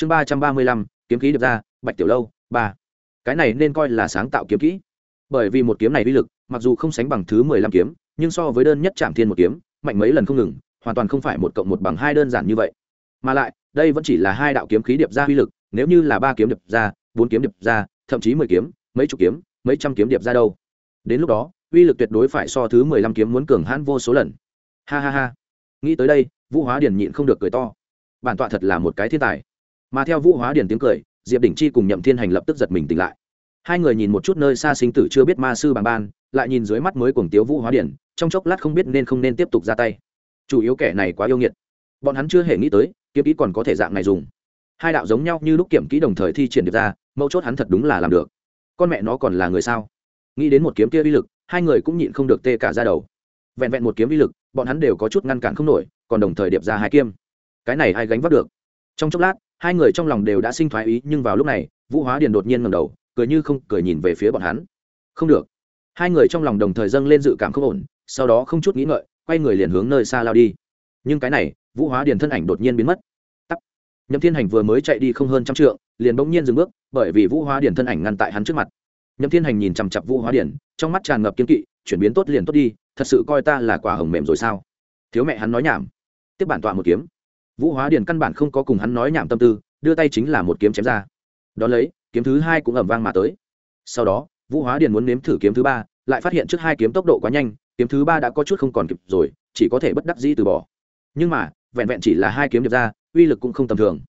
chương ba trăm ba mươi lăm, kiếm khí điệp ra, bạch tiểu lâu, ba. Cái này nên coi là sáng tạo kiếm kỹ. Bởi vì một kiếm này uy lực, mặc dù không sánh bằng thứ mười lăm kiếm, nhưng so với đơn nhất trạm thiên một kiếm, mạnh mấy lần không ngừng, hoàn toàn không phải một cộng một bằng hai đơn giản như vậy. Mà lại, đây vẫn chỉ là hai đạo kiếm khí điệp ra uy lực, nếu như là ba kiếm điệp ra, bốn kiếm điệp ra, thậm chí mười kiếm, mấy chục kiếm, mấy trăm kiếm điệp ra đâu. Đến lúc đó, uy lực tuyệt đối phải so thứ mười lăm kiếm muốn cường hãn vô số lần. Ha ha ha. Nghĩ tới đây, vũ hóa điển nhịn không được cười to. Bản tọa thật là một cái thiên tài mà theo vũ hóa điển tiếng cười, diệp đỉnh chi cùng nhậm thiên hành lập tức giật mình tỉnh lại. Hai người nhìn một chút nơi xa sinh tử chưa biết ma sư bằng ban, lại nhìn dưới mắt mới cuồng tiếu vũ hóa điển trong chốc lát không biết nên không nên tiếp tục ra tay. Chủ yếu kẻ này quá yêu nghiệt. Bọn hắn chưa hề nghĩ tới, kiếm kỹ còn có thể dạng này dùng. Hai đạo giống nhau như lúc kiểm kỹ đồng thời thi triển được ra mấu chốt hắn thật đúng là làm được. Con mẹ nó còn là người sao? Nghĩ đến một kiếm kia uy lực, hai người cũng nhịn không được tê cả ra đầu. Vẹn vẹn một kiếm uy lực, bọn hắn đều có chút ngăn cản không nổi, còn đồng thời điệp ra hai kiếm. Cái này ai gánh vác được? Trong chốc lát hai người trong lòng đều đã sinh thoái ý, nhưng vào lúc này, vũ hóa điền đột nhiên ngầm đầu, cười như không cười nhìn về phía bọn hắn. Không được. Hai người trong lòng đồng thời dâng lên dự cảm không ổn, sau đó không chút nghĩ ngợi, quay người liền hướng nơi xa lao đi. Nhưng cái này, vũ hóa điền thân ảnh đột nhiên biến mất. Tắt nhậm thiên hành vừa mới chạy đi không hơn trăm trượng, liền bỗng nhiên dừng bước, bởi vì vũ hóa điền thân ảnh ngăn tại hắn trước mặt. Nhậm thiên hành nhìn chằm chặp vũ hóa điền, trong mắt tràn ngập kiên kỵ, chuyển biến tốt liền tốt đi, thật sự coi ta là quả hồng mềm rồi sao? Thiếu mẹ hắn nói nhảm. Tiếp bản tọa một kiếm vũ hóa điền căn bản không có cùng hắn nói nhảm tâm tư, đưa tay chính là một kiếm chém ra. Đón lấy, kiếm thứ hai cũng ẩm vang mà tới. Sau đó, vũ hóa điền muốn nếm thử kiếm thứ ba, lại phát hiện trước hai kiếm tốc độ quá nhanh, kiếm thứ ba đã có chút không còn kịp rồi, chỉ có thể bất đắc dĩ từ bỏ. Nhưng mà, vẹn vẹn chỉ là hai kiếm điệp ra, uy lực cũng không tầm thường.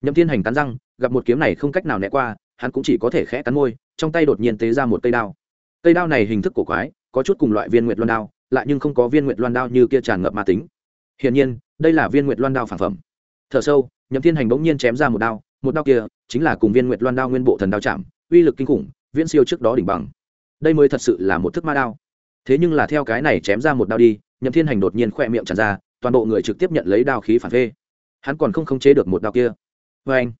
Nhậm thiên hành cắn răng, gặp một kiếm này không cách nào né qua, hắn cũng chỉ có thể khẽ cắn môi, trong tay đột nhiên tế ra một cây đao. Cây đao này hình thức cổ quái, có chút cùng loại viên nguyệt loan đao, lại nhưng không có viên nguyệt loan đao như kia tràn ngập ma tính hiển nhiên, đây là viên nguyệt loan đao phản phẩm. Thở sâu, nhậm thiên hành bỗng nhiên chém ra một đao một đao kia chính là cùng viên nguyệt loan đao nguyên bộ thần đao chạm, uy lực kinh khủng, viễn siêu trước đó đỉnh bằng. Đây mới thật sự là một thức ma đao. Thế nhưng là theo cái này chém ra một đao đi, nhậm thiên hành đột nhiên khoe miệng tràn ra, toàn bộ người trực tiếp nhận lấy đao khí phản phê. Hắn còn không khống chế được một đao kia. Vê anh,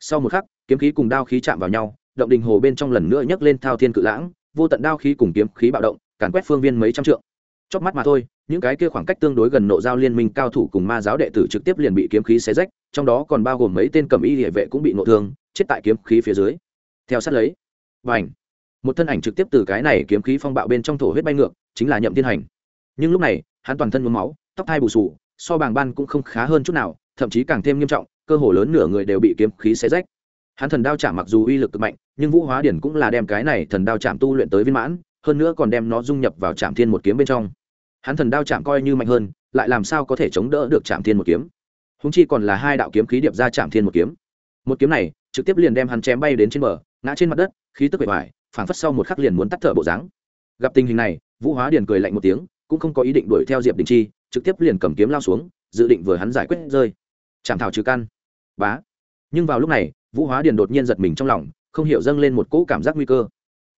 sau một khắc, kiếm khí cùng đao khí chạm vào nhau, động đình hồ bên trong lần nữa nhấc lên thao thiên cự lãng, vô tận đao khí cùng kiếm khí bạo động, càn quét phương viên mấy trăm trượng chóp mắt mà thôi, những cái kia khoảng cách tương đối gần nộ giao liên minh cao thủ cùng ma giáo đệ tử trực tiếp liền bị kiếm khí xé rách, trong đó còn bao gồm mấy tên cầm y địa vệ cũng bị nộ thương, chết tại kiếm khí phía dưới. Theo sát lấy và ảnh một thân ảnh trực tiếp từ cái này kiếm khí phong bạo bên trong thổ huyết bay ngược, chính là nhậm thiên hành. Nhưng lúc này, hắn toàn thân nhuốm máu, tóc thai bù sù, so bàng ban cũng không khá hơn chút nào, thậm chí càng thêm nghiêm trọng, cơ hồ lớn nửa người đều bị kiếm khí xé rách. Hắn thần đao chạm mặc dù uy lực cực mạnh, nhưng vũ hóa điển cũng là đem cái này thần đao chạm tu luyện tới viên mãn hơn nữa còn đem nó dung nhập vào trạm thiên một kiếm bên trong. Hắn thần đao chạm coi như mạnh hơn, lại làm sao có thể chống đỡ được trạm thiên một kiếm? Húng chi còn là hai đạo kiếm khí điệp ra trạm thiên một kiếm. Một kiếm này, trực tiếp liền đem hắn chém bay đến trên bờ, ngã trên mặt đất, khí tức bệ ngoài phảng phất sau một khắc liền muốn tắt thở bộ dáng. Gặp tình hình này, vũ hóa điền cười lạnh một tiếng, cũng không có ý định đuổi theo diệp đình chi, trực tiếp liền cầm kiếm lao xuống, dự định vừa hắn giải quyết rơi. Chạm thảo trừ căn. Bá. Nhưng vào lúc này, vũ hóa điền đột nhiên giật mình trong lòng, không hiểu dâng lên một cỗ cảm giác nguy cơ.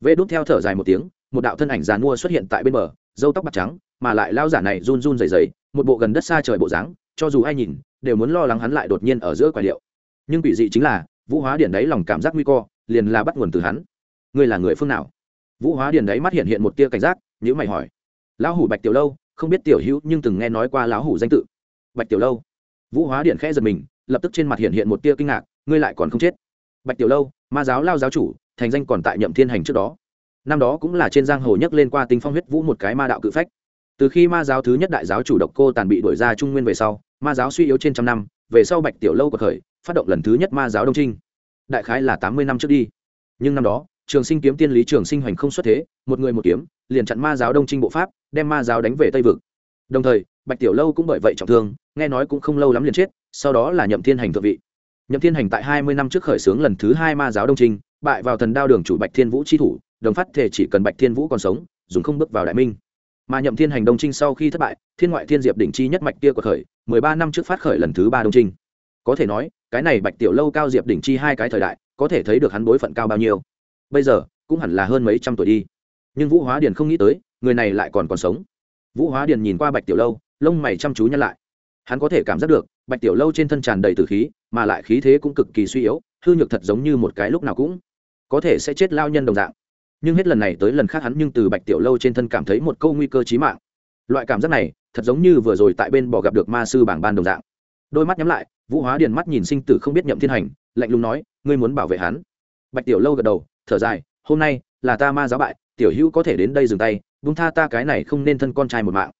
Vê đốt theo thở dài một tiếng một đạo thân ảnh giàn mua xuất hiện tại bên bờ dâu tóc bạc trắng, mà lại lao giả này run run dày dày một bộ gần đất xa trời bộ dáng, cho dù ai nhìn, đều muốn lo lắng hắn lại đột nhiên ở giữa quả liệu nhưng bị dị chính là, vũ hóa điển đáy lòng cảm giác nguy cơ, liền là bắt nguồn từ hắn. Ngươi là người phương nào? Vũ hóa điển đáy mắt hiện hiện một tia cảnh giác nhữ mày hỏi. Lão hủ bạch tiểu lâu, không biết tiểu hữu nhưng từng nghe nói qua lão hủ danh tự. Bạch tiểu lâu. Vũ hóa điện khẽ giật mình, lập tức trên mặt hiện hiện một tia kinh ngạc, ngươi lại còn không chết. Bạch tiểu lâu, ma giáo lao giáo chủ, thành danh còn tại nhậm thiên hành trước đó năm đó cũng là trên giang hồ nhấc lên qua tinh phong huyết vũ một cái ma đạo cự phách. Từ khi ma giáo thứ nhất đại giáo chủ độc cô tàn bị đuổi ra trung nguyên về sau, ma giáo suy yếu trên trăm năm, về sau bạch tiểu lâu của khởi, phát động lần thứ nhất ma giáo đông trinh. Đại khái là tám mươi năm trước đi. Nhưng năm đó, trường sinh kiếm tiên lý trường sinh hoành không xuất thế, một người một kiếm, liền chặn ma giáo đông trinh bộ pháp, đem ma giáo đánh về tây vực. Đồng thời, bạch tiểu lâu cũng bởi vậy trọng thương, nghe nói cũng không lâu lắm liền chết, sau đó là nhậm thiên hành thượng vị. Nhậm thiên hành tại hai mươi năm trước khởi xướng lần thứ hai ma giáo đông trinh, bại vào thần đao đường chủ bạch thiên vũ chi thủ đồng phát thể chỉ cần bạch thiên vũ còn sống, dùng không bước vào đại minh. Mà nhậm thiên hành đông trinh sau khi thất bại, thiên ngoại thiên diệp đỉnh chi nhất mạch kia của khởi, mười ba năm trước phát khởi lần thứ ba đông trinh. Có thể nói, cái này bạch tiểu lâu cao diệp đỉnh chi hai cái thời đại, có thể thấy được hắn bối phận cao bao nhiêu. Bây giờ, cũng hẳn là hơn mấy trăm tuổi đi. Nhưng vũ hóa điền không nghĩ tới, người này lại còn còn sống. Vũ hóa điền nhìn qua bạch tiểu lâu, lông mày chăm chú nhăn lại. Hắn có thể cảm giác được, bạch tiểu lâu trên thân tràn đầy từ khí, mà lại khí thế cũng cực kỳ suy yếu, hư nhược thật giống như một cái lúc nào cũng có thể sẽ chết lao nhân đồng dạng nhưng hết lần này tới lần khác hắn nhưng từ bạch tiểu lâu trên thân cảm thấy một câu nguy cơ chí mạng. Loại cảm giác này, thật giống như vừa rồi tại bên bỏ gặp được ma sư bảng ban đồng dạng. Đôi mắt nhắm lại, vũ hóa điền mắt nhìn sinh tử không biết nhậm thiên hành, lạnh lùng nói, ngươi muốn bảo vệ hắn? Bạch tiểu lâu gật đầu, thở dài, hôm nay là ta ma giáo bại, tiểu hữu có thể đến đây dừng tay vung tha ta cái này không nên thân con trai một mạng.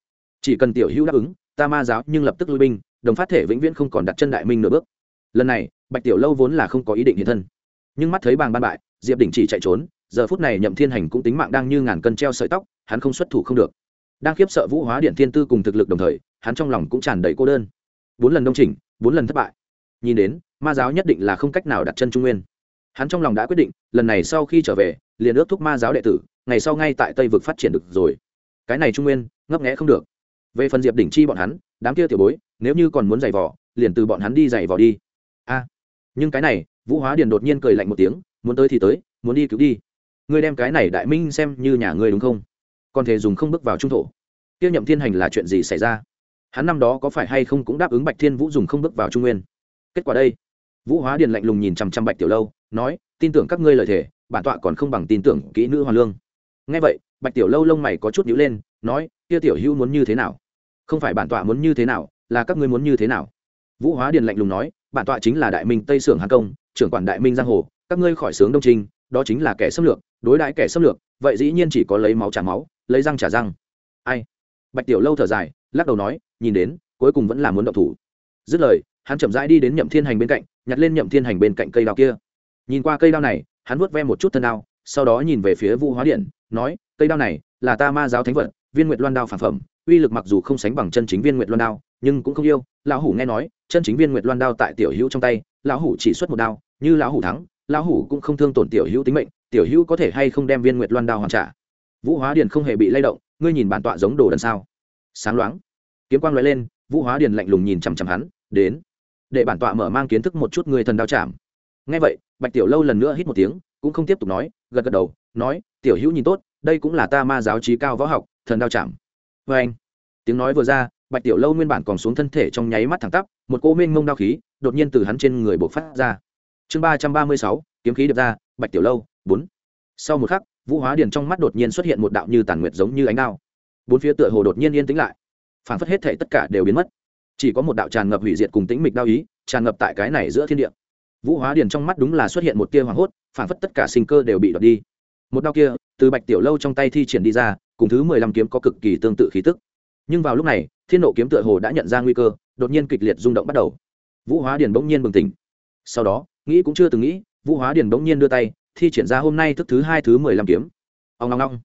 Chỉ cần tiểu hữu đáp ứng, ta ma giáo nhưng lập tức lui binh, đồng phát thể vĩnh viễn không còn đặt chân đại minh nửa bước. Lần này, bạch tiểu lâu vốn là không có ý định hiện thân. Nhưng mắt thấy bàng ban bại, diệp đỉnh chỉ chạy trốn giờ phút này nhậm thiên hành cũng tính mạng đang như ngàn cân treo sợi tóc, hắn không xuất thủ không được. Đang khiếp sợ vũ hóa điện thiên tư cùng thực lực đồng thời, hắn trong lòng cũng tràn đầy cô đơn. Bốn lần đông chỉnh, bốn lần thất bại. Nhìn đến, ma giáo nhất định là không cách nào đặt chân trung nguyên. Hắn trong lòng đã quyết định, lần này sau khi trở về, liền ước thúc ma giáo đệ tử, ngày sau ngay tại tây vực phát triển được rồi. Cái này trung nguyên, ngấp nghẽ không được. Về phần diệp đỉnh chi bọn hắn, đám kia tiểu bối, nếu như còn muốn giày vò, liền từ bọn hắn đi giày vò đi. A. Nhưng cái này, vũ hóa điền đột nhiên cười lạnh một tiếng, muốn tới thì tới, muốn đi cứu đi ngươi đem cái này đại minh xem như nhà ngươi đúng không? Còn thể dùng không bước vào trung thổ. Tiêu nhậm thiên hành là chuyện gì xảy ra? Hắn năm đó có phải hay không cũng đáp ứng bạch thiên vũ dùng không bước vào trung nguyên? Kết quả đây. Vũ hóa điền lạnh lùng nhìn chằm chằm bạch tiểu lâu, nói, tin tưởng các ngươi lời thề, bản tọa còn không bằng tin tưởng kỹ nữ hoàn lương. Nghe vậy, bạch tiểu lâu lông mày có chút nhíu lên, nói kia tiểu hữu muốn như thế nào? Không phải bản tọa muốn như thế nào, là các ngươi muốn như thế nào? Vũ hóa điền lạnh lùng nói, bản tọa chính là đại minh tây sưởng hà công, trưởng quản đại minh giang hồ, các ngươi khỏi sướng đông trinh đó chính là kẻ xâm lược đối đãi kẻ xâm lược, vậy dĩ nhiên chỉ có lấy máu trả máu, lấy răng trả răng. Ai? Bạch tiểu lâu thở dài, lắc đầu nói, nhìn đến, cuối cùng vẫn là muốn động thủ. Dứt lời, hắn chậm rãi đi đến nhậm thiên hành bên cạnh, nhặt lên nhậm thiên hành bên cạnh cây đao kia. Nhìn qua cây đao này, hắn vuốt ve một chút thân đao, sau đó nhìn về phía vũ hóa điện, nói, cây đao này là ta ma giáo thánh vật, viên nguyệt loan đao phản phẩm, uy lực mặc dù không sánh bằng chân chính viên nguyệt loan đao, nhưng cũng không yêu. Lão hủ nghe nói, chân chính viên nguyệt loan đao tại tiểu hữu trong tay, lão hủ chỉ xuất một đao, như lão hủ thắng lão hủ cũng không thương tổn tiểu hữu tính mệnh, tiểu hữu có thể hay không đem viên nguyệt loan đao hoàn trả? Vũ hóa điền không hề bị lay động, ngươi nhìn bản tọa giống đồ đần sao? Sáng loáng, kiếm quang lóe lên, vũ hóa điền lạnh lùng nhìn chằm chằm hắn, đến, để bản tọa mở mang kiến thức một chút người thần đao chạm. Ngay vậy, bạch tiểu lâu lần nữa hít một tiếng, cũng không tiếp tục nói, gật gật đầu, nói, tiểu hữu nhìn tốt, đây cũng là ta ma giáo trí cao võ học, thần đao chạm. Vê anh, tiếng nói vừa ra, bạch tiểu lâu nguyên bản còn xuống thân thể trong nháy mắt thẳng tắp, một cô mênh mông đao khí, đột nhiên từ hắn trên người bộc phát ra chương ba trăm ba mươi sáu, kiếm khí đập ra, bạch tiểu lâu, bốn. Sau một khắc, vũ hóa điền trong mắt đột nhiên xuất hiện một đạo như tàn nguyệt giống như ánh đao. Bốn phía tựa hồ đột nhiên yên tĩnh lại. Phản phất hết thể tất cả đều biến mất. Chỉ có một đạo tràn ngập hủy diệt cùng tĩnh mịch đao ý, tràn ngập tại cái này giữa thiên địa. Vũ hóa điền trong mắt đúng là xuất hiện một tia hoảng hốt, phản phất tất cả sinh cơ đều bị đoạt đi. Một đao kia, từ bạch tiểu lâu trong tay thi triển đi ra, cùng thứ mười lăm kiếm có cực kỳ tương tự khí tức. Nhưng vào lúc này, thiên nộ kiếm tựa hồ đã nhận ra nguy cơ, đột nhiên kịch liệt rung động bắt đầu. Vũ hóa điền bỗng nhiên bừng tỉnh. Sau đó nghĩ cũng chưa từng nghĩ, vũ hóa điền bỗng nhiên đưa tay, thi triển ra hôm nay thức thứ hai, thứ mười lăm kiếm. Ông long long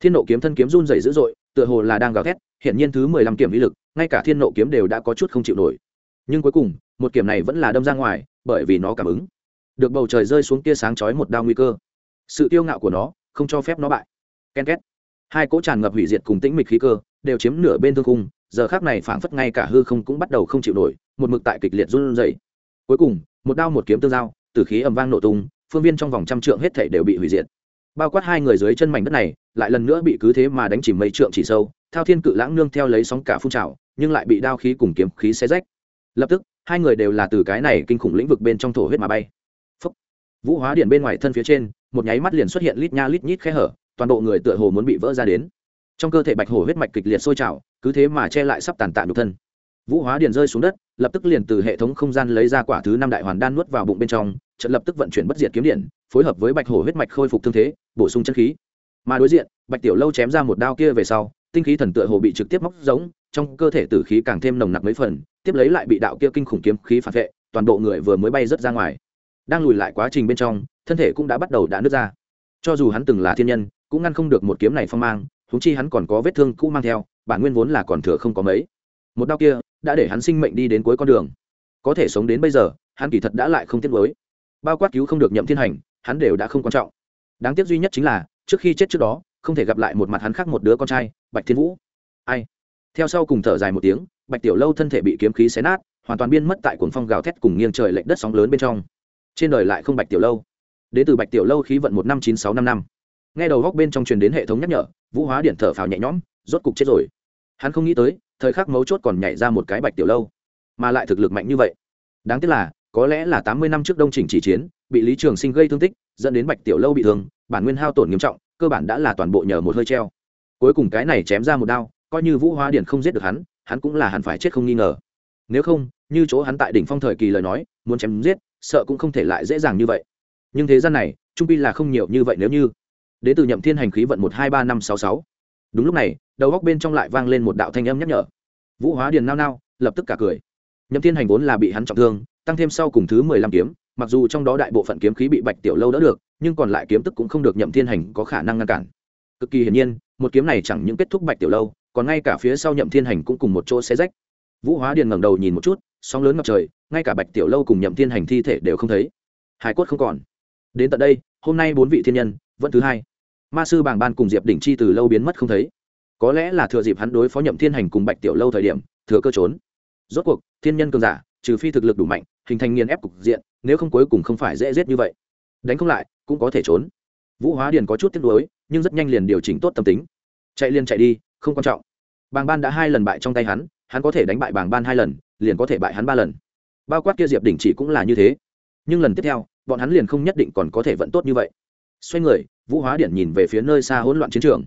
thiên nộ kiếm thân kiếm run dày dữ dội, tựa hồ là đang gào thét hiện nhiên thứ mười lăm kiểm vĩ lực, ngay cả thiên nộ kiếm đều đã có chút không chịu nổi. Nhưng cuối cùng, một kiểm này vẫn là đâm ra ngoài, bởi vì nó cảm ứng. Được bầu trời rơi xuống tia sáng chói một đao nguy cơ. Sự tiêu ngạo của nó, không cho phép nó bại. Ken két. Hai cỗ tràn ngập hủy diệt cùng tĩnh mịch khí cơ, đều chiếm nửa bên thương cung giờ khác này phảng phất ngay cả hư không cũng bắt đầu không chịu nổi, một mực tại kịch liệt run dày cuối cùng, một đao một kiếm tương giao từ khí ầm vang nổ tung, phương viên trong vòng trăm trượng hết thảy đều bị hủy diệt. Bao quát hai người dưới chân mảnh đất này, lại lần nữa bị cứ thế mà đánh chìm mấy trượng chỉ sâu, thao thiên cự lãng nương theo lấy sóng cả phun trào, nhưng lại bị đao khí cùng kiếm khí xé rách. Lập tức, hai người đều là từ cái này kinh khủng lĩnh vực bên trong thổ huyết mà bay. Phúc. vũ hóa điện bên ngoài thân phía trên, một nháy mắt liền xuất hiện lít nha lít nhít khe hở, toàn bộ người tựa hồ muốn bị vỡ ra đến. Trong cơ thể bạch hổ huyết mạch kịch liệt sôi trào, cứ thế mà che lại sắp tàn tạ nhục thân. Vũ hóa điện rơi xuống đất lập tức liền từ hệ thống không gian lấy ra quả thứ năm đại hoàn đan nuốt vào bụng bên trong, trận lập tức vận chuyển bất diệt kiếm điện, phối hợp với bạch hổ huyết mạch khôi phục thương thế, bổ sung chân khí. Mà đối diện, bạch tiểu lâu chém ra một đao kia về sau, tinh khí thần tựa hồ bị trực tiếp móc giống, trong cơ thể tử khí càng thêm nồng nặc mấy phần, tiếp lấy lại bị đạo kia kinh khủng kiếm khí phản vệ, toàn bộ người vừa mới bay rớt ra ngoài. Đang lùi lại quá trình bên trong, thân thể cũng đã bắt đầu đã nứt ra. Cho dù hắn từng là thiên nhân, cũng ngăn không được một kiếm này phong mang húng chi hắn còn có vết thương cũ mang theo, bản nguyên vốn là còn thừa không có mấy. Một đau kia đã để hắn sinh mệnh đi đến cuối con đường. Có thể sống đến bây giờ, hắn kỳ thật đã lại không tiếc với bao quát cứu không được nhậm thiên hành, hắn đều đã không quan trọng. Đáng tiếc duy nhất chính là, trước khi chết trước đó, không thể gặp lại một mặt hắn khác một đứa con trai, bạch thiên vũ. Ai? Theo sau cùng thở dài một tiếng, bạch tiểu lâu thân thể bị kiếm khí xé nát, hoàn toàn biên mất tại cuồng phong gào thét cùng nghiêng trời lệch đất sóng lớn bên trong. Trên đời lại không bạch tiểu lâu. Đến từ bạch tiểu lâu khí vận một năm chín sáu năm năm. Nghe đầu góc bên trong truyền đến hệ thống nhắc nhở, vũ hóa điện thở phào nhẹ nhõm, rốt cục chết rồi. Hắn không nghĩ tới thời khắc mấu chốt còn nhảy ra một cái bạch tiểu lâu, mà lại thực lực mạnh như vậy. Đáng tiếc là, có lẽ là tám mươi năm trước đông Trình chỉ chiến, bị lý trường sinh gây thương tích, dẫn đến bạch tiểu lâu bị thương, bản nguyên hao tổn nghiêm trọng, cơ bản đã là toàn bộ nhờ một hơi treo. Cuối cùng cái này chém ra một đao, coi như vũ hóa điện không giết được hắn hắn cũng là hẳn phải chết không nghi ngờ. Nếu không, như chỗ hắn tại đỉnh phong thời kỳ lời nói, muốn chém giết, sợ cũng không thể lại dễ dàng như vậy. Nhưng thế gian này, trung pi là không nhiều như vậy nếu như. Đến từ nhậm thiên hành khí vận một hai ba năm sáu sáu đúng lúc này, đầu góc bên trong lại vang lên một đạo thanh âm nhắc nhở. Vũ hóa điền nao nao, lập tức cả cười. Nhậm thiên hành vốn là bị hắn trọng thương, tăng thêm sau cùng thứ mười lăm kiếm, mặc dù trong đó đại bộ phận kiếm khí bị bạch tiểu lâu đỡ được, nhưng còn lại kiếm tức cũng không được nhậm thiên hành có khả năng ngăn cản. Cực kỳ hiển nhiên, một kiếm này chẳng những kết thúc bạch tiểu lâu, còn ngay cả phía sau nhậm thiên hành cũng cùng một chỗ xé rách. Vũ hóa điền ngẩng đầu nhìn một chút, sóng lớn ngập trời, ngay cả bạch tiểu lâu cùng nhậm thiên hành thi thể đều không thấy. Hải cốt không còn. Đến tận đây, hôm nay bốn vị thiên nhân, vẫn thứ hai ma sư bàng ban cùng diệp đỉnh chi từ lâu biến mất không thấy. Có lẽ là thừa dịp hắn đối phó nhậm thiên hành cùng bạch tiểu lâu thời điểm, thừa cơ trốn. Rốt cuộc, thiên nhân cường giả, trừ phi thực lực đủ mạnh, hình thành nghiền ép cục diện, nếu không cuối cùng không phải dễ giết như vậy. Đánh không lại, cũng có thể trốn. Vũ hóa điền có chút tiếc nuối, nhưng rất nhanh liền điều chỉnh tốt tâm tính. Chạy liền chạy đi, không quan trọng. Bàng ban đã hai lần bại trong tay hắn hắn có thể đánh bại bàng ban hai lần, liền có thể bại hắn ba lần. Bao quát kia diệp đỉnh chỉ cũng là như thế. Nhưng lần tiếp theo, bọn hắn liền không nhất định còn có thể vận tốt như vậy. Xoay người vũ hóa điển nhìn về phía nơi xa hỗn loạn chiến trường.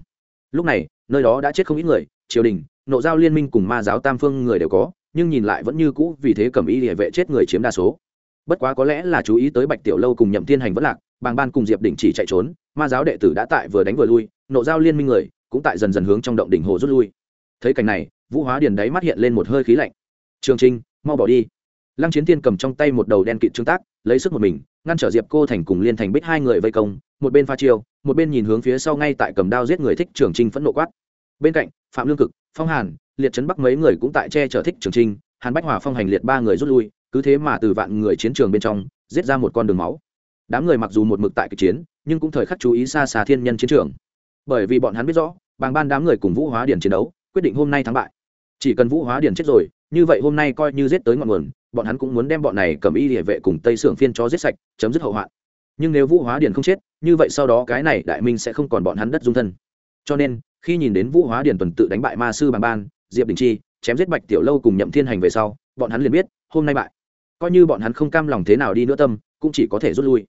Lúc này, nơi đó đã chết không ít người, triều đình, nộ giao liên minh cùng ma giáo tam phương người đều có, nhưng nhìn lại vẫn như cũ vì thế cầm ý địa vệ chết người chiếm đa số. Bất quá có lẽ là chú ý tới bạch tiểu lâu cùng nhậm thiên hành vẫn lạc, bàng ban cùng diệp đỉnh chỉ chạy trốn, ma giáo đệ tử đã tại vừa đánh vừa lui, nộ giao liên minh người cũng tại dần dần hướng trong động đỉnh hồ rút lui. Thấy cảnh này, vũ hóa điền đáy mắt hiện lên một hơi khí lạnh. Trường trinh, mau bỏ đi lăng chiến tiên cầm trong tay một đầu đen kịt trương tác, lấy sức một mình, ngăn trở diệp cô thành cùng liên thành bích hai người vây công, một bên pha chiêu, một bên nhìn hướng phía sau ngay tại cầm đao giết người thích trường trinh phẫn nộ quát. Bên cạnh, phạm lương cực, phong hàn, liệt trấn bắc mấy người cũng tại che chở thích trường trinh, hàn bách hòa phong hành liệt ba người rút lui, cứ thế mà từ vạn người chiến trường bên trong, giết ra một con đường máu. Đám người mặc dù một mực tại kịch chiến, nhưng cũng thời khắc chú ý xa xa thiên nhân chiến trường. Bởi vì bọn hắn biết rõ, bàng ban đám người cùng vũ hóa điển chiến đấu, quyết định hôm nay thắng bại. Chỉ cần vũ hóa điển chết rồi, như vậy hôm nay coi như giết tới ngọn nguồn bọn hắn cũng muốn đem bọn này cầm y địa vệ cùng tây sưởng phiên cho giết sạch, chấm dứt hậu hoạn. Nhưng nếu vũ hóa điền không chết, như vậy sau đó cái này đại minh sẽ không còn bọn hắn đất dung thân. Cho nên, khi nhìn đến vũ hóa điền tuần tự đánh bại ma sư bằng ban, diệp đình chi, chém giết bạch tiểu lâu cùng nhậm thiên hành về sau, bọn hắn liền biết, hôm nay bại. Coi như bọn hắn không cam lòng thế nào đi nữa tâm, cũng chỉ có thể rút lui.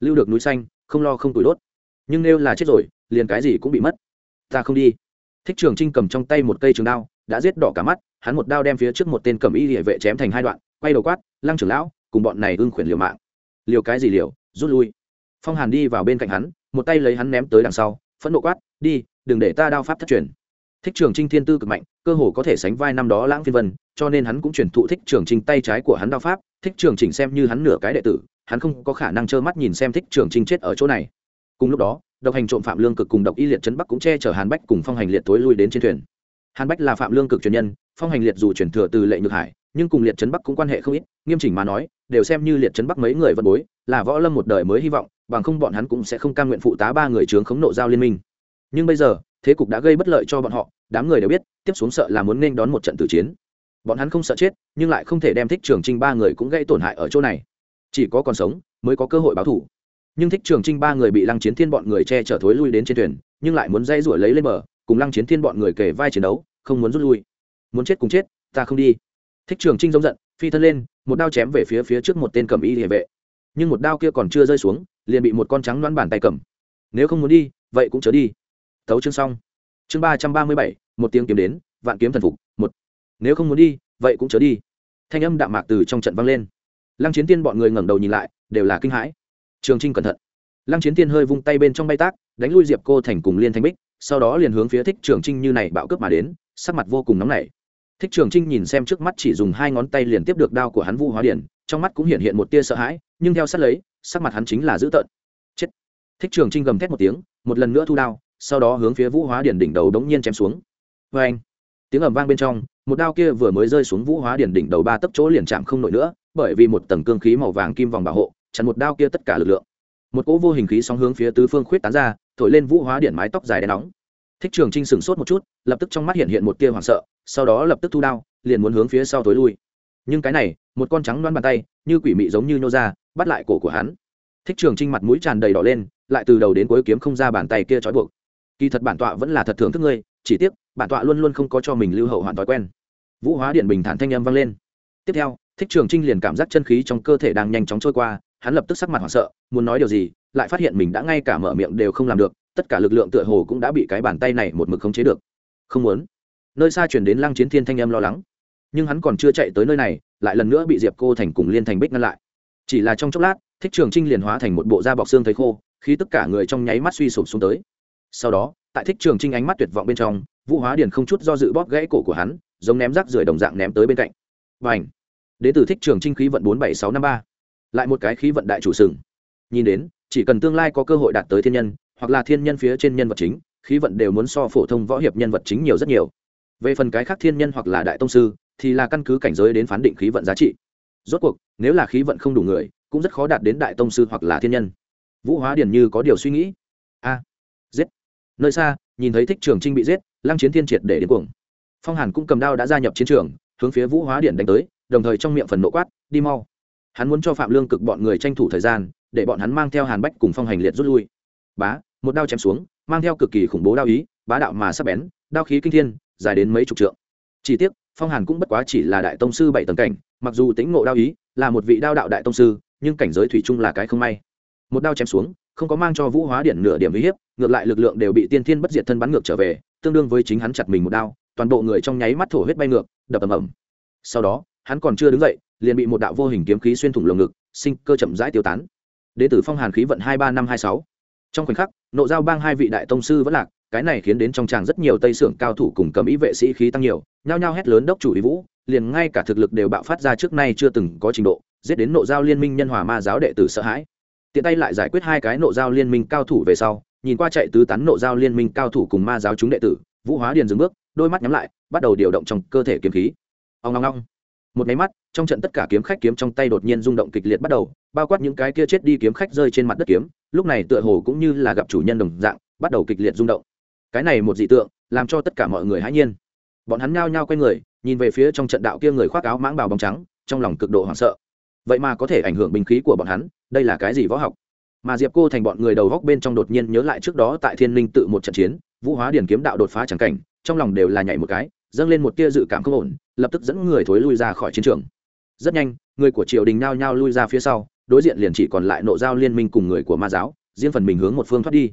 Lưu được núi xanh, không lo không tuổi đốt. Nhưng nếu là chết rồi, liền cái gì cũng bị mất. Ta không đi. Thích trường trinh cầm trong tay một cây trường đao, đã giết đỏ cả mắt, hắn một đao đem phía trước một tên cầm y địa vệ chém thành hai đoạn quay đầu quát, lăng trưởng lão, cùng bọn này ưng khuyển liều mạng. Liều cái gì liều? Rút lui. Phong hàn đi vào bên cạnh hắn, một tay lấy hắn ném tới đằng sau, phẫn nộ quát, đi, đừng để ta đao pháp thất truyền. Thích trường trinh thiên tư cực mạnh, cơ hồ có thể sánh vai năm đó lãng phiên vân, cho nên hắn cũng truyền thụ thích trường trinh tay trái của hắn đao pháp. Thích trường chỉnh xem như hắn nửa cái đệ tử, hắn không có khả năng trơ mắt nhìn xem thích trường trinh chết ở chỗ này. Cùng lúc đó, độc hành trộm phạm lương cực cùng độc y liệt trấn bắc cũng che chở hàn bách cùng phong hành liệt tối lui đến trên thuyền. Hàn bách là phạm lương cực truyền nhân, phong hành liệt dù chuyển thừa từ lệ nhược hải nhưng cùng liệt trấn bắc cũng quan hệ không ít, nghiêm chỉnh mà nói, đều xem như liệt trấn bắc mấy người vận bối, là võ lâm một đời mới hy vọng, bằng không bọn hắn cũng sẽ không cam nguyện phụ tá ba người trướng khống nộ giao liên minh. Nhưng bây giờ, thế cục đã gây bất lợi cho bọn họ, đám người đều biết, tiếp xuống sợ là muốn nên đón một trận tử chiến. Bọn hắn không sợ chết, nhưng lại không thể đem thích trường trinh ba người cũng gây tổn hại ở chỗ này. Chỉ có còn sống, mới có cơ hội báo thủ. Nhưng thích trường trinh ba người bị lăng chiến thiên bọn người che chở thối lui đến trên thuyền, nhưng lại muốn dây rủi lấy lên bờ, cùng lăng chiến thiên bọn người kể vai chiến đấu, không muốn rút lui. Muốn chết cùng chết, ta không đi thích trường trinh giống giận, phi thân lên, một đao chém về phía phía trước một tên cầm y địa vệ. Nhưng một đao kia còn chưa rơi xuống, liền bị một con trắng đoán bàn tay cầm. Nếu không muốn đi, vậy cũng chớ đi. Thấu chương xong. Chương ba trăm ba mươi bảy, một tiếng kiếm đến, vạn kiếm thần phục, một. Nếu không muốn đi, vậy cũng chớ đi. Thanh âm đạm mạc từ trong trận vang lên. Lăng chiến tiên bọn người ngẩng đầu nhìn lại, đều là kinh hãi. Trường trinh cẩn thận. Lăng chiến tiên hơi vung tay bên trong bay tác, đánh lui diệp cô thành cùng liên thanh bích, sau đó liền hướng phía thích trường trinh như này bạo cướp mà đến, sắc mặt vô cùng nóng nảy thích trường trinh nhìn xem trước mắt chỉ dùng hai ngón tay liền tiếp được đao của hắn vu hóa điển, trong mắt cũng hiện hiện một tia sợ hãi, nhưng theo sát lấy, sắc mặt hắn chính là dữ tợn. Chết! Thích trường trinh gầm thét một tiếng, một lần nữa thu đao, sau đó hướng phía vũ hóa điển đỉnh đầu đống nhiên chém xuống. Vê anh tiếng ầm vang bên trong, một đao kia vừa mới rơi xuống vũ hóa điển đỉnh đầu ba tấc chỗ liền chạm không nổi nữa, bởi vì một tầng cương khí màu vàng kim vòng bảo hộ, chặn một đao kia tất cả lực lượng. Một cỗ vô hình khí sóng hướng phía tứ phương khuyết tán ra, thổi lên vũ hóa điển mái tóc dài đen nóng thích trường trinh sửng sốt một chút, lập tức trong mắt hiện hiện một tia hoảng sợ, sau đó lập tức thu đao, liền muốn hướng phía sau tối lui. Nhưng cái này, một con trắng đoán bàn tay, như quỷ mị giống như nhô ra, bắt lại cổ của hắn. Thích trường trinh mặt mũi tràn đầy đỏ lên, lại từ đầu đến cuối kiếm không ra bàn tay kia trói buộc. Kỳ thật bản tọa vẫn là thật thưởng thức ngươi, chỉ tiếc, bản tọa luôn luôn không có cho mình lưu hậu hoàn thói quen. Vũ hóa điện bình thản thanh âm vang lên. Tiếp theo, thích trường trinh liền cảm giác chân khí trong cơ thể đang nhanh chóng trôi qua, hắn lập tức sắc mặt hoảng sợ, muốn nói điều gì, lại phát hiện mình đã ngay cả mở miệng đều không làm được tất cả lực lượng tựa hồ cũng đã bị cái bàn tay này một mực khống chế được. Không muốn. Nơi xa chuyển đến lăng chiến thiên thanh âm lo lắng. Nhưng hắn còn chưa chạy tới nơi này, lại lần nữa bị diệp cô thành cùng liên thành bích ngăn lại. Chỉ là trong chốc lát, thích trường trinh liền hóa thành một bộ da bọc xương thấy khô khi tất cả người trong nháy mắt suy sụp xuống tới. Sau đó, tại thích trường trinh ánh mắt tuyệt vọng bên trong, vũ hóa điền không chút do dự bóp gãy cổ của hắn, giống ném rác rưởi đồng dạng ném tới bên cạnh. Và đệ đến từ thích trường trinh khí vận bốn bảy sáu năm ba. Lại một cái khí vận đại chủ sừng. Nhìn đến, chỉ cần tương lai có cơ hội đạt tới thiên nhân hoặc là thiên nhân phía trên nhân vật chính, khí vận đều muốn so phổ thông võ hiệp nhân vật chính nhiều rất nhiều. Về phần cái khác thiên nhân hoặc là đại tông sư, thì là căn cứ cảnh giới đến phán định khí vận giá trị. Rốt cuộc, nếu là khí vận không đủ người, cũng rất khó đạt đến đại tông sư hoặc là thiên nhân. Vũ hóa điền như có điều suy nghĩ. A, giết. Nơi xa, nhìn thấy thích trường trinh bị giết, lăng chiến thiên triệt để đến cuồng. Phong hàn cũng cầm đao đã gia nhập chiến trường, hướng phía vũ hóa điện đánh tới, đồng thời trong miệng phần nộ quát, đi mau. Hắn muốn cho phạm lương cực bọn người tranh thủ thời gian, để bọn hắn mang theo hàn bách cùng phong hành liệt rút lui. Bá một đao chém xuống, mang theo cực kỳ khủng bố đao ý, bá đạo mà sắp bén, đao khí kinh thiên, dài đến mấy chục trượng. Chỉ tiếc, phong hàn cũng bất quá chỉ là đại tông sư bảy tầng cảnh, mặc dù tính ngộ đao ý, là một vị đao đạo đại tông sư, nhưng cảnh giới thủy chung là cái không may. Một đao chém xuống, không có mang cho vũ hóa điện nửa điểm uy hiếp, ngược lại lực lượng đều bị tiên thiên bất diệt thân bắn ngược trở về, tương đương với chính hắn chặt mình một đao, toàn bộ người trong nháy mắt thổ huyết bay ngược, đập ầm ầm. Sau đó, hắn còn chưa đứng dậy, liền bị một đạo vô hình kiếm khí xuyên thủng lồng ngực, sinh cơ chậm rãi tiêu tán. Đệ tử phong hàn khí vận hai ba năm hai sáu trong khoảnh khắc, nộ giao bang hai vị đại tông sư vẫn lạc, cái này khiến đến trong tràng rất nhiều tây sưởng cao thủ cùng cầm ý vệ sĩ khí tăng nhiều, nhao nhao hét lớn đốc chủ ý vũ, liền ngay cả thực lực đều bạo phát ra trước nay chưa từng có trình độ, giết đến nộ giao liên minh nhân hòa ma giáo đệ tử sợ hãi. Tiện tay lại giải quyết hai cái nộ giao liên minh cao thủ về sau, nhìn qua chạy tứ tán nộ giao liên minh cao thủ cùng ma giáo chúng đệ tử, vũ hóa điền dừng bước, đôi mắt nhắm lại, bắt đầu điều động trong cơ thể kiếm khí. Ông ngong ngong một máy mắt, trong trận tất cả kiếm khách kiếm trong tay đột nhiên rung động kịch liệt bắt đầu, bao quát những cái kia chết đi kiếm khách rơi trên mặt đất kiếm, lúc này tựa hồ cũng như là gặp chủ nhân đồng dạng, bắt đầu kịch liệt rung động. Cái này một dị tượng, làm cho tất cả mọi người hãy nhiên. Bọn hắn nhao nhao quay người, nhìn về phía trong trận đạo kia người khoác áo mãng bào bóng trắng, trong lòng cực độ hoảng sợ. Vậy mà có thể ảnh hưởng bình khí của bọn hắn, đây là cái gì võ học? Mà diệp cô thành bọn người đầu góc bên trong đột nhiên nhớ lại trước đó tại thiên linh tự một trận chiến, vũ hóa điển kiếm đạo đột phá chẳng cảnh, trong lòng đều là nhảy một cái, dâng lên một tia dự cảm không ổn lập tức dẫn người thối lui ra khỏi chiến trường. Rất nhanh, người của triều đình nhao nhao lui ra phía sau, đối diện liền chỉ còn lại nộ giao liên minh cùng người của ma giáo, riêng phần mình hướng một phương thoát đi.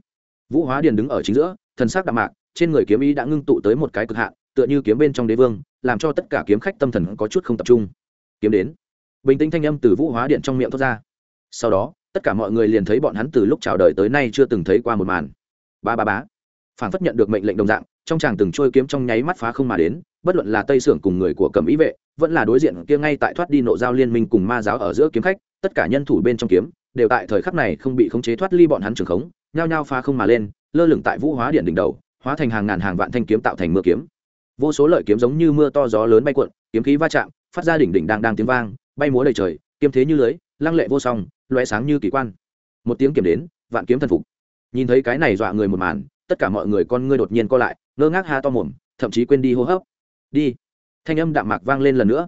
Vũ hóa điền đứng ở chính giữa, thần sắc đạm mạc, trên người kiếm ý đã ngưng tụ tới một cái cực hạn, tựa như kiếm bên trong đế vương, làm cho tất cả kiếm khách tâm thần có chút không tập trung. Kiếm đến. Bình tĩnh thanh âm từ vũ hóa điện trong miệng thoát ra. Sau đó, tất cả mọi người liền thấy bọn hắn từ lúc chào đời tới nay chưa từng thấy qua một màn. Ba ba bá phản phất nhận được mệnh lệnh đồng dạng trong chàng từng trôi kiếm trong nháy mắt phá không mà đến, bất luận là tây sưởng cùng người của cầm ý vệ, vẫn là đối diện kia ngay tại thoát đi nộ giao liên minh cùng ma giáo ở giữa kiếm khách, tất cả nhân thủ bên trong kiếm, đều tại thời khắc này không bị khống chế thoát ly bọn hắn trường khống, nhao nhao phá không mà lên, lơ lửng tại vũ hóa điện đỉnh đầu, hóa thành hàng ngàn hàng vạn thanh kiếm tạo thành mưa kiếm. Vô số lợi kiếm giống như mưa to gió lớn bay cuộn, kiếm khí va chạm, phát ra đỉnh đỉnh đang đang tiếng vang, bay múa đầy trời, kiếm thế như lưới, lăng lệ vô song loé sáng như kỳ quan. Một tiếng kiếm đến, vạn kiếm thần phục. Nhìn thấy cái này dọa người một màn tất cả mọi người con ngươi đột nhiên co lại, ngơ ngác ha to mồm, thậm chí quên đi hô hấp. Đi. Thanh âm đạm mạc vang lên lần nữa.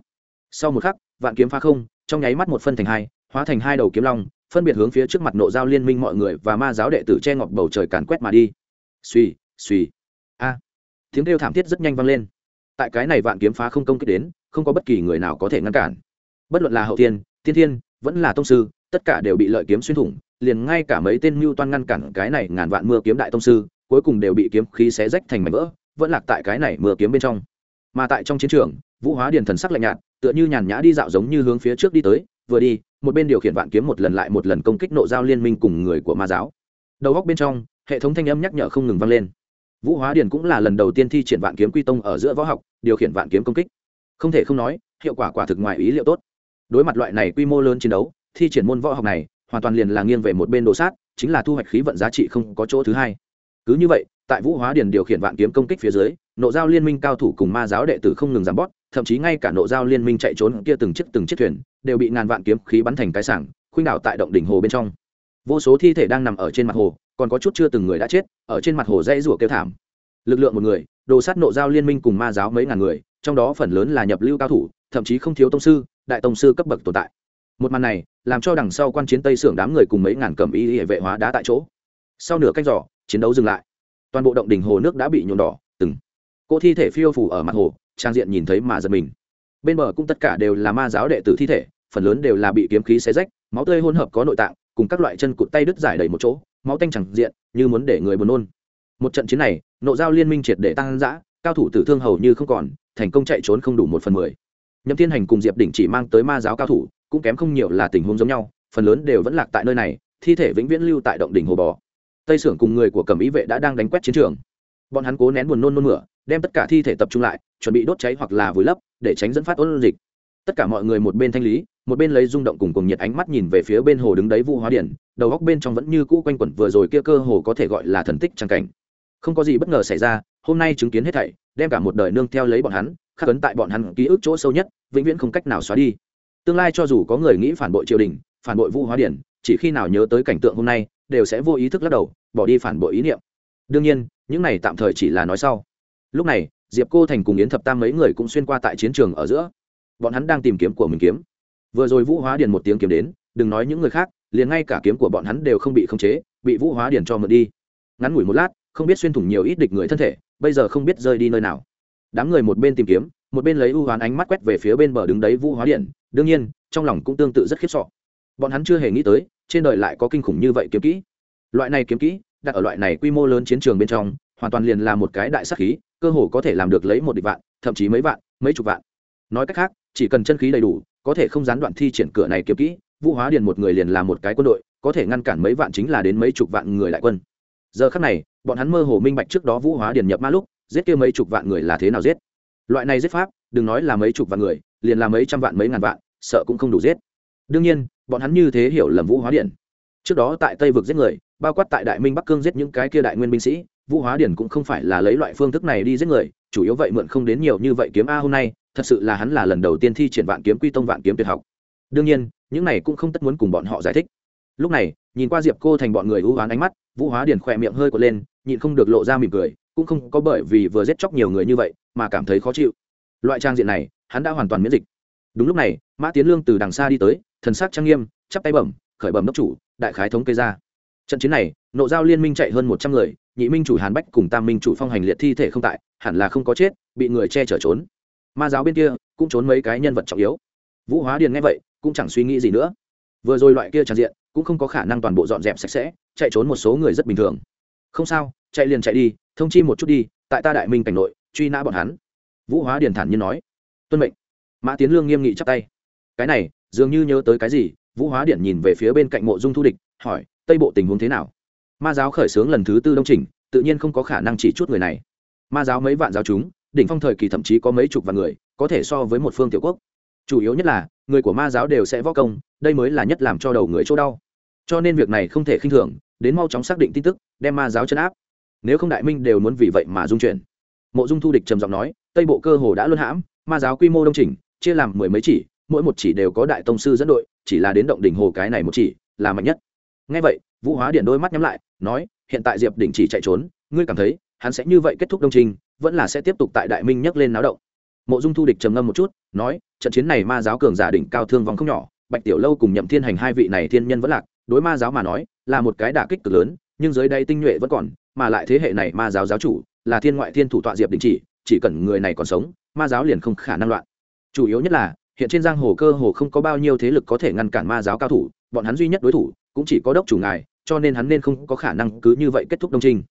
Sau một khắc, vạn kiếm phá không, trong nháy mắt một phân thành hai, hóa thành hai đầu kiếm long, phân biệt hướng phía trước mặt nộ giao liên minh mọi người và ma giáo đệ tử che ngọc bầu trời càn quét mà đi. Suy suy a. Tiếng kêu thảm thiết rất nhanh vang lên. Tại cái này vạn kiếm phá không công kích đến, không có bất kỳ người nào có thể ngăn cản. Bất luận là hậu tiên tiên thiên, vẫn là tông sư, tất cả đều bị lợi kiếm xuyên thủng, liền ngay cả mấy tên mưu toan ngăn cản cái này ngàn vạn mưa kiếm đại tông sư cuối cùng đều bị kiếm khí xé rách thành mảnh vỡ, vẫn lạc tại cái này mưa kiếm bên trong. Mà tại trong chiến trường, vũ hóa điền thần sắc lạnh nhạt, tựa như nhàn nhã đi dạo giống như hướng phía trước đi tới, vừa đi, một bên điều khiển vạn kiếm một lần lại một lần công kích nộ giao liên minh cùng người của ma giáo. Đầu góc bên trong, hệ thống thanh âm nhắc nhở không ngừng vang lên. Vũ hóa điền cũng là lần đầu tiên thi triển vạn kiếm quy tông ở giữa võ học, điều khiển vạn kiếm công kích. Không thể không nói, hiệu quả quả thực ngoài ý liệu tốt. Đối mặt loại này quy mô lớn chiến đấu, thi triển môn võ học này, hoàn toàn liền là nghiêng về một bên đồ sát, chính là thu hoạch khí vận giá trị không có chỗ thứ hai cứ như vậy, tại vũ hóa điền điều khiển vạn kiếm công kích phía dưới, nộ giao liên minh cao thủ cùng ma giáo đệ tử không ngừng giảm bót, thậm chí ngay cả nộ giao liên minh chạy trốn kia từng chiếc từng chiếc thuyền, đều bị ngàn vạn kiếm khí bắn thành cái sảng, khuynh đảo tại động đỉnh hồ bên trong. Vô số thi thể đang nằm ở trên mặt hồ, còn có chút chưa từng người đã chết, ở trên mặt hồ dãy rủa kêu thảm. Lực lượng một người, đồ sát nộ giao liên minh cùng ma giáo mấy ngàn người, trong đó phần lớn là nhập lưu cao thủ, thậm chí không thiếu tông sư, đại tông sư cấp bậc tồn tại. Một màn này, làm cho đằng sau quan chiến tây sưởng đám người cùng mấy ngàn cầm y hệ vệ hóa đá tại chỗ. Sau nửa canh giỏ chiến đấu dừng lại. Toàn bộ động đỉnh hồ nước đã bị nhuộm đỏ, từng. Cô thi thể phiêu phủ ở mặt hồ, trang diện nhìn thấy mà giật mình. Bên bờ cũng tất cả đều là ma giáo đệ tử thi thể, phần lớn đều là bị kiếm khí xé rách, máu tươi hỗn hợp có nội tạng, cùng các loại chân cụt tay đứt giải đầy một chỗ, máu tanh chẳng diện, như muốn để người buồn nôn. Một trận chiến này, nộ giao liên minh triệt để tăng giã cao thủ tử thương hầu như không còn, thành công chạy trốn không đủ một phần mười. Nhậm thiên hành cùng diệp đỉnh chỉ mang tới ma giáo cao thủ, cũng kém không nhiều là tình huống giống nhau, phần lớn đều vẫn lạc tại nơi này, thi thể vĩnh viễn lưu tại động đỉnh hồ bò tây sưởng cùng người của cẩm ý vệ đã đang đánh quét chiến trường. Bọn hắn cố nén buồn nôn nôn mửa, đem tất cả thi thể tập trung lại, chuẩn bị đốt cháy hoặc là vùi lấp, để tránh dẫn phát ôn dịch. Tất cả mọi người một bên thanh lý, một bên lấy rung động cùng cùng nhiệt ánh mắt nhìn về phía bên hồ đứng đấy Vu hóa điển, đầu góc bên trong vẫn như cũ quanh quẩn vừa rồi kia cơ hồ có thể gọi là thần tích trang cảnh. Không có gì bất ngờ xảy ra, hôm nay chứng kiến hết thảy, đem cả một đời nương theo lấy bọn hắn, khắc ấn tại bọn hắn ký ức chỗ sâu nhất, vĩnh viễn không cách nào xóa đi. Tương lai cho dù có người nghĩ phản bội triều đình, phản bội Vu hóa điển, chỉ khi nào nhớ tới cảnh tượng hôm nay đều sẽ vô ý thức lắc đầu, bỏ đi phản bội ý niệm. Đương nhiên, những này tạm thời chỉ là nói sau. Lúc này, diệp cô thành cùng yến thập tam mấy người cũng xuyên qua tại chiến trường ở giữa. Bọn hắn đang tìm kiếm của mình kiếm. Vừa rồi vũ hóa điền một tiếng kiếm đến, đừng nói những người khác, liền ngay cả kiếm của bọn hắn đều không bị khống chế, bị vũ hóa điền cho mượn đi. Ngắn ngủi một lát, không biết xuyên thủng nhiều ít địch người thân thể, bây giờ không biết rơi đi nơi nào. Đám người một bên tìm kiếm, một bên lấy ưu hoán ánh mắt quét về phía bên bờ đứng đấy vũ hóa điện đương nhiên, trong lòng cũng tương tự rất khiếp sọ bọn hắn chưa hề nghĩ tới trên đời lại có kinh khủng như vậy kiếm kỹ. Loại này kiếm kỹ, đặt ở loại này quy mô lớn chiến trường bên trong, hoàn toàn liền là một cái đại sắc khí, cơ hồ có thể làm được lấy một địch vạn, thậm chí mấy vạn, mấy chục vạn. Nói cách khác, chỉ cần chân khí đầy đủ, có thể không gián đoạn thi triển cửa này kiếm kỹ, vũ hóa điền một người liền là một cái quân đội, có thể ngăn cản mấy vạn chính là đến mấy chục vạn người đại quân. Giờ khắc này, bọn hắn mơ hồ minh bạch trước đó vũ hóa điền nhập ma lúc, giết kia mấy chục vạn người là thế nào giết. Loại này giết pháp, đừng nói là mấy chục vạn người, liền là mấy trăm vạn, mấy ngàn vạn, sợ cũng không đủ giết. Đương nhiên bọn hắn như thế hiểu lầm vũ hóa điện trước đó tại tây vực giết người, bao quát tại đại minh bắc cương giết những cái kia đại nguyên binh sĩ, vũ hóa điển cũng không phải là lấy loại phương thức này đi giết người, chủ yếu vậy mượn không đến nhiều như vậy kiếm a hôm nay, thật sự là hắn là lần đầu tiên thi triển vạn kiếm quy tông vạn kiếm tuyệt học. Đương nhiên, những này cũng không tất muốn cùng bọn họ giải thích. Lúc này, nhìn qua diệp cô thành bọn người ưu hoán ánh mắt, vũ hóa điển khỏe miệng hơi quật lên, nhịn không được lộ ra mỉm cười, cũng không có bởi vì vừa giết chóc nhiều người như vậy mà cảm thấy khó chịu. Loại trang diện này, hắn đã hoàn toàn miễn dịch. Đúng lúc này, mã tiến lương từ đằng xa đi tới thần sắc trang nghiêm, chắp tay bẩm, khởi bẩm đốc chủ, đại khái thống kê ra. Trận chiến này, nộ giao liên minh chạy hơn một trăm người, nhị minh chủ hàn bách cùng tam minh chủ phong hành liệt thi thể không tại, hẳn là không có chết, bị người che chở trốn. Ma giáo bên kia, cũng trốn mấy cái nhân vật trọng yếu. Vũ hóa điền nghe vậy, cũng chẳng suy nghĩ gì nữa. Vừa rồi loại kia tràn diện, cũng không có khả năng toàn bộ dọn dẹp sạch sẽ, chạy trốn một số người rất bình thường. Không sao, chạy liền chạy đi, thông chi một chút đi, tại ta đại minh cảnh nội, truy nã bọn hắn. Vũ hóa điền thản nhiên nói. Tuân mệnh. Mã tiến lương nghiêm nghị chắp tay. Cái này dường như nhớ tới cái gì, vũ hóa điện nhìn về phía bên cạnh mộ dung thu địch, hỏi, tây bộ tình huống thế nào? Ma giáo khởi xướng lần thứ tư đông trình tự nhiên không có khả năng chỉ chút người này. Ma giáo mấy vạn giáo chúng, đỉnh phong thời kỳ thậm chí có mấy chục vạn người, có thể so với một phương tiểu quốc. Chủ yếu nhất là, người của ma giáo đều sẽ võ công, đây mới là nhất làm cho đầu người chỗ đau. Cho nên việc này không thể khinh thường, đến mau chóng xác định tin tức, đem ma giáo chấn áp. Nếu không đại minh đều muốn vì vậy mà dung chuyển. Mộ dung thu địch trầm giọng nói, tây bộ cơ hồ đã luân hãm, ma giáo quy mô đông chỉnh, chia làm mười mấy chỉ mỗi một chỉ đều có đại tông sư dẫn đội, chỉ là đến động đỉnh hồ cái này một chỉ là mạnh nhất. Ngay vậy, vũ hóa điện đôi mắt nhắm lại, nói, hiện tại diệp đỉnh chỉ chạy trốn, ngươi cảm thấy, hắn sẽ như vậy kết thúc đông trình, vẫn là sẽ tiếp tục tại đại minh nhấc lên náo động. Mộ dung thu địch trầm ngâm một chút, nói, trận chiến này ma giáo cường giả đỉnh cao thương vong không nhỏ, bạch tiểu lâu cùng nhậm thiên hành hai vị này thiên nhân vẫn lạc, đối ma giáo mà nói, là một cái đả kích cực lớn, nhưng dưới đây tinh nhuệ vẫn còn, mà lại thế hệ này ma giáo giáo chủ, là thiên ngoại thiên thủ tọa diệp đình chỉ chỉ cần người này còn sống, ma giáo liền không khả năng loạn. Chủ yếu nhất là hiện trên giang hồ cơ hồ không có bao nhiêu thế lực có thể ngăn cản ma giáo cao thủ, bọn hắn duy nhất đối thủ cũng chỉ có đốc chủ ngài, cho nên hắn nên không có khả năng cứ như vậy kết thúc đông trinh.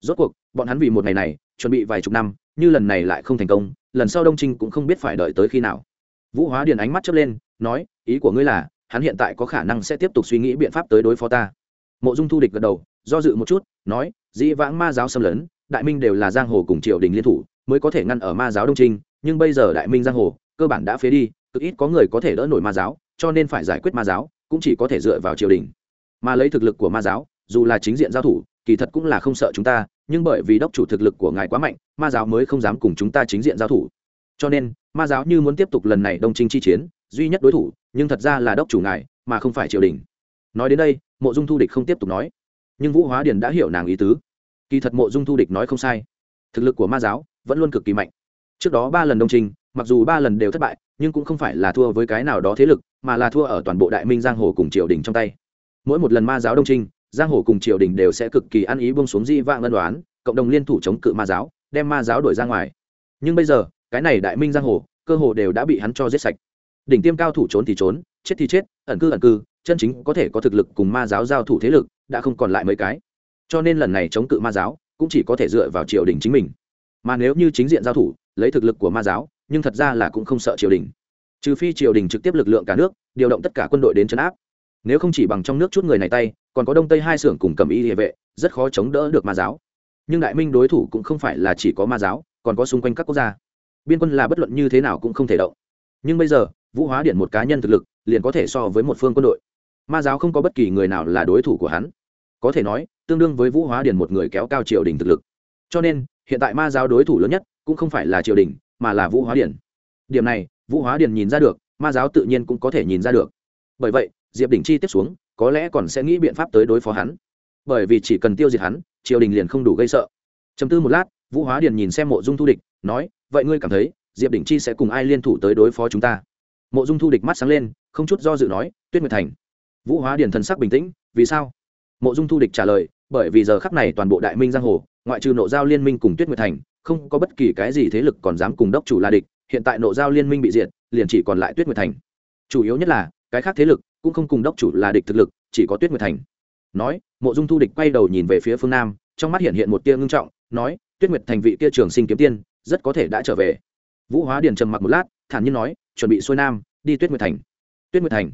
Rốt cuộc, bọn hắn vì một ngày này, chuẩn bị vài chục năm, như lần này lại không thành công, lần sau đông trinh cũng không biết phải đợi tới khi nào. Vũ hóa điền ánh mắt chớp lên, nói, ý của ngươi là, hắn hiện tại có khả năng sẽ tiếp tục suy nghĩ biện pháp tới đối phó ta. Mộ dung thu địch gật đầu, do dự một chút, nói, dĩ vãng ma giáo xâm lấn, đại minh đều là giang hồ cùng triều đình liên thủ, mới có thể ngăn ở ma giáo đông trinh, nhưng bây giờ đại minh giang hồ, cơ bản đã phế đi cực ít có người có thể đỡ nổi ma giáo, cho nên phải giải quyết ma giáo, cũng chỉ có thể dựa vào triều đình. Mà lấy thực lực của ma giáo, dù là chính diện giao thủ, kỳ thật cũng là không sợ chúng ta, nhưng bởi vì đốc chủ thực lực của ngài quá mạnh, ma giáo mới không dám cùng chúng ta chính diện giao thủ. Cho nên, ma giáo như muốn tiếp tục lần này đông trinh chi chiến, duy nhất đối thủ, nhưng thật ra là đốc chủ ngài, mà không phải triều đình. Nói đến đây, mộ dung thu địch không tiếp tục nói. Nhưng vũ hóa điền đã hiểu nàng ý tứ. Kỳ thật mộ dung thu địch nói không sai. Thực lực của ma giáo vẫn luôn cực kỳ mạnh. Trước đó ba lần đông trinh mặc dù ba lần đều thất bại nhưng cũng không phải là thua với cái nào đó thế lực, mà là thua ở toàn bộ đại minh giang hồ cùng triều đình trong tay. Mỗi một lần ma giáo đông trinh, giang hồ cùng triều đình đều sẽ cực kỳ ăn ý bông xuống di vạng ân đoán cộng đồng liên thủ chống cự ma giáo, đem ma giáo đuổi ra ngoài. Nhưng bây giờ, cái này đại minh giang hồ, cơ hồ đều đã bị hắn cho giết sạch. Đỉnh tiêm cao thủ trốn thì trốn, chết thì chết, ẩn cư ẩn cư, chân chính có thể có thực lực cùng ma giáo giao thủ thế lực, đã không còn lại mấy cái. Cho nên lần này chống cự ma giáo, cũng chỉ có thể dựa vào triều đình chính mình. Mà nếu như chính diện giao thủ, lấy thực lực của ma giáo nhưng thật ra là cũng không sợ triều đình. Trừ phi triều đình trực tiếp lực lượng cả nước, điều động tất cả quân đội đến chấn áp. Nếu không chỉ bằng trong nước chút người này tay, còn có đông tây hai xưởng cùng cầm y địa vệ, rất khó chống đỡ được ma giáo. Nhưng đại minh đối thủ cũng không phải là chỉ có ma giáo, còn có xung quanh các quốc gia. Biên quân là bất luận như thế nào cũng không thể động. Nhưng bây giờ, vũ hóa điện một cá nhân thực lực, liền có thể so với một phương quân đội. Ma giáo không có bất kỳ người nào là đối thủ của hắn. Có thể nói, tương đương với vũ hóa điện một người kéo cao triều đình thực lực. Cho nên, hiện tại ma giáo đối thủ lớn nhất cũng không phải là triều đình mà là vũ hóa điển. điểm này, vũ hóa điển nhìn ra được, ma giáo tự nhiên cũng có thể nhìn ra được. Bởi vậy, diệp đỉnh chi tiếp xuống, có lẽ còn sẽ nghĩ biện pháp tới đối phó hắn. Bởi vì chỉ cần tiêu diệt hắn, triều đình liền không đủ gây sợ. Chấm tư một lát, vũ hóa điền nhìn xem mộ dung thu địch, nói, vậy ngươi cảm thấy, diệp đỉnh chi sẽ cùng ai liên thủ tới đối phó chúng ta? Mộ dung thu địch mắt sáng lên, không chút do dự nói, tuyết nguyệt thành. Vũ hóa điền thần sắc bình tĩnh, vì sao? Mộ dung thu địch trả lời, bởi vì giờ khắc này toàn bộ đại minh giang hồ, ngoại trừ nộ giao liên minh cùng tuyết nguyệt thành không có bất kỳ cái gì thế lực còn dám cùng đốc chủ la địch, hiện tại nộ giao liên minh bị diệt, liền chỉ còn lại tuyết nguyệt thành. Chủ yếu nhất là, cái khác thế lực cũng không cùng đốc chủ là địch thực lực, chỉ có tuyết nguyệt thành. Nói, mộ dung thu địch quay đầu nhìn về phía phương nam, trong mắt hiện hiện một tia ngưng trọng, nói, tuyết nguyệt thành vị kia trường sinh kiếm tiên, rất có thể đã trở về. Vũ hóa điền trầm mặc một lát, thản nhiên nói, chuẩn bị xuôi nam, đi tuyết nguyệt thành. Tuyết nguyệt thành?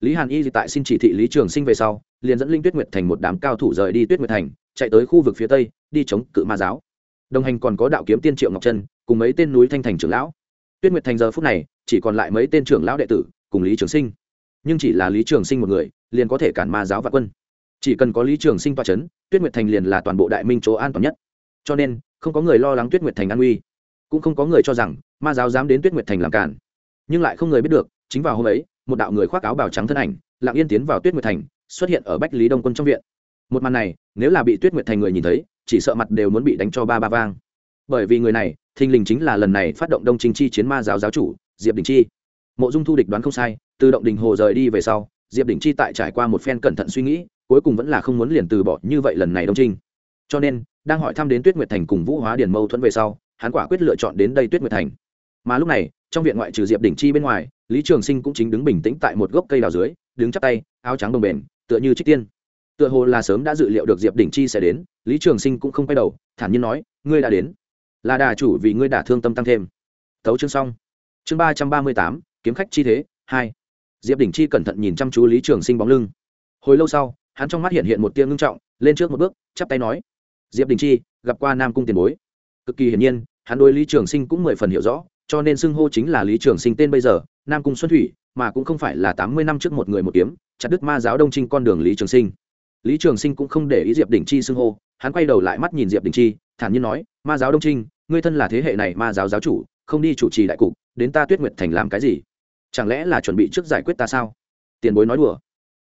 Lý hàn y tại xin chỉ thị lý trường sinh về sau, liền dẫn linh tuyết nguyệt thành một đám cao thủ rời đi tuyết nguyệt thành, chạy tới khu vực phía tây, đi chống cự ma giáo đồng hành còn có đạo kiếm tiên triệu ngọc trân, cùng mấy tên núi thanh thành trưởng lão. Tuyết nguyệt thành giờ phút này, chỉ còn lại mấy tên trưởng lão đệ tử, cùng lý trường sinh. Nhưng chỉ là lý trường sinh một người, liền có thể cản ma giáo và quân. Chỉ cần có lý trường sinh toa c h ấ n tuyết nguyệt thành liền là toàn bộ đại minh chỗ an toàn nhất. Cho nên, không có người lo lắng tuyết nguyệt thành an uy cũng không có người cho rằng, ma giáo dám đến tuyết nguyệt thành làm cản. Nhưng lại không người biết được, chính vào hôm ấy, một đạo người khoác áo bào trắng thân ảnh, lặng yên tiến vào tuyết nguyệt thành, xuất hiện ở bách lý đông quân trong viện. Một màn này, nếu là bị tuyết nguyệt thành người nhìn thấy chỉ sợ mặt đều muốn bị đánh cho ba ba vang. Bởi vì người này, thình lình chính là lần này phát động đông chính chi chiến ma giáo giáo chủ, diệp đình chi. Mộ dung thu địch đoán không sai, từ động đình hồ rời đi về sau, diệp đình chi tại trải qua một phen cẩn thận suy nghĩ, cuối cùng vẫn là không muốn liền từ bỏ như vậy lần này đông trinh cho nên, đang hỏi thăm đến tuyết nguyệt thành cùng vũ hóa điền mâu thuẫn về sau, hắn quả quyết lựa chọn đến đây tuyết nguyệt thành. Mà lúc này, trong viện ngoại trừ diệp đình chi bên ngoài, lý trường sinh cũng chính đứng bình tĩnh tại một gốc cây đào dưới, đứng chắp tay, áo trắng đồng bền, tựa như trích tiên tựa hồ là sớm đã dự liệu được diệp đình chi sẽ đến, lý trường sinh cũng không quay đầu, thản nhiên nói, ngươi đã đến. Là đà chủ vì ngươi đả thương tâm tăng thêm. Tấu chương xong. Chương ba trăm ba mươi tám, kiếm khách chi thế, hai. Diệp đình chi cẩn thận nhìn chăm chú lý trường sinh bóng lưng. Hồi lâu sau, hắn trong mắt hiện hiện một tia ngưng trọng, lên trước một bước, chắp tay nói, diệp đình chi, gặp qua nam cung tiền bối. Cực kỳ hiển nhiên, hắn đối lý trường sinh cũng mười phần hiểu rõ, cho nên xưng hô chính là lý trường sinh tên bây giờ, nam cung xuân thủy, mà cũng không phải là tám mươi năm trước một người một kiếm, chặt đứt ma giáo đông trinh con đường lý trường sinh lý trường sinh cũng không để ý diệp đình chi xưng hô, hắn quay đầu lại mắt nhìn diệp đình chi, thản nhiên nói, ma giáo đông trinh, ngươi thân là thế hệ này ma giáo giáo chủ, không đi chủ trì đại cục, đến ta tuyết nguyệt thành làm cái gì? Chẳng lẽ là chuẩn bị trước giải quyết ta sao? Tiền bối nói đùa.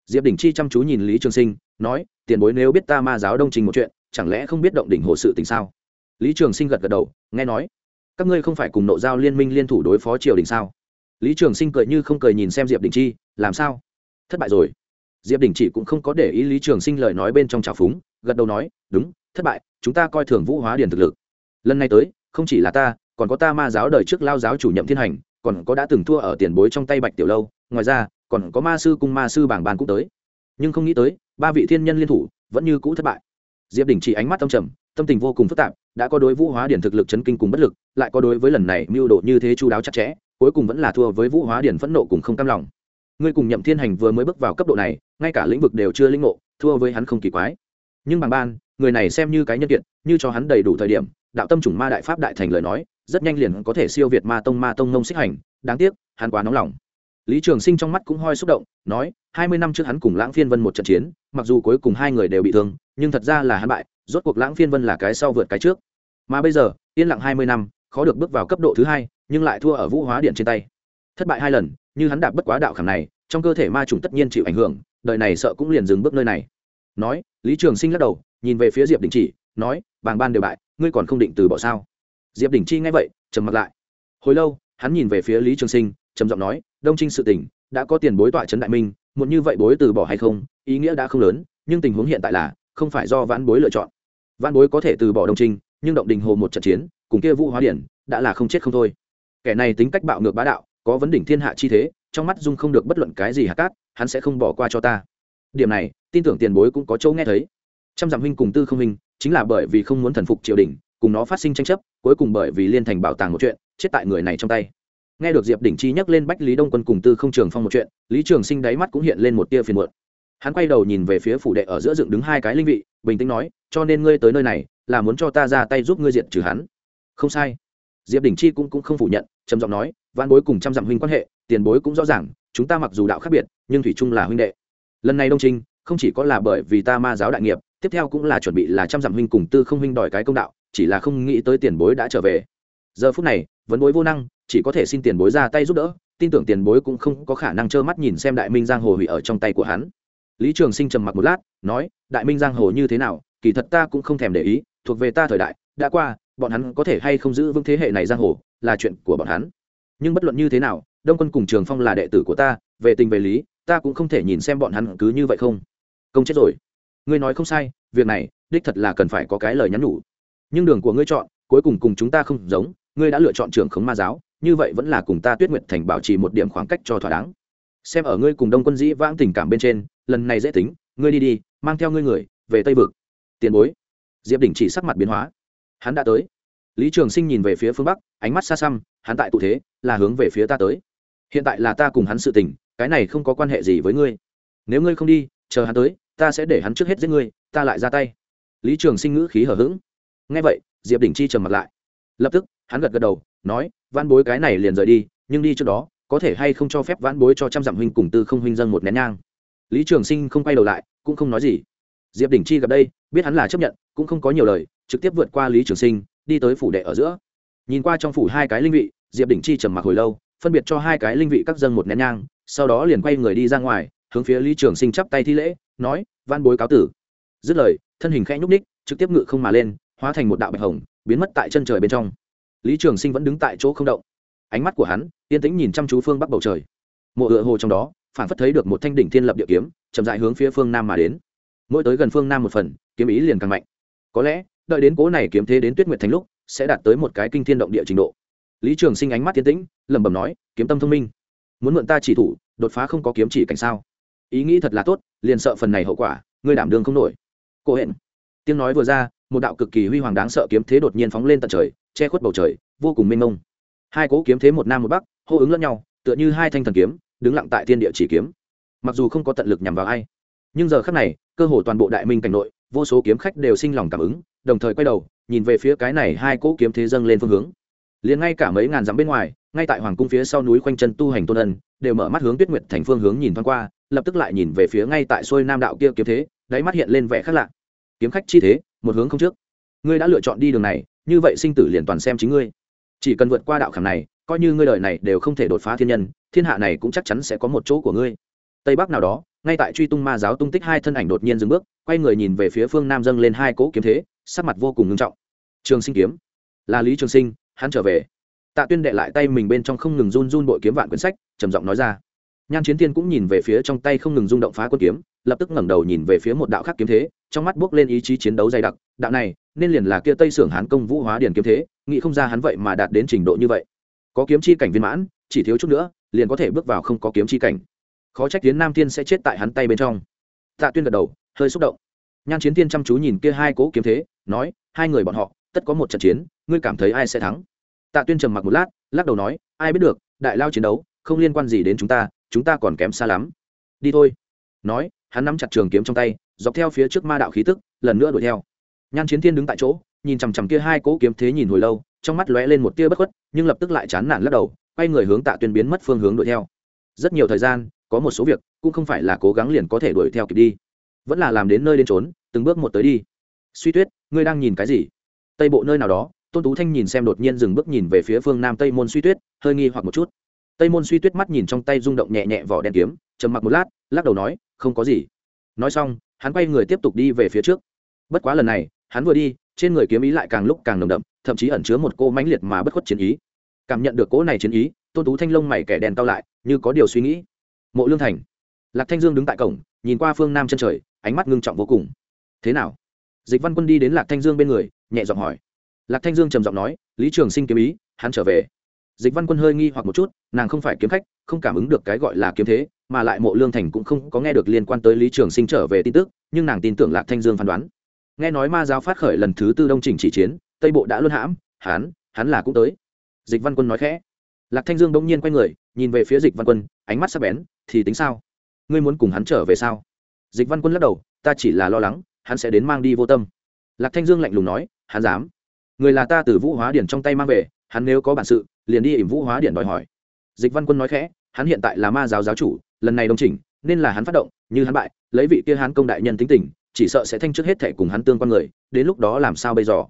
Diệp đình chi chăm chú nhìn lý trường sinh, nói, tiền bối nếu biết ta ma giáo đông trình một chuyện, chẳng lẽ không biết động đỉnh hồ sự tình sao? Lý trường sinh gật gật đầu, nghe nói, các ngươi không phải cùng nộ giao liên minh liên thủ đối phó triều đình sao? Lý trường sinh cười như không cười nhìn xem diệp đình chi, làm sao? Thất bại rồi diệp đình chỉ cũng không có để ý lý trường sinh lời nói bên trong trào phúng, gật đầu nói, đúng, thất bại, chúng ta coi thường vũ hóa điền thực lực. Lần này tới, không chỉ là ta, còn có ta ma giáo đời trước lao giáo chủ nhậm thiên hành, còn có đã từng thua ở tiền bối trong tay bạch tiểu lâu, ngoài ra, còn có ma sư cung ma sư bảng bàn cũng tới. Nhưng không nghĩ tới, ba vị thiên nhân liên thủ, vẫn như cũ thất bại. Diệp đình chỉ ánh mắt tâm trầm, tâm tình vô cùng phức tạp, đã có đối vũ hóa điển thực lực chấn kinh cùng bất lực, lại có đối với lần này mưu độ như thế chú đáo chặt chẽ, cuối cùng vẫn là thua với vũ hóa điển phẫn nộ cùng không cam lòng. Ngươi cùng nhậm thiên hành vừa mới bước vào cấp độ này ngay cả lĩnh vực đều chưa lĩnh ngộ, thua với hắn không kỳ quái. Nhưng bằng ban, người này xem như cái nhân kiện như cho hắn đầy đủ thời điểm, đạo tâm chủng ma đại pháp đại thành lời nói, rất nhanh liền có thể siêu việt ma tông ma tông nông xích hành, đáng tiếc, hắn quá nóng lòng. Lý trường sinh trong mắt cũng hoi xúc động, nói, hai mươi năm trước hắn cùng lãng phiên vân một trận chiến, mặc dù cuối cùng hai người đều bị thương, nhưng thật ra là hắn bại, rốt cuộc lãng phiên vân là cái sau vượt cái trước. Mà bây giờ, yên lặng hai mươi năm, khó được bước vào cấp độ thứ hai, nhưng lại thua ở vũ hóa điện trên tay. Thất bại hai lần, như hắn đạp bất quá đạo khảm này, trong cơ thể ma trùng tất nhiên chịu ảnh hưởng đời này sợ cũng liền dừng bước nơi này. Nói, lý trường sinh lắc đầu, nhìn về phía diệp đình chỉ, nói, bàng ban đều bại, ngươi còn không định từ bỏ sao? Diệp đình chi nghe vậy, trầm mặt lại. Hồi lâu, hắn nhìn về phía lý trường sinh, trầm giọng nói, đông trinh sự tình, đã có tiền bối tọa trấn đại minh muốn như vậy bối từ bỏ hay không, ý nghĩa đã không lớn, nhưng tình huống hiện tại là, không phải do vãn bối lựa chọn. Vãn bối có thể từ bỏ đông trinh, nhưng động đình hồ một trận chiến, cùng kia vũ hóa điển, đã là không chết không thôi. Kẻ này tính cách bạo ngược bá đạo, có vấn đỉnh thiên hạ chi thế trong mắt dung không được bất luận cái gì hạt cát hắn sẽ không bỏ qua cho ta. Điểm này tin tưởng tiền bối cũng có chỗ nghe thấy. Trăm dặm huynh cùng tư không huynh chính là bởi vì không muốn thần phục triều đình cùng nó phát sinh tranh chấp cuối cùng bởi vì liên thành bảo tàng một chuyện chết tại người này trong tay. Nghe được diệp đỉnh chi nhắc lên bách lý đông quân cùng tư không trường phong một chuyện lý trường sinh đáy mắt cũng hiện lên một tia phiền muộn. Hắn quay đầu nhìn về phía phủ đệ ở giữa dựng đứng hai cái linh vị bình tĩnh nói cho nên ngươi tới nơi này là muốn cho ta ra tay giúp ngươi diệt trừ hắn. Không sai. Diệp đỉnh chi cũng, cũng không phủ nhận trầm giọng nói văn bối cùng trăm dặm huynh quan hệ tiền bối cũng rõ ràng, chúng ta mặc dù đạo khác biệt, nhưng thủy chung là huynh đệ. Lần này đông trinh, không chỉ có là bởi vì ta ma giáo đại nghiệp, tiếp theo cũng là chuẩn bị là trăm dặm huynh cùng tư không huynh đòi cái công đạo, chỉ là không nghĩ tới tiền bối đã trở về. Giờ phút này, vấn bối vô năng, chỉ có thể xin tiền bối ra tay giúp đỡ, tin tưởng tiền bối cũng không có khả năng trơ mắt nhìn xem đại minh giang hồ hủy ở trong tay của hắn. Lý trường sinh trầm mặc một lát, nói, đại minh giang hồ như thế nào, kỳ thật ta cũng không thèm để ý, thuộc về ta thời đại, đã qua, bọn hắn có thể hay không giữ vững thế hệ này giang hồ, là chuyện của bọn hắn. Nhưng bất luận như thế nào đông quân cùng trường phong là đệ tử của ta, về tình về lý, ta cũng không thể nhìn xem bọn hắn cứ như vậy không. Công chết rồi. Ngươi nói không sai, việc này, đích thật là cần phải có cái lời nhắn nhủ. Nhưng đường của ngươi chọn, cuối cùng cùng chúng ta không giống, ngươi đã lựa chọn trường khống ma giáo, như vậy vẫn là cùng ta tuyết nguyệt thành bảo trì một điểm khoảng cách cho thỏa đáng. Xem ở ngươi cùng đông quân dĩ vãng tình cảm bên trên, lần này dễ tính, ngươi đi đi, mang theo ngươi người, về tây vực. Tiền bối. Diệp đỉnh chỉ sắc mặt biến hóa. Hắn đã tới. Lý trường sinh nhìn về phía phương bắc, ánh mắt xa xăm, hắn tại tụ thế, là hướng về phía ta tới hiện tại là ta cùng hắn sự tình, cái này không có quan hệ gì với ngươi. Nếu ngươi không đi, chờ hắn tới, ta sẽ để hắn trước hết giết ngươi, ta lại ra tay. Lý trường sinh ngữ khí hở h ữ g ngay vậy, diệp đình chi trầm mặt lại. Lập tức, hắn gật gật đầu, nói văn bối cái này liền rời đi, nhưng đi trước đó, có thể hay không cho phép vãn bối cho trăm dặm huynh cùng tư không huynh dân một nén nhang? Lý trường sinh không quay đầu lại, cũng không nói gì. Diệp đình chi gặp đây, biết hắn là chấp nhận, cũng không có nhiều lời, trực tiếp vượt qua lý trường sinh, đi tới phủ đệ ở giữa. Nhìn qua trong phủ hai cái linh vị, diệp đình chi trầm mặc hồi lâu phân biệt cho hai cái linh vị các dân một nén nhang, sau đó liền quay người đi ra ngoài, hướng phía lý trường sinh chắp tay thi lễ, nói van bối cáo tử. Dứt lời, thân hình khẽ nhúc ních trực tiếp ngự không mà lên, hóa thành một đạo bạch hồng, biến mất tại chân trời bên trong. Lý trường sinh vẫn đứng tại chỗ không động. Ánh mắt của hắn, yên tĩnh nhìn chăm chú phương bắc bầu trời. Mộ ựa hồ trong đó, phản phất thấy được một thanh đỉnh thiên lập địa kiếm, chậm dại hướng phía phương nam mà đến. Mỗi tới gần phương nam một phần, kiếm ý liền càng mạnh. Có lẽ, đợi đến cố này kiếm thế đến tuyết nguyệt thành lúc, sẽ đạt tới một cái kinh thiên động địa trình độ lý trường sinh ánh mắt tiến tĩnh, lẩm bẩm nói, kiếm tâm thông minh. Muốn mượn ta chỉ thủ, đột phá không có kiếm chỉ cảnh sao? Ý nghĩ thật là tốt, liền sợ phần này hậu quả, ngươi đảm đương không nổi. Cô hẹn tiếng nói vừa ra, một đạo cực kỳ huy hoàng đáng sợ kiếm thế đột nhiên phóng lên tận trời, che khuất bầu trời, vô cùng mênh mông. Hai cỗ kiếm thế một nam một bắc, hô ứng lẫn nhau, tựa như hai thanh thần kiếm, đứng lặng tại thiên địa chỉ kiếm. Mặc dù không có tận lực nhằm vào ai, nhưng giờ khắc này, cơ hồ toàn bộ đại minh cảnh nội, vô số kiếm khách đều sinh lòng cảm ứng, đồng thời quay đầu, nhìn về phía cái này hai cỗ kiếm thế dâng lên phương hướng liền ngay cả mấy ngàn dặm bên ngoài, ngay tại hoàng cung phía sau núi khoanh chân tu hành tôn ân, đều mở mắt hướng tuyết nguyệt thành phương hướng nhìn thoáng qua, lập tức lại nhìn về phía ngay tại xuôi nam đạo kia kiếm thế, đáy mắt hiện lên vẻ khác lạ. Kiếm khách chi thế, một hướng không trước. Ngươi đã lựa chọn đi đường này, như vậy sinh tử liền toàn xem chính ngươi. Chỉ cần vượt qua đạo khảm này, coi như ngươi đời này đều không thể đột phá thiên nhân, thiên hạ này cũng chắc chắn sẽ có một chỗ của ngươi. Tây bắc nào đó, ngay tại truy tung ma giáo tung tích hai thân ảnh đột nhiên dừng bước, quay người nhìn về phía phương nam dâng lên hai cỗ kiếm thế, sắc mặt vô cùng ngưng trọng. Trường sinh kiếm. Là lý trường sinh hắn trở về. Tạ tuyên đệ lại tay mình bên trong không ngừng run run bội kiếm vạn quyển sách, trầm giọng nói ra. Nhan chiến tiên cũng nhìn về phía trong tay không ngừng rung động phá quân kiếm, lập tức ngẩng đầu nhìn về phía một đạo khác kiếm thế, trong mắt bước lên ý chí chiến đấu dày đặc, đạo này, nên liền là kia tây sưởng hán công vũ hóa điển kiếm thế, nghĩ không ra hắn vậy mà đạt đến trình độ như vậy. Có kiếm chi cảnh viên mãn, chỉ thiếu chút nữa, liền có thể bước vào không có kiếm chi cảnh. Khó trách tiến nam tiên sẽ chết tại hắn tay bên trong. Tạ tuyên gật đầu, hơi xúc động. Nhan chiến tiên chăm chú nhìn kia hai cố kiếm thế, nói, hai người bọn họ tất có một trận chiến, ngươi cảm thấy ai sẽ thắng? Tạ tuyên trầm mặc một lát, lắc đầu nói, ai biết được, đại lao chiến đấu, không liên quan gì đến chúng ta chúng ta còn kém xa lắm. Đi thôi. Nói, hắn nắm chặt trường kiếm trong tay, dọc theo phía trước ma đạo khí tức, lần nữa đuổi theo. Nhan chiến thiên đứng tại chỗ, nhìn chằm chằm kia hai cỗ kiếm thế nhìn hồi lâu, trong mắt lóe lên một tia bất khuất, nhưng lập tức lại chán nản lắc đầu, quay người hướng tạ tuyên biến mất phương hướng đuổi theo. Rất nhiều thời gian, có một số việc, cũng không phải là cố gắng liền có thể đuổi theo kịp đi, vẫn là làm đến nơi đến trốn từng bước một tới đi. Suy tuyết, ngươi đang nhìn cái gì? Tây bộ nơi nào đó, tôn tú thanh nhìn xem đột nhiên dừng bước nhìn về phía phương nam tây môn suy tuyết, hơi nghi hoặc một chút. Tây môn suy tuyết mắt nhìn trong tay rung động nhẹ nhẹ vỏ đen kiếm, trầm mặc một lát, lắc đầu nói, không có gì. Nói xong, hắn quay người tiếp tục đi về phía trước. Bất quá lần này, hắn vừa đi, trên người kiếm ý lại càng lúc càng nồng đậm, thậm chí ẩn chứa một cô mãnh liệt mà bất khuất chiến ý. Cảm nhận được cỗ này chiến ý, tôn tú thanh lông mày kẻ đèn cao lại, như có điều suy nghĩ. Mộ lương thành. Lạc thanh dương đứng tại cổng, nhìn qua phương nam chân trời, ánh mắt ngưng trọng vô cùng. Thế nào? Dịch văn quân đi đến lạc thanh dương bên người, nhẹ giọng hỏi. Lạc thanh dương trầm giọng nói, lý trường sinh kiếm ý, hắn trở về. Dịch văn quân hơi nghi hoặc một chút, nàng không phải kiếm khách, không cảm ứng được cái gọi là kiếm thế, mà lại mộ lương thành cũng không có nghe được liên quan tới lý trường sinh trở về tin tức, nhưng nàng tin tưởng lạc thanh dương phán đoán. Nghe nói ma giáo phát khởi lần thứ tư đông Trình chỉ chiến, tây bộ đã luân hãm, hắn hắn là cũng tới. Dịch văn quân nói khẽ. Lạc thanh dương bỗng nhiên quay người, nhìn về phía dịch văn quân, ánh mắt sắp bén, thì tính sao? Ngươi muốn cùng hắn trở về sao? Dịch văn quân lắc đầu, ta chỉ là lo lắng hắn sẽ đến mang đi vô tâm. Lạc thanh dương lạnh lùng nói, hắn dám. Người là ta từ vũ hóa điển trong tay mang về, hắn nếu có bản sự, liền đi ỉm vũ hóa điển đòi hỏi. Dịch văn quân nói khẽ, hắn hiện tại là ma giáo giáo chủ, lần này đồng chỉnh, nên là hắn phát động, như hắn bại, lấy vị kia hắn công đại nhân tính tình, chỉ sợ sẽ thanh trước hết thẻ cùng hắn tương quan người, đến lúc đó làm sao bây giờ?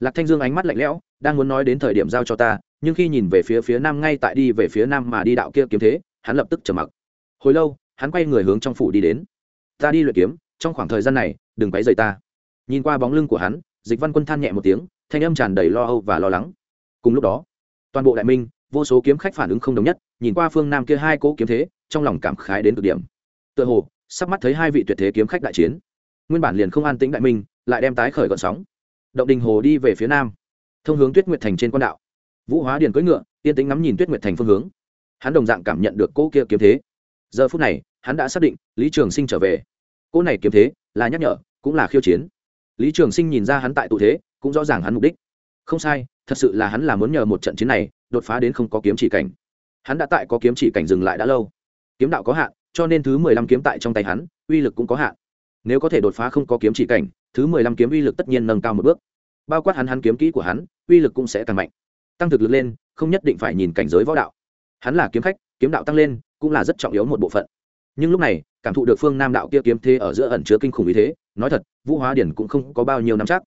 Lạc thanh dương ánh mắt lạnh lẽo, đang muốn nói đến thời điểm giao cho ta, nhưng khi nhìn về phía phía nam ngay tại đi về phía nam mà đi đạo kia kiếm thế, hắn lập tức trầm mặc. Hồi lâu, hắn quay người hướng trong phủ đi đến. Ta đi luyện kiếm, trong khoảng thời gian này đừng quấy rầy ta. Nhìn qua bóng lưng của hắn, dịch văn quân than nhẹ một tiếng, thanh âm tràn đầy lo âu và lo lắng. Cùng lúc đó, toàn bộ đại minh, vô số kiếm khách phản ứng không đồng nhất, nhìn qua phương nam kia hai cỗ kiếm thế, trong lòng cảm khái đến cực điểm. Tựa hồ, sắp mắt thấy hai vị tuyệt thế kiếm khách đại chiến. Nguyên bản liền không an tĩnh đại minh, lại đem tái khởi gọn sóng. Động đình hồ đi về phía nam. Thông hướng tuyết nguyệt thành trên quan đạo. Vũ hóa điền cưỡi ngựa, yên tĩnh ngắm nhìn tuyết nguyệt thành phương hướng. Hắn đồng dạng cảm nhận được cỗ kia kiếm thế. Giờ phút này, hắn đã xác định lý trường sinh trở về. Cỗ này kiếm thế là nhắc nhở cũng là khiêu chiến. Lý trường sinh nhìn ra hắn tại tụ thế, cũng rõ ràng hắn mục đích. Không sai, thật sự là hắn là muốn nhờ một trận chiến này, đột phá đến không có kiếm chỉ cảnh. Hắn đã tại có kiếm chỉ cảnh dừng lại đã lâu. Kiếm đạo có hạn, cho nên thứ mười lăm kiếm tại trong tay hắn, uy lực cũng có hạn. Nếu có thể đột phá không có kiếm chỉ cảnh, thứ mười lăm kiếm uy lực tất nhiên nâng cao một bước. Bao quát hắn hắn kiếm kỹ của hắn, uy lực cũng sẽ càng mạnh. Tăng thực lực lên, không nhất định phải nhìn cảnh giới võ đạo. Hắn là kiếm khách, kiếm đạo tăng lên, cũng là rất trọng yếu một bộ phận nhưng lúc này, cảm thụ được phương nam đạo kia kiếm thế ở giữa ẩn chứa kinh khủng ý thế, nói thật, vũ hóa điển cũng không có bao nhiêu năm chắc.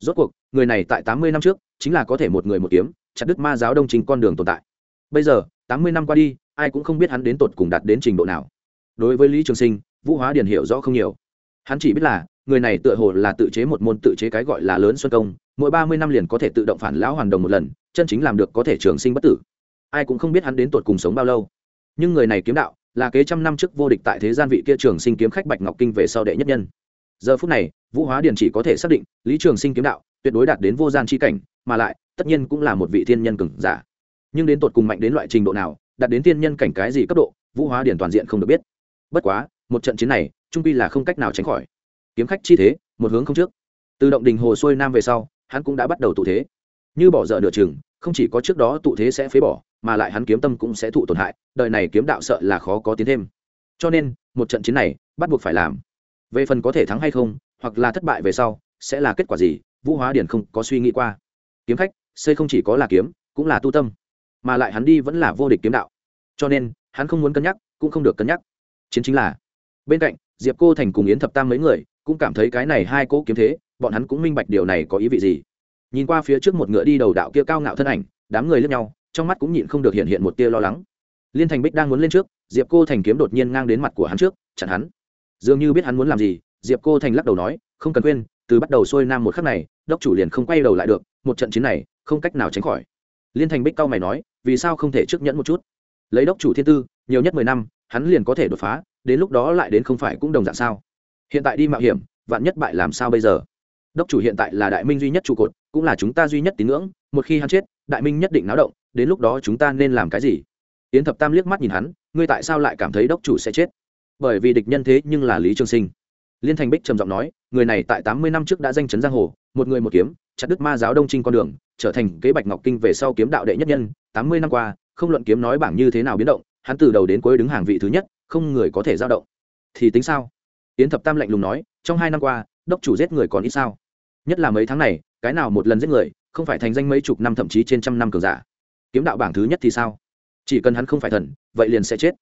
Rốt cuộc, người này tại tám mươi năm trước, chính là có thể một người một kiếm, chặt đứt ma giáo đông trình con đường tồn tại. Bây giờ, tám mươi năm qua đi, ai cũng không biết hắn đến tột cùng đạt đến trình độ nào. Đối với lý trường sinh, vũ hóa điển hiểu rõ không nhiều. Hắn chỉ biết là, người này tựa hồ là tự chế một môn tự chế cái gọi là lớn xuân công, mỗi ba mươi năm liền có thể tự động phản lão hoàn đồng một lần, chân chính làm được có thể trường sinh bất tử. Ai cũng không biết hắn đến tột cùng sống bao lâu. Nhưng người này kiếm đạo là kế trăm năm trước vô địch tại thế gian vị kia trường sinh kiếm khách bạch ngọc kinh về sau đệ nhất nhân. Giờ phút này, vũ hóa điền chỉ có thể xác định, lý trường sinh kiếm đạo tuyệt đối đạt đến vô gian c h i cảnh, mà lại, tất nhiên cũng là một vị thiên nhân cừng giả. Nhưng đến tột cùng mạnh đến loại trình độ nào, đạt đến thiên nhân cảnh cái gì cấp độ, vũ hóa điền toàn diện không được biết. Bất quá, một trận chiến này, trung pi là không cách nào tránh khỏi. Kiếm khách chi thế, một hướng không trước. Từ động đình hồ xuôi nam về sau, hắn cũng đã bắt đầu tụ thế. Như bỏ dở nửa chừng, không chỉ có trước đó tụ thế sẽ phế bỏ mà lại hắn kiếm tâm cũng sẽ thụ tổn hại, đời này kiếm đạo sợ là khó có tiến thêm. Cho nên, một trận chiến này, bắt buộc phải làm. Về phần có thể thắng hay không, hoặc là thất bại về sau, sẽ là kết quả gì, vũ hóa điển không có suy nghĩ qua. Kiếm khách xây không chỉ có là kiếm, cũng là tu tâm. Mà lại hắn đi vẫn là vô địch kiếm đạo. Cho nên, hắn không muốn cân nhắc, cũng không được cân nhắc. Chiến chính là, bên cạnh, diệp cô thành cùng yến thập tam mấy người, cũng cảm thấy cái này hai cỗ kiếm thế, bọn hắn cũng minh bạch điều này có ý vị gì. Nhìn qua phía trước một ngựa đi đầu đạo kia cao ngạo thân ảnh, đám người lướt nhau trong mắt cũng nhịn không được hiện hiện một tia lo lắng. Liên thành bích đang muốn lên trước, diệp cô thành kiếm đột nhiên ngang đến mặt của hắn trước, chặn hắn. Dường như biết hắn muốn làm gì, diệp cô thành lắc đầu nói, không cần quên, từ bắt đầu xuôi nam một khắc này, đốc chủ liền không quay đầu lại được, một trận chiến này, không cách nào tránh khỏi. Liên thành bích cao mày nói, vì sao không thể trước nhẫn một chút? Lấy đốc chủ thiên tư, nhiều nhất mười năm, hắn liền có thể đột phá, đến lúc đó lại đến không phải cũng đồng dạng sao? Hiện tại đi mạo hiểm, vạn nhất bại làm sao bây giờ? Đốc chủ hiện tại là đại minh duy nhất trụ cột, cũng là chúng ta duy nhất tín ngưỡng, một khi hắn chết đại minh nhất định náo động, đến lúc đó chúng ta nên làm cái gì? Yến thập tam liếc mắt nhìn hắn, ngươi tại sao lại cảm thấy đốc chủ sẽ chết? Bởi vì địch nhân thế nhưng là lý trường sinh. Liên thành bích trầm giọng nói, người này tại tám mươi năm trước đã danh chấn giang hồ, một người một kiếm, chặt đứt ma giáo đông trinh con đường, trở thành kế bạch ngọc kinh về sau kiếm đạo đệ nhất nhân, tám mươi năm qua, không luận kiếm nói bảng như thế nào biến động, hắn từ đầu đến cuối đứng hàng vị thứ nhất, không người có thể giao động. Thì tính sao? Yến thập tam lạnh lùng nói, trong hai năm qua, đốc chủ giết người còn ít sao? Nhất là mấy tháng này, cái nào một lần giết người không phải thành danh mấy chục năm thậm chí trên trăm năm cường giả. Kiếm đạo bảng thứ nhất thì sao? Chỉ cần hắn không phải thần, vậy liền sẽ chết.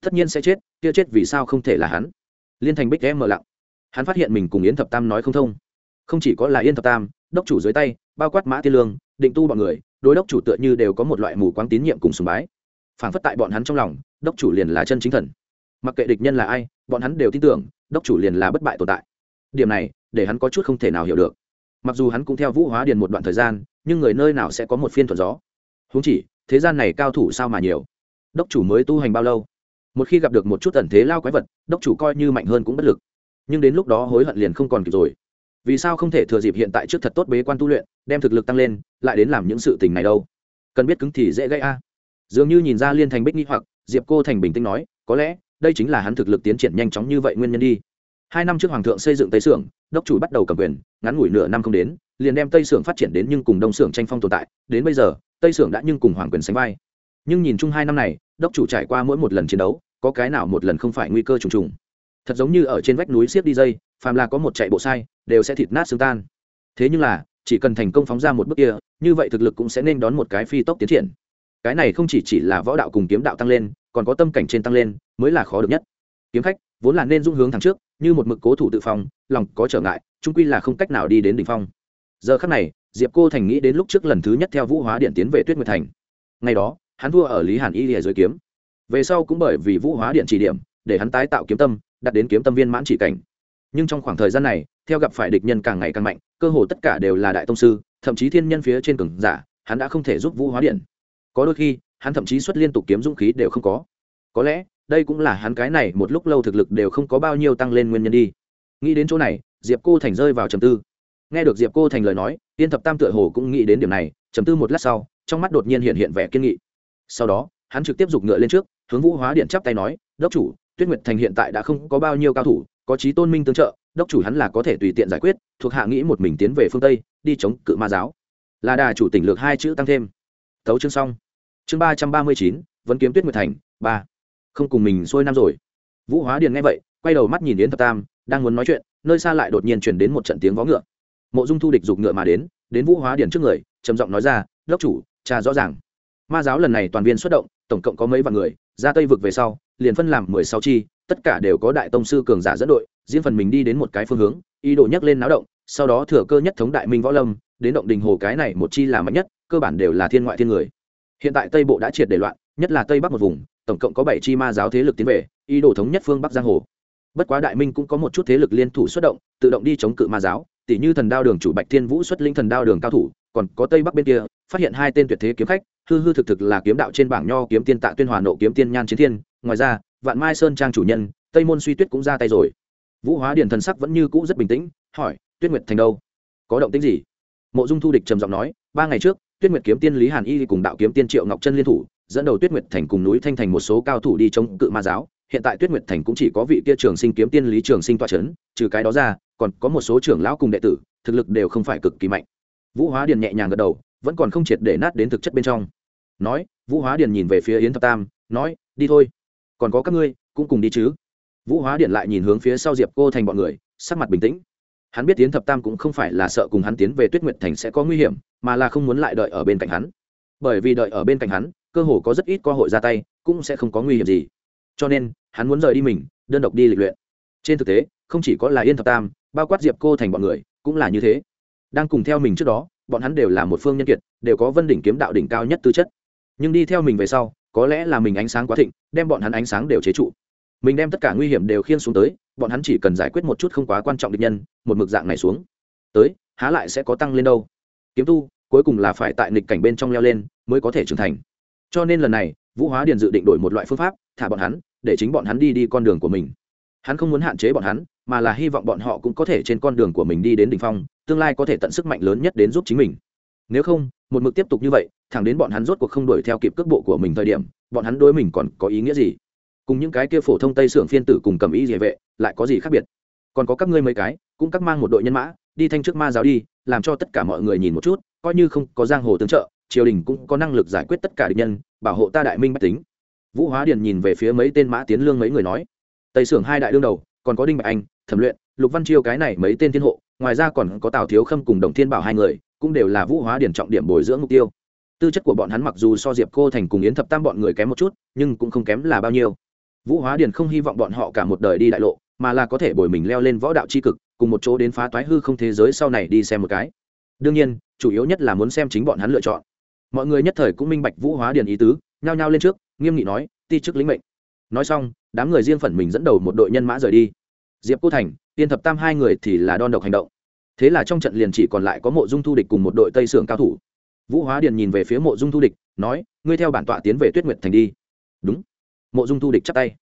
Tất nhiên sẽ chết, kia chết vì sao không thể là hắn? Liên thành bích em mờ lặng. Hắn phát hiện mình cùng yến thập tam nói không thông. Không chỉ có là yên thập tam, đốc chủ dưới tay, bao quát mã tiên lương, định tu bọn người, đối đốc chủ tựa như đều có một loại mù quáng tín nhiệm cùng sùng bái. Phản phất tại bọn hắn trong lòng, đốc chủ liền là chân chính thần. Mặc kệ địch nhân là ai, bọn hắn đều tin tưởng, đốc chủ liền là bất bại tồn tại. Điểm này, để hắn có chút không thể nào hiểu được mặc dù hắn cũng theo vũ hóa điền một đoạn thời gian, nhưng người nơi nào sẽ có một phiên thuận gió? Húng chỉ, thế gian này cao thủ sao mà nhiều? Đốc chủ mới tu hành bao lâu? Một khi gặp được một chút tần thế lao quái vật, đốc chủ coi như mạnh hơn cũng bất lực. Nhưng đến lúc đó hối hận liền không còn kịp rồi. Vì sao không thể thừa dịp hiện tại trước thật tốt bế quan tu luyện, đem thực lực tăng lên, lại đến làm những sự tình này đâu? Cần biết cứng thì dễ gây a. Dường như nhìn ra liên thành bích nghi hoặc, diệp cô thành bình tĩnh nói, có lẽ đây chính là hắn thực lực tiến triển nhanh chóng như vậy nguyên nhân đi hai năm trước hoàng thượng xây dựng tây xưởng đốc chủ bắt đầu cầm quyền, ngắn ngủi nửa năm không đến, liền đem tây xưởng phát triển đến nhưng cùng đông xưởng tranh phong tồn tại. Đến bây giờ, tây xưởng đã nhưng cùng hoàng quyền sánh vai. Nhưng nhìn chung hai năm này, đốc chủ trải qua mỗi một lần chiến đấu, có cái nào một lần không phải nguy cơ trùng trùng. Thật giống như ở trên vách núi siết đi dây, phàm là có một chạy bộ sai, đều sẽ thịt nát xương tan. Thế nhưng là, chỉ cần thành công phóng ra một bước kia, như vậy thực lực cũng sẽ nên đón một cái phi tốc tiến triển. Cái này không chỉ chỉ là võ đạo cùng kiếm đạo tăng lên, còn có tâm cảnh trên tăng lên, mới là khó được nhất. Kiếm khách, vốn là nên dung hướng thẳng trước như một mực cố thủ tự phòng lòng có trở ngại trung quy là không cách nào đi đến đỉnh phong. Giờ khắc này, diệp cô thành nghĩ đến lúc trước lần thứ nhất theo vũ hóa điện tiến về tuyết nguyệt thành. Ngày đó, hắn thua ở lý hàn y lìa dưới kiếm. Về sau cũng bởi vì vũ hóa điện chỉ điểm, để hắn tái tạo kiếm tâm, đặt đến kiếm tâm viên mãn chỉ cảnh. Nhưng trong khoảng thời gian này, theo gặp phải địch nhân càng ngày càng mạnh, cơ hồ tất cả đều là đại tông sư, thậm chí thiên nhân phía trên cường giả, hắn đã không thể giúp vũ hóa điện. Có đôi khi, hắn thậm chí xuất liên tục kiếm dũng khí đều không có. Có lẽ đây cũng là hắn cái này một lúc lâu thực lực đều không có bao nhiêu tăng lên nguyên nhân đi. Nghĩ đến chỗ này, diệp cô thành rơi vào trầm tư. Nghe được diệp cô thành lời nói tiên thập tam tựa hồ cũng nghĩ đến điểm này, trầm tư một lát sau, trong mắt đột nhiên hiện hiện vẻ kiên nghị. Sau đó, hắn trực tiếp giục ngựa lên trước, hướng vũ hóa điện chắp tay nói, đốc chủ, tuyết nguyệt thành hiện tại đã không có bao nhiêu cao thủ, có trí tôn minh tương trợ, đốc chủ hắn là có thể tùy tiện giải quyết, thuộc hạ nghĩ một mình tiến về phương tây, đi chống cự ma giáo. Là đà chủ tỉnh lược hai chữ tăng thêm. Thấu chương xong. Chương ba trăm ba mươi chín vẫn kiếm tuyết nguyệt thành, ba không cùng mình xuôi năm rồi. Vũ hóa điền nghe vậy, quay đầu mắt nhìn đến thập tam, đang muốn nói chuyện, nơi xa lại đột nhiên chuyển đến một trận tiếng vó ngựa. Mộ dung thu địch giục ngựa mà đến đến vũ hóa điền trước người, trầm giọng nói ra đốc chủ, cha rõ ràng. Ma giáo lần này toàn viên xuất động, tổng cộng có mấy vạn người, ra tây vực về sau, liền phân làm mười sáu chi, tất cả đều có đại tông sư cường giả dẫn đội diễn phần mình đi đến một cái phương hướng, ý đồ nhấc lên náo động, sau đó thừa cơ nhất thống đại minh võ lâm, đến động đình hồ cái này một chi là mạnh nhất, cơ bản đều là thiên ngoại thiên người. Hiện tại tây bộ đã triệt để loạn, nhất là tây bắc một vùng tổng cộng có bảy chi ma giáo thế lực tiến về, ý đồ thống nhất phương bắc giang hồ. Bất quá đại minh cũng có một chút thế lực liên thủ xuất động, tự động đi chống cự ma giáo tỷ như thần đao đường chủ bạch thiên vũ xuất linh thần đao đường cao thủ, còn có tây bắc bên kia, phát hiện hai tên tuyệt thế kiếm khách, hư hư thực thực là kiếm đạo trên bảng nho kiếm tiên tạ tuyên hòa nộ kiếm tiên nhan chiến thiên, ngoài ra, vạn mai sơn trang chủ nhân, tây môn suy tuyết cũng ra tay rồi. Vũ hóa điền thần sắc vẫn như cũ rất bình tĩnh, hỏi, tuyết nguyệt thành đâu? Có động tĩnh gì? Mộ dung thu địch trầm giọng nói, ba ngày trước, tuyết nguyệt kiếm tiên lý hàn y cùng đạo kiếm tiên triệu ngọc chân liên thủ dẫn đầu tuyết nguyệt thành cùng núi thanh thành một số cao thủ đi chống cự ma giáo. Hiện tại tuyết nguyệt thành cũng chỉ có vị kia trường sinh kiếm tiên lý trường sinh toa Trấn, trừ cái đó ra còn có một số trưởng lão cùng đệ tử thực lực đều không phải cực kỳ mạnh. Vũ hóa điền nhẹ nhàng gật đầu vẫn còn không triệt để nát đến thực chất bên trong. Nói vũ hóa điền nhìn về phía yến thập tam nói đi thôi còn có các ngươi cũng cùng đi chứ. Vũ hóa điện lại nhìn hướng phía sau diệp cô thành bọn người sắc mặt bình tĩnh. Hắn biết Yến thập tam cũng không phải là sợ cùng hắn tiến về tuyết nguyệt thành sẽ có nguy hiểm mà là không muốn lại đợi ở bên cạnh hắn. Bởi vì đợi ở bên cạnh hắn cơ hồ có rất ít cơ hội ra tay, cũng sẽ không có nguy hiểm gì. Cho nên, hắn muốn rời đi mình, đơn độc đi lịch luyện. Trên thực tế, không chỉ có là yên thập tam, bao quát diệp cô thành bọn người, cũng là như thế. Đang cùng theo mình trước đó, bọn hắn đều là một phương nhân kiệt, đều có vân đỉnh kiếm đạo đỉnh cao nhất tư chất. Nhưng đi theo mình về sau, có lẽ là mình ánh sáng quá thịnh, đem bọn hắn ánh sáng đều chế trụ. Mình đem tất cả nguy hiểm đều khiên xuống tới, bọn hắn chỉ cần giải quyết một chút không quá quan trọng địch nhân, một mực dạng này xuống. Tới, há lại sẽ có tăng lên đâu? Kiếm tu, cuối cùng là phải tại nghịch cảnh bên trong leo lên, mới có thể trưởng thành cho nên lần này, vũ hóa điền dự định đổi một loại phương pháp, thả bọn hắn, để chính bọn hắn đi đi con đường của mình. Hắn không muốn hạn chế bọn hắn, mà là hy vọng bọn họ cũng có thể trên con đường của mình đi đến đ ỉ n h phong, tương lai có thể tận sức mạnh lớn nhất đến giúp chính mình. Nếu không, một mực tiếp tục như vậy, thẳng đến bọn hắn rốt cuộc không đuổi theo kịp cước bộ của mình thời điểm, bọn hắn đối mình còn có ý nghĩa gì? Cùng những cái kia phổ thông tây sưởng phiên tử cùng cầm ý địa vệ, lại có gì khác biệt? Còn có các ngươi mấy cái, cũng các mang một đội nhân mã, đi thanh trước ma giáo đi, làm cho tất cả mọi người nhìn một chút, coi như không có giang hồ tương trợ triều đình cũng có năng lực giải quyết tất cả địch nhân, bảo hộ ta đại minh bách tính. Vũ hóa điền nhìn về phía mấy tên mã tiến lương mấy người nói, tây sưởng hai đại đương đầu, còn có đinh bạch anh, thẩm luyện, lục văn chiêu cái này mấy tên thiên hộ, ngoài ra còn có tào thiếu khâm cùng đồng thiên bảo hai người, cũng đều là vũ hóa điền trọng điểm bồi dưỡng mục tiêu. Tư chất của bọn hắn mặc dù so diệp cô thành cùng yến thập tam bọn người kém một chút, nhưng cũng không kém là bao nhiêu. Vũ hóa điền không hy vọng bọn họ cả một đời đi đại lộ, mà là có thể bồi mình leo lên võ đạo tri cực, cùng một chỗ đến phá toái hư không thế giới sau này đi xem một cái. Đương nhiên, chủ yếu nhất là muốn xem chính bọn hắn lựa chọn mọi người nhất thời cũng minh bạch vũ hóa điền ý tứ, nhao nhao lên trước, nghiêm nghị nói, ti chức lĩnh mệnh. Nói xong, đám người riêng phần mình dẫn đầu một đội nhân mã rời đi. Diệp cô thành, tiên thập tam hai người thì là đon độc hành động. Thế là trong trận liền chỉ còn lại có mộ dung thu địch cùng một đội tây sưởng cao thủ. Vũ hóa điền nhìn về phía mộ dung thu địch, nói, ngươi theo bản tọa tiến về tuyết nguyệt thành đi. Đúng. Mộ dung thu địch chắp tay.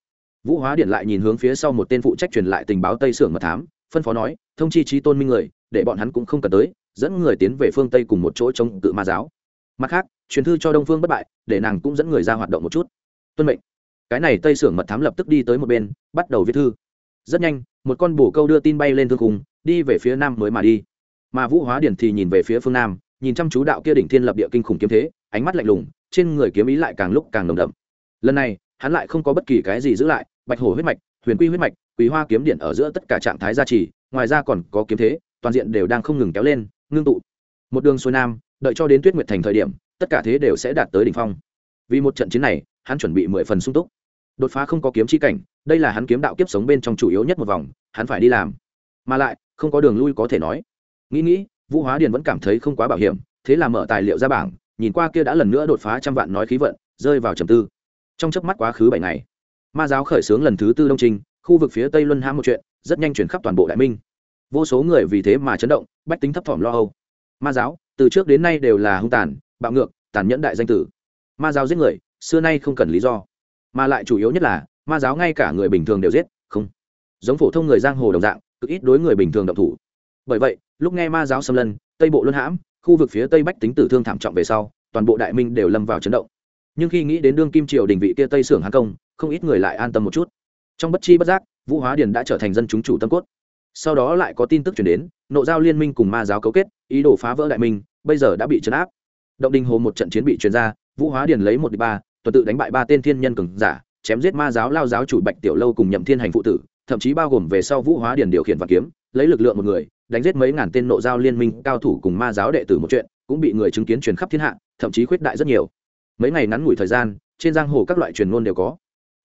Vũ hóa điện lại nhìn hướng phía sau một tên phụ trách truyền lại tình báo tây sưởng mật thám, phân phó nói, thông chi trí tôn minh người, để bọn hắn cũng không cần tới, dẫn người tiến về phương tây cùng một chỗ chống cự ma giáo mặt khác, truyền thư cho đông phương bất bại, để nàng cũng dẫn người ra hoạt động một chút. Tuân mệnh. Cái này tây sưởng mật thám lập tức đi tới một bên, bắt đầu viết thư. Rất nhanh, một con bổ câu đưa tin bay lên thương cùng đi về phía nam mới mà đi. Mà vũ hóa điển thì nhìn về phía phương nam, nhìn chăm chú đạo kia đỉnh thiên lập địa kinh khủng kiếm thế, ánh mắt lạnh lùng, trên người kiếm ý lại càng lúc càng nồng đậm. Lần này, hắn lại không có bất kỳ cái gì giữ lại, bạch hổ huyết mạch, huyền quy huyết mạch quý hoa kiếm điện ở giữa tất cả trạng thái gia trì, ngoài ra còn có kiếm thế, toàn diện đều đang không ngừng kéo lên, ngưng tụ. Một đường xuôi nam đợi cho đến tuyết nguyệt thành thời điểm, tất cả thế đều sẽ đạt tới đỉnh phong. Vì một trận chiến này, hắn chuẩn bị mười phần sung túc. Đột phá không có kiếm chi cảnh, đây là hắn kiếm đạo kiếp sống bên trong chủ yếu nhất một vòng, hắn phải đi làm. Mà lại, không có đường lui có thể nói. Nghĩ nghĩ, vũ hóa điền vẫn cảm thấy không quá bảo hiểm, thế là mở tài liệu ra bảng, nhìn qua kia đã lần nữa đột phá trăm vạn nói khí vận, rơi vào trầm tư. Trong chớp mắt quá khứ bảy ngày, ma giáo khởi xướng lần thứ tư đông trinh, khu vực phía tây luân hãm một chuyện, rất nhanh chuyển khắp toàn bộ đại minh. Vô số người vì thế mà chấn động, bách tính thấp thỏm lo âu. Ma giáo từ trước đến nay đều là hung tàn, bạo ngược, tàn nhẫn đại danh tử. Ma giáo giết người, xưa nay không cần lý do. Mà lại chủ yếu nhất là, ma giáo ngay cả người bình thường đều giết, không. Giống phổ thông người giang hồ đồng dạng, cực ít đối người bình thường động thủ. Bởi vậy, lúc nghe ma giáo xâm lân tây bộ luân hãm, khu vực phía tây bách tính tử thương thảm trọng về sau, toàn bộ đại minh đều lâm vào chấn động. Nhưng khi nghĩ đến đương kim triều đình vị kia tây sưởng hán công, không ít người lại an tâm một chút. Trong bất chi bất giác, vũ hóa điền đã trở thành dân chúng chủ tâm cốt sau đó lại có tin tức chuyển đến, nộ giao liên minh cùng ma giáo cấu kết, ý đồ phá vỡ đại minh, bây giờ đã bị chấn áp. Động đình hồ một trận chiến bị truyền ra, vũ hóa điền lấy một đi ba, tuần tự đánh bại ba tên thiên nhân cường giả, chém giết ma giáo lao giáo chủ bạch tiểu lâu cùng nhậm thiên hành phụ tử, thậm chí bao gồm về sau vũ hóa điền điều khiển và kiếm, lấy lực lượng một người, đánh giết mấy ngàn tên nộ giao liên minh cao thủ cùng ma giáo đệ tử một chuyện, cũng bị người chứng kiến truyền khắp thiên hạ, thậm chí khuyết đại rất nhiều. Mấy ngày ngắn ngủi thời gian, trên giang hồ các loại truyền ngôn đều có.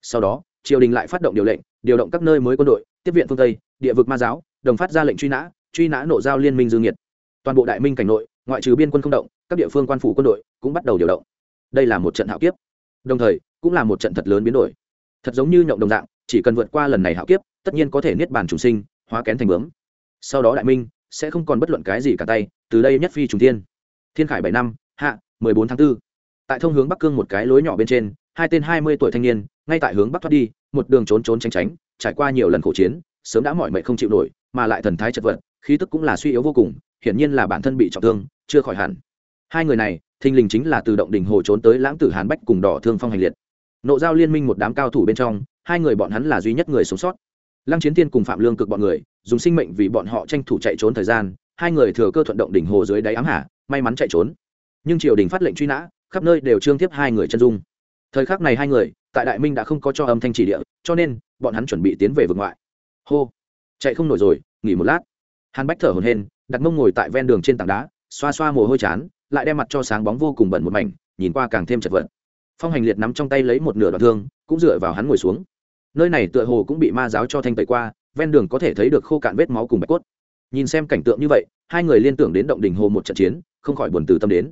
Sau đó triều đình lại phát động điều lệnh, điều động các nơi mới quân đội, tiếp viện phương tây, địa vực ma giáo, đồng phát ra lệnh truy nã truy nã nộ giao liên minh dương nhiệt. Toàn bộ đại minh cảnh nội, ngoại trừ biên quân không động, các địa phương quan phủ quân đội cũng bắt đầu điều động. Đây là một trận hạo kiếp. Đồng thời, cũng là một trận thật lớn biến đổi. Thật giống như nhộng đồng dạng, chỉ cần vượt qua lần này hạo kiếp, tất nhiên có thể niết bàn trùng sinh, hóa kén thành bướm. Sau đó đại minh sẽ không còn bất luận cái gì cả tay, từ đây nhất phi trùng thiên. Thiên khải bảy năm, hạ, mười bốn tháng 4. tại thông hướng bắc cương một cái lối nhỏ bên trên hai tên hai mươi tuổi thanh niên, ngay tại hướng bắc thoát đi, một đường trốn trốn tránh tránh, trải qua nhiều lần khổ chiến, sớm đã mỏi mệt không chịu nổi, mà lại thần thái chật vật, khí tức cũng là suy yếu vô cùng, hiển nhiên là bản thân bị trọng thương, chưa khỏi hẳn. Hai người này, thình lình chính là từ động đỉnh hồ trốn tới lãng tử hàn bách cùng đỏ thương phong hành liệt. Nộ giao liên minh một đám cao thủ bên trong, hai người bọn hắn là duy nhất người sống sót. Lăng chiến tiên cùng phạm lương cực bọn người, dùng sinh mệnh vì bọn họ tranh thủ chạy trốn thời gian, hai người thừa cơ thuận động đỉnh hồ dưới đáy ám hạ may mắn chạy trốn. Nhưng triều đình phát lệnh truy nã, khắp nơi đều trương tiếp hai người chân dung thời khắc này hai người, tại đại minh đã không có cho âm thanh chỉ địa, cho nên, bọn hắn chuẩn bị tiến về vực ngoại. Hô! Chạy không nổi rồi, nghỉ một lát. Hàn bách thở hồn hên đặt mông ngồi tại ven đường trên tảng đá, xoa xoa mồ hôi chán, lại đem mặt cho sáng bóng vô cùng bẩn một mảnh, nhìn qua càng thêm chật vật. Phong hành liệt nắm trong tay lấy một nửa đoạn thương, cũng dựa vào hắn ngồi xuống. Nơi này tựa hồ cũng bị ma giáo cho thanh tẩy qua, ven đường có thể thấy được khô cạn vết máu cùng bạch cốt. Nhìn xem cảnh tượng như vậy, hai người liên tưởng đến động đình hồ một trận chiến, không khỏi buồn từ tâm đến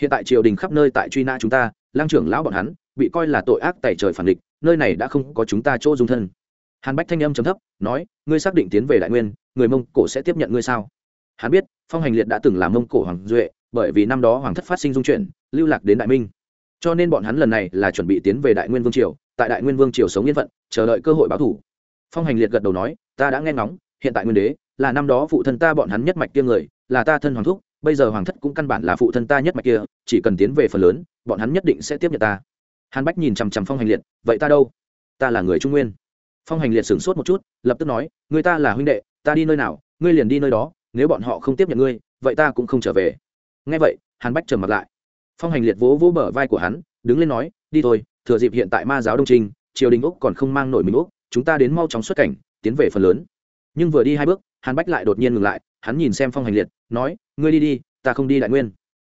hiện tại triều đình khắp nơi tại truy nã chúng ta, lang trưởng lão bọn hắn, bị coi là tội ác tẩy trời phản địch, nơi này đã không có chúng ta chỗ dung thân. Hàn bách thanh âm chấm thấp, nói, ngươi xác định tiến về đại nguyên, người mông cổ sẽ tiếp nhận ngươi sao? Hắn biết, phong hành liệt đã từng làm mông cổ hoàng duệ, bởi vì năm đó hoàng thất phát sinh dung chuyển, lưu lạc đến đại minh. Cho nên bọn hắn lần này là chuẩn bị tiến về đại nguyên vương triều, tại đại nguyên vương triều sống yên phận, chờ đợi cơ hội báo thủ. Phong hành liệt gật đầu nói, ta đã nghe ngóng, hiện tại nguyên đế, là năm đó phụ thân ta bọn hắn nhất mạch tiêm người, là ta thân hoàng thúc bây giờ hoàng thất cũng căn bản là phụ thân ta nhất mạch kia, chỉ cần tiến về phần lớn, bọn hắn nhất định sẽ tiếp nhận ta. Hàn bách nhìn chằm chằm phong hành liệt, vậy ta đâu? Ta là người trung nguyên. Phong hành liệt sửng sốt một chút, lập tức nói, người ta là huynh đệ, ta đi nơi nào, ngươi liền đi nơi đó, nếu bọn họ không tiếp nhận ngươi, vậy ta cũng không trở về. Ngay vậy, hàn bách trầm mặt lại. Phong hành liệt vỗ vỗ bờ vai của hắn, đứng lên nói, đi thôi, thừa dịp hiện tại ma giáo đông trinh, triều đình úc còn không mang nổi mình úc, chúng ta đến mau chóng xuất cảnh, tiến về phần lớn. Nhưng vừa đi hai bước, hàn bách lại đột nhiên ngừng lại, hắn nhìn xem phong hành liệt, nói ngươi đi đi, ta không đi đại nguyên.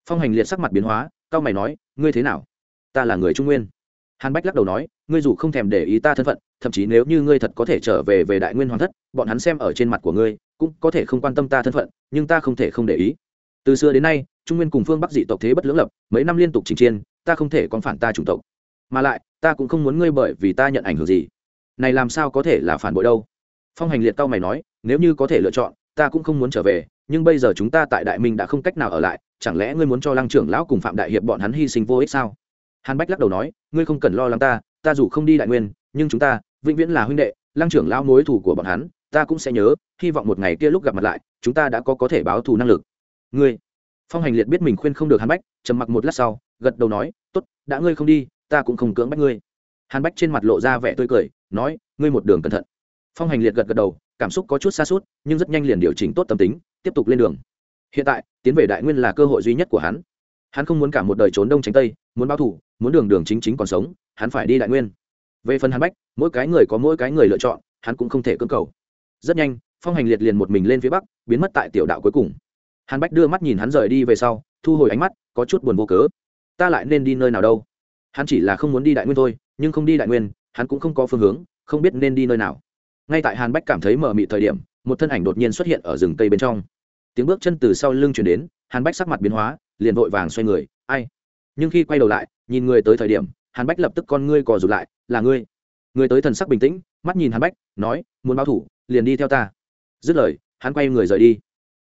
Phong hành liệt sắc mặt biến hóa, cao mày nói, ngươi thế nào? Ta là người trung nguyên. Hàn bách lắc đầu nói, ngươi dù không thèm để ý ta thân phận, thậm chí nếu như ngươi thật có thể trở về về đại nguyên hoàng thất, bọn hắn xem ở trên mặt của ngươi, cũng có thể không quan tâm ta thân phận, nhưng ta không thể không để ý. Từ xưa đến nay, trung nguyên cùng phương bắc dị tộc thế bất lưỡng lập, mấy năm liên tục trình chiên, ta không thể còn phản ta chủng tộc. Mà lại, ta cũng không muốn ngươi bởi vì ta nhận ảnh hưởng gì. Này làm sao có thể là phản bội đâu? Phong hành liệt tao mày nói, nếu như có thể lựa chọn, ta cũng không muốn trở về nhưng bây giờ chúng ta tại đại minh đã không cách nào ở lại, chẳng lẽ ngươi muốn cho lăng trưởng lão cùng phạm đại hiệp bọn hắn hy sinh vô ích sao? Hàn bách lắc đầu nói, ngươi không cần lo lắng ta ta dù không đi đại nguyên, nhưng chúng ta vĩnh viễn là huynh đệ, lăng trưởng lão mối thù của bọn hắn, ta cũng sẽ nhớ, hy vọng một ngày kia lúc gặp mặt lại, chúng ta đã có có thể báo thù năng lực. Ngươi, phong hành liệt biết mình khuyên không được hàn bách, trầm mặc một lát sau, gật đầu nói t ố t đã ngươi không đi, ta cũng không cưỡng bách ngươi. Hàn bách trên mặt lộ ra vẻ tươi cười, nói, ngươi một đường cẩn thận. Phong hành liệt gật gật đầu cảm xúc có chút xa suốt, nhưng rất nhanh liền điều chỉnh tốt tâm tính, tiếp tục lên đường. Hiện tại, tiến về đại nguyên là cơ hội duy nhất của hắn. Hắn không muốn cả một đời trốn đông tránh tây, muốn báo thủ muốn đường đường chính chính còn sống, hắn phải đi đại nguyên. Về phần hắn bách, mỗi cái người có mỗi cái người lựa chọn, hắn cũng không thể cưỡng cầu. Rất nhanh, phong hành liệt liền một mình lên phía bắc, biến mất tại tiểu đạo cuối cùng. Hàn bách đưa mắt nhìn hắn rời đi về sau, thu hồi ánh mắt, có chút buồn vô cớ. Ta lại nên đi nơi nào đâu? Hắn chỉ là không muốn đi đại nguyên thôi, nhưng không đi đại nguyên, hắn cũng không có phương hướng, không biết nên đi nơi nào ngay tại hàn bách cảm thấy mờ mị thời điểm, một thân ảnh đột nhiên xuất hiện ở rừng cây bên trong. Tiếng bước chân từ sau lưng chuyển đến, hàn bách sắc mặt biến hóa, liền vội vàng xoay người, ai? Nhưng khi quay đầu lại, nhìn người tới thời điểm, hàn bách lập tức con ngươi cò rụt lại, là ngươi. Người tới thần sắc bình tĩnh, mắt nhìn hàn bách, nói, muốn báo thủ, liền đi theo ta. Dứt lời, hắn quay người rời đi.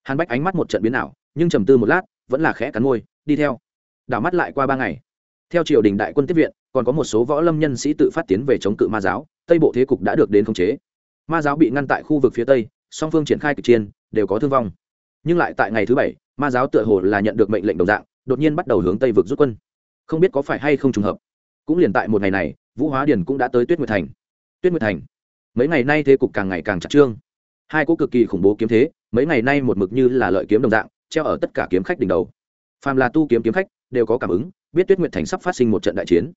Hàn bách ánh mắt một trận biến ảo, nhưng trầm tư một lát, vẫn là khẽ cắn môi, đi theo. Đảo mắt lại qua ba ngày. Theo triều đình đại quân tiếp viện, còn có một số võ lâm nhân sĩ tự phát tiến về chống cự ma giáo, tây bộ thế cục đã được đến khống chế ma giáo bị ngăn tại khu vực phía tây, song phương triển khai kịch chiến, đều có thương vong. Nhưng lại tại ngày thứ bảy, ma giáo tựa hồ là nhận được mệnh lệnh đồng dạng, đột nhiên bắt đầu hướng tây vực rút quân. Không biết có phải hay không trùng hợp. Cũng liền tại một ngày này, vũ hóa điền cũng đã tới tuyết nguyệt thành. Tuyết nguyệt thành. Mấy ngày nay thế cục càng ngày càng chặt trương hai cỗ cực kỳ khủng bố kiếm thế, mấy ngày nay một mực như là lợi kiếm đồng dạng, treo ở tất cả kiếm khách đỉnh đầu. Phàm là tu kiếm kiếm khách, đều có cảm ứng, biết tuyết nguyệt thành sắp phát sinh một trận đại chiến.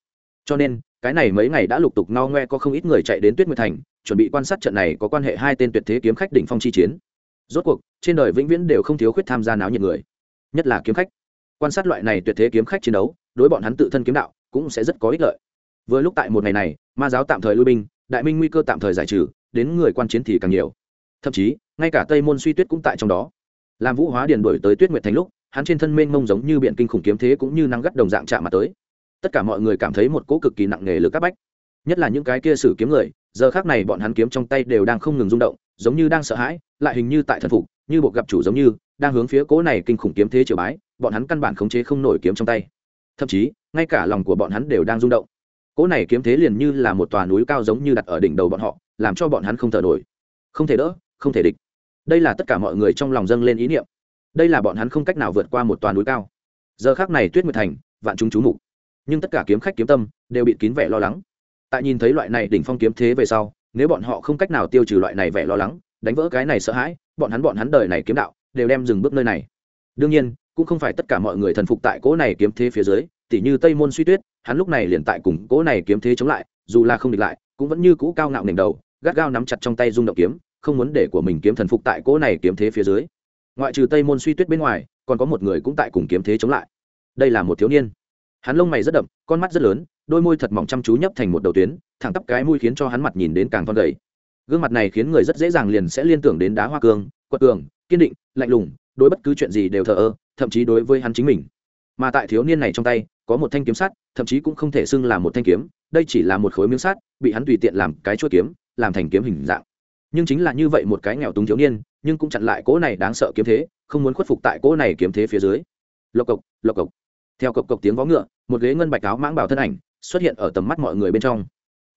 Cho nên, cái này mấy ngày đã lục tục no ngoe có không ít người chạy đến tuyết nguyệt thành chuẩn bị quan sát trận này có quan hệ hai tên tuyệt thế kiếm khách đỉnh phong chi chiến. Rốt cuộc, trên đời vĩnh viễn đều không thiếu khuyết tham gia náo nhiệt người, nhất là kiếm khách. Quan sát loại này tuyệt thế kiếm khách chiến đấu, đối bọn hắn tự thân kiếm đạo cũng sẽ rất có ích lợi. Vừa lúc tại một ngày này, ma giáo tạm thời lui binh, đại minh nguy cơ tạm thời giải trừ, đến người quan chiến thì càng nhiều. Thậm chí, ngay cả tây môn suy tuyết cũng tại trong đó. Làm vũ hóa điền đổi tới tuyết nguyệt thành lúc, hắn trên thân mênh mông giống như biện kinh khủng kiếm thế cũng như năng gắt đồng dạng chạm mà tới. Tất cả mọi người cảm thấy một cỗ cực kỳ nặng nề lực áp bách, nhất là những cái kia sử kiếm người giờ khác này bọn hắn kiếm trong tay đều đang không ngừng rung động, giống như đang sợ hãi, lại hình như tại thần phục, như buộc gặp chủ giống như, đang hướng phía cỗ này kinh khủng kiếm thế triều bái, bọn hắn căn bản khống chế không nổi kiếm trong tay. Thậm chí, ngay cả lòng của bọn hắn đều đang rung động. Cỗ này kiếm thế liền như là một tòa núi cao giống như đặt ở đỉnh đầu bọn họ, làm cho bọn hắn không thở nổi. Không thể đỡ, không thể địch. Đây là tất cả mọi người trong lòng dâng lên ý niệm. Đây là bọn hắn không cách nào vượt qua một toàn núi cao. Giờ khác này tuyết nguyệt thành, vạn chúng chú mục. Nhưng tất cả kiếm khách kiếm tâm đều bị kín vẻ lo lắng tại nhìn thấy loại này đỉnh phong kiếm thế về sau, nếu bọn họ không cách nào tiêu trừ loại này vẻ lo lắng, đánh vỡ cái này sợ hãi, bọn hắn bọn hắn đời này kiếm đạo đều đem dừng bước nơi này. Đương nhiên, cũng không phải tất cả mọi người thần phục tại cỗ này kiếm thế phía dưới, tỉ như tây môn suy tuyết, hắn lúc này liền tại cùng cỗ này kiếm thế chống lại, dù là không địch lại, cũng vẫn như cũ cao ngạo nền đầu, gắt gao nắm chặt trong tay rung động kiếm, không muốn để của mình kiếm thần phục tại cỗ này kiếm thế phía dưới. Ngoại trừ tây môn suy tuyết bên ngoài, còn có một người cũng tại cùng kiếm thế chống lại. Đây là một thiếu niên. Hắn lông mày rất đậm, con mắt rất lớn đôi môi thật mỏng chăm chú nhấp thành một đầu tuyến, thẳng tắp cái mũi khiến cho hắn mặt nhìn đến càng thon gầy. Gương mặt này khiến người rất dễ dàng liền sẽ liên tưởng đến đá hoa cương, quật cường, kiên định, lạnh lùng, đối bất cứ chuyện gì đều thờ ơ, thậm chí đối với hắn chính mình. Mà tại thiếu niên này trong tay, có một thanh kiếm sắt, thậm chí cũng không thể xưng là một thanh kiếm, đây chỉ là một khối miếng sắt, bị hắn tùy tiện làm cái chuỗi kiếm, làm thành kiếm hình dạng. Nhưng chính là như vậy một cái nghèo túng thiếu niên, nhưng cũng chặn lại cỗ này đáng sợ kiếm thế, không muốn khuất phục tại cỗ này kiếm thế phía dưới. Lộc cộc lộc cộc. Theo cộc cộc tiếng vó ngựa, một ghế ngân bạch áo mãng bảo thân ảnh xuất hiện ở tầm mắt mọi người bên trong.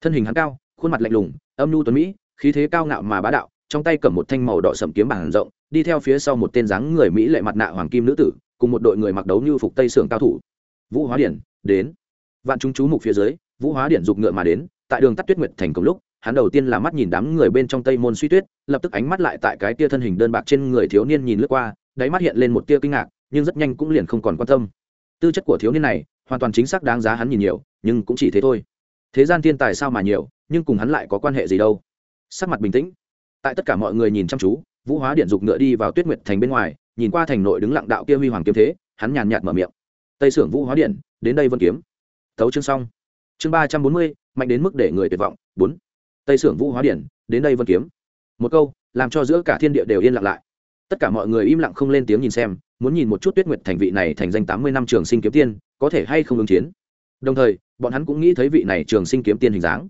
Thân hình hắn cao, khuôn mặt lạnh lùng, âm nhu tuấn mỹ, khí thế cao ngạo mà bá đạo, trong tay cầm một thanh màu đỏ sậm kiếm bảng rộng, đi theo phía sau một tên dáng người mỹ lệ mặt nạ hoàng kim nữ tử, cùng một đội người mặc đấu như phục tây sưởng cao thủ. Vũ hóa điển, đến. Vạn chúng chú mục phía dưới, vũ hóa điển giục ngựa mà đến, tại đường tắt tuyết nguyệt thành công lúc, hắn đầu tiên là mắt nhìn đám người bên trong tây môn suy tuyết, lập tức ánh mắt lại tại cái tia thân hình đơn bạc trên người thiếu niên nhìn lướt qua, đáy mắt hiện lên một tia kinh ngạc, nhưng rất nhanh cũng liền không còn quan tâm. Tư chất của thiếu niên này hoàn toàn chính xác đáng giá hắn nhìn nhiều, nhưng cũng chỉ thế thôi. Thế gian thiên tài sao mà nhiều, nhưng cùng hắn lại có quan hệ gì đâu? Sắc mặt bình tĩnh. Tại tất cả mọi người nhìn chăm chú, vũ hóa điện dục ngựa đi vào tuyết nguyệt thành bên ngoài, nhìn qua thành nội đứng lặng đạo kia huy hoàng kiếm thế, hắn nhàn nhạt mở miệng. Tây sưởng vũ hóa điện, đến đây vân kiếm. Thấu chương xong. Chương ba trăm bốn mươi, mạnh đến mức để người tuyệt vọng. Bốn. Tây sưởng vũ hóa điện, đến đây vân kiếm. Một câu, làm cho giữa cả thiên địa đều yên lặng lại. Tất cả mọi người im lặng không lên tiếng nhìn xem, muốn nhìn một chút tuyết nguyệt thành vị này thành danh tám mươi năm trường sinh kiếm tiên có thể hay không ứng chiến. Đồng thời, bọn hắn cũng nghĩ thấy vị này trường sinh kiếm tiên hình dáng.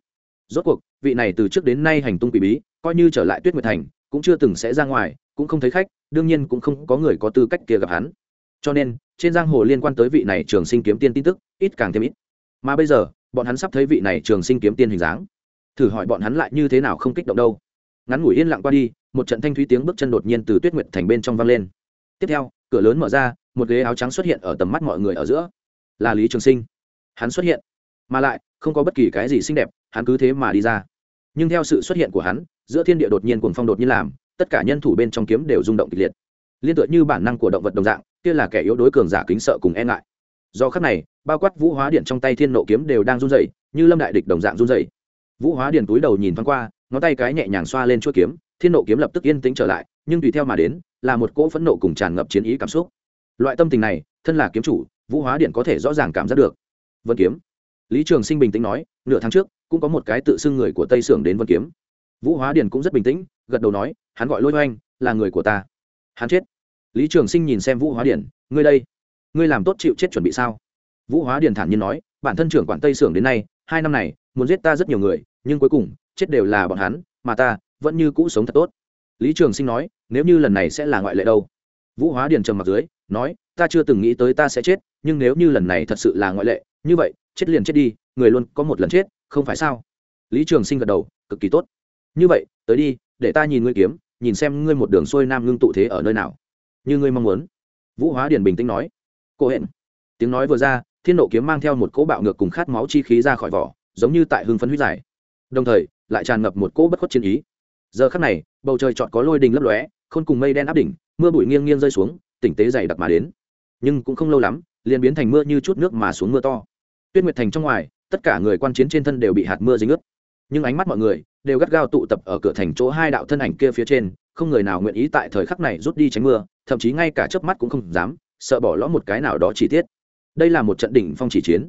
Rốt cuộc, vị này từ trước đến nay hành tung quỷ bí, coi như trở lại tuyết nguyệt thành, cũng chưa từng sẽ ra ngoài, cũng không thấy khách, đương nhiên cũng không có người có tư cách kia gặp hắn. Cho nên, trên giang hồ liên quan tới vị này trường sinh kiếm tiên tin tức, ít càng thêm ít. Mà bây giờ, bọn hắn sắp thấy vị này trường sinh kiếm tiên hình dáng. Thử hỏi bọn hắn lại như thế nào không kích động đâu. Ngắn ngủi yên lặng qua đi, một trận thanh thúy tiếng bước chân đột nhiên từ tuyết nguyệt thành bên trong vang lên. Tiếp theo, cửa lớn mở ra, một ghế áo trắng xuất hiện ở tầm mắt mọi người ở giữa là lý trường sinh hắn xuất hiện mà lại không có bất kỳ cái gì xinh đẹp hắn cứ thế mà đi ra nhưng theo sự xuất hiện của hắn giữa thiên địa đột nhiên cuồng phong đột nhiên làm tất cả nhân thủ bên trong kiếm đều rung động kịch liệt liên tựa như bản năng của động vật đồng dạng kia là kẻ yếu đối cường giả kính sợ cùng e ngại do khắc này bao quát vũ hóa điện trong tay thiên nộ kiếm đều đang run dày như lâm đại địch đồng dạng run dày vũ hóa điện túi đầu nhìn thoáng qua ngón tay cái nhẹ nhàng xoa lên chuỗi kiếm thiên nộ kiếm lập tức yên tĩnh trở lại nhưng tùy theo mà đến là một cỗ phẫn nộ cùng tràn ngập chiến ý cảm xúc loại tâm tình này thân là kiếm chủ vũ hóa điện có thể rõ ràng cảm giác được. Vân kiếm. Lý trường sinh bình tĩnh nói, nửa tháng trước, cũng có một cái tự xưng người của tây sưởng đến vân kiếm. Vũ hóa điền cũng rất bình tĩnh, gật đầu nói, hắn gọi lôi oanh là người của ta. Hắn chết. Lý trường sinh nhìn xem vũ hóa điền ngươi đây, ngươi làm tốt chịu chết chuẩn bị sao? Vũ hóa điền thản nhiên nói, bản thân trưởng quản tây sưởng đến nay, hai năm này, muốn giết ta rất nhiều người, nhưng cuối cùng, chết đều là bọn hắn, mà ta vẫn như cũ sống thật tốt. Lý trường sinh nói, nếu như lần này sẽ là ngoại lệ đâu? Vũ hóa điền trầm mặc dưới, nói, ta chưa từng nghĩ tới ta sẽ chết, nhưng nếu như lần này thật sự là ngoại lệ, như vậy, chết liền chết đi, người luôn có một lần chết, không phải sao? Lý trường sinh gật đầu, cực kỳ tốt. Như vậy, tới đi, để ta nhìn ngươi kiếm, nhìn xem ngươi một đường xuôi nam ngưng tụ thế ở nơi nào. Như ngươi mong muốn. Vũ hóa điền bình tĩnh nói. Cô hẹn. Tiếng nói vừa ra, thiên nộ kiếm mang theo một cỗ bạo ngược cùng khát máu chi khí ra khỏi vỏ, giống như tại hưng phấn huyết giải đồng thời, lại tràn ngập một cỗ bất khuất chiến ý. Giờ khắc này, bầu trời chọn có lôi đình lấp lóe, khôn cùng mây đen áp đỉnh mưa bụi nghiêng nghiêng rơi xuống, tỉnh tế dày đặc mà đến. Nhưng cũng không lâu lắm, liền biến thành mưa như chút nước mà xuống mưa to. Tuyết nguyệt thành trong ngoài, tất cả người quan chiến trên thân đều bị hạt mưa dính ướt. Nhưng ánh mắt mọi người đều gắt gao tụ tập ở cửa thành chỗ hai đạo thân ảnh kia phía trên, không người nào nguyện ý tại thời khắc này rút đi tránh mưa, thậm chí ngay cả chớp mắt cũng không dám, sợ bỏ lỡ một cái nào đó chi tiết. Đây là một trận đỉnh phong chỉ chiến.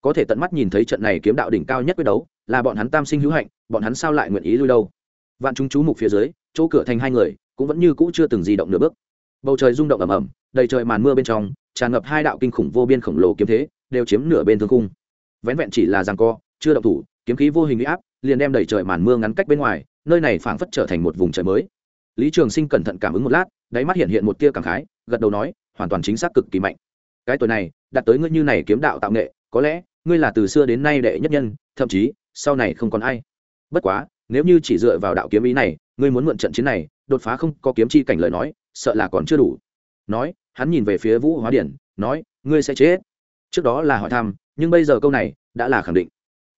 Có thể tận mắt nhìn thấy trận này kiếm đạo đỉnh cao nhất quyết đấu, là bọn hắn tam sinh hữu hạnh, bọn hắn sao lại nguyện ý lui đâu? Vạn chúng chú mục phía dưới, chỗ cửa thành hai người cũng vẫn như cũ chưa từng di động nửa bước. Bầu trời rung động ầm ầm, đầy trời màn mưa bên trong, tràn ngập hai đạo kinh khủng vô biên khổng lồ kiếm thế, đều chiếm nửa bên thương cung vén vẹn chỉ là giằng co, chưa động thủ, kiếm khí vô hình uy áp, liền đem đầy trời màn mưa ngắn cách bên ngoài, nơi này phảng phất trở thành một vùng trời mới. Lý trường sinh cẩn thận cảm ứng một lát, đáy mắt hiện hiện một tia cảm khái, gật đầu nói, hoàn toàn chính xác cực kỳ mạnh. Cái tuổi này đặt tới ngươi như này kiếm đạo tạo nghệ, có lẽ ngươi là từ xưa đến nay đệ nhất nhân, thậm chí sau này không còn ai. Bất quá, nếu như chỉ dựa vào đạo kiếm ý này, ngươi muốn mượn trận chiến này đột phá không có kiếm chi cảnh lời nói, sợ là còn chưa đủ. Nói, hắn nhìn về phía vũ hóa điển, nói, ngươi sẽ chết. Trước đó là hỏi thăm, nhưng bây giờ câu này đã là khẳng định.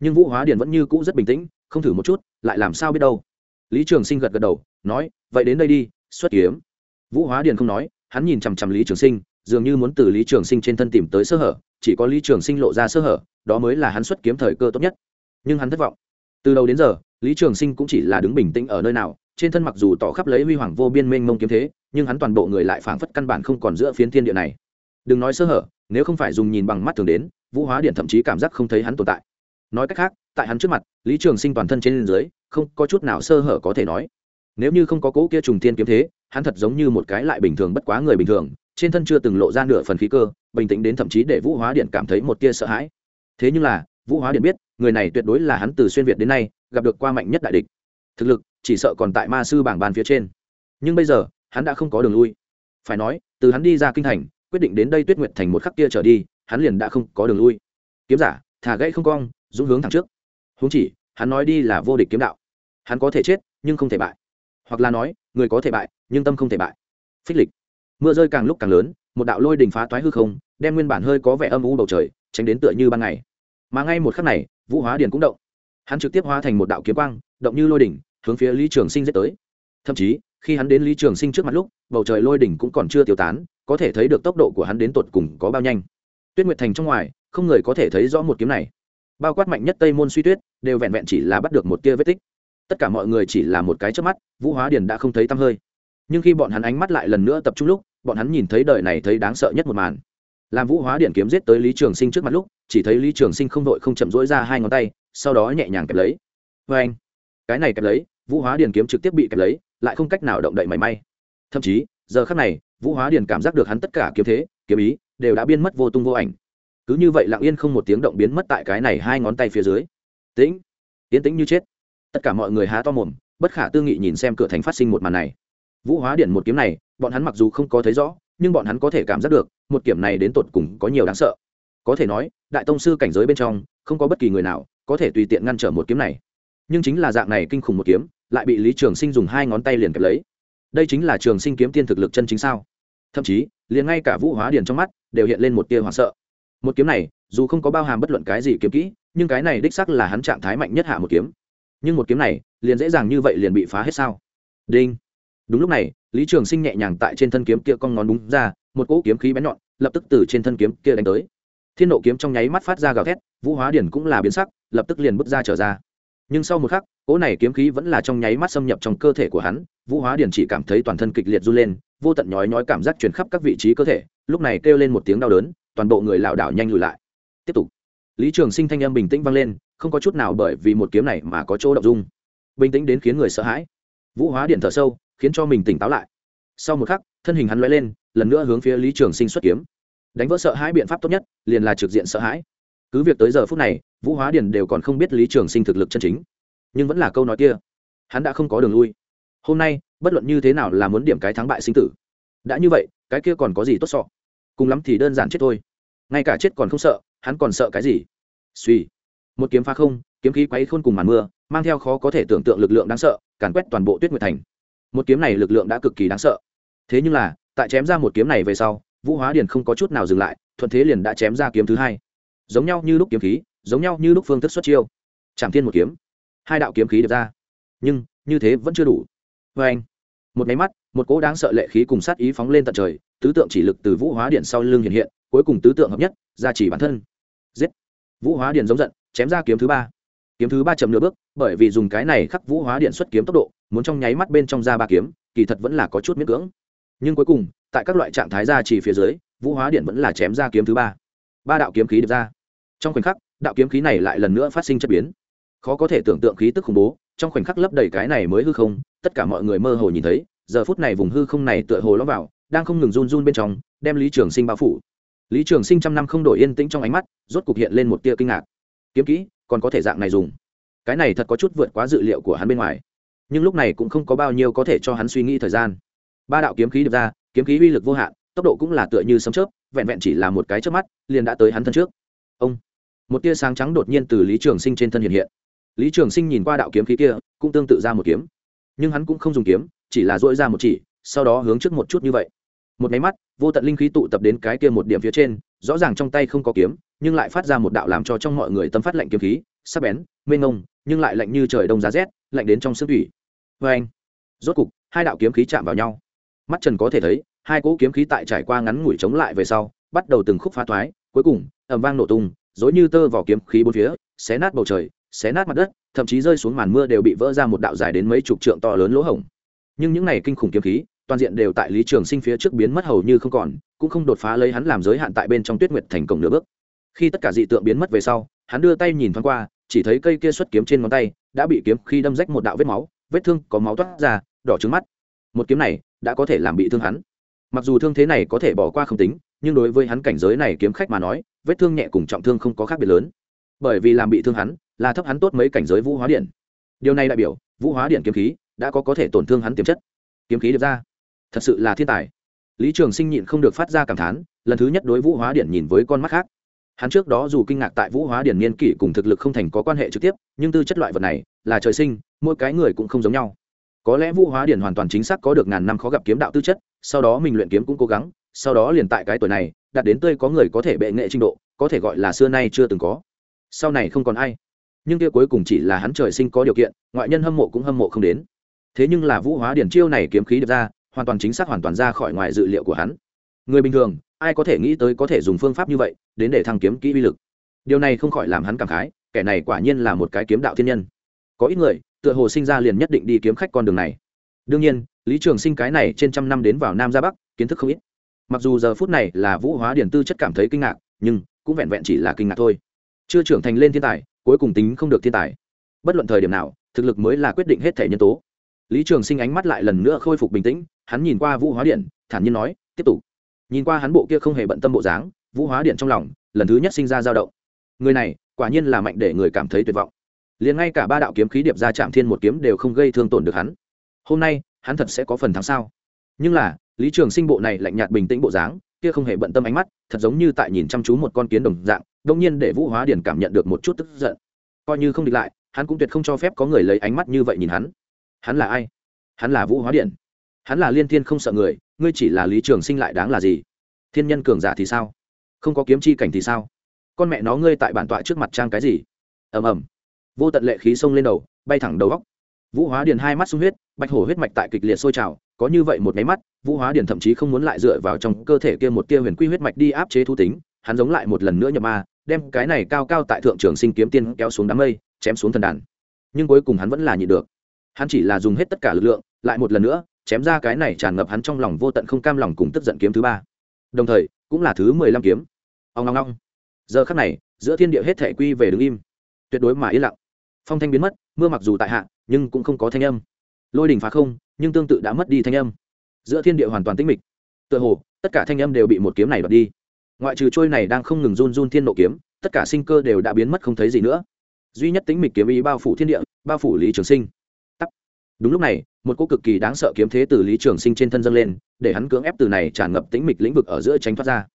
Nhưng vũ hóa điển vẫn như cũ rất bình tĩnh, không thử một chút, lại làm sao biết đâu. Lý trường sinh gật gật đầu, nói, vậy đến đây đi, xuất kiếm. Vũ hóa điển không nói, hắn nhìn chằm chằm lý trường sinh, dường như muốn từ lý trường sinh trên thân tìm tới sơ hở, chỉ có lý trường sinh lộ ra sơ hở, đó mới là hắn xuất kiếm thời cơ tốt nhất. Nhưng hắn thất vọng. Từ đầu đến giờ, lý trường sinh cũng chỉ là đứng bình tĩnh ở nơi nào trên thân mặc dù tỏ khắp lấy huy hoàng vô biên mênh mông kiếm thế, nhưng hắn toàn bộ người lại phảng phất căn bản không còn giữa phiến thiên địa này. Đừng nói sơ hở, nếu không phải dùng nhìn bằng mắt thường đến, vũ hóa điện thậm chí cảm giác không thấy hắn tồn tại. Nói cách khác, tại hắn trước mặt, lý trường sinh toàn thân trên dưới, không có chút nào sơ hở có thể nói. Nếu như không có cỗ kia trùng thiên kiếm thế, hắn thật giống như một cái lại bình thường bất quá người bình thường, trên thân chưa từng lộ ra nửa phần khí cơ, bình tĩnh đến thậm chí để vũ hóa điện cảm thấy một tia sợ hãi. Thế nhưng là, vũ hóa điện biết, người này tuyệt đối là hắn từ xuyên việt đến nay, gặp được qua mạnh nhất đại địch. Thực lực chỉ sợ còn tại ma sư bảng bàn phía trên. Nhưng bây giờ, hắn đã không có đường lui. Phải nói, từ hắn đi ra kinh thành, quyết định đến đây tuyết nguyệt thành một khắc kia trở đi, hắn liền đã không có đường lui. Kiếm giả, thả gãy không cong, dũng hướng thẳng trước. Huống chỉ, hắn nói đi là vô địch kiếm đạo. Hắn có thể chết, nhưng không thể bại. Hoặc là nói, người có thể bại, nhưng tâm không thể bại. Phích lịch. Mưa rơi càng lúc càng lớn, một đạo lôi đình phá toái hư không, đem nguyên bản hơi có vẻ âm u bầu trời, tránh đến tựa như ban ngày. Mà ngay một khắc này, vũ hóa điền cũng động. Hắn trực tiếp hóa thành một đạo kiếm quang, động như lôi đỉnh hướng phía lý trường sinh dết tới. Thậm chí, khi hắn đến lý trường sinh trước mặt lúc, bầu trời lôi đỉnh cũng còn chưa tiêu tán, có thể thấy được tốc độ của hắn đến tột cùng có bao nhanh. Tuyết nguyệt thành trong ngoài, không người có thể thấy rõ một kiếm này. Bao quát mạnh nhất tây môn suy tuyết, đều vẹn vẹn chỉ là bắt được một tia vết tích. Tất cả mọi người chỉ là một cái trước mắt, vũ hóa điền đã không thấy tăm hơi. Nhưng khi bọn hắn ánh mắt lại lần nữa tập trung lúc, bọn hắn nhìn thấy đời này thấy đáng sợ nhất một màn. Làm vũ hóa điện kiếm giết tới lý trường sinh trước mặt lúc, chỉ thấy lý trường sinh không đội không chậm rỗi ra hai ngón tay, sau đó nhẹ nhàng kẹp lấy. Vê anh cái này kẹp lấy, vũ hóa điền kiếm trực tiếp bị kẹp lấy, lại không cách nào động đậy mảy may. Thậm chí, giờ khắc này, vũ hóa điền cảm giác được hắn tất cả kiếm thế, kiếm ý, đều đã biến mất vô tung vô ảnh. Cứ như vậy lặng yên không một tiếng động biến mất tại cái này hai ngón tay phía dưới. Tĩnh! Tiến tĩnh như chết. Tất cả mọi người há to mồm, bất khả tư nghị nhìn xem cửa thành phát sinh một màn này. Vũ hóa điện một kiếm này, bọn hắn mặc dù không có thấy rõ, nhưng bọn hắn có thể cảm giác được, một kiểm này đến tột cùng có nhiều đáng sợ. Có thể nói, đại tông sư cảnh giới bên trong, không có bất kỳ người nào có thể tùy tiện ngăn trở một kiếm này nhưng chính là dạng này kinh khủng một kiếm, lại bị lý trường sinh dùng hai ngón tay liền kẹp lấy. Đây chính là trường sinh kiếm tiên thực lực chân chính sao? Thậm chí, liền ngay cả vũ hóa điền trong mắt đều hiện lên một tia hoảng sợ. Một kiếm này, dù không có bao hàm bất luận cái gì kiếm kỹ, nhưng cái này đích sắc là hắn trạng thái mạnh nhất hạ một kiếm. Nhưng một kiếm này, liền dễ dàng như vậy liền bị phá hết sao? Đinh. Đúng lúc này, lý trường sinh nhẹ nhàng tại trên thân kiếm kia con ngón đúng ra, một cỗ kiếm khí bén nhọn, lập tức từ trên thân kiếm kia đánh tới. Thiên nộ kiếm trong nháy mắt phát ra gào thét, vũ hóa điển cũng là biến sắc, lập tức liền bước ra trở ra nhưng sau một khắc, cỗ này kiếm khí vẫn là trong nháy mắt xâm nhập trong cơ thể của hắn, vũ hóa điền chỉ cảm thấy toàn thân kịch liệt run lên, vô tận nhói nhói cảm giác truyền khắp các vị trí cơ thể, lúc này kêu lên một tiếng đau đớn, toàn bộ người lảo đảo nhanh lùi lại. Tiếp tục. Lý trường sinh thanh âm bình tĩnh vang lên, không có chút nào bởi vì một kiếm này mà có chỗ động dung. Bình tĩnh đến khiến người sợ hãi. Vũ hóa điện thở sâu, khiến cho mình tỉnh táo lại. Sau một khắc, thân hình hắn l lên, lần nữa hướng phía lý trường sinh xuất kiếm. Đánh vỡ sợ hãi biện pháp tốt nhất, liền là trực diện sợ hãi cứ việc tới giờ phút này, vũ hóa điền đều còn không biết lý trường sinh thực lực chân chính. Nhưng vẫn là câu nói kia, hắn đã không có đường lui. Hôm nay, bất luận như thế nào là muốn điểm cái thắng bại sinh tử. Đã như vậy, cái kia còn có gì tốt sọ? Cùng lắm thì đơn giản chết thôi. Ngay cả chết còn không sợ, hắn còn sợ cái gì? Suy. Một kiếm phá không, kiếm khí quấy khôn cùng màn mưa, mang theo khó có thể tưởng tượng lực lượng đáng sợ, càn quét toàn bộ tuyết nguyệt thành. Một kiếm này lực lượng đã cực kỳ đáng sợ. Thế nhưng là, tại chém ra một kiếm này về sau, vũ hóa điền không có chút nào dừng lại, thuận thế liền đã chém ra kiếm thứ hai giống nhau như lúc kiếm khí, giống nhau như lúc phương thức xuất chiêu. Chạm thiên một kiếm, hai đạo kiếm khí được ra. Nhưng, như thế vẫn chưa đủ. Vê anh, một máy mắt, một cỗ đáng sợ lệ khí cùng sát ý phóng lên tận trời, tứ tượng chỉ lực từ vũ hóa điện sau lưng hiện hiện, cuối cùng tứ tượng hợp nhất, ra chỉ bản thân. Giết. Vũ hóa điện giống giận, chém ra kiếm thứ ba. Kiếm thứ ba chậm nửa bước, bởi vì dùng cái này khắc vũ hóa điện xuất kiếm tốc độ, muốn trong nháy mắt bên trong ra ba kiếm, kỳ thật vẫn là có chút miễn cưỡng. Nhưng cuối cùng, tại các loại trạng thái ra chỉ phía dưới, vũ hóa điện vẫn là chém ra kiếm thứ ba. Ba đạo kiếm khí được ra trong khoảnh khắc, đạo kiếm khí này lại lần nữa phát sinh chất biến. Khó có thể tưởng tượng khí tức khủng bố, trong khoảnh khắc lấp đầy cái này mới hư không, tất cả mọi người mơ hồ nhìn thấy, giờ phút này vùng hư không này tựa hồ ló vào, đang không ngừng run run bên trong, đem lý trường sinh bao phủ. Lý trường sinh trăm năm không đổi yên tĩnh trong ánh mắt, rốt cục hiện lên một tia kinh ngạc. Kiếm kỹ, còn có thể dạng này dùng. Cái này thật có chút vượt quá dự liệu của hắn bên ngoài. Nhưng lúc này cũng không có bao nhiêu có thể cho hắn suy nghĩ thời gian. Ba đạo kiếm khí được ra, kiếm khí uy lực vô hạn, tốc độ cũng là tựa như sấm chớp, vẹn vẹn chỉ là một cái chớp mắt, liền đã tới hắn thân trước. Ông! Một tia sáng trắng đột nhiên từ lý trường sinh trên thân hiện hiện. Lý trường sinh nhìn qua đạo kiếm khí kia, cũng tương tự ra một kiếm. Nhưng hắn cũng không dùng kiếm, chỉ là dỗi ra một chỉ, sau đó hướng trước một chút như vậy. Một máy mắt, vô tận linh khí tụ tập đến cái kia một điểm phía trên, rõ ràng trong tay không có kiếm, nhưng lại phát ra một đạo làm cho trong mọi người tâm phát lạnh kiếm khí, sắc bén, mênh ngông nhưng lại lạnh như trời đông giá rét, lạnh đến trong xương thủy. Vê anh, rốt cục, hai đạo kiếm khí chạm vào nhau. Mắt trần có thể thấy, hai cỗ kiếm khí tại trải qua ngắn ngủi chống lại về sau, bắt đầu từng khúc phá thoái, cuối cùng ẩm vang nổ tung dối như tơ vào kiếm khí bốn phía, xé nát bầu trời, xé nát mặt đất, thậm chí rơi xuống màn mưa đều bị vỡ ra một đạo dài đến mấy chục trượng to lớn lỗ hổng. Nhưng những này kinh khủng kiếm khí, toàn diện đều tại lý trường sinh phía trước biến mất hầu như không còn, cũng không đột phá lấy hắn làm giới hạn tại bên trong tuyết nguyệt thành công nửa bước. Khi tất cả dị tượng biến mất về sau, hắn đưa tay nhìn thoáng qua, chỉ thấy cây kia xuất kiếm trên ngón tay đã bị kiếm khi đâm rách một đạo vết máu, vết thương có máu toát ra, đỏ trứng mắt. Một kiếm này đã có thể làm bị thương hắn. Mặc dù thương thế này có thể bỏ qua không tính nhưng đối với hắn cảnh giới này kiếm khách mà nói, vết thương nhẹ cùng trọng thương không có khác biệt lớn. Bởi vì làm bị thương hắn, là thấp hắn tốt mấy cảnh giới vũ hóa điện. Điều này đại biểu, vũ hóa điện kiếm khí đã có có thể tổn thương hắn tiềm chất. Kiếm khí được ra. Thật sự là thiên tài. Lý trường sinh nhịn không được phát ra cảm thán, lần thứ nhất đối vũ hóa điện nhìn với con mắt khác. Hắn trước đó dù kinh ngạc tại vũ hóa điện niên kỷ cùng thực lực không thành có quan hệ trực tiếp, nhưng tư chất loại vật này, là trời sinh, mỗi cái người cũng không giống nhau. Có lẽ vũ hóa điện hoàn toàn chính xác có được ngàn năm khó gặp kiếm đạo tư chất, sau đó mình luyện kiếm cũng cố gắng sau đó liền tại cái tuổi này, đạt đến tươi có người có thể bệ nghệ trình độ, có thể gọi là xưa nay chưa từng có. Sau này không còn ai. Nhưng kia cuối cùng chỉ là hắn trời sinh có điều kiện, ngoại nhân hâm mộ cũng hâm mộ không đến. Thế nhưng là vũ hóa điển chiêu này kiếm khí được ra, hoàn toàn chính xác hoàn toàn ra khỏi ngoài dự liệu của hắn. Người bình thường, ai có thể nghĩ tới có thể dùng phương pháp như vậy, đến để thăng kiếm kỹ uy lực. Điều này không khỏi làm hắn cảm khái, kẻ này quả nhiên là một cái kiếm đạo thiên nhân. Có ít người, tựa hồ sinh ra liền nhất định đi kiếm khách con đường này. Đương nhiên, lý trường sinh cái này trên trăm năm đến vào nam ra bắc, kiến thức không ít mặc dù giờ phút này là vũ hóa điển tư chất cảm thấy kinh ngạc, nhưng cũng vẹn vẹn chỉ là kinh ngạc thôi. Chưa trưởng thành lên thiên tài, cuối cùng tính không được thiên tài. Bất luận thời điểm nào, thực lực mới là quyết định hết thể nhân tố. Lý trường sinh ánh mắt lại lần nữa khôi phục bình tĩnh, hắn nhìn qua vũ hóa điện thản nhiên nói, tiếp tục. Nhìn qua hắn bộ kia không hề bận tâm bộ dáng, vũ hóa điện trong lòng lần thứ nhất sinh ra dao động. Người này, quả nhiên là mạnh để người cảm thấy tuyệt vọng. Liền ngay cả ba đạo kiếm khí điệp ra chạm thiên một kiếm đều không gây thương tổn được hắn. Hôm nay, hắn thật sẽ có phần thắng sao? Nhưng là, lý trường sinh bộ này lạnh nhạt bình tĩnh bộ dáng, kia không hề bận tâm ánh mắt, thật giống như tại nhìn chăm chú một con kiến đồng dạng đông nhiên để vũ hóa điển cảm nhận được một chút tức giận. Coi như không địch lại, hắn cũng tuyệt không cho phép có người lấy ánh mắt như vậy nhìn hắn. Hắn là ai? Hắn là vũ hóa điện hắn là liên thiên không sợ người, ngươi chỉ là lý trường sinh lại đáng là gì? Thiên nhân cường giả thì sao? Không có kiếm chi cảnh thì sao? Con mẹ nó ngươi tại bản tọa trước mặt trang cái gì? Ầm ầm. Vô tận lệ khí xông lên đầu, bay thẳng đầu góc. Vũ hóa điền hai mắt sung huyết, bạch hổ huyết mạch tại kịch liệt sôi trào có như vậy một máy mắt, vũ hóa điển thậm chí không muốn lại dựa vào trong cơ thể kia một tia huyền quy huyết mạch đi áp chế thu tính, hắn giống lại một lần nữa nhập ma, đem cái này cao cao tại thượng trường sinh kiếm tiên kéo xuống đám mây, chém xuống thần đàn. Nhưng cuối cùng hắn vẫn là nhịn được. Hắn chỉ là dùng hết tất cả lực lượng, lại một lần nữa, chém ra cái này tràn ngập hắn trong lòng vô tận không cam lòng cùng tức giận kiếm thứ ba. Đồng thời, cũng là thứ mười lăm kiếm. Ông ngong ngong giờ khắc này, giữa thiên địa hết thể quy về đứng im. Tuyệt đối mà yên lặng. Phong thanh biến mất, mưa mặc dù tại hạ, nhưng cũng không có thanh âm. Lôi đình phá không nhưng tương tự đã mất đi thanh âm. Giữa thiên địa hoàn toàn tĩnh mịch. Tựa hồ, tất cả thanh âm đều bị một kiếm này đoạt đi. Ngoại trừ trôi này đang không ngừng run run thiên nộ kiếm, tất cả sinh cơ đều đã biến mất không thấy gì nữa. Duy nhất tính mịch kiếm ý bao phủ thiên địa, bao phủ lý trường sinh. Tắt đúng lúc này, một cô cực kỳ đáng sợ kiếm thế từ lý trường sinh trên thân dâng lên, để hắn cưỡng ép từ này tràn ngập tính mịch lĩnh vực ở giữa tránh thoát ra.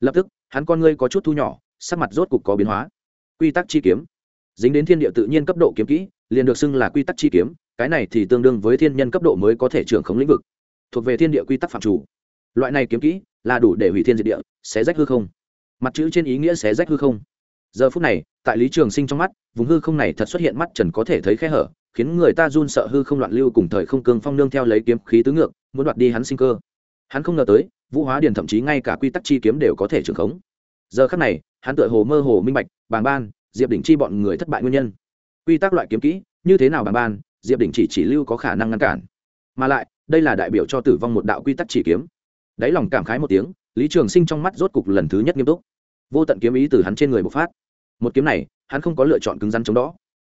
Lập tức, hắn con ngươi có chút thu nhỏ, sắc mặt rốt cục có biến hóa. Quy tắc chi kiếm dính đến thiên địa tự nhiên cấp độ kiếm kỹ, liền được xưng là quy tắc chi kiếm, cái này thì tương đương với thiên nhân cấp độ mới có thể trưởng khống lĩnh vực. Thuộc về thiên địa quy tắc phạm chủ. Loại này kiếm kỹ là đủ để hủy thiên diệt địa, xé rách hư không. Mặt chữ trên ý nghĩa xé rách hư không. Giờ phút này, tại lý trường sinh trong mắt, vùng hư không này thật xuất hiện mắt trần có thể thấy khe hở, khiến người ta run sợ hư không loạn lưu cùng thời không cương phong nương theo lấy kiếm khí tứ ngược, muốn đoạt đi hắn sinh cơ. Hắn không ngờ tới, vũ hóa điền thậm chí ngay cả quy tắc chi kiếm đều có thể trưởng khống. Giờ khắc này, hắn tựa hồ mơ hồ minh bạch, bàng ban diệp đỉnh chi bọn người thất bại nguyên nhân. Quy tắc loại kiếm kỹ, như thế nào bằng ban, diệp đỉnh chỉ chỉ lưu có khả năng ngăn cản. Mà lại, đây là đại biểu cho tử vong một đạo quy tắc chỉ kiếm. Đáy lòng cảm khái một tiếng, lý trường sinh trong mắt rốt cục lần thứ nhất nghiêm túc. Vô tận kiếm ý từ hắn trên người bộc phát. Một kiếm này, hắn không có lựa chọn cứng rắn chống đó.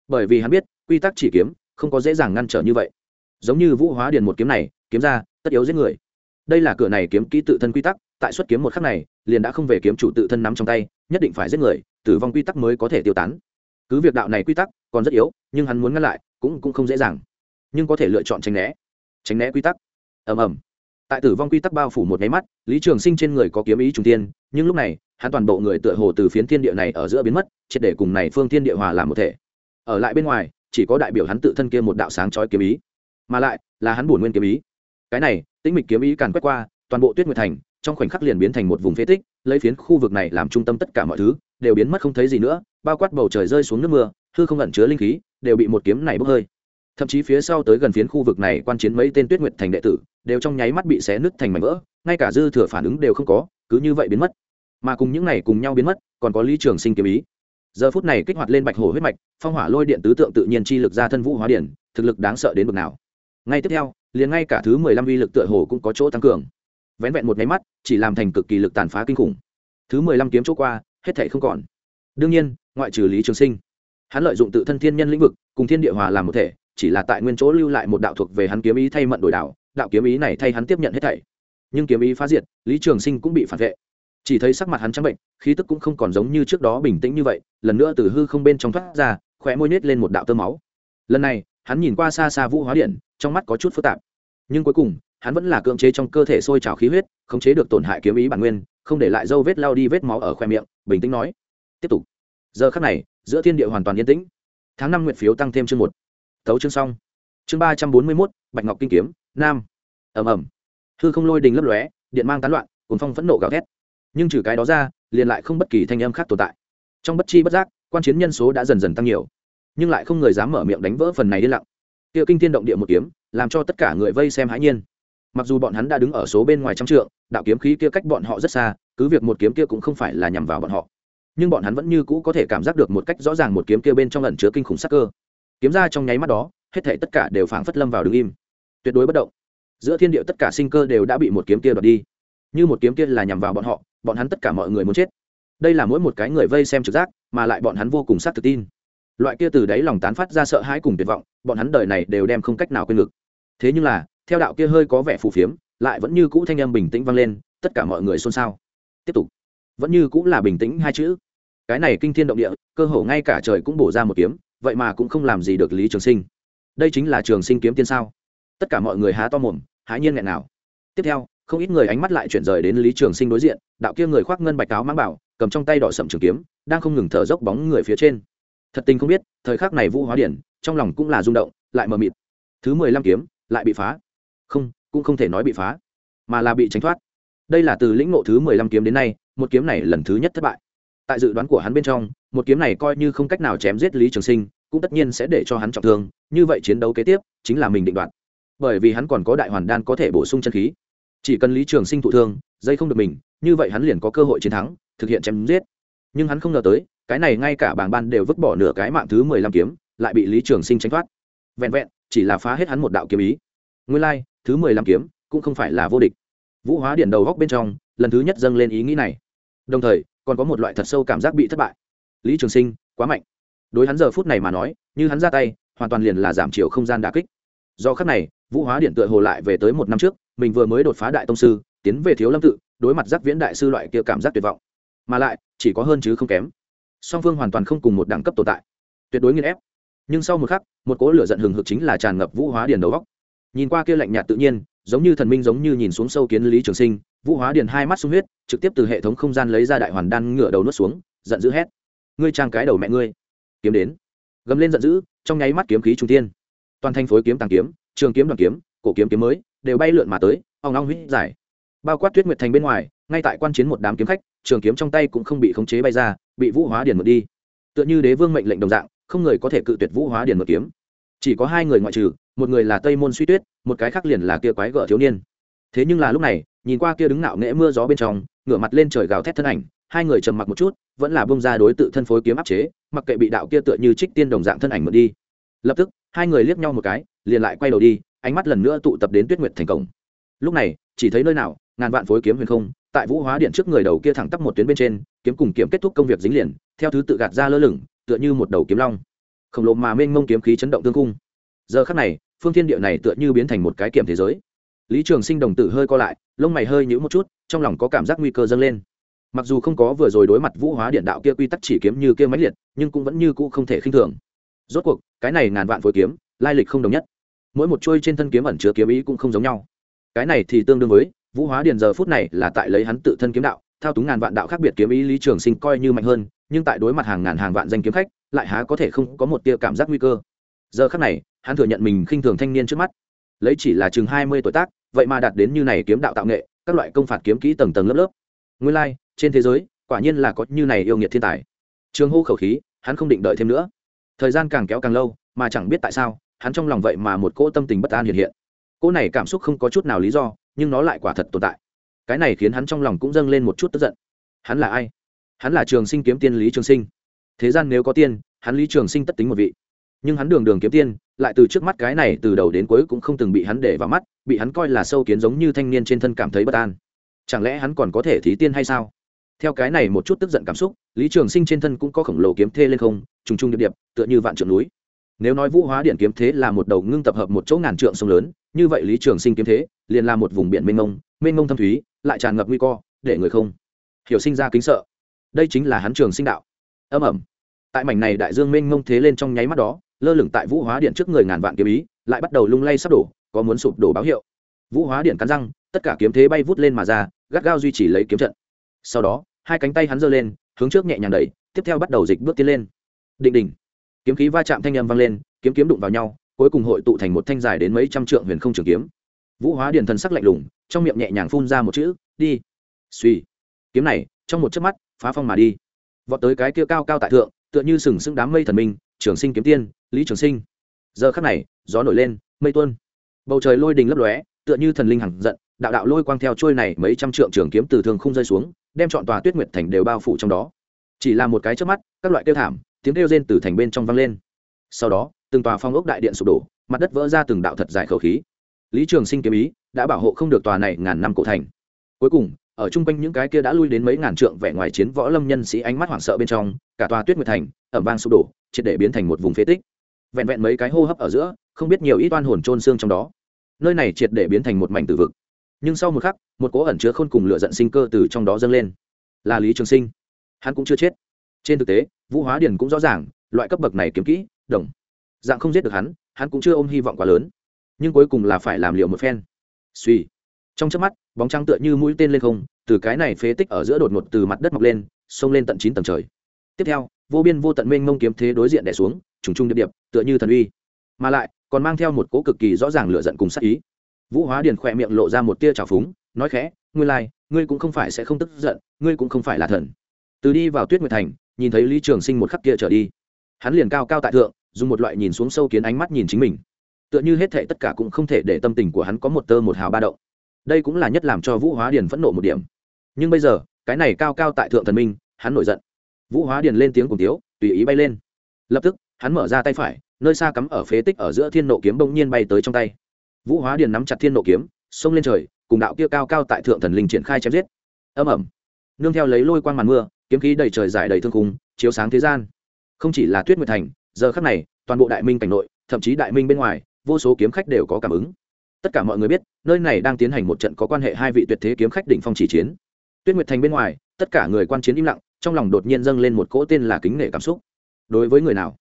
Bởi vì hắn biết, quy tắc chỉ kiếm không có dễ dàng ngăn trở như vậy. Giống như vũ hóa điền một kiếm này, kiếm ra, tất yếu giết người. Đây là cửa này kiếm kỹ tự thân quy tắc, tại xuất kiếm một khắc này, liền đã không về kiếm chủ tự thân nắm trong tay, nhất định phải giết người tử vong quy tắc mới có thể tiêu tán. Cứ việc đạo này quy tắc còn rất yếu, nhưng hắn muốn ngăn lại cũng cũng không dễ dàng. Nhưng có thể lựa chọn tránh né. Tránh né quy tắc. Ầm ầm. Tại tử vong quy tắc bao phủ một nháy mắt, lý trường sinh trên người có kiếm ý trung tiên nhưng lúc này, hắn toàn bộ người tựa hồ từ phiến thiên địa này ở giữa biến mất, triệt để cùng này phương thiên địa hòa làm một thể. Ở lại bên ngoài, chỉ có đại biểu hắn tự thân kia một đạo sáng chói kiếm ý. Mà lại, là hắn bổn nguyên kiếm ý. Cái này, tĩnh mịch kiếm ý càn quét qua, toàn bộ tuyết nguyệt thành trong khoảnh khắc liền biến thành một vùng phế tích, lấy phiến khu vực này làm trung tâm tất cả mọi thứ, đều biến mất không thấy gì nữa, bao quát bầu trời rơi xuống nước mưa, hư không ẩn chứa linh khí, đều bị một kiếm này bốc hơi. Thậm chí phía sau tới gần phiến khu vực này quan chiến mấy tên tuyết nguyệt thành đệ tử, đều trong nháy mắt bị xé nứt thành mảnh vỡ, ngay cả dư thừa phản ứng đều không có, cứ như vậy biến mất. Mà cùng những này cùng nhau biến mất, còn có lý trường sinh kiếm ý. Giờ phút này kích hoạt lên bạch hổ huyết mạch, phong hỏa lôi điện tứ tượng tự nhiên chi lực ra thân vũ hóa điển thực lực đáng sợ đến bực nào. Ngay tiếp theo, liền ngay cả thứ mười lăm uy lực tựa hồ cũng có chỗ tăng cường vén vẹn một máy mắt, chỉ làm thành cực kỳ lực tàn phá kinh khủng. Thứ mười lăm kiếm chỗ qua, hết thể không còn. Đương nhiên, ngoại trừ lý trường sinh, hắn lợi dụng tự thân thiên nhân lĩnh vực, cùng thiên địa hòa làm một thể, chỉ là tại nguyên chỗ lưu lại một đạo thuộc về hắn kiếm ý thay mận đổi đạo đạo kiếm ý này thay hắn tiếp nhận hết thảy. Nhưng kiếm ý phá diệt, lý trường sinh cũng bị phản vệ. Chỉ thấy sắc mặt hắn trắng bệnh, khí tức cũng không còn giống như trước đó bình tĩnh như vậy, lần nữa từ hư không bên trong thoát ra khỏe môi nết lên một đạo tơ máu. Lần này, hắn nhìn qua xa xa vũ hóa điện, trong mắt có chút phức tạp. Nhưng cuối cùng hắn vẫn là cưỡng chế trong cơ thể sôi trào khí huyết, khống chế được tổn hại kiếm ý bản nguyên, không để lại dâu vết lao đi vết máu ở khoe miệng, bình tĩnh nói, tiếp tục. Giờ khắc này, giữa thiên địa hoàn toàn yên tĩnh. Tháng năm nguyện phiếu tăng thêm chương một. Thấu chương xong. Chương ba trăm bốn mươi mốt, bạch ngọc kinh kiếm, nam. Ẩm ẩm hư không lôi đình lấp lóe, điện mang tán loạn cuốn phong phẫn nộ gào thét. Nhưng trừ cái đó ra, liền lại không bất kỳ thanh âm khác tồn tại. Trong bất chi bất giác, quan chiến nhân số đã dần dần tăng nhiều. Nhưng lại không người dám mở miệng đánh vỡ phần này đi lặng. Kia kinh thiên động địa một kiếm, làm cho tất cả người vây xem hãi nhiên mặc dù bọn hắn đã đứng ở số bên ngoài trăm trượng, đạo kiếm khí kia cách bọn họ rất xa, cứ việc một kiếm kia cũng không phải là nhằm vào bọn họ. Nhưng bọn hắn vẫn như cũ có thể cảm giác được một cách rõ ràng một kiếm kia bên trong ẩn chứa kinh khủng sắc cơ. Kiếm ra trong nháy mắt đó, hết thể tất cả đều phảng phất lâm vào đứng im. Tuyệt đối bất động. Giữa thiên địa tất cả sinh cơ đều đã bị một kiếm kia đoạt đi. Như một kiếm kia là nhằm vào bọn họ, bọn hắn tất cả mọi người muốn chết. Đây là mỗi một cái người vây xem trực giác, mà lại bọn hắn vô cùng xác thực tin. Loại kia từ đáy lòng tán phát ra sợ hãi cùng tuyệt vọng, bọn hắn đời này đều đem không cách nào quên ngực. Thế nhưng là theo đạo kia hơi có vẻ phù phiếm, lại vẫn như cũ thanh âm bình tĩnh vang lên, tất cả mọi người xôn xao. Tiếp tục. Vẫn như cũng là bình tĩnh hai chữ. Cái này kinh thiên động địa, cơ hồ ngay cả trời cũng bổ ra một kiếm, vậy mà cũng không làm gì được lý trường sinh. Đây chính là trường sinh kiếm tiên sao? Tất cả mọi người há to mồm há nhiên nghẹn nào tiếp theo, không ít người ánh mắt lại chuyển rời đến lý trường sinh đối diện, đạo kia người khoác ngân bạch cáo mang bảo, cầm trong tay đỏ sậm trường kiếm, đang không ngừng thở dốc bóng người phía trên. Thật tình không biết, thời khắc này vũ hóa điển, trong lòng cũng là rung động, lại mờ mịt. Thứ mười lăm kiếm, lại bị phá không cũng không thể nói bị phá mà là bị tránh thoát. Đây là từ lĩnh ngộ thứ mười lăm kiếm đến nay một kiếm này lần thứ nhất thất bại. Tại dự đoán của hắn bên trong một kiếm này coi như không cách nào chém giết lý trường sinh cũng tất nhiên sẽ để cho hắn trọng thương như vậy chiến đấu kế tiếp chính là mình định đoạt. Bởi vì hắn còn có đại hoàn đan có thể bổ sung chân khí. Chỉ cần lý trường sinh thụ thương dây không được mình như vậy hắn liền có cơ hội chiến thắng thực hiện chém giết. Nhưng hắn không ngờ tới cái này ngay cả bảng ban đều vứt bỏ nửa cái mạng thứ mười lăm kiếm lại bị lý trường sinh tránh thoát. Vẹn vẹn chỉ là phá hết hắn một đạo kiếm ý. Nguyên lai、like, thứ mười lăm kiếm, cũng không phải là vô địch. Vũ hóa điện đầu góc bên trong, lần thứ nhất dâng lên ý nghĩ này. Đồng thời, còn có một loại thật sâu cảm giác bị thất bại. Lý trường sinh, quá mạnh. Đối hắn giờ phút này mà nói, như hắn ra tay, hoàn toàn liền là giảm chiều không gian đà kích. Do khắc này, vũ hóa điện tựa hồ lại về tới một năm trước, mình vừa mới đột phá đại tông sư, tiến về thiếu lâm tự, đối mặt giác viễn đại sư loại kia cảm giác tuyệt vọng. Mà lại, chỉ có hơn chứ không kém. Song phương hoàn toàn không cùng một đẳng cấp tồn tại. Tuyệt đối nghiên ép. Nhưng sau một khắc, một cỗ lửa giận hừng hực chính là tràn ngập vũ hóa điền đầu góc nhìn qua kia lạnh nhạt tự nhiên, giống như thần minh giống như nhìn xuống sâu kiến lý trường sinh, vũ hóa điền hai mắt sung huyết, trực tiếp từ hệ thống không gian lấy ra đại hoàn đan ngửa đầu nuốt xuống, giận dữ hét. Ngươi trang cái đầu mẹ ngươi. Kiếm đến. Gầm lên giận dữ, trong nháy mắt kiếm khí trung tiên toàn thành phối kiếm tàng kiếm, trường kiếm đoàn kiếm, cổ kiếm kiếm mới, đều bay lượn mà tới, ong ong huyết giải bao quát tuyết nguyệt thành bên ngoài, ngay tại quan chiến một đám kiếm khách, trường kiếm trong tay cũng không bị khống chế bay ra, bị vũ hóa điền mượn đi. Tựa như đế vương mệnh lệnh đồng dạng, không người có thể cự tuyệt vũ hóa điền mượn kiếm. Chỉ có hai người ngoại trừ một người là tây môn suy tuyết, một cái khác liền là kia quái gở thiếu niên. Thế nhưng là lúc này, nhìn qua kia đứng nạo nghễ mưa gió bên trong, ngửa mặt lên trời gào thét thân ảnh, hai người trầm mặc một chút, vẫn là bông ra đối tự thân phối kiếm áp chế, mặc kệ bị đạo kia tựa như trích tiên đồng dạng thân ảnh mượn đi. Lập tức, hai người liếc nhau một cái, liền lại quay đầu đi, ánh mắt lần nữa tụ tập đến tuyết nguyệt thành cổng. Lúc này, chỉ thấy nơi nào, ngàn vạn phối kiếm huyền không, tại vũ hóa điện trước người đầu kia thẳng tắp một tuyến bên trên, kiếm cùng kiếm kết thúc công việc dính liền, theo thứ tự gạt ra lơ lửng, tựa như một đầu kiếm long. Khổng lồ mà mênh mông kiếm khí chấn động tương cung. Giờ khắc này phương thiên địa này tựa như biến thành một cái kiểm thế giới. Lý trường sinh đồng tử hơi co lại, lông mày hơi nhữ một chút, trong lòng có cảm giác nguy cơ dâng lên. Mặc dù không có vừa rồi đối mặt vũ hóa điện đạo kia quy tắc chỉ kiếm như kia máy liệt, nhưng cũng vẫn như cũ không thể khinh thường. Rốt cuộc, cái này ngàn vạn phối kiếm, lai lịch không đồng nhất. Mỗi một chuôi trên thân kiếm ẩn chứa kiếm ý cũng không giống nhau. Cái này thì tương đương với, vũ hóa điền giờ phút này là tại lấy hắn tự thân kiếm đạo, thao túng ngàn vạn đạo khác biệt kiếm ý lý trường sinh coi như mạnh hơn, nhưng tại đối mặt hàng ngàn hàng vạn danh kiếm khách, lại há có thể không có một tia cảm giác nguy cơ. Giờ khác này hắn thừa nhận mình khinh thường thanh niên trước mắt. Lấy chỉ là chừng hai mươi tuổi tác vậy mà đạt đến như này kiếm đạo tạo nghệ các loại công phạt kiếm kỹ tầng tầng lớp lớp. Nguyên lai、like, trên thế giới quả nhiên là có như này yêu nghiệt thiên tài. Trường hô khẩu khí hắn không định đợi thêm nữa. Thời gian càng kéo càng lâu mà chẳng biết tại sao hắn trong lòng vậy mà một cỗ tâm tình bất an hiện hiện. Cỗ này cảm xúc không có chút nào lý do nhưng nó lại quả thật tồn tại. Cái này khiến hắn trong lòng cũng dâng lên một chút tức giận. Hắn là ai? Hắn là trường sinh kiếm tiên lý trường sinh. Thế gian nếu có tiên hắn lý trường sinh tất tính một vị nhưng hắn đường đường kiếm tiên, lại từ trước mắt cái này từ đầu đến cuối cũng không từng bị hắn để vào mắt, bị hắn coi là sâu kiến giống như thanh niên trên thân cảm thấy bất an. Chẳng lẽ hắn còn có thể thí tiên hay sao? Theo cái này một chút tức giận cảm xúc, lý trường sinh trên thân cũng có khổng lồ kiếm thê lên không, trùng trùng điệp điệp, tựa như vạn trượng núi. Nếu nói vũ hóa điện kiếm thế là một đầu ngưng tập hợp một chỗ ngàn trượng sông lớn, như vậy lý trường sinh kiếm thế liền là một vùng biển mênh mông mênh mông thâm thúy, lại tràn ngập nguy cơ, để người không hiểu sinh ra kính sợ. Đây chính là hắn trường sinh đạo. Âm ẩm tại mảnh này đại dương mênh mông thế lên trong nháy mắt đó lơ lửng tại vũ hóa điện trước người ngàn vạn kiếm ý, lại bắt đầu lung lay sắp đổ, có muốn sụp đổ báo hiệu. Vũ hóa điện cắn răng, tất cả kiếm thế bay vút lên mà ra, gắt gao duy trì lấy kiếm trận. Sau đó, hai cánh tay hắn giơ lên, hướng trước nhẹ nhàng đẩy, tiếp theo bắt đầu dịch bước tiến lên. Định đỉnh. Kiếm khí va chạm thanh âm vang lên, kiếm kiếm đụng vào nhau, cuối cùng hội tụ thành một thanh dài đến mấy trăm trượng huyền không trường kiếm. Vũ hóa điện thần sắc lạnh lùng, trong miệng nhẹ nhàng phun ra một chữ, đi. Suy kiếm này, trong một chớp mắt, phá phong mà đi. Vọt tới cái kia cao cao tại thượng, tựa như sừng sững đám mây thần minh, trường sinh kiếm tiên lý trường sinh. Giờ khắc này, gió nổi lên, mây tuôn. Bầu trời lôi đình lấp lóe, tựa như thần linh hằng giận, đạo đạo lôi quang theo trôi này mấy trăm trượng trường kiếm từ thường không rơi xuống, đem chọn tòa tuyết nguyệt thành đều bao phủ trong đó. Chỉ là một cái trước mắt, các loại kêu thảm, tiếng kêu rên từ thành bên trong vang lên. Sau đó, từng tòa phong ốc đại điện sụp đổ, mặt đất vỡ ra từng đạo thật dài khẩu khí. Lý trường sinh kiếm ý đã bảo hộ không được tòa này ngàn năm cổ thành. Cuối cùng, ở chung quanh những cái kia đã lui đến mấy ngàn trượng vẻ ngoài chiến võ lâm nhân sĩ ánh mắt hoảng sợ bên trong, cả tòa tuyết nguyệt thành ẩm vang sụp đổ, triệt để biến thành một vùng phế tích vẹn vẹn mấy cái hô hấp ở giữa, không biết nhiều ít oan hồn trôn xương trong đó. Nơi này triệt để biến thành một mảnh tử vực. Nhưng sau một khắc, một cố ẩn chứa khôn cùng lửa giận sinh cơ từ trong đó dâng lên. Là lý trường sinh. Hắn cũng chưa chết. Trên thực tế, vũ hóa điền cũng rõ ràng, loại cấp bậc này kiếm kỹ, đồng dạng không giết được hắn hắn cũng chưa ôm hy vọng quá lớn. Nhưng cuối cùng là phải làm liệu một phen. Suy. Trong chớp mắt, bóng trăng tựa như mũi tên lên không, từ cái này phế tích ở giữa đột ngột từ mặt đất mọc lên, xông lên tận chín tầng trời. Tiếp theo vô biên vô tận mênh mông kiếm thế đối diện đè xuống trùng trùng điệp điệp tựa như thần uy. Mà lại còn mang theo một cỗ cực kỳ rõ ràng lựa giận cùng sắc ý. Vũ hóa điền khỏe miệng lộ ra một tia trào phúng nói khẽ ngươi lai、like, ngươi cũng không phải sẽ không tức giận ngươi cũng không phải là thần. Từ đi vào tuyết nguyệt thành nhìn thấy lý trường sinh một khắc kia trở đi. Hắn liền cao cao tại thượng dùng một loại nhìn xuống sâu kiến ánh mắt nhìn chính mình. Tựa như hết thệ tất cả cũng không thể để tâm tình của hắn có một tơ một hào ba động. Đây cũng là nhất làm cho vũ hóa điền phẫn nộ một điểm. Nhưng bây giờ cái này cao cao tại thượng thần minh hắn nổi giận vũ hóa điền lên tiếng cùng tiếu, tùy ý bay lên. Lập tức, hắn mở ra tay phải, nơi xa cắm ở phế tích ở giữa thiên nộ kiếm bỗng nhiên bay tới trong tay. Vũ hóa điền nắm chặt thiên nộ kiếm, xông lên trời, cùng đạo kia cao cao tại thượng thần linh triển khai chém giết. Âm ẩm nương theo lấy lôi quang màn mưa, kiếm khí đầy trời dài đầy thương khung, chiếu sáng thế gian. Không chỉ là tuyết nguyệt thành, giờ khắc này, toàn bộ đại minh cảnh nội, thậm chí đại minh bên ngoài, vô số kiếm khách đều có cảm ứng. Tất cả mọi người biết, nơi này đang tiến hành một trận có quan hệ hai vị tuyệt thế kiếm khách đỉnh phong chỉ chiến. Tuyết nguyệt thành bên ngoài, tất cả người quan chiến im lặng trong lòng đột nhiên dâng lên một cỗ tên là kính nể cảm xúc. Đối với người nào?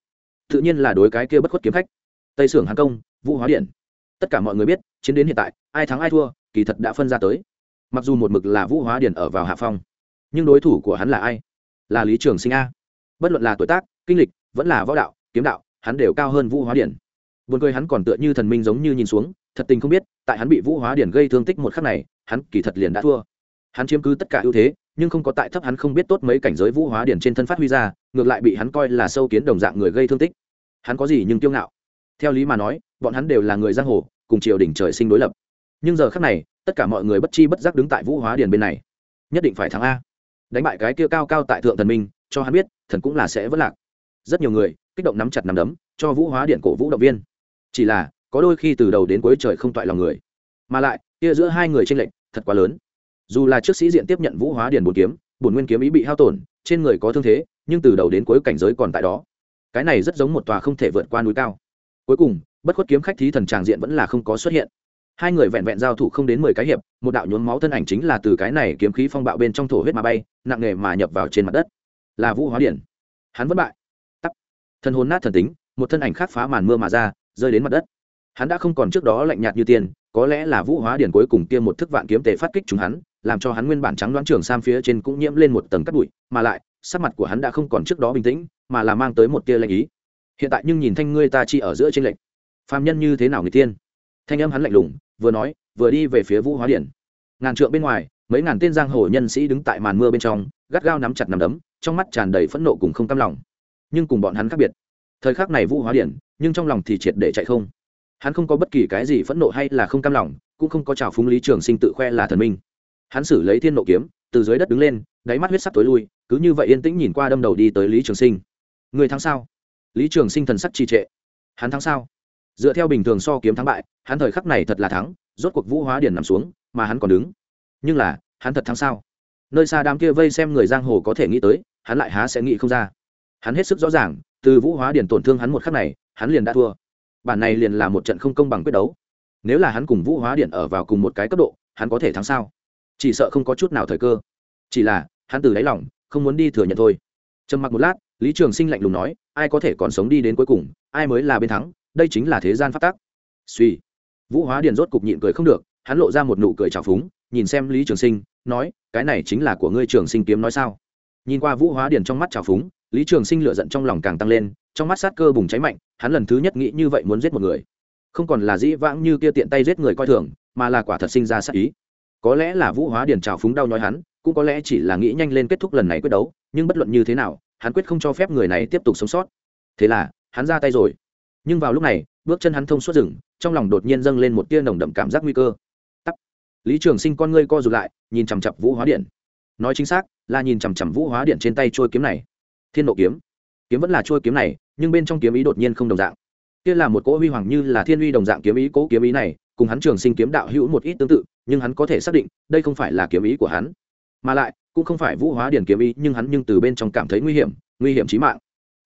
Tự nhiên là đối cái kia bất khuất kiếm khách. Tây sưởng hàn công, vũ hóa điện. Tất cả mọi người biết, chiến đến hiện tại, ai thắng ai thua, kỳ thật đã phân ra tới. Mặc dù một mực là vũ hóa điện ở vào hạ phong, nhưng đối thủ của hắn là ai? Là lý trường sinh a. Bất luận là tuổi tác, kinh lịch, vẫn là võ đạo, kiếm đạo, hắn đều cao hơn vũ hóa điện. Buồn cười hắn còn tựa như thần minh giống như nhìn xuống, thật tình không biết, tại hắn bị vũ hóa điển gây thương tích một khắc này, hắn kỳ thật liền đã thua. Hắn chiếm cứ tất cả ưu thế nhưng không có tại thấp hắn không biết tốt mấy cảnh giới vũ hóa điển trên thân phát huy ra, ngược lại bị hắn coi là sâu kiến đồng dạng người gây thương tích. Hắn có gì nhưng kiêu ngạo? Theo lý mà nói, bọn hắn đều là người giang hồ, cùng triều đỉnh trời sinh đối lập. Nhưng giờ khắc này, tất cả mọi người bất chi bất giác đứng tại vũ hóa điển bên này. Nhất định phải thắng a. Đánh bại cái kia cao cao tại thượng thần minh, cho hắn biết, thần cũng là sẽ vất lạc. Rất nhiều người, kích động nắm chặt nắm đấm, cho vũ hóa điện cổ vũ động viên. Chỉ là, có đôi khi từ đầu đến cuối trời không toại lòng người. Mà lại, kia giữa hai người tranh lệch, thật quá lớn dù là trước sĩ diện tiếp nhận vũ hóa điền bồn kiếm, bổn nguyên kiếm ý bị hao tổn, trên người có thương thế, nhưng từ đầu đến cuối cảnh giới còn tại đó. Cái này rất giống một tòa không thể vượt qua núi cao. Cuối cùng, bất khuất kiếm khách thí thần tràng diện vẫn là không có xuất hiện. Hai người vẹn vẹn giao thủ không đến mười cái hiệp, một đạo nhuốm máu thân ảnh chính là từ cái này kiếm khí phong bạo bên trong thổ huyết mà bay, nặng nề mà nhập vào trên mặt đất. Là vũ hóa điển hắn vẫn bại. Tắt thân hồn nát thần tính, một thân ảnh khác phá màn mưa mà ra, rơi đến mặt đất. Hắn đã không còn trước đó lạnh nhạt như tiền, có lẽ là vũ hóa điển cuối cùng tiêm một thức vạn kiếm tề phát kích chúng hắn làm cho hắn nguyên bản trắng đoán trường sam phía trên cũng nhiễm lên một tầng cắt bụi, mà lại, sắc mặt của hắn đã không còn trước đó bình tĩnh, mà là mang tới một tia lạnh ý. Hiện tại nhưng nhìn thanh ngươi ta chi ở giữa trên lệnh. Phàm nhân như thế nào người tiên? Thanh âm hắn lạnh lùng, vừa nói, vừa đi về phía vũ hóa điện ngàn trượng bên ngoài, mấy ngàn tên giang hồ nhân sĩ đứng tại màn mưa bên trong, gắt gao nắm chặt nắm đấm, trong mắt tràn đầy phẫn nộ cùng không cam lòng. Nhưng cùng bọn hắn khác biệt. Thời khắc này vũ hóa điện nhưng trong lòng thì triệt để chạy không. Hắn không có bất kỳ cái gì phẫn nộ hay là không cam lòng, cũng không có trào phúng lý trường sinh tự khoe là thần minh hắn xử lấy thiên nộ kiếm, từ dưới đất đứng lên, đáy mắt huyết sắc tối lui, cứ như vậy yên tĩnh nhìn qua đâm đầu đi tới lý trường sinh. Người thắng sao? Lý trường sinh thần sắc trì trệ. Hắn thắng sao? Dựa theo bình thường so kiếm thắng bại, hắn thời khắc này thật là thắng, rốt cuộc vũ hóa điển nằm xuống, mà hắn còn đứng. Nhưng là, hắn thật thắng sao? Nơi xa đám kia vây xem người giang hồ có thể nghĩ tới, hắn lại há sẽ nghĩ không ra. Hắn hết sức rõ ràng, từ vũ hóa điển tổn thương hắn một khắc này, hắn liền đã thua. Bản này liền là một trận không công bằng quyết đấu. Nếu là hắn cùng vũ hóa điển ở vào cùng một cái cấp độ, hắn có thể thắng sao? Chỉ sợ không có chút nào thời cơ. Chỉ là, hắn từ đáy lòng, không muốn đi thừa nhận thôi. Trầm mặc một lát, lý trường sinh lạnh lùng nói, ai có thể còn sống đi đến cuối cùng, ai mới là bên thắng, đây chính là thế gian phát tác suy. Vũ hóa điền rốt cục nhịn cười không được, hắn lộ ra một nụ cười trào phúng, nhìn xem lý trường sinh, nói, cái này chính là của ngươi trường sinh kiếm nói sao? Nhìn qua vũ hóa điền trong mắt trào phúng, lý trường sinh lựa giận trong lòng càng tăng lên, trong mắt sát cơ bùng cháy mạnh, hắn lần thứ nhất nghĩ như vậy muốn giết một người. Không còn là dĩ vãng như kia tiện tay giết người coi thường, mà là quả thật sinh ra sát ý có lẽ là vũ hóa điền trào phúng đau nhói hắn, cũng có lẽ chỉ là nghĩ nhanh lên kết thúc lần này quyết đấu, nhưng bất luận như thế nào, hắn quyết không cho phép người này tiếp tục sống sót. Thế là, hắn ra tay rồi. Nhưng vào lúc này, bước chân hắn thông suốt rừng, trong lòng đột nhiên dâng lên một tia nồng đậm cảm giác nguy cơ. Tắt lý trường sinh con ngươi co rụt lại, nhìn chằm chặp vũ hóa điện nói chính xác, là nhìn chằm chằm vũ hóa điện trên tay trôi kiếm này. Thiên nộ kiếm. Kiếm vẫn là trôi kiếm này, nhưng bên trong kiếm ý đột nhiên không đồng dạng. Kia là một cỗ huy hoàng như là thiên uy đồng dạng kiếm ý, cỗ kiếm ý này, cùng hắn trường sinh kiếm đạo hữu một ít tương tự nhưng hắn có thể xác định, đây không phải là kiếm ý của hắn. Mà lại, cũng không phải vũ hóa điển kiếm ý, nhưng hắn nhưng từ bên trong cảm thấy nguy hiểm nguy hiểm chí mạng.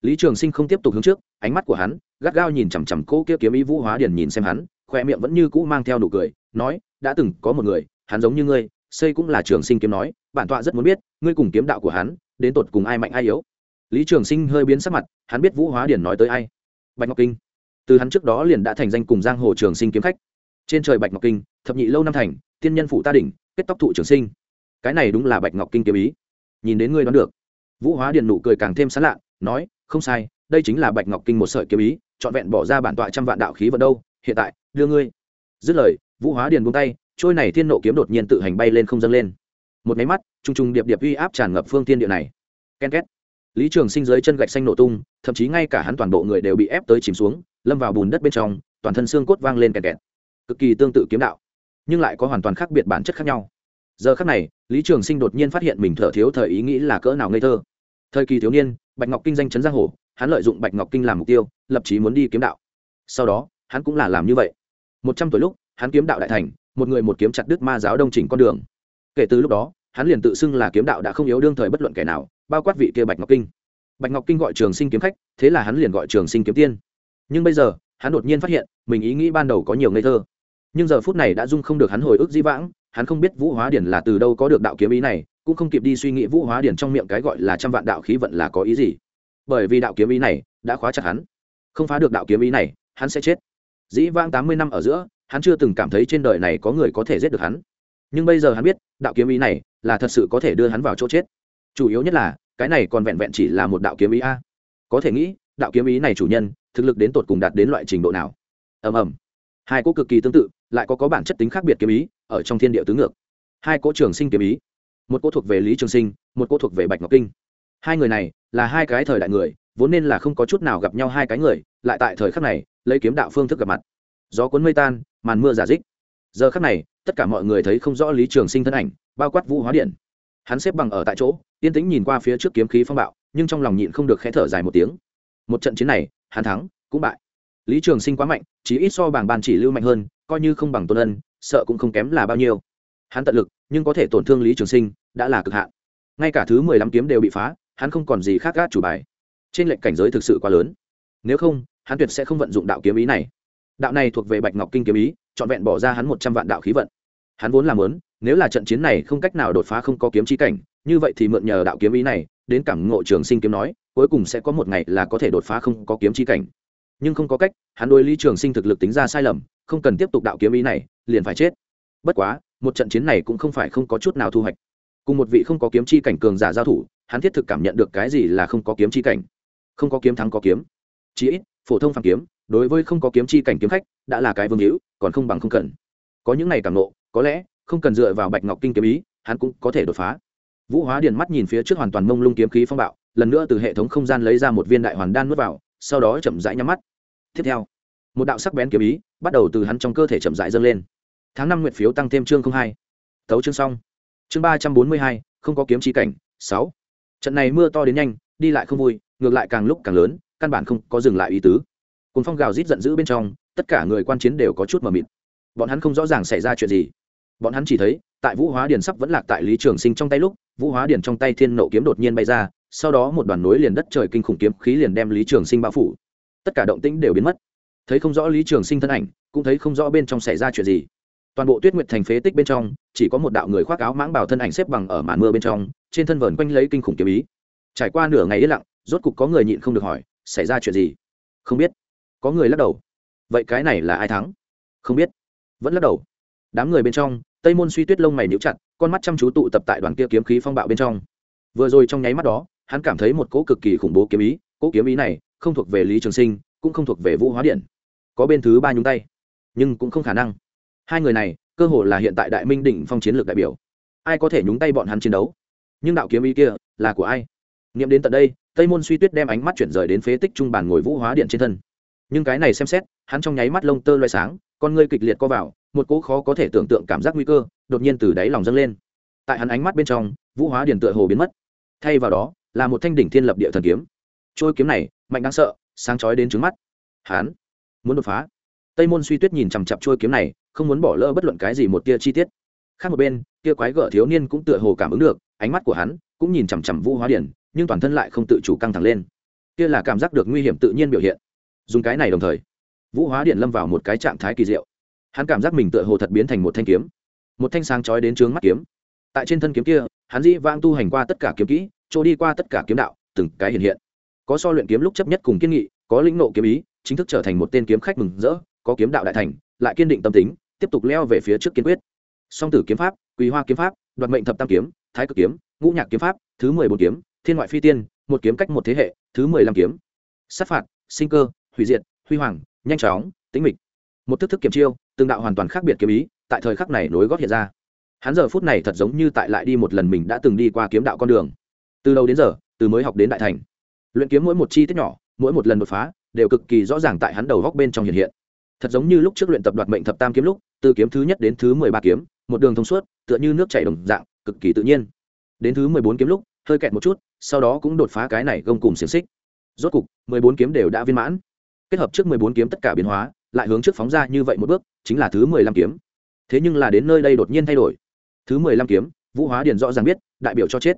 Lý trường sinh không tiếp tục hướng trước, ánh mắt của hắn gắt gao nhìn chằm chằm cô kia kiếm ý vũ hóa điển nhìn xem hắn khoe miệng vẫn như cũ mang theo nụ cười, nói, đã từng có một người, hắn giống như ngươi, xây cũng là trường sinh kiếm nói, bản tọa rất muốn biết, ngươi cùng kiếm đạo của hắn, đến tột cùng ai mạnh ai yếu? Lý trường sinh hơi biến sắc mặt, hắn biết vũ hóa điển nói tới ai. Bạch ngọc kinh. Từ hắn trước đó liền đã thành danh cùng giang hồ trường sinh kiếm khách trên trời bạch ngọc kinh, thập nhị lâu năm thành, tiên nhân phụ ta đỉnh, kết tóc thụ trường sinh. Cái này đúng là bạch ngọc kinh kiếm ý. Nhìn đến ngươi đoán được. Vũ hóa điền nụ cười càng thêm sán lạ, nói, không sai, đây chính là bạch ngọc kinh một sợi kiếm ý, trọn vẹn bỏ ra bản tọa trăm vạn đạo khí vào đâu, hiện tại, đưa ngươi. Dứt lời, vũ hóa điền buông tay, trôi này thiên nộ kiếm đột nhiên tự hành bay lên không dâng lên. Một máy mắt t r u n g t r u n g điệp điệp uy áp tràn ngập phương tiên địa này. Ken két. Lý trường sinh dưới chân gạch xanh nổ tung, thậm chí ngay cả hắn toàn bộ người đều bị ép tới chìm xuống, lâm vào bùn đất bên trong, toàn thân xương cốt vang lên kẹt kẹt cực kỳ tương tự kiếm đạo, nhưng lại có hoàn toàn khác biệt bản chất khác nhau. Giờ khác này, lý trường sinh đột nhiên phát hiện mình thở thiếu thời ý nghĩ là cỡ nào ngây thơ. Thời kỳ thiếu niên, bạch ngọc kinh danh chấn giang hồ, hắn lợi dụng bạch ngọc kinh làm mục tiêu, lập chí muốn đi kiếm đạo. Sau đó, hắn cũng là làm như vậy. Một trăm tuổi lúc, hắn kiếm đạo đại thành, một người một kiếm chặt đứt ma giáo đông chỉnh con đường. Kể từ lúc đó, hắn liền tự xưng là kiếm đạo đã không yếu đương thời bất luận kẻ nào, bao quát vị kia bạch ngọc kinh. Bạch ngọc kinh gọi trường sinh kiếm khách, thế là hắn liền gọi trường sinh kiếm tiên. Nhưng bây giờ hắn đột nhiên phát hiện, mình ý nghĩ ban đầu có nhiều ngây thơ. Nhưng giờ phút này đã dung không được hắn hồi ức di vãng, hắn không biết vũ hóa điển là từ đâu có được đạo kiếm ý này, cũng không kịp đi suy nghĩ vũ hóa điển trong miệng cái gọi là trăm vạn đạo khí vận là có ý gì. Bởi vì đạo kiếm ý này đã khóa chặt hắn. Không phá được đạo kiếm ý này, hắn sẽ chết. Dĩ vãng tám mươi năm ở giữa, hắn chưa từng cảm thấy trên đời này có người có thể giết được hắn. Nhưng bây giờ hắn biết, đạo kiếm ý này là thật sự có thể đưa hắn vào chỗ chết. Chủ yếu nhất là, cái này còn vẹn vẹn chỉ là một đạo kiếm ý a. Có thể nghĩ, đạo kiếm ý này chủ nhân thực lực đến tột cùng đạt đến loại trình độ nào. Ầm ầm. Hai cỗ cực kỳ tương tự, lại có có bản chất tính khác biệt kiếm ý, ở trong thiên địa tứ ngược. Hai cỗ trường sinh kiếm ý. Một cỗ thuộc về lý trường sinh, một cỗ thuộc về bạch ngọc kinh. Hai người này là hai cái thời đại người, vốn nên là không có chút nào gặp nhau hai cái người, lại tại thời khắc này, lấy kiếm đạo phương thức gặp mặt. Gió cuốn mây tan, màn mưa giả dích. Giờ khắc này, tất cả mọi người thấy không rõ lý trường sinh thân ảnh, bao quát vũ hóa điện. Hắn xếp bằng ở tại chỗ, yên tĩnh nhìn qua phía trước kiếm khí phong bạo, nhưng trong lòng nhịn không được khẽ thở dài một tiếng. Một trận chiến này hắn thắng, cũng bại. Lý trường sinh quá mạnh chỉ ít so bảng bàn chỉ lưu mạnh hơn, coi như không bằng tôn ân, sợ cũng không kém là bao nhiêu. Hắn tận lực, nhưng có thể tổn thương lý trường sinh, đã là cực hạn. Ngay cả thứ mười lăm kiếm đều bị phá, hắn không còn gì khác gác chủ bài. Trên lệnh cảnh giới thực sự quá lớn. Nếu không, hắn tuyệt sẽ không vận dụng đạo kiếm ý này. Đạo này thuộc về bạch ngọc kinh kiếm ý, trọn vẹn bỏ ra hắn một trăm vạn đạo khí vận. Hắn vốn làm lớn nếu là trận chiến này không cách nào đột phá không có kiếm chi cảnh như vậy thì mượn nhờ đạo kiếm ý này, đến cảm ngộ trường sinh kiếm nói, cuối cùng sẽ có một ngày là có thể đột phá không có kiếm chi cảnh. Nhưng không có cách, hắn đối lý trường sinh thực lực tính ra sai lầm, không cần tiếp tục đạo kiếm ý này, liền phải chết. Bất quá, một trận chiến này cũng không phải không có chút nào thu hoạch. Cùng một vị không có kiếm chi cảnh cường giả giao thủ, hắn thiết thực cảm nhận được cái gì là không có kiếm chi cảnh. Không có kiếm thắng có kiếm. Chí ít, phổ thông phản kiếm, đối với không có kiếm chi cảnh kiếm khách, đã là cái vương hữu, còn không bằng không cần. Có những này cảm nộ có lẽ không cần dựa vào bạch ngọc kinh kiếm ý, hắn cũng có thể đột phá vũ hóa điền mắt nhìn phía trước hoàn toàn mông lung kiếm khí phong bạo, lần nữa từ hệ thống không gian lấy ra một viên đại hoàn đan nuốt vào, sau đó chậm rãi nhắm mắt. Tiếp theo, một đạo sắc bén kiếm ý bắt đầu từ hắn trong cơ thể chậm rãi dâng lên. Tháng năm nguyện phiếu tăng thêm chương không hai. Tấu chương xong. Chương ba trăm bốn mươi hai, không có kiếm chi cảnh, sáu. Trận này mưa to đến nhanh, đi lại không vui, ngược lại càng lúc càng lớn, căn bản không có dừng lại ý tứ. Cùng phong gào rít giận dữ bên trong, tất cả người quan chiến đều có chút mờ mịt. Bọn hắn không rõ ràng xảy ra chuyện gì. Bọn hắn chỉ thấy tại vũ hóa điền sắp vẫn lạc tại lý trường sinh trong tay lúc, vũ hóa điền trong tay thiên nộ kiếm đột nhiên bay ra, sau đó một đoàn núi liền đất trời kinh khủng kiếm khí liền đem lý trường sinh bao phủ. Tất cả động tĩnh đều biến mất. Thấy không rõ lý trường sinh thân ảnh, cũng thấy không rõ bên trong xảy ra chuyện gì. Toàn bộ tuyết nguyệt thành phế tích bên trong, chỉ có một đạo người khoác áo mãng bảo thân ảnh xếp bằng ở màn mưa bên trong, trên thân vờn quanh lấy kinh khủng kiếm ý. Trải qua nửa ngày yên lặng, rốt cục có người nhịn không được hỏi, xảy ra chuyện gì? Không biết. Có người lắc đầu. Vậy cái này là ai thắng? Không biết. Vẫn lắc đầu. Đám người bên trong tây môn suy tuyết lông mày níu chặt, con mắt chăm chú tụ tập tại đoàn kia kiếm khí phong bạo bên trong. Vừa rồi trong nháy mắt đó, hắn cảm thấy một cỗ cực kỳ khủng bố kiếm ý, cỗ kiếm ý này không thuộc về lý trường sinh, cũng không thuộc về vũ hóa điện. Có bên thứ ba nhúng tay, nhưng cũng không khả năng. Hai người này, cơ hồ là hiện tại đại minh đỉnh phong chiến lược đại biểu. Ai có thể nhúng tay bọn hắn chiến đấu? Nhưng đạo kiếm ý kia là của ai? Nghiệm đến tận đây, tây môn suy tuyết đem ánh mắt chuyển rời đến phế tích trung bàn ngồi vũ hóa điện trên thân. Nhưng cái này xem xét, hắn trong nháy mắt lông tơ loay sáng, con ngươi kịch liệt co vào một cỗ khó có thể tưởng tượng cảm giác nguy cơ đột nhiên từ đáy lòng dâng lên. Tại hắn ánh mắt bên trong, vũ hóa điền tựa hồ biến mất. Thay vào đó, là một thanh đỉnh thiên lập địa thần kiếm. Trôi kiếm này, mạnh đáng sợ, sáng chói đến trứng mắt. Hắn muốn đột phá. Tây môn suy tuyết nhìn chằm chặp trôi kiếm này, không muốn bỏ lỡ bất luận cái gì một tia chi tiết. Khác một bên kia quái gở thiếu niên cũng tựa hồ cảm ứng được, ánh mắt của hắn cũng nhìn chằm chằm vũ hóa điển nhưng toàn thân lại không tự chủ căng thẳng lên. Kia là cảm giác được nguy hiểm tự nhiên biểu hiện. Dùng cái này đồng thời, vũ hóa điện lâm vào một cái trạng thái kỳ diệu hắn cảm giác mình tựa hồ thật biến thành một thanh kiếm. Một thanh sáng chói đến trướng mắt kiếm. Tại trên thân kiếm kia, hắn dĩ vang tu hành qua tất cả kiếm kỹ trôi đi qua tất cả kiếm đạo, từng cái hiện hiện. Có so luyện kiếm lúc chấp nhất cùng kiên nghị, có lĩnh nộ kiếm ý, chính thức trở thành một tên kiếm khách mừng rỡ, có kiếm đạo đại thành, lại kiên định tâm tính, tiếp tục leo về phía trước kiên quyết. Song tử kiếm pháp quý hoa kiếm pháp, đoạt mệnh thập tam kiếm, thái cực kiếm, ngũ nhạc kiếm pháp, thứ mười bốn kiếm, thiên ngoại phi tiên, một kiếm cách một thế hệ, thứ mười lăm kiếm. Sát phạt, sinh cơ, hủy diệt, huy hoàng, nhanh chóng tính mịch. Một thức thức kiếm chiêu tương đạo hoàn toàn khác biệt kiếm ý tại thời khắc này nối gót hiện ra. Hắn giờ phút này thật giống như tại lại đi một lần mình đã từng đi qua kiếm đạo con đường. Từ đầu đến giờ, từ mới học đến đại thành, luyện kiếm mỗi một chi tiết nhỏ, mỗi một lần đột phá, đều cực kỳ rõ ràng tại hắn đầu góc bên trong hiện hiện. Thật giống như lúc trước luyện tập đoạt mệnh thập tam kiếm lúc, từ kiếm thứ nhất đến thứ mười ba kiếm, một đường thông suốt, tựa như nước chảy đồng dạng, cực kỳ tự nhiên. Đến thứ mười bốn kiếm lúc, hơi kẹt một chút, sau đó cũng đột phá cái này gông cùng xiềng xích. Rốt cục, mười bốn kiếm đều đã viên mãn. Kết hợp trước mười bốn kiếm tất cả biến hóa lại hướng trước phóng ra như vậy một bước, chính là thứ mười lăm kiếm. Thế nhưng là đến nơi đây đột nhiên thay đổi. Thứ mười lăm kiếm, vũ hóa điền rõ ràng biết, đại biểu cho chết.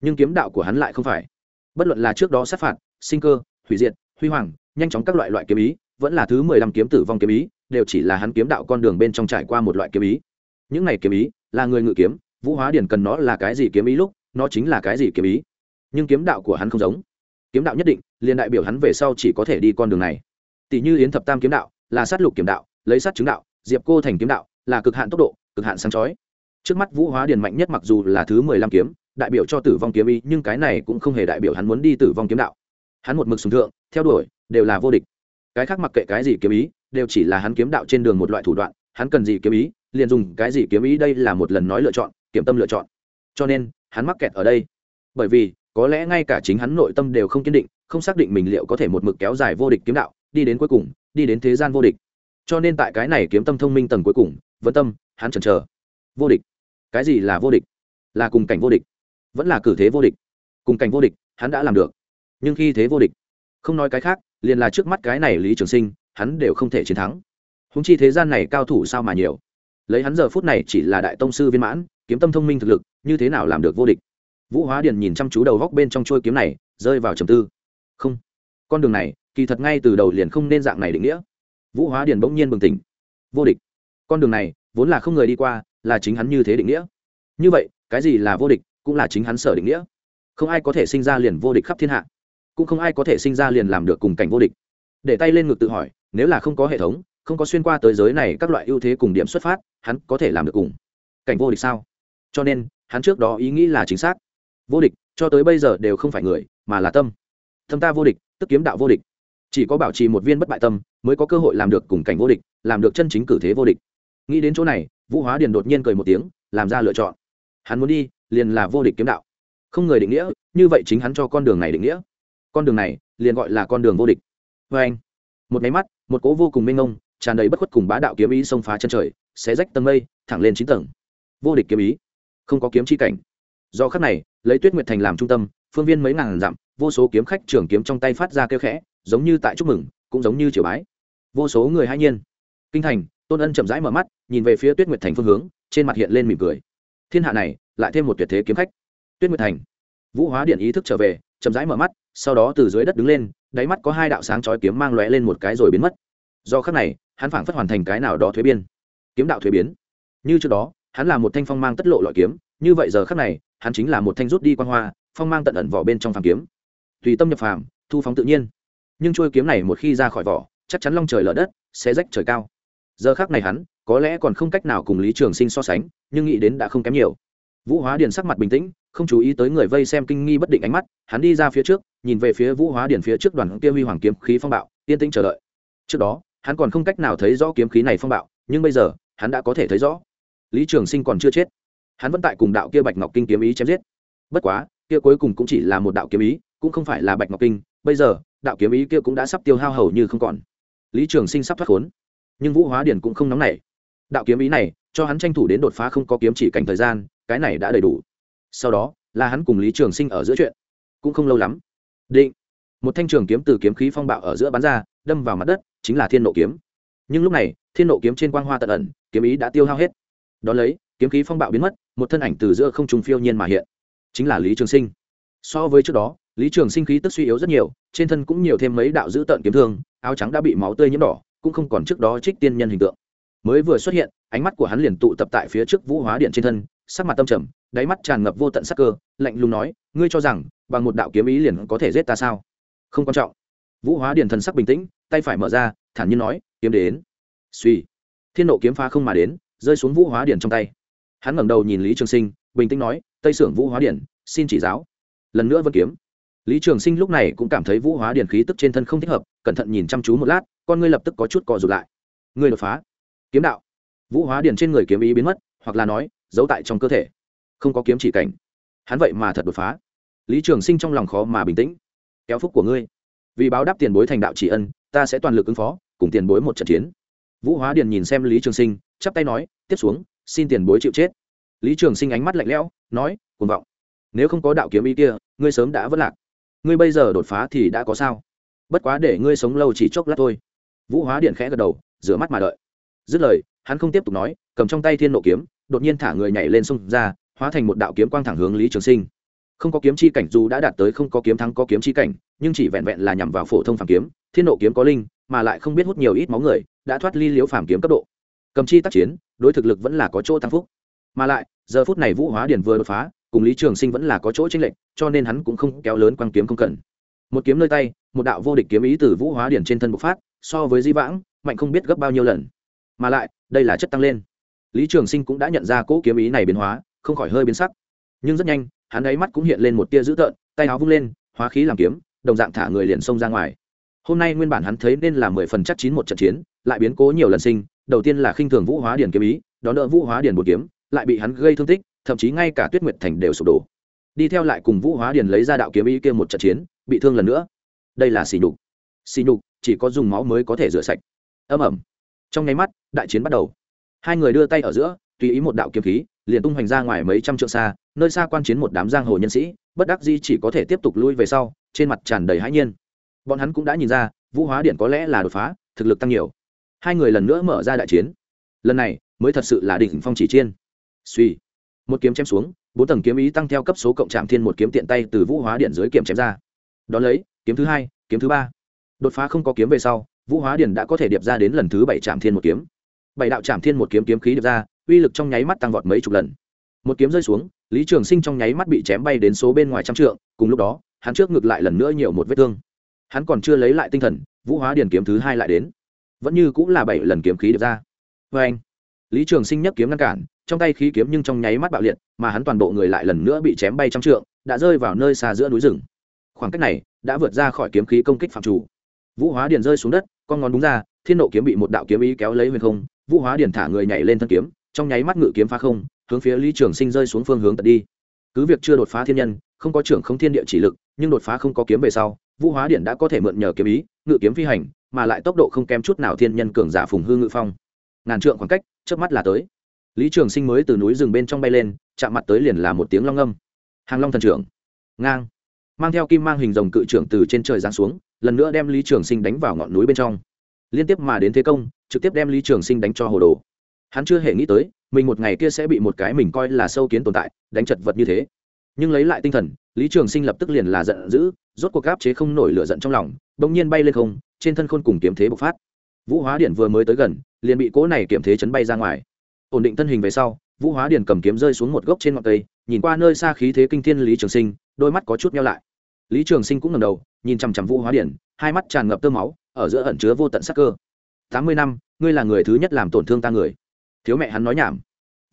Nhưng kiếm đạo của hắn lại không phải. Bất luận là trước đó sát phạt, sinh cơ, hủy diệt, huy hoàng, nhanh chóng các loại loại kiếm ý, vẫn là thứ mười lăm kiếm tử vong kiếm ý, đều chỉ là hắn kiếm đạo con đường bên trong trải qua một loại kiếm ý. Những này kiếm ý, là người ngự kiếm, vũ hóa điển cần nó là cái gì kiếm ý lúc, nó chính là cái gì kiếm ý. Nhưng kiếm đạo của hắn không giống. Kiếm đạo nhất định, liền đại biểu hắn về sau chỉ có thể đi con đường này. Tỷ như yến thập tam kiếm đạo là sát lục kiếm đạo, lấy sát chứng đạo, diệp cô thành kiếm đạo, là cực hạn tốc độ, cực hạn sáng chói. Trước mắt vũ hóa điền mạnh nhất mặc dù là thứ mười lăm kiếm, đại biểu cho tử vong kiếm ý, nhưng cái này cũng không hề đại biểu hắn muốn đi tử vong kiếm đạo. Hắn một mực sùng thượng, theo đuổi, đều là vô địch. Cái khác mặc kệ cái gì kiếm ý, đều chỉ là hắn kiếm đạo trên đường một loại thủ đoạn, hắn cần gì kiếm ý, liền dùng cái gì kiếm ý đây là một lần nói lựa chọn, kiểm tâm lựa chọn. Cho nên, hắn mắc kẹt ở đây. Bởi vì, có lẽ ngay cả chính hắn nội tâm đều không kiên định, không xác định mình liệu có thể một mực kéo dài vô địch kiếm đạo, đi đến cuối cùng đi đến thế gian vô địch. Cho nên tại cái này kiếm tâm thông minh tầng cuối cùng, vân tâm, hắn chần chờ. Vô địch. Cái gì là vô địch? Là cùng cảnh vô địch. Vẫn là cử thế vô địch. Cùng cảnh vô địch, hắn đã làm được. Nhưng khi thế vô địch, không nói cái khác, liền là trước mắt cái này lý trường sinh, hắn đều không thể chiến thắng. Húng chi thế gian này cao thủ sao mà nhiều? Lấy hắn giờ phút này chỉ là đại tông sư viên mãn, kiếm tâm thông minh thực lực, như thế nào làm được vô địch? Vũ hóa điền nhìn chăm chú đầu góc bên trong trôi kiếm này, rơi vào trầm tư. Không. Con đường này kỳ thật ngay từ đầu liền không nên dạng này định nghĩa. Vũ hóa điền bỗng nhiên bừng tỉnh. Vô địch. Con đường này, vốn là không người đi qua, là chính hắn như thế định nghĩa. Như vậy, cái gì là vô địch, cũng là chính hắn sở định nghĩa. Không ai có thể sinh ra liền vô địch khắp thiên hạ. Cũng không ai có thể sinh ra liền làm được cùng cảnh vô địch. Để tay lên ngực tự hỏi, nếu là không có hệ thống, không có xuyên qua tới giới này các loại ưu thế cùng điểm xuất phát, hắn có thể làm được cùng cảnh vô địch sao? Cho nên, hắn trước đó ý nghĩ là chính xác. Vô địch, cho tới bây giờ đều không phải người, mà là tâm. Tâm ta vô địch, tức kiếm đạo vô địch chỉ có bảo trì một viên bất bại tâm mới có cơ hội làm được cùng cảnh vô địch, làm được chân chính cử thế vô địch. Nghĩ đến chỗ này, vũ hóa điền đột nhiên cười một tiếng, làm ra lựa chọn. Hắn muốn đi, liền là vô địch kiếm đạo. Không người định nghĩa, như vậy chính hắn cho con đường này định nghĩa. Con đường này, liền gọi là con đường vô địch. Vê anh, một máy mắt, một cố vô cùng mênh mông, tràn đầy bất khuất cùng bá đạo kiếm ý xông phá chân trời, xé rách tầng mây, thẳng lên chín tầng. Vô địch kiếm ý, không có kiếm chi cảnh. Do khắc này, lấy tuyết nguyệt thành làm trung tâm, phương viên mấy ngàn dặm, vô số kiếm khách trưởng kiếm trong tay phát ra kêu khẽ giống như tại chúc mừng, cũng giống như triều bái. Vô số người hai nhiên. Kinh thành, tôn ân chậm rãi mở mắt, nhìn về phía tuyết nguyệt thành phương hướng, trên mặt hiện lên mỉm cười. Thiên hạ này, lại thêm một tuyệt thế kiếm khách. Tuyết nguyệt thành. Vũ hóa điện ý thức trở về, chậm rãi mở mắt, sau đó từ dưới đất đứng lên, đáy mắt có hai đạo sáng chói kiếm mang lóe lên một cái rồi biến mất. Do khắc này, hắn phảng phất hoàn thành cái nào đó thuế biên kiếm đạo thuế biến. Như trước đó, hắn là một thanh phong mang tất lộ loại kiếm, như vậy giờ khắc này, hắn chính là một thanh rút đi quan hoa, phong mang tận ẩn vỏ bên trong phàm kiếm. Tùy tâm nhập phàm, thu phóng tự nhiên nhưng trôi kiếm này một khi ra khỏi vỏ, chắc chắn long trời lở đất, sẽ rách trời cao. Giờ khắc này hắn, có lẽ còn không cách nào cùng lý trường sinh so sánh, nhưng nghĩ đến đã không kém nhiều. Vũ hóa điền sắc mặt bình tĩnh, không chú ý tới người vây xem kinh nghi bất định ánh mắt, hắn đi ra phía trước, nhìn về phía vũ hóa điền phía trước đoàn kia huy hoàng kiếm khí phong bạo, yên tĩnh chờ đợi. Trước đó, hắn còn không cách nào thấy rõ kiếm khí này phong bạo, nhưng bây giờ, hắn đã có thể thấy rõ. Lý trường sinh còn chưa chết. Hắn vẫn tại cùng đạo kia bạch ngọc kinh kiếm ý chém giết. Bất quá, kia cuối cùng cũng chỉ là một đạo kiếm ý, cũng không phải là bạch ngọc kinh bây giờ, đạo kiếm ý kia cũng đã sắp tiêu hao hầu như không còn. Lý trường sinh sắp thoát khốn, nhưng vũ hóa điển cũng không nóng nảy. Đạo kiếm ý này, cho hắn tranh thủ đến đột phá không có kiếm chỉ cảnh thời gian, cái này đã đầy đủ. Sau đó, là hắn cùng lý trường sinh ở giữa chuyện, cũng không lâu lắm. Định, một thanh trường kiếm từ kiếm khí phong bạo ở giữa bắn ra, đâm vào mặt đất, chính là thiên nộ kiếm. Nhưng lúc này, thiên nộ kiếm trên quang hoa tận ẩn, kiếm ý đã tiêu hao hết. Đ ó lấy, kiếm khí phong bạo biến mất, một thân ảnh từ giữa không trùng phiêu nhiên mà hiện, chính là lý trường sinh. So với trước đó lý trường sinh khí tức suy yếu rất nhiều, trên thân cũng nhiều thêm mấy đạo dữ tợn kiếm thương, áo trắng đã bị máu tươi nhiễm đỏ, cũng không còn trước đó trích tiên nhân hình tượng. Mới vừa xuất hiện, ánh mắt của hắn liền tụ tập tại phía trước vũ hóa điện trên thân, sắc mặt tâm trầm, đáy mắt tràn ngập vô tận sắc cơ, lạnh lùng nói, ngươi cho rằng, bằng một đạo kiếm ý liền có thể giết ta sao? Không quan trọng. Vũ hóa điện thần sắc bình tĩnh, tay phải mở ra, thản nhiên nói, kiếm đến. Suy. Thiên nộ kiếm phá không mà đến, rơi xuống vũ hóa điện trong tay. Hắn ngẩng đầu nhìn lý trường sinh, bình tĩnh nói, tây sưởng vũ hóa điện, xin chỉ giáo. Lần nữa vân kiếm lý trường sinh lúc này cũng cảm thấy vũ hóa Điền khí tức trên thân không thích hợp, cẩn thận nhìn chăm chú một lát, con ngươi lập tức có chút cò rụt lại. Ngươi đột phá. Kiếm đạo. Vũ hóa điền trên người kiếm ý biến mất, hoặc là nói, giấu tại trong cơ thể. Không có kiếm chỉ cảnh. Hắn vậy mà thật đột phá. Lý trường sinh trong lòng khó mà bình tĩnh. Kéo phúc của ngươi. Vì báo đáp tiền bối thành đạo chỉ ân, ta sẽ toàn lực ứng phó, cùng tiền bối một trận chiến. Vũ hóa điền nhìn xem lý trường sinh, chắp tay nói, tiếp xuống, xin tiền bối chịu chết. Lý trường sinh ánh mắt lạnh lẽo, nói, cuồng vọng. Nếu không có đạo kiếm ý kia, ngươi sớm đã vất lạc ngươi bây giờ đột phá thì đã có sao? Bất quá để ngươi sống lâu chỉ chốc lát thôi. Vũ hóa điện khẽ gật đầu, rửa mắt mà đợi. Dứt lời, hắn không tiếp tục nói, cầm trong tay thiên nộ kiếm, đột nhiên thả người nhảy lên sông ra, hóa thành một đạo kiếm quang thẳng hướng lý trường sinh. Không có kiếm chi cảnh dù đã đạt tới không có kiếm thắng có kiếm chi cảnh, nhưng chỉ vẹn vẹn là nhằm vào phổ thông phàm kiếm, thiên nộ kiếm có linh, mà lại không biết hút nhiều ít máu người, đã thoát ly liễu phàm kiếm cấp độ. Cầm chi tác chiến, đối thực lực vẫn là có chỗ tăng phúc. Mà lại, giờ phút này vũ hóa điển vừa đột phá cùng lý trường sinh vẫn là có chỗ tranh lệch, cho nên hắn cũng không kéo lớn quang kiếm không cần. Một kiếm nơi tay, một đạo vô địch kiếm ý từ vũ hóa điển trên thân bộc phát, so với di vãng, mạnh không biết gấp bao nhiêu lần. Mà lại, đây là chất tăng lên. Lý trường sinh cũng đã nhận ra cỗ kiếm ý này biến hóa, không khỏi hơi biến sắc. Nhưng rất nhanh, hắn ấy mắt cũng hiện lên một tia dữ tợn, tay áo vung lên, hóa khí làm kiếm, đồng dạng thả người liền xông ra ngoài. Hôm nay nguyên bản hắn thấy nên là mười phần chắc chín một trận chiến, lại biến cố nhiều lần sinh, đầu tiên là khinh thường vũ hóa điển kiếm ý, đón đỡ vũ hóa điển một kiếm, lại bị hắn gây thương tích thậm chí ngay cả tuyết nguyệt thành đều sụp đổ. Đi theo lại cùng vũ hóa Điền lấy ra đạo kiếm ý kia một trận chiến, bị thương lần nữa. Đây là xì nhục. Xì nhục, chỉ có dùng máu mới có thể rửa sạch. Âm ẩm trong nháy mắt, đại chiến bắt đầu. Hai người đưa tay ở giữa, tùy ý một đạo kiếm khí, liền tung hoành ra ngoài mấy trăm trượng xa, nơi xa quan chiến một đám giang hồ nhân sĩ, bất đắc di chỉ có thể tiếp tục lui về sau, trên mặt tràn đầy hãi nhiên. Bọn hắn cũng đã nhìn ra, vũ hóa điện có lẽ là đột phá, thực lực tăng nhiều. Hai người lần nữa mở ra đại chiến. Lần này, mới thật sự là đỉnh phong chỉ chiên. Suy một kiếm chém xuống, bốn tầng kiếm ý tăng theo cấp số cộng trạm thiên một kiếm tiện tay từ vũ hóa điện dưới kiếm chém ra. Đón lấy, kiếm thứ hai, kiếm thứ ba. Đột phá không có kiếm về sau, vũ hóa điện đã có thể điệp ra đến lần thứ bảy trạm thiên một kiếm. Bảy đạo trạm thiên một kiếm kiếm khí điệp ra, uy lực trong nháy mắt tăng vọt mấy chục lần. Một kiếm rơi xuống, lý trường sinh trong nháy mắt bị chém bay đến số bên ngoài trăm trượng, cùng lúc đó, hắn trước ngược lại lần nữa nhiều một vết thương. Hắn còn chưa lấy lại tinh thần, vũ hóa điền kiếm thứ hai lại đến. Vẫn như cũng là bảy lần kiếm khí được ra. Vê anh lý trường sinh nhấc kiếm ngăn cản trong tay khí kiếm nhưng trong nháy mắt bạo liệt, mà hắn toàn bộ người lại lần nữa bị chém bay trăm trượng, đã rơi vào nơi xa giữa núi rừng. Khoảng cách này đã vượt ra khỏi kiếm khí công kích phạm chủ. Vũ hóa điền rơi xuống đất, con ngón đúng ra, thiên nộ kiếm bị một đạo kiếm ý kéo lấy huyền không, vũ hóa điền thả người nhảy lên thân kiếm, trong nháy mắt ngự kiếm phá không, hướng phía lý trường sinh rơi xuống phương hướng tận đi. Cứ việc chưa đột phá thiên nhân, không có trưởng không thiên địa chỉ lực, nhưng đột phá không có kiếm về sau, vũ hóa điện đã có thể mượn nhờ kiếm ý, ngự kiếm phi hành, mà lại tốc độ không kém chút nào thiên nhân cường giả phùng hư ngự phong. Ngàn trượng khoảng cách trước mắt là tới lý trường sinh mới từ núi rừng bên trong bay lên, chạm mặt tới liền là một tiếng long âm. Hàng long thần trưởng, ngang, mang theo kim mang hình rồng cự trưởng từ trên trời giáng xuống, lần nữa đem lý trường sinh đánh vào ngọn núi bên trong. Liên tiếp mà đến thế công, trực tiếp đem lý trường sinh đánh cho hồ đồ. Hắn chưa hề nghĩ tới, mình một ngày kia sẽ bị một cái mình coi là sâu kiến tồn tại, đánh chật vật như thế. Nhưng lấy lại tinh thần, lý trường sinh lập tức liền là giận dữ, rốt cuộc gáp chế không nổi lửa giận trong lòng, bỗng nhiên bay lên không, trên thân khôn cùng kiếm thế bộc phát. Vũ hóa điện vừa mới tới gần, liền bị cỗ này kiếm thế chấn bay ra ngoài ổn định thân hình về sau, vũ hóa điền cầm kiếm rơi xuống một gốc trên ngọn cây, nhìn qua nơi xa khí thế kinh thiên lý trường sinh, đôi mắt có chút nhau lại. Lý trường sinh cũng ngầm đầu, nhìn chằm chằm vũ hóa điền, hai mắt tràn ngập tơ máu, ở giữa ẩn chứa vô tận sắc cơ. Tám mươi năm, ngươi là người thứ nhất làm tổn thương ta người. Thiếu mẹ hắn nói nhảm.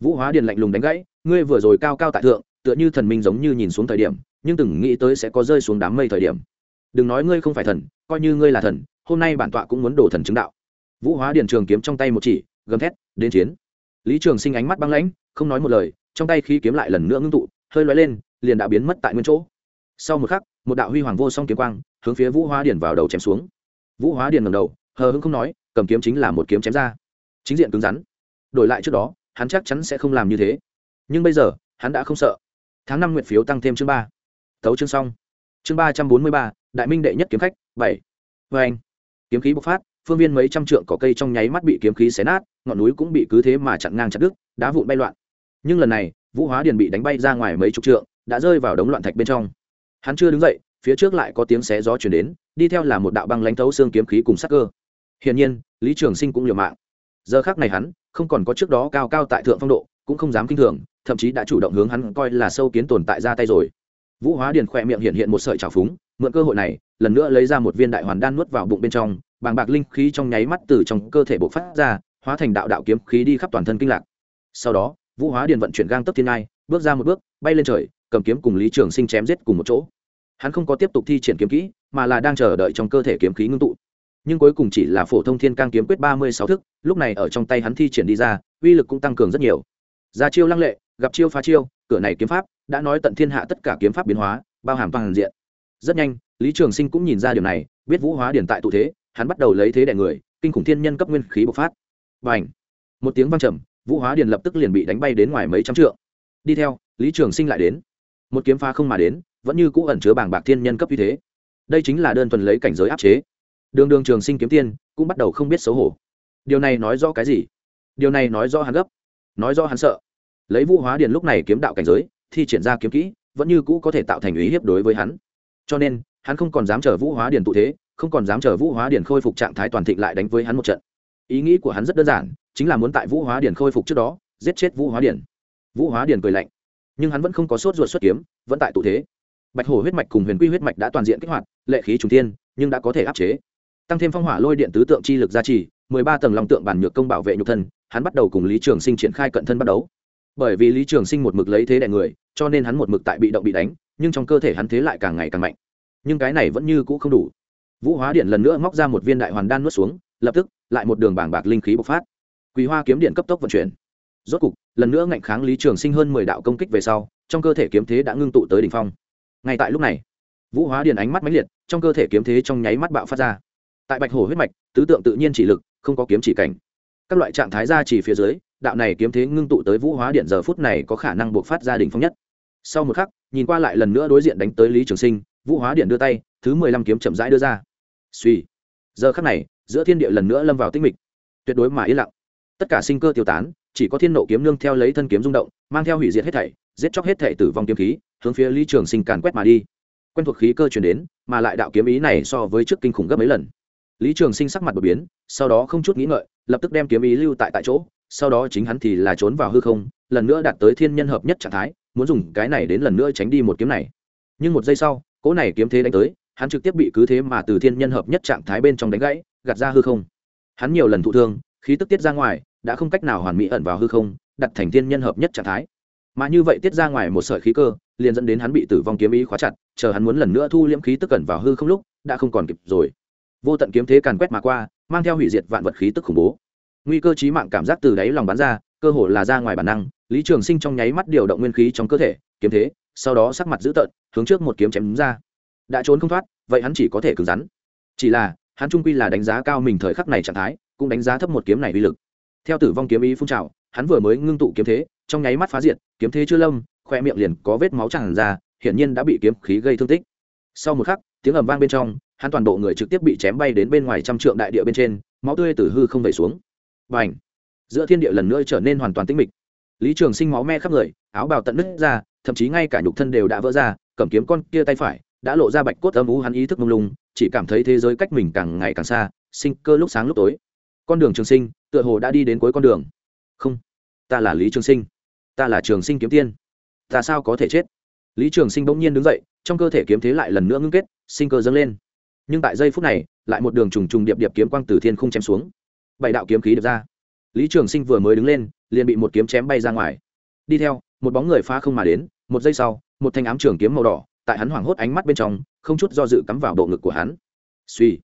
Vũ hóa điền lạnh lùng đánh gãy, ngươi vừa rồi cao cao tại thượng, tựa như thần minh giống như nhìn xuống thời điểm, nhưng từng nghĩ tới sẽ có rơi xuống đám mây thời điểm. Đừng nói ngươi không phải thần, coi như ngươi là thần, hôm nay bản tọa cũng muốn đổ thần chứng đạo. Vũ hóa điền trường kiếm trong tay một chỉ, gầm thét, đến chiến lý trường sinh ánh mắt băng lãnh, không nói một lời, trong tay khí kiếm lại lần nữa ngưng tụ, hơi lóe lên, liền đã biến mất tại nguyên chỗ. Sau một khắc, một đạo huy hoàng vô song kiếm quang, hướng phía vũ hóa điền vào đầu chém xuống. Vũ hóa điền ngầm đầu, hờ hững không nói, cầm kiếm chính là một kiếm chém ra. Chính diện cứng rắn. Đổi lại trước đó, hắn chắc chắn sẽ không làm như thế. Nhưng bây giờ, hắn đã không sợ. Tháng năm nguyện phiếu tăng thêm chương ba. Thấu chương xong. Chương ba trăm bốn mươi ba, đại minh đệ nhất kiếm khách, bảy. Vê anh, kiếm khí bộc phát phương viên mấy trăm trượng cỏ cây trong nháy mắt bị kiếm khí xé nát, ngọn núi cũng bị cứ thế mà chặn ngang chặt đứt, đá vụn bay loạn. Nhưng lần này, vũ hóa điền bị đánh bay ra ngoài mấy chục trượng, đã rơi vào đống loạn thạch bên trong. Hắn chưa đứng dậy, phía trước lại có tiếng xé gió chuyển đến, đi theo là một đạo băng lãnh thấu xương kiếm khí cùng sắc cơ. Hiển nhiên, lý trường sinh cũng liều mạng. Giờ khác này hắn, không còn có trước đó cao cao tại thượng phong độ, cũng không dám kinh thường, thậm chí đã chủ động hướng hắn coi là sâu kiến tồn tại ra tay rồi. Vũ hóa điền khỏe miệng hiện hiện một sợi trào phúng, mượn cơ hội này, lần nữa lấy ra một viên đại hoàn đan nuốt vào bụng bên trong bàng bạc linh khí trong nháy mắt từ trong cơ thể bộc phát ra, hóa thành đạo đạo kiếm khí đi khắp toàn thân kinh lạc. Sau đó, vũ hóa điền vận chuyển gang tấp thiên ngai, bước ra một bước, bay lên trời, cầm kiếm cùng lý trường sinh chém giết cùng một chỗ. Hắn không có tiếp tục thi triển kiếm kỹ, mà là đang chờ đợi trong cơ thể kiếm khí ngưng tụ. Nhưng cuối cùng chỉ là phổ thông thiên cang kiếm quyết ba mươi sáu thức, lúc này ở trong tay hắn thi triển đi ra, uy lực cũng tăng cường rất nhiều. Ra chiêu lăng lệ, gặp chiêu phá chiêu, cửa này kiếm pháp, đã nói tận thiên hạ tất cả kiếm pháp biến hóa, bao hàm toàn diện. Rất nhanh, lý trường sinh cũng nhìn ra điều này, biết vũ hóa điển tại tụ thế hắn bắt đầu lấy thế đẻ người, kinh khủng thiên nhân cấp nguyên khí bộc phát. B à n h một tiếng văng trầm, vũ hóa điền lập tức liền bị đánh bay đến ngoài mấy trăm trượng. Đi theo, lý trường sinh lại đến. Một kiếm phá không mà đến, vẫn như cũ ẩn chứa bảng bạc thiên nhân cấp như thế. Đây chính là đơn thuần lấy cảnh giới áp chế. Đường đường trường sinh kiếm tiên, cũng bắt đầu không biết xấu hổ. Điều này nói rõ cái gì? Điều này nói rõ hắn gấp. Nói rõ hắn sợ. Lấy vũ hóa điền lúc này kiếm đạo cảnh giới, thi triển ra kiếm kỹ, vẫn như cũ có thể tạo thành ý hiếp đối với hắn. Cho nên, hắn không còn dám chờ vũ hóa điền tụ thế không còn dám chờ vũ hóa điển khôi phục trạng thái toàn thịnh lại đánh với hắn một trận. Ý nghĩ của hắn rất đơn giản, chính là muốn tại vũ hóa điển khôi phục trước đó, giết chết vũ hóa điển. Vũ hóa điển cười lạnh, nhưng hắn vẫn không có sốt ruột xuất kiếm, vẫn tại tụ thế. Bạch hổ huyết mạch cùng huyền quy huyết mạch đã toàn diện kích hoạt, lệ khí trùng tiên nhưng đã có thể áp chế. Tăng thêm phong hỏa lôi điện tứ tượng chi lực gia trì, mười ba tầng lòng tượng bản nhược công bảo vệ nhục thân, hắn bắt đầu cùng lý trường sinh triển khai cận thân bắt đấu. Bởi vì lý trường sinh một mực lấy thế đại người, cho nên hắn một mực tại bị động bị đánh, nhưng trong cơ thể hắn thế lại càng ngày càng mạnh. Nhưng cái này vẫn như cũ không đủ vũ hóa điện lần nữa móc ra một viên đại hoàn đan nuốt xuống, lập tức, lại một đường bảng bạc linh khí bộc phát. Quý hoa kiếm điện cấp tốc vận chuyển. Rốt cục, lần nữa ngạnh kháng lý trường sinh hơn mười đạo công kích về sau, trong cơ thể kiếm thế đã ngưng tụ tới đ ỉ n h phong. Ngay tại lúc này, vũ hóa điện ánh mắt mãnh liệt, trong cơ thể kiếm thế trong nháy mắt bạo phát ra. Tại bạch hồ huyết mạch, tứ tượng tự nhiên chỉ lực, không có kiếm chỉ cảnh. Các loại trạng thái ra chỉ phía dưới, đạo này kiếm thế ngưng tụ tới vũ hóa điện giờ phút này có khả năng buộc phát ra đ ỉ n h phong nhất. Sau một khắc, nhìn qua lại lần nữa đối diện đánh tới lý trường sinh, vũ hóa điện đưa tay, thứ mười lăm kiếm chậm rãi đưa ra suy. Giờ khắc này, giữa thiên địa lần nữa lâm vào tinh mịch. Tuyệt đối mà yên lặng. Tất cả sinh cơ tiêu tán, chỉ có thiên nộ kiếm nương theo lấy thân kiếm rung động, mang theo hủy diệt hết thảy, giết chóc hết thảy tử vong kiếm khí, hướng phía lý trường sinh càn quét mà đi. Quen thuộc khí cơ chuyển đến, mà lại đạo kiếm ý này so với trước kinh khủng gấp mấy lần. Lý trường sinh sắc mặt đột biến, sau đó không chút nghĩ ngợi, lập tức đem kiếm ý lưu tại tại chỗ, sau đó chính hắn thì là trốn vào hư không, lần nữa đạt tới thiên nhân hợp nhất trạng thái, muốn dùng cái này đến lần nữa tránh đi một kiếm này. Nhưng một giây sau, cỗ này kiếm thế đánh tới hắn trực tiếp bị cứ thế mà từ thiên nhân hợp nhất trạng thái bên trong đánh gãy, gạt ra hư không. Hắn nhiều lần thụ thương, khí tức tiết ra ngoài, đã không cách nào hoàn mỹ ẩn vào hư không, đặt thành thiên nhân hợp nhất trạng thái. Mà như vậy tiết ra ngoài một sợi khí cơ, liền dẫn đến hắn bị tử vong kiếm ý khóa chặt, chờ hắn muốn lần nữa thu liễm khí tức cẩn vào hư không lúc, đã không còn kịp rồi. Vô tận kiếm thế càn quét mà qua, mang theo hủy diệt vạn vật khí tức khủng bố. Nguy cơ chí mạng cảm giác từ đáy lòng bắn ra, cơ hồ là ra ngoài bản năng, lý trường sinh trong nháy mắt điều động nguyên khí trong cơ thể, kiếm thế, sau đó sắc mặt dữ tợn, hướng trước một kiếm chém đúng ra đã trốn không thoát, vậy hắn chỉ có thể cứng rắn. Chỉ là, hắn trung quy là đánh giá cao mình thời khắc này trạng thái, cũng đánh giá thấp một kiếm này uy lực. Theo tử vong kiếm ý phun trào, hắn vừa mới ngưng tụ kiếm thế, trong nháy mắt phá diệt, kiếm thế chưa lâm, khoe miệng liền có vết máu tràn ra, hiển nhiên đã bị kiếm khí gây thương tích. Sau một khắc, tiếng ầm vang bên trong, hắn toàn bộ người trực tiếp bị chém bay đến bên ngoài trăm trượng đại địa bên trên, máu tươi từ hư không vẩy xuống. Và ảnh giữa thiên địa lần nữa trở nên hoàn toàn tĩnh mịch. Lý trường sinh máu me khắp người, áo bào tận nứt ra, thậm chí ngay cả nhục thân đều đã vỡ ra, cầm kiếm con kia tay phải đã lộ ra bạch cốt âm u hắn ý thức mông lung, chỉ cảm thấy thế giới cách mình càng ngày càng xa, sinh cơ lúc sáng lúc tối. Con đường trường sinh, tựa hồ đã đi đến cuối con đường. Không, ta là lý trường sinh. Ta là trường sinh kiếm tiên. Ta sao có thể chết? Lý trường sinh bỗng nhiên đứng dậy, trong cơ thể kiếm thế lại lần nữa ngưng kết, sinh cơ dâng lên. Nhưng tại giây phút này, lại một đường trùng trùng điệp điệp kiếm quang từ thiên không chém xuống. Bảy đạo kiếm khí được ra. Lý trường sinh vừa mới đứng lên, liền bị một kiếm chém bay ra ngoài. Đi theo, một bóng người phá không mà đến, một giây sau, một thanh ám trường kiếm màu đỏ tại hắn hoảng hốt ánh mắt bên trong, không chút do dự cắm vào bộ ngực của hắn. Suy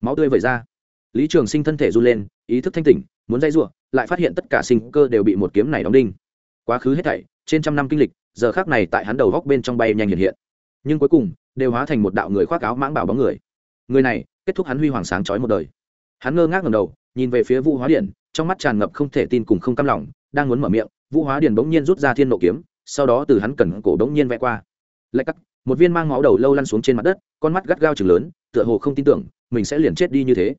máu tươi vẩy ra. Lý trường sinh thân thể run lên, ý thức thanh tỉnh, muốn dây giụa lại phát hiện tất cả sinh cơ đều bị một kiếm này đóng đinh. Quá khứ hết thảy, trên trăm năm kinh lịch, giờ khác này tại hắn đầu góc bên trong bay nhanh hiện hiện. Nhưng cuối cùng, đều hóa thành một đạo người khoác áo mãng bảo bóng người. Người này, kết thúc hắn huy hoàng sáng trói một đời. Hắn ngơ ngác ngầm đầu, nhìn về phía vũ hóa điện trong mắt tràn ngập không thể tin cùng không căm lòng, đang muốn mở miệng, vũ hóa điện bỗng nhiên rút ra thiên nộ kiếm, sau đó từ hắn cẩn cổ bỗng nhiên vẽ qua. Lạch cắt một viên mang máu đầu lâu lăn xuống trên mặt đất, con mắt gắt gao chừng lớn, tựa hồ không tin tưởng, mình sẽ liền chết đi như thế.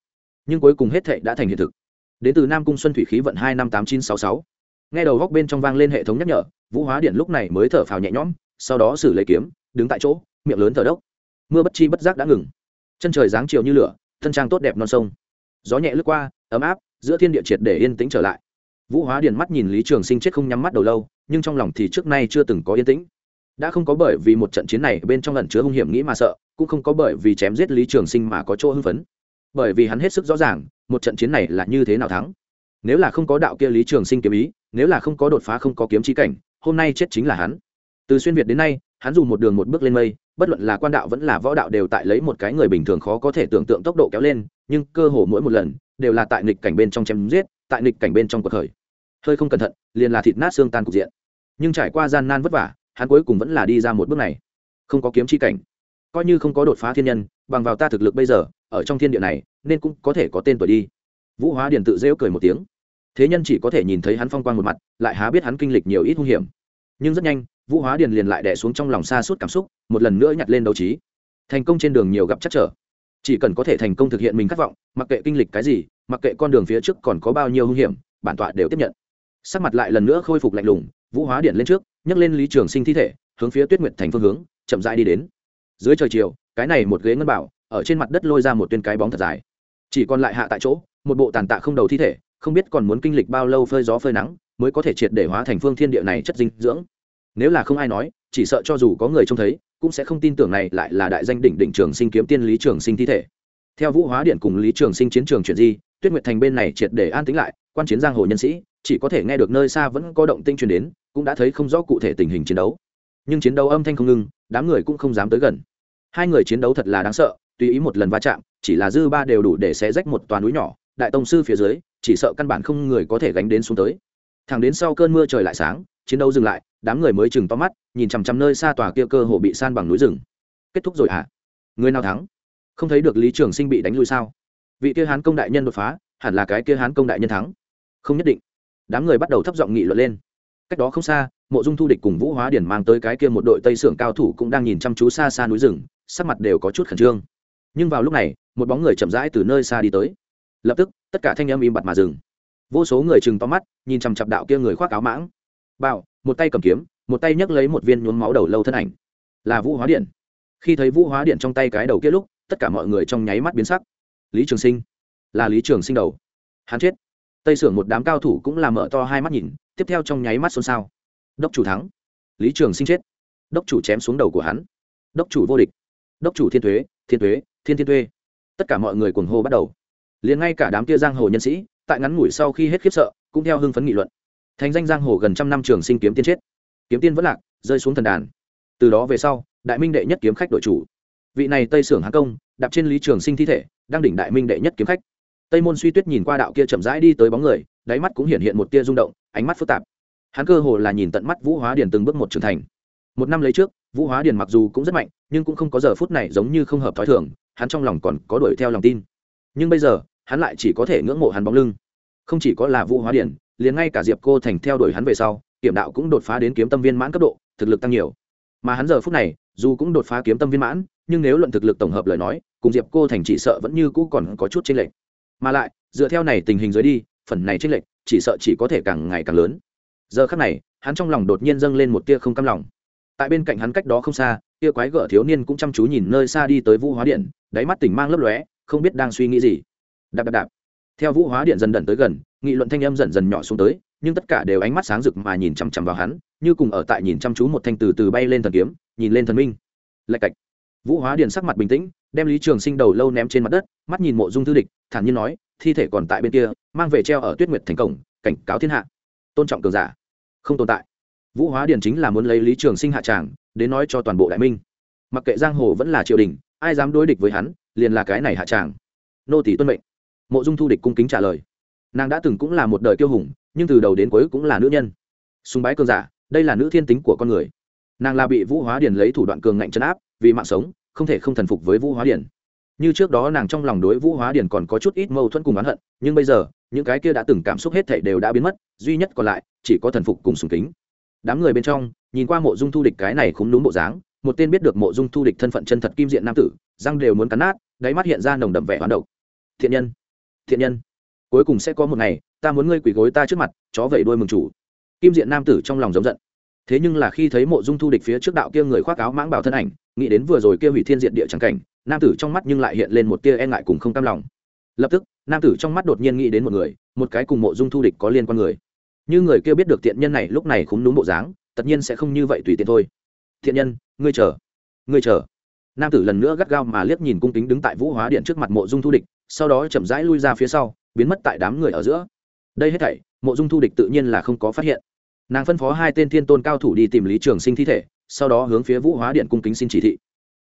Nhưng cuối cùng hết thệ đã thành hiện thực. Đến từ nam cung xuân thủy khí vận hai năm tám chín sáu sáu. Nghe đầu góc bên trong vang lên hệ thống nhắc nhở, vũ hóa điện lúc này mới thở phào nhẹ nhõm, sau đó xử lấy kiếm, đứng tại chỗ, miệng lớn thở đốc. Mưa bất chi bất giác đã ngừng. Chân trời dáng chiều như lửa, thân trang tốt đẹp non sông. Gió nhẹ lướt qua, ấm áp, giữa thiên địa triệt để yên tĩnh trở lại. Vũ hóa điện mắt nhìn lý trường sinh chết không nhắm mắt đầu lâu, nhưng trong lòng thì trước nay chưa từng có yên tĩnh đã không có bởi vì một trận chiến này bên trong lần chứa hung hiểm nghĩ mà sợ, cũng không có bởi vì chém giết lý trường sinh mà có chỗ hưng phấn. Bởi vì hắn hết sức rõ ràng, một trận chiến này là như thế nào thắng. Nếu là không có đạo kia lý trường sinh kiếm ý, nếu là không có đột phá không có kiếm trí cảnh, hôm nay chết chính là hắn. Từ xuyên việt đến nay, hắn dùng một đường một bước lên mây, bất luận là quan đạo vẫn là võ đạo đều tại lấy một cái người bình thường khó có thể tưởng tượng tốc độ kéo lên, nhưng cơ hồ mỗi một lần, đều là tại nghịch cảnh bên trong chém giết, tại nghịch cảnh bên trong cuộc khởi. Hơi không cẩn thận, liền là thịt nát xương tan cục diện. Nhưng trải qua gian nan vất vả hắn cuối cùng vẫn là đi ra một bước này. Không có kiếm chi cảnh. Coi như không có đột phá thiên nhân, bằng vào ta thực lực bây giờ, ở trong thiên địa này, nên cũng có thể có tên tuổi đi. Vũ hóa điền tự rêu cười một tiếng. Thế nhân chỉ có thể nhìn thấy hắn phong quang một mặt, lại há biết hắn kinh lịch nhiều ít hung hiểm. Nhưng rất nhanh, vũ hóa điền liền lại đẻ xuống trong lòng xa suốt cảm xúc, một lần nữa nhặt lên đấu trí. Thành công trên đường nhiều gặp chắc trở. Chỉ cần có thể thành công thực hiện mình khát vọng, mặc kệ kinh lịch cái gì, mặc kệ con đường phía trước còn có bao nhiêu hung hiểm, bản tọa đều tiếp nhận sắc mặt lại lần nữa khôi phục lạnh lùng, vũ hóa điện lên trước, nhấc lên lý trường sinh thi thể, hướng phía tuyết nguyệt thành phương hướng, chậm rãi đi đến. Dưới trời chiều, cái này một ghế ngân bảo, ở trên mặt đất lôi ra một tuyên cái bóng thật dài. Chỉ còn lại hạ tại chỗ, một bộ tàn tạ không đầu thi thể, không biết còn muốn kinh lịch bao lâu phơi gió phơi nắng, mới có thể triệt để hóa thành phương thiên địa này chất dinh dưỡng. Nếu là không ai nói, chỉ sợ cho dù có người trông thấy, cũng sẽ không tin tưởng này lại là đại danh đỉnh đỉnh trường sinh kiếm tiên lý trường sinh thi thể. Theo vũ hóa điện cùng lý trường sinh chiến trường chuyển di, tuyết nguyệt thành bên này triệt để an tĩnh lại, quan chiến giang hồ nhân sĩ chỉ có thể nghe được nơi xa vẫn có động tinh truyền đến, cũng đã thấy không rõ cụ thể tình hình chiến đấu. Nhưng chiến đấu âm thanh không ngừng, đám người cũng không dám tới gần. Hai người chiến đấu thật là đáng sợ, tùy ý một lần va chạm, chỉ là dư ba đều đủ để xé rách một toàn núi nhỏ, đại tông sư phía dưới, chỉ sợ căn bản không người có thể gánh đến xuống tới. Thẳng đến sau cơn mưa trời lại sáng, chiến đấu dừng lại, đám người mới chừng to mắt, nhìn chằm chằm nơi xa tòa kia cơ hồ bị san bằng núi rừng. Kết thúc rồi hả? À? người nào thắng? Không thấy được lý trường sinh bị đánh lui sao? Vị kia hán công đại nhân đột phá, hẳn là cái kia hán công đại nhân thắng. Không nhất định đám người bắt đầu thấp giọng nghị luận lên. Cách đó không xa, mộ dung thu địch cùng vũ hóa điển mang tới cái kia một đội tây sưởng cao thủ cũng đang nhìn chăm chú xa xa núi rừng, sắc mặt đều có chút khẩn trương. Nhưng vào lúc này, một bóng người chậm rãi từ nơi xa đi tới. Lập tức, tất cả thanh em im bặt mà dừng. Vô số người chừng to mắt, nhìn chằm chặp đạo kia người khoác áo mãng. Bạo một tay cầm kiếm, một tay nhấc lấy một viên nhuốm máu đầu lâu thân ảnh. Là vũ hóa điện khi thấy vũ hóa điện trong tay cái đầu kia lúc, tất cả mọi người trong nháy mắt biến sắc. Lý trường sinh. Là lý trường sinh đầu. Hắn chết tây sưởng một đám cao thủ cũng làm mở to hai mắt nhìn, tiếp theo trong nháy mắt xôn xao. Đốc chủ thắng. Lý trường sinh chết. Đốc chủ chém xuống đầu của hắn. Đốc chủ vô địch. Đốc chủ thiên thuế thiên thuế, thiên thiên thuê tất cả mọi người cuồng hô bắt đầu. Liền ngay cả đám kia giang hồ nhân sĩ, tại ngắn ngủi sau khi hết khiếp sợ, cũng theo hưng phấn nghị luận. Thành danh giang hồ gần trăm năm trường sinh kiếm tiên chết. Kiếm tiên vẫn lạc, rơi xuống thần đàn. Từ đó về sau, đại minh đệ nhất kiếm khách đội chủ. Vị này tây sưởng hán công, đạp trên lý trường sinh thi thể, đang đỉnh đại minh đệ nhất kiếm khách tây môn suy tuyết nhìn qua đạo kia chậm rãi đi tới bóng người, đáy mắt cũng hiện hiện một tia rung động, ánh mắt phức tạp. Hắn cơ hồ là nhìn tận mắt vũ hóa điền từng bước một trưởng thành. Một năm lấy trước, vũ hóa điền mặc dù cũng rất mạnh, nhưng cũng không có giờ phút này giống như không hợp t h ó i thường, hắn trong lòng còn có đuổi theo lòng tin. Nhưng bây giờ, hắn lại chỉ có thể ngưỡng mộ hắn bóng lưng. Không chỉ có là vũ hóa điền, liền ngay cả diệp cô thành theo đuổi hắn về sau, kiểm đạo cũng đột phá đến kiếm tâm viên mãn cấp độ, thực lực tăng nhiều. Mà hắn giờ phút này, dù cũng đột phá kiếm tâm viên mãn, nhưng nếu luận thực lực tổng hợp lời nói, cùng diệp cô thành chỉ sợ vẫn như cũ còn có chút chênh lệch mà lại, dựa theo này tình hình dưới đi, phần này chênh lệch, chỉ sợ chỉ có thể càng ngày càng lớn. Giờ khắc này, hắn trong lòng đột nhiên dâng lên một tia không cam lòng. Tại bên cạnh hắn cách đó không xa, tia quái gở thiếu niên cũng chăm chú nhìn nơi xa đi tới vũ hóa điện, đáy mắt tỉnh mang lấp lóe, không biết đang suy nghĩ gì. Đạp đạp đạp. Theo vũ hóa điện dần dần tới gần, nghị luận thanh âm dần dần nhỏ xuống tới, nhưng tất cả đều ánh mắt sáng rực mà nhìn chằm chằm vào hắn, như cùng ở tại nhìn chăm chú một thanh từ từ bay lên thần kiếm, nhìn lên thần minh. Lạch cạch vũ hóa Điền sắc mặt bình tĩnh, đem lý trường sinh đầu lâu ném trên mặt đất, mắt nhìn mộ dung thư địch, thản nhiên nói, thi thể còn tại bên kia, mang về treo ở tuyết nguyệt thành cổng, cảnh cáo thiên hạ. Tôn trọng cường giả, không tồn tại. Vũ hóa Điền chính là muốn lấy lý trường sinh hạ tràng, đến nói cho toàn bộ đại minh. Mặc kệ giang hồ vẫn là triều đình, ai dám đối địch với hắn, liền là cái này hạ tràng. Nô tỷ tuân mệnh. Mộ dung thu địch cung kính trả lời. Nàng đã từng cũng là một đời kiêu hùng, nhưng từ đầu đến cuối cũng là nữ nhân. Sùng bái cường giả, đây là nữ thiên tính của con người. Nàng là bị vũ hóa Điền lấy thủ đoạn cường ngạnh chấn áp vì mạng sống, không thể không thần phục với vũ hóa điển. Như trước đó nàng trong lòng đối vũ hóa điển còn có chút ít mâu thuẫn cùng oán hận, nhưng bây giờ, những cái kia đã từng cảm xúc hết thảy đều đã biến mất, duy nhất còn lại, chỉ có thần phục cùng sùng kính. Đám người bên trong, nhìn qua mộ dung thu địch cái này khúng đúng bộ dáng, một tên biết được mộ dung thu địch thân phận chân thật kim diện nam tử, răng đều muốn cắn nát, đáy mắt hiện ra nồng đậm vẻ hoán độc. Thiện nhân thiện nhân, cuối cùng sẽ có một ngày, ta muốn ngươi quỳ gối ta trước mặt, chó vẩy đuôi mừng chủ. Kim diện nam tử trong lòng giống giận thế nhưng là khi thấy mộ dung thu địch phía trước đạo kia người khoác áo mãng bảo thân ảnh, nghĩ đến vừa rồi kia hủy thiên diện địa chẳng cảnh, nam tử trong mắt nhưng lại hiện lên một tia e ngại cùng không cam lòng. Lập tức, nam tử trong mắt đột nhiên nghĩ đến một người, một cái cùng mộ dung thu địch có liên quan người. Như người kia biết được tiện nhân này lúc này khúng núm bộ dáng, tất nhiên sẽ không như vậy tùy tiện thôi. Thiện nhân, ngươi chờ ngươi chờ. Nam tử lần nữa gắt gao mà liếc nhìn cung kính đứng tại vũ hóa điện trước mặt mộ dung thu địch, sau đó chậm rãi lui ra phía sau, biến mất tại đám người ở giữa. Đây hết thảy, mộ dung thu địch tự nhiên là không có phát hiện nàng phân phó hai tên thiên tôn cao thủ đi tìm lý trường sinh thi thể, sau đó hướng phía vũ hóa điện cung kính xin chỉ thị.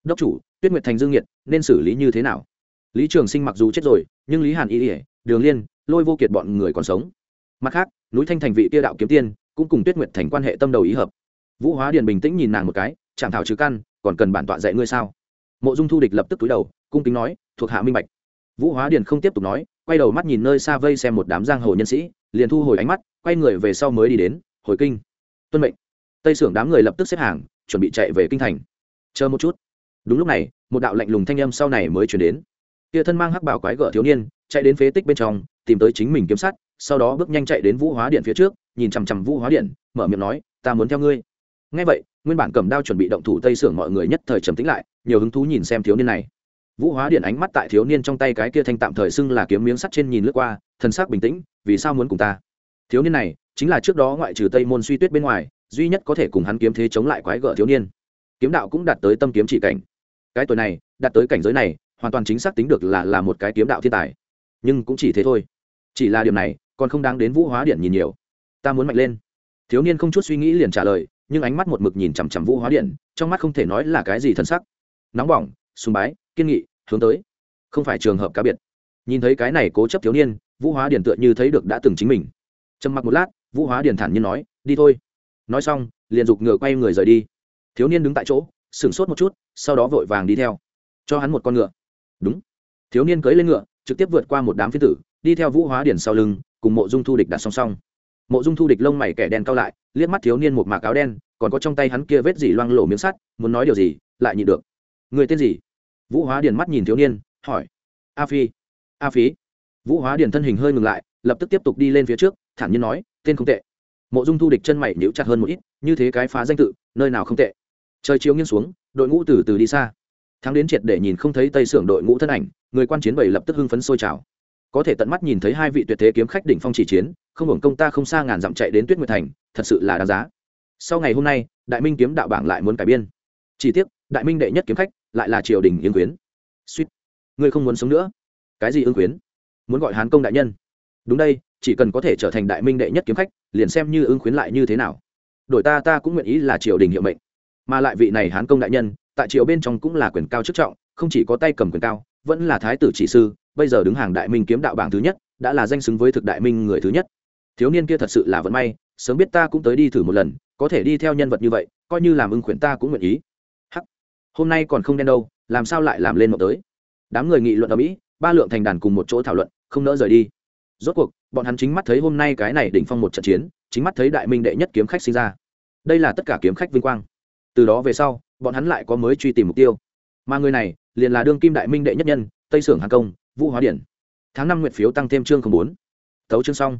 Đốc chủ, tuyết nguyệt thành dương nhiệt, nên xử lý như thế nào? Lý trường sinh mặc dù chết rồi, nhưng lý hàn y ỉa đường liên, lôi vô kiệt bọn người còn sống. Mặt khác, núi thanh thành vị tiêu đạo kiếm tiên, cũng cùng tuyết nguyệt thành quan hệ tâm đầu ý hợp. Vũ hóa điện bình tĩnh nhìn nàng một cái chẳng thảo trừ căn, còn cần bản tọa dạy ngươi sao? Mộ dung thu địch lập tức túi đầu, cung kính nói, thuộc hạ minh bạch. Vũ hóa điền không tiếp tục nói, quay đầu mắt nhìn nơi xa vây xem một đám giang hồ nhân sĩ, liền thu hồi ánh mắt, quay người về sau mới đi đến hồi kinh. Tuân mệnh. Tây sưởng đám người lập tức xếp hàng, chuẩn bị chạy về kinh thành. Chờ một chút. Đúng lúc này, một đạo lạnh lùng thanh âm sau này mới chuyển đến. Kia thân mang hắc bảo quái gở thiếu niên, chạy đến phế tích bên trong, tìm tới chính mình kiếm sắt, sau đó bước nhanh chạy đến vũ hóa điện phía trước, nhìn chằm chằm vũ hóa điện, mở miệng nói, ta muốn theo ngươi. Ngay vậy, nguyên bản cầm đao chuẩn bị động thủ tây sưởng mọi người nhất thời trầm tĩnh lại, nhiều hứng thú nhìn xem thiếu niên này. Vũ hóa điện ánh mắt tại thiếu niên trong tay cái kia thanh tạm thời xưng là kiếm miếng sắt trên nhìn lướt qua thân xác bình tĩnh, vì sao muốn cùng ta? Thiếu niên này chính là trước đó ngoại trừ tây môn suy tuyết bên ngoài, duy nhất có thể cùng hắn kiếm thế chống lại quái gở thiếu niên. Kiếm đạo cũng đạt tới tâm kiếm chỉ cảnh. Cái tuổi này, đạt tới cảnh giới này, hoàn toàn chính xác tính được là là một cái kiếm đạo thiên tài. Nhưng cũng chỉ thế thôi. Chỉ là điểm này, còn không đáng đến vũ hóa điện nhìn nhiều. Ta muốn mạnh lên. Thiếu niên không chút suy nghĩ liền trả lời, nhưng ánh mắt một mực nhìn chằm chằm vũ hóa điện, trong mắt không thể nói là cái gì thân sắc. Nóng bỏng, sùng bái, kiên nghị, hướng tới. Không phải trường hợp cá biệt. Nhìn thấy cái này cố chấp thiếu niên, vũ hóa điện tựa như thấy được đã từng chính mình. Trầm mặc một lát vũ hóa Điền thản nhiên nói, đi thôi. Nói xong, liền giục ngựa quay người rời đi. Thiếu niên đứng tại chỗ, sửng sốt một chút, sau đó vội vàng đi theo. Cho hắn một con ngựa. Đúng. Thiếu niên cưới lên ngựa, trực tiếp vượt qua một đám phi tử, đi theo vũ hóa điển sau lưng, cùng mộ dung thu địch đặt song song. Mộ dung thu địch lông mày kẻ đen cao lại, liếc mắt thiếu niên một mạc áo đen, còn có trong tay hắn kia vết gì loang lổ miếng sắt, muốn nói điều gì, lại nhịn được. Người tên gì? Vũ hóa điền mắt nhìn thiếu niên, hỏi. A phi. A phí vũ hóa điền thân hình hơi ngừng lại, lập tức tiếp tục đi lên phía trước, thản nhiên nói tên không tệ. Mộ dung thu địch chân mày níu chặt hơn một ít, như thế cái phá danh tự, nơi nào không tệ. Trời chiếu nghiêng xuống, đội ngũ từ từ đi xa. Thắng đến triệt để nhìn không thấy tây sưởng đội ngũ thân ảnh, người quan chiến bảy lập tức hưng phấn sôi trào. Có thể tận mắt nhìn thấy hai vị tuyệt thế kiếm khách đỉnh phong chỉ chiến, không hưởng công ta không xa ngàn dặm chạy đến tuyết nguyệt thành, thật sự là đáng giá. Sau ngày hôm nay, đại minh kiếm đạo bảng lại muốn cải biên. Chỉ tiếc, đại minh đệ nhất kiếm khách lại là triều đình yên quyến. Suýt. Ngươi không muốn sống nữa. Cái gì ứng quyến? Muốn gọi hán công đại nhân. Đúng đây chỉ cần có thể trở thành đại minh đệ nhất kiếm khách, liền xem như ưng khuyến lại như thế nào. Đổi ta ta cũng nguyện ý là triều đình hiệu mệnh. Mà lại vị này hán công đại nhân, tại triều bên trong cũng là quyền cao chức trọng, không chỉ có tay cầm quyền cao, vẫn là thái tử chỉ sư, bây giờ đứng hàng đại minh kiếm đạo bảng thứ nhất, đã là danh xứng với thực đại minh người thứ nhất. Thiếu niên kia thật sự là vận may, sớm biết ta cũng tới đi thử một lần, có thể đi theo nhân vật như vậy, coi như làm ưng khuyển ta cũng nguyện ý. Hắc. Hôm nay còn không đen đâu, làm sao lại làm lên một tới? Đám người nghị luận ở mỹ, ba lượng thành đàn cùng một chỗ thảo luận, không nỡ rời đi. Rốt cuộc bọn hắn chính mắt thấy hôm nay cái này đỉnh phong một trận chiến, chính mắt thấy đại minh đệ nhất kiếm khách sinh ra. Đây là tất cả kiếm khách vinh quang. Từ đó về sau, bọn hắn lại có mới truy tìm mục tiêu. Mà người này, liền là đương kim đại minh đệ nhất nhân, tây sưởng hàng công, vũ hóa điển. Tháng năm nguyện phiếu tăng thêm chương bốn. Tấu chương xong.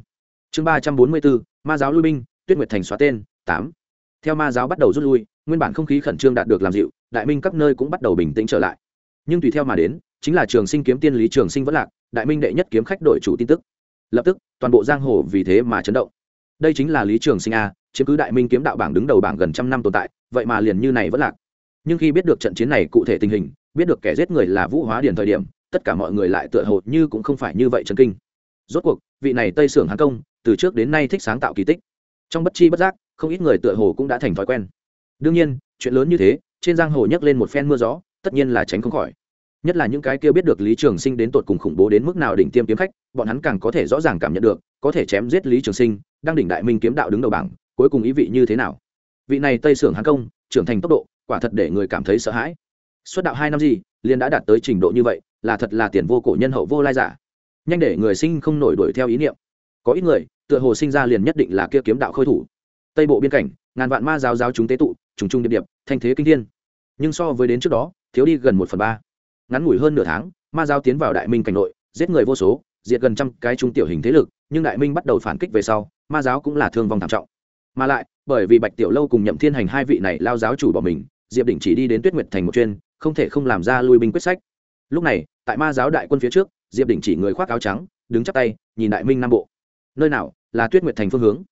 Chương ba trăm bốn mươi bốn, ma giáo lui binh, tuyết nguyệt thành xóa tên, tám. Theo ma giáo bắt đầu rút lui, nguyên bản không khí khẩn trương đạt được làm dịu, đại minh các nơi cũng bắt đầu bình tĩnh trở lại. Nhưng tùy theo mà đến, chính là trường sinh kiếm tiên lý trường sinh vẫn lạc, đại minh đệ nhất kiếm khách đội chủ tin tức lập tức, toàn bộ giang hồ vì thế mà chấn động. Đây chính là lý trường sinh a, chiếm cứ đại minh kiếm đạo bảng đứng đầu bảng gần trăm năm tồn tại, vậy mà liền như này vẫn lạc. Nhưng khi biết được trận chiến này cụ thể tình hình, biết được kẻ giết người là vũ hóa điển thời điểm, tất cả mọi người lại tựa hồ như cũng không phải như vậy chấn kinh. Rốt cuộc, vị này tây sưởng hán công, từ trước đến nay thích sáng tạo kỳ tích. Trong bất chi bất giác, không ít người tựa hồ cũng đã thành thói quen. Đương nhiên, chuyện lớn như thế, trên giang hồ nhấc lên một phen mưa gió, tất nhiên là tránh không khỏi nhất là những cái kia biết được lý trường sinh đến tột cùng khủng bố đến mức nào đỉnh tiêm kiếm khách, bọn hắn càng có thể rõ ràng cảm nhận được, có thể chém giết lý trường sinh, đang đỉnh đại minh kiếm đạo đứng đầu bảng, cuối cùng ý vị như thế nào. Vị này tây sưởng hán công, trưởng thành tốc độ, quả thật để người cảm thấy sợ hãi. Xuất đạo hai năm gì, liền đã đạt tới trình độ như vậy, là thật là tiền vô cổ nhân hậu vô lai giả. Nhanh để người sinh không nổi đuổi theo ý niệm. Có ít người, tựa hồ sinh ra liền nhất định là kia kiếm đạo khôi thủ. Tây bộ biên cảnh, ngàn vạn ma giáo giáo chúng tế tụ, trùng trung điệp điệp, thanh thế kinh thiên. Nhưng so với đến trước đó, thiếu đi gần một phần ba ngắn ngủi hơn nửa tháng, ma giao tiến vào đại minh cảnh nội, giết người vô số, diệt gần trăm cái trung tiểu hình thế lực, nhưng đại minh bắt đầu phản kích về sau, ma giáo cũng là thương vong thảm trọng. Mà lại, bởi vì bạch tiểu lâu cùng nhậm thiên hành hai vị này lao giáo chủ bỏ mình, diệp đỉnh chỉ đi đến tuyết nguyệt thành một chuyên không thể không làm ra lui binh quyết sách. Lúc này, tại ma giáo đại quân phía trước, diệp đỉnh chỉ người khoác áo trắng, đứng chắp tay, nhìn đại minh nam bộ. Nơi nào, là tuyết nguyệt thành phương hướng?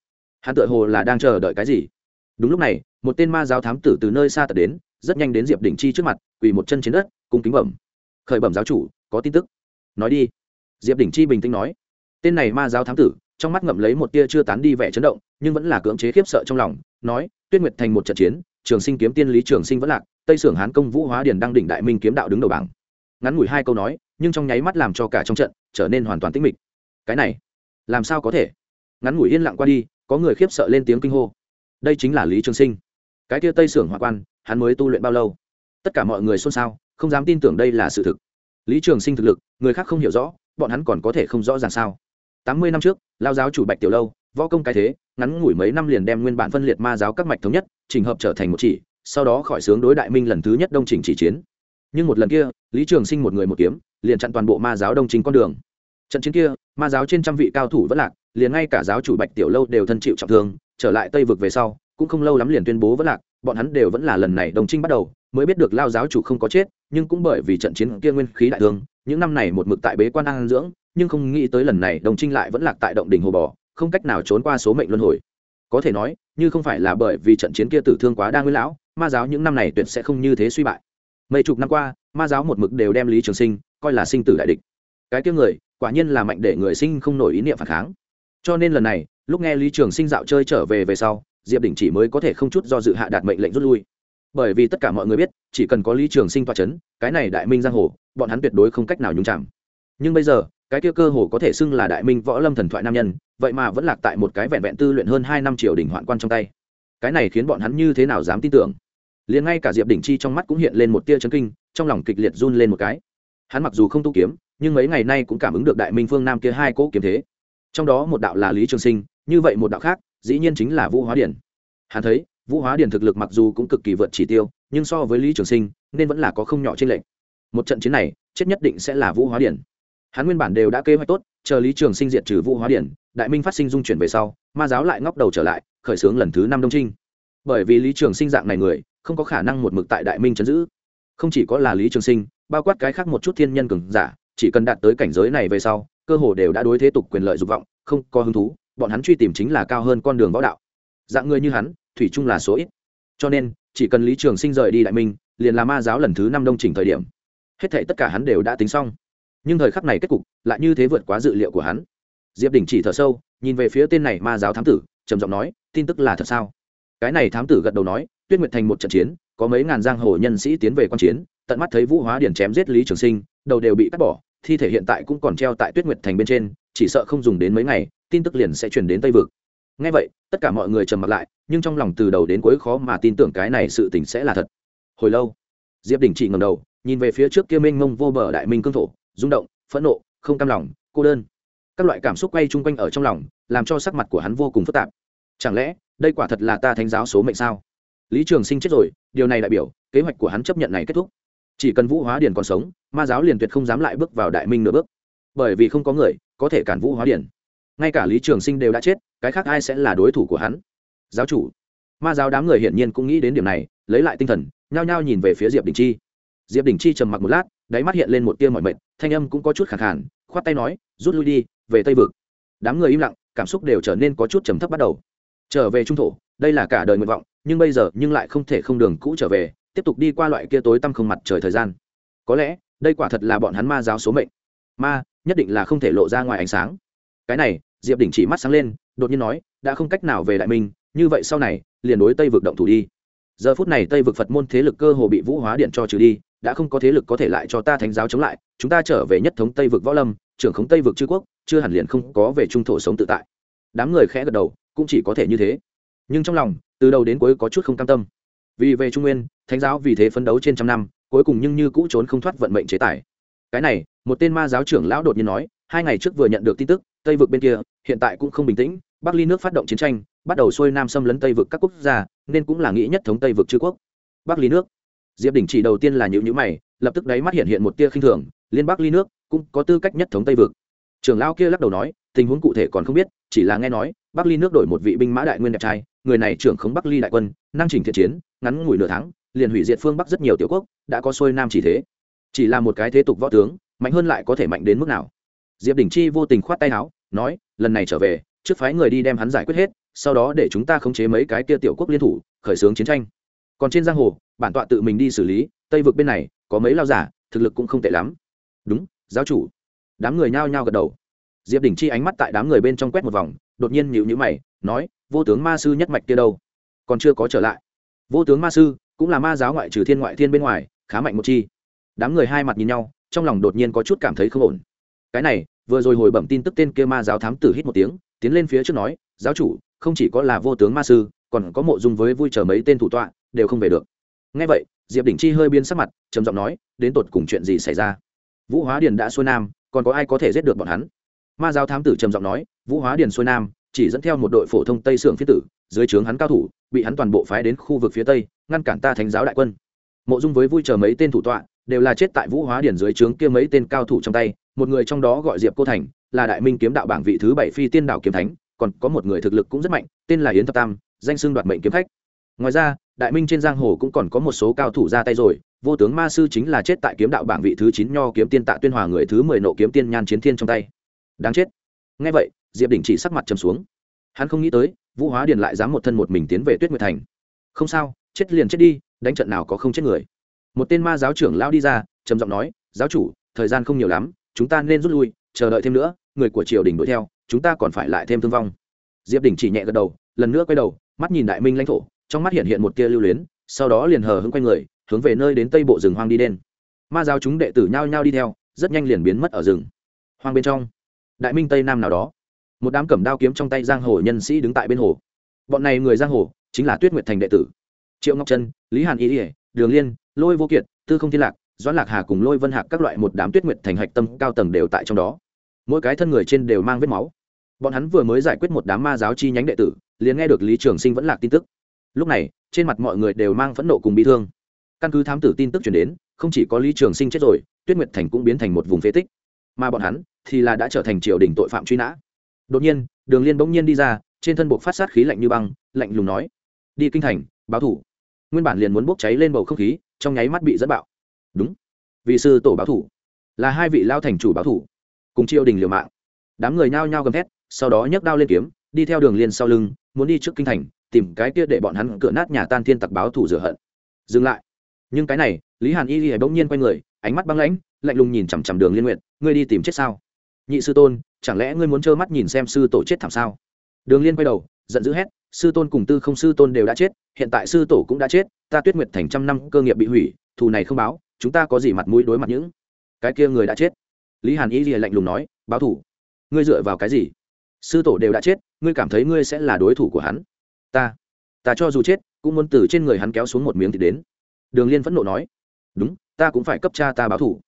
Hắn tự hồ là đang chờ đợi cái gì? Đúng lúc này, một tên ma giáo thám tử từ nơi xa tật đến, rất nhanh đến diệp đỉnh chi trước mặt, quỳ một chân trên đất, cung kính bẩm khởi bẩm giáo chủ, có tin tức. Nói đi. Diệp đỉnh chi bình tĩnh nói. Tên này ma giáo thám tử, trong mắt ngậm lấy một tia chưa tán đi vẻ chấn động, nhưng vẫn là cưỡng chế khiếp sợ trong lòng, nói, tuyết nguyệt thành một trận chiến, trường sinh kiếm tiên lý trường sinh vẫn lạc, tây sưởng hán công vũ hóa điền đăng đỉnh đại minh kiếm đạo đứng đầu bảng. Ngắn ngủi hai câu nói, nhưng trong nháy mắt làm cho cả trong trận trở nên hoàn toàn tĩnh mịch. Cái này, làm sao có thể? Ngắn ngủi yên lặng qua đi, có người khiếp sợ lên tiếng kinh hô. Đây chính là lý trường sinh. Cái kia tây sưởng hòa quan, hắn mới tu luyện bao lâu? Tất cả mọi người xôn xao không dám tin tưởng đây là sự thực. Lý trường sinh thực lực, người khác không hiểu rõ, bọn hắn còn có thể không rõ ràng sao? Tám mươi năm trước, lao giáo chủ bạch tiểu lâu, võ công cái thế, ngắn ngủi mấy năm liền đem nguyên bản phân liệt ma giáo các mạch thống nhất, trình hợp trở thành một chỉ, sau đó khỏi sướng đối đại minh lần thứ nhất đông trình chỉ chiến. Nhưng một lần kia, lý trường sinh một người một kiếm, liền chặn toàn bộ ma giáo đông trình con đường. Trận chiến kia, ma giáo trên trăm vị cao thủ vẫn lạc, liền ngay cả giáo chủ bạch tiểu lâu đều thân chịu trọng thương, trở lại tây vực về sau, cũng không lâu lắm liền tuyên bố vẫn lạc, bọn hắn đều vẫn là lần này đồng trinh bắt đầu, mới biết được lao giáo chủ không có chết nhưng cũng bởi vì trận chiến kia nguyên khí đại thương, những năm này một mực tại bế quan an dưỡng, nhưng không nghĩ tới lần này đồng trinh lại vẫn lạc tại động đỉnh hồ bò, không cách nào trốn qua số mệnh luân hồi. Có thể nói, như không phải là bởi vì trận chiến kia tử thương quá đa nguyên lão, ma giáo những năm này tuyệt sẽ không như thế suy bại. Mấy chục năm qua, ma giáo một mực đều đem lý trường sinh coi là sinh tử đại địch. Cái kia người, quả nhiên là mạnh để người sinh không nổi ý niệm phản kháng. Cho nên lần này, lúc nghe lý trường sinh dạo chơi trở về về sau, diệp đình chỉ mới có thể không chút do dự hạ đạt mệnh lệnh rút lui bởi vì tất cả mọi người biết, chỉ cần có lý trường sinh toa c h ấ n cái này đại minh giang hồ, bọn hắn tuyệt đối không cách nào nhúng chạm nhưng bây giờ, cái kia cơ hồ có thể xưng là đại minh võ lâm thần thoại nam nhân, vậy mà vẫn lạc tại một cái vẹn vẹn tư luyện hơn hai năm triều đình hoạn quan trong tay. Cái này khiến bọn hắn như thế nào dám tin tưởng? Liền ngay cả diệp đình chi trong mắt cũng hiện lên một tia chấn kinh, trong lòng kịch liệt run lên một cái. Hắn mặc dù không tu kiếm, nhưng mấy ngày nay cũng cảm ứng được đại minh phương nam kia hai cỗ kiếm thế. Trong đó một đạo là lý trường sinh, như vậy một đạo khác, dĩ nhiên chính là vũ hóa điển. Hắn thấy vũ hóa Điền thực lực mặc dù cũng cực kỳ vượt chỉ tiêu, nhưng so với lý trường sinh, nên vẫn là có không nhỏ trên lệnh một trận chiến này, chết nhất định sẽ là vũ hóa Điền. hắn nguyên bản đều đã kế hoạch tốt, chờ lý trường sinh diệt trừ vũ hóa điển đại minh phát sinh dung chuyển về sau, ma giáo lại ngóc đầu trở lại, khởi xướng lần thứ năm đông trinh. Bởi vì lý trường sinh dạng này người, không có khả năng một mực tại đại minh chấn giữ. Không chỉ có là lý trường sinh, bao quát cái khác một chút thiên nhân cường giả, chỉ cần đạt tới cảnh giới này về sau, cơ hồ đều đã đối thế tục quyền lợi dục vọng, không có hứng thú, bọn hắn truy tìm chính là cao hơn con đường võ đạo. Dạng người như hắn thủy chung là số ít. Cho nên, chỉ cần lý trường sinh rời đi đại minh, liền là ma giáo lần thứ năm đông chỉnh thời điểm. Hết thảy tất cả hắn đều đã tính xong. Nhưng thời khắc này kết cục lại như thế vượt quá dự liệu của hắn. Diệp đình chỉ thở sâu, nhìn về phía tên này ma giáo thám tử, trầm giọng nói, tin tức là thật sao? Cái này thám tử gật đầu nói, tuyết nguyệt thành một trận chiến, có mấy ngàn giang hồ nhân sĩ tiến về quan chiến, tận mắt thấy vũ hóa điển chém giết lý trường sinh, đầu đều bị cắt bỏ, thi thể hiện tại cũng còn treo tại tuyết nguyệt thành bên trên, chỉ sợ không dùng đến mấy ngày, tin tức liền sẽ chuyển đến tây vực ngay vậy, tất cả mọi người trầm mặt lại, nhưng trong lòng từ đầu đến cuối khó mà tin tưởng cái này sự tình sẽ là thật. Hồi lâu, diệp đình chỉ ngầm đầu, nhìn về phía trước kia mênh mông vô bờ đại minh cương thổ, rung động, phẫn nộ, không cam lòng, cô đơn. Các loại cảm xúc quay chung quanh ở trong lòng, làm cho sắc mặt của hắn vô cùng phức tạp. Chẳng lẽ, đây quả thật là ta thánh giáo số mệnh sao? Lý trường sinh chết rồi, điều này đại biểu, kế hoạch của hắn chấp nhận này kết thúc. Chỉ cần vũ hóa điền còn sống, ma giáo liền tuyệt không dám lại bước vào đại minh nửa bước. Bởi vì không có người có thể cản vũ hóa điền ngay cả lý trường sinh đều đã chết, cái khác ai sẽ là đối thủ của hắn? Giáo chủ. Ma giáo đám người hiển nhiên cũng nghĩ đến điểm này, lấy lại tinh thần, nhao nhao nhìn về phía diệp đình chi. Diệp đình chi trầm mặc một lát, đáy mắt hiện lên một tia mọi mệt, thanh âm cũng có chút khẳng khản khoát tay nói, rút lui đi, về tây vực. Đám người im lặng, cảm xúc đều trở nên có chút trầm thấp bắt đầu. Trở về trung thổ, đây là cả đời nguyện vọng, nhưng bây giờ nhưng lại không thể không đường cũ trở về, tiếp tục đi qua loại kia tối tăm không mặt trời thời gian. Có lẽ, đây quả thật là bọn hắn ma giáo số mệnh. Ma, nhất định là không thể lộ ra ngoài ánh sáng cái này, diệp đỉnh chỉ mắt sáng lên, đột nhiên nói, đã không cách nào về đại minh, như vậy sau này, liền đối tây vực động thủ đi. Giờ phút này tây vực phật môn thế lực cơ hồ bị vũ hóa điện cho trừ đi, đã không có thế lực có thể lại cho ta thánh giáo chống lại, chúng ta trở về nhất thống tây vực võ lâm, trưởng khống tây vực chư quốc, chưa hẳn liền không có về trung thổ sống tự tại. Đám người khẽ gật đầu, cũng chỉ có thể như thế. Nhưng trong lòng, từ đầu đến cuối có chút không cam tâm. Vì về trung nguyên, thánh giáo vì thế phấn đấu trên trăm năm, cuối cùng nhưng như cũ trốn không thoát vận mệnh chế tài. Cái này, một tên ma giáo trưởng lão đột nhiên nói, hai ngày trước vừa nhận được tin tức tây vực bên kia, hiện tại cũng không bình tĩnh, bắc ly nước phát động chiến tranh, bắt đầu xuôi nam xâm lấn tây vực các quốc gia, nên cũng là nghĩ nhất thống tây vực chư quốc. Bắc ly nước. Diệp Đình chỉ đầu tiên là nhữ nhữ mày, lập tức đáy mắt hiện hiện một tia khinh thường, liên bắc ly nước cũng có tư cách nhất thống tây vực. Trưởng lão kia lắc đầu nói, tình huống cụ thể còn không biết, chỉ là nghe nói, bắc ly nước đổi một vị binh mã đại nguyên đẹp trai, người này trưởng khống bắc ly đại quân, năng trình thiện chiến, ngắn ngủi nửa tháng, liền hủy diệt phương bắc rất nhiều tiểu quốc, đã có xuôi nam chỉ thế. Chỉ là một cái thế tục võ tướng, mạnh hơn lại có thể mạnh đến mức nào diệp đình chi vô tình khoát tay áo, nói, lần này trở về, trước phái người đi đem hắn giải quyết hết, sau đó để chúng ta khống chế mấy cái kia tiểu quốc liên thủ, khởi xướng chiến tranh. Còn trên giang hồ, bản tọa tự mình đi xử lý, tây vực bên này, có mấy lao giả, thực lực cũng không tệ lắm. Đúng, giáo chủ. Đám người nhao nhao gật đầu. Diệp đình chi ánh mắt tại đám người bên trong quét một vòng, đột nhiên nhịu nhữ mày, nói, vô tướng ma sư nhất mạch kia đâu? Còn chưa có trở lại. Vô tướng ma sư, cũng là ma giáo ngoại trừ thiên ngoại thiên bên ngoài, khá mạnh một chi. Đám người hai mặt nhìn nhau, trong lòng đột nhiên có chút cảm thấy không ổn cái này, vừa rồi hồi bẩm tin tức tên kia ma giáo thám tử hít một tiếng, tiến lên phía trước nói, giáo chủ, không chỉ có là vô tướng ma sư, còn có mộ dung với vui chờ mấy tên thủ tọa, đều không về được. Ngay vậy, diệp đỉnh chi hơi biên sắc mặt, trầm giọng nói, đến tột cùng chuyện gì xảy ra? Vũ hóa điền đã xuôi nam, còn có ai có thể giết được bọn hắn? Ma giáo thám tử trầm giọng nói, vũ hóa điền xuôi nam, chỉ dẫn theo một đội phổ thông tây sưởng phía tử, dưới trướng hắn cao thủ, bị hắn toàn bộ phái đến khu vực phía tây, ngăn cản ta thánh giáo đại quân. Mộ dung với vui chờ mấy tên thủ tọa, đều là chết tại vũ hóa điền dưới trướng kia mấy tên cao thủ trong tay một người trong đó gọi diệp cô thành, là đại minh kiếm đạo bảng vị thứ bảy phi tiên đạo kiếm thánh, còn có một người thực lực cũng rất mạnh, tên là yến thập tam, danh xưng đoạt mệnh kiếm khách. Ngoài ra, đại minh trên giang hồ cũng còn có một số cao thủ ra tay rồi, vô tướng ma sư chính là chết tại kiếm đạo bảng vị thứ chín nho kiếm tiên tạ tuyên hòa người thứ mười nộ kiếm tiên nhan chiến thiên trong tay. Đáng chết. Ngay vậy, diệp đỉnh chỉ sắc mặt trầm xuống. Hắn không nghĩ tới, vũ hóa điền lại dám một thân một mình tiến về tuyết nguyệt thành. Không sao, chết liền chết đi, đánh trận nào có không chết người. Một tên ma giáo trưởng lao đi ra, trầm giọng nói, giáo chủ, thời gian không nhiều lắm chúng ta nên rút lui, chờ đợi thêm nữa, người của triều đình đuổi theo, chúng ta còn phải lại thêm thương vong. Diệp đỉnh chỉ nhẹ gật đầu, lần nữa quay đầu, mắt nhìn đại minh lãnh thổ, trong mắt hiện hiện một tia lưu luyến, sau đó liền hờ hững quay người, hướng về nơi đến tây bộ rừng hoang đi đen. Ma giáo chúng đệ tử nhao nhao đi theo, rất nhanh liền biến mất ở rừng hoang bên trong. Đại minh tây nam nào đó. Một đám cẩm đao kiếm trong tay giang hồ nhân sĩ đứng tại bên hồ. Bọn này người giang hồ, chính là tuyết nguyệt thành đệ tử. Triệu ngọc trân, lý hàn y ỉa đường liên, lôi vô kiệt, tư không thiên lạc doãn lạc hà cùng lôi vân hạc các loại một đám tuyết nguyệt thành hạch tâm cao tầng đều tại trong đó. Mỗi cái thân người trên đều mang vết máu. Bọn hắn vừa mới giải quyết một đám ma giáo chi nhánh đệ tử, liền nghe được lý trường sinh vẫn lạc tin tức. Lúc này, trên mặt mọi người đều mang phẫn nộ cùng bị thương. Căn cứ thám tử tin tức chuyển đến, không chỉ có lý trường sinh chết rồi, tuyết nguyệt thành cũng biến thành một vùng phế tích. Mà bọn hắn thì là đã trở thành triều đình tội phạm truy nã. Đột nhiên, đường liên bỗng nhiên đi ra, trên thân buộc phát sát khí lạnh như băng, lạnh lùng nói, đi kinh thành, báo thủ. Nguyên bản liền muốn bốc cháy lên bầu không khí, trong nháy mắt bị dẫn bạo đúng. Vì sư tổ báo thủ. Là hai vị lao thành chủ báo thủ. Cùng triều đình liều mạng. Đám người nhao nhao gầm thét, sau đó nhấc đao lên kiếm, đi theo đường liên sau lưng, muốn đi trước kinh thành, tìm cái kia để bọn hắn cửa nát nhà tan thiên tặc báo thủ rửa hận. Dừng lại. Nhưng cái này, lý hàn y y bỗng nhiên quay người, ánh mắt băng lãnh, lạnh lùng nhìn chằm chằm đường liên nguyện ngươi đi tìm chết sao? Nhị sư tôn, chẳng lẽ ngươi muốn trơ mắt nhìn xem sư tổ chết thảm sao? Đường liên quay đầu, giận dữ hét, sư tôn cùng tư không sư tôn đều đã chết, hiện tại sư tổ cũng đã chết, ta tuyết nguyệt thành trăm năm cơ nghiệp bị hủy, thù này không báo chúng ta có gì mặt mũi đối mặt những cái kia người đã chết? Lý hàn y lìa lạnh lùng nói, báo thủ. Ngươi dựa vào cái gì? Sư tổ đều đã chết, ngươi cảm thấy ngươi sẽ là đối thủ của hắn? Ta ta cho dù chết, cũng muốn từ trên người hắn kéo xuống một miếng thì đến. Đường liên phẫn nộ nói, đúng, ta cũng phải cấp cha ta báo thủ.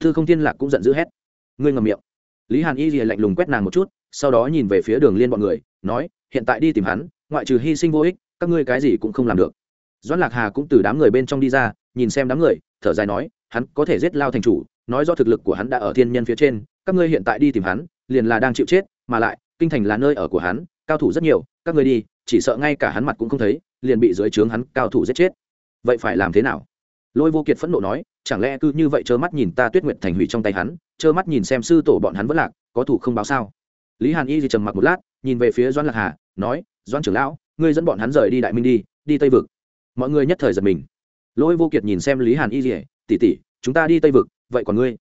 Thư không thiên lạc cũng giận dữ hét, ngươi ngầm miệng. Lý hàn y lìa lạnh lùng quét nàng một chút, sau đó nhìn về phía đường liên bọn người, nói, hiện tại đi tìm hắn, ngoại trừ hy sinh vô ích, các ngươi cái gì cũng không làm được. Doãn lạc hà cũng từ đám người bên trong đi ra, nhìn xem đám người thở dài nói, hắn có thể giết lao thành chủ, nói do thực lực của hắn đã ở thiên nhân phía trên, các ngươi hiện tại đi tìm hắn, liền là đang chịu chết, mà lại, kinh thành là nơi ở của hắn, cao thủ rất nhiều, các ngươi đi, chỉ sợ ngay cả hắn mặt cũng không thấy, liền bị dưới trướng hắn cao thủ giết chết. Vậy phải làm thế nào? Lôi vô kiệt phẫn nộ nói, chẳng lẽ cứ như vậy trơ mắt nhìn ta tuyết Nguyệt thành hủy trong tay hắn, trơ mắt nhìn xem sư tổ bọn hắn vẫn lạc, có thủ không báo sao? Lý hàn y thì trầm mặc một lát, nhìn về phía doan lạc hà, nói doan trưởng lão, ngươi dẫn bọn hắn rời đi đại minh đi đi tây vực. Mọi người nhất thời giật mình lôi vô kiệt nhìn xem lý hàn y rỉa tỉ tỉ chúng ta đi tây vực, vậy còn ngươi?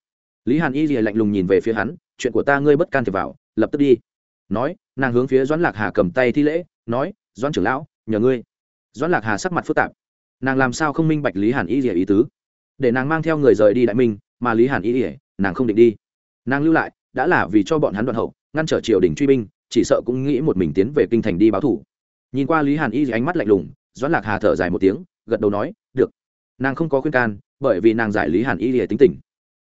Lý hàn y rỉa lạnh lùng nhìn về phía hắn, chuyện của ta ngươi bất can thiệp vào, lập tức đi. Nói, nàng hướng phía doãn lạc hà cầm tay thi lễ, nói, doãn trưởng lão, nhờ ngươi. Doãn lạc hà sắc mặt phức tạp. Nàng làm sao không minh bạch lý hàn y rỉa ý tứ? Để nàng mang theo người rời đi đại minh, mà lý hàn y rỉa nàng không định đi. Nàng lưu lại, đã là vì cho bọn hắn đoạn hậu, ngăn trở triều đình truy binh, chỉ sợ cũng nghĩ một mình tiến về kinh thành đi báo thủ. Nhìn qua lý hàn y ánh mắt lạnh lùng, doãn lạc hà thở dài một tiếng, gật đầu nói nàng không có khuyên can, bởi vì nàng giải lý hàn y lìa tính tình.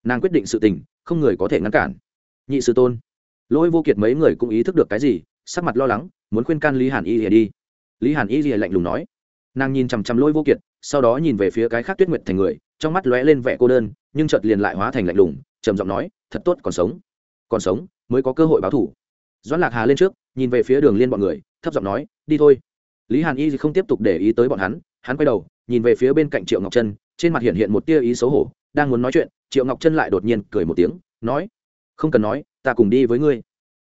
Nàng quyết định sự tình, không người có thể ngăn cản. Nhị sư tôn lỗi vô kiệt mấy người cũng ý thức được cái gì, sắc mặt lo lắng, muốn khuyên can lý hàn y lìa đi. Lý hàn y lìa lạnh lùng nói. Nàng nhìn chằm chằm lỗi vô kiệt, sau đó nhìn về phía cái khác tuyết nguyệt thành người, trong mắt lóe lên vẻ cô đơn, nhưng chợt liền lại hóa thành lạnh lùng, trầm giọng nói, thật tốt, còn sống. Còn sống, mới có cơ hội báo thủ. Doãn lạc hà lên trước, nhìn về phía đường liên bọn người, thấp giọng nói, đi thôi. Lý hàn y không tiếp tục để ý tới bọn hắn hắn quay đầu, nhìn về phía bên cạnh triệu ngọc trân, trên mặt hiện hiện một tia ý xấu hổ, đang muốn nói chuyện, triệu ngọc trân lại đột nhiên cười một tiếng, nói, không cần nói, ta cùng đi với ngươi.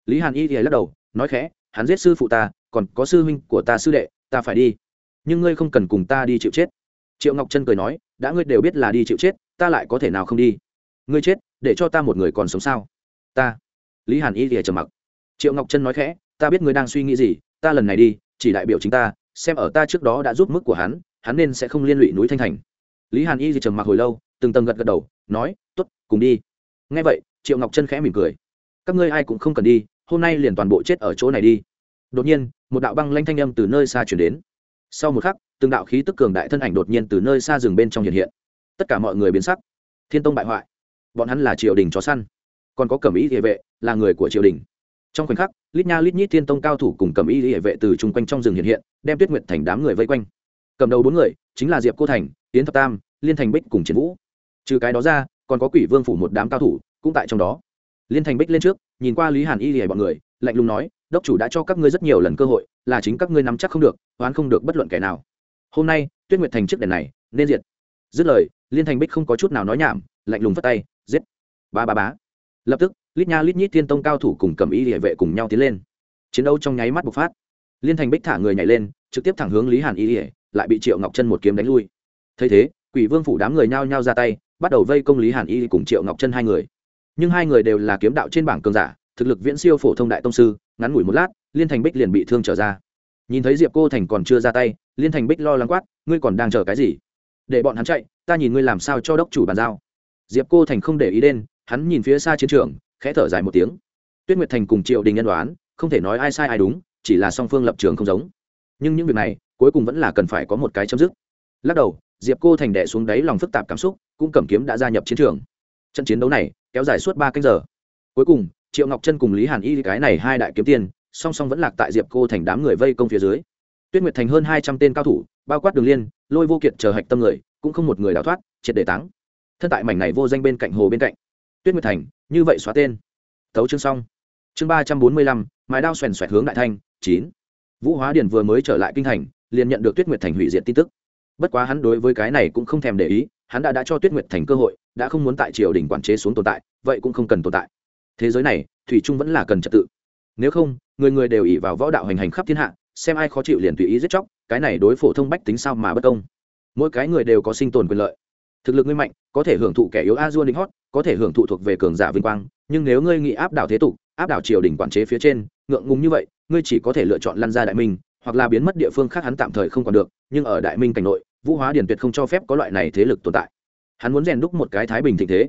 Lý hàn y thì lắc đầu, nói khẽ, hắn giết sư phụ ta, còn có sư huynh của ta sư đệ, ta phải đi. Nhưng ngươi không cần cùng ta đi chịu chết. Triệu ngọc trân cười nói, đã ngươi đều biết là đi chịu chết, ta lại có thể nào không đi? Ngươi chết, để cho ta một người còn sống sao? Ta. Lý hàn y thì trầm mặc. Triệu ngọc trân nói khẽ, ta biết ngươi đang suy nghĩ gì, ta lần này đi, chỉ đại biểu chính ta, xem ở ta trước đó đã giúp mức của hắn hắn nên sẽ không liên lụy núi thanh thành. Lý hàn y thì trầm mặc hồi lâu, từng tầng gật gật đầu, nói t ố t cùng đi. Ngay vậy, triệu ngọc chân khẽ mỉm cười. Các ngươi ai cũng không cần đi, hôm nay liền toàn bộ chết ở chỗ này đi. Đột nhiên, một đạo băng lanh thanh âm từ nơi xa chuyển đến. Sau một khắc, từng đạo khí tức cường đại thân ảnh đột nhiên từ nơi xa rừng bên trong hiện hiện. Tất cả mọi người biến sắc. Thiên tông bại hoại. Bọn hắn là triều đình chó săn. Còn có cẩm ý địa vệ, là người của triều đình. Trong khoảnh khắc, lít nha lít nhít thiên tông cao thủ cùng cầm y hệ vệ từ chung quanh trong rừng hiện hiện, đem tuyết nguyệt thành đám người vây quanh cầm đầu bốn người chính là diệp cô thành tiến thập tam liên thành bích cùng chiến vũ trừ cái đó ra còn có quỷ vương phủ một đám cao thủ cũng tại trong đó liên thành bích lên trước nhìn qua lý hàn y hệ bọn người lạnh lùng nói đốc chủ đã cho các ngươi rất nhiều lần cơ hội là chính các ngươi nắm chắc không được oán không được bất luận kẻ nào hôm nay tuyết nguyệt thành chiếc đèn này nên diệt dứt lời liên thành bích không có chút nào nói nhảm lạnh lùng vất tay giết ba ba bá lập tức lít nha lít nhít thiên tông cao thủ cùng cầm y địa vệ cùng nhau tiến lên chiến đấu trong nháy mắt bộc phát liên thành bích thả người nhảy lên trực tiếp thẳng hướng lý hàn y địa lại bị triệu ngọc chân một kiếm đánh lui thấy thế quỷ vương phủ đám người nhao nhao ra tay bắt đầu vây công lý hàn y cùng triệu ngọc chân hai người nhưng hai người đều là kiếm đạo trên bảng cường giả thực lực viễn siêu phổ thông đại tông sư ngắn ngủi một lát liên thành bích liền bị thương trở ra nhìn thấy diệp cô thành còn chưa ra tay liên thành bích lo lắng quát ngươi còn đang chờ cái gì để bọn hắn chạy ta nhìn ngươi làm sao cho đốc chủ bàn giao diệp cô thành không để ý đến hắn nhìn phía xa chiến trường khẽ thở dài một tiếng tuyết nguyệt thành cùng triệu đình nhân đoán không thể nói ai sai ai đúng chỉ là song phương lập trường không giống nhưng những việc này cuối cùng vẫn là cần phải có một cái chấm dứt. Lắc đầu, diệp cô thành đệ xuống đáy lòng phức tạp cảm xúc, cũng cầm kiếm đã gia nhập chiến trường. Trận chiến đấu này kéo dài suốt ba canh giờ. Cuối cùng, triệu ngọc chân cùng lý hàn y cái này hai đại kiếm tiền, song song vẫn lạc tại diệp cô thành đám người vây công phía dưới. Tuyết nguyệt thành hơn hai trăm tên cao thủ, bao quát đường liên, lôi vô kiệt chờ hạch tâm người, cũng không một người đào thoát, triệt để táng. Thân tại mảnh này vô danh bên cạnh hồ bên cạnh. Tuyết nguyệt thành, như vậy xóa tên. Thấu chương xong. Chương ba trăm bốn mươi lăm mái đao xoèn xoẹt hướng đại thanh, chín. Vũ hóa điển vừa mới trở lại kinh thành liền nhận được tuyết nguyệt thành hủy diệt tin tức. Bất quá hắn đối với cái này cũng không thèm để ý, hắn đã đã cho tuyết nguyệt thành cơ hội, đã không muốn tại triều đình quản chế xuống tồn tại, vậy cũng không cần tồn tại. Thế giới này, thủy trung vẫn là cần trật tự. Nếu không, người người đều ỉ vào võ đạo hành hành khắp thiên hạ, xem ai khó chịu liền tùy ý giết chóc, cái này đối phổ thông bách tính sao mà bất công. Mỗi cái người đều có sinh tồn quyền lợi. Thực lực ngươi mạnh, có thể hưởng thụ kẻ yếu a dua lính hót, có thể hưởng thụ thuộc về cường giả vinh quang, nhưng nếu ngươi nghĩ áp đảo thế tục, áp đảo triều đình quản chế phía trên, ngượng ngùng như vậy, ngươi chỉ có thể lựa chọn lăn ra đại minh hoặc là biến mất địa phương khác hắn tạm thời không còn được, nhưng ở đại minh cảnh nội, vũ hóa điển tuyệt không cho phép có loại này thế lực tồn tại. Hắn muốn rèn đúc một cái thái bình thịnh thế.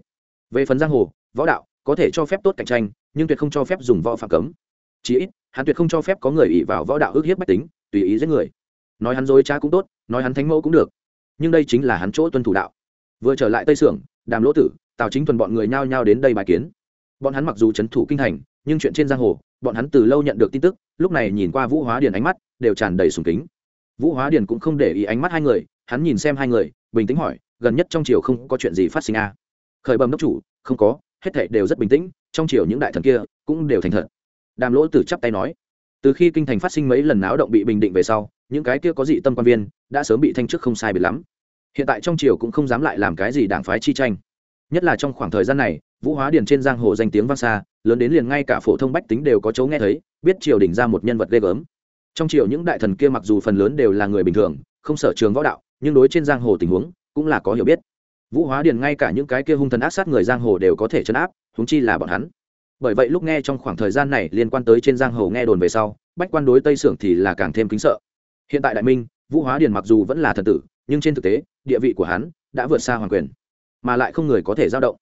Về phần giang hồ, võ đạo, có thể cho phép tốt cạnh tranh, nhưng tuyệt không cho phép dùng võ phạm cấm. Chí ít, hắn tuyệt không cho phép có người ỉ vào võ đạo ước hiếp bách tính, tùy ý giết người. Nói hắn dối trá cũng tốt, nói hắn thánh mẫu cũng được. Nhưng đây chính là hắn chỗ tuân thủ đạo. Vừa trở lại tây sưởng, đàm lỗ tử, tào chính thuần bọn người nhao nhao đến đây bài kiến. Bọn hắn mặc dù c h ấ n thủ kinh thành, nhưng chuyện trên giang hồ, bọn hắn từ lâu nhận được tin tức, lúc này nhìn qua vũ hóa điền ánh mắt đều tràn đầy sùng kính. Vũ hóa điền cũng không để ý ánh mắt hai người, hắn nhìn xem hai người, bình tĩnh hỏi, gần nhất trong triều không có chuyện gì phát sinh à? khởi bầm đốc chủ, không có, hết thệ đều rất bình tĩnh, trong triều những đại thần kia cũng đều thành thật. Đàm lỗ tử chắp tay nói, từ khi kinh thành phát sinh mấy lần náo động bị bình định về sau, những cái kia có dị tâm quan viên đã sớm bị thanh chức không sai biệt lắm. Hiện tại trong triều cũng không dám lại làm cái gì đảng phái chi tranh. Nhất là trong khoảng thời gian này, vũ hóa điền trên giang hồ danh tiếng vang xa, lớn đến liền ngay cả phổ thông bách tính đều có chấu nghe thấy, biết triều đình ra một nhân vật ghê gớm trong triều những đại thần kia mặc dù phần lớn đều là người bình thường, không sở trường võ đạo, nhưng đối trên giang hồ tình huống cũng là có hiểu biết. Vũ hóa điền ngay cả những cái kia hung thần ác sát người giang hồ đều có thể chấn áp húng chi là bọn hắn. Bởi vậy lúc nghe trong khoảng thời gian này liên quan tới trên giang hồ nghe đồn về sau, bách quan đối tây sưởng thì là càng thêm kính sợ. Hiện tại đại minh, vũ hóa điền mặc dù vẫn là thần tử, nhưng trên thực tế, địa vị của hắn đã vượt xa hoàng quyền, mà lại không người có thể giao động.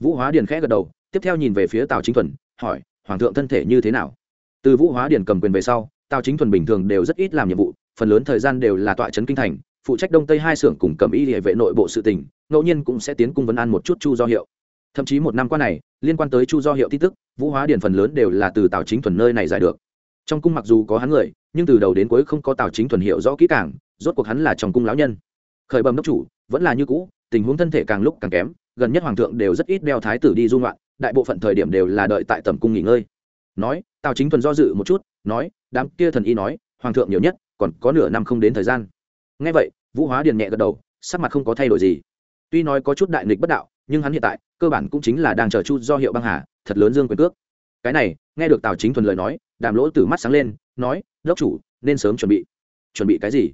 Vũ hóa điền khẽ gật đầu, tiếp theo nhìn về phía tào chính thuần, hỏi, hoàng thượng thân thể như thế nào? Từ vũ hóa điền cầm quyền về sau tào chính thuần bình thường đều rất ít làm nhiệm vụ, phần lớn thời gian đều là tọa trấn kinh thành, phụ trách đông tây hai xưởng cùng cầm y địa vệ nội bộ sự tình, ngẫu nhiên cũng sẽ tiến cung vấn an một chút chu do hiệu. Thậm chí một năm qua này, liên quan tới chu do hiệu tin tức, vũ hóa điển phần lớn đều là từ tào chính thuần nơi này giải được. Trong cung mặc dù có hắn người, nhưng từ đầu đến cuối không có tào chính thuần hiệu rõ kỹ càng, rốt cuộc hắn là trong cung lão nhân. Khởi bầm đốc chủ, vẫn là như cũ, tình huống thân thể càng lúc càng kém, gần nhất hoàng thượng đều rất ít đeo thái tử đi dung loạn đại bộ phận thời điểm đều là đợi tại tầm cung nghỉ ngơi. Nói tào chính thuần do dự một chút, nói, đám kia thần y nói, hoàng thượng nhiều nhất, còn có nửa năm không đến thời gian. Ngay vậy, vũ hóa điền nhẹ gật đầu, sắc mặt không có thay đổi gì. Tuy nói có chút đại nghịch bất đạo, nhưng hắn hiện tại, cơ bản cũng chính là đang chờ chu do hiệu băng hà, thật lớn dương quyền cước. Cái này, nghe được tào chính thuần lời nói, đàm lỗ từ mắt sáng lên, nói, đốc chủ, nên sớm chuẩn bị. Chuẩn bị cái gì?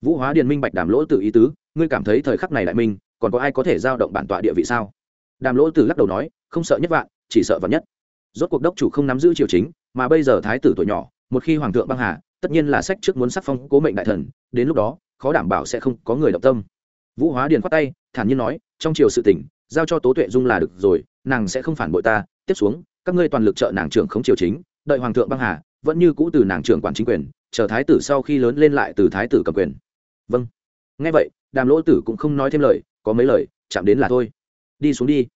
Vũ hóa điền minh bạch đàm lỗ từ ý tứ, ngươi cảm thấy thời khắc này đại minh còn có ai có thể giao động bản tọa địa vị sao? Đàm lỗ từ lắc đầu nói, không sợ nhất vạn, chỉ sợ vạn nhất. Rốt cuộc đốc chủ không nắm giữ triều chính mà bây giờ thái tử tuổi nhỏ, một khi hoàng thượng băng hà, tất nhiên là sách trước muốn sắc phong cố mệnh đại thần, đến lúc đó, khó đảm bảo sẽ không có người động tâm. Vũ hóa điền khoát tay, thản nhiên nói, trong triều sự tỉnh giao cho tố tuệ dung là được rồi, nàng sẽ không phản bội ta. Tiếp xuống, các ngươi toàn lực trợ nàng trưởng không triều chính, đợi hoàng thượng băng hà, vẫn như cũ từ nàng trưởng quản chính quyền, chờ thái tử sau khi lớn lên lại từ thái tử cầm quyền. Vâng. Nghe vậy, đàm lỗ tử cũng không nói thêm lời, có mấy lời, chạm đến là thôi. Đi xuống đi.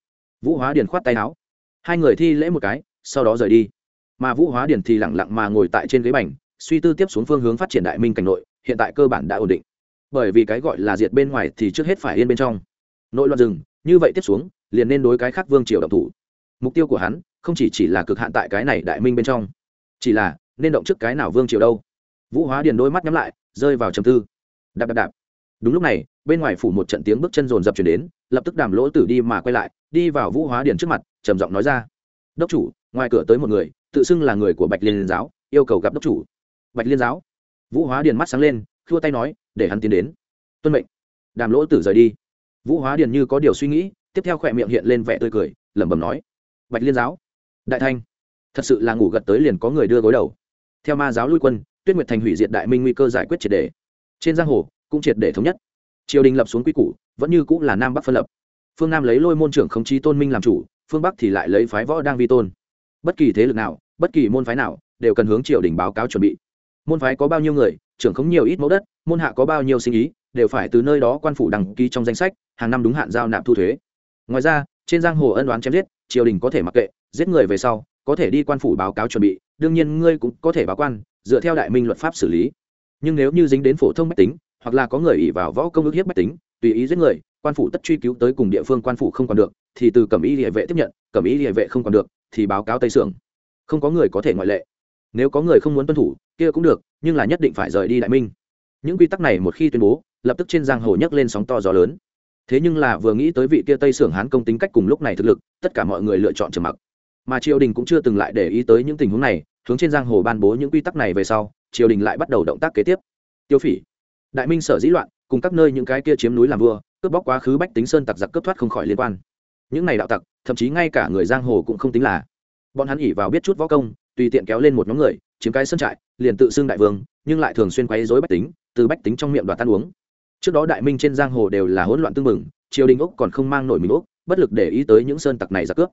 Vũ hóa điền khoát tay áo. Hai người thi lễ một cái, sau đó rời đi mà vũ hóa điển thì lẳng lặng mà ngồi tại trên ghế bành, suy tư tiếp xuống phương hướng phát triển đại minh cảnh nội, hiện tại cơ bản đã ổn định. Bởi vì cái gọi là diệt bên ngoài thì trước hết phải yên bên trong. Nội loạn rừng, như vậy tiếp xuống, liền nên đối cái khác vương triều động thủ. Mục tiêu của hắn không chỉ chỉ là cực hạn tại cái này đại minh bên trong, chỉ là nên động trước cái nào vương triều đâu. Vũ hóa điền đôi mắt nhắm lại, rơi vào trầm tư. Đạp đạp đạp. Đúng lúc này, bên ngoài phủ một trận tiếng bước chân rồn rập chuyển đến, lập tức đàm lỗ tử đi mà quay lại, đi vào vũ hóa điền trước mặt, trầm giọng nói ra. Đốc chủ, ngoài cửa tới một người tự xưng là người của bạch liên giáo, yêu cầu gặp đốc chủ. Bạch liên giáo. Vũ hóa điền mắt sáng lên, khua tay nói, để hắn tiến đến. Tuân mệnh. Đàm lỗ tử rời đi. Vũ hóa điền như có điều suy nghĩ, tiếp theo khỏe miệng hiện lên vẻ tươi cười, lẩm bẩm nói, bạch liên giáo, đại thanh, thật sự là ngủ gật tới liền có người đưa gối đầu. Theo ma giáo lui quân, tuyết nguyệt thành hủy diệt đại minh nguy cơ giải quyết triệt đề. Trên giang hồ, cũng triệt để thống nhất. Triều đình lập xuống quy củ, vẫn như cũng là nam bắc phân lập. Phương nam lấy lôi môn trưởng khống chí tôn minh làm chủ, phương bắc thì lại lấy phái võ đang vi tôn bất kỳ thế lực nào, bất kỳ môn phái nào, đều cần hướng triều đình báo cáo chuẩn bị. Môn phái có bao nhiêu người, trưởng khống nhiều ít mẫu đất, môn hạ có bao nhiêu sinh ý, đều phải từ nơi đó quan phủ đăng ký trong danh sách, hàng năm đúng hạn giao nạp thu thuế. Ngoài ra, trên giang hồ ân đoán chém giết, triều đình có thể mặc kệ, giết người về sau, có thể đi quan phủ báo cáo chuẩn bị, đương nhiên ngươi cũng có thể báo quan, dựa theo đại minh luật pháp xử lý. Nhưng nếu như dính đến phổ thông bách tính, hoặc là có người ỉ vào võ công ước hiếp bách tính, tùy ý giết người, quan phủ tất truy cứu tới cùng địa phương quan phủ không còn được, thì từ cẩm y địa vệ tiếp nhận, cẩm y địa vệ không còn được thì báo cáo tây sưởng. Không có người có thể ngoại lệ. Nếu có người không muốn tuân thủ, kia cũng được, nhưng là nhất định phải rời đi đại minh. Những quy tắc này một khi tuyên bố, lập tức trên giang hồ nhấc lên sóng to gió lớn. Thế nhưng là vừa nghĩ tới vị kia tây sưởng hán công tính cách cùng lúc này thực lực, tất cả mọi người lựa chọn trầm mặc. Mà triều đình cũng chưa từng lại để ý tới những tình huống này, hướng trên giang hồ ban bố những quy tắc này về sau, triều đình lại bắt đầu động tác kế tiếp. Tiêu phỉ. Đại minh sở dĩ loạn, cùng các nơi những cái kia chiếm núi làm vua, cướp bóc quá khứ bách tính sơn tặc giặc cướp thoát không khỏi liên quan những này đạo tặc, thậm chí ngay cả người giang hồ cũng không tính là. Bọn hắn ỉ vào biết chút võ công, tùy tiện kéo lên một nhóm người, chiếm cái sơn trại, liền tự xưng đại vương, nhưng lại thường xuyên quấy dối bách tính, từ bách tính trong miệng đoạt tan uống. Trước đó đại minh trên giang hồ đều là hỗn loạn tương mừng triều đình úc còn không mang nổi mình úc, bất lực để ý tới những sơn tặc này ra cướp.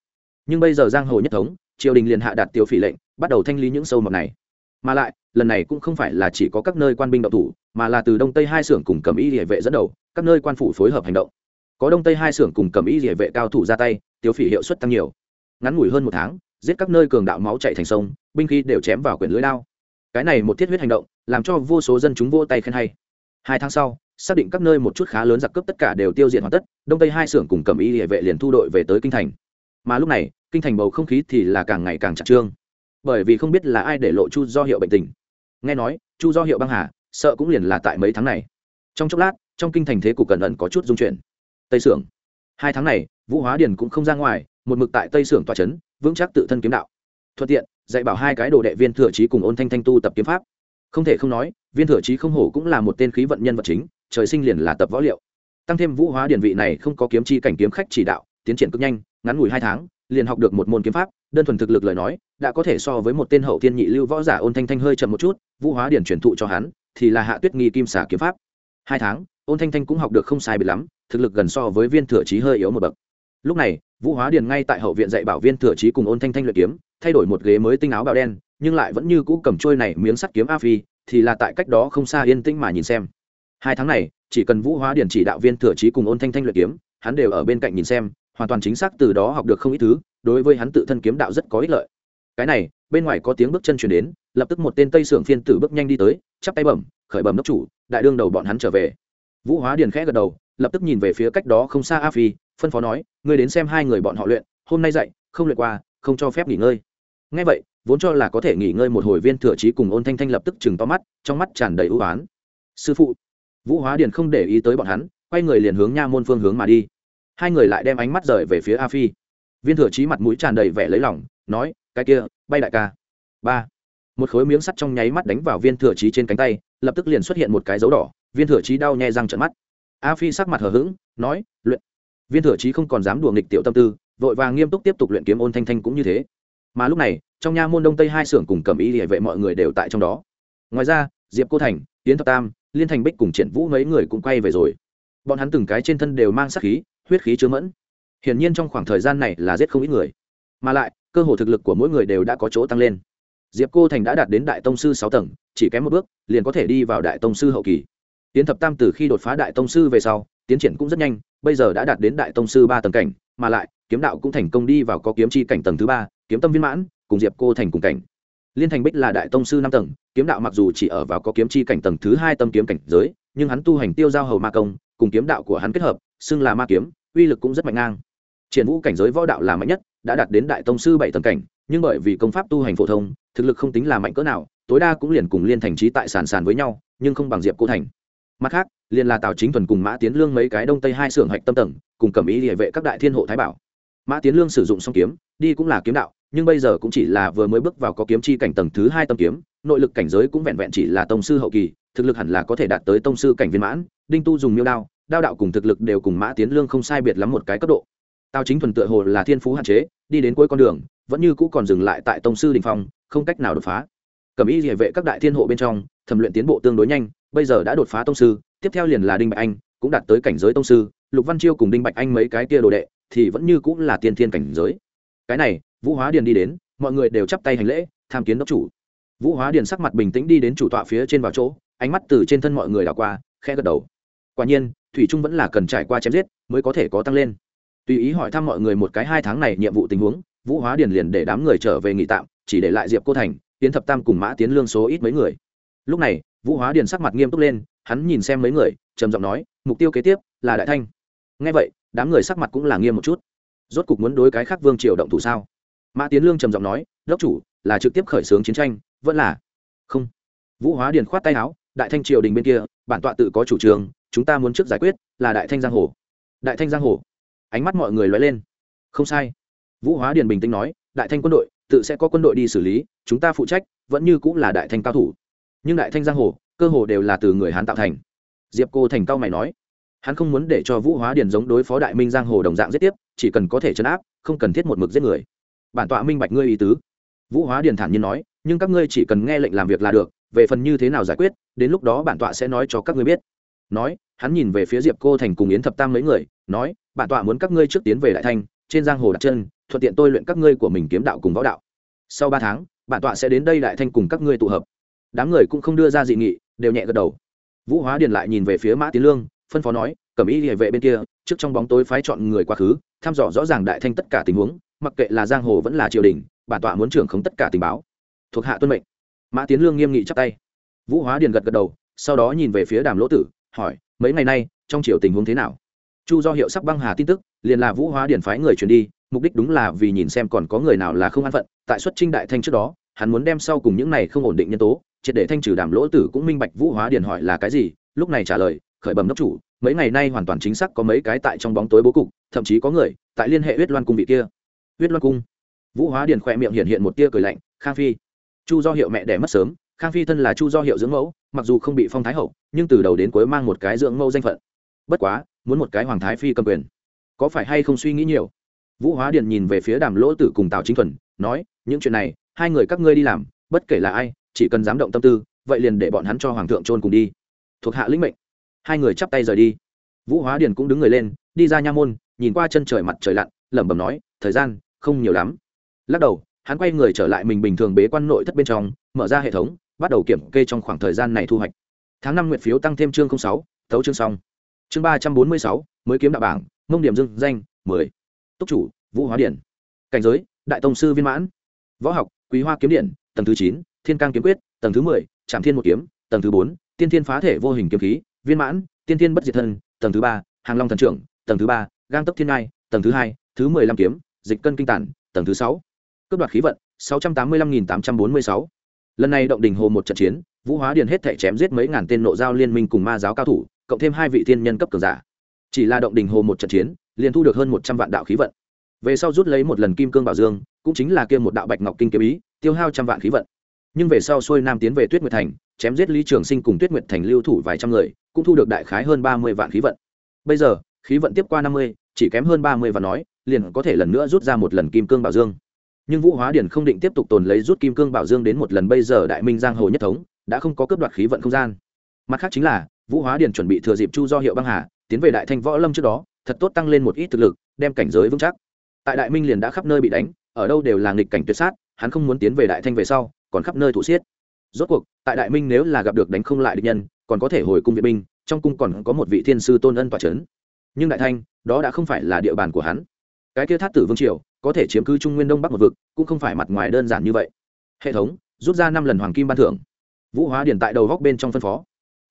Nhưng bây giờ giang hồ nhất thống, triều đình liền hạ đạt tiêu phỉ lệnh, bắt đầu thanh lý những sâu mọt này. Mà lại, lần này cũng không phải là chỉ có các nơi quan binh đậu thủ, mà là từ đông tây hai xưởng cùng cầm y địa vệ dẫn đầu, các nơi quan phủ phối hợp hành động có đông tây hai xưởng cùng cầm y địa vệ cao thủ ra tay tiêu phỉ hiệu suất tăng nhiều. Ngắn ngủi hơn một tháng, giết các nơi cường đạo máu chạy thành sông, binh khí đều chém vào quyển lưới lao cái này một thiết huyết hành động, làm cho vô số dân chúng vô tay khen hay. Hai tháng sau, xác định các nơi một chút khá lớn giặc cướp tất cả đều tiêu diệt hoàn tất, đông tây hai xưởng cùng cầm y địa vệ liền thu đội về tới kinh thành. Mà lúc này, kinh thành bầu không khí thì là càng ngày càng chặt trương. Bởi vì không biết là ai để lộ chu do hiệu bệnh tình. Nghe nói, chu do hiệu băng hà, sợ cũng liền là tại mấy tháng này. Trong chốc lát, trong kinh thành thế cục cẩn ẩn có chút dung chuyển tây sưởng. Hai tháng này, vũ hóa điền cũng không ra ngoài, một mực tại tây sưởng tòa trấn vững chắc tự thân kiếm đạo. Thuận tiện, dạy bảo hai cái đồ đệ viên thừa trí cùng ôn thanh thanh tu tập kiếm pháp. Không thể không nói, viên thừa trí không hổ cũng là một tên khí vận nhân vật chính, trời sinh liền là tập võ liệu. Tăng thêm vũ hóa điển vị này không có kiếm chi cảnh kiếm khách chỉ đạo, tiến triển cực nhanh, ngắn ngủi hai tháng, liền học được một môn kiếm pháp, đơn thuần thực lực lời nói, đã có thể so với một tên hậu thiên nhị lưu võ giả ôn thanh thanh hơi chậm một chút, vũ hóa điển truyền thụ cho hắn, thì là hạ tuyết nghi kim xả kiếm pháp. Hai tháng, ôn thanh thanh cũng học được không sai biệt lắm thực lực gần so với viên thừa trí hơi yếu một bậc. Lúc này, vũ hóa điền ngay tại hậu viện dạy bảo viên thừa trí cùng ôn thanh thanh luyện kiếm, thay đổi một ghế mới tinh áo bào đen, nhưng lại vẫn như cũ cầm trôi này miếng sắt kiếm a phi, thì là tại cách đó không xa yên tĩnh mà nhìn xem. Hai tháng này, chỉ cần vũ hóa điền chỉ đạo viên thừa trí cùng ôn thanh thanh luyện kiếm, hắn đều ở bên cạnh nhìn xem, hoàn toàn chính xác từ đó học được không ít thứ, đối với hắn tự thân kiếm đạo rất có ích lợi. Cái này, bên ngoài có tiếng bước chân chuyển đến, lập tức một tên tây sưởng phiên tử bước nhanh đi tới, chắp tay bẩm, khởi bẩm đốc chủ, đại đương đầu bọn hắn trở về. Vũ hóa điền khẽ gật đầu lập tức nhìn về phía cách đó không xa a phi phân phó nói ngươi đến xem hai người bọn họ luyện hôm nay dạy, không luyện qua không cho phép nghỉ ngơi. Ngay vậy vốn cho là có thể nghỉ ngơi một hồi viên thừa trí cùng ôn thanh thanh lập tức chừng to mắt trong mắt tràn đầy ưu oán sư phụ. Vũ hóa điền không để ý tới bọn hắn quay người liền hướng nha môn phương hướng mà đi. Hai người lại đem ánh mắt rời về phía a phi. Viên thừa trí mặt mũi tràn đầy vẻ lấy lòng nói cái kia bay đại ca. Ba. Một khối miếng sắt trong nháy mắt đánh vào viên thừa trí trên cánh tay lập tức liền xuất hiện một cái dấu đỏ viên thừa trí đau nhè răng trận mắt a phi sắc mặt hờ hững, nói, luyện, viên thừa trí không còn dám đùa nghịch tiểu tâm tư, vội vàng nghiêm túc tiếp tục luyện kiếm ôn thanh thanh cũng như thế. Mà lúc này, trong nha môn đông tây hai xưởng cùng cầm y địa vệ mọi người đều tại trong đó. Ngoài ra, diệp cô thành tiến thập tam, liên thành bích cùng triển vũ mấy người cũng quay về rồi. Bọn hắn từng cái trên thân đều mang sát khí, huyết khí chứa mẫn. Hiển nhiên trong khoảng thời gian này là giết không ít người. Mà lại, cơ hồ thực lực của mỗi người đều đã có chỗ tăng lên. Diệp cô thành đã đạt đến đại tông sư sáu tầng, chỉ kém một bước, liền có thể đi vào đại tông sư hậu kỳ tiến thập tam từ khi đột phá đại tông sư về sau, tiến triển cũng rất nhanh, bây giờ đã đạt đến đại tông sư ba tầng cảnh, mà lại, kiếm đạo cũng thành công đi vào có kiếm chi cảnh tầng thứ ba, kiếm tâm viên mãn, cùng diệp cô thành cùng cảnh. Liên thành bích là đại tông sư năm tầng, kiếm đạo mặc dù chỉ ở vào có kiếm chi cảnh tầng thứ hai tâm kiếm cảnh giới, nhưng hắn tu hành tiêu giao hầu ma công, cùng kiếm đạo của hắn kết hợp, xưng là ma kiếm, uy lực cũng rất mạnh ngang. Triển vũ cảnh giới võ đạo là mạnh nhất, đã đạt đến đại tông sư bảy tầng cảnh, nhưng bởi vì công pháp tu hành phổ thông, thực lực không tính là mạnh cỡ nào, tối đa cũng liền cùng liên thành trí tại sàn sàn với nhau, nhưng không bằng diệp cô thành mặt khác, liền là tào chính thuần cùng mã tiến lương mấy cái đông tây hai xưởng hạch tâm tầng, cùng cầm ý địa vệ các đại thiên hộ thái bảo. Mã tiến lương sử dụng song kiếm, đi cũng là kiếm đạo, nhưng bây giờ cũng chỉ là vừa mới bước vào có kiếm chi cảnh tầng thứ hai tâm kiếm, nội lực cảnh giới cũng vẹn vẹn chỉ là tông sư hậu kỳ, thực lực hẳn là có thể đạt tới tông sư cảnh viên mãn, đinh tu dùng miêu đao đao đạo cùng thực lực đều cùng mã tiến lương không sai biệt lắm một cái cấp độ. Tào chính thuần tựa hồ là thiên phú hạn chế, đi đến cuối con đường, vẫn như cũ còn dừng lại tại tông sư đình phong, không cách nào đột phá. Cầm y địa vệ các đại thiên hộ bên trong, thẩm luyện tiến bộ tương đối nhanh bây giờ đã đột phá tông sư, tiếp theo liền là đinh bạch anh, cũng đạt tới cảnh giới tông sư, lục văn chiêu cùng đinh bạch anh mấy cái kia đồ đệ, thì vẫn như cũng là tiên thiên cảnh giới. Cái này, vũ hóa điền đi đến, mọi người đều chắp tay hành lễ, tham kiến đốc chủ. Vũ hóa điền sắc mặt bình tĩnh đi đến chủ tọa phía trên vào chỗ, ánh mắt từ trên thân mọi người đảo qua khe gật đầu. Quả nhiên, thủy trung vẫn là cần trải qua chém giết, mới có thể có tăng lên. Tùy ý hỏi thăm mọi người một cái hai tháng này nhiệm vụ tình huống, vũ hóa điền liền để đám người trở về nghỉ tạm, chỉ để lại diệp cô thành tiến thập tam cùng mã tiến lương số ít mấy người. Lúc này vũ hóa điền sắc mặt nghiêm túc lên, hắn nhìn xem mấy người, trầm giọng nói, mục tiêu kế tiếp là đại thanh. Ngay vậy, đám người sắc mặt cũng là nghiêm một chút. Rốt cục muốn đối cái khác vương triều động thủ sao? Mã tiến lương trầm giọng nói, đốc chủ, là trực tiếp khởi xướng chiến tranh, vẫn là không. Vũ hóa điền khoát tay áo, đại thanh triều đình bên kia, bản tọa tự có chủ trương, chúng ta muốn trước giải quyết là đại thanh giang hồ. Đại thanh giang hồ. Ánh mắt mọi người lóe lên. Không sai. Vũ hóa điền bình tĩnh nói, đại thanh quân đội, tự sẽ có quân đội đi xử lý, chúng ta phụ trách, vẫn như cũng là đại thanh cao thủ nhưng đại thanh giang hồ, cơ hồ đều là từ người hán tạo thành. Diệp cô thành cao mày nói, hắn không muốn để cho vũ hóa điền giống đối phó đại minh giang hồ đồng dạng giết tiếp, chỉ cần có thể chấn áp, không cần thiết một mực giết người. Bản tọa minh bạch ngươi ý tứ. Vũ hóa điền thản nhiên nói, nhưng các ngươi chỉ cần nghe lệnh làm việc là được, về phần như thế nào giải quyết, đến lúc đó bản tọa sẽ nói cho các ngươi biết. Nói, hắn nhìn về phía diệp cô thành cùng yến thập tam mấy người, nói, bản tọa muốn các ngươi trước tiến về đại thanh, trên giang hồ đặt chân, thuận tiện tôi luyện các ngươi của mình kiếm đạo cùng võ đạo. Sau ba tháng, bản tọa sẽ đến đây đại thanh cùng các ngươi tụ hợp đám người cũng không đưa ra dị nghị, đều nhẹ gật đầu. Vũ hóa điền lại nhìn về phía mã tiến lương, phân phó nói, cẩm y địa vệ bên kia, trước trong bóng tối phái chọn người quá khứ, thăm dò rõ ràng đại thanh tất cả tình huống, mặc kệ là giang hồ vẫn là triều đình, bản tọa muốn trưởng không tất cả tình báo. Thuộc hạ tuân mệnh. Mã tiến lương nghiêm nghị chắp tay. Vũ hóa điền gật gật đầu, sau đó nhìn về phía đàm lỗ tử, hỏi, mấy ngày nay, trong triều tình huống thế nào? Chu do hiệu sắc băng hà tin tức, liền là vũ hóa điền phái người truyền đi, mục đích đúng là vì nhìn xem còn có người nào là không an phận, tại xuất trinh đại thanh trước đó, hắn muốn đem sau cùng những này không ổn định nhân tố triệt để thanh trừ đàm lỗ tử cũng minh bạch vũ hóa điền hỏi là cái gì, lúc này trả lời, khởi bẩm đốc chủ, mấy ngày nay hoàn toàn chính xác có mấy cái tại trong bóng tối bố cục, thậm chí có người tại liên hệ huyết loan cung vị kia. Huyết loan cung? Vũ hóa điền khỏe miệng hiện hiện một tia cười lạnh, khang phi. Chu do hiệu mẹ đẻ mất sớm, khang phi thân là chu do hiệu dưỡng mẫu, mặc dù không bị phong thái hậu, nhưng từ đầu đến cuối mang một cái dưỡng mẫu danh phận. Bất quá, muốn một cái hoàng thái phi cầm quyền, có phải hay không suy nghĩ nhiều? Vũ hóa điền nhìn về phía đàm lỗ tử cùng tào chính thuần, nói, những chuyện này, hai người các ngươi đi làm, bất kể là ai chỉ cần dám động tâm tư, vậy liền để bọn hắn cho hoàng thượng trôn cùng đi. Thuộc hạ lĩnh mệnh. Hai người chắp tay rời đi. Vũ hóa điền cũng đứng người lên, đi ra nha môn, nhìn qua chân trời mặt trời lặn, lẩm bẩm nói, thời gian, không nhiều lắm. Lắc đầu, hắn quay người trở lại mình bình thường bế quan nội thất bên trong, mở ra hệ thống, bắt đầu kiểm kê trong khoảng thời gian này thu hoạch. Tháng năm nguyện phiếu tăng thêm chương sáu, thấu chương xong. Chương ba trăm bốn mươi sáu, mới kiếm đạo bảng, mông điểm dưng danh, mười. Túc chủ, vũ hóa điển cảnh giới, đại tông sư viên mãn. Võ học, quý hoa kiếm điện, tầng thứ chín thiên cang kiếm quyết, tầng thứ mười trạm thiên một kiếm, tầng thứ bốn, tiên thiên phá thể vô hình kiếm khí, viên mãn, tiên thiên bất diệt thân, tầng thứ ba, hàng long thần trưởng, tầng thứ ba, gang tốc thiên ngai, tầng thứ hai, thứ mười lăm kiếm, dịch cân kinh tản, tầng thứ sáu. Cướp đoạt khí vận, sáu trăm tám mươi lăm nghìn tám trăm bốn mươi sáu. Lần này động đình hồ một trận chiến, vũ hóa điền hết thể chém giết mấy ngàn tên nộ giao liên minh cùng ma giáo cao thủ, cộng thêm hai vị thiên nhân cấp cường giả. Chỉ là động đình hồ một trận chiến, liền thu được hơn một trăm vạn đạo khí vận. Về sau rút lấy một lần kim cương bảo dương, cũng chính là kia một đạo bạch ngọc kinh kiếm ý, tiêu hao trăm vạn khí vận nhưng về sau xuôi nam tiến về tuyết nguyệt thành, chém giết lý trường sinh cùng tuyết nguyệt thành lưu thủ vài trăm người, cũng thu được đại khái hơn ba mươi vạn khí vận. Bây giờ, khí vận tiếp qua năm mươi, chỉ kém hơn ba mươi và nói, liền có thể lần nữa rút ra một lần kim cương bảo dương. Nhưng vũ hóa điển không định tiếp tục tồn lấy rút kim cương bảo dương đến một lần bây giờ đại minh giang hồ nhất thống, đã không có cướp đoạt khí vận không gian. Mặt khác chính là, vũ hóa điển chuẩn bị thừa dịp chu do hiệu băng hà, tiến về đại thanh võ lâm trước đó, thật tốt tăng lên một ít thực lực, đem cảnh giới vững chắc. Tại đại minh liền đã khắp nơi bị đánh, ở đâu đều là nghịch cảnh tuyệt sát, hắn không muốn tiến về đại thanh về sau còn khắp nơi thủ xiết. Rốt cuộc, tại đại minh nếu là gặp được đánh không lại địch nhân, còn có thể hồi cung viện binh, trong cung còn có một vị thiên sư tôn ân tòa chấn. nhưng đại thanh, đó đã không phải là địa bàn của hắn. Cái kia thát tử vương triều, có thể chiếm cứ trung nguyên đông bắc một vực, cũng không phải mặt ngoài đơn giản như vậy. Hệ thống, rút ra năm lần hoàng kim ban thưởng. Vũ hóa điển tại đầu góc bên trong phân phó.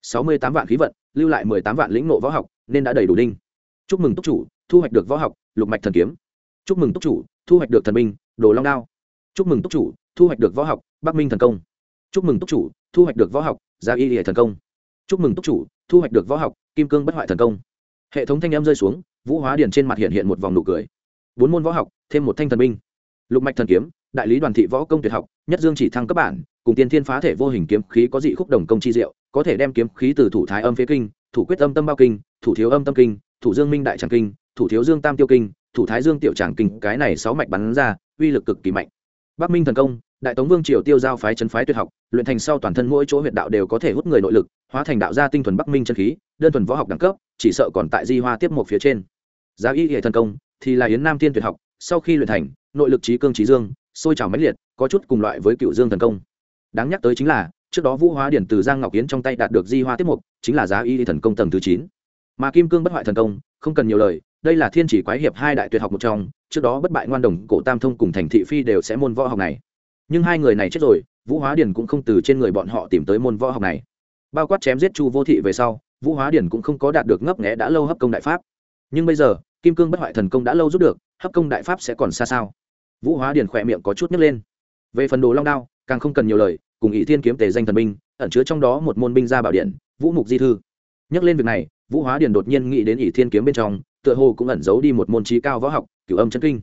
Sáu mươi tám vạn khí vận, lưu lại mười tám vạn lĩnh nộ võ học, nên đã đầy đủ đinh. Chúc mừng túc chủ, thu hoạch được võ học, lục mạch thần kiếm. Chúc mừng túc chủ, thu hoạch được thần binh, đồ long đao. Chúc mừng túc chủ thu hoạch được võ học, bắc minh thần công. Chúc mừng túc chủ, thu hoạch được võ học, gia y hệ thần công. Chúc mừng túc chủ, thu hoạch được võ học, kim cương bất hoại thần công. Hệ thống thanh âm rơi xuống, vũ hóa điển trên mặt hiện hiện một vòng nụ cười. Bốn môn võ học, thêm một thanh thần binh. Lục mạch thần kiếm, đại lý đoàn thị võ công tuyệt học, nhất dương chỉ thăng cấp bản, cùng tiên thiên phá thể vô hình kiếm khí có dị khúc đồng công chi diệu, có thể đem kiếm khí từ thủ thái âm phía kinh, thủ quyết âm tâm bao kinh, thủ thiếu âm tâm kinh, thủ dương minh đại tràng kinh, thủ thiếu dương tam tiêu kinh, thủ thái dương tiểu tràng kinh, cái này sáu mạch bắn ra, uy lực cực kỳ mạnh. Bắc minh thần công đại tống vương triều tiêu giao phái chân phái tuyệt học, luyện thành sau toàn thân mỗi chỗ huyệt đạo đều có thể hút người nội lực, hóa thành đạo gia tinh thuần bắc minh chân khí, đơn thuần võ học đẳng cấp, chỉ sợ còn tại di hoa tiếp một phía trên. Giá y hệ thần công thì là yến nam tiên tuyệt học, sau khi luyện thành, nội lực trí cương trí dương, sôi trào mãnh liệt, có chút cùng loại với cựu dương thần công. Đáng nhắc tới chính là, trước đó vũ hóa điển từ giang ngọc yến trong tay đạt được di hoa tiếp mục chính là giá y thần công tầng thứ chín. Mà kim cương bất hoại thần công, không cần nhiều lời, đây là thiên chỉ quái hiệp hai đại tuyệt học một trong, trước đó bất bại ngoan đồng, cổ tam thông cùng thành thị phi đều sẽ môn võ học này nhưng hai người này chết rồi, vũ hóa điển cũng không từ trên người bọn họ tìm tới môn võ học này. Bao quát chém giết chu vô thị về sau, vũ hóa điển cũng không có đạt được ngấp nghẽ đã lâu hấp công đại pháp. Nhưng bây giờ, kim cương bất hoại thần công đã lâu rút được, hấp công đại pháp sẽ còn xa sao? Vũ hóa điển khỏe miệng có chút nhấc lên. Về phần đồ long đao, càng không cần nhiều lời, cùng ỷ thiên kiếm tề danh thần binh ẩn chứa trong đó một môn binh gia bảo điện, vũ mục di thư. Nhắc lên việc này, vũ hóa điển đột nhiên nghĩ đến ỷ thiên kiếm bên trong, tựa hồ cũng ẩn giấu đi một môn trí cao võ học, cửu âm chân kinh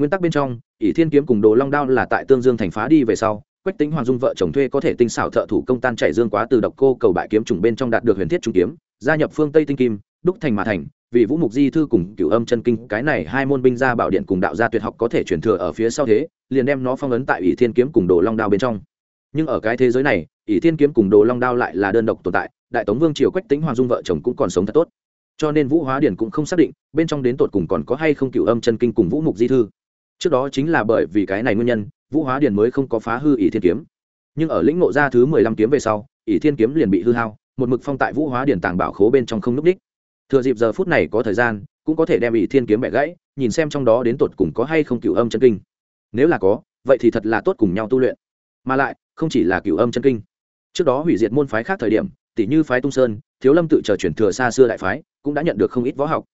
nguyên tắc bên trong, ỷ thiên kiếm cùng đồ long đao là tại tương dương thành phá đi về sau, quách tính hoàng dung vợ chồng thuê có thể tinh xảo thợ thủ công tan chảy dương quá từ độc cô cầu bại kiếm trùng bên trong đạt được huyền thiết trung kiếm, gia nhập phương tây tinh kim, đúc thành mà thành, vì vũ mục di thư cùng cửu âm chân kinh, cái này hai môn binh gia bảo điện cùng đạo gia tuyệt học có thể truyền thừa ở phía sau thế, liền đem nó phong ấn tại ỷ thiên kiếm cùng đồ long đao bên trong. Nhưng ở cái thế giới này, ỷ thiên kiếm cùng đồ long đao lại là đơn độc tồn tại, đại tống vương triều quách tính hoàng dung vợ chồng cũng còn sống thật tốt. Cho nên vũ hóa điển cũng không xác định, bên trong đến tột cùng còn có hay không cựu âm chân kinh cùng vũ mục di thư trước đó chính là bởi vì cái này nguyên nhân, vũ hóa điền mới không có phá hư ỷ thiên kiếm. Nhưng ở lĩnh ngộ ra thứ mười lăm kiếm về sau, ỷ thiên kiếm liền bị hư hao, một mực phong tại vũ hóa điền tàng bảo khố bên trong không n ú c đích. Thừa dịp giờ phút này có thời gian, cũng có thể đem ỷ thiên kiếm bẻ gãy, nhìn xem trong đó đến tột cùng có hay không cựu âm chân kinh. Nếu là có, vậy thì thật là tốt cùng nhau tu luyện. Mà lại, không chỉ là cựu âm chân kinh. Trước đó hủy diệt môn phái khác thời điểm, tỷ như phái tung sơn, thiếu lâm tự chờ chuyển thừa xa xưa đại phái, cũng đã nhận được không ít võ học.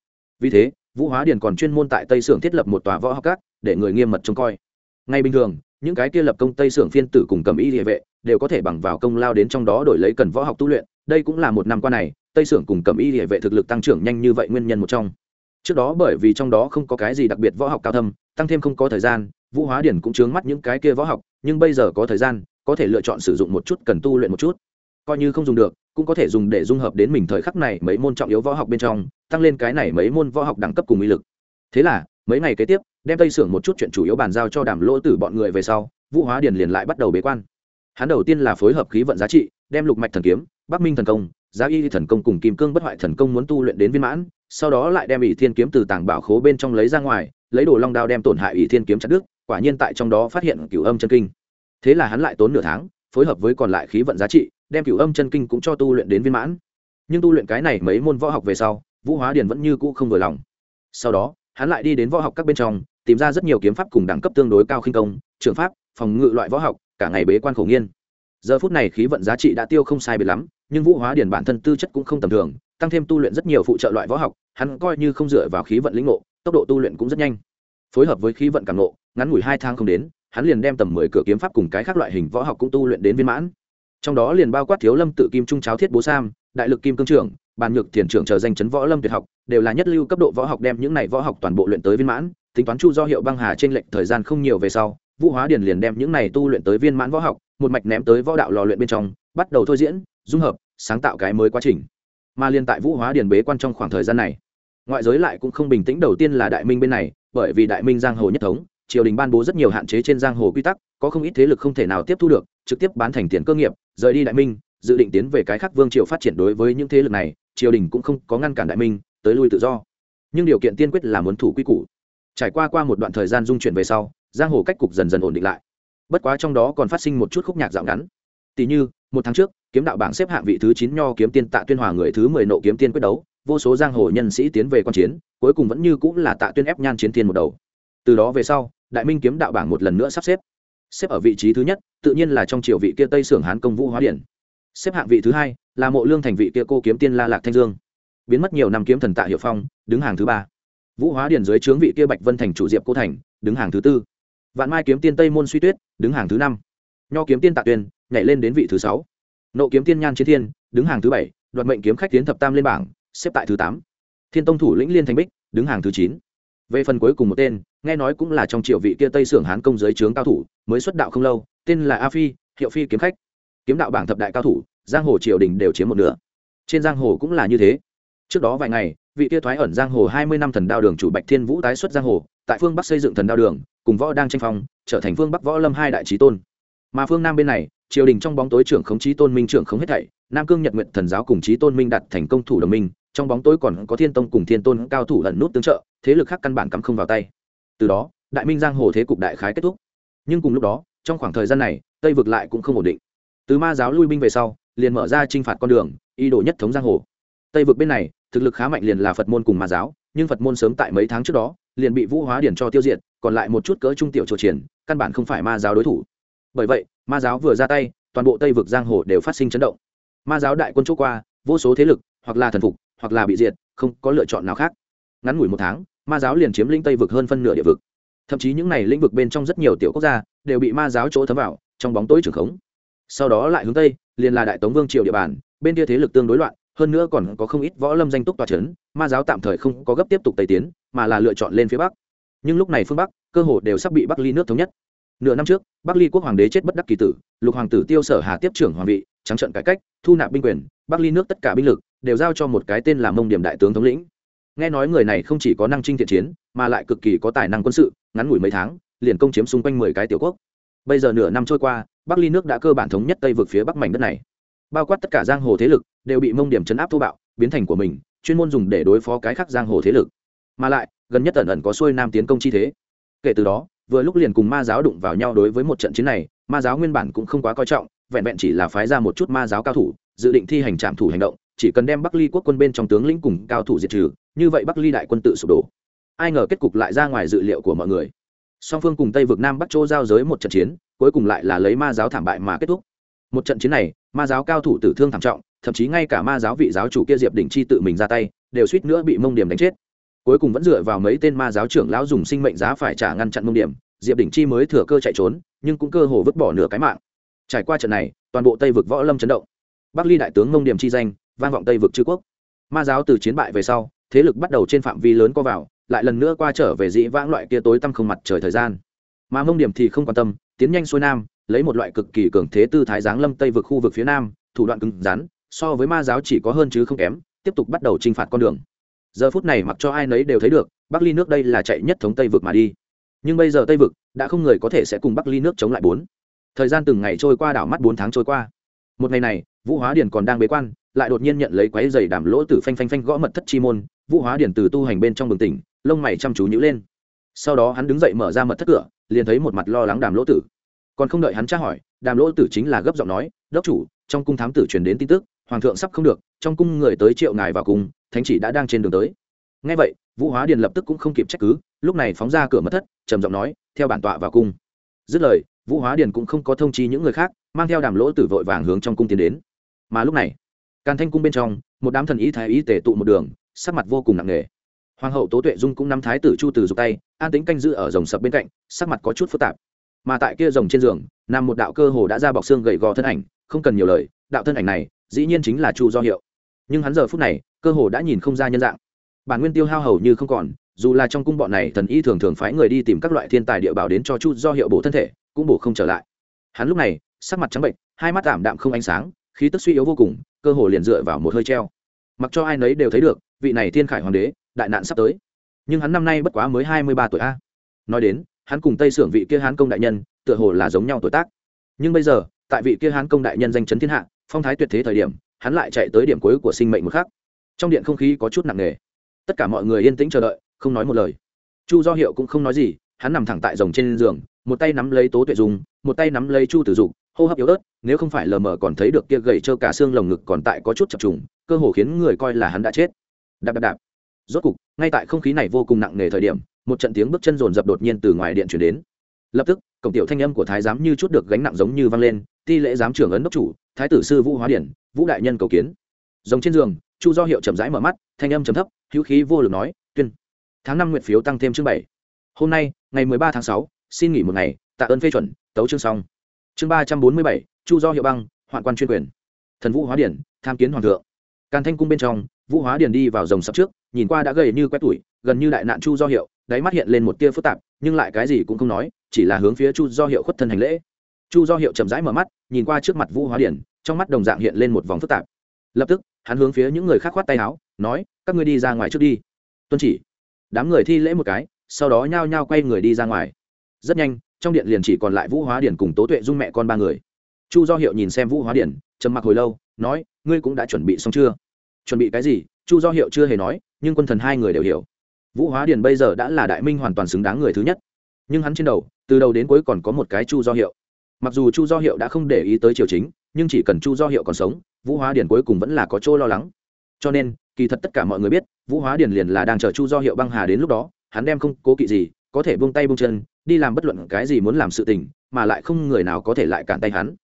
Vì thế vũ hóa điền còn chuyên môn tại tây sưởng thiết lập một tòa võ học các, để người nghiêm mật trông coi. Ngay bình thường, những cái kia lập công tây sưởng phiên tử cùng cầm y địa vệ đều có thể bằng vào công lao đến trong đó đổi lấy cần võ học tu luyện. Đây cũng là một năm qua này, tây sưởng cùng cầm y địa vệ thực lực tăng trưởng nhanh như vậy nguyên nhân một trong. Trước đó bởi vì trong đó không có cái gì đặc biệt võ học cao thâm, tăng thêm không có thời gian, vũ hóa điển cũng chướng mắt những cái kia võ học, nhưng bây giờ có thời gian, có thể lựa chọn sử dụng một chút, cần tu luyện một chút. Coi như không dùng được cũng có thể dùng để dung hợp đến mình thời khắc này mấy môn trọng yếu võ học bên trong, tăng lên cái này mấy môn võ học đẳng cấp cùng uy lực. Thế là, mấy ngày kế tiếp, đem tây sưởng một chút chuyện chủ yếu bàn giao cho đàm lỗ tử bọn người về sau, vũ hóa điền liền lại bắt đầu bế quan. Hắn đầu tiên là phối hợp khí vận giá trị, đem lục mạch thần kiếm, bắc minh thần công, giá y thần công cùng kim cương bất hoại thần công muốn tu luyện đến viên mãn, sau đó lại đem ỷ thiên kiếm từ tàng bảo khố bên trong lấy ra ngoài, lấy đồ long đao đem tổn hại ỷ thiên kiếm chặt đứt, quả nhiên tại trong đó phát hiện cửu âm chân kinh. Thế là hắn lại tốn nửa tháng, phối hợp với còn lại khí vận giá trị đem cửu âm chân kinh cũng cho tu luyện đến viên mãn. Nhưng tu luyện cái này mấy môn võ học về sau, vũ hóa điền vẫn như cũ không vừa lòng. Sau đó, hắn lại đi đến võ học các bên trong, tìm ra rất nhiều kiếm pháp cùng đẳng cấp tương đối cao khinh công trường pháp, phòng ngự loại võ học, cả ngày bế quan khổ nghiên. Giờ phút này khí vận giá trị đã tiêu không sai biệt lắm, nhưng vũ hóa điền bản thân tư chất cũng không tầm thường, tăng thêm tu luyện rất nhiều phụ trợ loại võ học, hắn coi như không dựa vào khí vận lĩnh ngộ, tốc độ tu luyện cũng rất nhanh. Phối hợp với khí vận càng ngộ, ngắn ngủi hai tháng không đến, hắn liền đem tầm mười cửa kiếm pháp cùng cái khác loại hình võ học cũng tu luyện đến viên mãn trong đó liền bao quát thiếu lâm tự kim trung cháo thiết bố sam, đại lực kim cương trưởng, bàn nhược thiền trưởng chờ danh chấn võ lâm tuyệt học, đều là nhất lưu cấp độ võ học đem những này võ học toàn bộ luyện tới viên mãn, tính toán chu do hiệu băng hà trên lệnh thời gian không nhiều về sau, vũ hóa điền liền đem những này tu luyện tới viên mãn võ học, một mạch ném tới võ đạo lò luyện bên trong, bắt đầu thôi diễn, dung hợp, sáng tạo cái mới quá trình. Mà liên tại vũ hóa điền bế quan trong khoảng thời gian này, ngoại giới lại cũng không bình tĩnh, đầu tiên là đại minh bên này, bởi vì đại minh giang hồ nhất thống, triều đình ban bố rất nhiều hạn chế trên giang hồ quy tắc có không ít thế lực không thể nào tiếp thu được, trực tiếp bán thành tiền cơ nghiệp, rời đi đại minh, dự định tiến về cái khác vương triều phát triển đối với những thế lực này, triều đình cũng không có ngăn cản đại minh, tới lui tự do. Nhưng điều kiện tiên quyết là muốn thủ quy củ. Trải qua qua một đoạn thời gian dung chuyển về sau, giang hồ cách cục dần dần ổn định lại. Bất quá trong đó còn phát sinh một chút khúc nhạc dạo ngắn. Tỷ như, một tháng trước, kiếm đạo bảng xếp hạng vị thứ chín nho kiếm tiên tạ tuyên hòa người thứ mười nộ kiếm tiên quyết đấu, vô số giang hồ nhân sĩ tiến về quan chiến, cuối cùng vẫn như cũng là tạ tuyên ép nhan chiến tiên một đầu. Từ đó về sau, đại minh kiếm đạo bảng một lần nữa sắp xếp xếp ở vị trí thứ nhất, tự nhiên là trong triều vị kia tây sưởng hán công vũ hóa điển. Xếp hạng vị thứ hai là mộ lương thành vị kia cô kiếm tiên la lạc thanh dương. Biến mất nhiều năm kiếm thần tạ hiệu phong, đứng hàng thứ ba. Vũ hóa điển dưới trướng vị kia bạch vân thành chủ diệp cô thành, đứng hàng thứ tư. Vạn mai kiếm tiên tây môn suy tuyết, đứng hàng thứ năm. Nho kiếm tiên tạ tuyên nhảy lên đến vị thứ sáu. Nộ kiếm tiên nhan chiến thiên, đứng hàng thứ bảy. Đoạt mệnh kiếm khách tiến thập tam lên bảng, xếp tại thứ tám. Thiên tông thủ lĩnh liên thành bích, đứng hàng thứ chín về phần cuối cùng một tên, nghe nói cũng là trong triệu vị kia tây sưởng hán công giới trướng cao thủ, mới xuất đạo không lâu, tên là a phi, hiệu phi kiếm khách. Kiếm đạo bảng thập đại cao thủ, giang hồ triều đình đều chiếm một nửa. Trên giang hồ cũng là như thế. Trước đó vài ngày, vị kia thoái ẩn giang hồ hai mươi năm thần đao đường chủ bạch thiên vũ tái xuất giang hồ, tại phương bắc xây dựng thần đao đường, cùng võ đang tranh phong, trở thành phương bắc võ lâm hai đại trí tôn. Mà phương nam bên này, triều đình trong bóng tối trưởng khống trí tôn minh trưởng không hết thảy, nam cương nhật nguyện thần giáo cùng trí tôn minh đặt thành công thủ đồng minh trong bóng tối còn có thiên tông cùng thiên tôn cao thủ lần nút tương trợ, thế lực khác căn bản cắm không vào tay. Từ đó, đại minh giang hồ thế cục đại khái kết thúc. Nhưng cùng lúc đó, trong khoảng thời gian này, tây vực lại cũng không ổn định. Từ ma giáo lui binh về sau, liền mở ra t r i n h phạt con đường y đồ nhất thống giang hồ. Tây vực bên này, thực lực khá mạnh liền là phật môn cùng ma giáo, nhưng phật môn sớm tại mấy tháng trước đó, liền bị vũ hóa điển cho tiêu diệt, còn lại một chút cỡ trung tiểu trò triển, căn bản không phải ma giáo đối thủ. Bởi vậy, ma giáo vừa ra tay, toàn bộ tây vực giang hồ đều phát sinh chấn động. Ma giáo đại quân chỗ qua, vô số thế lực, hoặc là thần phục hoặc là bị diệt, không có lựa chọn nào khác. Ngắn ngủi một tháng, ma giáo liền chiếm lĩnh tây vực hơn phân nửa địa vực. Thậm chí những n à y lĩnh vực bên trong rất nhiều tiểu quốc gia đều bị ma giáo chỗ thấm vào, trong bóng tối trưởng khống. Sau đó lại hướng tây, liền là đại tống vương triều địa bàn, bên kia thế lực tương đối loạn, hơn nữa còn có không ít võ lâm danh túc tòa c h ấ n ma giáo tạm thời không có gấp tiếp tục tây tiến, mà là lựa chọn lên phía bắc. Nhưng lúc này phương bắc, cơ hồ đều sắp bị bắc ly nước thống nhất. Nửa năm trước, bắc ly quốc hoàng đế chết bất đắc kỳ tử, lục hoàng tử tiêu sở hà tiếp trưởng hoàng vị, trắng trận cải cách, thu nạp binh quyền, bắc ly nước tất cả binh lực đều giao cho một cái tên là mông điểm đại tướng thống lĩnh. Nghe nói người này không chỉ có năng trinh thiện chiến, mà lại cực kỳ có tài năng quân sự, ngắn ngủi mấy tháng, liền công chiếm xung quanh mười cái tiểu quốc. Bây giờ nửa năm trôi qua, bắc ly nước đã cơ bản thống nhất tây vực phía bắc mảnh đất này. Bao quát tất cả giang hồ thế lực, đều bị mông điểm chấn áp thô bạo, biến thành của mình, chuyên môn dùng để đối phó cái khác giang hồ thế lực. Mà lại, gần nhất ẩn ẩn có xuôi nam tiến công chi thế. Kể từ đó, vừa lúc liền cùng ma giáo đụng vào nhau đối với một trận chiến này, ma giáo nguyên bản cũng không quá coi trọng, vẹn vẹn chỉ là phái ra một chút ma giáo cao thủ, dự định thi hành trạm thủ hành động chỉ cần đem bắc ly quốc quân bên trong tướng lĩnh cùng cao thủ diệt trừ, như vậy bắc ly đại quân tự sụp đổ. Ai ngờ kết cục lại ra ngoài dự liệu của mọi người. Song phương cùng tây vực nam bắc châu giao giới một trận chiến, cuối cùng lại là lấy ma giáo thảm bại mà kết thúc. Một trận chiến này, ma giáo cao thủ tử thương thảm trọng, thậm chí ngay cả ma giáo vị giáo chủ kia diệp đỉnh chi tự mình ra tay, đều suýt nữa bị mông điểm đánh chết. Cuối cùng vẫn dựa vào mấy tên ma giáo trưởng lão dùng sinh mệnh giá phải trả ngăn chặn mông điểm, diệp đỉnh chi mới thừa cơ chạy trốn, nhưng cũng cơ hồ vứt bỏ nửa cái mạng. Trải qua trận này, toàn bộ tây vực võ lâm chấn động. Bắc ly đại tướng mông điểm chi danh vang vọng tây vực chư quốc. Ma giáo từ chiến bại về sau, thế lực bắt đầu trên phạm vi lớn co vào, lại lần nữa qua trở về dĩ vãng loại kia tối tăm không mặt trời thời gian. Mà mông điểm thì không quan tâm, tiến nhanh xuôi nam, lấy một loại cực kỳ cường thế tư thái giáng lâm tây vực khu vực phía nam, thủ đoạn cứng rắn, so với ma giáo chỉ có hơn chứ không kém, tiếp tục bắt đầu t r i n h phạt con đường. Giờ phút này mặc cho ai nấy đều thấy được, bắc ly nước đây là chạy nhất thống tây vực mà đi. Nhưng bây giờ tây vực, đã không người có thể sẽ cùng bắc ly nước chống lại bốn. Thời gian từng ngày trôi qua đảo mắt bốn tháng trôi qua. Một ngày này, vũ hóa điền còn đang bế quan lại đột nhiên nhận lấy quái giày đảm lỗ từ phanh phanh phanh gõ mật thất chi môn, vũ hóa điển từ tu hành bên trong bừng tỉnh, lông mày chăm chú nhữ lên. Sau đó hắn đứng dậy mở ra mật thất cửa, liền thấy một mặt lo lắng đàm lỗ tử. Còn không đợi hắn tra hỏi, đàm lỗ tử chính là gấp giọng nói, đốc chủ, trong cung thám tử truyền đến tin tức, hoàng thượng sắp không được, trong cung người tới triệu ngài vào cung, thánh chỉ đã đang trên đường tới. Ngay vậy, vũ hóa điền lập tức cũng không kịp trách cứ, lúc này phóng ra cửa mật thất, trầm giọng nói, theo bản tọa vào cung. Dứt lời, vũ hóa điền cũng không có thông chi những người khác, mang theo đàm lỗ tử vội vàng hướng trong cung tiến đến. Mà lúc này càn thanh cung bên trong, một đám thần y thái y tề tụ một đường, sắc mặt vô cùng nặng nề. Hoàng hậu tố tuệ dung cũng nắm thái tử chu từ dục tay, an tính canh giữ ở rồng sập bên cạnh, sắc mặt có chút phức tạp. Mà tại kia rồng trên giường, nằm một đạo cơ hồ đã ra bọc xương gầy gò thân ảnh, không cần nhiều lời, đạo thân ảnh này, dĩ nhiên chính là chu do hiệu. Nhưng hắn giờ phút này, cơ hồ đã nhìn không ra nhân dạng. Bản nguyên tiêu hao hầu như không còn, dù là trong cung bọn này thần y thường thường phái người đi tìm các loại thiên tài địa bảo đến cho chu do hiệu bổ thân thể, cũng bổ không trở lại. Hắn lúc này, sắc mặt trắng bệnh, hai mắt ảm đạm không ánh sáng khí tức suy yếu vô cùng, cơ hồ liền dựa vào một hơi treo. Mặc cho ai nấy đều thấy được, vị này thiên khải hoàng đế, đại nạn sắp tới. Nhưng hắn năm nay bất quá mới hai mươi ba tuổi a. Nói đến, hắn cùng tây sưởng vị kia hán công đại nhân, tựa hồ là giống nhau tuổi tác. Nhưng bây giờ, tại vị kia hán công đại nhân danh chấn thiên hạ, phong thái tuyệt thế thời điểm, hắn lại chạy tới điểm cuối của sinh mệnh một khác trong điện không khí có chút nặng nề. Tất cả mọi người yên tĩnh chờ đợi, không nói một lời. Chu do hiệu cũng không nói gì, hắn nằm thẳng tại rồng trên giường, một tay nắm lấy tố tuệ dùng một tay nắm lấy chu tử dục hô hấp yếu ớt, nếu không phải lờ mờ còn thấy được kia gầy trơ cả xương lồng ngực còn tại có chút chập trùng, cơ hồ khiến người coi là hắn đã chết. Đạp đạp đạp. Rốt cục, ngay tại không khí này vô cùng nặng nề thời điểm, một trận tiếng bước chân rồn rập đột nhiên từ ngoài điện chuyển đến. Lập tức, cổng tiểu thanh âm của thái giám như chút được gánh nặng giống như vang lên, ti lễ giám trưởng ấn đốc chủ, thái tử sư vũ hóa điển, vũ đại nhân cầu kiến. Giống trên giường, chu do hiệu chậm rãi mở mắt, thanh âm chấm thấp, hữu khí vô lực nói, tuyên, tháng năm nguyện phiếu tăng thêm chương bảy. Hôm nay, ngày mười ba tháng sáu, xin nghỉ một ngày, tạ ơn phê chuẩn, tấu chương xong chương ba trăm bốn mươi bảy, chu do hiệu băng, hoạn quan chuyên quyền. Thần vũ hóa điển, tham kiến hoàng thượng. Càn thanh cung bên trong, vũ hóa điển đi vào rồng sập trước, nhìn qua đã gầy như quét tuổi gần như đại nạn chu do hiệu, đáy mắt hiện lên một tia phức tạp, nhưng lại cái gì cũng không nói, chỉ là hướng phía chu do hiệu khuất thân hành lễ. Chu do hiệu chậm rãi mở mắt, nhìn qua trước mặt vũ hóa điển, trong mắt đồng dạng hiện lên một vòng phức tạp. Lập tức, hắn hướng phía những người khác khoát tay áo, nói, các ngươi đi ra ngoài trước đi. Tuân chỉ. Đám người thi lễ một cái, sau đó nhao nhao quay người đi ra ngoài. Rất nhanh trong điện liền chỉ còn lại vũ hóa điển cùng tố tuệ dung mẹ con ba người. Chu do hiệu nhìn xem vũ hóa điển, trầm mặc hồi lâu, nói, ngươi cũng đã chuẩn bị xong chưa? Chuẩn bị cái gì? Chu do hiệu chưa hề nói, nhưng quân thần hai người đều hiểu. Vũ hóa điển bây giờ đã là đại minh hoàn toàn xứng đáng người thứ nhất. Nhưng hắn trên đầu, từ đầu đến cuối còn có một cái chu do hiệu. Mặc dù chu do hiệu đã không để ý tới triều chính, nhưng chỉ cần chu do hiệu còn sống, vũ hóa điển cuối cùng vẫn là có chỗ lo lắng. Cho nên, kỳ thật tất cả mọi người biết, vũ hóa điển liền là đang chờ chu do hiệu băng hà đến lúc đó, hắn đem không cố kỵ gì có thể buông tay buông chân, đi làm bất luận cái gì muốn làm sự tình, mà lại không người nào có thể lại cản tay hắn.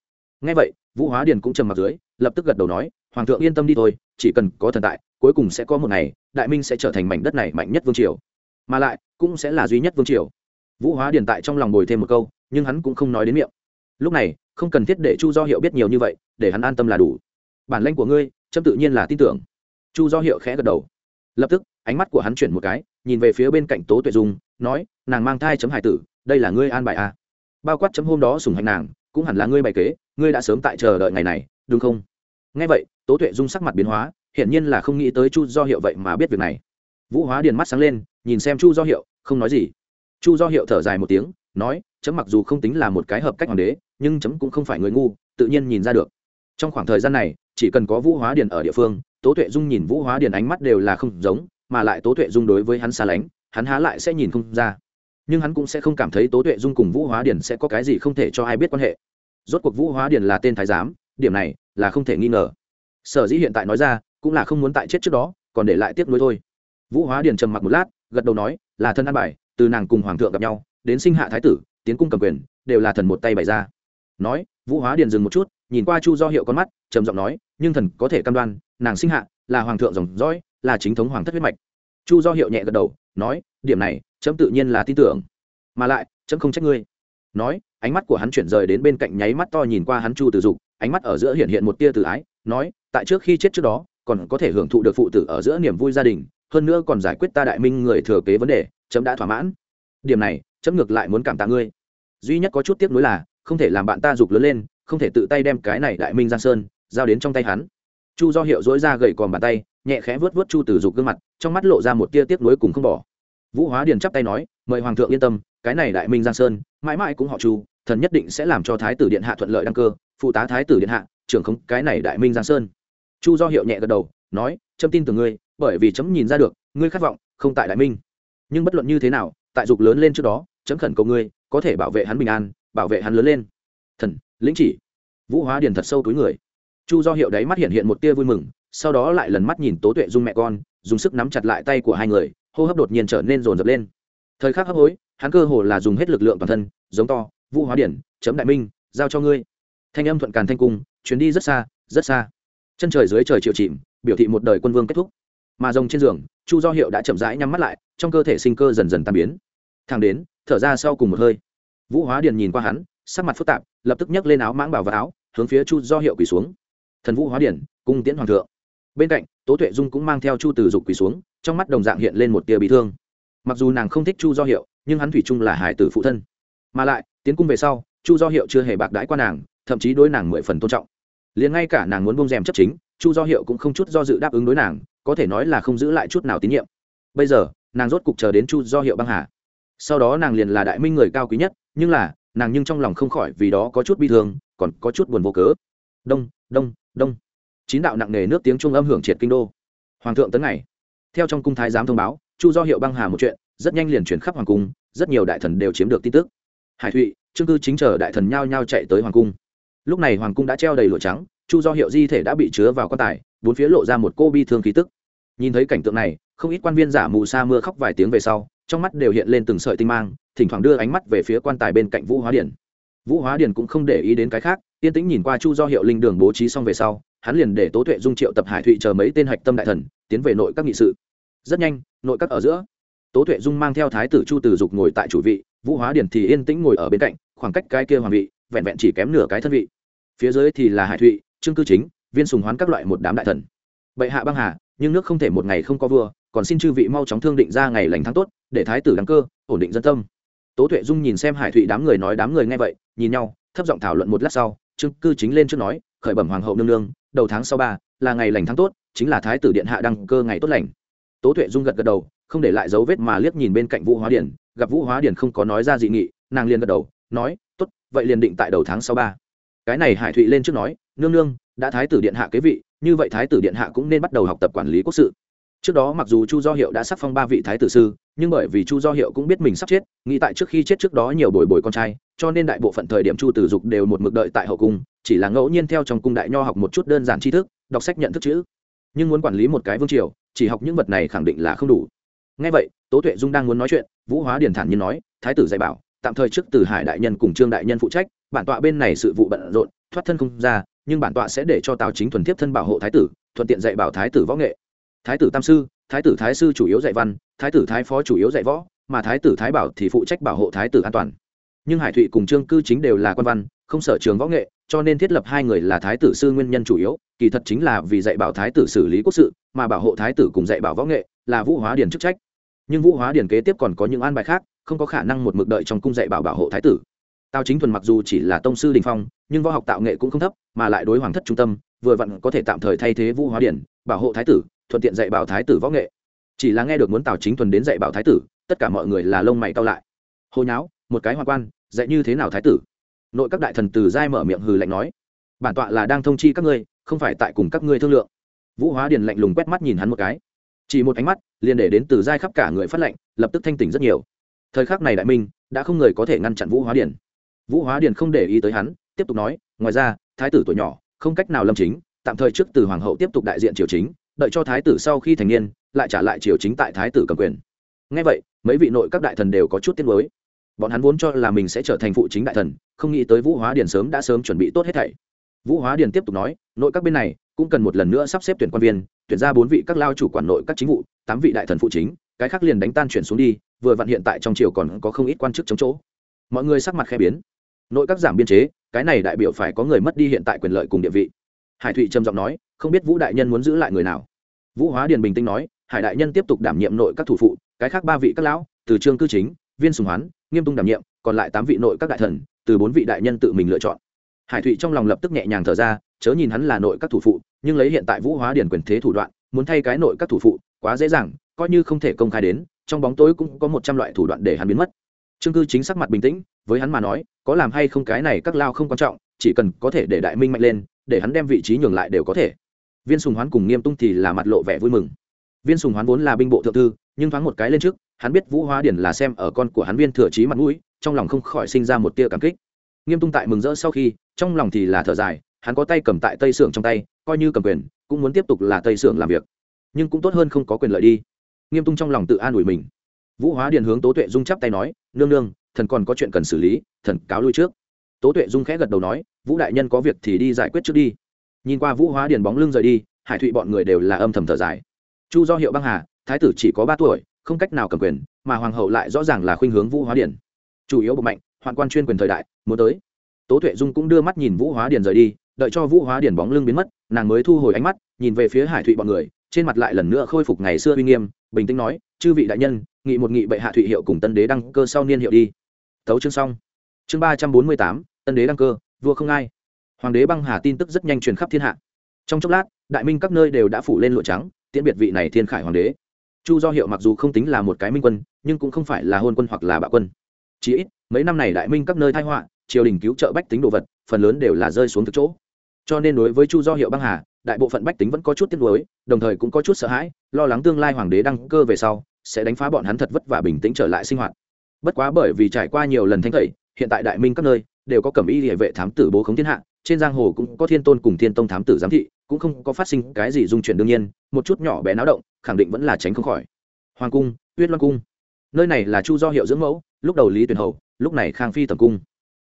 Ngay vậy, vũ hóa điền cũng trầm mặt dưới, lập tức gật đầu nói, hoàng thượng yên tâm đi thôi, chỉ cần có thần tại, cuối cùng sẽ có một ngày, đại minh sẽ trở thành mảnh đất này mạnh nhất vương triều. Mà lại, cũng sẽ là duy nhất vương triều. Vũ hóa điền tại trong lòng bồi thêm một câu, nhưng hắn cũng không nói đến miệng. Lúc này, không cần thiết để chu do hiệu biết nhiều như vậy, để hắn an tâm là đủ. Bản lanh của ngươi trâm tự nhiên là tin tưởng. Chu do hiệu khẽ gật đầu. Lập tức, ánh mắt của hắn chuyển một cái, nhìn về phía bên cạnh tố tuệ dung, nói nàng mang thai chấm hải tử, đây là ngươi an bài à. bao quát chấm hôm đó sùng hành nàng, cũng hẳn là ngươi bày kế, ngươi đã sớm tại chờ đợi ngày này, đúng không? Nghe vậy, tố tuệ dung sắc mặt biến hóa, hiển nhiên là không nghĩ tới chu do hiệu vậy mà biết việc này. Vũ hóa điền mắt sáng lên, nhìn xem chu do hiệu, không nói gì. Chu do hiệu thở dài một tiếng, nói, chấm mặc dù không tính là một cái hợp cách hoàng đế, nhưng chấm cũng không phải người ngu, tự nhiên nhìn ra được. Trong khoảng thời gian này, chỉ cần có vũ hóa điền ở địa phương, tố tuệ dung nhìn vũ hóa điền ánh mắt đều là không giống, mà lại tố tuệ dung đối với hắn xa lánh, hắn há lại sẽ nhìn không ra nhưng hắn cũng sẽ không cảm thấy tố tuệ dung cùng vũ hóa điền sẽ có cái gì không thể cho ai biết quan hệ. Rốt cuộc vũ hóa điền là tên thái giám, điểm này là không thể nghi ngờ. Sở dĩ hiện tại nói ra, cũng là không muốn tại chết trước đó, còn để lại tiếp nối thôi. Vũ hóa điền trầm mặc một lát, gật đầu nói, là thân an bài, từ nàng cùng hoàng thượng gặp nhau, đến sinh hạ thái tử, tiến cung cầm quyền, đều là thần một tay bày ra. Nói, vũ hóa điền dừng một chút, nhìn qua chu do hiệu con mắt, trầm giọng nói, nhưng thần có thể cam đoan, nàng sinh hạ là hoàng thượng dòng dõi, là chính thống hoàng thất huyết mạch. Chu do hiệu nhẹ gật đầu, nói điểm này chấm tự nhiên là tin tưởng. Mà lại chấm không trách ngươi. Nói, ánh mắt của hắn chuyển rời đến bên cạnh nháy mắt to nhìn qua hắn chu tử dục, ánh mắt ở giữa hiện hiện một tia tự ái, nói, tại trước khi chết trước đó, còn có thể hưởng thụ được phụ tử ở giữa niềm vui gia đình, hơn nữa còn giải quyết ta đại minh người thừa kế vấn đề chấm đã thỏa mãn. Điểm này chấm ngược lại muốn cảm tạ ngươi. Duy nhất có chút tiếc nuối là, không thể làm bạn ta dục lớn lên, không thể tự tay đem cái này đại minh giang sơn, giao đến trong tay hắn. Chu do hiệu dối ra gầy còn bàn tay, nhẹ khẽ vớt vớt chu tử dục gương mặt, trong mắt lộ ra một tia tiếc nuối cùng không bỏ vũ hóa điền chắp tay nói, mời hoàng thượng yên tâm, cái này đại minh giang sơn, mãi mãi cũng họ chu, thần nhất định sẽ làm cho thái tử điện hạ thuận lợi đăng cơ, phụ tá thái tử điện hạ, trưởng không cái này đại minh giang sơn. Chu do hiệu nhẹ gật đầu, nói, chấm tin từ ngươi, bởi vì chấm nhìn ra được, ngươi khát vọng không tại đại minh. Nhưng bất luận như thế nào, tại dục lớn lên trước đó, chấm khẩn cầu ngươi, có thể bảo vệ hắn bình an, bảo vệ hắn lớn lên. Thần, lĩnh chỉ. Vũ hóa điền thật sâu túi người. Chu do hiệu đáy mắt hiện hiện một tia vui mừng, sau đó lại lần mắt nhìn tố tuệ dung mẹ con, dùng sức nắm chặt lại tay của hai người hô hấp đột nhiên trở nên rồn rập lên. Thời khắc hấp hối, hắn cơ hồ là dùng hết lực lượng toàn thân, giống to, vũ hóa điển, chấm đại minh, giao cho ngươi. Thanh âm thuận càn thanh cung, chuyến đi rất xa rất xa. Chân trời dưới trời chịu chìm, biểu thị một đời quân vương kết thúc. Mà rồng trên giường, chu do hiệu đã chậm rãi nhắm mắt lại, trong cơ thể sinh cơ dần dần tan biến. Thang đến, thở ra sau cùng một hơi. Vũ hóa điền nhìn qua hắn, sắc mặt phức tạp, lập tức nhấc lên áo mãng bảo và áo, hướng phía chu do hiệu quỳ xuống. Thần vũ hóa điển, cung tiễn hoàng thượng. Bên cạnh, tố tuệ dung cũng mang theo chu từ dục quỳ xuống trong mắt đồng dạng hiện lên một tia bị thương. Mặc dù nàng không thích chu do hiệu, nhưng hắn thủy chung là hải tử phụ thân. Mà lại, tiến cung về sau, chu do hiệu chưa hề bạc đãi qua nàng, thậm chí đối nàng mười phần tôn trọng. Liền ngay cả nàng muốn bông rèm chấp chính, chu do hiệu cũng không chút do dự đáp ứng đối nàng, có thể nói là không giữ lại chút nào tín nhiệm. Bây giờ, nàng rốt cục chờ đến chu do hiệu băng hà. Sau đó nàng liền là đại minh người cao quý nhất, nhưng là, nàng nhưng trong lòng không khỏi vì đó có chút bi thương, còn có chút buồn vô cớ. Đông đông đông. Chín đạo nặng nề nước tiếng trung âm hưởng triệt kinh đô. Hoàng thượng tấn ngày theo trong cung thái giám thông báo, chu do hiệu băng hà một chuyện, rất nhanh liền chuyển khắp hoàng cung, rất nhiều đại thần đều chiếm được tin tức. Hải thụy, trương cư chính chờ đại thần nhao nhao chạy tới hoàng cung. Lúc này hoàng cung đã treo đầy lụa trắng, chu do hiệu di thể đã bị chứa vào quan tài, bốn phía lộ ra một cô bi thương khí tức. Nhìn thấy cảnh tượng này, không ít quan viên giả mù sa mưa khóc vài tiếng về sau, trong mắt đều hiện lên từng sợi tinh mang, thỉnh thoảng đưa ánh mắt về phía quan tài bên cạnh vũ hóa điển vũ hóa điển cũng không để ý đến cái khác, yên tĩnh nhìn qua chu do hiệu linh đường bố trí xong về sau, hắn liền để tố tuệ dung triệu tập hải thụy chờ mấy tên hạch tâm đại thần tiến về nội các nghị sự. Rất nhanh, nội các ở giữa. Tố tuệ dung mang theo thái tử chu từ dục ngồi tại chủ vị, vũ hóa điển thì yên tĩnh ngồi ở bên cạnh, khoảng cách cái kia hoàng vị, vẹn vẹn chỉ kém nửa cái thân vị. Phía dưới thì là hải thụy, trương cư chính, viên sùng hoán các loại một đám đại thần. Bệ hạ băng hà, nhưng nước không thể một ngày không có vua, còn xin chư vị mau chóng thương định ra ngày lành tháng tốt, để thái tử đăng cơ, ổn định dân tâm. Tố tuệ dung nhìn xem hải thụy đám người nói đám người nghe vậy, nhìn nhau, thấp giọng thảo luận một lát sau, trương cư chính lên trước nói, khởi bẩm hoàng hậu nương nương, đầu tháng sau ba là ngày lành tháng tốt, chính là thái tử điện hạ đăng cơ ngày tốt lành. Tố tuệ dung gật gật đầu, không để lại dấu vết mà liếc nhìn bên cạnh vũ hóa điển. Gặp vũ hóa điển không có nói ra dị nghị, nàng liền gật đầu, nói, tốt, vậy liền định tại đầu tháng sau ba. Cái này hải thụy lên trước nói, nương nương, đã thái tử điện hạ kế vị, như vậy thái tử điện hạ cũng nên bắt đầu học tập quản lý quốc sự. Trước đó mặc dù chu do hiệu đã sắc phong ba vị thái tử sư, nhưng bởi vì chu do hiệu cũng biết mình sắp chết, nghĩ tại trước khi chết trước đó nhiều bồi bồi con trai, cho nên đại bộ phận thời điểm chu tử dục đều một mực đợi tại hậu cung, chỉ là ngẫu nhiên theo trong cung đại nho học một chút đơn giản tri thức đọc sách nhận thức chữ. Nhưng muốn quản lý một cái vương triều, chỉ học những vật này khẳng định là không đủ. Ngay vậy, tố tuệ dung đang muốn nói chuyện, vũ hóa điển thản nhiên nói, thái tử dạy bảo, tạm thời trước từ hải đại nhân cùng trương đại nhân phụ trách, bản tọa bên này sự vụ bận rộn, thoát thân không ra, nhưng bản tọa sẽ để cho tào chính thuần tiếp thân bảo hộ thái tử, thuận tiện dạy bảo thái tử võ nghệ. Thái tử tam sư, thái tử thái sư chủ yếu dạy văn, thái tử thái phó chủ yếu dạy võ, mà thái tử thái bảo thì phụ trách bảo hộ thái tử an toàn. Nhưng hải thụy cùng trương cư chính đều là quan văn không sở trường võ nghệ, cho nên thiết lập hai người là thái tử sư nguyên nhân chủ yếu, kỳ thật chính là vì dạy bảo thái tử xử lý quốc sự, mà bảo hộ thái tử cùng dạy bảo võ nghệ là vũ hóa điển chức trách. Nhưng vũ hóa điển kế tiếp còn có những an bài khác, không có khả năng một mực đợi trong cung dạy bảo bảo hộ thái tử. Tào chính thuần mặc dù chỉ là tông sư đình phong, nhưng võ học tạo nghệ cũng không thấp, mà lại đối hoàng thất trung tâm, vừa vặn có thể tạm thời thay thế vũ hóa điển bảo hộ thái tử, thuận tiện dạy bảo thái tử võ nghệ. Chỉ là nghe được muốn tào chính thuần đến dạy bảo thái tử, tất cả mọi người là lông mày cao lại. Hồi nháo, một cái hoa quan, dạy như thế nào thái tử? Nội các đại thần từ giai mở miệng hừ lạnh nói, bản tọa là đang thông chi các ngươi, không phải tại cùng các ngươi thương lượng. Vũ hóa điền lạnh lùng quét mắt nhìn hắn một cái. Chỉ một ánh mắt, liền để đến từ giai khắp cả người phát lệnh, lập tức thanh tỉnh rất nhiều. Thời khắc này đại minh, đã không người có thể ngăn chặn vũ hóa điền. Vũ hóa điền không để ý tới hắn, tiếp tục nói, ngoài ra, thái tử tuổi nhỏ, không cách nào lâm chính, tạm thời trước từ hoàng hậu tiếp tục đại diện triều chính, đợi cho thái tử sau khi thành niên, lại trả lại triều chính tại thái tử cầm quyền. Ngay vậy, mấy vị nội các đại thần đều có chút tiếc mới bọn hắn vốn cho là mình sẽ trở thành phụ chính đại thần không nghĩ tới vũ hóa điền sớm đã sớm chuẩn bị tốt hết thảy. Vũ hóa điền tiếp tục nói, nội các bên này cũng cần một lần nữa sắp xếp tuyển quan viên, tuyển ra bốn vị các lao chủ quản nội các chính vụ, tám vị đại thần phụ chính, cái khác liền đánh tan chuyển xuống đi, vừa vặn hiện tại trong triều còn có không ít quan chức chống chỗ. Mọi người sắc mặt khe biến. Nội các giảm biên chế, cái này đại biểu phải có người mất đi hiện tại quyền lợi cùng địa vị. Hải thụy trầm giọng nói, không biết vũ đại nhân muốn giữ lại người nào? Vũ hóa điền bình tĩnh nói, hải đại nhân tiếp tục đảm nhiệm nội các thủ phụ, cái khác ba vị các lão, từ trương cư chính, viên sùng hoán, nghiêm tung đảm nhiệm, còn lại tám vị nội các đại thần từ bốn vị đại nhân tự mình lựa chọn. Hải thụy trong lòng lập tức nhẹ nhàng thở ra, chớ nhìn hắn là nội các thủ phụ, nhưng lấy hiện tại vũ hóa điển quyền thế thủ đoạn, muốn thay cái nội các thủ phụ, quá dễ dàng, coi như không thể công khai đến, trong bóng tối cũng có một trăm loại thủ đoạn để hắn biến mất. Trương cư chính sắc mặt bình tĩnh, với hắn mà nói, có làm hay không cái này các lao không quan trọng, chỉ cần có thể để đại minh mạnh lên, để hắn đem vị trí nhường lại đều có thể. Viên sùng hoán cùng nghiêm tung thì là mặt lộ vẻ vui mừng. Viên sùng hoán vốn là binh bộ thượng thư, nhưng thoáng một cái lên trước, hắn biết vũ hóa điển là xem ở con của hắn viên thừa trí mặt mũi trong lòng không khỏi sinh ra một tia cảm kích. Nghiêm tung tại mừng rỡ sau khi, trong lòng thì là thở dài, hắn có tay cầm tại tây xưởng trong tay, coi như cầm quyền, cũng muốn tiếp tục là tây xưởng làm việc. Nhưng cũng tốt hơn không có quyền lợi đi. Nghiêm tung trong lòng tự an ủi mình. Vũ hóa điền hướng tố tuệ dung chắp tay nói, nương nương, thần còn có chuyện cần xử lý, thần cáo lui trước. Tố tuệ dung khẽ gật đầu nói, vũ đại nhân có việc thì đi giải quyết trước đi. Nhìn qua vũ hóa điền bóng lưng rời đi, hải thụy bọn người đều là âm thầm thở dài. Chu do hiệu băng hà, thái tử chỉ có ba tuổi, không cách nào cầm quyền, mà hoàng hậu lại rõ ràng là khuynh hướng vũ hóa Điền chủ yếu bộ mạnh, hoạn quan chuyên quyền thời đại, muốn tới. Tố tuệ dung cũng đưa mắt nhìn vũ hóa điển rời đi, đợi cho vũ hóa điển bóng lưng biến mất, nàng mới thu hồi ánh mắt, nhìn về phía hải thụy bọn người, trên mặt lại lần nữa khôi phục ngày xưa uy nghiêm, bình tĩnh nói, chư vị đại nhân, nghị một nghị bệ hạ thụy hiệu cùng tân đế đăng cơ sau niên hiệu đi. Tấu chương xong. Chương ba trăm bốn mươi tám, tân đế đăng cơ, vua không ai. Hoàng đế băng hà tin tức rất nhanh truyền khắp thiên hạ. Trong chốc lát, đại minh các nơi đều đã phủ lên lụa trắng, tiễn biệt vị này thiên khải hoàng đế. Chu do hiệu mặc dù không tính là một cái minh quân, nhưng cũng không phải là hôn quân hoặc là bạo quân chí ít, mấy năm này đại minh các nơi thai họa, triều đình cứu trợ bách tính đồ vật, phần lớn đều là rơi xuống thực chỗ. Cho nên đối với chu do hiệu băng hà, đại bộ phận bách tính vẫn có chút tiếc nuối, đồng thời cũng có chút sợ hãi, lo lắng tương lai hoàng đế đăng cơ về sau, sẽ đánh phá bọn hắn thật vất vả bình tĩnh trở lại sinh hoạt. Bất quá bởi vì trải qua nhiều lần thanh tẩy, hiện tại đại minh các nơi đều có cẩm y địa vệ thám tử bố khống thiên hạ, trên giang hồ cũng có thiên tôn cùng thiên tông thám tử giám thị, cũng không có phát sinh cái gì dung chuyển đương nhiên, một chút nhỏ bé náo động, khẳng định vẫn là tránh không khỏi. Hoàng cung, tuyết loan cung. Nơi này là chu do hiệu dưỡng mẫu lúc đầu lý tuyển hầu, lúc này khang phi tầm cung.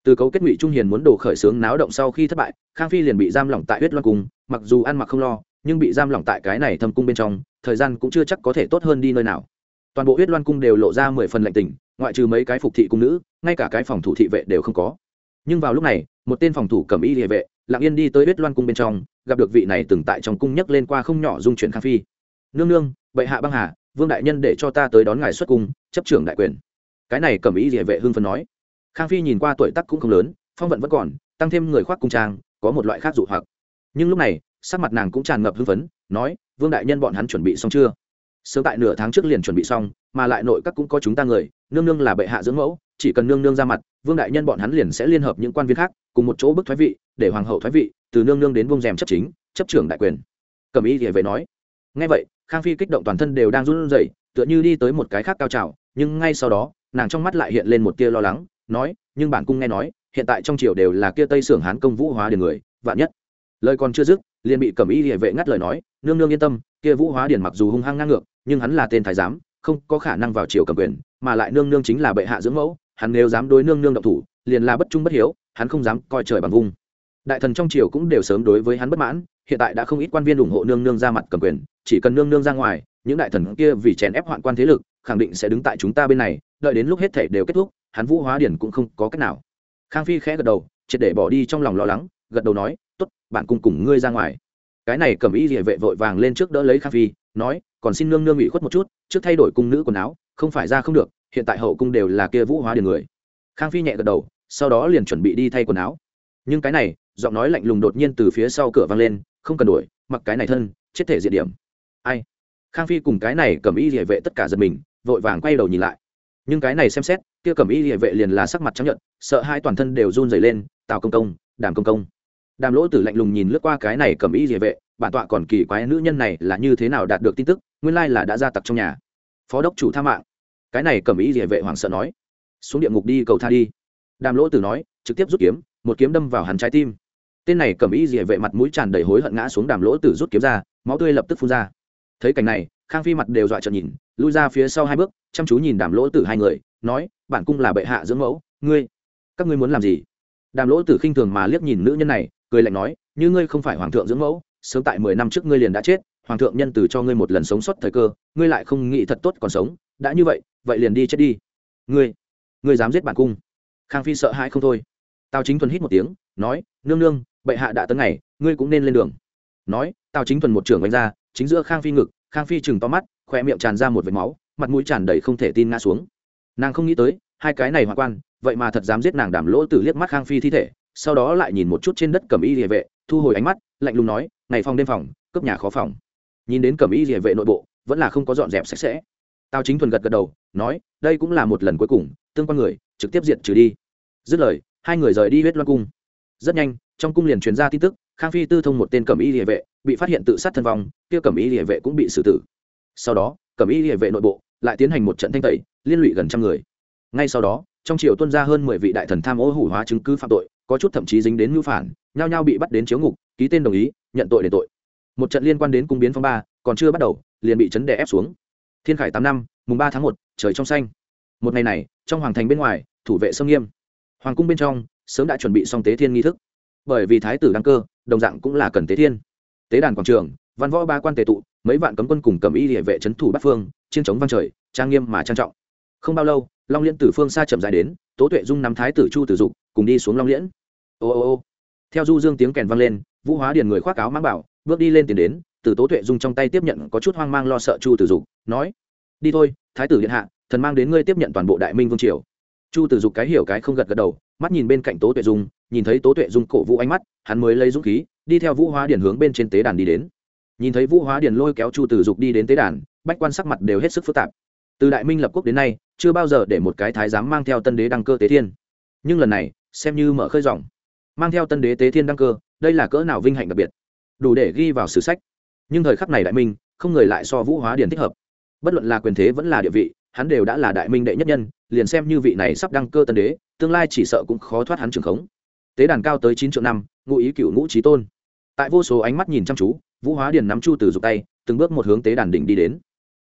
Từ cấu kết ngụy trung hiền muốn đổ khởi xướng náo động sau khi thất bại, khang phi liền bị giam lỏng tại huyết loan cung, mặc dù ăn mặc không lo, nhưng bị giam lỏng tại cái này thâm cung bên trong, thời gian cũng chưa chắc có thể tốt hơn đi nơi nào. Toàn bộ huyết loan cung đều lộ ra mười phần lạnh tình, ngoại trừ mấy cái phục thị cung nữ, ngay cả cái phòng thủ thị vệ đều không có. Nhưng vào lúc này, một tên phòng thủ cầm y địa vệ, lặng yên đi tới huyết loan cung bên trong, gặp được vị này từng tại trong cung nhấc lên qua không nhỏ dung chuyển khang phi. Nương nương, bệ hạ băng hà, vương đại nhân để cho ta tới đón ngài xuất cung, chấp trưởng đại quyền cái này cầm y địa vệ hưng phấn nói. Khang phi nhìn qua tuổi tác cũng không lớn, phong vận vẫn còn, tăng thêm người khoác cung trang, có một loại khác dụ hoặc. Nhưng lúc này, sắc mặt nàng cũng tràn ngập hưng phấn, nói, vương đại nhân bọn hắn chuẩn bị xong chưa? Sớm tại nửa tháng trước liền chuẩn bị xong, mà lại nội các cũng có chúng ta người, nương nương là bệ hạ dưỡng mẫu, chỉ cần nương nương ra mặt, vương đại nhân bọn hắn liền sẽ liên hợp những quan viên khác, cùng một chỗ bức thoái vị, để hoàng hậu thoái vị, từ nương nương đến vông rèm chấp chính, chấp trưởng đại quyền. Cầm ý địa vệ nói. Ngay vậy, khang phi kích động toàn thân đều đang run rẩy, tựa như đi tới một cái khác cao trào nhưng ngay sau đó, nàng trong mắt lại hiện lên một tia lo lắng, nói, nhưng bản cung nghe nói, hiện tại trong triều đều là kia tây sưởng hán công vũ hóa điền người, vạn nhất. Lời còn chưa dứt, liền bị cẩm y địa vệ ngắt lời nói, nương nương yên tâm, kia vũ hóa điền mặc dù hung hăng ngang ngược, nhưng hắn là tên thái giám, không có khả năng vào triều cầm quyền, mà lại nương nương chính là bệ hạ dưỡng mẫu, hắn nếu dám đối nương nương động thủ, liền là bất trung bất hiếu, hắn không dám coi trời bằng vung đại thần trong triều cũng đều sớm đối với hắn bất mãn, hiện tại đã không ít quan viên ủng hộ nương nương ra mặt cầm quyền, chỉ cần nương nương ra ngoài, những đại thần kia vì chèn ép hoạn quan thế lực khẳng định sẽ đứng tại chúng ta bên này, đợi đến lúc hết thể đều kết thúc, hắn vũ hóa điển cũng không có cách nào. Khang phi khẽ gật đầu, triệt để bỏ đi trong lòng lo lắng, gật đầu nói, tốt, bạn cùng cùng ngươi ra ngoài. Cái này cầm y địa vệ vội vàng lên trước đỡ lấy khang phi, nói, còn xin nương nương ủy khuất một chút, trước thay đổi cung nữ quần áo, không phải ra không được, hiện tại hậu cung đều là kia vũ hóa điển người. Khang phi nhẹ gật đầu, sau đó liền chuẩn bị đi thay quần áo. Nhưng cái này, giọng nói lạnh lùng đột nhiên từ phía sau cửa vang lên, không cần đuổi mặc cái này thân, chết thể diện điểm. Ai? Khang phi cùng cái này cầm y địa vệ tất cả giật mình vội vàng quay đầu nhìn lại. Nhưng cái này xem xét, kia cẩm y địa vệ liền là sắc mặt trắng nhận sợ hai toàn thân đều run dày lên, tào công công, đàm công công. Đàm lỗ tử lạnh lùng nhìn lướt qua cái này cẩm y địa vệ, bản tọa còn kỳ quái nữ nhân này là như thế nào đạt được tin tức, nguyên lai là đã ra tặc trong nhà. Phó đốc chủ tha mạng. Cái này cẩm y địa vệ hoảng sợ nói. Xuống địa ngục đi, cầu tha đi. Đàm lỗ tử nói, trực tiếp rút kiếm, một kiếm đâm vào hắn trái tim. Tên này cẩm y địa vệ mặt mũi tràn đầy hối hận ngã xuống đàm lỗ tử rút kiếm ra, máu tươi lập tức phun ra. Thấy cảnh này khang phi mặt đều dọa trợn nhìn, lui ra phía sau hai bước, chăm chú nhìn đàm lỗ tử hai người, nói, bản cung là bệ hạ dưỡng mẫu, ngươi, các ngươi muốn làm gì? Đàm lỗ tử khinh thường mà liếc nhìn nữ nhân này, cười lạnh nói, như ngươi không phải hoàng thượng dưỡng mẫu, sớm tại mười năm trước ngươi liền đã chết, hoàng thượng nhân từ cho ngươi một lần sống sót thời cơ, ngươi lại không nghĩ thật tốt còn sống, đã như vậy vậy liền đi chết đi. Ngươi ngươi dám giết bản cung? Khang phi sợ hãi không thôi. Tào chính thuần hít một tiếng, nói, nương nương, bệ hạ đã tấn ngày, ngươi cũng nên lên đường. Nói, tào chính thuần một trưởng đánh ra, chính giữa khang phi ngực khang phi chừng to mắt khoe miệng tràn ra một vệt máu, mặt mũi tràn đầy không thể tin ngã xuống. Nàng không nghĩ tới, hai cái này hoạn quan, vậy mà thật dám giết nàng đảm lỗ từ liếc mắt khang phi thi thể, sau đó lại nhìn một chút trên đất cẩm y địa vệ, thu hồi ánh mắt, lạnh lùng nói, ngày phòng đêm phòng, cướp nhà khó phòng. Nhìn đến cẩm y địa vệ nội bộ, vẫn là không có dọn dẹp sạch sẽ. Tao chính thuần gật gật đầu, nói, đây cũng là một lần cuối cùng, tương quan người, trực tiếp diệt trừ đi. Dứt lời, hai người rời đi huyết loan cung. Rất nhanh, trong cung liền truyền ra tin tức khang phi tư thông một tên cẩm y địa vệ, bị phát hiện tự sát thân vong, kia cẩm y địa vệ cũng bị xử tử. Sau đó, cẩm y địa vệ nội bộ lại tiến hành một trận thanh tẩy, liên lụy gần trăm người. Ngay sau đó, trong triều tuân ra hơn mười vị đại thần tham ô hủ hóa chứng cứ phạm tội, có chút thậm chí dính đến ngữ phản, nhao nhao bị bắt đến chiếu ngục, ký tên đồng ý, nhận tội để tội. Một trận liên quan đến cung biến phong ba, còn chưa bắt đầu, liền bị chấn đè ép xuống. Thiên khải tám năm, mùng ba tháng một, trời trong xanh. Một ngày này, trong hoàng thành bên ngoài, thủ vệ sông nghiêm. Hoàng cung bên trong, sớm đã chuẩn bị xong tế thiên nghi thức bởi vì thái tử đăng cơ, đồng dạng cũng là cần tế thiên. Tế đàn quảng trường, văn võ ba quan tề tụ, mấy vạn cấm quân cùng cầm y địa vệ trấn thủ bắc phương, chiến chống vang trời, trang nghiêm mà trang trọng. Không bao lâu, long liễn từ phương xa chậm dài đến, tố tuệ dung nắm thái tử chu tử dục, cùng đi xuống long liễn. Ô ô ô. Theo du dương tiếng kèn vang lên, vũ hóa điền người khoác áo mang bảo, bước đi lên tiền đến, từ tố tuệ dung trong tay tiếp nhận có chút hoang mang lo sợ chu tử dục, nói, đi thôi, thái tử điện hạ, thần mang đến ngươi tiếp nhận toàn bộ đại minh vương triều chu tử dục cái hiểu cái không gật gật đầu, mắt nhìn bên cạnh tố tuệ dung, nhìn thấy tố tuệ dung cổ vũ ánh mắt, hắn mới lấy dũng khí, đi theo vũ hóa điền hướng bên trên tế đàn đi đến. Nhìn thấy vũ hóa điền lôi kéo chu tử dục đi đến tế đàn, bách quan sắc mặt đều hết sức phức tạp. Từ đại minh lập quốc đến nay, chưa bao giờ để một cái thái giám mang theo tân đế đăng cơ tế thiên. Nhưng lần này, xem như mở khơi dòng. Mang theo tân đế tế thiên đăng cơ, đây là cỡ nào vinh hạnh đặc biệt. Đủ để ghi vào sử sách. Nhưng thời khắc này đại minh, không người lại so vũ hóa điền thích hợp. Bất luận là quyền thế vẫn là địa vị hắn đều đã là đại minh đệ nhất nhân, liền xem như vị này sắp đăng cơ tân đế, tương lai chỉ sợ cũng khó thoát hắn trường khống. Tế đàn cao tới chín triệu năm, ngụ ý cựu ngũ trí tôn. Tại vô số ánh mắt nhìn chăm chú, vũ hóa điền nắm chu từ dục tay, từng bước một hướng tế đàn đỉnh đi đến.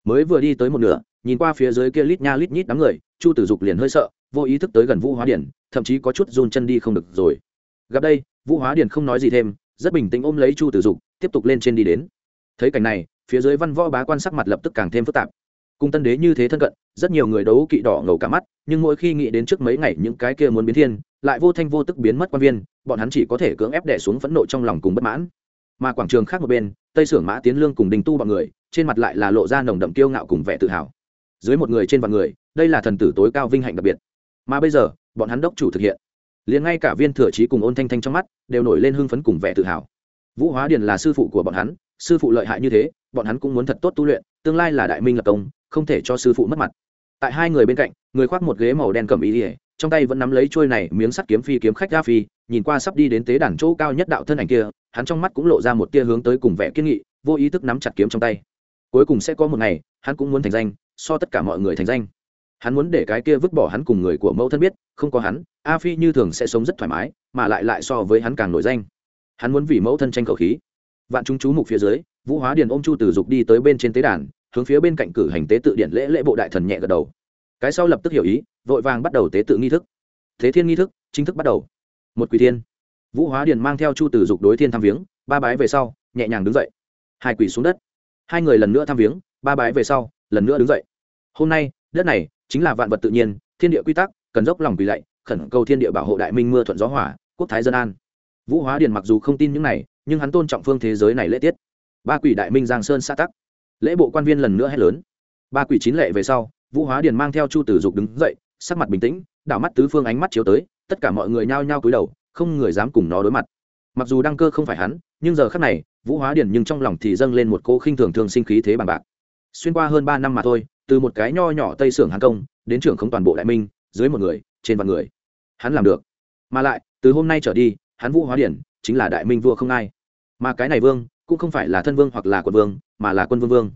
Mới vừa đi tới một nửa, nhìn qua phía dưới kia lít nha lít nhít đám người, chu tử dục liền hơi sợ, vô ý thức tới gần vũ hóa điển thậm chí có chút run chân đi không được rồi. Gặp đây, vũ hóa điển không nói gì thêm, rất bình tĩnh ôm lấy chu tử dục tiếp tục lên trên đi đến. Thấy cảnh này, phía dưới văn võ bá quan sắc mặt lập tức càng thêm phức tạp cung tân đế như thế thân cận, rất nhiều người đấu kỵ đỏ ngầu cả mắt, nhưng mỗi khi nghĩ đến trước mấy ngày những cái kia muốn biến thiên, lại vô thanh vô tức biến mất quan viên, bọn hắn chỉ có thể cưỡng ép đẻ xuống phẫn nộ trong lòng cùng bất mãn. Mà quảng trường khác một bên, tây sưởng mã tiến lương cùng đình tu bọn người, trên mặt lại là lộ ra nồng đậm kiêu ngạo cùng vẻ tự hào. Dưới một người trên vạn người, đây là thần tử tối cao vinh hạnh đặc biệt. Mà bây giờ, bọn hắn đốc chủ thực hiện. Liền ngay cả viên thừa trí cùng ôn thanh thanh trong mắt, đều nổi lên hưng phấn cùng vẻ tự hào. Vũ hóa điền là sư phụ của bọn hắn sư phụ lợi hại như thế, bọn hắn cũng muốn thật tốt tu luyện, tương lai là đại minh lập công, không thể cho sư phụ mất mặt. Tại hai người bên cạnh, người khoác một ghế màu đen cầm ý ỉa trong tay vẫn nắm lấy trôi này miếng sắt kiếm phi kiếm khách ra phi nhìn qua sắp đi đến tế đàn chỗ cao nhất đạo thân ảnh kia, hắn trong mắt cũng lộ ra một tia hướng tới cùng vẻ kiên nghị, vô ý thức nắm chặt kiếm trong tay. Cuối cùng sẽ có một ngày, hắn cũng muốn thành danh, so tất cả mọi người thành danh. Hắn muốn để cái kia vứt bỏ hắn cùng người của mẫu thân biết, không có hắn, a phi như thường sẽ sống rất thoải mái, mà lại lại so với hắn càng nổi danh. Hắn muốn vì mẫu thân tranh khẩu khí vạn chúng chú mục phía dưới, vũ hóa điền ôm chu tử dục đi tới bên trên tế đàn, hướng phía bên cạnh cử hành tế tự điện lễ lễ bộ đại thần nhẹ gật đầu. Cái sau lập tức hiểu ý, vội vàng bắt đầu tế tự nghi thức. Thế thiên nghi thức, chính thức bắt đầu. Một quỷ thiên. Vũ hóa điền mang theo chu tử dục đối thiên thăm viếng, ba bái về sau, nhẹ nhàng đứng dậy. Hai quỷ xuống đất. Hai người lần nữa thăm viếng, ba bái về sau, lần nữa đứng dậy. Hôm nay, đất này chính là vạn vật tự nhiên, thiên địa quy tắc, cần dốc lòng quỳ lạy khẩn cầu thiên địa bảo hộ đại minh mưa thuận gió hỏa quốc thái dân an. Vũ hóa điền mặc dù không tin những này nhưng hắn tôn trọng phương thế giới này lễ tiết. Ba quỷ đại minh giang sơn xã tắc. Lễ bộ quan viên lần nữa hét lớn. Ba quỷ chín lệ về sau, vũ hóa điền mang theo chu tử dục đứng dậy, sắc mặt bình tĩnh, đảo mắt tứ phương ánh mắt chiếu tới, tất cả mọi người nhao nhao cúi đầu, không người dám cùng nó đối mặt. Mặc dù đăng cơ không phải hắn, nhưng giờ khắc này, vũ hóa điền nhưng trong lòng thì dâng lên một cô khinh thường thường sinh khí thế bằng bạc. Xuyên qua hơn ba năm mà thôi, từ một cái nho nhỏ tây sưởng hàng công, đến trưởng không toàn bộ đại minh, dưới một người, trên vạn người. Hắn làm được. Mà lại, từ hôm nay trở đi, hắn vũ hóa điển chính là đại minh vua không ai mà cái này vương cũng không phải là thân vương hoặc là quận vương, mà là quân vương vương.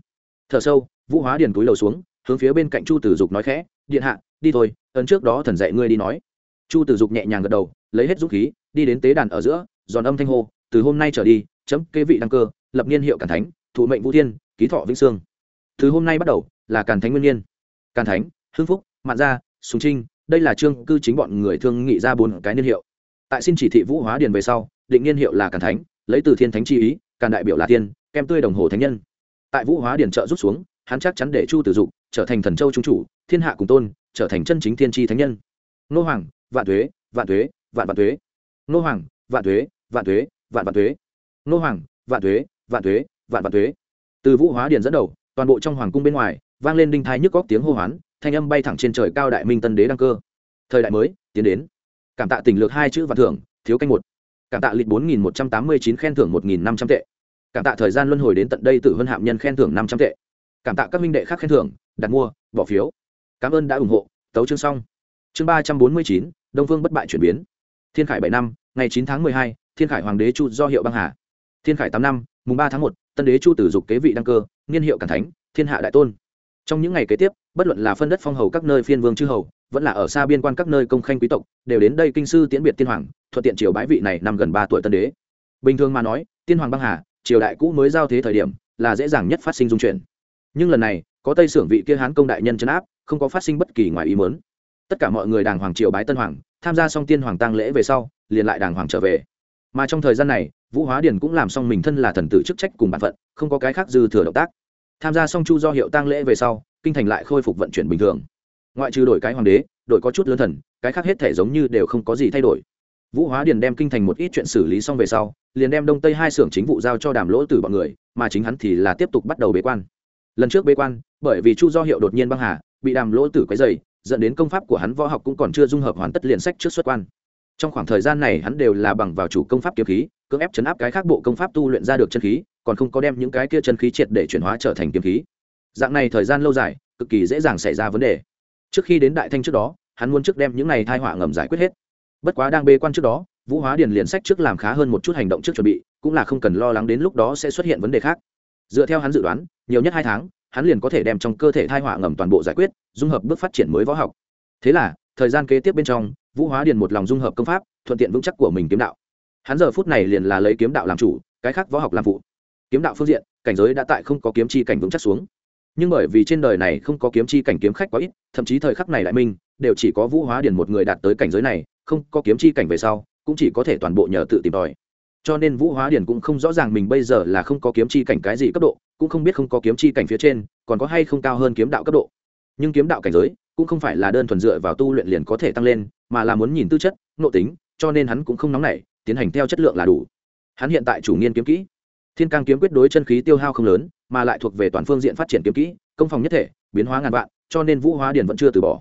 Thở sâu, vũ hóa điền túi lầu xuống, hướng phía bên cạnh chu tử dục nói khẽ, điện hạ, đi thôi, ấn trước đó thần dạy ngươi đi nói. Chu tử dục nhẹ nhàng gật đầu, lấy hết dũng khí, đi đến tế đàn ở giữa, giòn âm thanh hô, từ hôm nay trở đi, chấm kế vị đăng cơ, lập niên hiệu càn thánh, thụ mệnh vũ thiên, ký thọ vĩnh sương. Từ hôm nay bắt đầu là càn thánh nguyên nhiên càn thánh, hưng phúc, mạn gia, sùng trinh, đây là chương cư chính bọn người thương nghị ra bốn cái niên hiệu. Tại xin chỉ thị vũ hóa điền về sau, định niên hiệu là càn thánh lấy từ thiên thánh chi ý, càn đại biểu là tiên kem tươi đồng hồ thánh nhân. Tại vũ hóa điển trợ rút xuống, hắn chắc chắn để chu tử dụng trở thành thần châu trung chủ, thiên hạ cùng tôn trở thành chân chính thiên tri thánh nhân. Nô hoàng, vạn thuế vạn thuế, vạn vạn thuế. Nô hoàng, vạn thuế vạn thuế, vạn vạn thuế. Nô hoàng, vạn thuế vạn thuế, vạn vạn thuế. Từ vũ hóa điển dẫn đầu, toàn bộ trong hoàng cung bên ngoài vang lên đinh thai nhức góc tiếng hô hoán, thanh âm bay thẳng trên trời cao đại minh tân đế đăng cơ. Thời đại mới, tiến đến. Cảm tạ tình lược hai chữ vạn thưởng, thiếu canh một cảm tạ lịch bốn nghìn một trăm tám mươi chín khen thưởng một nghìn năm trăm tệ. Cảm tạ thời gian luân hồi đến tận đây tự vân hạm nhân khen thưởng năm trăm tệ. Cảm tạ các minh đệ khác khen thưởng, đặt mua, bỏ phiếu. Cảm ơn đã ủng hộ. Tấu chương xong. Chương ba trăm bốn mươi chín, đông phương bất bại chuyển biến. Thiên khải bảy năm, ngày chín tháng mười hai, thiên khải hoàng đế chu do hiệu băng hà. Thiên khải tám năm, mùng ba tháng một, tân đế chu tử dục kế vị đăng cơ, niên hiệu cản thánh, thiên hạ đại tôn. Trong những ngày kế tiếp, bất luận là phân đất phong hầu các nơi phiên vương chư hầu vẫn là ở xa biên quan các nơi công khanh quý tộc, đều đến đây kinh sư tiễn biệt tiên hoàng, thuận tiện triều bái vị này năm gần ba tuổi tân đế. Bình thường mà nói, tiên hoàng băng hà, triều đại cũ mới giao thế thời điểm, là dễ dàng nhất phát sinh dung chuyển. Nhưng lần này, có tây sưởng vị kia hán công đại nhân chấn áp, không có phát sinh bất kỳ ngoài ý mớn tất cả mọi người đàng hoàng triều bái tân hoàng, tham gia xong tiên hoàng tăng lễ về sau, liền lại đàng hoàng trở về. Mà trong thời gian này, vũ hóa điền cũng làm xong mình thân là thần tử chức trách cùng bản phận, không có cái khác dư thừa động tác. Tham gia xong chu do hiệu tăng lễ về sau, kinh thành lại khôi phục vận chuyển bình thường ngoại trừ đổi cái hoàng đế, đổi có chút lớn thần, cái khác hết thể giống như đều không có gì thay đổi. Vũ hóa điền đem kinh thành một ít chuyện xử lý xong về sau, liền đem đông tây hai xưởng chính vụ giao cho đàm lỗ từ bọn người, mà chính hắn thì là tiếp tục bắt đầu bế quan. Lần trước bế quan, bởi vì chu do hiệu đột nhiên băng hà, bị đàm lỗ tử quấy dày dẫn đến công pháp của hắn võ học cũng còn chưa dung hợp hoàn tất liền sách trước xuất quan. Trong khoảng thời gian này hắn đều là bằng vào chủ công pháp kiếm khí, cưỡng ép chấn áp cái khác bộ công pháp tu luyện ra được chân khí, còn không có đem những cái kia chân khí triệt để chuyển hóa trở thành kiếm khí. Dạng này thời gian lâu dài, cực kỳ dễ dàng xảy ra vấn đề trước khi đến đại thanh trước đó, hắn muốn trước đem những này thai họa ngầm giải quyết hết. Bất quá đang bê quan trước đó, vũ hóa điền liền sách trước làm khá hơn một chút hành động trước chuẩn bị, cũng là không cần lo lắng đến lúc đó sẽ xuất hiện vấn đề khác. Dựa theo hắn dự đoán, nhiều nhất hai tháng, hắn liền có thể đem trong cơ thể thai họa ngầm toàn bộ giải quyết, dung hợp bước phát triển mới võ học. Thế là, thời gian kế tiếp bên trong, vũ hóa điền một lòng dung hợp công pháp, thuận tiện vững chắc của mình kiếm đạo. Hắn giờ phút này liền là lấy kiếm đạo làm chủ, cái khác võ học làm phụ. Kiếm đạo phương diện, cảnh giới đã tại không có kiếm chi cảnh vững chắc xuống nhưng bởi vì trên đời này không có kiếm chi cảnh kiếm khách quá ít, thậm chí thời khắc này đại minh đều chỉ có vũ hóa điển một người đạt tới cảnh giới này, không có kiếm chi cảnh về sau, cũng chỉ có thể toàn bộ nhờ tự tìm tòi. Cho nên vũ hóa điển cũng không rõ ràng mình bây giờ là không có kiếm chi cảnh cái gì cấp độ, cũng không biết không có kiếm chi cảnh phía trên, còn có hay không cao hơn kiếm đạo cấp độ. Nhưng kiếm đạo cảnh giới cũng không phải là đơn thuần dựa vào tu luyện liền có thể tăng lên, mà là muốn nhìn tư chất, nội tính, cho nên hắn cũng không nóng nảy, tiến hành theo chất lượng là đủ. Hắn hiện tại chủ nghiên kiếm kỹ. Thiên cang kiếm quyết đối chân khí tiêu hao không lớn mà lại thuộc về toàn phương diện phát triển kiếm kỹ, công phòng nhất thể, biến hóa ngàn vạn, cho nên vũ hóa điền vẫn chưa từ bỏ.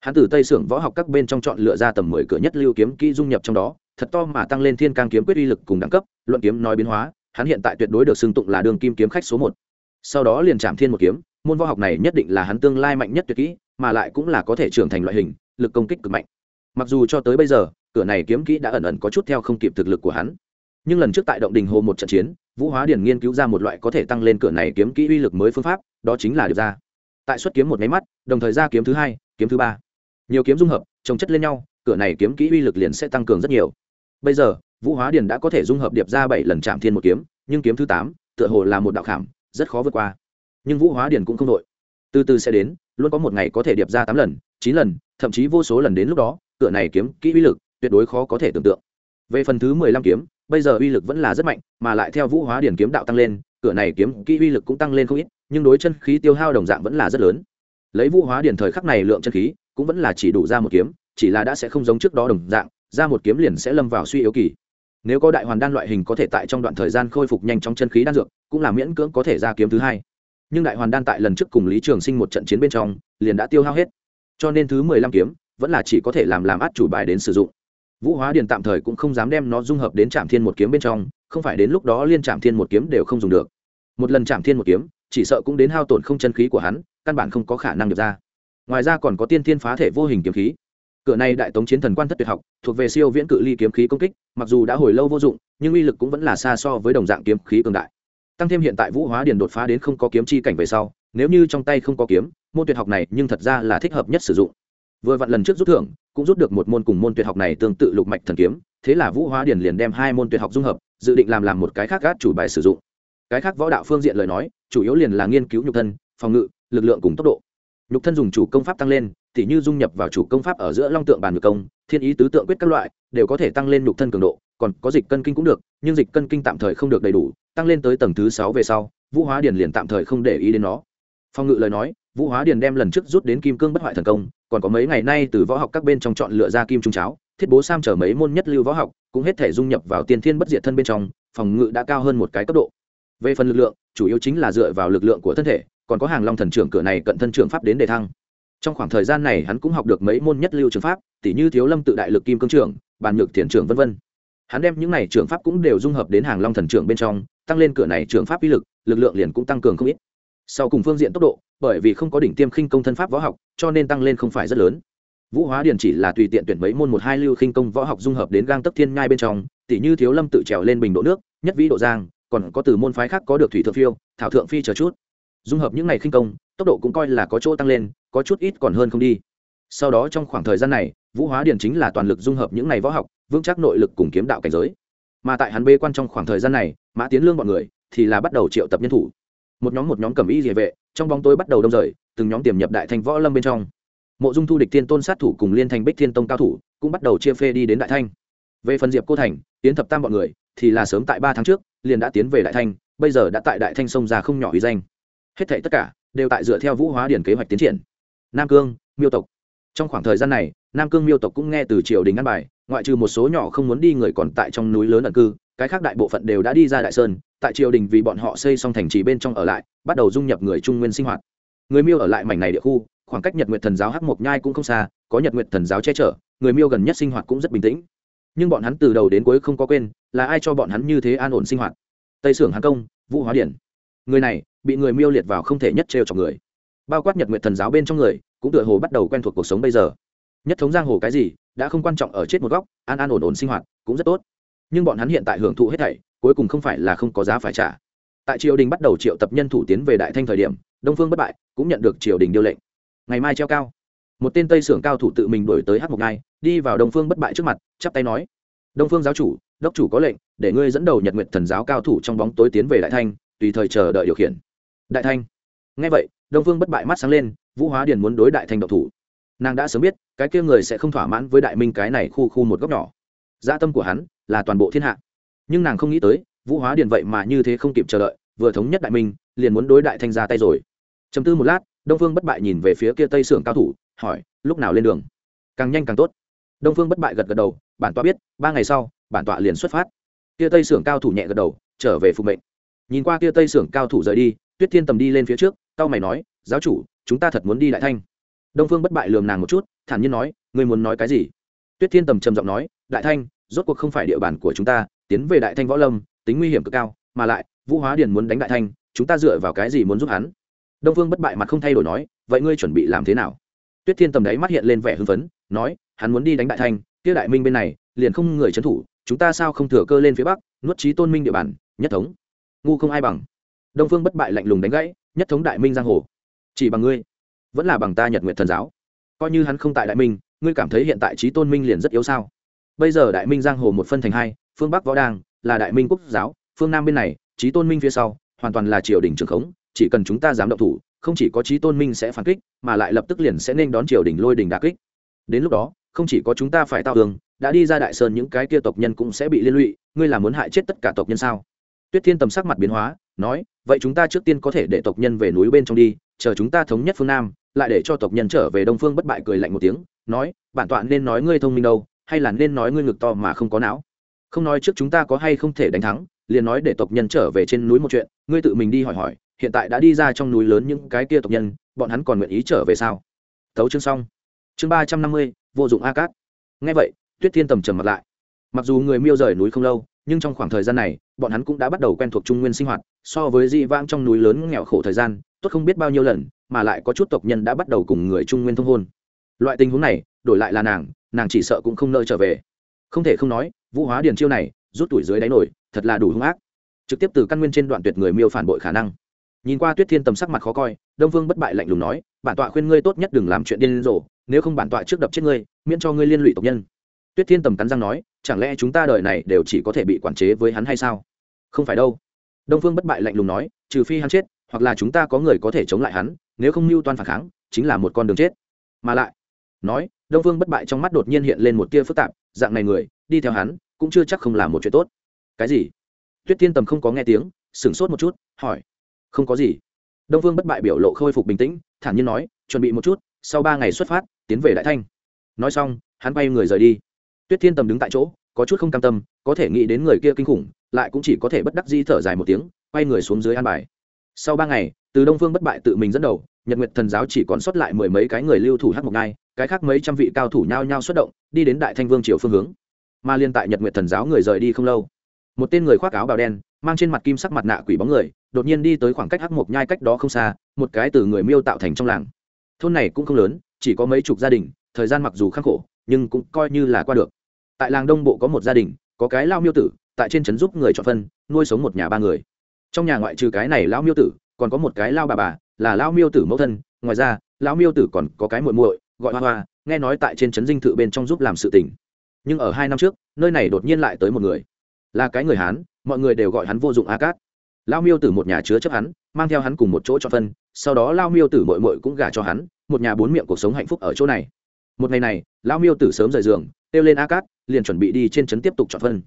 Hắn từ tây xưởng võ học các bên trong chọn lựa ra tầm mười cửa nhất lưu kiếm kỹ dung nhập trong đó, thật to mà tăng lên thiên cang kiếm quyết uy lực cùng đẳng cấp, luận kiếm nói biến hóa, hắn hiện tại tuyệt đối được xưng tụng là đường kim kiếm khách số một. Sau đó liền chạm thiên một kiếm, môn võ học này nhất định là hắn tương lai mạnh nhất tuyệt kỹ, mà lại cũng là có thể trưởng thành loại hình, lực công kích cực mạnh. Mặc dù cho tới bây giờ, cửa này kiếm kỹ đã ẩn ẩn có chút theo không kịp thực lực của hắn nhưng lần trước tại động đình hồ một trận chiến, vũ hóa điển nghiên cứu ra một loại có thể tăng lên cửa này kiếm kỹ uy lực mới phương pháp, đó chính là điệp ra. Tại xuất kiếm một máy mắt, đồng thời ra kiếm thứ hai, kiếm thứ ba. Nhiều kiếm dung hợp trồng chất lên nhau, cửa này kiếm kỹ uy lực liền sẽ tăng cường rất nhiều. Bây giờ, vũ hóa điển đã có thể dung hợp điệp ra bảy lần chạm thiên một kiếm, nhưng kiếm thứ tám, tựa hồ là một đạo khảm, rất khó vượt qua. Nhưng vũ hóa điển cũng không đội. Từ từ sẽ đến, luôn có một ngày có thể điệp ra tám lần, chín lần, thậm chí vô số lần đến lúc đó, cửa này kiếm kỹ uy lực tuyệt đối khó có thể tưởng tượng. Về phần thứ mười lăm kiếm bây giờ uy lực vẫn là rất mạnh, mà lại theo vũ hóa điển kiếm đạo tăng lên, cửa này kiếm kỹ uy lực cũng tăng lên không ít, nhưng đối chân khí tiêu hao đồng dạng vẫn là rất lớn. Lấy vũ hóa điển thời khắc này lượng chân khí, cũng vẫn là chỉ đủ ra một kiếm, chỉ là đã sẽ không giống trước đó đồng dạng, ra một kiếm liền sẽ lâm vào suy yếu kỳ. Nếu có đại hoàn đan loại hình có thể tại trong đoạn thời gian khôi phục nhanh trong chân khí đan dược, cũng là miễn cưỡng có thể ra kiếm thứ hai. Nhưng đại hoàn đan tại lần trước cùng lý trường sinh một trận chiến bên trong, liền đã tiêu hao hết. Cho nên thứ mười lăm kiếm, vẫn là chỉ có thể làm làm át chủ bài đến sử dụng vũ hóa điền tạm thời cũng không dám đem nó dung hợp đến trạm thiên một kiếm bên trong, không phải đến lúc đó liên trạm thiên một kiếm đều không dùng được. Một lần trạm thiên một kiếm, chỉ sợ cũng đến hao tổn không chân khí của hắn, căn bản không có khả năng được ra. Ngoài ra còn có tiên thiên phá thể vô hình kiếm khí. Cửa này đại tống chiến thần quan thất tuyệt học, thuộc về siêu viễn cự ly kiếm khí công kích, mặc dù đã hồi lâu vô dụng, nhưng uy lực cũng vẫn là xa so với đồng dạng kiếm khí cường đại. Tăng thêm hiện tại vũ hóa điền đột phá đến không có kiếm chi cảnh về sau, nếu như trong tay không có kiếm, môn tuyệt học này nhưng thật ra là thích hợp nhất sử dụng vừa vặn lần trước rút thưởng, cũng rút được một môn cùng môn tuyệt học này tương tự lục mạch thần kiếm, thế là vũ hóa điền liền đem hai môn tuyệt học dung hợp, dự định làm làm một cái khác gác chủ bài sử dụng. Cái khác võ đạo phương diện lời nói, chủ yếu liền là nghiên cứu nhục thân, phòng ngự, lực lượng cùng tốc độ. Nhục thân dùng chủ công pháp tăng lên thì như dung nhập vào chủ công pháp ở giữa long tượng bàn ngược công, thiên ý tứ tượng quyết các loại, đều có thể tăng lên nhục thân cường độ, còn có dịch cân kinh cũng được, nhưng dịch cân kinh tạm thời không được đầy đủ, tăng lên tới tầng thứ sáu về sau, vũ hóa điền liền tạm thời không để ý đến nó. Phòng ngự lời nói, vũ hóa điền đem lần trước rút đến kim cương bất hoại thần công còn có mấy ngày nay từ võ học các bên trong chọn lựa ra kim trung cháo, thiết bố sam chở mấy môn nhất lưu võ học, cũng hết thể dung nhập vào tiên thiên bất diệt thân bên trong, phòng ngự đã cao hơn một cái cấp độ. Về phần lực lượng, chủ yếu chính là dựa vào lực lượng của thân thể, còn có hàng long thần trưởng cửa này cận thân trưởng pháp đến đề thăng. Trong khoảng thời gian này hắn cũng học được mấy môn nhất lưu trường pháp tỷ như thiếu lâm tự đại lực kim cương trưởng, bàn nhược thiền trưởng v v hắn đem những này trường pháp cũng đều dung hợp đến hàng long thần trưởng bên trong, tăng lên cửa này trường pháp uy lực lực lượng liền cũng tăng cường không ít sau cùng phương diện tốc độ, bởi vì không có đỉnh tiêm khinh công thân pháp võ học, cho nên tăng lên không phải rất lớn. Vũ hóa điền chỉ là tùy tiện tuyển mấy môn một hai lưu khinh công võ học dung hợp đến gang tấc thiên nhai bên trong tỷ như thiếu lâm tự trèo lên bình độ nước, nhất vĩ độ giang, còn có từ môn phái khác có được thủy thượng phiêu, thảo thượng phi chờ chút. Dung hợp những ngày khinh công, tốc độ cũng coi là có chỗ tăng lên, có chút ít còn hơn không đi. Sau đó trong khoảng thời gian này, vũ hóa điền chính là toàn lực dung hợp những ngày võ học, vững chắc nội lực cùng kiếm đạo cảnh giới. Mà tại hắn bê quan trong khoảng thời gian này, mã tiến lương bọn người thì là bắt đầu triệu tập nhân thủ một nhóm một nhóm cầm y địa vệ, trong bóng tối bắt đầu đông rời, từng nhóm tiềm nhập đại thanh võ lâm bên trong. Mộ dung thu địch thiên tôn sát thủ cùng liên thành bích thiên tông cao thủ cũng bắt đầu chia phê đi đến đại thanh. Về phần diệp cô thành tiến thập tam bọn người, thì là sớm tại ba tháng trước, liền đã tiến về đại thanh, bây giờ đã tại đại thanh sông ra không nhỏ uy danh. Hết thảy tất cả đều tại dựa theo vũ hóa điển kế hoạch tiến triển. Nam cương, miêu tộc. Trong khoảng thời gian này, nam cương, miêu tộc cũng nghe từ triều đình ngăn bài, ngoại trừ một số nhỏ không muốn đi người còn tại trong núi lớn ẩn cư cái khác đại bộ phận đều đã đi ra đại sơn, tại triều đình vì bọn họ xây xong thành trì bên trong ở lại, bắt đầu dung nhập người trung nguyên sinh hoạt. Người miêu ở lại mảnh này địa khu, khoảng cách nhật nguyệt thần giáo hắc mộc nhai cũng không xa, có nhật nguyệt thần giáo che chở, người miêu gần nhất sinh hoạt cũng rất bình tĩnh. Nhưng bọn hắn từ đầu đến cuối không có quên, là ai cho bọn hắn như thế an ổn sinh hoạt. Tây sưởng hán công, vũ hóa điển. Người này, bị người miêu liệt vào không thể nhất trêu chọc người. Bao quát nhật nguyệt thần giáo bên trong người, cũng tựa hồ bắt đầu quen thuộc cuộc sống bây giờ. Nhất thống giang hồ cái gì, đã không quan trọng ở chết một góc, an an ổn ổn sinh hoạt, cũng rất tốt nhưng bọn hắn hiện tại hưởng thụ hết thảy, cuối cùng không phải là không có giá phải trả. Tại triều đình bắt đầu triệu tập nhân thủ tiến về đại thanh thời điểm, đông phương bất bại, cũng nhận được triều đình điều lệnh. Ngày mai treo cao. Một tên tây sưởng cao thủ tự mình đổi tới hát một ngai, đi vào đông phương bất bại trước mặt, chắp tay nói, đông phương giáo chủ, đốc chủ có lệnh, để ngươi dẫn đầu nhật nguyện thần giáo cao thủ trong bóng tối tiến về đại thanh, tùy thời chờ đợi điều khiển. Đại thanh. Ngay vậy, đông phương bất bại mắt sáng lên, vũ hóa điền muốn đối đại thanh độc thủ. Nàng đã sớm biết, cái kia người sẽ không thỏa mãn với đại minh cái này khu khu một góc nhỏ. Gia tâm của hắn là toàn bộ thiên hạ. Nhưng nàng không nghĩ tới, vũ hóa điền vậy mà như thế không kịp chờ đợi, vừa thống nhất đại minh, liền muốn đối đại thanh ra tay rồi. Chấm tư một lát, đông phương bất bại nhìn về phía kia tây sưởng cao thủ, hỏi, lúc nào lên đường? Càng nhanh càng tốt. Đông phương bất bại gật gật đầu, bản tọa biết, ba ngày sau, bản tọa liền xuất phát. Kia tây sưởng cao thủ nhẹ gật đầu, trở về phục mệnh. Nhìn qua kia tây sưởng cao thủ rời đi, tuyết thiên tầm đi lên phía trước tao mày nói, giáo chủ, chúng ta thật muốn đi đại thanh. Đông phương bất bại lườm nàng một chút, thản nhiên nói, ngươi muốn nói cái gì? Tuyết thiên tầm trầm giọng nói, đại thanh rốt cuộc không phải địa bàn của chúng ta, tiến về đại thanh võ lâm, tính nguy hiểm cực cao, mà lại, vũ hóa điền muốn đánh đại thanh, chúng ta dựa vào cái gì muốn giúp hắn? Đông phương bất bại mặt không thay đổi nói, vậy ngươi chuẩn bị làm thế nào? Tuyết thiên tầm đấy mắt hiện lên vẻ hưng phấn, nói, hắn muốn đi đánh đại thanh, kia đại minh bên này, liền không người trấn thủ, chúng ta sao không thừa cơ lên phía bắc, nuốt trí tôn minh địa bàn, nhất thống. Ngu không ai bằng. Đông phương bất bại lạnh lùng đánh gãy, nhất thống đại minh giang hồ. Chỉ bằng ngươi, vẫn là bằng ta nhật nguyện thần giáo. Coi như hắn không tại đại minh, ngươi cảm thấy hiện tại trí tôn minh liền rất yếu sao? Bây giờ đại minh giang hồ một phân thành hai, phương bắc võ đang là đại minh quốc giáo, phương nam bên này trí tôn minh phía sau, hoàn toàn là triều đình trường khống, chỉ cần chúng ta dám động thủ, không chỉ có trí tôn minh sẽ phản kích, mà lại lập tức liền sẽ nên đón triều đình lôi đình đà kích. Đến lúc đó, không chỉ có chúng ta phải tao tường đã đi ra đại sơn những cái kia tộc nhân cũng sẽ bị liên lụy, ngươi là muốn hại chết tất cả tộc nhân sao? Tuyết thiên tầm sắc mặt biến hóa, nói, vậy chúng ta trước tiên có thể để tộc nhân về núi bên trong đi, chờ chúng ta thống nhất phương nam, lại để cho tộc nhân trở về đông phương bất bại cười lạnh một tiếng, nói, bản tọa nên nói ngươi thông minh đâu hay là nên nói ngươi ngực to mà không có não? Không nói trước chúng ta có hay không thể đánh thắng, liền nói để tộc nhân trở về trên núi một chuyện, ngươi tự mình đi hỏi hỏi, hiện tại đã đi ra trong núi lớn những cái kia tộc nhân, bọn hắn còn nguyện ý trở về sao? Thấu chương xong. Chương ba trăm năm mươi, vô dụng a cát. Nghe vậy, tuyết thiên tầm trầm mặt lại. Mặc dù người miêu rời núi không lâu, nhưng trong khoảng thời gian này, bọn hắn cũng đã bắt đầu quen thuộc trung nguyên sinh hoạt, so với di vãng trong núi lớn nghèo khổ thời gian, tốt không biết bao nhiêu lần, mà lại có chút tộc nhân đã bắt đầu cùng người trung nguyên thông hôn. Loại tình huống này, đổi lại là nàng nàng chỉ sợ cũng không nơi trở về. Không thể không nói, vũ hóa điền chiêu này, rút tuổi dưới đáy nổi, thật là đủ hung ác. Trực tiếp từ căn nguyên trên đoạn tuyệt người miêu phản bội khả năng. Nhìn qua tuyết thiên tầm sắc mặt khó coi, đông vương bất bại lạnh lùng nói, bản tọa khuyên ngươi tốt nhất đừng làm chuyện điên rồ, nếu không bản tọa trước đập chết ngươi, miễn cho ngươi liên lụy tộc nhân. Tuyết thiên tầm cắn răng nói, chẳng lẽ chúng ta đời này đều chỉ có thể bị quản chế với hắn hay sao? Không phải đâu. Đông phương bất bại lạnh lùng nói, trừ phi hắn chết, hoặc là chúng ta có người có thể chống lại hắn, nếu không mưu toan phản kháng, chính là một con đường chết. Mà lại, nói đông phương bất bại trong mắt đột nhiên hiện lên một tia phức tạp, dạng này người, đi theo hắn, cũng chưa chắc không làm một chuyện tốt. Cái gì? Tuyết thiên tầm không có nghe tiếng, sửng sốt một chút, hỏi. Không có gì. Đông phương bất bại biểu lộ khôi phục bình tĩnh, thản nhiên nói, chuẩn bị một chút, sau ba ngày xuất phát, tiến về đại thanh. Nói xong, hắn bay người rời đi. Tuyết thiên tầm đứng tại chỗ, có chút không cam tâm, có thể nghĩ đến người kia kinh khủng, lại cũng chỉ có thể bất đắc di thở dài một tiếng, quay người xuống dưới an bài. Sau ba ngày, từ đông phương bất bại tự mình dẫn đầu, nhật nguyệt thần giáo chỉ còn sót lại mười mấy cái người lưu thủ hát một ngai cái khác mấy trăm vị cao thủ nhao nhao xuất động, đi đến đại thanh vương triều phương hướng. Mà liên tại nhật nguyệt thần giáo người rời đi không lâu, một tên người khoác áo bào đen, mang trên mặt kim sắc mặt nạ quỷ bóng người, đột nhiên đi tới khoảng cách hắc mộc nhai cách đó không xa, một cái từ người miêu tạo thành trong làng. Thôn này cũng không lớn, chỉ có mấy chục gia đình, thời gian mặc dù khắc khổ, nhưng cũng coi như là qua được. Tại làng đông bộ có một gia đình, có cái lao miêu tử, tại trên trấn giúp người chọn phân, nuôi sống một nhà ba người. Trong nhà ngoại trừ cái này lao miêu tử, còn có một cái lao bà bà, là lao miêu tử mẫu thân, ngoài ra lao miêu tử còn có cái muội muội gọi hoa hoa, nghe nói tại trên trấn dinh thự bên trong giúp làm sự tình. Nhưng ở hai năm trước, nơi này đột nhiên lại tới một người. Là cái người hán, mọi người đều gọi hắn vô dụng a cát. Lao miêu tử một nhà chứa chấp hắn, mang theo hắn cùng một chỗ cho phân, sau đó lao miêu tử mội mội cũng gả cho hắn, một nhà bốn miệng cuộc sống hạnh phúc ở chỗ này. Một ngày này, lao miêu tử sớm rời giường, kêu lên a cát, liền chuẩn bị đi trên trấn tiếp tục chọn phân.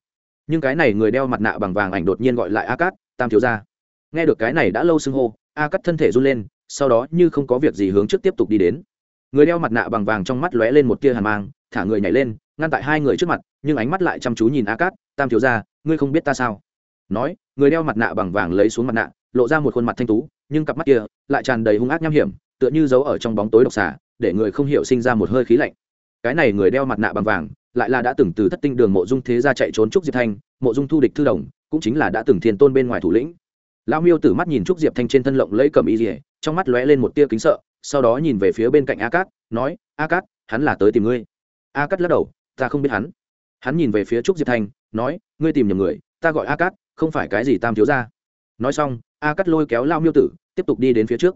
Nhưng cái này người đeo mặt nạ bằng vàng ảnh đột nhiên gọi lại a cát, tam thiếu ra nghe được cái này đã lâu xưng hô, a cát thân thể run lên, sau đó như không có việc gì hướng trước tiếp tục đi đến người đeo mặt nạ bằng vàng trong mắt lóe lên một tia hàn mang, thả người nhảy lên, ngăn tại hai người trước mặt, nhưng ánh mắt lại chăm chú nhìn a cát, tam thiếu ra ngươi không biết ta sao? Nói, người đeo mặt nạ bằng vàng lấy xuống mặt nạ, lộ ra một khuôn mặt thanh tú, nhưng cặp mắt kia lại tràn đầy hung ác nham hiểm, tựa như giấu ở trong bóng tối độc xả để người không hiểu sinh ra một hơi khí lạnh. Cái này người đeo mặt nạ bằng vàng, lại là đã từng từ thất tinh đường mộ dung thế ra chạy trốn trúc diệp thanh, mộ dung thu địch thư đồng, cũng chính là đã từng thiền tôn bên ngoài thủ lĩnh. Lão miêu tử mắt nhìn trúc diệp thanh trên thân lộng lấy cầm y rỉa trong mắt lóe lên một tia kính sợ sau đó nhìn về phía bên cạnh a cát, nói, a cát, hắn là tới tìm ngươi. A cát lắc đầu, ta không biết hắn. Hắn nhìn về phía trúc diệp thanh nói, ngươi tìm nhầm người, ta gọi a cát, không phải cái gì tam thiếu ra nói xong, a cát lôi kéo lao miêu tử, tiếp tục đi đến phía trước.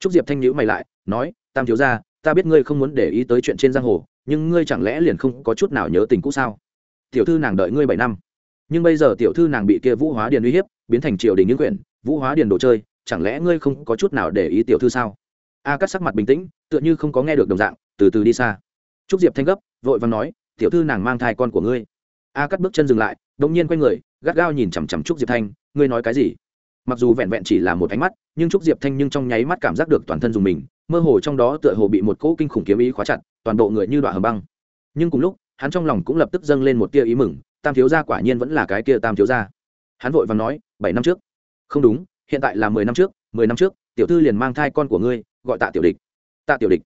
Trúc diệp thanh nhữ mày lại, nói, tam thiếu ra ta biết ngươi không muốn để ý tới chuyện trên giang hồ, nhưng ngươi chẳng lẽ liền không có chút nào nhớ tình cũ sao? Tiểu thư nàng đợi ngươi bảy năm. Nhưng bây giờ tiểu thư nàng bị kia vũ hóa điền uy hiếp, biến thành triều đình những quyển, vũ hóa điền đồ chơi, chẳng lẽ ngươi không có chút nào để ý tiểu thư sao? A cắt sắc mặt bình tĩnh, tựa như không có nghe được đồng dạng, từ từ đi xa. Trúc diệp thanh gấp, vội vàng nói, tiểu thư nàng mang thai con của ngươi. A cắt bước chân dừng lại đ ỗ n g nhiên quay người, gắt gao nhìn chằm chằm trúc diệp thanh, ngươi nói cái gì? Mặc dù vẹn vẹn chỉ là một ánh mắt, nhưng trúc diệp thanh nhưng trong nháy mắt cảm giác được toàn thân dùng mình, mơ hồ trong đó tựa hồ bị một cỗ kinh khủng kiếm ý khóa chặt, toàn bộ người như đoạn hầm băng. Nhưng cùng lúc, hắn trong lòng cũng lập tức dâng lên một tia ý mừng, tam thiếu gia quả nhiên vẫn là cái kia tam thiếu gia. Hắn vội và nói, bảy năm trước. Không đúng, hiện tại là mười năm trước, mười năm trước, tiểu thư liền mang thai con của ngươi gọi tạ tiểu địch. Tạ tiểu địch.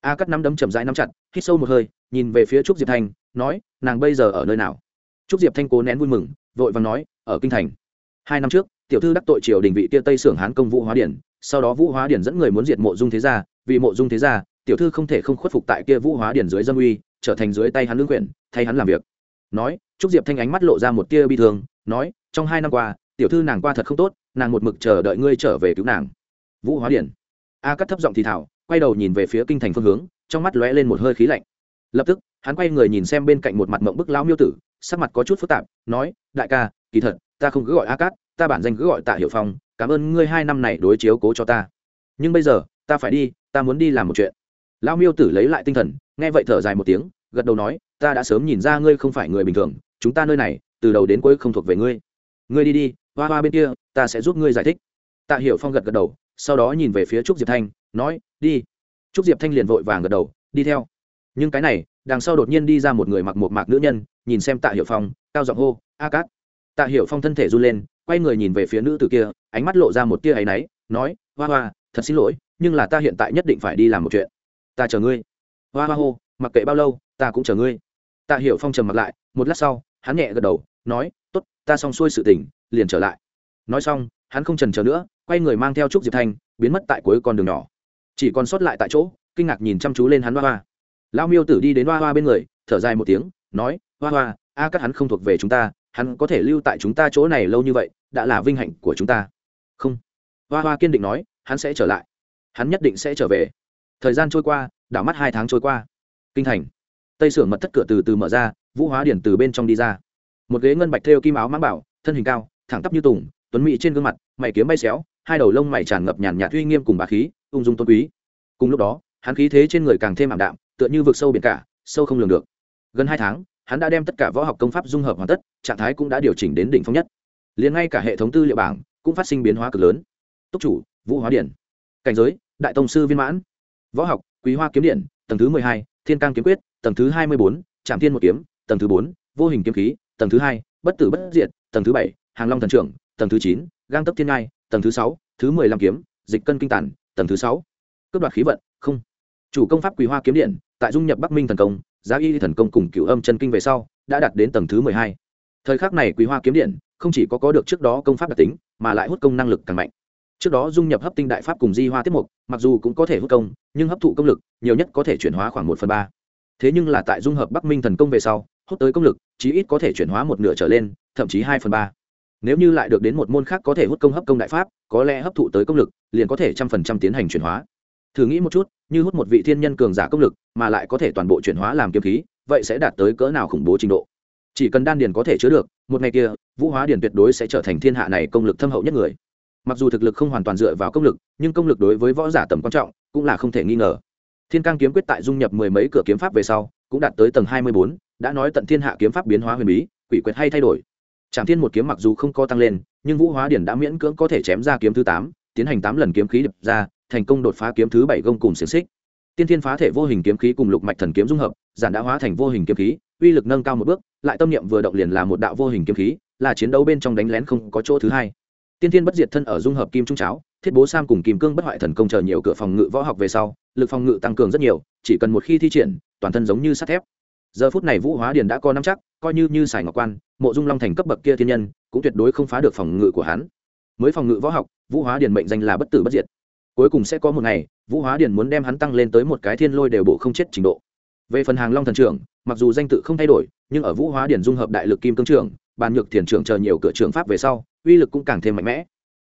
A cắt nắm đấm chầm rãi nắm chặt, hít sâu một hơi, nhìn về phía trúc diệp thanh nói, nàng bây giờ ở nơi nào? Trúc diệp thanh cố nén vui mừng, vội và nói, ở kinh thành. Hai năm trước, tiểu thư đắc tội triều đình vị tia tây sưởng hán công vũ hóa điển, sau đó vũ hóa điển dẫn người muốn diệt mộ dung thế gia, vì mộ dung thế gia, tiểu thư không thể không khuất phục tại kia vũ hóa điển dưới dân uy, trở thành dưới tay hắn lương quyển thay hắn làm việc. Nói, trúc diệp thanh ánh mắt lộ ra một tia bi thương, nói, trong hai năm qua, tiểu thư nàng qua thật không tốt, nàng một mực chờ đợi ngươi trở về cứu nàng. Vũ hóa điển a cắt thấp giọng thì thảo quay đầu nhìn về phía kinh thành phương hướng, trong mắt lóe lên một hơi khí lạnh. Lập tức, hắn quay người nhìn xem bên cạnh một mặt mộng bức lão miêu tử, sắc mặt có chút phức tạp, nói, đại ca, kỳ thật, ta không cứ gọi a cát, ta bản danh cứ gọi tạ hiệu phong, cảm ơn ngươi hai năm này đối chiếu cố cho ta. Nhưng bây giờ, ta phải đi, ta muốn đi làm một chuyện. Lão miêu tử lấy lại tinh thần, nghe vậy thở dài một tiếng, gật đầu nói, ta đã sớm nhìn ra ngươi không phải người bình thường, chúng ta nơi này, từ đầu đến cuối không thuộc về ngươi. Ngươi đi đi, hoa hoa bên kia, ta sẽ giúp ngươi giải thích. Tạ hiểu phong gật gật đầu sau đó nhìn về phía trúc diệp thanh, nói, đi. Trúc diệp thanh liền vội vàng gật đầu, đi theo. Nhưng cái này, đằng sau đột nhiên đi ra một người mặc một mạc nữ nhân, nhìn xem tạ hiểu phong, cao giọng hô, a cát. Tạ hiểu phong thân thể run lên, quay người nhìn về phía nữ tử kia, ánh mắt lộ ra một tia áy náy, nói, hoa hoa, thật xin lỗi, nhưng là ta hiện tại nhất định phải đi làm một chuyện. Ta chờ ngươi. Hoa hoa hô, mặc kệ bao lâu, ta cũng chờ ngươi. Tạ hiểu phong trầm mặt lại, một lát sau, hắn nhẹ gật đầu, nói t ố t ta xong xuôi sự tình, liền trở lại. Nói xong, hắn không trần chờ nữa quay người mang theo trúc diệp thanh, biến mất tại cuối con đường nhỏ. Chỉ còn sót lại tại chỗ, kinh ngạc nhìn chăm chú lên hắn hoa hoa. Lão miêu tử đi đến hoa hoa bên người, thở dài một tiếng, nói, hoa hoa, a các hắn không thuộc về chúng ta, hắn có thể lưu tại chúng ta chỗ này lâu như vậy, đã là vinh hạnh của chúng ta. Không. Hoa hoa kiên định nói, hắn sẽ trở lại. Hắn nhất định sẽ trở về. Thời gian trôi qua, đảo mắt hai tháng trôi qua. Kinh thành. Tây sưởng mật thất cửa từ từ mở ra, vũ hóa điển từ bên trong đi ra. Một ghế ngân bạch thêu kim áo mang bảo, thân hình cao, thẳng tắp như tùng, tuấn mỹ trên gương mặt, mày kiếm bay xéo hai đầu lông mày tràn ngập nhàn nhạt uy nghiêm cùng bà khí, ung dung tôn quý. Cùng lúc đó, hắn khí thế trên người càng thêm ảm đạm, tựa như vực sâu biển cả, sâu không lường được. Gần hai tháng, hắn đã đem tất cả võ học công pháp dung hợp hoàn tất, trạng thái cũng đã điều chỉnh đến đỉnh phong nhất. Liền ngay cả hệ thống tư liệu bảng cũng phát sinh biến hóa cực lớn. Túc chủ, vũ hóa điển cảnh giới, đại tông sư viên mãn. Võ học, quý hoa kiếm điện, tầng thứ mười hai, thiên cang kiếm quyết, tầng thứ hai mươi bốn trạm thiên một kiếm, tầng thứ bốn, vô hình kiếm khí, tầng thứ hai, bất tử bất diệt, tầng thứ bảy, hàng long thần trưởng, tầng thứ chín, gang tấp thiên ngai tầng thứ sáu, thứ mười lăm kiếm, dịch cân kinh tản, tầng thứ sáu. Cướp đoạt khí vận, không. Chủ công pháp quý hoa kiếm điện, tại dung nhập bắc minh thần công, giá y thần công cùng cửu âm chân kinh về sau, đã đạt đến tầng thứ mười hai. Thời khắc này quý hoa kiếm điện, không chỉ có có được trước đó công pháp đặc tính, mà lại hút công năng lực càng mạnh. Trước đó dung nhập hấp tinh đại pháp cùng di hoa tiết mục, mặc dù cũng có thể hút công, nhưng hấp thụ công lực, nhiều nhất có thể chuyển hóa khoảng một phần ba. Thế nhưng là tại dung hợp bắc minh thần công về sau, hút tới công lực, chí ít có thể chuyển hóa một nửa trở lên, thậm chí hai phần ba nếu như lại được đến một môn khác có thể hút công hấp công đại pháp, có lẽ hấp thụ tới công lực, liền có thể trăm phần trăm tiến hành chuyển hóa. Thử nghĩ một chút, như hút một vị thiên nhân cường giả công lực, mà lại có thể toàn bộ chuyển hóa làm kiếm khí, vậy sẽ đạt tới cỡ nào khủng bố trình độ? Chỉ cần đan điền có thể chứa được, một ngày kia, vũ hóa điền tuyệt đối sẽ trở thành thiên hạ này công lực thâm hậu nhất người. Mặc dù thực lực không hoàn toàn dựa vào công lực, nhưng công lực đối với võ giả tầm quan trọng, cũng là không thể nghi ngờ. Thiên cang kiếm quyết tại dung nhập mười mấy cửa kiếm pháp về sau, cũng đạt tới tầng hai mươi bốn, đã nói tận thiên hạ kiếm pháp biến hóa huyền bí, quỷ quyệt hay thay đổi. Trảm thiên một kiếm mặc dù không có tăng lên, nhưng vũ hóa điển đã miễn cưỡng có thể chém ra kiếm thứ tám, tiến hành tám lần kiếm khí đập ra, thành công đột phá kiếm thứ bảy gông cùng xiển xích. Tiên thiên phá thể vô hình kiếm khí cùng lục mạch thần kiếm dung hợp, giản đã hóa thành vô hình kiếm khí, uy lực nâng cao một bước, lại tâm niệm vừa động liền là một đạo vô hình kiếm khí, là chiến đấu bên trong đánh lén không có chỗ thứ hai. Tiên thiên bất diệt thân ở dung hợp kim trung cháo, thiết bố sam cùng kim cương bất hoại thần công chờ nhiều cửa phòng ngự võ học về sau, lực phòng ngự tăng cường rất nhiều, chỉ cần một khi thi triển, toàn thân giống như sắt thép giờ phút này vũ hóa điền đã có năm chắc, coi như như sài ngọc quan, mộ dung long thành cấp bậc kia thiên nhân, cũng tuyệt đối không phá được phòng ngự của hắn. Mới phòng ngự võ học, vũ hóa điền mệnh danh là bất tử bất diệt. Cuối cùng sẽ có một ngày, vũ hóa điền muốn đem hắn tăng lên tới một cái thiên lôi đều bộ không chết trình độ. Về phần hàng long thần trưởng, mặc dù danh tự không thay đổi, nhưng ở vũ hóa điền dung hợp đại lực kim cương trưởng, bàn nhược thiền trưởng chờ nhiều cửa trường pháp về sau, uy lực cũng càng thêm mạnh mẽ.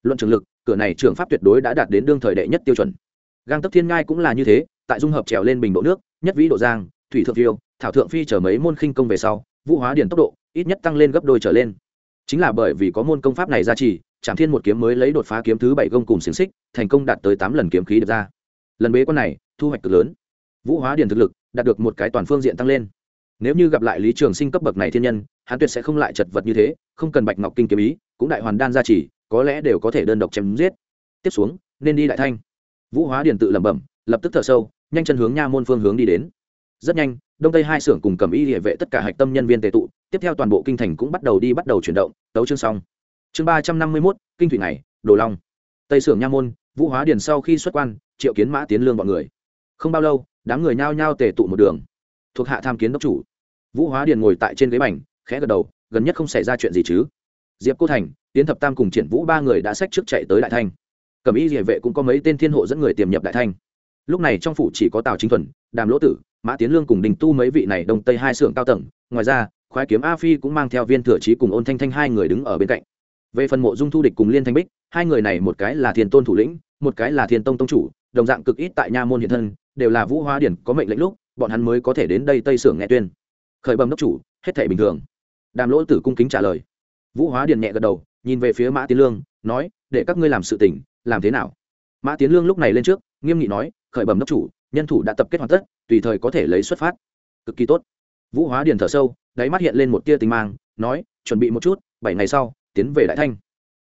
Luận trường lực, cửa này trường pháp tuyệt đối đã đạt đến đương thời đệ nhất tiêu chuẩn. Gang tấp thiên ngai cũng là như thế, tại dung hợp trèo lên bình độ nước, nhất vĩ độ giang, thủy thượng phiêu thảo thượng phi chở mấy môn khinh công về sau, vũ hóa điển tốc độ ít nhất tăng lên gấp đôi trở lên. Chính là bởi vì có môn công pháp này ra trì trạm thiên một kiếm mới lấy đột phá kiếm thứ bảy gông cùng xiềng xích, thành công đạt tới tám lần kiếm khí được ra. Lần bế quan này, thu hoạch cực lớn. Vũ hóa điền thực lực đạt được một cái toàn phương diện tăng lên. Nếu như gặp lại lý trường sinh cấp bậc này thiên nhân, hắn tuyệt sẽ không lại chật vật như thế, không cần bạch ngọc kinh kiếm ý, cũng đại hoàn đan gia trì có lẽ đều có thể đơn độc chém giết. Tiếp xuống, nên đi đại thanh. Vũ hóa điền tự lẩm bẩm, lập tức thở sâu, nhanh chân hướng nha môn phương hướng đi đến. Rất nhanh đông tây hai xưởng cùng cầm y địa vệ tất cả hạch tâm nhân viên tệ tụ, tiếp theo toàn bộ kinh thành cũng bắt đầu đi bắt đầu chuyển động, tấu chương xong. Chương ba trăm năm mươi mốt, kinh thủy này đồ long. Tây xưởng nha môn, vũ hóa điền sau khi xuất quan, triệu kiến mã tiến lương b ọ n người. Không bao lâu, đám người nhao nhao tề tụ một đường. Thuộc hạ tham kiến đốc chủ. Vũ hóa điền ngồi tại trên ghế bành, khẽ gật đầu, gần nhất không xảy ra chuyện gì chứ? Diệp cô thành tiến thập tam cùng triển vũ ba người đã xách trước chạy tới đại thanh. Cầm y địa vệ cũng có mấy tên thiên hộ dẫn người tiềm nhập đại thanh lúc này trong phủ chỉ có tào chính thuần, đàm lỗ tử, mã tiến lương cùng đình tu mấy vị này đông tây hai xưởng cao tầng. Ngoài ra, khoái kiếm a phi cũng mang theo viên thừa trí cùng ôn thanh thanh hai người đứng ở bên cạnh. Về phần mộ dung thu địch cùng liên thanh bích, hai người này một cái là thiên tôn thủ lĩnh, một cái là thiên tông tông chủ, đồng dạng cực ít tại nha môn hiện thân, đều là vũ hóa điển có mệnh lệnh lúc, bọn hắn mới có thể đến đây tây xưởng nghe tuyên. Khởi bầm đốc chủ, hết thể bình thường. Đàm lỗ tử cung kính trả lời. Vũ hóa điển nhẹ gật đầu, nhìn về phía mã tiến lương, nói, để các ngươi làm sự tỉnh làm thế nào? Mã tiến lương lúc này lên trước, nghiêm nghị nói khởi bẩm đốc chủ, nhân thủ đã tập kết hoàn tất, tùy thời có thể lấy xuất phát. Cực kỳ tốt. Vũ hóa điền thở sâu, đáy mắt hiện lên một tia tình mang, nói, chuẩn bị một chút, bảy ngày sau, tiến về đại thanh.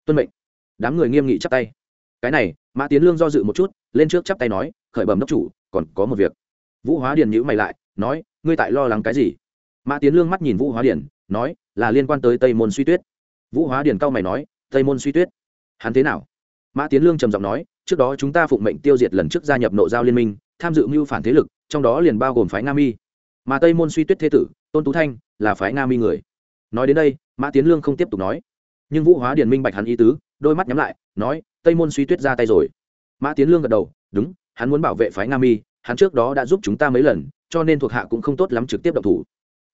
Tuân mệnh. Đám người nghiêm nghị chắp tay. Cái này, mã tiến lương do dự một chút, lên trước chắp tay nói, khởi bẩm đốc chủ, còn có một việc. Vũ hóa điền nhữ mày lại, nói, ngươi tại lo lắng cái gì? Mã tiến lương mắt nhìn vũ hóa điền, nói, là liên quan tới tây môn suy tuyết. Vũ hóa điền cau mày nói, tây môn suy tuyết? Hắn thế nào? Mã tiến lương trầm giọng nói, trước đó chúng ta phụng mệnh tiêu diệt lần trước gia nhập nội giao liên minh, tham dự mưu phản thế lực, trong đó liền bao gồm phái nga mi. Mà tây môn suy tuyết thế tử, tôn tú thanh, là phái nga mi người. Nói đến đây, mã tiến lương không tiếp tục nói. Nhưng vũ hóa điền minh bạch hắn ý tứ, đôi mắt nhắm lại, nói, tây môn suy tuyết ra tay rồi. Mã tiến lương gật đầu, đúng, hắn muốn bảo vệ phái nga mi, hắn trước đó đã giúp chúng ta mấy lần, cho nên thuộc hạ cũng không tốt lắm trực tiếp động thủ.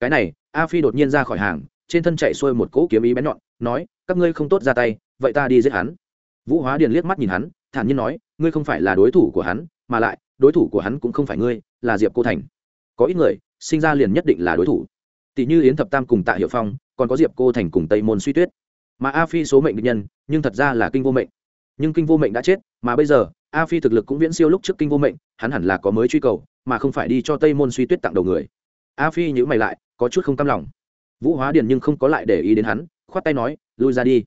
Cái này, a phi đột nhiên ra khỏi hàng, trên thân chạy xuôi một cỗ kiếm ý bén nhọn, nói, các ngươi không tốt ra tay, vậy ta đi giết hắn vũ hóa điền liếc mắt nhìn hắn, thản nhiên nói, ngươi không phải là đối thủ của hắn, mà lại, đối thủ của hắn cũng không phải ngươi, là diệp cô thành. Có ít người, sinh ra liền nhất định là đối thủ. Tỷ như yến thập tam cùng tạ hiệu phong, còn có diệp cô thành cùng tây môn suy tuyết. Mà a phi số mệnh định nhân, nhưng thật ra là kinh vô mệnh. Nhưng kinh vô mệnh đã chết, mà bây giờ, a phi thực lực cũng viễn siêu lúc trước kinh vô mệnh, hắn hẳn là có mới truy cầu, mà không phải đi cho tây môn suy tuyết tặng đầu người. A phi nhữ mày lại, có chút không cam lòng. Vũ hóa điền nhưng không có lại để ý đến hắn, khoát tay nói, lui ra đi.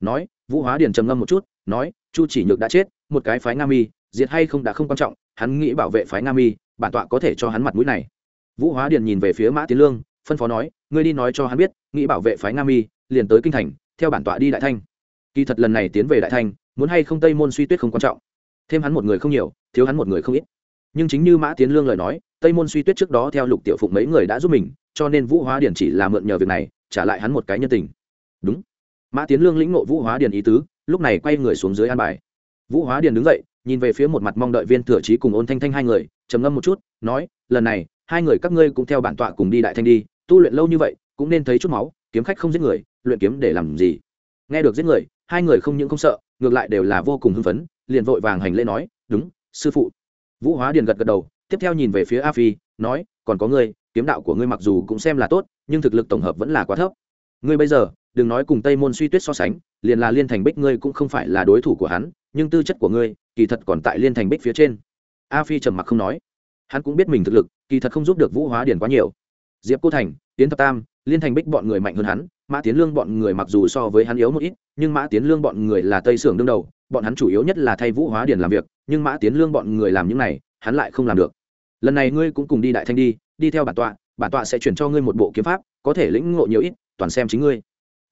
Nói vũ hóa điền trầm ngâm một chút, nói, chu chỉ nhược đã chết, một cái phái nga mi, diệt hay không đã không quan trọng, hắn nghĩ bảo vệ phái nga mi, bản tọa có thể cho hắn mặt mũi này. Vũ hóa điền nhìn về phía mã tiến lương, phân phó nói, ngươi đi nói cho hắn biết, nghĩ bảo vệ phái nga mi, liền tới kinh thành, theo bản tọa đi đại thanh. Kỳ thật lần này tiến về đại thanh, muốn hay không tây môn suy tuyết không quan trọng. Thêm hắn một người không nhiều, thiếu hắn một người không ít. Nhưng chính như mã tiến lương lời nói, tây môn suy tuyết trước đó theo lục tiểu phụng mấy người đã giúp mình, cho nên vũ hóa điền chỉ là mượn nhờ việc này, trả lại hắn một cái nhân tình. Đúng mã tiến lương lĩnh ngộ vũ hóa điền ý tứ, lúc này quay người xuống dưới an bài. Vũ hóa điền đứng dậy, nhìn về phía một mặt mong đợi viên thừa trí cùng ôn thanh thanh hai người, trầm ngâm một chút, nói, lần này, hai người các ngươi cũng theo bản tọa cùng đi đại thanh đi, tu luyện lâu như vậy, cũng nên thấy chút máu, kiếm khách không giết người, luyện kiếm để làm gì? Nghe được giết người, hai người không những không sợ, ngược lại đều là vô cùng hưng phấn, liền vội vàng hành lễ nói, đúng, sư phụ. Vũ hóa điền gật gật đầu, tiếp theo nhìn về phía a phi, nói, còn có ngươi, kiếm đạo của ngươi mặc dù cũng xem là tốt, nhưng thực lực tổng hợp vẫn là quá thấp. Ngươi bây giờ đừng nói cùng tây môn suy tuyết so sánh, liền là liên thành bích ngươi cũng không phải là đối thủ của hắn, nhưng tư chất của ngươi, kỳ thật còn tại liên thành bích phía trên. A phi trầm mặc không nói. Hắn cũng biết mình thực lực, kỳ thật không giúp được vũ hóa điền quá nhiều. Diệp cô thành tiến thập tam, liên thành bích bọn người mạnh hơn hắn, mã tiến lương bọn người mặc dù so với hắn yếu một ít, nhưng mã tiến lương bọn người là tây sưởng đương đầu, bọn hắn chủ yếu nhất là thay vũ hóa điền làm việc, nhưng mã tiến lương bọn người làm những này, hắn lại không làm được. Lần này ngươi cũng cùng đi đại thanh đi đi theo bản tọa bản tọa sẽ chuyển cho ngươi một bộ kiếm pháp, có thể lĩnh ngộ nhiều ít, toàn xem chính ngươi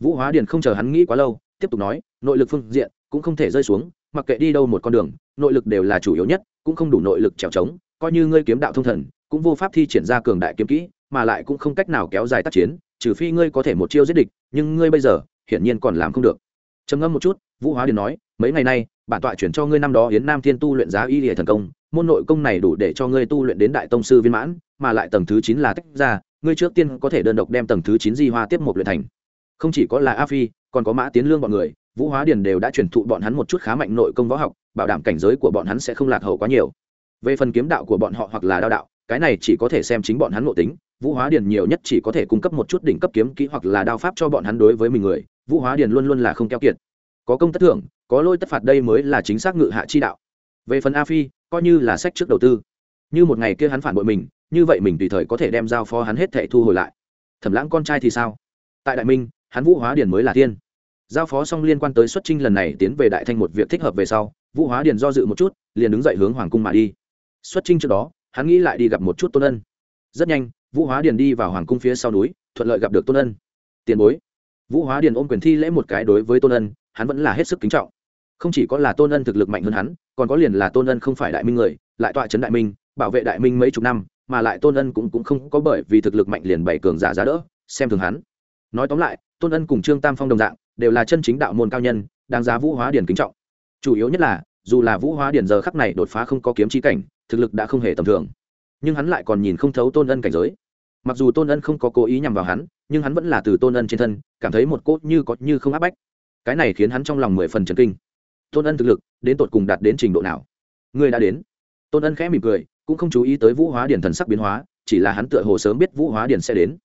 vũ hóa điền không chờ hắn nghĩ quá lâu, tiếp tục nói, nội lực phương diện cũng không thể rơi xuống, mặc kệ đi đâu một con đường, nội lực đều là chủ yếu nhất, cũng không đủ nội lực trèo trống, coi như ngươi kiếm đạo thông thần, cũng vô pháp thi triển ra cường đại kiếm kỹ, mà lại cũng không cách nào kéo dài tác chiến, trừ phi ngươi có thể một chiêu giết địch, nhưng ngươi bây giờ hiển nhiên còn làm không được. Trầm ngâm một chút, vũ hóa điền nói, mấy ngày nay, bản tọa chuyển cho ngươi năm đó hiến nam thiên tu luyện giá y hệ thần công, môn nội công này đủ để cho ngươi tu luyện đến đại tông sư viên mãn, mà lại tầng thứ chín là tách ra, ngươi trước tiên có thể đơn độc đem tầng thứ chín di hoa tiếp một luyện thành không chỉ có là a phi, còn có mã tiến lương bọn người, vũ hóa điền đều đã truyền thụ bọn hắn một chút khá mạnh nội công võ học, bảo đảm cảnh giới của bọn hắn sẽ không lạc hậu quá nhiều. Về phần kiếm đạo của bọn họ hoặc là đao đạo, cái này chỉ có thể xem chính bọn hắn ngộ tính, vũ hóa điền nhiều nhất chỉ có thể cung cấp một chút đỉnh cấp kiếm kỹ hoặc là đao pháp cho bọn hắn đối với mình người, vũ hóa điền luôn luôn là không keo kiệt. Có công tất thưởng, có lôi tất phạt đây mới là chính xác ngự hạ chi đạo. Về phần a phi, coi như là sách trước đầu tư. Như một ngày kia hắn phản bội mình, như vậy mình tùy thời có thể đem giao phó hắn hết thệ thu hồi lại. Thẩm lãng con trai thì sao? Tại đại minh hắn vũ hóa điền mới là tiên. Giao phó xong liên quan tới xuất trinh lần này tiến về đại thanh một việc thích hợp về sau vũ hóa điền do dự một chút liền đứng dậy hướng hoàng cung mà đi. Xuất trinh trước đó hắn nghĩ lại đi gặp một chút tôn ân. Rất nhanh vũ hóa điền đi vào hoàng cung phía sau núi thuận lợi gặp được tôn ân. Tiền bối. Vũ hóa điền ôm quyền thi lễ một cái đối với tôn ân hắn vẫn là hết sức kính trọng. Không chỉ có là tôn ân thực lực mạnh hơn hắn còn có liền là tôn ân không phải đại minh người lại tọa trấn đại minh bảo vệ đại minh mấy chục năm mà lại tôn ân cũng, cũng không có bởi vì thực lực mạnh liền bảy cường giả giá đỡ xem thường hắn. Nói tóm lại tôn ân cùng trương tam phong đồng dạng, đều là chân chính đạo môn cao nhân, đáng giá vũ hóa điển kính trọng. Chủ yếu nhất là, dù là vũ hóa điển giờ khắc này đột phá không có kiếm trí cảnh, thực lực đã không hề tầm thường. Nhưng hắn lại còn nhìn không thấu tôn ân cảnh giới. Mặc dù tôn ân không có cố ý nhằm vào hắn, nhưng hắn vẫn là từ tôn ân trên thân, cảm thấy một cốt như có như không áp bách. Cái này khiến hắn trong lòng mười phần trần kinh. Tôn ân thực lực, đến tột cùng đạt đến trình độ nào? Người đã đến. Tôn ân khẽ mỉm cười, cũng không chú ý tới vũ hóa điển thần sắc biến hóa, chỉ là hắn tựa hồ sớm biết vũ hóa điển sẽ đến.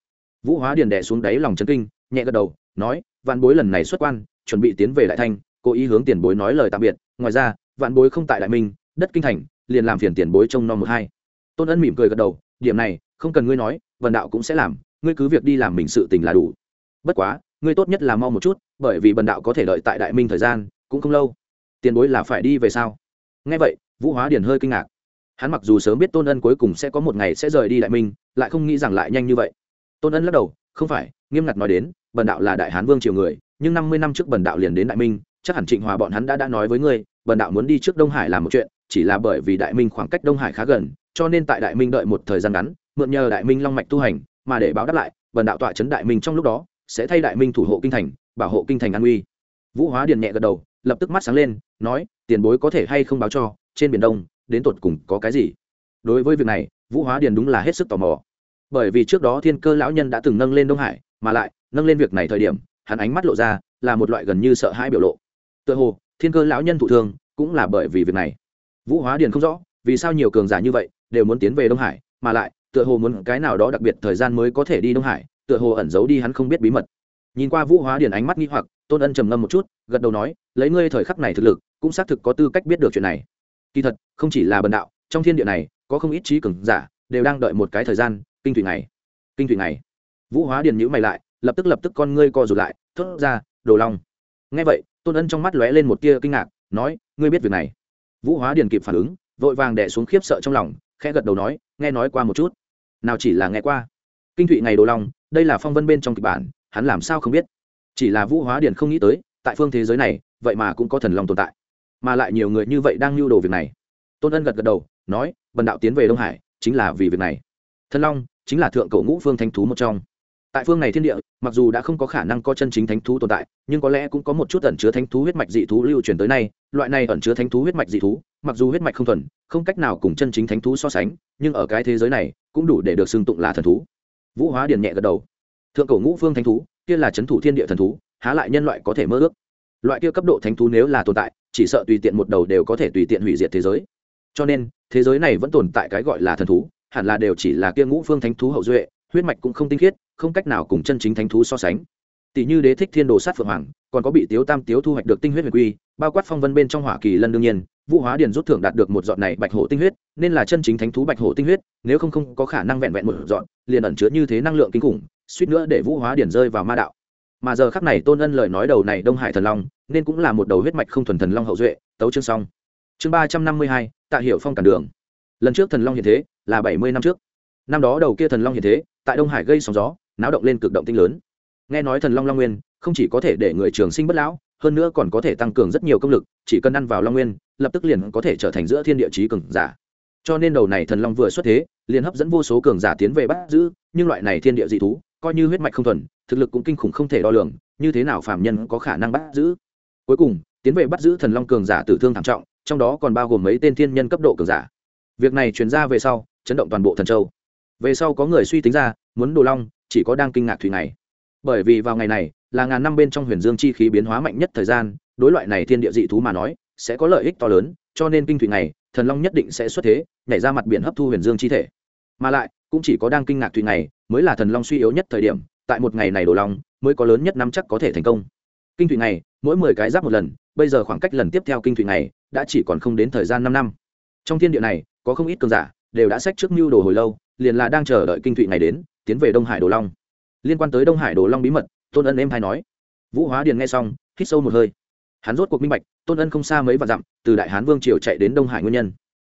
Vũ hóa điển đẻ xuống đáy lòng trấn kinh nhẹ gật đầu, nói, vạn bối lần này xuất quan, chuẩn bị tiến về đại thanh, cố ý hướng tiền bối nói lời tạm biệt. Ngoài ra, vạn bối không tại đại minh, đất kinh thành, liền làm phiền tiền bối trông nom một hai. Tôn ân mỉm cười gật đầu, điểm này, không cần ngươi nói, vần đạo cũng sẽ làm, ngươi cứ việc đi làm mình sự tình là đủ. Bất quá, ngươi tốt nhất là mau một chút, bởi vì bần đạo có thể đợi tại đại minh thời gian, cũng không lâu. Tiền bối là phải đi về sao? Nghe vậy, vũ hóa điền hơi kinh ngạc. Hắn mặc dù sớm biết tôn ân cuối cùng sẽ có một ngày sẽ rời đi đại minh, lại không nghĩ rằng lại nhanh như vậy. Tôn ân lắc đầu, không phải, nghiêm ngặt nói đến bần đạo là đại hán vương triều người, nhưng năm mươi năm trước bần đạo liền đến đại minh, chắc hẳn trịnh hòa bọn hắn đã đã nói với ngươi, bần đạo muốn đi trước đông hải làm một chuyện, chỉ là bởi vì đại minh khoảng cách đông hải khá gần, cho nên tại đại minh đợi một thời gian ngắn, mượn nhờ đại minh long mạch tu hành, mà để báo đáp lại, bần đạo tọa chấn đại minh trong lúc đó, sẽ thay đại minh thủ hộ kinh thành, bảo hộ kinh thành an uy. Vũ hóa điền nhẹ gật đầu, lập tức mắt sáng lên, nói, tiền bối có thể hay không báo cho, trên biển đông, đến tột cùng có cái gì? Đối với việc này, vũ hóa điền đúng là hết sức tò mò. Bởi vì trước đó thiên cơ lão nhân đã từng nâng lên đông hải, mà lại nâng lên việc này thời điểm, hắn ánh mắt lộ ra là một loại gần như sợ hãi biểu lộ. Tựa hồ, thiên cơ lão nhân thụ thương cũng là bởi vì việc này. Vũ hóa điền không rõ vì sao nhiều cường giả như vậy đều muốn tiến về đông hải, mà lại, tựa hồ muốn cái nào đó đặc biệt thời gian mới có thể đi đông hải, tựa hồ ẩn giấu đi hắn không biết bí mật. Nhìn qua vũ hóa điền ánh mắt nghi hoặc, tôn ân trầm ngâm một chút, gật đầu nói, lấy ngươi thời khắc này thực lực, cũng xác thực có tư cách biết được chuyện này. Kỳ thật, không chỉ là bần đạo, trong thiên địa này, có không ít trí cường giả đều đang đợi một cái thời gian, kinh thủy này kinh thủy này vũ hóa điền nhữ mày lại lập tức lập tức con ngươi co rụt lại, thốt ra, đồ long. Ngay vậy, tôn ân trong mắt lóe lên một tia kinh ngạc, nói, ngươi biết việc này? Vũ hóa điền kịp phản ứng, vội vàng đẻ xuống khiếp sợ trong lòng, khẽ gật đầu nói, nghe nói qua một chút. Nào chỉ là nghe qua. Kinh thụy ngày đồ long, đây là phong vân bên trong kịch bản, hắn làm sao không biết? Chỉ là vũ hóa điền không nghĩ tới, tại phương thế giới này, vậy mà cũng có thần long tồn tại. Mà lại nhiều người như vậy đang lưu đồ việc này. Tôn ân gật gật đầu, nói, bần đạo tiến về đông hải, chính là vì việc này. Thần long, chính là thượng cổ ngũ phương thanh thú một trong tại phương này thiên địa, mặc dù đã không có khả năng có chân chính thánh thú tồn tại, nhưng có lẽ cũng có một chút ẩn chứa thánh thú huyết mạch dị thú lưu truyền tới nay. Loại này ẩn chứa thánh thú huyết mạch dị thú, mặc dù huyết mạch không thuần, không cách nào cùng chân chính thánh thú so sánh, nhưng ở cái thế giới này, cũng đủ để được xưng tụng là thần thú. Vũ hóa điền nhẹ gật đầu. Thượng cổ ngũ phương thánh thú, kia là c h ấ n thủ thiên địa thần thú, há lại nhân loại có thể mơ ước. Loại kia cấp độ thánh thú nếu là tồn tại, chỉ sợ tùy tiện một đầu đều có thể tùy tiện hủy diệt thế giới. Cho nên, thế giới này vẫn tồn tại cái gọi là thần thú, hẳn là đều chỉ là kia ngũ phương thánh thú hậu duệ, huyết mạch cũng không tinh khiết không cách nào cùng chân chính thánh thú so sánh. Tỷ như đế thích thiên đồ sát phượng hoàng, còn có bị tiếu tam tiếu thu hoạch được tinh huyết huyền quy, bao quát phong vân bên trong hỏa kỳ lân đương nhiên, vũ hóa điền rút thưởng đạt được một dọn này bạch hổ tinh huyết, nên là chân chính thánh thú bạch hổ tinh huyết, nếu không không có khả năng vẹn vẹn một dọn liền ẩn chứa như thế năng lượng kinh khủng, suýt nữa để vũ hóa điền rơi vào ma đạo. Mà giờ khắc này tôn ân lời nói đầu này đông hải thần long, nên cũng là một đầu huyết mạch không thuần thần long hậu duệ, tấu chương xong. Chương ba trăm năm mươi hai, tạ hiệu phong cản đường. Lần trước thần long hiện thế là bảy mươi năm trước. Năm đó đầu kia thần long hiện thế, tại đông hải gây sóng gió náo động lên cực động tinh lớn. Nghe nói thần long long nguyên, không chỉ có thể để người trường sinh bất lão, hơn nữa còn có thể tăng cường rất nhiều công lực, chỉ cần ăn vào long nguyên, lập tức liền có thể trở thành giữa thiên địa trí cường giả. Cho nên đầu này thần long vừa xuất thế, liền hấp dẫn vô số cường giả tiến về bắt giữ, nhưng loại này thiên địa dị thú, coi như huyết mạch không thuần, thực lực cũng kinh khủng không thể đo lường, như thế nào phạm nhân có khả năng bắt giữ? Cuối cùng, tiến về bắt giữ thần long cường giả tử thương thảm trọng, trong đó còn bao gồm mấy tên thiên nhân cấp độ cường giả. Việc này truyền ra về sau, chấn động toàn bộ thần châu. Về sau có người suy tính ra, muốn đồ long chỉ có đang kinh ngạc thủy này. Bởi vì vào ngày này, là ngàn năm bên trong huyền dương chi khí biến hóa mạnh nhất thời gian, đối loại này thiên địa dị thú mà nói, sẽ có lợi ích to lớn, cho nên kinh thủy này, thần long nhất định sẽ xuất thế, nhảy ra mặt biển hấp thu huyền dương chi thể. Mà lại, cũng chỉ có đang kinh ngạc thủy này, mới là thần long suy yếu nhất thời điểm, tại một ngày này đổ long mới có lớn nhất năm chắc có thể thành công. Kinh thủy này, mỗi mười cái giáp một lần, bây giờ khoảng cách lần tiếp theo kinh thủy này, đã chỉ còn không đến thời gian năm năm. Trong thiên địa này, có không ít cường giả, đều đã sách trước mưu đồ hồi lâu liền là đang chờ đợi kinh thụy ngày đến, tiến về đông hải đồ long. Liên quan tới đông hải đồ long bí mật, tôn ân em hay nói. Vũ hóa điền nghe xong, hít sâu một hơi. Hắn rốt cuộc minh bạch, tôn ân không xa mấy vạn dặm, từ đại hán vương triều chạy đến đông hải nguyên nhân.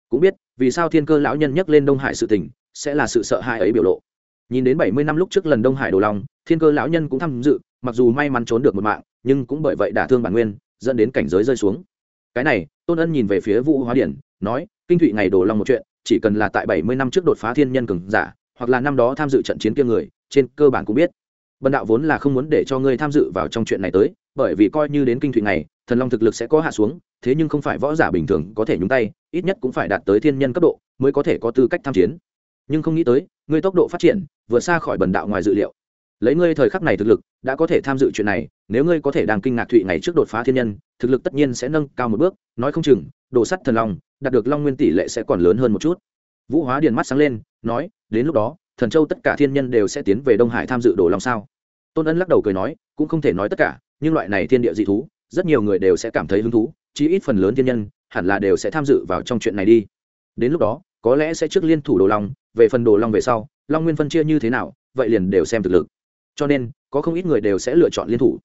Cũng biết, vì sao thiên cơ lão nhân nhắc lên đông hải sự tình, sẽ là sự sợ hãi ấy biểu lộ. Nhìn đến bảy mươi năm lúc trước lần đông hải đồ long, thiên cơ lão nhân cũng tham dự, mặc dù may mắn trốn được một mạng, nhưng cũng bởi vậy đả thương bản nguyên, dẫn đến cảnh giới rơi xuống. Cái này, tôn ân nhìn về phía vũ hóa điển nói, kinh thụy ngày đồ long một chuyện chỉ cần là tại bảy mươi năm trước đột phá thiên nhân cường giả, hoặc là năm đó tham dự trận chiến kia người, trên cơ bản cũng biết. Bần đạo vốn là không muốn để cho ngươi tham dự vào trong chuyện này tới, bởi vì coi như đến kinh thủy này, thần long thực lực sẽ có hạ xuống, thế nhưng không phải võ giả bình thường có thể nhúng tay, ít nhất cũng phải đạt tới thiên nhân cấp độ mới có thể có tư cách tham chiến. Nhưng không nghĩ tới, ngươi tốc độ phát triển, vượt xa khỏi bần đạo ngoài dự liệu lấy ngươi thời khắc này thực lực, đã có thể tham dự chuyện này, nếu ngươi có thể đang kinh ngạc thụy ngày trước đột phá thiên nhân, thực lực tất nhiên sẽ nâng cao một bước, nói không chừng, đồ sắt thần long, đạt được long nguyên tỷ lệ sẽ còn lớn hơn một chút. Vũ hóa điền mắt sáng lên, nói, đến lúc đó, thần châu tất cả thiên nhân đều sẽ tiến về đông hải tham dự đồ long sao? Tôn ân lắc đầu cười nói, cũng không thể nói tất cả, nhưng loại này thiên địa dị thú, rất nhiều người đều sẽ cảm thấy hứng thú, chí ít phần lớn thiên nhân, hẳn là đều sẽ tham dự vào trong chuyện này đi. Đến lúc đó, có lẽ sẽ trước liên thủ đồ long, về phần đồ long về sau, long nguyên phân chia như thế nào, vậy liền đều xem thực lực cho nên, có không ít người đều sẽ lựa chọn liên thủ.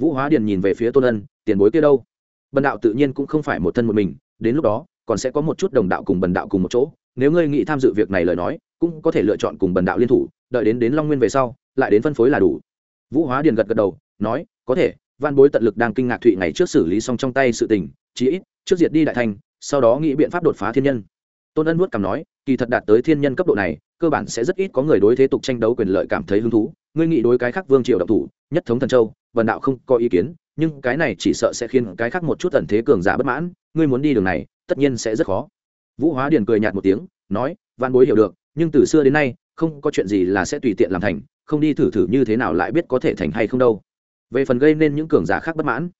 Vũ hóa điền nhìn về phía tôn ân, tiền bối kia đâu? Bần đạo tự nhiên cũng không phải một thân một mình, đến lúc đó, còn sẽ có một chút đồng đạo cùng bần đạo cùng một chỗ. Nếu ngươi nghĩ tham dự việc này lời nói, cũng có thể lựa chọn cùng bần đạo liên thủ, đợi đến đến long nguyên về sau, lại đến phân phối là đủ. Vũ hóa điền gật gật đầu, nói, có thể văn bối tận lực đang kinh ngạc thụy ngày trước xử lý xong trong tay sự tình, chí ít, trước diệt đi đại thành, sau đó nghĩ biện pháp đột phá thiên nhân. Tôn ân nuốt cảm nói, kỳ thật đạt tới thiên nhân cấp độ này, cơ bản sẽ rất ít có người đối thế tục tranh đấu quyền lợi cảm thấy hứng thú ngươi nghĩ đối cái khác vương triều động thủ, nhất thống thần châu, vần đạo không có ý kiến, nhưng cái này chỉ sợ sẽ khiến cái khác một chút tần thế cường giả bất mãn, ngươi muốn đi đường này, tất nhiên sẽ rất khó. Vũ hóa điền cười nhạt một tiếng, nói văn bối hiểu được, nhưng từ xưa đến nay, không có chuyện gì là sẽ tùy tiện làm thành, không đi thử thử như thế nào lại biết có thể thành hay không đâu. Về phần gây nên những cường giả khác bất mãn,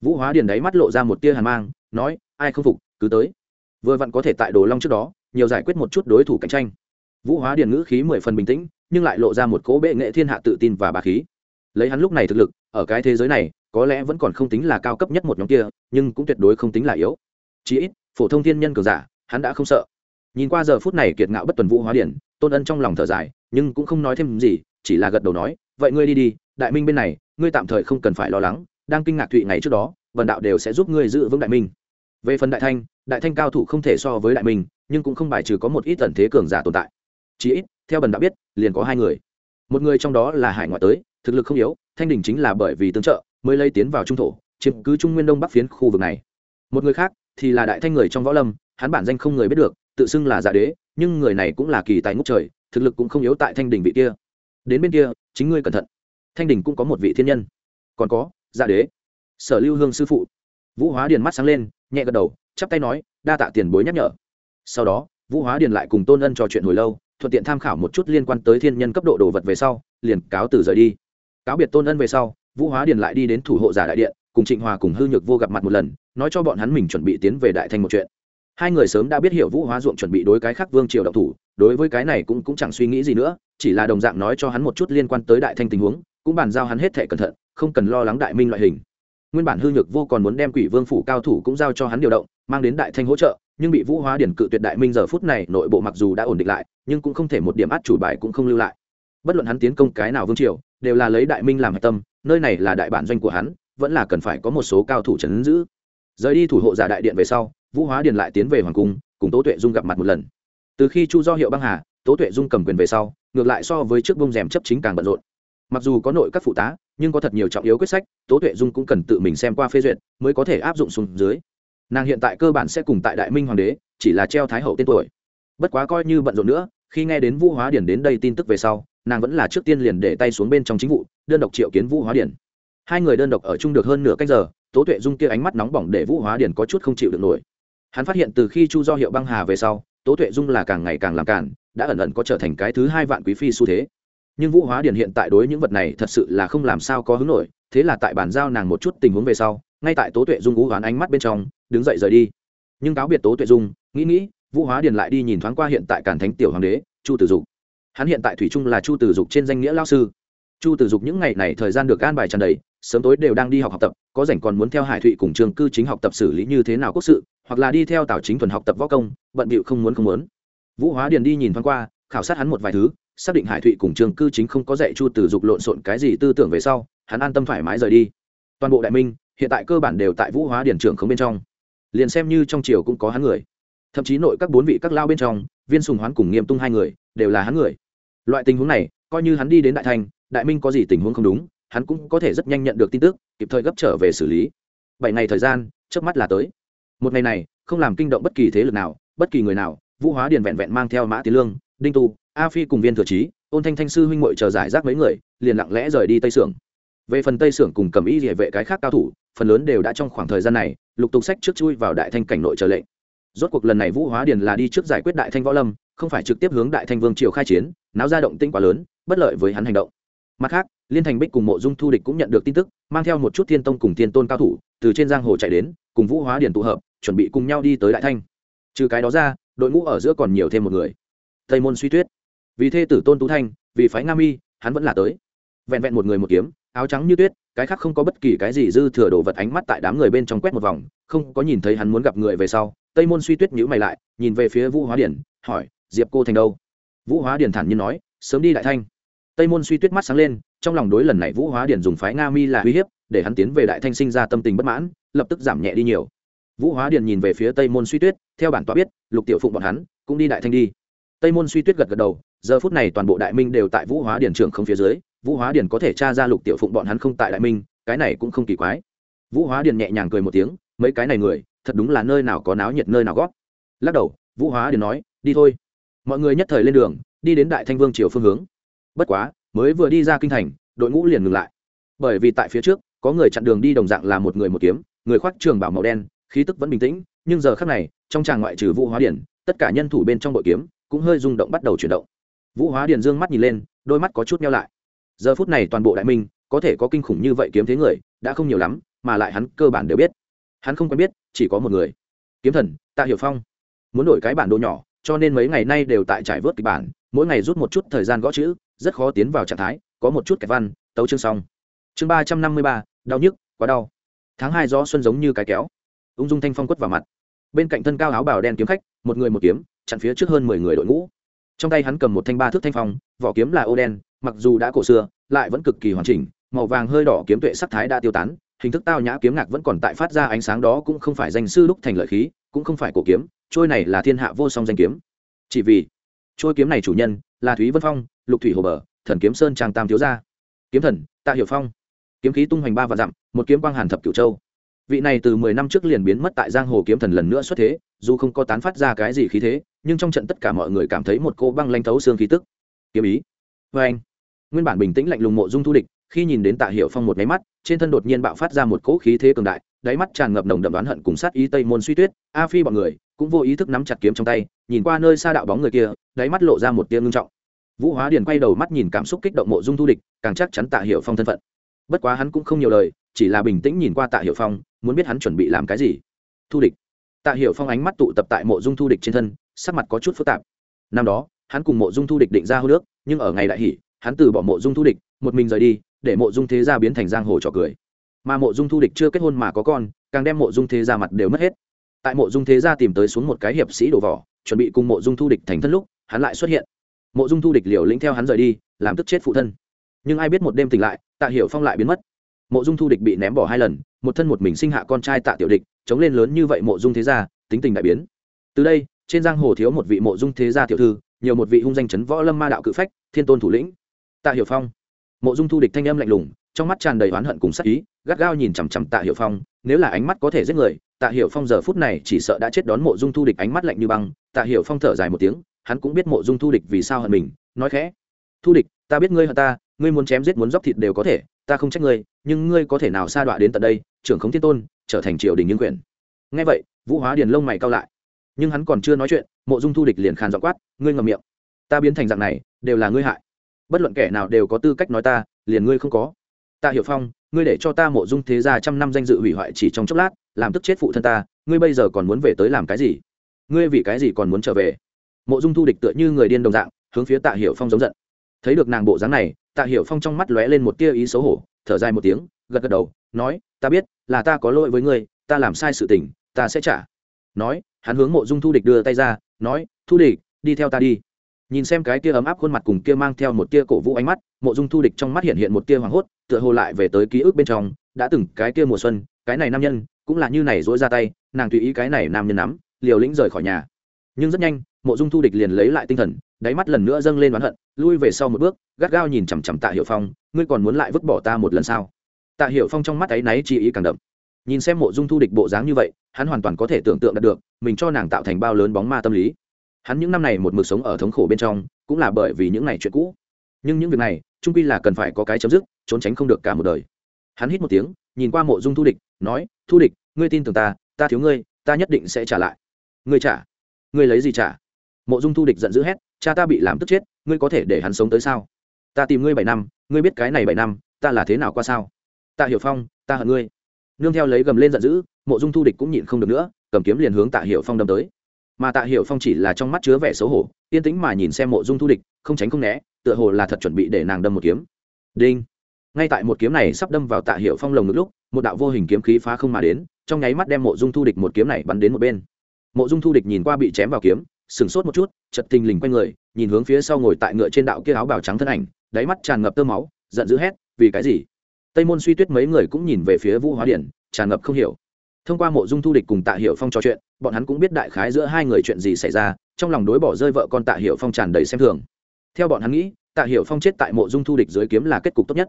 vũ hóa điền đáy mắt lộ ra một tia hàn mang, nói, ai không phục, cứ tới. Vừa vặn có thể tại đồ long trước đó, nhiều giải quyết một chút đối thủ cạnh tranh. Vũ hóa điền ngữ khí mười phần bình tĩnh nhưng lại lộ ra một cỗ bệ nghệ thiên hạ tự tin và bà khí. Lấy hắn lúc này thực lực, ở cái thế giới này, có lẽ vẫn còn không tính là cao cấp nhất một nhóm kia, nhưng cũng tuyệt đối không tính là yếu. Chí ít, phổ thông thiên nhân cường giả, hắn đã không sợ. Nhìn qua giờ phút này kiệt ngạo bất tuần vũ hóa điển, tôn ân trong lòng thở dài, nhưng cũng không nói thêm gì, chỉ là gật đầu nói, vậy ngươi đi đi, đại minh bên này, ngươi tạm thời không cần phải lo lắng, đang kinh ngạc thụy ngày trước đó, vần đạo đều sẽ giúp ngươi giữ vững đại minh. Về phần đại thanh đại thanh cao thủ không thể so với đại minh, nhưng cũng không bài trừ có một ít tần thế cường giả tồn tại. Chí ít theo bần đã biết, liền có hai người. Một người trong đó là hải ngoại tới, thực lực không yếu, thanh đình chính là bởi vì tương trợ, mới lây tiến vào trung thổ, chiếm cứ trung nguyên đông bắc phiến khu vực này. Một người khác thì là đại thanh người trong võ lâm, hắn bản danh không người biết được, tự xưng là giả đế, nhưng người này cũng là kỳ tài ngốc trời, thực lực cũng không yếu tại thanh đình vị kia. Đến bên kia, chính ngươi cẩn thận. Thanh đình cũng có một vị thiên nhân. Còn có giả đế. Sở lưu hương sư phụ. Vũ hóa điền mắt sáng lên, nhẹ gật đầu, chắp tay nói, đa tạ tiền bối nhắc nhở. Sau đó, vũ hóa điền lại cùng tôn ân trò chuyện hồi lâu thuận tiện tham khảo một chút liên quan tới thiên nhân cấp độ đồ vật về sau, liền cáo từ rời đi. Cáo biệt tôn ân về sau, vũ hóa điền lại đi đến thủ hộ giả đại điện, cùng trịnh hòa cùng hư nhược vô gặp mặt một lần, nói cho bọn hắn mình chuẩn bị tiến về đại thanh một chuyện. Hai người sớm đã biết hiểu vũ hóa ruộng chuẩn bị đối cái khác vương triều độc thủ, đối với cái này cũng cũng chẳng suy nghĩ gì nữa, chỉ là đồng dạng nói cho hắn một chút liên quan tới đại thanh tình huống, cũng bàn giao hắn hết thể cẩn thận, không cần lo lắng đại minh loại hình. Nguyên bản hư nhược vô còn muốn đem quỷ vương phủ cao thủ cũng giao cho hắn điều động, mang đến đại thanh hỗ trợ nhưng bị vũ hóa điển cự tuyệt đại minh giờ phút này, nội bộ mặc dù đã ổn định lại, nhưng cũng không thể một điểm át chủ bài cũng không lưu lại. Bất luận hắn tiến công cái nào vương triều, đều là lấy đại minh làm hạch tâm, nơi này là đại bản doanh của hắn, vẫn là cần phải có một số cao thủ trấn giữ. Rời đi thủ hộ giả đại điện về sau, vũ hóa điền lại tiến về hoàng cung, cùng tố tuệ dung gặp mặt một lần. Từ khi chu do hiệu băng hà, tố tuệ dung cầm quyền về sau, ngược lại so với trước bông rèm chấp chính càng bận rộn. Mặc dù có nội các phụ tá, nhưng có thật nhiều trọng yếu quyết sách, tố tuệ dung cũng cần tự mình xem qua phê duyệt, mới có thể áp dụng xuống dưới nàng hiện tại cơ bản sẽ cùng tại đại minh hoàng đế, chỉ là treo thái hậu tên tuổi. Bất quá coi như bận rộn nữa, khi nghe đến vũ hóa điển đến đây tin tức về sau, nàng vẫn là trước tiên liền để tay xuống bên trong chính vụ, đơn độc triệu kiến vũ hóa điển. Hai người đơn độc ở chung được hơn nửa cách giờ, tố tuệ dung kia ánh mắt nóng bỏng để vũ hóa điển có chút không chịu được nổi. Hắn phát hiện từ khi chu do hiệu băng hà về sau, tố tuệ dung là càng ngày càng làm cản đã ẩn ẩn có trở thành cái thứ hai vạn quý phi xu thế. Nhưng vũ hóa điển hiện tại đối những vật này thật sự là không làm sao có hứng nổi, thế là tại bàn giao nàng một chút tình huống về sau ngay tại tố tuệ dung ú hoán ánh mắt bên trong, đứng dậy rời đi. Nhưng cáo biệt tố tuệ dung, nghĩ nghĩ, vũ hóa điền lại đi nhìn thoáng qua hiện tại cản thánh tiểu hoàng đế, chu tử dục. Hắn hiện tại thủy trung là chu tử dục trên danh nghĩa lao sư. Chu tử dục những ngày này thời gian được an bài tràn đầy, sớm tối đều đang đi học học tập, có rảnh còn muốn theo hải thụy cùng trường cư chính học tập xử lý như thế nào quốc sự, hoặc là đi theo tảo chính thuần học tập võ công, bận bịu không muốn không muốn. Vũ hóa điền đi nhìn thoáng qua, khảo sát hắn một vài thứ, xác định hải thụy cùng trường cư chính không có dạy chu tử dục lộn xộn cái gì tư tưởng về sau, hắn an tâm thoải mái rời đi. Toàn bộ đại minh hiện tại cơ bản đều tại vũ hóa điển trưởng không bên trong. Liền xem như trong triều cũng có hắn người. Thậm chí nội các bốn vị các lao bên trong viên sùng hoán cùng nghiêm tung hai người đều là hắn người. Loại tình huống này coi như hắn đi đến đại thành, đại minh có gì tình huống không đúng hắn cũng có thể rất nhanh nhận được tin tức kịp thời gấp trở về xử lý. Bảy ngày thời gian trước mắt là tới. Một ngày này không làm kinh động bất kỳ thế lực nào bất kỳ người nào vũ hóa điền vẹn vẹn mang theo mã tiến lương đinh tu a phi cùng viên thừa trí ôn thanh thanh sư huynh mội chờ giải rác mấy người liền lặng lẽ rời đi tây sưởng về phần tây sưởng cùng cầm y địa vệ cái khác cao thủ, phần lớn đều đã trong khoảng thời gian này lục tục sách trước chui vào đại thanh cảnh nội trở lệnh. Rốt cuộc lần này vũ hóa điền là đi trước giải quyết đại thanh võ lâm, không phải trực tiếp hướng đại thanh vương triều khai chiến, náo ra động tinh quá lớn, bất lợi với hắn hành động. Mặt khác, liên thành bích cùng mộ dung thu địch cũng nhận được tin tức, mang theo một chút thiên tông cùng thiên tôn cao thủ, từ trên giang hồ chạy đến, cùng vũ hóa điền tụ hợp, chuẩn bị cùng nhau đi tới đại thanh. Trừ cái đó ra, đội ngũ ở giữa còn nhiều thêm một người. Tây môn suy tuyết. Vì thê tử tôn tú thanh, vì phái nga mi, hắn vẫn là tới. Vẹn vẹn một người một kiếm áo trắng như tuyết, cái khác không có bất kỳ cái gì dư thừa đồ vật ánh mắt tại đám người bên trong quét một vòng, không có nhìn thấy hắn muốn gặp người về sau, tây môn suy tuyết nhữ mày lại, nhìn về phía vũ hóa điển, hỏi, diệp cô thành đâu? Vũ hóa điển thản nhiên nói, sớm đi đại thanh. Tây môn suy tuyết mắt sáng lên, trong lòng đối lần này vũ hóa điển dùng phái nga mi là uy hiếp, để hắn tiến về đại thanh sinh ra tâm tình bất mãn, lập tức giảm nhẹ đi nhiều. Vũ hóa điển nhìn về phía tây môn suy tuyết, theo bản tọa biết, lục tiểu phụng bọn hắn, cũng đi đại thanh đi. Tây môn suy tuyết gật gật đầu, giờ phút này toàn bộ đại minh đều tại vũ hóa điển trưởng không phía dưới vũ hóa Điền có thể tra ra lục tiểu phụng bọn hắn không tại đại minh, cái này cũng không kỳ quái. Vũ hóa Điền nhẹ nhàng cười một tiếng, mấy cái này người, thật đúng là nơi nào có náo nhiệt, nơi nào gót. Lắc đầu, vũ hóa Điền nói, đi thôi. Mọi người nhất thời lên đường, đi đến đại thanh vương triều phương hướng. Bất quá, mới vừa đi ra kinh thành, đội ngũ liền ngừng lại. Bởi vì tại phía trước, có người chặn đường đi đồng dạng là một người một kiếm, người khoác trường bảo màu đen, khí tức vẫn bình tĩnh, nhưng giờ khác này, trong tràng ngoại trừ vũ hóa điển tất cả nhân thủ bên trong bội kiếm cũng hơi rung động bắt đầu chuyển động. Vũ hóa điền dương mắt nhìn lên, đôi mắt có chút nhau lại giờ phút này toàn bộ đại minh, có thể có kinh khủng như vậy kiếm thế người, đã không nhiều lắm, mà lại hắn cơ bản đều biết. Hắn không quen biết, chỉ có một người. Kiếm thần, tạ hiểu phong. Muốn đổi cái bản đồ nhỏ, cho nên mấy ngày nay đều tại trải vớt kịch bản, mỗi ngày rút một chút thời gian gõ chữ, rất khó tiến vào trạng thái, có một chút kẹt văn, tấu chương xong. Chương ba trăm năm mươi ba, đau nhức, quá đau. Tháng hai gió xuân giống như cái kéo. Ung dung thanh phong quất vào mặt. Bên cạnh thân cao áo bào đen kiếm khách, một người một kiếm, chặn phía trước hơn mười người đội ngũ. Trong tay hắn cầm một thanh ba thước thanh phong, vỏ kiếm là ô đen mặc dù đã cổ xưa, lại vẫn cực kỳ hoàn chỉnh, màu vàng hơi đỏ kiếm tuệ sắc thái đã tiêu tán, hình thức tao nhã kiếm ngạc vẫn còn tại phát ra ánh sáng đó cũng không phải danh sư đúc thành lợi khí, cũng không phải cổ kiếm, trôi này là thiên hạ vô song danh kiếm. Chỉ vì trôi kiếm này chủ nhân là thúy vân phong, lục thủy hồ bờ, thần kiếm sơn trang tam thiếu gia. Kiếm thần, tạ hiểu phong. Kiếm khí tung hoành ba và dặm, một kiếm quang hàn thập cửu châu. Vị này từ mười năm trước liền biến mất tại giang hồ kiếm thần lần nữa xuất thế, dù không có tán phát ra cái gì khí thế, nhưng trong trận tất cả mọi người cảm thấy một cô băng lanh thấu xương khí tức. Kiếm ý. Vê anh nguyên bản bình tĩnh lạnh lùng mộ dung thu địch, khi nhìn đến tạ hiệu phong một máy mắt, trên thân đột nhiên bạo phát ra một cỗ khí thế cường đại, đáy mắt tràn ngập nồng đậm đoán hận cùng sát ý tây môn suy tuyết, a phi bọn người cũng vô ý thức nắm chặt kiếm trong tay, nhìn qua nơi xa đạo bóng người kia, đáy mắt lộ ra một tia ngưng trọng. Vũ hóa điền quay đầu mắt nhìn cảm xúc kích động mộ dung thu địch, càng chắc chắn tạ hiệu phong thân phận. Bất quá hắn cũng không nhiều lời, chỉ là bình tĩnh nhìn qua tạ hiệu phong, muốn biết hắn chuẩn bị làm cái gì. Thu địch. Tạ hiệu phong ánh mắt tụ tập tại mộ dung thu địch trên thân, sắc mặt có chút phức tạp. Năm đó, hắn cùng mộ dung thu địch định ra hô nước, nhưng ở ngày đại hỷ hắn từ bỏ mộ dung thu địch, một mình rời đi, để mộ dung thế gia biến thành giang hồ trò cười. Mà mộ dung thu địch chưa kết hôn mà có con, càng đem mộ dung thế gia mặt đều mất hết. Tại mộ dung thế gia tìm tới xuống một cái hiệp sĩ đổ vỏ, chuẩn bị cùng mộ dung thu địch thành thân lúc, hắn lại xuất hiện. Mộ dung thu địch liều lĩnh theo hắn rời đi, làm tức chết phụ thân. Nhưng ai biết một đêm tỉnh lại, tạ hiểu phong lại biến mất. Mộ dung thu địch bị ném bỏ hai lần, một thân một mình sinh hạ con trai tạ tiểu địch, chống lên lớn như vậy mộ dung thế gia, tính tình đại biến. Từ đây, trên giang hồ thiếu một vị mộ dung thế gia tiểu thư, nhiều một vị hung danh chấn võ lâm ma đạo cự phách, thiên tôn thủ lĩnh tạ hiểu phong. Mộ dung thu địch thanh âm lạnh lùng, trong mắt tràn đầy oán hận cùng sắc ý, gắt gao nhìn chằm chằm tạ hiểu phong, nếu là ánh mắt có thể giết người, tạ hiểu phong giờ phút này chỉ sợ đã chết đón mộ dung thu địch ánh mắt lạnh như băng. Tạ hiểu phong thở dài một tiếng, hắn cũng biết mộ dung thu địch vì sao hận mình, nói khẽ, thu địch, ta biết ngươi hận ta, ngươi muốn chém giết muốn dóc thịt đều có thể, ta không trách ngươi, nhưng ngươi có thể nào sa đọa đến tận đây, trưởng khống thiên tôn, trở thành triều đình nhân quyền. Ngay vậy, vũ hóa điền lông mày cao lại. Nhưng hắn còn chưa nói chuyện, mộ dung thu địch liền khàn dọ quát, ngươi ngầm miệng, ta biến thành dạng này, đều là ngươi hại bất luận kẻ nào đều có tư cách nói ta, liền ngươi không có. Ta hiểu phong, ngươi để cho ta mộ dung thế gia trăm năm danh dự hủy hoại chỉ trong chốc lát, làm tức chết phụ thân ta, ngươi bây giờ còn muốn về tới làm cái gì? Ngươi vì cái gì còn muốn trở về? Mộ dung thu địch tựa như người điên đồng dạng, hướng phía tạ hiểu phong giống giận. Thấy được nàng bộ dáng này, tạ hiểu phong trong mắt lóe lên một tia ý xấu hổ, thở dài một tiếng, gật gật đầu, nói, ta biết, là ta có lỗi với ngươi, ta làm sai sự tình, ta sẽ trả. Nói, hắn hướng mộ dung thu địch đưa tay ra, nói, thu địch, đi theo ta đi nhìn xem cái kia ấm áp khuôn mặt cùng kia mang theo một tia cổ vũ ánh mắt, mộ dung thu địch trong mắt hiện hiện một tia hoảng hốt, tựa hồ lại về tới ký ức bên trong, đã từng cái kia mùa xuân, cái này nam nhân, cũng là như này dỗi ra tay, nàng tùy ý cái này nam nhân nắm, liều lĩnh rời khỏi nhà. Nhưng rất nhanh, mộ dung thu địch liền lấy lại tinh thần, đáy mắt lần nữa dâng lên oán hận, lui về sau một bước, gắt gao nhìn chằm chằm tạ hiệu phong, ngươi còn muốn lại vứt bỏ ta một lần sao? Tạ hiệu phong trong mắt áy náy chi ý càng đậm. Nhìn xem mộ dung thu địch bộ dáng như vậy, hắn hoàn toàn có thể tưởng tượng được, mình cho nàng tạo thành bao lớn bóng ma tâm lý hắn những năm này một mực sống ở thống khổ bên trong, cũng là bởi vì những ngày chuyện cũ. Nhưng những việc này trung quy là cần phải có cái chấm dứt, trốn tránh không được cả một đời. Hắn hít một tiếng, nhìn qua mộ dung thu địch, nói, thu địch, ngươi tin tưởng ta ta thiếu ngươi, ta nhất định sẽ trả lại. Ngươi trả? Ngươi lấy gì trả? Mộ dung thu địch giận dữ hét, cha ta bị làm tức chết, ngươi có thể để hắn sống tới sao? Ta tìm ngươi bảy năm, ngươi biết cái này bảy năm, ta là thế nào qua sao? Tạ hiểu phong, ta hận ngươi. Nương theo lấy gầm lên giận dữ, mộ dung thu địch cũng nhịn không được nữa, cầm kiếm liền hướng tạ hiểu phong đâm tới mà tạ hiểu phong chỉ là trong mắt chứa vẻ xấu hổ, yên tĩnh mà nhìn xem mộ dung thu địch, không tránh không né, tựa hồ là thật chuẩn bị để nàng đâm một kiếm. Đinh! Ngay tại một kiếm này sắp đâm vào tạ hiểu phong lồng ngực lúc, một đạo vô hình kiếm khí phá không mà đến, trong nháy mắt đem mộ dung thu địch một kiếm này bắn đến một bên. Mộ dung thu địch nhìn qua bị chém vào kiếm sừng sốt một chút chật tình lình quanh người, nhìn hướng phía sau ngồi tại ngựa trên đạo kia áo bào trắng thân ảnh, đáy mắt tràn ngập tơ máu, giận dữ hét, vì cái gì? Tây môn suy tuyết mấy người cũng nhìn về phía vũ hóa điển, tràn ngập không hiểu thông qua mộ dung thu địch cùng tạ hiệu phong trò chuyện, bọn hắn cũng biết đại khái giữa hai người chuyện gì xảy ra, trong lòng đối bỏ rơi vợ con tạ hiệu phong tràn đầy xem thường. Theo bọn hắn nghĩ, tạ hiệu phong chết tại mộ dung thu địch dưới kiếm là kết cục tốt nhất.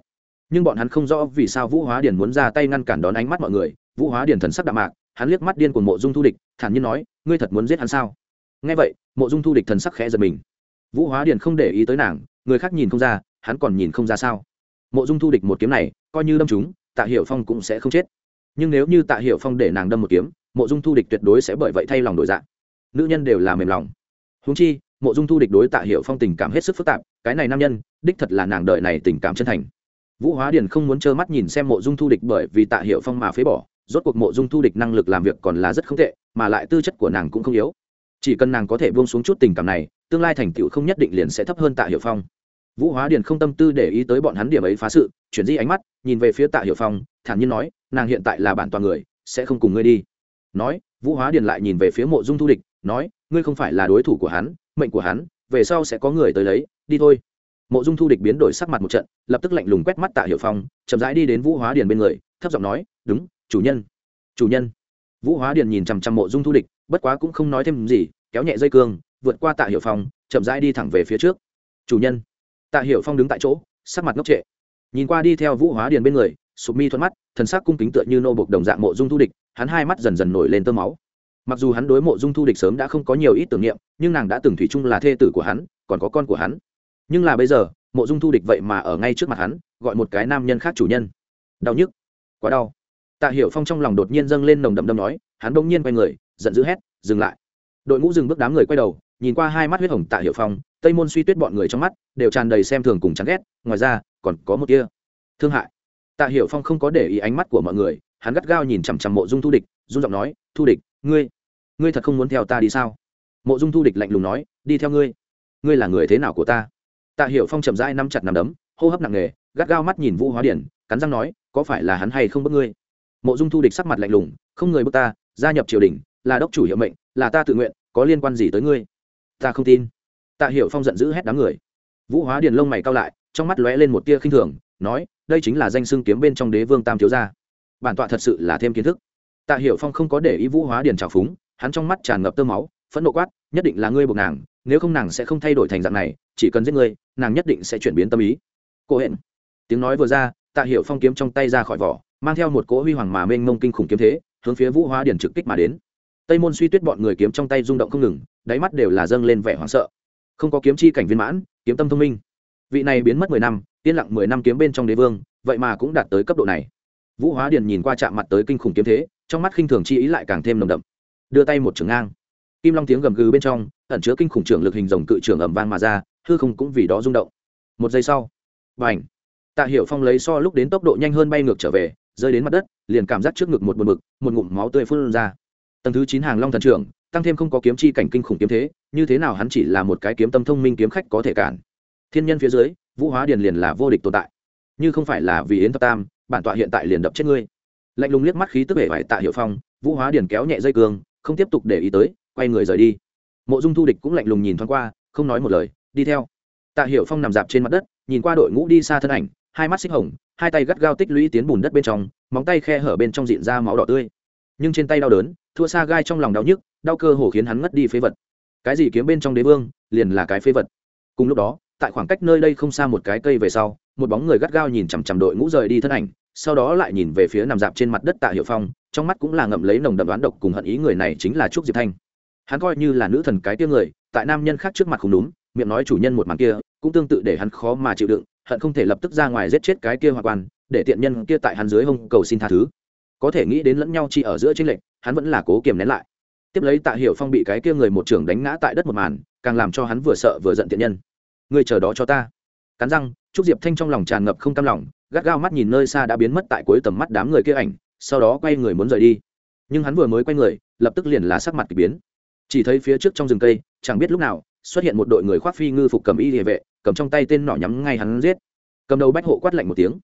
Nhưng bọn hắn không rõ vì sao vũ hóa Điền muốn ra tay ngăn cản đón ánh mắt mọi người. Vũ hóa Điền thần sắc đạm mạc, hắn liếc mắt điên của mộ dung thu địch, thản nhiên nói, ngươi thật muốn giết hắn sao? Nghe vậy, mộ dung thu địch thần sắc khẽ giật mình. Vũ hóa Điền không để ý tới nàng, người khác nhìn không ra, hắn còn nhìn không ra sao. Mộ dung thu địch một kiếm này, coi như đâm chúng tạ hiệu phong cũng sẽ không chết nhưng nếu như tạ hiệu phong để nàng đâm một kiếm, mộ dung thu địch tuyệt đối sẽ bởi vậy thay lòng đổi dạng. Nữ nhân đều là mềm lòng. Húng chi, mộ dung thu địch đối tạ hiệu phong tình cảm hết sức phức tạp, cái này nam nhân, đích thật là nàng đợi này tình cảm chân thành. Vũ hóa điền không muốn trơ mắt nhìn xem mộ dung thu địch bởi vì tạ hiệu phong mà phế bỏ, rốt cuộc mộ dung thu địch năng lực làm việc còn là rất không tệ, mà lại tư chất của nàng cũng không yếu. Chỉ cần nàng có thể buông xuống chút tình cảm này, tương lai thành tựu không nhất định liền sẽ thấp hơn tạ hiệu phong. Vũ hóa điền không tâm tư để ý tới bọn hắn điểm ấy phá sự, chuyển di ánh mắt, nhìn về phía tạ hiệu phong, thản nhiên nói nàng hiện tại là bản toàn người, sẽ không cùng ngươi đi. Nói, vũ hóa điền lại nhìn về phía mộ dung thu địch, nói, ngươi không phải là đối thủ của hắn, mệnh của hắn, về sau sẽ có người tới lấy, đi thôi. Mộ dung thu địch biến đổi sắc mặt một trận, lập tức lạnh lùng quét mắt tạ hiệu phong, chậm rãi đi đến vũ hóa điền bên người, thấp giọng nói, đúng, chủ nhân. Chủ nhân? Vũ hóa điền nhìn chằm chằm mộ dung thu địch, bất quá cũng không nói thêm gì, kéo nhẹ dây cương, vượt qua tạ hiệu phong, chậm rãi đi thẳng về phía trước. Chủ nhân. Tạ hiệu phong đứng tại chỗ, sắc mặt ngốc trệ. Nhìn qua đi theo vũ hóa điền bên người sụp mi thuận mắt, thần sắc cung kính tựa như nô bộc đồng dạng mộ dung thu địch, hắn hai mắt dần dần nổi lên tơ máu. Mặc dù hắn đối mộ dung thu địch sớm đã không có nhiều ít tưởng niệm, nhưng nàng đã từng thủy chung là thê tử của hắn, còn có con của hắn. Nhưng là bây giờ, mộ dung thu địch vậy mà ở ngay trước mặt hắn, gọi một cái nam nhân khác chủ nhân. Đau nhức, quá đau. Tạ hiểu phong trong lòng đột nhiên dâng lên nồng đậm đâm nói, hắn bỗng nhiên quay người, giận dữ hét, dừng lại. Đội ngũ dừng bước đám người quay đầu, nhìn qua hai mắt huyết hồng tạ hiểu phong, tây môn suy tuyết bọn người trong mắt đều tràn đầy xem thường cùng chán ghét, ngoài ra, còn có một kia thương hại tạ hiểu phong không có để ý ánh mắt của mọi người, hắn gắt gao nhìn chằm chằm mộ dung thu địch dung giọng nói, thu địch, ngươi ngươi thật không muốn theo ta đi sao? Mộ dung thu địch lạnh lùng nói, đi theo ngươi ngươi là người thế nào của ta? Tạ hiểu phong chậm rãi nắm chặt nằm đấm, hô hấp nặng nề, gắt gao mắt nhìn vũ hóa điển, cắn răng nói, có phải là hắn hay không bức ngươi? Mộ dung thu địch sắc mặt lạnh lùng, không người bức ta, gia nhập triều đình, là đốc chủ hiệu mệnh, là ta tự nguyện, có liên quan gì tới ngươi? Ta không tin. Tạ hiểu phong giận dữ hét đám người. Vũ hóa điền lông mày cao lại, trong mắt lóe lên một tia khinh thường, nói đây chính là danh xưng kiếm bên trong đế vương tam thiếu gia. Bản tọa thật sự là thêm kiến thức. Tạ hiểu phong không có để ý vũ hóa điền trào phúng, hắn trong mắt tràn ngập tơ máu, phẫn nộ quát, nhất định là ngươi buộc nàng, nếu không nàng sẽ không thay đổi thành dạng này, chỉ cần giết ngươi, nàng nhất định sẽ chuyển biến tâm ý. Cô hẹn tiếng nói vừa ra, tạ hiểu phong kiếm trong tay ra khỏi vỏ, mang theo một cỗ huy hoàng mà mênh mông kinh khủng kiếm thế, hướng phía vũ hóa điền trực kích mà đến. Tây môn suy tuyết bọn người kiếm trong tay rung động không ngừng, đáy mắt đều là dâng lên vẻ hoảng sợ. Không có kiếm chi cảnh viên mãn, kiếm tâm thông minh vị này biến mất mười năm, yên lặng mười năm kiếm bên trong đế vương, vậy mà cũng đạt tới cấp độ này. Vũ hóa điền nhìn qua chạm mặt tới kinh khủng kiếm thế, trong mắt khinh thường chi ý lại càng thêm nồng đậm. Đưa tay một trường ngang. Kim long tiếng gầm gừ bên trong, ẩn chứa kinh khủng trưởng lực hình rồng cự trưởng ẩm vang mà ra, hư không cũng vì đó rung động. Một giây sau b à n h tạ hiểu phong lấy so lúc đến tốc độ nhanh hơn bay ngược trở về, rơi đến mặt đất, liền cảm giác trước ngực một một mực một ngụm máu tươi phun ra. Tầng thứ chín hàng long thần trưởng, tăng thêm không có kiếm chi cảnh kinh khủng kiếm thế, như thế nào hắn chỉ là một cái kiếm tâm thông minh kiếm khách có thể cản thiên nhân phía dưới, vũ hóa điền liền là vô địch tồn tại. Như không phải là vì yến thập tam, bản tọa hiện tại liền đập chết ngươi. Lạnh lùng liếc mắt khí tức vẻ vải tạ hiệu phong, vũ hóa điền kéo nhẹ dây cương, không tiếp tục để ý tới, quay người rời đi. Mộ dung thu địch cũng lạnh lùng nhìn thoáng qua, không nói một lời, đi theo. Tạ hiệu phong nằm dạp trên mặt đất, nhìn qua đội ngũ đi xa thân ảnh, hai mắt xích hồng, hai tay gắt gao tích lũy tiến bùn đất bên trong, móng tay khe hở bên trong diện ra máu đỏ tươi. Nhưng trên tay đau đớn, thua xa gai trong lòng đau nhức, đau cơ hồ khiến hắn ngất đi phế vật. Cái gì kiếm bên trong đế vương, liền là cái phế vật. Cùng lúc đó tại khoảng cách nơi đây không xa một cái cây về sau, một bóng người gắt gao nhìn chằm chằm đội ngũ rời đi thân ảnh, sau đó lại nhìn về phía nằm dạp trên mặt đất tạ hiệu phong, trong mắt cũng là ngậm lấy nồng đậm đoán độc cùng hận ý người này chính là trúc diệp thanh. Hắn coi như là nữ thần cái tia người, tại nam nhân khác trước mặt không đúng, miệng nói chủ nhân một màn kia, cũng tương tự để hắn khó mà chịu đựng, hận không thể lập tức ra ngoài giết chết cái kia hoặc quan, để tiện nhân kia tại hắn dưới hông cầu xin tha thứ. Có thể nghĩ đến lẫn nhau chỉ ở giữa tranh lệch, hắn vẫn là cố kiềm nén lại. Tiếp lấy tạ hiểu phong bị cái kia người một trưởng đánh ngã tại đất một màn, càng làm cho hắn vừa sợ vừa giận tiện nhân ngươi chờ đó cho ta. Cắn răng, trúc diệp thanh trong lòng tràn ngập không cam lòng, gắt gao mắt nhìn nơi xa đã biến mất tại cuối tầm mắt đám người kia ảnh, sau đó quay người muốn rời đi. Nhưng hắn vừa mới quay người, lập tức liền là sắc mặt k ỳ biến. Chỉ thấy phía trước trong rừng cây, chẳng biết lúc nào, xuất hiện một đội người khoác phi ngư phục cầm y địa vệ, cầm trong tay tên nỏ nhắm ngay hắn giết. Cầm đầu bách hộ quát lạnh một tiếng.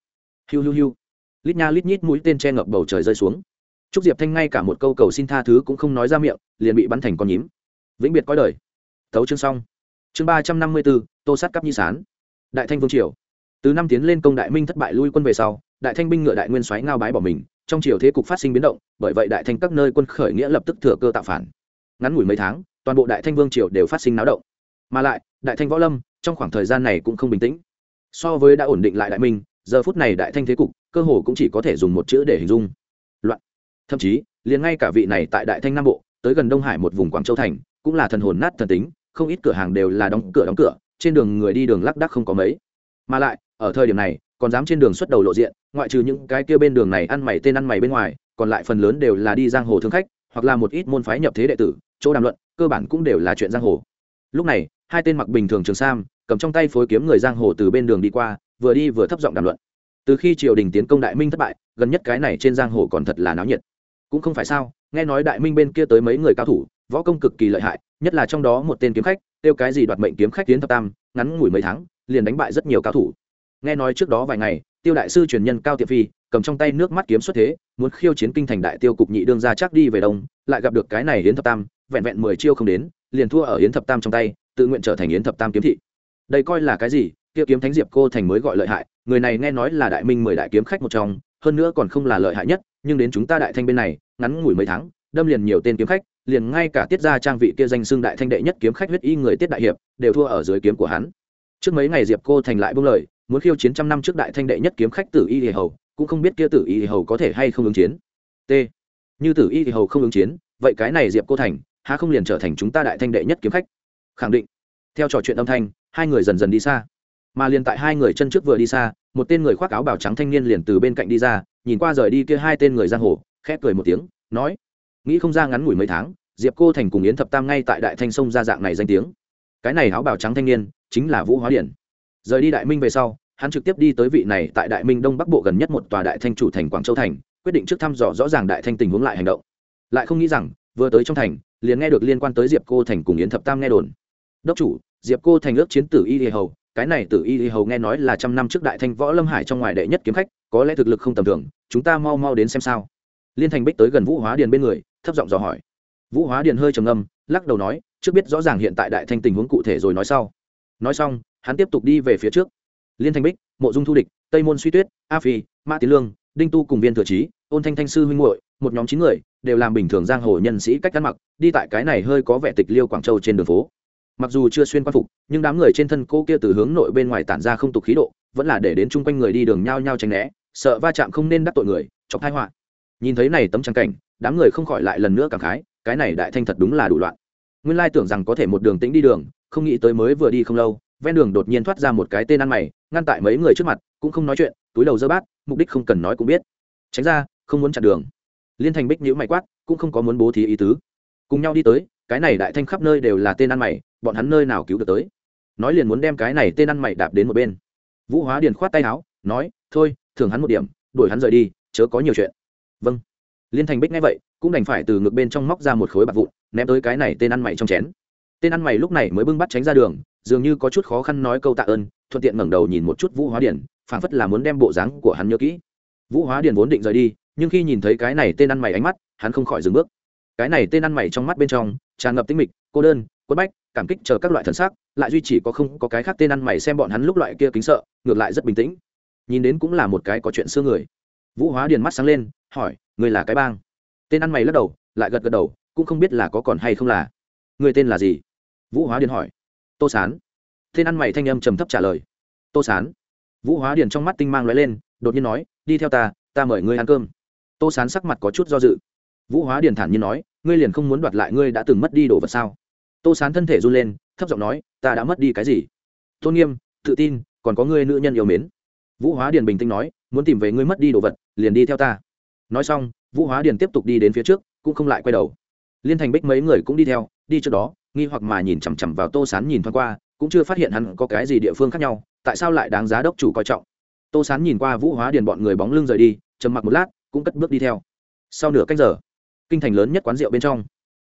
Hiu hiu hiu. Lít nha lít nhít mũi tên che ngập bầu trời rơi xuống. Trúc diệp thanh ngay cả một câu cầu xin tha thứ cũng không nói ra miệng, liền bị bắn thành con nhím. Vĩnh biệt coi đời. Thấu chương xong. Chương ba trăm năm mươi bốn tô sát cắp nhi sán. Đại thanh vương triều. Từ năm tiến lên công đại minh thất bại lui quân về sau, đại thanh binh ngựa đại nguyên xoáy ngao bái bỏ mình, trong triều thế cục phát sinh biến động, bởi vậy đại thanh các nơi quân khởi nghĩa lập tức thừa cơ tạo phản. Ngắn ngủi mấy tháng, toàn bộ đại thanh vương triều đều phát sinh náo động. Mà lại, đại thanh võ lâm, trong khoảng thời gian này cũng không bình tĩnh. So với đã ổn định lại đại minh, giờ phút này đại thanh thế cục, cơ hồ cũng chỉ có thể dùng một chữ để hình dung. Loạn. Thậm chí, liền ngay cả vị này tại đại thanh nam bộ, tới gần đông hải một vùng quảng châu thành, cũng là thần hồn nát thần tính, không ít cửa hàng đều là đóng cửa đóng cửa trên đường người đi đường lác đác không có mấy. Mà lại, ở thời điểm này, còn dám trên đường xuất đầu lộ diện, ngoại trừ những cái kia bên đường này ăn mày tên ăn mày bên ngoài, còn lại phần lớn đều là đi giang hồ thương khách, hoặc là một ít môn phái nhập thế đệ tử, chỗ đàm luận, cơ bản cũng đều là chuyện giang hồ. Lúc này, hai tên mặc bình thường trường sam, cầm trong tay phối kiếm người giang hồ từ bên đường đi qua, vừa đi vừa thấp giọng đàm luận. Từ khi triều đình tiến công đại minh thất bại, gần nhất cái này trên giang hồ còn thật là náo nhiệt. Cũng không phải sao, nghe nói đại minh bên kia tới mấy người cao thủ, võ công cực kỳ lợi hại nhất là trong đó một tên kiếm khách tiêu cái gì đoạt mệnh kiếm khách tiến thập tam, ngắn ngủi mấy tháng, liền đánh bại rất nhiều cao thủ. Nghe nói trước đó vài ngày, tiêu đại sư truyền nhân cao tiệp phi, cầm trong tay nước mắt kiếm xuất thế, muốn khiêu chiến kinh thành đại tiêu cục nhị đương ra chắc đi về đông, lại gặp được cái này hiến thập tam, vẹn vẹn mười chiêu không đến, liền thua ở hiến thập tam trong tay, tự nguyện trở thành yến thập tam kiếm thị. Đây coi là cái gì? Kia kiếm thánh diệp cô thành mới gọi lợi hại, người này nghe nói là đại minh mười đại kiếm khách một trong, hơn nữa còn không là lợi hại nhất, nhưng đến chúng ta đại thanh bên này, ngắn ngủi mấy tháng, đâm liền nhiều tên kiếm khách liền ngay cả tiết gia trang vị kia danh xưng đại thanh đệ nhất kiếm khách huyết y người tiết đại hiệp đều thua ở dưới kiếm của hắn. Trước mấy ngày diệp cô thành lại buông lời, muốn khiêu chiến trăm năm trước đại thanh đệ nhất kiếm khách tử y thì hầu, cũng không biết kia tử y thì hầu có thể hay không ứng chiến. T. Như tử y thì hầu không ứng chiến, vậy cái này diệp cô thành, há không liền trở thành chúng ta đại thanh đệ nhất kiếm khách? Khẳng định. Theo trò chuyện âm thanh, hai người dần dần đi xa. Mà liền tại hai người chân trước vừa đi xa, một tên người khoác áo bào trắng thanh niên liền từ bên cạnh đi ra, nhìn qua rời đi kia hai tên người giang hồ, khẽ cười một tiếng, nói nghĩ không ra ngắn ngủi mấy tháng, diệp cô thành cùng yến thập tam ngay tại đại thanh sông ra dạng này danh tiếng. Cái này áo bào trắng thanh niên, chính là vũ hóa điển. Rời đi đại minh về sau, hắn trực tiếp đi tới vị này tại đại minh đông bắc bộ gần nhất một tòa đại thanh chủ thành quảng châu thành, quyết định trước thăm dò rõ ràng đại thanh tình huống lại hành động. Lại không nghĩ rằng, vừa tới trong thành, liền nghe được liên quan tới diệp cô thành cùng yến thập tam nghe đồn. Đốc chủ, diệp cô thành ước chiến tử y hầu, cái này tử y hầu nghe nói là trăm năm trước đại thanh võ lâm hải trong ngoài đệ nhất kiếm khách, có lẽ thực lực không tầm thường, chúng ta mau mau đến xem sao. Liên thành bích tới gần vũ hóa điền bên người thấp giọng dò hỏi. Vũ hóa điền hơi trầm ngâm, lắc đầu nói, trước biết rõ ràng hiện tại đại thanh tình huống cụ thể rồi nói sau. Nói xong, hắn tiếp tục đi về phía trước. Liên thanh bích, mộ dung thu địch, tây môn suy tuyết, a phi, mã tiến lương, đinh tu cùng viên thừa trí ôn thanh thanh sư huynh muội, một nhóm chín người, đều làm bình thường giang hồ nhân sĩ cách ăn mặc, đi tại cái này hơi có vẻ tịch liêu quảng châu trên đường phố. Mặc dù chưa xuyên quan phục, nhưng đám người trên thân cô kia từ hướng nội bên ngoài tản ra không tục khí độ, vẫn là để đến chung quanh người đi đường nhao nhao tránh né, sợ va chạm không nên đắc tội người, chọc thai họa. Nhìn thấy này tấm trắng cảnh đám người không khỏi lại lần nữa cảm khái, cái này đại thanh thật đúng là đủ loạn. Nguyên lai tưởng rằng có thể một đường tĩnh đi đường, không nghĩ tới mới vừa đi không lâu, ven đường đột nhiên thoát ra một cái tên ăn mày, ngăn tại mấy người trước mặt, cũng không nói chuyện, túi đầu dơ bát, mục đích không cần nói cũng biết. Tránh ra, không muốn chặn đường. Liên thành bích nhữ mày quát, cũng không có muốn bố thí ý tứ. Cùng nhau đi tới, cái này đại thanh khắp nơi đều là tên ăn mày, bọn hắn nơi nào cứu được tới. Nói liền muốn đem cái này tên ăn mày đạp đến một bên. Vũ hóa điền khoát tay áo, nói, thôi thường hắn một điểm, đuổi hắn rời đi, chớ có nhiều chuyện. Vâng liên thành bích nghe vậy, cũng đành phải từ ngực bên trong móc ra một khối bạc vụn, ném tới cái này tên ăn mày trong chén. Tên ăn mày lúc này mới bưng bắt tránh ra đường, dường như có chút khó khăn nói câu tạ ơn, thuận tiện ngẩng đầu nhìn một chút vũ hóa điển phảng phất là muốn đem bộ dáng của hắn nhớ kỹ. Vũ hóa điền vốn định rời đi, nhưng khi nhìn thấy cái này tên ăn mày ánh mắt, hắn không khỏi dừng bước. Cái này tên ăn mày trong mắt bên trong, tràn ngập tinh mịch, cô đơn, quất bách, cảm kích chờ các loại thần sắc, lại duy chỉ có không có cái khác tên ăn mày xem bọn hắn lúc loại kia kính sợ, ngược lại rất bình tĩnh. Nhìn đến cũng là một cái có chuyện xưa người. Vũ hóa điền mắt sáng lên, hỏi người là cái bang. Tên ăn mày lắc đầu, lại gật gật đầu, cũng không biết là có còn hay không là. Người tên là gì? Vũ hóa điền hỏi. Tô sán. Tên ăn mày thanh âm trầm thấp trả lời. Tô sán. Vũ hóa điền trong mắt tinh mang l lên, đột nhiên nói, đi theo ta ta mời ngươi ăn cơm. Tô sán sắc mặt có chút do dự. Vũ hóa điền thản nhiên nói, ngươi liền không muốn đoạt lại ngươi đã từng mất đi đồ vật sao? Tô sán thân thể run lên, thấp giọng nói, ta đã mất đi cái gì? Tôn nghiêm, tự tin, còn có ngươi nữ nhân yêu mến. Vũ hóa điền bình tĩnh nói, muốn tìm về ngươi mất đi đồ vật, liền đi theo ta nói xong, vũ hóa điền tiếp tục đi đến phía trước, cũng không lại quay đầu. Liên thành bích mấy người cũng đi theo, đi trước đó, nghi hoặc mà nhìn chằm chằm vào tô sán nhìn thoáng qua, cũng chưa phát hiện hắn có cái gì địa phương khác nhau, tại sao lại đáng giá đốc chủ coi trọng. Tô sán nhìn qua vũ hóa điền bọn người bóng lưng rời đi, trầm mặc một lát, cũng cất bước đi theo. Sau nửa cách giờ, kinh thành lớn nhất quán rượu bên trong,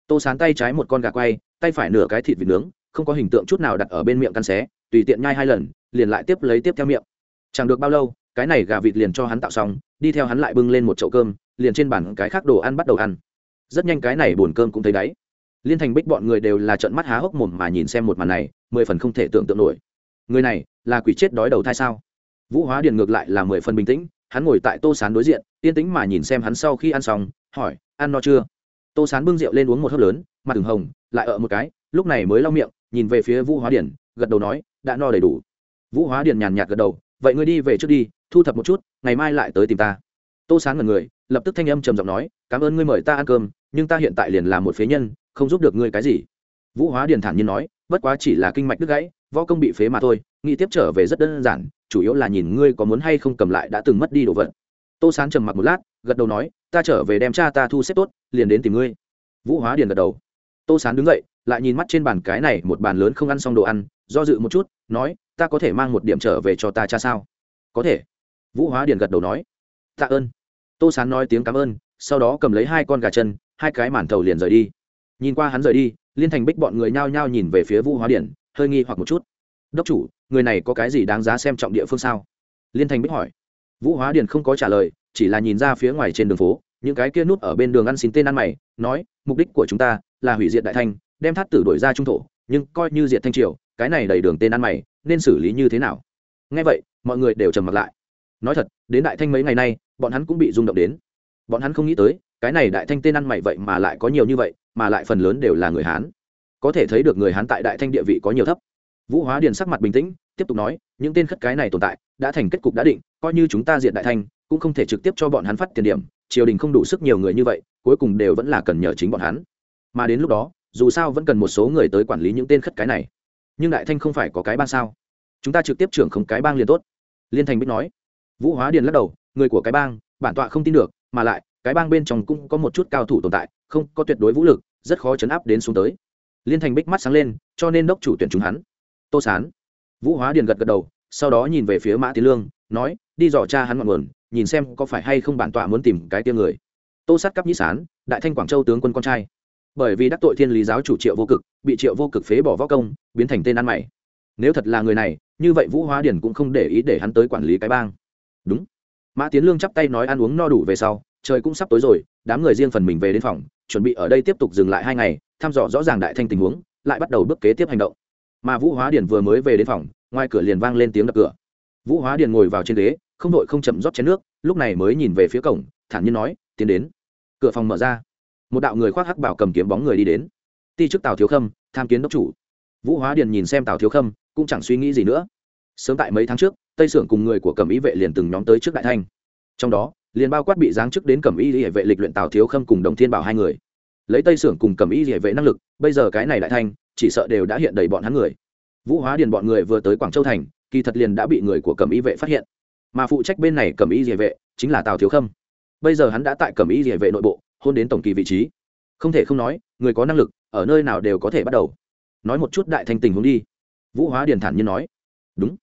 tô sán tay trái một con gà quay, tay phải nửa cái thịt vịt nướng, không có hình tượng chút nào đặt ở bên miệng căn xé, tùy tiện nhai hai lần, liền lại tiếp lấy tiếp theo miệng. Chẳng được bao lâu, cái này gà vịt liền cho hắn tạo xong đi theo hắn lại bưng lên một chậu cơm, liền trên bàn cái khác đồ ăn bắt đầu ăn. Rất nhanh cái này bồn cơm cũng thấy đáy. Liên thành bích bọn người đều là trận mắt há hốc mồm mà nhìn xem một màn này, mười phần không thể tưởng tượng nổi. Người này là quỷ chết đói đầu thai sao? Vũ hóa điền ngược lại là mười phần bình tĩnh, hắn ngồi tại tô sán đối diện, yên tĩnh mà nhìn xem hắn sau khi ăn xong, hỏi, ăn no chưa? Tô sán bưng rượu lên uống một hớp lớn, mặt ửng hồng, lại ở một cái, lúc này mới lau miệng, nhìn về phía vũ hóa điền, gật đầu nói, đã no đầy đủ. Vũ hóa điền nhàn nhạt gật đầu, vậy ngươi đi về trước đi thu thập một chút, ngày mai lại tới tìm ta. Tô sán ngần người, lập tức thanh âm trầm giọng nói, cảm ơn ngươi mời ta ăn cơm, nhưng ta hiện tại liền là một phế nhân, không giúp được ngươi cái gì. Vũ hóa điền thản nhiên nói, bất quá chỉ là kinh mạch đứt gãy, võ công bị phế mà thôi, nghĩ tiếp trở về rất đơn giản, chủ yếu là nhìn ngươi có muốn hay không cầm lại đã từng mất đi đồ vật. Tô sán trầm mặc một lát, gật đầu nói, ta trở về đem cha ta thu xếp tốt, liền đến tìm ngươi. Vũ hóa điền gật đầu. Tô sán đứng dậy, lại nhìn mắt trên bàn cái này, một bàn lớn không ăn xong đồ ăn, do dự một chút, nói, ta có thể mang một điểm trở về cho ta cha sao? Có thể vũ hóa điền gật đầu nói tạ ơn. Tô sán nói tiếng cảm ơn sau đó cầm lấy hai con gà chân hai cái màn thầu liền rời đi. Nhìn qua hắn rời đi liên thành bích bọn người nhao nhao nhìn về phía vũ hóa Điền, hơi nghi hoặc một chút. Đốc chủ người này có cái gì đáng giá xem trọng địa phương sao? Liên thành bích hỏi. Vũ hóa Điền không có trả lời chỉ là nhìn ra phía ngoài trên đường phố những cái kia núp ở bên đường ăn xin tên ăn mày nói mục đích của chúng ta là hủy diệt đại thanh đem thắt tử đổi ra trung thổ nhưng coi như diệt thanh triều cái này đầy đường tên ăn mày nên xử lý như thế nào? Ngay vậy mọi người đều trầm mặt lại nói thật, đến đại thanh mấy ngày nay, bọn hắn cũng bị rung động đến. Bọn hắn không nghĩ tới, cái này đại thanh tên ăn mày vậy mà lại có nhiều như vậy, mà lại phần lớn đều là người hán. Có thể thấy được người hán tại đại thanh địa vị có nhiều thấp. Vũ hóa điền sắc mặt bình tĩnh, tiếp tục nói, những tên khất cái này tồn tại, đã thành kết cục đã định, coi như chúng ta diện đại thanh, cũng không thể trực tiếp cho bọn hắn phát tiền điểm, triều đình không đủ sức nhiều người như vậy, cuối cùng đều vẫn là cần nhờ chính bọn hắn. Mà đến lúc đó, dù sao vẫn cần một số người tới quản lý những tên khất cái này. Nhưng đại thanh không phải có cái bang sao? Chúng ta trực tiếp trưởng không cái bang liền tốt. Liên thành biết nói vũ hóa điền lắc đầu, người của cái bang, bản tọa không tin được, mà lại, cái bang bên trong cũng có một chút cao thủ tồn tại, không có tuyệt đối vũ lực, rất khó chấn áp đến xuống tới. Liên thành bích mắt sáng lên, cho nên đốc chủ tuyển chúng hắn. Tô sán. Vũ hóa điền gật gật đầu, sau đó nhìn về phía mã tiến lương, nói, đi dò cha hắn ngọn nguồn, nhìn xem có phải hay không bản tọa muốn tìm cái tia người. Tô sát cắp nhĩ sán, đại thanh quảng châu tướng quân con trai. Bởi vì đắc tội thiên lý giáo chủ triệu vô cực, bị triệu vô cực phế bỏ võ công, biến thành tên ăn mày. Nếu thật là người này, như vậy vũ hóa điền cũng không để ý để hắn tới quản lý cái bang đúng. Mã tiến lương chắp tay nói ăn uống no đủ về sau, trời cũng sắp tối rồi, đám người riêng phần mình về đến phòng, chuẩn bị ở đây tiếp tục dừng lại hai ngày, thăm dò rõ ràng đại thanh tình huống, lại bắt đầu bước kế tiếp hành động. Mà vũ hóa điền vừa mới về đến phòng, ngoài cửa liền vang lên tiếng đập cửa. Vũ hóa điền ngồi vào trên ghế, không đội không chậm rót chén nước, lúc này mới nhìn về phía cổng, thản nhiên nói, tiến đến. Cửa phòng mở ra. Một đạo người khoác hắc bảo cầm kiếm bóng người đi đến. Ti chức tào thiếu khâm, tham kiến đốc chủ. Vũ hóa điền nhìn xem tào thiếu khâm, cũng chẳng suy nghĩ gì nữa. Sớm tại mấy tháng trước tây sưởng cùng người của Cẩm ý vệ liền từng nhóm tới trước đại thanh. Trong đó, liền bao quát bị giáng chức đến Cẩm y hệ vệ lịch luyện tào thiếu khâm cùng đồng thiên bảo hai người. Lấy tây sưởng cùng Cẩm y hệ vệ năng lực, bây giờ cái này đại thanh, chỉ sợ đều đã hiện đầy bọn hắn người. Vũ hóa điền bọn người vừa tới quảng châu thành, kỳ thật liền đã bị người của Cẩm y vệ phát hiện. Mà phụ trách bên này Cẩm y hệ vệ chính là tào thiếu khâm. Bây giờ hắn đã tại Cẩm y hệ vệ nội bộ, hôn đến tổng kỳ vị trí. Không thể không nói, người có năng lực, ở nơi nào đều có thể bắt đầu. Nói một chút đại thanh tình huống đi. Vũ hóa điền thản nhiên nói. Đúng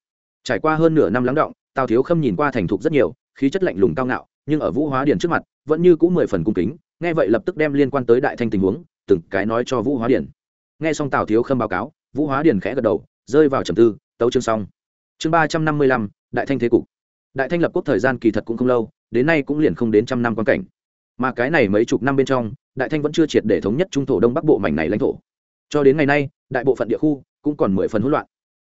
trải qua hơn nửa năm lắng động, tào thiếu khâm nhìn qua thành thục rất nhiều, khí chất lạnh lùng cao ngạo, nhưng ở vũ hóa điền trước mặt, vẫn như c ũ mười phần cung kính, nghe vậy lập tức đem liên quan tới đại thanh tình huống, từng cái nói cho vũ hóa điền. Nghe xong tào thiếu khâm báo cáo, vũ hóa điền khẽ gật đầu, rơi vào trầm tư, tấu chương xong. Chương ba trăm năm mươi lăm, đại thanh thế cục. Đại thanh lập quốc thời gian kỳ thật cũng không lâu, đến nay cũng liền không đến trăm năm quan cảnh. Mà cái này mấy chục năm bên trong, đại thanh vẫn chưa triệt để thống nhất trung thổ đông bắc bộ mảnh này lãnh thổ. Cho đến ngày nay, đại bộ phận địa khu cũng còn mười phần hỗn loạn.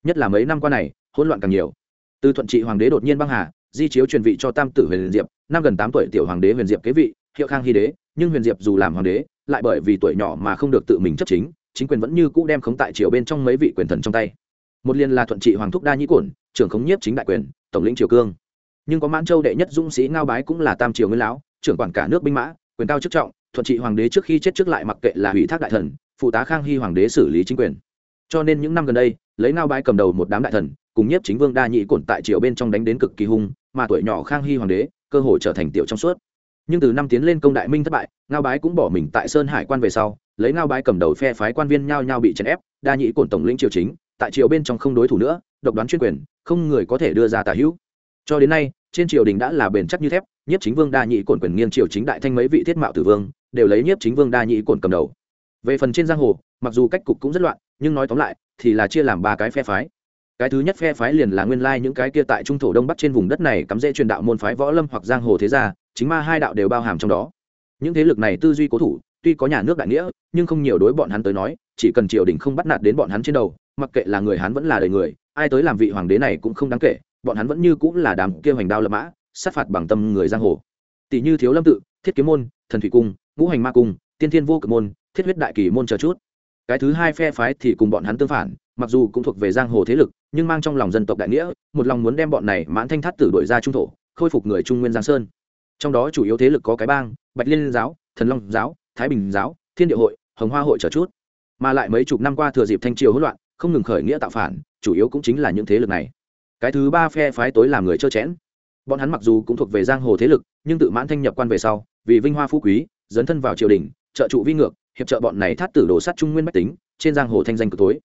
Nhất là mấy năm qua này hỗn loạn càng nhiều. Từ thuận trị hoàng đế đột nhiên băng hà, di chiếu truyền vị cho tam tử huyền diệp, năm gần tám tuổi tiểu hoàng đế huyền diệp kế vị, hiệu khang hy đế, nhưng huyền diệp dù làm hoàng đế, lại bởi vì tuổi nhỏ mà không được tự mình chấp chính chính quyền vẫn như cũ đem khống tại triều bên trong mấy vị quyền thần trong tay. Một liên là thuận trị hoàng thúc đa nhĩ cổn, trưởng khống nhiếp chính đại quyền, tổng lĩnh triều cương. Nhưng có mãn châu đệ nhất dũng sĩ ngao bái cũng là tam triều nguyên lão, trưởng quản cả nước binh mã, quyền cao chức trọng, thuận trị hoàng đế trước khi chết trước lại mặc kệ là hủy thác đại thần, phụ tá khang hy hoàng đế xử lý chính quyền. Cho nên những năm gần đây lấy ngao bái cầm đầu một đám đại thần, cùng nhiếp chính vương đa nhị cổn tại triều bên trong đánh đến cực kỳ hung, mà tuổi nhỏ khang hy hoàng đế, cơ hội trở thành tiểu trong suốt. Nhưng từ năm tiến lên công đại minh thất bại, ngao bái cũng bỏ mình tại sơn hải quan về sau, lấy ngao bái cầm đầu phe phái quan viên nhao nhao bị chèn ép, đa nhị cổn tổng lĩnh triều chính, tại triều bên trong không đối thủ nữa, độc đoán chuyên quyền, không người có thể đưa ra tả hữu. Cho đến nay, trên triều đình đã là bền chắc như thép, nhiếp chính vương đa nhị cổn quyền nghiêng triều chính đại thanh mấy vị thiết mạo tử vương, đều lấy nhiếp chính vương đa nhị cổn cầm đầu. Về phần trên giang hồ, mặc dù cách cục cũng rất loạn, nhưng nói tóm lại thì là chia làm ba cái phe phái. Cái thứ nhất phe phái liền là nguyên lai những cái kia tại trung thổ đông bắc trên vùng đất này cắm rễ truyền đạo môn phái võ lâm hoặc giang hồ thế gia, chính ma hai đạo đều bao hàm trong đó. Những thế lực này tư duy cố thủ, tuy có nhà nước đại nghĩa, nhưng không nhiều đối bọn hắn tới nói, chỉ cần triều đình không bắt nạt đến bọn hắn trên đầu, mặc kệ là người hắn vẫn là đời người, ai tới làm vị hoàng đế này cũng không đáng kể, bọn hắn vẫn như cũng là đám kia hoành đao lập mã, sát phạt bằng tâm người giang hồ. Tỷ như thiếu lâm tự, thiết kiếm môn, thần thủy cung, ngũ hành ma cung, tiên thiên vô cực môn, thiết huyết đại kỳ môn chờ chút cái thứ hai phe phái thì cùng bọn hắn tương phản, mặc dù cũng thuộc về giang hồ thế lực, nhưng mang trong lòng dân tộc đại nghĩa, một lòng muốn đem bọn này mãn thanh thắt tử đổi ra trung thổ, khôi phục người trung nguyên giang sơn. Trong đó chủ yếu thế lực có cái bang, bạch liên giáo, thần long giáo, thái bình giáo, thiên địa hội, hồng hoa hội trở chút. Mà lại mấy chục năm qua thừa dịp thanh triều hỗn loạn, không ngừng khởi nghĩa tạo phản, chủ yếu cũng chính là những thế lực này. Cái thứ ba phe phái tối làm người trơ chẽn. Bọn hắn mặc dù cũng thuộc về giang hồ thế lực, nhưng tự mãn thanh nhập quan về sau, vì vinh hoa phú quý, dấn thân vào triều đình, trợ trụ vi ngược hiệp trợ bọn này thát tử đồ sắt trung nguyên bách tính, trên giang hồ thanh danh cực tối.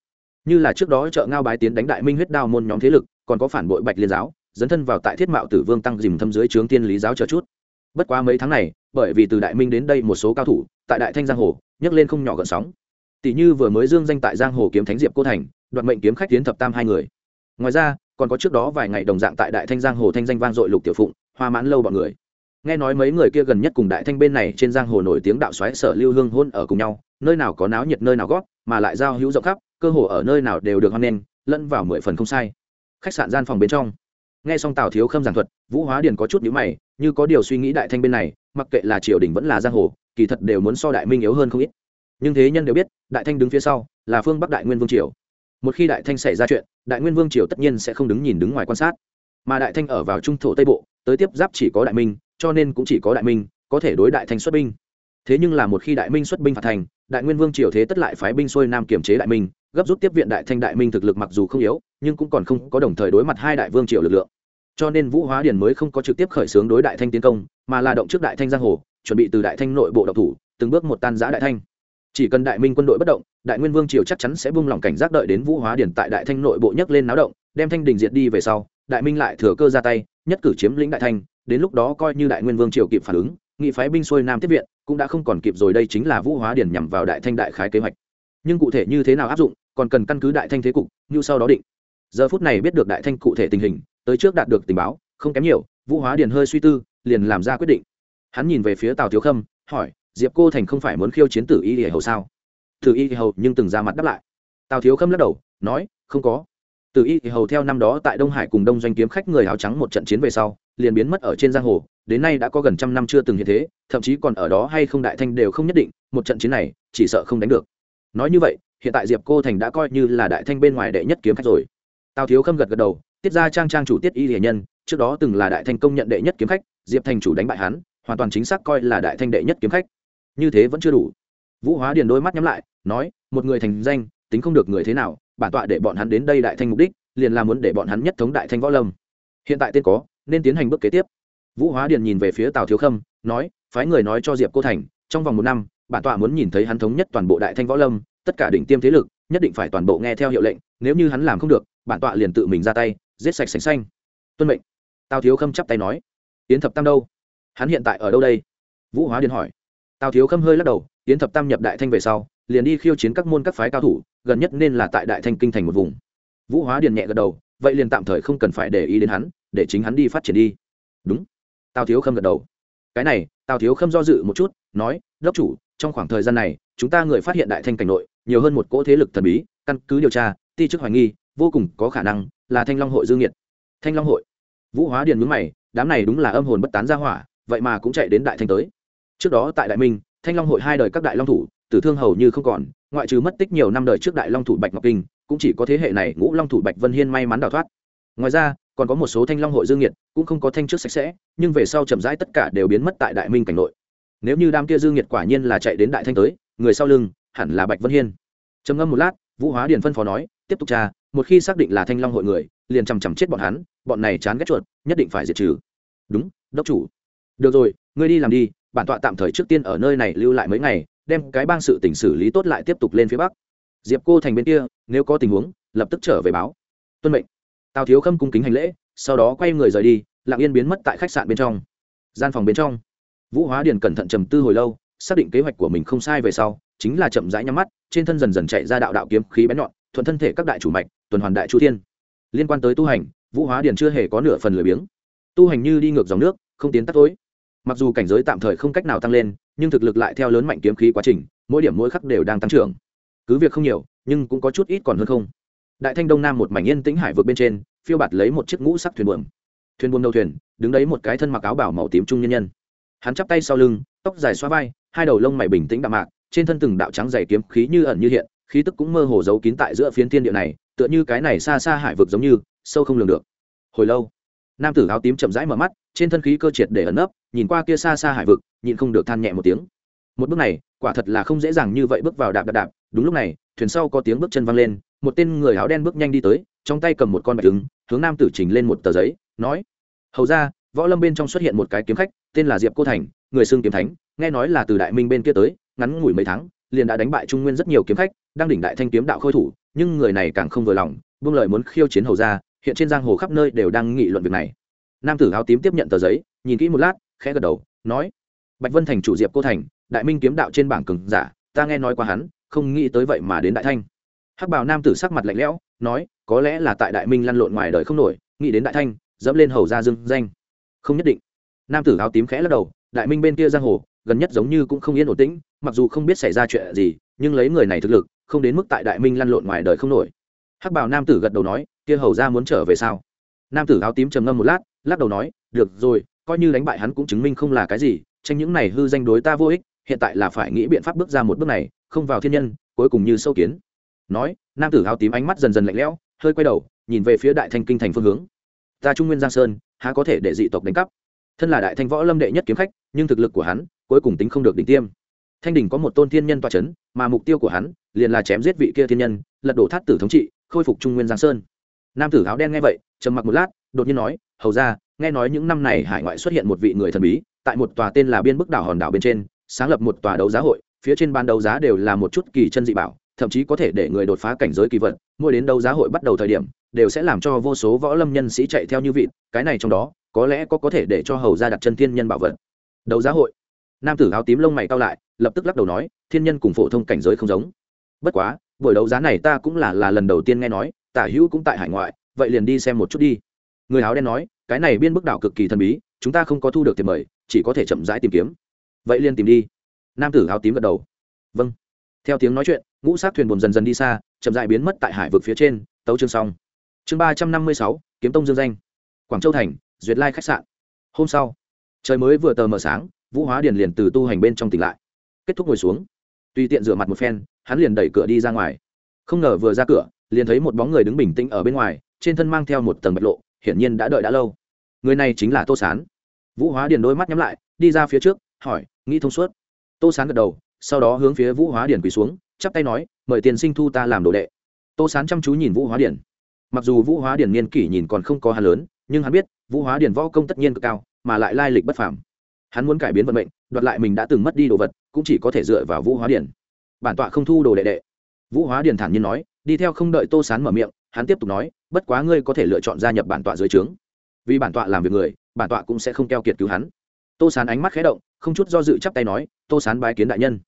Như là trước đó trợ ngao bái tiến đánh đại minh huyết đao môn nhóm thế lực, còn có phản bội bạch liên giáo, dấn thân vào tại thiết mạo tử vương tăng dìm thâm dưới trướng tiên lý giáo chờ chút. Bất quá mấy tháng này, bởi vì từ đại minh đến đây một số cao thủ, tại đại thanh giang hồ, nhấc lên không nhỏ gợn sóng. Tỷ như vừa mới dương danh tại giang hồ kiếm thánh diệp cô thành, đoạt mệnh kiếm khách tiến thập tam hai người. Ngoài ra, còn có trước đó vài ngày đồng dạng tại đại thanh giang hồ thanh danh vang dội lục tiểu phụng, hoa mãn lâu bọn người nghe nói mấy người kia gần nhất cùng đại thanh bên này trên giang hồ nổi tiếng đạo xoáy sở lưu hương hôn ở cùng nhau, nơi nào có náo nhiệt, nơi nào gót mà lại giao hữu rộng khắp, cơ hồ ở nơi nào đều được hoan nghênh, lẫn vào mười phần không sai. Khách sạn gian phòng bên trong. Nghe xong tào thiếu khâm giảng thuật, vũ hóa điền có chút nhíu mày, như có điều suy nghĩ đại thanh bên này, mặc kệ là triều đình vẫn là giang hồ, kỳ thật đều muốn so đại minh yếu hơn không ít. Nhưng thế nhân đều biết, đại thanh đứng phía sau, là phương bắc đại nguyên vương triều. Một khi đại thanh xảy ra chuyện, đại nguyên vương triều tất nhiên sẽ không đứng nhìn đứng ngoài quan sát. Mà đại thanh ở vào trung thổ tây bộ, tới tiếp giáp chỉ có đại minh cho nên cũng chỉ có đại minh có thể đối đại thanh xuất binh. Thế nhưng là một khi đại minh xuất binh phạt thành, đại nguyên vương triều thế tất lại phái binh xuôi nam kiểm chế đại minh, gấp rút tiếp viện đại thanh đại minh thực lực mặc dù không yếu, nhưng cũng còn không có đồng thời đối mặt hai đại vương triều lực lượng. Cho nên vũ hóa điền mới không có trực tiếp khởi xướng đối đại thanh tiến công, mà là động trước đại thanh giang hồ, chuẩn bị từ đại thanh nội bộ độc thủ, từng bước một tan giã đại thanh. Chỉ cần đại minh quân đội bất động, đại nguyên vương triều chắc chắn sẽ buông lỏng cảnh giác đợi đến vũ hóa điển tại đại thanh nội bộ nhấc lên náo động, đem thanh đình diệt đi về sau, đại minh lại thừa cơ ra tay nhất cử chiếm lĩnh đại thanh, đến lúc đó coi như đại nguyên vương triều kịp phản ứng, nghị phái binh xuôi nam tiếp viện, cũng đã không còn kịp rồi, đây chính là vũ hóa điển nhằm vào đại thanh đại khái kế hoạch. Nhưng cụ thể như thế nào áp dụng, còn cần căn cứ đại thanh thế cục, như sau đó định. Giờ phút này biết được đại thanh cụ thể tình hình, tới trước đạt được tình báo, không kém nhiều, vũ hóa điển hơi suy tư, liền làm ra quyết định. Hắn nhìn về phía tào thiếu khâm, hỏi, diệp cô thành không phải muốn khiêu chiến tử y hầu sao? Tử y hầu nhưng từng ra mặt đáp lại. Tào thiếu khâm lắc đầu, nói, không có từ y hầu theo năm đó tại đông hải cùng đông doanh kiếm khách người áo trắng một trận chiến về sau, liền biến mất ở trên giang hồ, đến nay đã có gần trăm năm chưa từng hiện thế, thậm chí còn ở đó hay không đại thanh đều không nhất định, một trận chiến này, chỉ sợ không đánh được. Nói như vậy, hiện tại diệp cô thành đã coi như là đại thanh bên ngoài đệ nhất kiếm khách rồi. Tào thiếu khâm gật gật đầu, tiết ra trang trang chủ tiết y hiền nhân, trước đó từng là đại thanh công nhận đệ nhất kiếm khách, diệp thành chủ đánh bại hắn, hoàn toàn chính xác coi là đại thanh đệ nhất kiếm khách. Như thế vẫn chưa đủ. Vũ hóa điền đôi mắt nhắm lại, nói, một người thành danh tính không được người thế nào, bản tọa để bọn hắn đến đây đại thanh mục đích, liền là muốn để bọn hắn nhất thống đại thanh võ lâm. Hiện tại tên có, nên tiến hành bước kế tiếp. Vũ hóa điền nhìn về phía tào thiếu khâm, nói, phái người nói cho diệp cô thành, trong vòng một năm, bản tọa muốn nhìn thấy hắn thống nhất toàn bộ đại thanh võ lâm, tất cả đỉnh tiêm thế lực, nhất định phải toàn bộ nghe theo hiệu lệnh, nếu như hắn làm không được, bản tọa liền tự mình ra tay, giết sạch sành xanh tuân mệnh. Tào thiếu khâm chắp tay nói. Yến thập tam đâu? Hắn hiện tại ở đâu đây? Vũ hóa điền hỏi. Tào thiếu khâm hơi lắc đầu, yến thập tam nhập đại thanh về sau liền đi khiêu chiến các môn các phái cao thủ, gần nhất nên là tại đại thanh kinh thành một vùng. Vũ hóa điền nhẹ gật đầu, vậy liền tạm thời không cần phải để ý đến hắn, để chính hắn đi phát triển đi. Đúng. Tào thiếu khâm gật đầu. Cái này, tào thiếu khâm do dự một chút, nói, đốc chủ, trong khoảng thời gian này, chúng ta người phát hiện đại thanh cảnh nội, nhiều hơn một cỗ thế lực thần bí, căn cứ điều tra, ti chức hoài nghi, vô cùng có khả năng là thanh long hội dương nhiệt thanh long hội. Vũ hóa điền mướn mày, đám này đúng là âm hồn bất tán ra hỏa, vậy mà cũng chạy đến đại thanh tới. Trước đó tại đại minh, thanh long hội hai đời các đại long thủ tử thương hầu như không còn, ngoại trừ mất tích nhiều năm đời trước đại long thủ bạch ngọc kinh, cũng chỉ có thế hệ này ngũ long thủ bạch vân hiên may mắn đào thoát. Ngoài ra, còn có một số thanh long hội dương nhiệt cũng không có thanh trước sạch sẽ, nhưng về sau chậm rãi tất cả đều biến mất tại đại minh cảnh nội. Nếu như đám kia dương nhiệt quả nhiên là chạy đến đại thanh tới, người sau lưng hẳn là bạch vân hiên. Trầm ngâm một lát, vũ hóa điền phân phó nói, tiếp tục tra, một khi xác định là thanh long hội người, liền chằm chằm chết bọn hắn, bọn này chán ghét chuột, nhất định phải diệt trừ. Đúng, đốc chủ. Được rồi, ngươi đi làm đi, bản tọa tạm thời trước tiên ở nơi này lưu lại mấy ngày đem cái bang sự tỉnh xử lý tốt lại tiếp tục lên phía bắc. Diệp cô thành bên kia, nếu có tình huống, lập tức trở về báo. Tuân mệnh. Tào thiếu khâm cung kính hành lễ, sau đó quay người rời đi lặng yên biến mất tại khách sạn bên trong. Gian phòng bên trong. Vũ hóa điền cẩn thận trầm tư hồi lâu, xác định kế hoạch của mình không sai về sau, chính là chậm rãi nhắm mắt, trên thân dần dần chạy ra đạo đạo kiếm khí bén nhọn, thuận thân thể các đại chủ mạch, tuần hoàn đại chu thiên. Liên quan tới tu hành, vũ hóa điền chưa hề có nửa phần lười biếng. Tu hành như đi ngược dòng nước, không tiến tắt tối. Mặc dù cảnh giới tạm thời không cách nào tăng lên nhưng thực lực lại theo lớn mạnh kiếm khí quá trình, mỗi điểm mỗi khắc đều đang tăng trưởng. Cứ việc không nhiều, nhưng cũng có chút ít còn hơn không. Đại thanh đông nam một mảnh yên tĩnh hải vượt bên trên, phiêu bạt lấy một chiếc ngũ sắc thuyền buồm. Thuyền buồm đầu thuyền, đứng đấy một cái thân mặc áo bảo màu tím trung nhân nhân. Hắn chắp tay sau lưng, tóc dài xoa vai, hai đầu lông mày bình tĩnh đạm mạc, trên thân từng đạo trắng dày kiếm khí như ẩn như hiện, khí tức cũng mơ hồ giấu kín tại giữa phiến thiên địa này, tựa như cái này xa xa hải vực giống như, sâu không lường được. Hồi lâu, nam tử áo tím chậm rãi mở mắt trên thân khí cơ triệt để ẩn nấp, nhìn qua kia xa xa hải vực, nhịn không được than nhẹ một tiếng. Một bước này, quả thật là không dễ dàng như vậy bước vào đạp đạp đạp. Đúng lúc này, thuyền sau có tiếng bước chân văng lên, một tên người áo đen bước nhanh đi tới, trong tay cầm một con bạch trứng hướng nam tử trình lên một tờ giấy, nói, hầu ra võ lâm bên trong xuất hiện một cái kiếm khách, tên là diệp cô thành, người xưng kiếm thánh, nghe nói là từ đại minh bên kia tới, ngắn ngủi mấy tháng, liền đã đánh bại trung nguyên rất nhiều kiếm khách, đang đỉnh đại thanh kiếm đạo khôi thủ, nhưng người này càng không vừa lòng, buông lời muốn khiêu chiến hầu ra hiện trên giang hồ khắp nơi đều đang nghị luận việc này nam tử áo tím tiếp nhận tờ giấy, nhìn kỹ một lát, khẽ gật đầu, nói, bạch vân thành chủ diệp cô thành, đại minh kiếm đạo trên bảng cường giả, ta nghe nói qua hắn, không nghĩ tới vậy mà đến đại thanh. Hắc bào nam tử sắc mặt lạnh lẽo, nói, có lẽ là tại đại minh lăn lộn ngoài đời không nổi, nghĩ đến đại thanh, dẫm lên hầu ra dưng danh. Không nhất định. Nam tử áo tím khẽ lắc đầu, đại minh bên kia giang hồ, gần nhất giống như cũng không yên ổn tĩnh, mặc dù không biết xảy ra chuyện gì, nhưng lấy người này thực lực, không đến mức tại đại minh lăn lộn ngoài đời không nổi. Hắc bào nam tử gật đầu nói, kia hầu ra muốn trở về sao? Nam tử áo tím trầm ngâm một lát, lắc đầu nói, được rồi, coi như đánh bại hắn cũng chứng minh không là cái gì, tranh những này hư danh đối ta vô ích, hiện tại là phải nghĩ biện pháp bước ra một bước này, không vào thiên nhân, cuối cùng như sâu kiến. Nói, nam tử áo tím ánh mắt dần dần lạnh lẽo, hơi quay đầu, nhìn về phía đại thanh kinh thành phương hướng. Ta trung nguyên giang sơn, há có thể để dị tộc đánh cắp? Thân là đại thanh võ lâm đệ nhất kiếm khách, nhưng thực lực của hắn, cuối cùng tính không được đỉnh tiêm. Thanh đình có một tôn thiên nhân toa c h ấ n mà mục tiêu của hắn, liền là chém giết vị kia thiên nhân, lật đổ thát tử thống trị, khôi phục trung nguyên giang sơn. Nam tử áo đen nghe vậy trầm mặc một lát, đột nhiên nói, hầu ra, nghe nói những năm này hải ngoại xuất hiện một vị người thần bí, tại một tòa tên là biên bức đảo hòn đảo bên trên, sáng lập một tòa đấu giá hội, phía trên ban đấu giá đều là một chút kỳ chân dị bảo, thậm chí có thể để người đột phá cảnh giới kỳ vật, mỗi đến đấu giá hội bắt đầu thời điểm, đều sẽ làm cho vô số võ lâm nhân sĩ chạy theo như vị cái này trong đó, có lẽ có có thể để cho hầu ra đặt chân thiên nhân bảo vật. Đấu giá hội. Nam tử áo tím lông mày cao lại, lập tức lắc đầu nói, thiên nhân cùng phổ thông cảnh giới không giống. Bất quá, buổi đấu giá này ta cũng là là lần đầu tiên nghe nói, tả hữu cũng tại hải ngoại vậy liền đi xem một chút đi. Người áo đen nói, cái này biên bức đảo cực kỳ thần bí, chúng ta không có thu được tiền mời, chỉ có thể chậm rãi tìm kiếm. Vậy liền tìm đi. Nam tử áo tím gật đầu. Vâng. Theo tiếng nói chuyện, ngũ sát thuyền buồm dần dần đi xa, chậm rãi biến mất tại hải vực phía trên, tấu chương xong. Chương ba trăm năm mươi sáu, kiếm tông dương danh. Quảng châu thành, duyệt lai khách sạn. Hôm sau, trời mới vừa tờ mờ sáng, vũ hóa điền liền từ tu hành bên trong tỉnh lại. Kết thúc ngồi xuống. Tùy tiện rửa mặt một phen, hắn liền đẩy cửa đi ra ngoài. Không ngờ vừa ra cửa, liền thấy một bóng người đứng bình tĩnh ở bên ngoài trên thân mang theo một tầng bạch lộ, hiển nhiên đã đợi đã lâu. Người này chính là tô sán. Vũ hóa điền đôi mắt nhắm lại, đi ra phía trước, hỏi, nghĩ thông suốt? Tô sán gật đầu, sau đó hướng phía vũ hóa điền quỳ xuống, chắp tay nói, mời tiền sinh thu ta làm đồ đệ. Tô sán chăm chú nhìn vũ hóa điền. Mặc dù vũ hóa điền niên kỷ nhìn còn không có hà lớn, nhưng hắn biết, vũ hóa điền võ công tất nhiên cực cao, mà lại lai lịch bất phàm. Hắn muốn cải biến vận mệnh, đoạt lại mình đã từng mất đi đồ vật, cũng chỉ có thể dựa vào vũ hóa điền. Bản tọa không thu đồ đệ đệ. Vũ hóa điền thản nhiên nói, đi theo không đợi tô sán mở miệng, hắn tiếp tục nói bất quá ngươi có thể lựa chọn gia nhập bản tọa dưới trướng. Vì bản tọa làm việc người, bản tọa cũng sẽ không keo kiệt cứu hắn. Tô sán ánh mắt khé động, không chút do dự chắp tay nói, tô sán bái kiến đại nhân.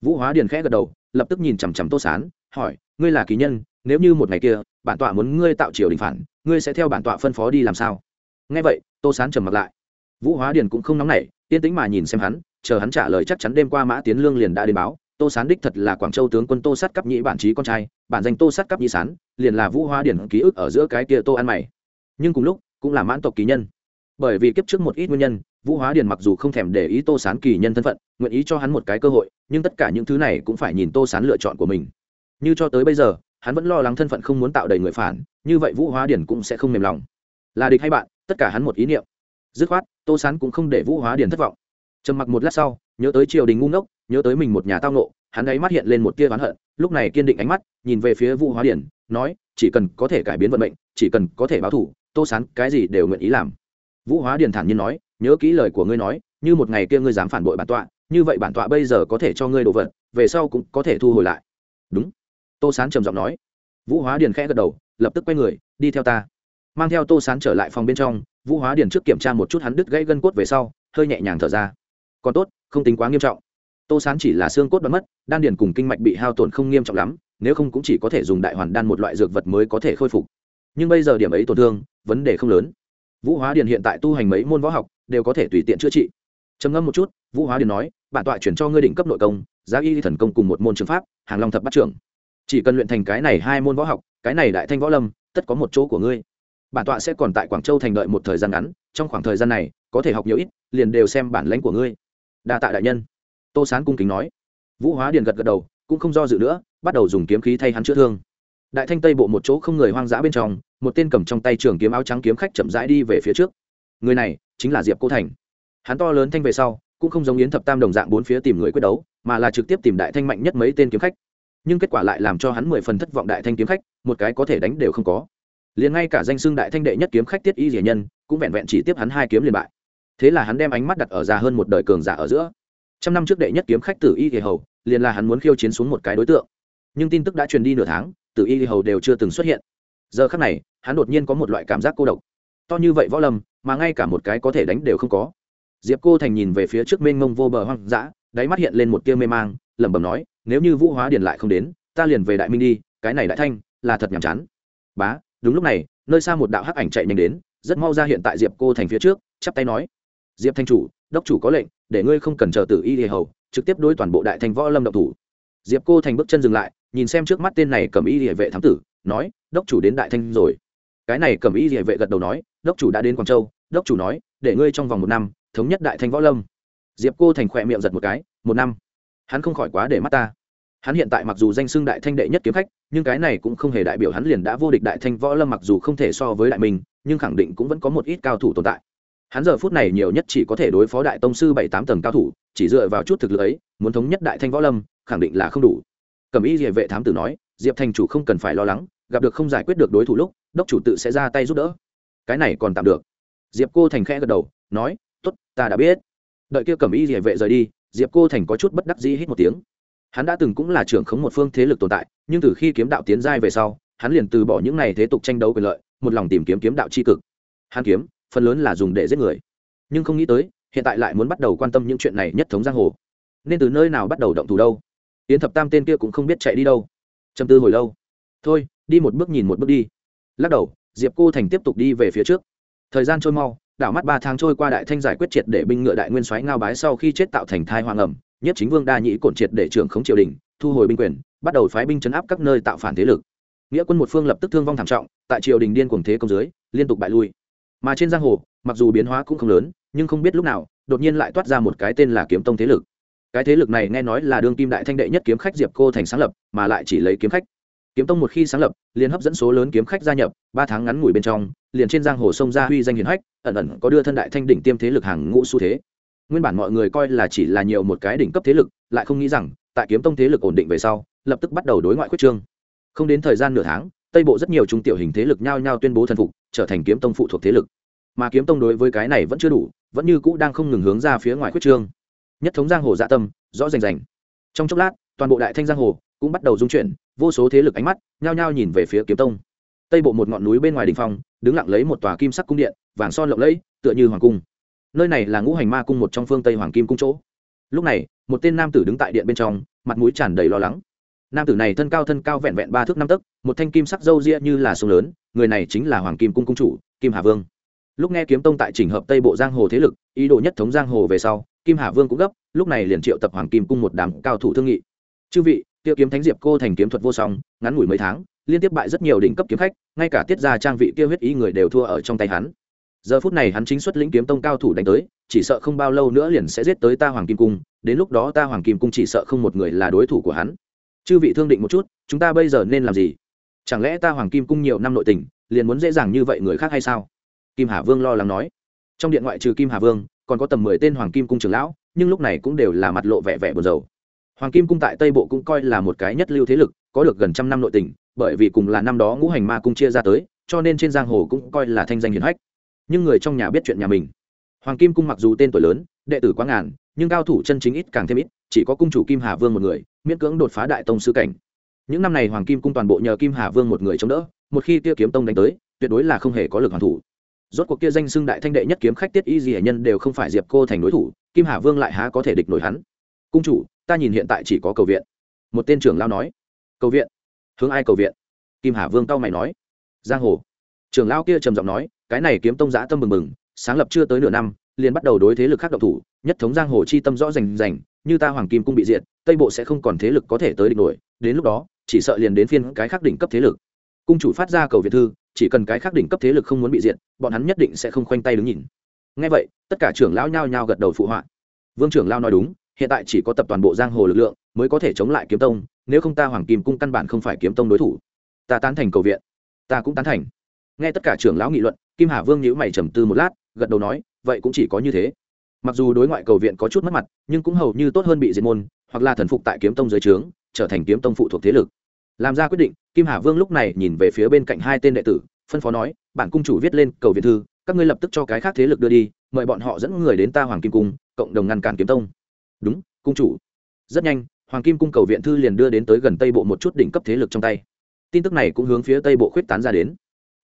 Vũ hóa điền khẽ gật đầu, lập tức nhìn chằm chằm tô sán, hỏi, ngươi là kỳ nhân, nếu như một ngày kia, bản tọa muốn ngươi tạo triều đình phản, ngươi sẽ theo bản tọa phân phó đi làm sao? Nghe vậy, tô sán trầm mặt lại. Vũ hóa điền cũng không nóng nảy, yên tĩnh mà nhìn xem hắn, chờ hắn trả lời chắc chắn đêm qua mã tiến lương liền đã đến báo tô sán đích thật là quảng châu tướng quân tô sát cấp nhĩ bản trí con trai, bản danh tô sát cấp nhĩ sán, liền là vũ Hoa điển ký ức ở giữa cái kia tô ăn mày. Nhưng cùng lúc, cũng là mãn tộc kỳ nhân. Bởi vì kiếp trước một ít nguyên nhân, vũ hóa điền mặc dù không thèm để ý tô sán kỳ nhân thân phận, nguyện ý cho hắn một cái cơ hội, nhưng tất cả những thứ này cũng phải nhìn tô sán lựa chọn của mình. Như cho tới bây giờ, hắn vẫn lo lắng thân phận không muốn tạo đầy người phản, như vậy vũ hóa điền cũng sẽ không mềm lòng. Là địch hay bạn, tất cả hắn một ý niệm. Dứt khoát, tô sán cũng không để vũ hóa điền thất vọng. Trầm mặc một lát sau, nhớ tới triều đình ngu ngốc nhớ tới mình một nhà tao nộ hắn ấy mắt hiện lên một tia oán hận, lúc này kiên định ánh mắt, nhìn về phía vũ hóa điển, nói, chỉ cần có thể cải biến vận mệnh, chỉ cần có thể báo thủ tô sán cái gì đều nguyện ý làm. Vũ hóa điển thản nhiên nói, nhớ kỹ lời của ngươi nói, như một ngày kia ngươi dám phản bội bản tọa, như vậy bản tọa bây giờ có thể cho ngươi đồ vật, về sau cũng có thể thu hồi lại. Đúng. Tô sán trầm giọng nói. Vũ hóa điền khẽ gật đầu, lập tức quay người, đi theo ta. Mang theo tô sán trở lại phòng bên trong vũ hóa điền trước kiểm tra một chút hắn đứt gãy gân cốt về sau, hơi nhẹ nhàng thở ra. Còn tốt, không tính quá nghiêm trọng tô sán chỉ là xương cốt đoán mất, đan điền cùng kinh mạch bị hao tổn không nghiêm trọng lắm, nếu không cũng chỉ có thể dùng đại hoàn đan một loại dược vật mới có thể khôi phục. Nhưng bây giờ điểm ấy tổn thương, vấn đề không lớn. Vũ hóa điền hiện tại tu hành mấy môn võ học, đều có thể tùy tiện chữa trị. Trầm ngâm một chút, vũ hóa điền nói, bản tọa chuyển cho ngươi định cấp nội công, giá y thần công cùng một môn trường pháp, hàng long thập bắt trưởng. Chỉ cần luyện thành cái này hai môn võ học, cái này đại thanh võ lâm, tất có một chỗ của ngươi. Bản tọa sẽ còn tại quảng châu thành đợi một thời gian ngắn, trong khoảng thời gian này, có thể học nhiều ít, liền đều xem bản lãnh của ngươi. Đa tạ đại nhân tô sán cung kính nói. Vũ hóa điền gật gật đầu, cũng không do dự nữa, bắt đầu dùng kiếm khí thay hắn chữa thương. Đại thanh tây bộ một chỗ không người hoang dã bên trong, một tên cầm trong tay trường kiếm áo trắng kiếm khách chậm rãi đi về phía trước. Người này chính là diệp cô thành. Hắn to lớn thanh về sau, cũng không giống yến thập tam đồng dạng bốn phía tìm người quyết đấu, mà là trực tiếp tìm đại thanh mạnh nhất mấy tên kiếm khách. Nhưng kết quả lại làm cho hắn mười phần thất vọng đại thanh kiếm khách, một cái có thể đánh đều không có. Liền ngay cả danh xưng đại thanh đệ nhất kiếm khách tiết y rỉa nhân, cũng vẹn vẹn chỉ tiếp hắn hai kiếm liền bại. Thế là hắn đem ánh mắt đặt ở già hơn một đời cường giả ở giữa trăm năm trước đệ nhất kiếm khách tử y thì hầu, liền là hắn muốn khiêu chiến xuống một cái đối tượng. Nhưng tin tức đã truyền đi nửa tháng, tử y thì hầu đều chưa từng xuất hiện. Giờ khắc này, hắn đột nhiên có một loại cảm giác cô độc. To như vậy võ lâm, mà ngay cả một cái có thể đánh đều không có. Diệp cô thành nhìn về phía trước mênh mông vô bờ hoang dã, đáy mắt hiện lên một tia mê mang, lẩm bẩm nói, nếu như vũ hóa điền lại không đến, ta liền về đại minh đi, cái này đại thanh là thật nhàm chán. Bá, đúng lúc này, nơi xa một đạo hắc ảnh chạy nhanh đến, rất mau ra hiện tại diệp cô thành phía trước, chắp tay nói. Diệp thanh chủ đốc chủ có lệnh, để ngươi không cần chờ tử y hề hầu, trực tiếp đối toàn bộ đại thành võ lâm động thủ. Diệp cô thành bước chân dừng lại, nhìn xem trước mắt tên này cầm y địa vệ thám tử, nói, đốc chủ đến đại thanh rồi. Cái này cầm y địa vệ gật đầu nói, đốc chủ đã đến quảng châu, đốc chủ nói, để ngươi trong vòng một năm, thống nhất đại thanh võ lâm. Diệp cô thành khỏe miệng giật một cái, một năm? Hắn không khỏi quá để mắt ta. Hắn hiện tại mặc dù danh xưng đại thanh đệ nhất kiếm khách, nhưng cái này cũng không hề đại biểu hắn liền đã vô địch đại thanh võ lâm mặc dù không thể so với đại minh nhưng khẳng định cũng vẫn có một ít cao thủ tồn tại hắn giờ phút này nhiều nhất chỉ có thể đối phó đại tông sư bảy tám tầng cao thủ, chỉ dựa vào chút thực lực ấy, muốn thống nhất đại thanh võ lâm, khẳng định là không đủ. Cầm ý địa vệ thám tử nói, diệp thành chủ không cần phải lo lắng, gặp được không giải quyết được đối thủ lúc, đốc chủ tự sẽ ra tay giúp đỡ. Cái này còn tạm được. Diệp cô thành khẽ gật đầu, nói t ố t ta đã biết. Đợi kia cầm ý địa vệ rời đi, diệp cô thành có chút bất đắc dĩ hít một tiếng. Hắn đã từng cũng là trưởng khống một phương thế lực tồn tại, nhưng từ khi kiếm đạo tiến giai về sau, hắn liền từ bỏ những n à y thế tục tranh đấu quyền lợi, một lòng tìm kiếm kiếm đạo c h i cực. Hắn kiếm phần lớn là dùng để giết người. Nhưng không nghĩ tới, hiện tại lại muốn bắt đầu quan tâm những chuyện này nhất thống giang hồ. Nên từ nơi nào bắt đầu động thủ đâu? Yến thập tam tên kia cũng không biết chạy đi đâu. Trầm tư hồi lâu. Thôi, đi một bước nhìn một bước đi. Lắc đầu, diệp cô thành tiếp tục đi về phía trước. Thời gian trôi mau, đảo mắt ba tháng trôi qua đại thanh giải quyết triệt để binh ngựa đại nguyên soái ngao bái sau khi chết tạo thành thai hoàng ẩm, nhất chính vương đa nhĩ cổn triệt để trưởng khống triều đình, thu hồi binh quyền, bắt đầu phái binh chấn áp các nơi tạo phản thế lực. Nghĩa quân một phương lập tức thương vong thảm trọng, tại triều đình điên cuồng thế công dưới, liên tục bại lui mà trên giang hồ, mặc dù biến hóa cũng không lớn, nhưng không biết lúc nào, đột nhiên lại toát ra một cái tên là kiếm tông thế lực. Cái thế lực này nghe nói là đương kim đại thanh đệ nhất kiếm khách diệp cô thành sáng lập, mà lại chỉ lấy kiếm khách. Kiếm tông một khi sáng lập, liền hấp dẫn số lớn kiếm khách gia nhập, ba tháng ngắn ngủi bên trong, liền trên giang hồ sông ra huy danh hiền hách, ẩn ẩn có đưa thân đại thanh đỉnh tiêm thế lực hàng ngũ xu thế. Nguyên bản mọi người coi là chỉ là nhiều một cái đỉnh cấp thế lực, lại không nghĩ rằng, tại kiếm tông thế lực ổn định về sau, lập tức bắt đầu đối ngoại quyết trương. Không đến thời gian nửa tháng tây bộ rất nhiều trung tiểu hình thế lực nhao nhao tuyên bố thần phục, trở thành kiếm tông phụ thuộc thế lực. Mà kiếm tông đối với cái này vẫn chưa đủ, vẫn như cũ đang không ngừng hướng ra phía ngoài quyết trương. Nhất thống giang hồ dạ tâm, rõ rành rành. Trong chốc lát, toàn bộ đại thanh giang hồ cũng bắt đầu dung chuyển, vô số thế lực ánh mắt nhao nhao nhìn về phía kiếm tông. Tây bộ một ngọn núi bên ngoài đình phong, đứng lặng lấy một tòa kim sắc cung điện, vàng son lộng lẫy, tựa như hoàng cung. Nơi này là ngũ hành ma cung một trong phương tây hoàng kim cung chỗ. Lúc này, một tên nam tử đứng tại điện bên trong, mặt mũi tràn đầy lo lắng nam tử này thân cao thân cao vẹn vẹn ba thước năm tấc, một thanh kim sắc râu ria như là sông lớn, người này chính là hoàng kim cung cung chủ, kim hà vương. Lúc nghe kiếm tông tại chỉnh hợp tây bộ giang hồ thế lực, ý đồ nhất thống giang hồ về sau, kim hà vương cũng gấp, lúc này liền triệu tập hoàng kim cung một đám cao thủ thương nghị. Chư vị, tiêu kiếm thánh diệp cô thành kiếm thuật vô song, ngắn ngủi mấy tháng, liên tiếp bại rất nhiều đỉnh cấp kiếm khách, ngay cả tiết gia trang vị kia huyết ý người đều thua ở trong tay hắn. Giờ phút này hắn chính xuất lĩnh kiếm tông cao thủ đánh tới, chỉ sợ không bao lâu nữa liền sẽ giết tới ta hoàng kim cung, đến lúc đó ta hoàng kim cung chỉ sợ không một người là đối thủ của hắn chư vị thương định một chút, chúng ta bây giờ nên làm gì? Chẳng lẽ ta hoàng kim cung nhiều năm nội tình, liền muốn dễ dàng như vậy người khác hay sao? Kim hà vương lo lắng nói. Trong điện ngoại trừ kim hà vương, còn có tầm mười tên hoàng kim cung trưởng lão, nhưng lúc này cũng đều là mặt lộ vẻ vẻ buồn rầu. Hoàng kim cung tại tây bộ cũng coi là một cái nhất lưu thế lực, có được gần trăm năm nội tình, bởi vì cùng là năm đó ngũ hành ma cung chia ra tới, cho nên trên giang hồ cũng coi là thanh danh hiển hách. Nhưng người trong nhà biết chuyện nhà mình. Hoàng kim cung mặc dù tên tuổi lớn, đệ tử quá ngàn, nhưng cao thủ chân chính ít càng thêm ít, chỉ có cung chủ kim hà vương một người miễn cưỡng đột phá đại tông sư cảnh. Những năm này hoàng kim cung toàn bộ nhờ kim hà vương một người chống đỡ, một khi kia kiếm tông đánh tới, tuyệt đối là không hề có lực hoàn thủ. Rốt cuộc kia danh xưng đại thanh đệ nhất kiếm khách tiết y di hệ nhân đều không phải diệp cô thành đối thủ, kim hà vương lại há có thể địch nổi hắn. Cung chủ, ta nhìn hiện tại chỉ có cầu viện. Một tên trưởng lao nói. Cầu viện? Hướng ai cầu viện? Kim hà vương cao mày nói. Giang hồ. Trưởng lao kia trầm giọng nói, cái này kiếm tông giã tâm mừng mừng, sáng lập chưa tới nửa năm, liền bắt đầu đối thế lực khác động thủ nhất thống giang hồ chi tâm rõ rành rành, như ta hoàng kim cung bị diệt, tây bộ sẽ không còn thế lực có thể tới địch nổi, đến lúc đó, chỉ sợ liền đến phiên cái khác đỉnh cấp thế lực. Cung chủ phát ra cầu viện thư, chỉ cần cái khác đỉnh cấp thế lực không muốn bị diệt, bọn hắn nhất định sẽ không khoanh tay đứng nhìn. Ngay vậy, tất cả trưởng lão nhao nhao gật đầu phụ họa. Vương trưởng lao nói đúng, hiện tại chỉ có tập toàn bộ giang hồ lực lượng mới có thể chống lại kiếm tông, nếu không ta hoàng kim cung căn bản không phải kiếm tông đối thủ. Ta tán thành cầu viện. Ta cũng tán thành. Nghe tất cả trưởng lão nghị luận, kim hà vương nhíu mày trầm tư một lát, gật đầu nói, vậy cũng chỉ có như thế mặc dù đối ngoại cầu viện có chút mất mặt, nhưng cũng hầu như tốt hơn bị diệt môn, hoặc là thần phục tại kiếm tông dưới trướng, trở thành kiếm tông phụ thuộc thế lực. Làm ra quyết định, kim hà vương lúc này nhìn về phía bên cạnh hai tên đệ tử, phân phó nói, bản cung chủ viết lên cầu viện thư, các ngươi lập tức cho cái khác thế lực đưa đi, mời bọn họ dẫn người đến ta hoàng kim cung, cộng đồng ngăn cản kiếm tông. Đúng, cung chủ. Rất nhanh, hoàng kim cung cầu viện thư liền đưa đến tới gần tây bộ một chút đỉnh cấp thế lực trong tay. Tin tức này cũng hướng phía tây bộ khuyết tán ra đến.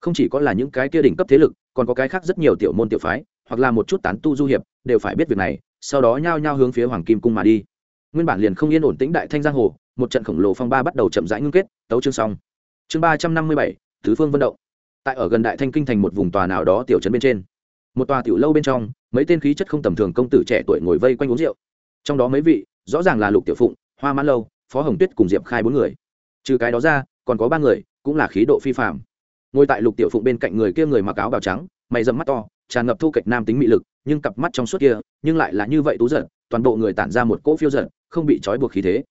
Không chỉ có là những cái kia đỉnh cấp thế lực, còn có cái khác rất nhiều tiểu môn tiểu phái hoặc là một chút tán tu du hiệp, đều phải biết việc này, sau đó nhao nhao hướng phía hoàng kim cung mà đi. Nguyên bản liền không yên ổn tĩnh đại thanh giang hồ, một trận khổng lồ phong ba bắt đầu chậm rãi ngưng kết, tấu chương xong. Chương ba trăm năm mươi bảy thứ phương vận động. Tại ở gần đại thanh kinh thành một vùng tòa nào đó tiểu trấn bên trên, một tòa tiểu lâu bên trong, mấy tên khí chất không tầm thường công tử trẻ tuổi ngồi vây quanh uống rượu. Trong đó mấy vị, rõ ràng là lục tiểu phụng, hoa mãn lâu, phó hồng tuyết cùng diệp khai bốn người. Trừ cái đó ra, còn có ba người, cũng là khí độ phi phạm ngồi tại lục tiểu phụng bên cạnh người kia người mặc áo bào trắng, mày dầm mắt to tràn ngập thu kịch nam tính mị lực, nhưng cặp mắt trong suốt kia, nhưng lại là như vậy tú giận, toàn bộ người tản ra một cỗ phiêu giận, không bị trói buộc khí thế.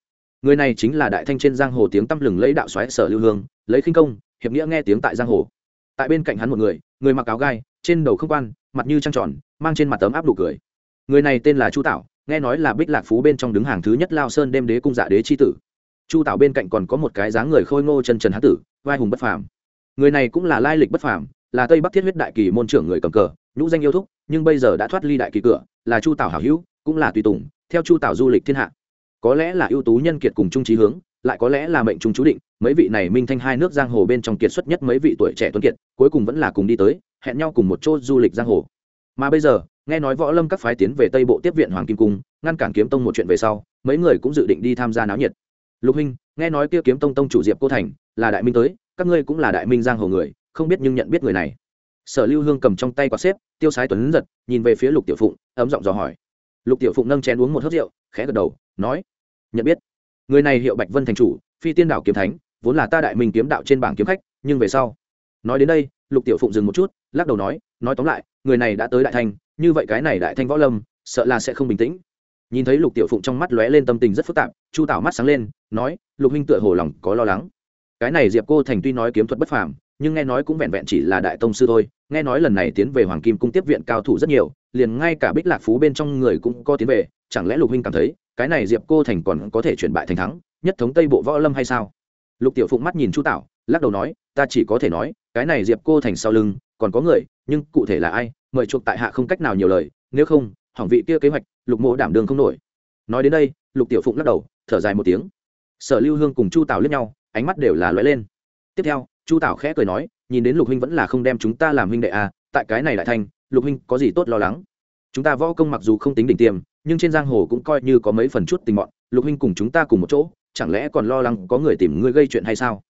Người này chính là đại thanh trên giang hồ tiếng tăm lừng lấy đạo xoáy sở lưu hương, lấy khinh công, hiệp nghĩa nghe tiếng tại giang hồ. Tại bên cạnh hắn một người người mặc áo gai, trên đầu không quan, mặt như trăng tròn, mang trên mặt tấm áp đủ cười. Người này tên là chu tảo, nghe nói là bích lạc phú bên trong đứng hàng thứ nhất lao sơn đêm đế cung dạ đế chi tử. Chu tảo bên cạnh còn có một cái dáng người khôi ngô chân trần hán tử, vai hùng bất phàm. Người này cũng là lai lịch bất phàm, là tây bắc thiết huyết đại kỳ môn trưởng người cầm cờ nhũ danh yêu thúc, nhưng bây giờ đã thoát ly đại kỳ cửa, là chu tảo hảo hữu, cũng là tùy tùng, theo chu tảo du lịch thiên hạ. Có lẽ là ưu tú nhân kiệt cùng trung trí hướng, lại có lẽ là mệnh trung chú định, mấy vị này minh thanh hai nước giang hồ bên trong kiệt xuất nhất mấy vị tuổi trẻ tuấn kiệt, cuối cùng vẫn là cùng đi tới, hẹn nhau cùng một chỗ du lịch giang hồ. Mà bây giờ, nghe nói võ lâm các phái tiến về tây bộ tiếp viện hoàng kim cung, ngăn cản kiếm tông một chuyện về sau, mấy người cũng dự định đi tham gia náo nhiệt. Lục huynh, nghe nói kia kiếm tông tông chủ diệp cô thành, là đại minh tới, các ngươi cũng là đại minh giang hồ người, không biết nhưng nhận biết người này sở lưu hương cầm trong tay quạt xếp, tiêu sái tuấn giật, nhìn về phía lục tiểu phụng, ấm giọng dò hỏi. Lục tiểu phụng nâng chén uống một hớt rượu, khẽ gật đầu, nói, nhận biết. Người này hiệu bạch vân thành chủ, phi tiên đạo kiếm thánh, vốn là ta đại minh kiếm đạo trên bảng kiếm khách, nhưng về sau nói đến đây, lục tiểu phụng dừng một chút, lắc đầu nói nói tóm lại, người này đã tới đại thanh như vậy cái này đại thanh võ lâm, sợ là sẽ không bình tĩnh. Nhìn thấy lục tiểu phụng trong mắt lóe lên tâm tình rất phức tạp, chu tảo mắt sáng lên, nói, lục huynh tựa hồ lòng có lo lắng. Cái này diệp cô thành tuy nói kiếm thuật bất phàm, nhưng nghe nói cũng vẹn vẹn chỉ là đại tông sư thôi nghe nói lần này tiến về hoàng kim cung tiếp viện cao thủ rất nhiều, liền ngay cả bích lạc phú bên trong người cũng có tiến về, chẳng lẽ lục huynh cảm thấy, cái này diệp cô thành còn có thể chuyển bại thành thắng, nhất thống tây bộ võ lâm hay sao? Lục tiểu phụng mắt nhìn chu tảo, lắc đầu nói, ta chỉ có thể nói, cái này diệp cô thành sau lưng, còn có người, nhưng cụ thể là ai, mời chuộc tại hạ không cách nào nhiều lời, nếu không, hỏng vị kia kế hoạch, lục mộ đảm đường không nổi. Nói đến đây, lục tiểu phụng lắc đầu, thở dài một tiếng. Sở lưu hương cùng chu tảo lướt nhau, ánh mắt đều là lóe lên. Tiếp theo, chu tảo khẽ cười nói nhìn đến lục huynh vẫn là không đem chúng ta làm huynh đệ à tại cái này lại thành, lục huynh có gì tốt lo lắng? Chúng ta võ công mặc dù không tính đỉnh tiêm, nhưng trên giang hồ cũng coi như có mấy phần chút tình bọn, lục huynh cùng chúng ta cùng một chỗ, chẳng lẽ còn lo lắng có người tìm ngươi gây chuyện hay sao?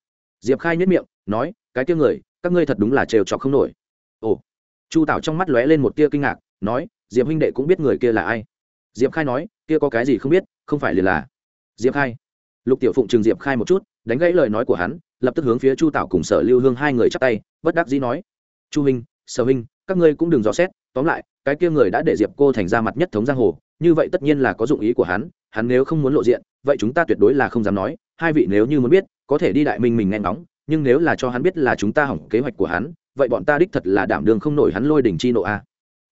Diệp khai nhất miệng, nói, cái kia người, các ngươi thật đúng là trêu chọc không nổi. Ồ. Chu tảo trong mắt lóe lên một tia kinh ngạc, nói, diệp huynh đệ cũng biết người kia là ai? Diệp khai nói, kia có cái gì không biết, không phải liền là. Diệp khai. Lục tiểu phụng chừng diệp khai một chút, đánh gãy lời nói của hắn lập tức hướng phía chu tảo cùng sở lưu hương hai người chắp tay, bất đắc dĩ nói, chu huynh, sở huynh, các ngươi cũng đừng dò xét, tóm lại, cái kia người đã để diệp cô thành ra mặt nhất thống giang hồ, như vậy tất nhiên là có dụng ý của hắn hắn nếu không muốn lộ diện, vậy chúng ta tuyệt đối là không dám nói, hai vị nếu như muốn biết, có thể đi đại minh mình nghe ngóng, nhưng nếu là cho hắn biết là chúng ta hỏng kế hoạch của hắn, vậy bọn ta đích thật là đảm đường không nổi hắn lôi đỉnh chi nộ a.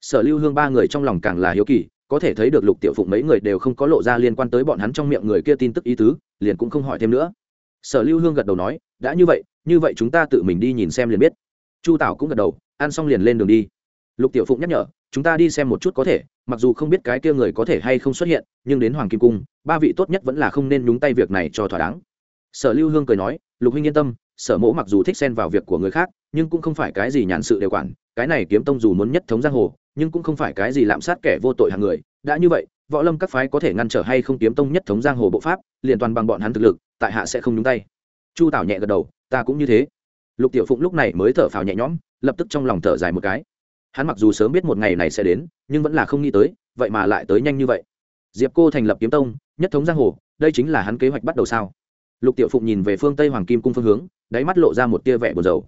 Sở lưu hương ba người trong lòng càng là hiếu kỳ, có thể thấy được lục tiểu phụng mấy người đều không có lộ ra liên quan tới bọn hắn trong miệng người kia tin tức ý tứ, liền cũng không hỏi thêm nữa. Sở lưu hương gật đầu nói đã như vậy như vậy chúng ta tự mình đi nhìn xem liền biết. Chu tảo cũng gật đầu, ăn xong liền lên đường đi. Lục tiểu phụng nhắc nhở, chúng ta đi xem một chút có thể, mặc dù không biết cái kia người có thể hay không xuất hiện, nhưng đến hoàng kim cung, ba vị tốt nhất vẫn là không nên nhúng tay việc này cho thỏa đáng. Sở lưu hương cười nói, lục huynh yên tâm, sở mỗ mặc dù thích xen vào việc của người khác, nhưng cũng không phải cái gì nhàn sự đều quản, cái này kiếm tông dù muốn nhất thống giang hồ, nhưng cũng không phải cái gì lạm sát kẻ vô tội hàng người. Đã như vậy, võ lâm các phái có thể ngăn trở hay không kiếm tông nhất thống giang hồ bộ pháp, liền toàn bằng bọn hắn thực lực, tại hạ sẽ không nhúng tay chu tảo nhẹ gật đầu, ta cũng như thế. Lục tiểu phụng lúc này mới thở phào nhẹ nhõm, lập tức trong lòng thở dài một cái. Hắn mặc dù sớm biết một ngày này sẽ đến, nhưng vẫn là không nghĩ tới, vậy mà lại tới nhanh như vậy. Diệp cô thành lập kiếm tông, nhất thống giang hồ, đây chính là hắn kế hoạch bắt đầu sao? Lục tiểu phụng nhìn về phương tây hoàng kim cung phương hướng, đáy mắt lộ ra một tia vẻ buồn rầu.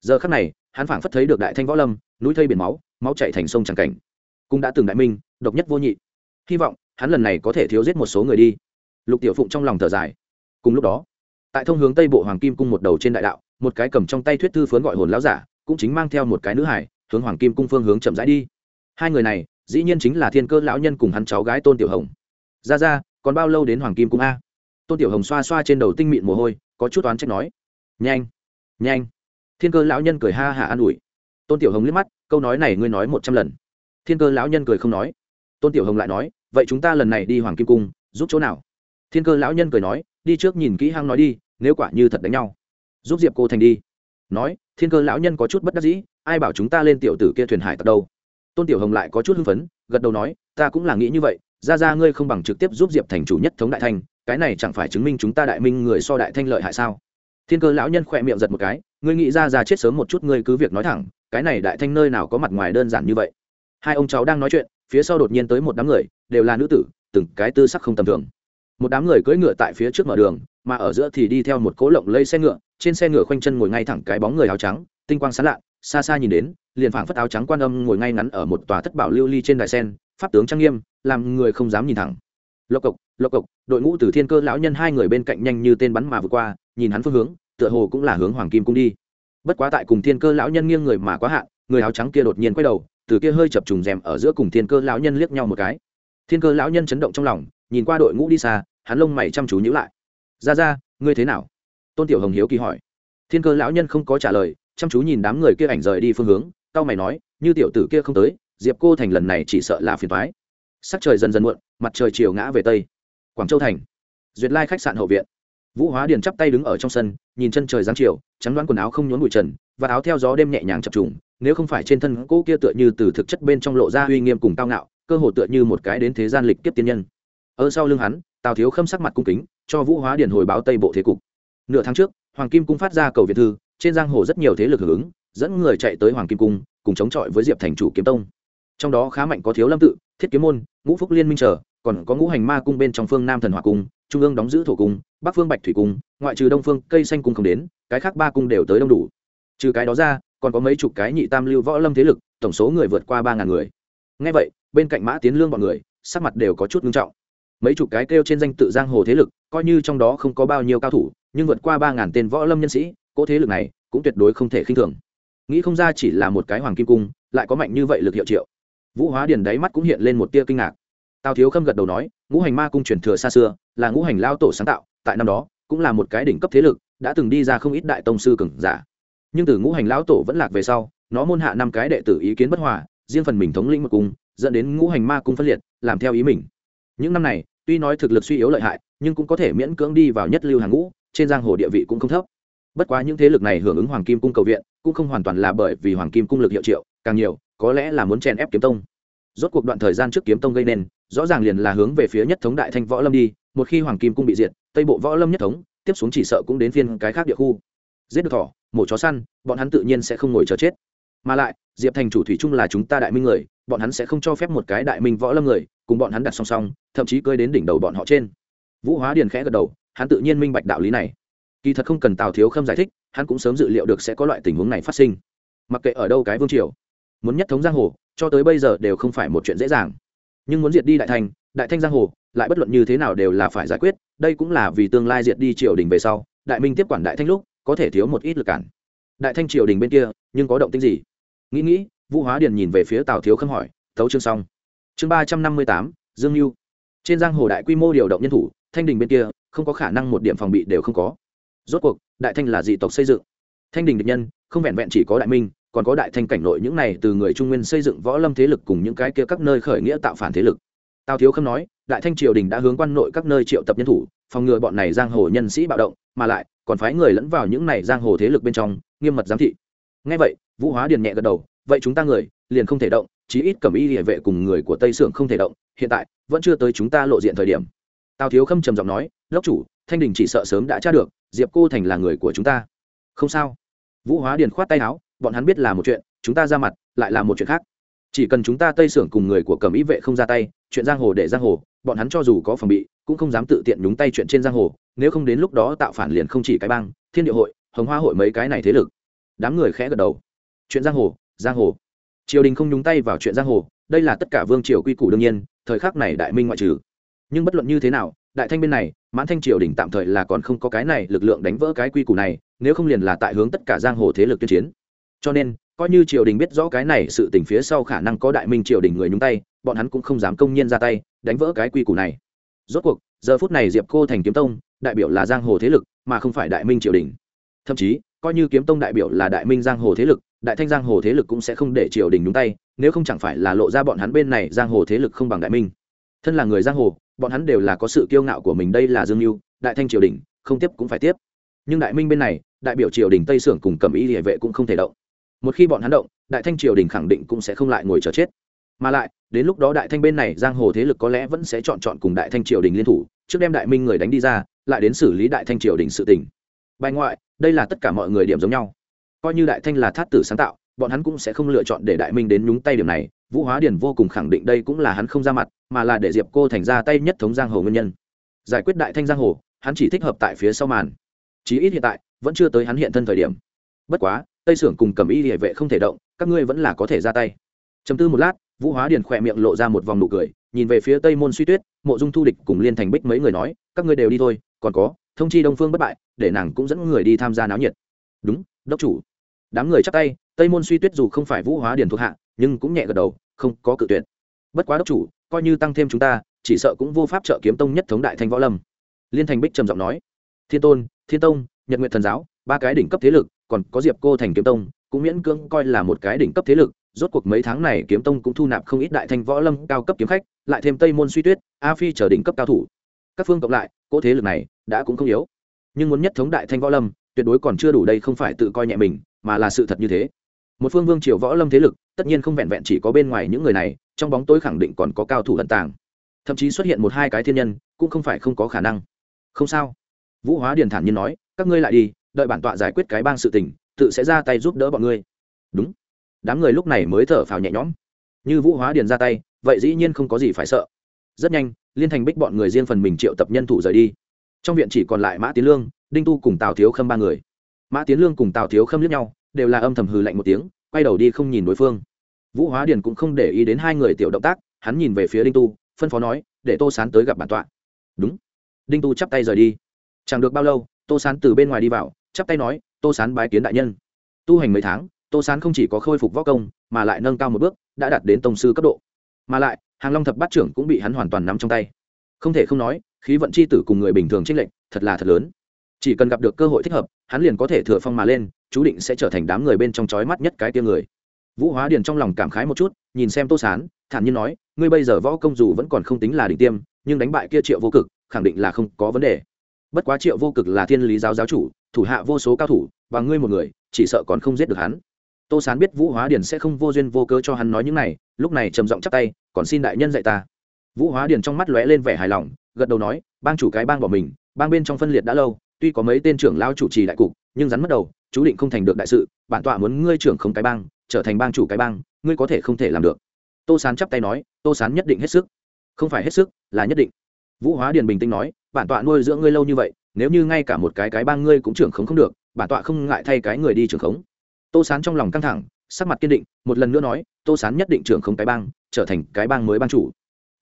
Giờ khắc này, hắn phảng phất thấy được đại thanh võ lâm, núi thây biển máu máu chạy thành sông tràng cảnh. Cũng đã từng đại minh, độc nhất vô nhị. Hy vọng, hắn lần này có thể thiếu giết một số người đi. Lục tiểu phụng trong lòng thở dài. Cùng lúc đó tại thông hướng tây bộ hoàng kim cung một đầu trên đại đạo, một cái cầm trong tay thuyết thư phướn gọi hồn lão giả, cũng chính mang theo một cái nữ hải, hướng hoàng kim cung phương hướng chậm rãi đi. Hai người này, dĩ nhiên chính là thiên cơ lão nhân cùng hắn cháu gái tôn tiểu hồng. Ra ra, còn bao lâu đến hoàng kim cung a? Tôn tiểu hồng xoa xoa trên đầu tinh mịn mồ hôi, có chút oán trách nói. Nhanh nhanh. Thiên cơ lão nhân cười ha hả an ủi. Tôn tiểu hồng liếc mắt, câu nói này ngươi nói một trăm lần. Thiên cơ lão nhân cười không nói. Tôn tiểu hồng lại nói, vậy chúng ta lần này đi hoàng kim cung, giúp chỗ nào? Thiên cơ lão nhân cười nói đi trước nhìn kỹ hang nói đi, nếu quả như thật đánh nhau. Giúp diệp cô thành đi. Nói, thiên cơ lão nhân có chút bất đắc dĩ, ai bảo chúng ta lên tiểu tử kia thuyền hải tặc đâu? Tôn tiểu hồng lại có chút hưng phấn, gật đầu nói, ta cũng là nghĩ như vậy, ra ra ngươi không bằng trực tiếp giúp diệp thành chủ nhất thống đại thanh, cái này chẳng phải chứng minh chúng ta đại minh người so đại thanh lợi hại sao? Thiên cơ lão nhân khỏe miệng giật một cái, ngươi nghĩ ra ra chết sớm một chút ngươi cứ việc nói thẳng, cái này đại thanh nơi nào có mặt ngoài đơn giản như vậy? Hai ông cháu đang nói chuyện, phía sau đột nhiên tới một đám người, đều là nữ tử, từng cái tư sắc không tầm thường một đám người cưỡi ngựa tại phía trước mở đường, mà ở giữa thì đi theo một cỗ lộng lây xe ngựa, trên xe ngựa khoanh chân ngồi ngay thẳng cái bóng người áo trắng, tinh quang sán lạ, xa xa nhìn đến, liền phảng phất áo trắng quan âm ngồi ngay ngắn ở một tòa thất bảo lưu ly trên đài sen, pháp tướng trang nghiêm, làm người không dám nhìn thẳng. Lộc cộc lộc cộc, đội ngũ từ thiên cơ lão nhân hai người bên cạnh nhanh như tên bắn mà vừa qua, nhìn hắn phương hướng, tựa hồ cũng là hướng hoàng kim cung đi. Bất quá tại cùng thiên cơ lão nhân nghiêng người mà quá hạn, người áo trắng kia đột nhiên quay đầu, từ kia hơi chập trùng rèm ở giữa cùng thiên cơ lão nhân liếc nhau một cái. Thiên cơ lão nhân chấn động trong lòng nhìn qua đội ngũ đi xa, hắn lông mày chăm chú nhữ lại. Ra ra ngươi thế nào? Tôn tiểu hồng hiếu kỳ hỏi. Thiên cơ lão nhân không có trả lời, chăm chú nhìn đám người kia ảnh rời đi phương hướng tao mày nói, như tiểu tử kia không tới, diệp cô thành lần này chỉ sợ là phiền thoái sắc trời dần dần muộn, mặt trời chiều ngã về tây. Quảng châu thành. Duyệt lai khách sạn hậu viện. Vũ hóa điền chắp tay đứng ở trong sân, nhìn chân trời giáng chiều, trắng đoán quần áo không nhốn bụi trần, và áo theo gió đêm nhẹ nhàng chập trùng, nếu không phải trên thân cỗ kia tựa như từ thực chất bên trong lộ ra uy nghiêm cùng cao ngạo, cơ hồ tựa như một cái đến thế gian lịch kiếp tiên nhân ở sau lưng hắn, tào thiếu khâm sắc mặt cung kính, cho vũ hóa điền hồi báo tây bộ thế cục. Nửa tháng trước, hoàng kim cung phát ra cầu việt thư, trên giang hồ rất nhiều thế lực hưởng ứng, dẫn người chạy tới hoàng kim cung, cùng chống chọi với diệp thành chủ kiếm tông. Trong đó khá mạnh có thiếu lâm tự, thiết kiếm môn, ngũ phúc liên minh trở, còn có ngũ hành ma cung bên trong phương nam thần hòa cung, trung ương đóng giữ thổ cung, bắc phương bạch thủy cung, ngoại trừ đông phương, cây xanh cung không đến, cái khác ba cung đều tới đông đủ. Trừ cái đó ra, còn có mấy chục cái nhị tam lưu võ lâm thế lực, tổng số người vượt qua ba ngàn người. Ngay vậy, bên cạnh mã tiến lương bọn người, sắc mặt đều có chút nghiêm trọng mấy chục cái kêu trên danh tự giang hồ thế lực, coi như trong đó không có bao nhiêu cao thủ, nhưng vượt qua ba ngàn tên võ lâm nhân sĩ, cỗ thế lực này cũng tuyệt đối không thể khinh thường. Nghĩ không ra chỉ là một cái hoàng kim cung, lại có mạnh như vậy lực hiệu triệu. Vũ hóa điền đáy mắt cũng hiện lên một tia kinh ngạc. Tào thiếu khâm gật đầu nói, ngũ hành ma cung truyền thừa xa xưa, là ngũ hành lao tổ sáng tạo, tại năm đó cũng là một cái đỉnh cấp thế lực, đã từng đi ra không ít đại tông sư cường giả. Nhưng từ ngũ hành lão tổ vẫn lạc về sau, nó môn hạ năm cái đệ tử ý kiến bất hòa, riêng phần mình thống lĩnh một cung, dẫn đến ngũ hành ma cung phân liệt, làm theo ý mình. Những năm này tuy nói thực lực suy yếu lợi hại, nhưng cũng có thể miễn cưỡng đi vào nhất lưu hàng ngũ, trên giang hồ địa vị cũng không thấp. Bất quá những thế lực này hưởng ứng hoàng kim cung cầu viện, cũng không hoàn toàn là bởi vì hoàng kim cung lực hiệu triệu, càng nhiều, có lẽ là muốn chèn ép kiếm tông. Rốt cuộc đoạn thời gian trước kiếm tông gây nên, rõ ràng liền là hướng về phía nhất thống đại thanh võ lâm đi, một khi hoàng kim cung bị diệt, tây bộ võ lâm nhất thống, tiếp xuống chỉ sợ cũng đến phiên cái khác địa khu. Giết được thỏ, mổ chó săn, bọn hắn tự nhiên sẽ không ngồi chờ chết. Mà lại, diệp thành chủ thủy chung là chúng ta đại minh người, bọn hắn sẽ không cho phép một cái đại minh võ lâm người, cùng bọn hắn đặt song song thậm chí cơi đến đỉnh đầu bọn họ trên. Vũ hóa điền khẽ gật đầu, hắn tự nhiên minh bạch đạo lý này. Kỳ thật không cần tào thiếu khâm giải thích, hắn cũng sớm dự liệu được sẽ có loại tình huống này phát sinh. Mặc kệ ở đâu cái vương triều, muốn nhất thống giang hồ, cho tới bây giờ đều không phải một chuyện dễ dàng. Nhưng muốn diệt đi đại thanh đại thanh giang hồ, lại bất luận như thế nào đều là phải giải quyết, đây cũng là vì tương lai diệt đi triều đình về sau, đại minh tiếp quản đại thanh lúc, có thể thiếu một ít lực cản. Đại thanh triều đình bên kia, nhưng có động tĩnh gì? Nghĩ nghĩ, vũ hóa điền nhìn về phía tào thiếu khâm hỏi thấu chương xong. Chương ba trăm năm mươi tám, dương mưu trên giang hồ đại quy mô điều động nhân thủ, thanh đình bên kia, không có khả năng một điểm phòng bị đều không có. Rốt cuộc, đại thanh là dị tộc xây dựng. Thanh đình địch nhân, không vẹn vẹn chỉ có đại minh, còn có đại thanh cảnh nội những này từ người trung nguyên xây dựng võ lâm thế lực cùng những cái kia các nơi khởi nghĩa tạo phản thế lực. Tào thiếu khâm nói, đại thanh triều đình đã hướng quan nội các nơi triệu tập nhân thủ, phòng ngừa bọn này giang hồ nhân sĩ bạo động, mà lại, còn phái người lẫn vào những này giang hồ thế lực bên trong, nghiêm mật giám thị. Ngay vậy, vũ hóa điền nhẹ gật đầu, vậy chúng ta người, liền không thể động, chí ít cầm y địa vệ cùng người của tây sưởng không thể động hiện tại, vẫn chưa tới chúng ta lộ diện thời điểm. Tào thiếu khâm trầm giọng nói, lốc chủ, thanh đình chỉ sợ sớm đã tra được, diệp cô thành là người của chúng ta. Không sao. Vũ hóa điền khoát tay áo, bọn hắn biết là một chuyện, chúng ta ra mặt, lại là một chuyện khác. Chỉ cần chúng ta tây sưởng cùng người của cầm ý vệ không ra tay, chuyện giang hồ để giang hồ, bọn hắn cho dù có phòng bị, cũng không dám tự tiện nhúng tay chuyện trên giang hồ, nếu không đến lúc đó tạo phản liền không chỉ cái bang, thiên địa hội, hồng hoa hội mấy cái này thế lực. Đám người khẽ gật đầu. Chuyện giang hồ giang hồ. Triều đình không nhúng tay vào chuyện giang hồ, đây là tất cả vương triều quy củ đương nhiên thời khắc này đại minh ngoại trừ. Nhưng bất luận như thế nào, đại thanh bên này, mãn thanh triều đình tạm thời là còn không có cái này lực lượng đánh vỡ cái quy củ này, nếu không liền là tại hướng tất cả giang hồ thế lực tuyên chiến. Cho nên, coi như triều đình biết rõ cái này sự tình phía sau khả năng có đại minh triều đình người nhúng tay, bọn hắn cũng không dám công nhiên ra tay, đánh vỡ cái quy củ này. Rốt cuộc, giờ phút này diệp cô thành kiếm tông, đại biểu là giang hồ thế lực, mà không phải đại minh triều đình. Thậm chí, coi như kiếm tông đại biểu là đại minh giang hồ thế lực đại thanh giang hồ thế lực cũng sẽ không để triều đình nhúng tay, nếu không chẳng phải là lộ ra bọn hắn bên này giang hồ thế lực không bằng đại minh. Thân là người giang hồ, bọn hắn đều là có sự kiêu ngạo của mình, đây là dương mưu đại thanh triều đình, không tiếp cũng phải tiếp. Nhưng đại minh bên này, đại biểu triều đình tây sưởng cùng cầm ý địa vệ cũng không thể động. Một khi bọn hắn động, đại thanh triều đình khẳng định cũng sẽ không lại ngồi chờ chết. Mà lại, đến lúc đó đại thanh bên này giang hồ thế lực có lẽ vẫn sẽ chọn chọn cùng đại thanh triều đình liên thủ, trước đem đại minh người đánh đi ra, lại đến xử lý đại thanh triều đình sự tình. Bài ngoại, đây là tất cả mọi người điểm giống nhau coi như đại thanh là thát tử sáng tạo, bọn hắn cũng sẽ không lựa chọn để đại minh đến nhúng tay điểm này, vũ hóa điền vô cùng khẳng định đây cũng là hắn không ra mặt, mà là để diệp cô thành ra tay nhất thống giang hồ nguyên nhân. Giải quyết đại thanh giang hồ, hắn chỉ thích hợp tại phía sau màn. Chí ít hiện tại, vẫn chưa tới hắn hiện thân thời điểm. Bất quá, tây sưởng cùng cầm y địa vệ không thể động, các ngươi vẫn là có thể ra tay. Chấm tư một lát, vũ hóa điền khỏe miệng lộ ra một vòng nụ cười, nhìn về phía tây môn suy tuyết, mộ dung thu địch cùng liên thành bích mấy người nói, các ngươi đều đi thôi, còn có, thông chi đông phương bất bại, để nàng cũng dẫn người đi tham gia náo nhiệt. Đúng, đốc chủ đám người chắc tay, tây môn suy tuyết dù không phải vũ hóa điền thuộc hạ, nhưng cũng nhẹ gật đầu, không có cự tuyệt. Bất quá đốc chủ, coi như tăng thêm chúng ta, chỉ sợ cũng vô pháp trợ kiếm tông nhất thống đại thanh võ lâm. Liên thành bích trầm giọng nói, thiên tôn, thiên tông, nhật nguyện thần giáo, ba cái đỉnh cấp thế lực, còn có diệp cô thành kiếm tông, cũng miễn cưỡng coi là một cái đỉnh cấp thế lực, rốt cuộc mấy tháng này kiếm tông cũng thu nạp không ít đại thanh võ lâm cao cấp kiếm khách, lại thêm tây môn suy tuyết, a phi trở đỉnh cấp cao thủ. Các phương cộng lại, cỗ thế lực này đã cũng không yếu. Nhưng muốn nhất thống đại thanh võ lâm, tuyệt đối còn chưa đủ đây không phải tự coi nhẹ mình mà là sự thật như thế. Một phương vương triều võ lâm thế lực, tất nhiên không vẹn vẹn chỉ có bên ngoài những người này, trong bóng tối khẳng định còn có cao thủ lận tàng. Thậm chí xuất hiện một hai cái thiên nhân, cũng không phải không có khả năng. Không sao. Vũ hóa điền thản nhiên nói, các ngươi lại đi, đợi bản tọa giải quyết cái bang sự tình, tự sẽ ra tay giúp đỡ bọn ngươi. Đúng. Đám người lúc này mới thở phào nhẹ nhõm. Như vũ hóa điền ra tay, vậy dĩ nhiên không có gì phải sợ. Rất nhanh, liên thành bích bọn người riêng phần mình triệu tập nhân thủ rời đi. Trong viện chỉ còn lại mã tiến lương, đinh tu cùng tào thiếu khâm ba người mã tiến lương cùng tào thiếu khâm liếc nhau, đều là âm thầm hừ lạnh một tiếng, quay đầu đi không nhìn đối phương. Vũ hóa điền cũng không để ý đến hai người tiểu động tác, hắn nhìn về phía đinh tu, phân phó nói, để tô sán tới gặp bản tọa. Đúng. Đinh tu chắp tay rời đi. Chẳng được bao lâu, tô sán từ bên ngoài đi vào, chắp tay nói, tô sán bái kiến đại nhân. Tu hành mấy tháng, tô sán không chỉ có khôi phục võ công, mà lại nâng cao một bước, đã đạt đến tổng sư cấp độ. Mà lại, hàng long thập bát trưởng cũng bị hắn hoàn toàn nắm trong tay. Không thể không nói, khí vận c h i tử cùng người bình thường trích lệnh thật là thật lớn chỉ cần gặp được cơ hội thích hợp, hắn liền có thể thừa phong mà lên, chú định sẽ trở thành đám người bên trong trói mắt nhất cái tia người. Vũ hóa điền trong lòng cảm khái một chút, nhìn xem tô sán, thản nhiên nói, ngươi bây giờ võ công dù vẫn còn không tính là đỉnh tiêm, nhưng đánh bại kia triệu vô cực, khẳng định là không có vấn đề. Bất quá triệu vô cực là thiên lý giáo giáo chủ, thủ hạ vô số cao thủ, và ngươi một người, chỉ sợ còn không giết được hắn. Tô sán biết vũ hóa điền sẽ không vô duyên vô cớ cho hắn nói những này, lúc này trầm giọng chắp tay, còn xin đại nhân dạy ta. Vũ hóa điền trong mắt lóe lên vẻ hài lòng, gật đầu nói, bang chủ cái bang bỏ mình, bang bên trong phân liệt đã lâu tuy có mấy tên trưởng lao chủ trì đại cục, nhưng rắn mất đầu, chú định không thành được đại sự, bản tọa muốn ngươi trưởng không cái bang, trở thành bang chủ cái bang, ngươi có thể không thể làm được. Tô sán chắp tay nói, tô sán nhất định hết sức. Không phải hết sức, là nhất định. Vũ hóa điền bình tĩnh nói, bản tọa nuôi dưỡng ngươi lâu như vậy, nếu như ngay cả một cái cái bang ngươi cũng trưởng khống không được, bản tọa không ngại thay cái người đi trưởng khống tô sán trong lòng căng thẳng, sắc mặt kiên định, một lần nữa nói, tô sán nhất định trưởng khống cái bang, trở thành cái bang mới bang chủ.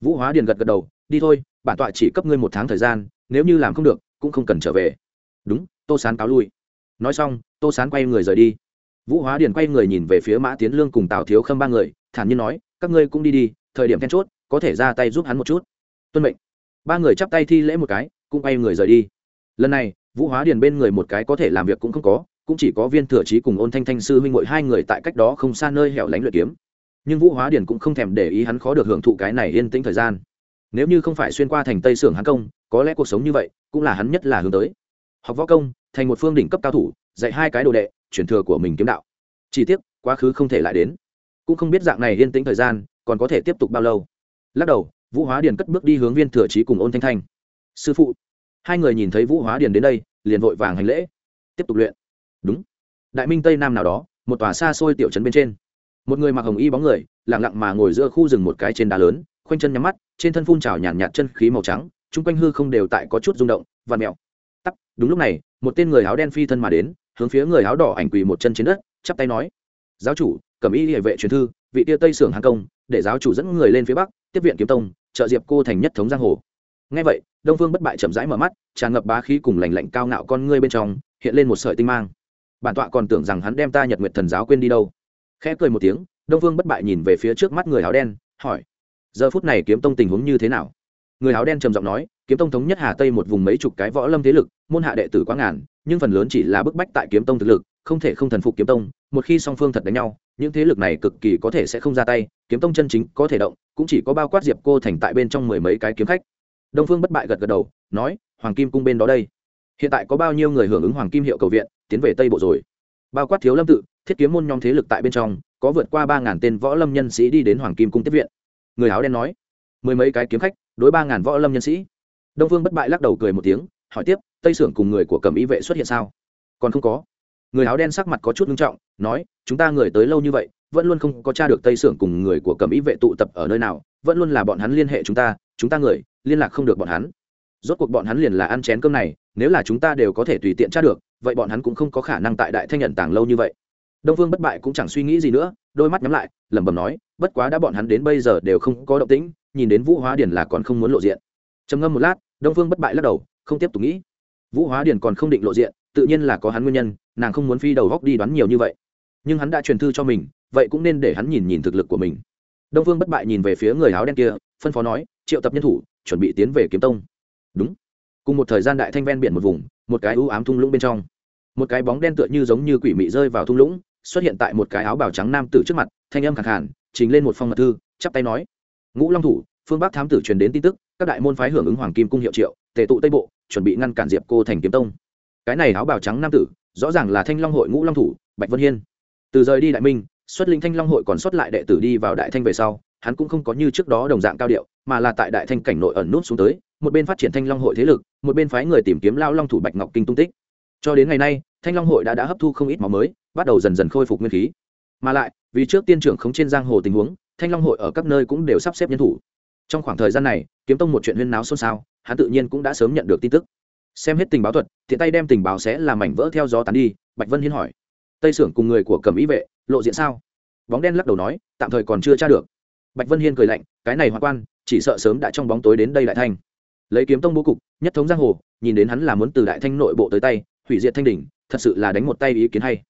Vũ hóa điền gật gật đầu, đi thôi, bản tọa chỉ cấp ngươi một tháng thời gian, nếu như làm không được, cũng không cần trở về đúng, tô sán cáo lui. Nói xong, tô sán quay người rời đi. Vũ hóa điền quay người nhìn về phía mã tiến lương cùng tào thiếu khâm ba người, thản nhiên nói, các ngươi cũng đi đi, thời điểm then chốt, có thể ra tay giúp hắn một chút. Tuân mệnh. Ba người chắp tay thi lễ một cái, cũng quay người rời đi. Lần này, vũ hóa điền bên người một cái có thể làm việc cũng không có, cũng chỉ có viên thừa trí cùng ôn thanh thanh sư huynh mội hai người tại cách đó không xa nơi hẻo lánh luyện kiếm. Nhưng vũ hóa điền cũng không thèm để ý hắn khó được hưởng thụ cái này yên tĩnh thời gian. Nếu như không phải xuyên qua thành tây sưởng hắn công, có lẽ cuộc sống như vậy cũng là hắn nhất là hướng tới học võ công thành một phương đỉnh cấp cao thủ dạy hai cái đồ đệ truyền thừa của mình kiếm đạo. Chỉ tiếc quá khứ không thể lại đến. Cũng không biết dạng này yên tĩnh thời gian còn có thể tiếp tục bao lâu. Lắc đầu vũ hóa điền cất bước đi hướng viên thừa trí cùng ôn thanh thanh. Sư phụ. Hai người nhìn thấy vũ hóa điền đến đây liền vội vàng hành lễ. Tiếp tục luyện. Đúng. Đại minh tây nam nào đó một tòa xa xôi tiểu trấn bên trên. Một người mặc hồng y bóng người lặng lặng mà ngồi giữa khu rừng một cái trên đá lớn khoanh chân nhắm mắt trên thân phun trào nhàn nhạt, nhạt chân khí màu trắng chung quanh hư không đều tại có chút rung động và mẹo đúng lúc này, một tên người áo đen phi thân mà đến, hướng phía người áo đỏ ảnh quỳ một chân trên đất, chắp tay nói, giáo chủ cẩm y hệ vệ truyền thư, vị tia tây sưởng hàng công, để giáo chủ dẫn người lên phía bắc, tiếp viện kiếm tông, trợ diệp cô thành nhất thống giang hồ. Ngay vậy, đông phương bất bại chậm rãi mở mắt, tràn ngập bá khí cùng lành lạnh cao ngạo con ngươi bên trong, hiện lên một sợi tinh mang. Bản tọa còn tưởng rằng hắn đem ta nhật nguyệt thần giáo quên đi đâu. Khẽ cười một tiếng, đông phương bất bại nhìn về phía trước mắt người áo đen, hỏi, giờ phút này kiếm tông tình huống như thế nào? Người áo đen trầm giọng nói, kiếm tông thống nhất hà tây một vùng mấy chục cái võ lâm thế lực, môn hạ đệ tử quá ngàn, nhưng phần lớn chỉ là bức bách tại kiếm tông thực lực, không thể không thần phục kiếm tông, một khi song phương thật đánh nhau, những thế lực này cực kỳ có thể sẽ không ra tay, kiếm tông chân chính có thể động, cũng chỉ có bao quát diệp cô thành tại bên trong mười mấy cái kiếm khách. Đông phương bất bại gật gật đầu, nói, hoàng kim cung bên đó đây. Hiện tại có bao nhiêu người hưởng ứng hoàng kim hiệu cầu viện, tiến về tây bộ rồi. Bao quát thiếu lâm tự, thiết kiếm môn nhóm thế lực tại bên trong, có vượt qua ba ngàn tên võ lâm nhân sĩ đi đến hoàng kim cung tiếp viện. Người áo đen nói, mười mấy cái kiếm khách đối ba ngàn võ lâm nhân sĩ. Đông phương bất bại lắc đầu cười một tiếng, hỏi tiếp, tây sưởng cùng người của cầm y vệ xuất hiện sao? Còn không có. Người áo đen sắc mặt có chút nghiêm trọng, nói, chúng ta người tới lâu như vậy, vẫn luôn không có t r a được tây sưởng cùng người của cầm y vệ tụ tập ở nơi nào, vẫn luôn là bọn hắn liên hệ chúng ta chúng ta người, liên lạc không được bọn hắn. Rốt cuộc bọn hắn liền là ăn chén cơm này, nếu là chúng ta đều có thể tùy tiện t r a được, vậy bọn hắn cũng không có khả năng tại đại thanh nhận tàng lâu như vậy đông phương bất bại cũng chẳng suy nghĩ gì nữa, đôi mắt nhắm lại, lẩm bẩm nói, bất quá đã bọn hắn đến bây giờ đều không có động tĩnh, nhìn đến vũ hóa Điền là còn không muốn lộ diện. Trầm ngâm một lát, đông phương bất bại lắc đầu, không tiếp tục nghĩ. Vũ hóa Điền còn không định lộ diện, tự nhiên là có hắn nguyên nhân, nàng không muốn phi đầu góc đi đoán nhiều như vậy. Nhưng hắn đã truyền thư cho mình, vậy cũng nên để hắn nhìn nhìn thực lực của mình. Đông phương bất bại nhìn về phía người áo đen kia, phân phó nói, triệu tập nhân thủ, chuẩn bị tiến về kiếm tông. Đúng. Cùng một thời gian đại thanh ven biển một vùng, một cái ưu ám thung lũng bên trong. Một cái bóng đen tựa như giống như quỷ mị rơi vào thung lũng xuất hiện tại một cái áo bào trắng nam tử trước mặt thanh âm khẳng hẳn, trình lên một phong mật thư chắp tay nói ngũ long thủ phương bắc thám tử truyền đến tin tức các đại môn phái hưởng ứng hoàng kim cung hiệu triệu tề tụ tây bộ chuẩn bị ngăn cản diệp cô thành kiếm tông. Cái này áo bào trắng nam tử rõ ràng là thanh long hội ngũ long thủ bạch vân hiên. Từ rời đi đại minh xuất linh thanh long hội còn xuất lại đệ tử đi vào đại thanh về sau hắn cũng không có như trước đó đồng dạng cao điệu mà là tại đại thanh cảnh nội ẩn nút xuống tới một bên phát triển thanh long hội thế lực một bên phái người tìm kiếm lao long thủ bạch ngọc kinh tung tích. Cho đến ngày nay thanh long hội đã đã hấp thu không ít máu mới bắt đầu dần dần khôi phục nguyên khí. Mà lại, vì trước tiên trưởng khống trên giang hồ tình huống, thanh long hội ở các nơi cũng đều sắp xếp nhân thủ. Trong khoảng thời gian này, kiếm tông một chuyện huyên náo xôn xao, hắn tự nhiên cũng đã sớm nhận được tin tức. Xem hết tình báo thuật thiện tay đem tình báo sẽ làm mảnh vỡ theo gió tán đi, bạch vân hiên hỏi. Tây sưởng cùng người của cầm ý vệ, lộ diện sao? Bóng đen lắc đầu nói, tạm thời còn chưa tra được. Bạch vân hiên cười lạnh, cái này hoa quan, chỉ sợ sớm đã trong bóng tối đến đây đại thanh lấy kiếm tông bố cục, nhất thống giang hồ, nhìn đến hắn là muốn từ đại thanh nội bộ tới tay, hủy diệt thanh đỉnh, thật sự là đánh một tay ý kiến hay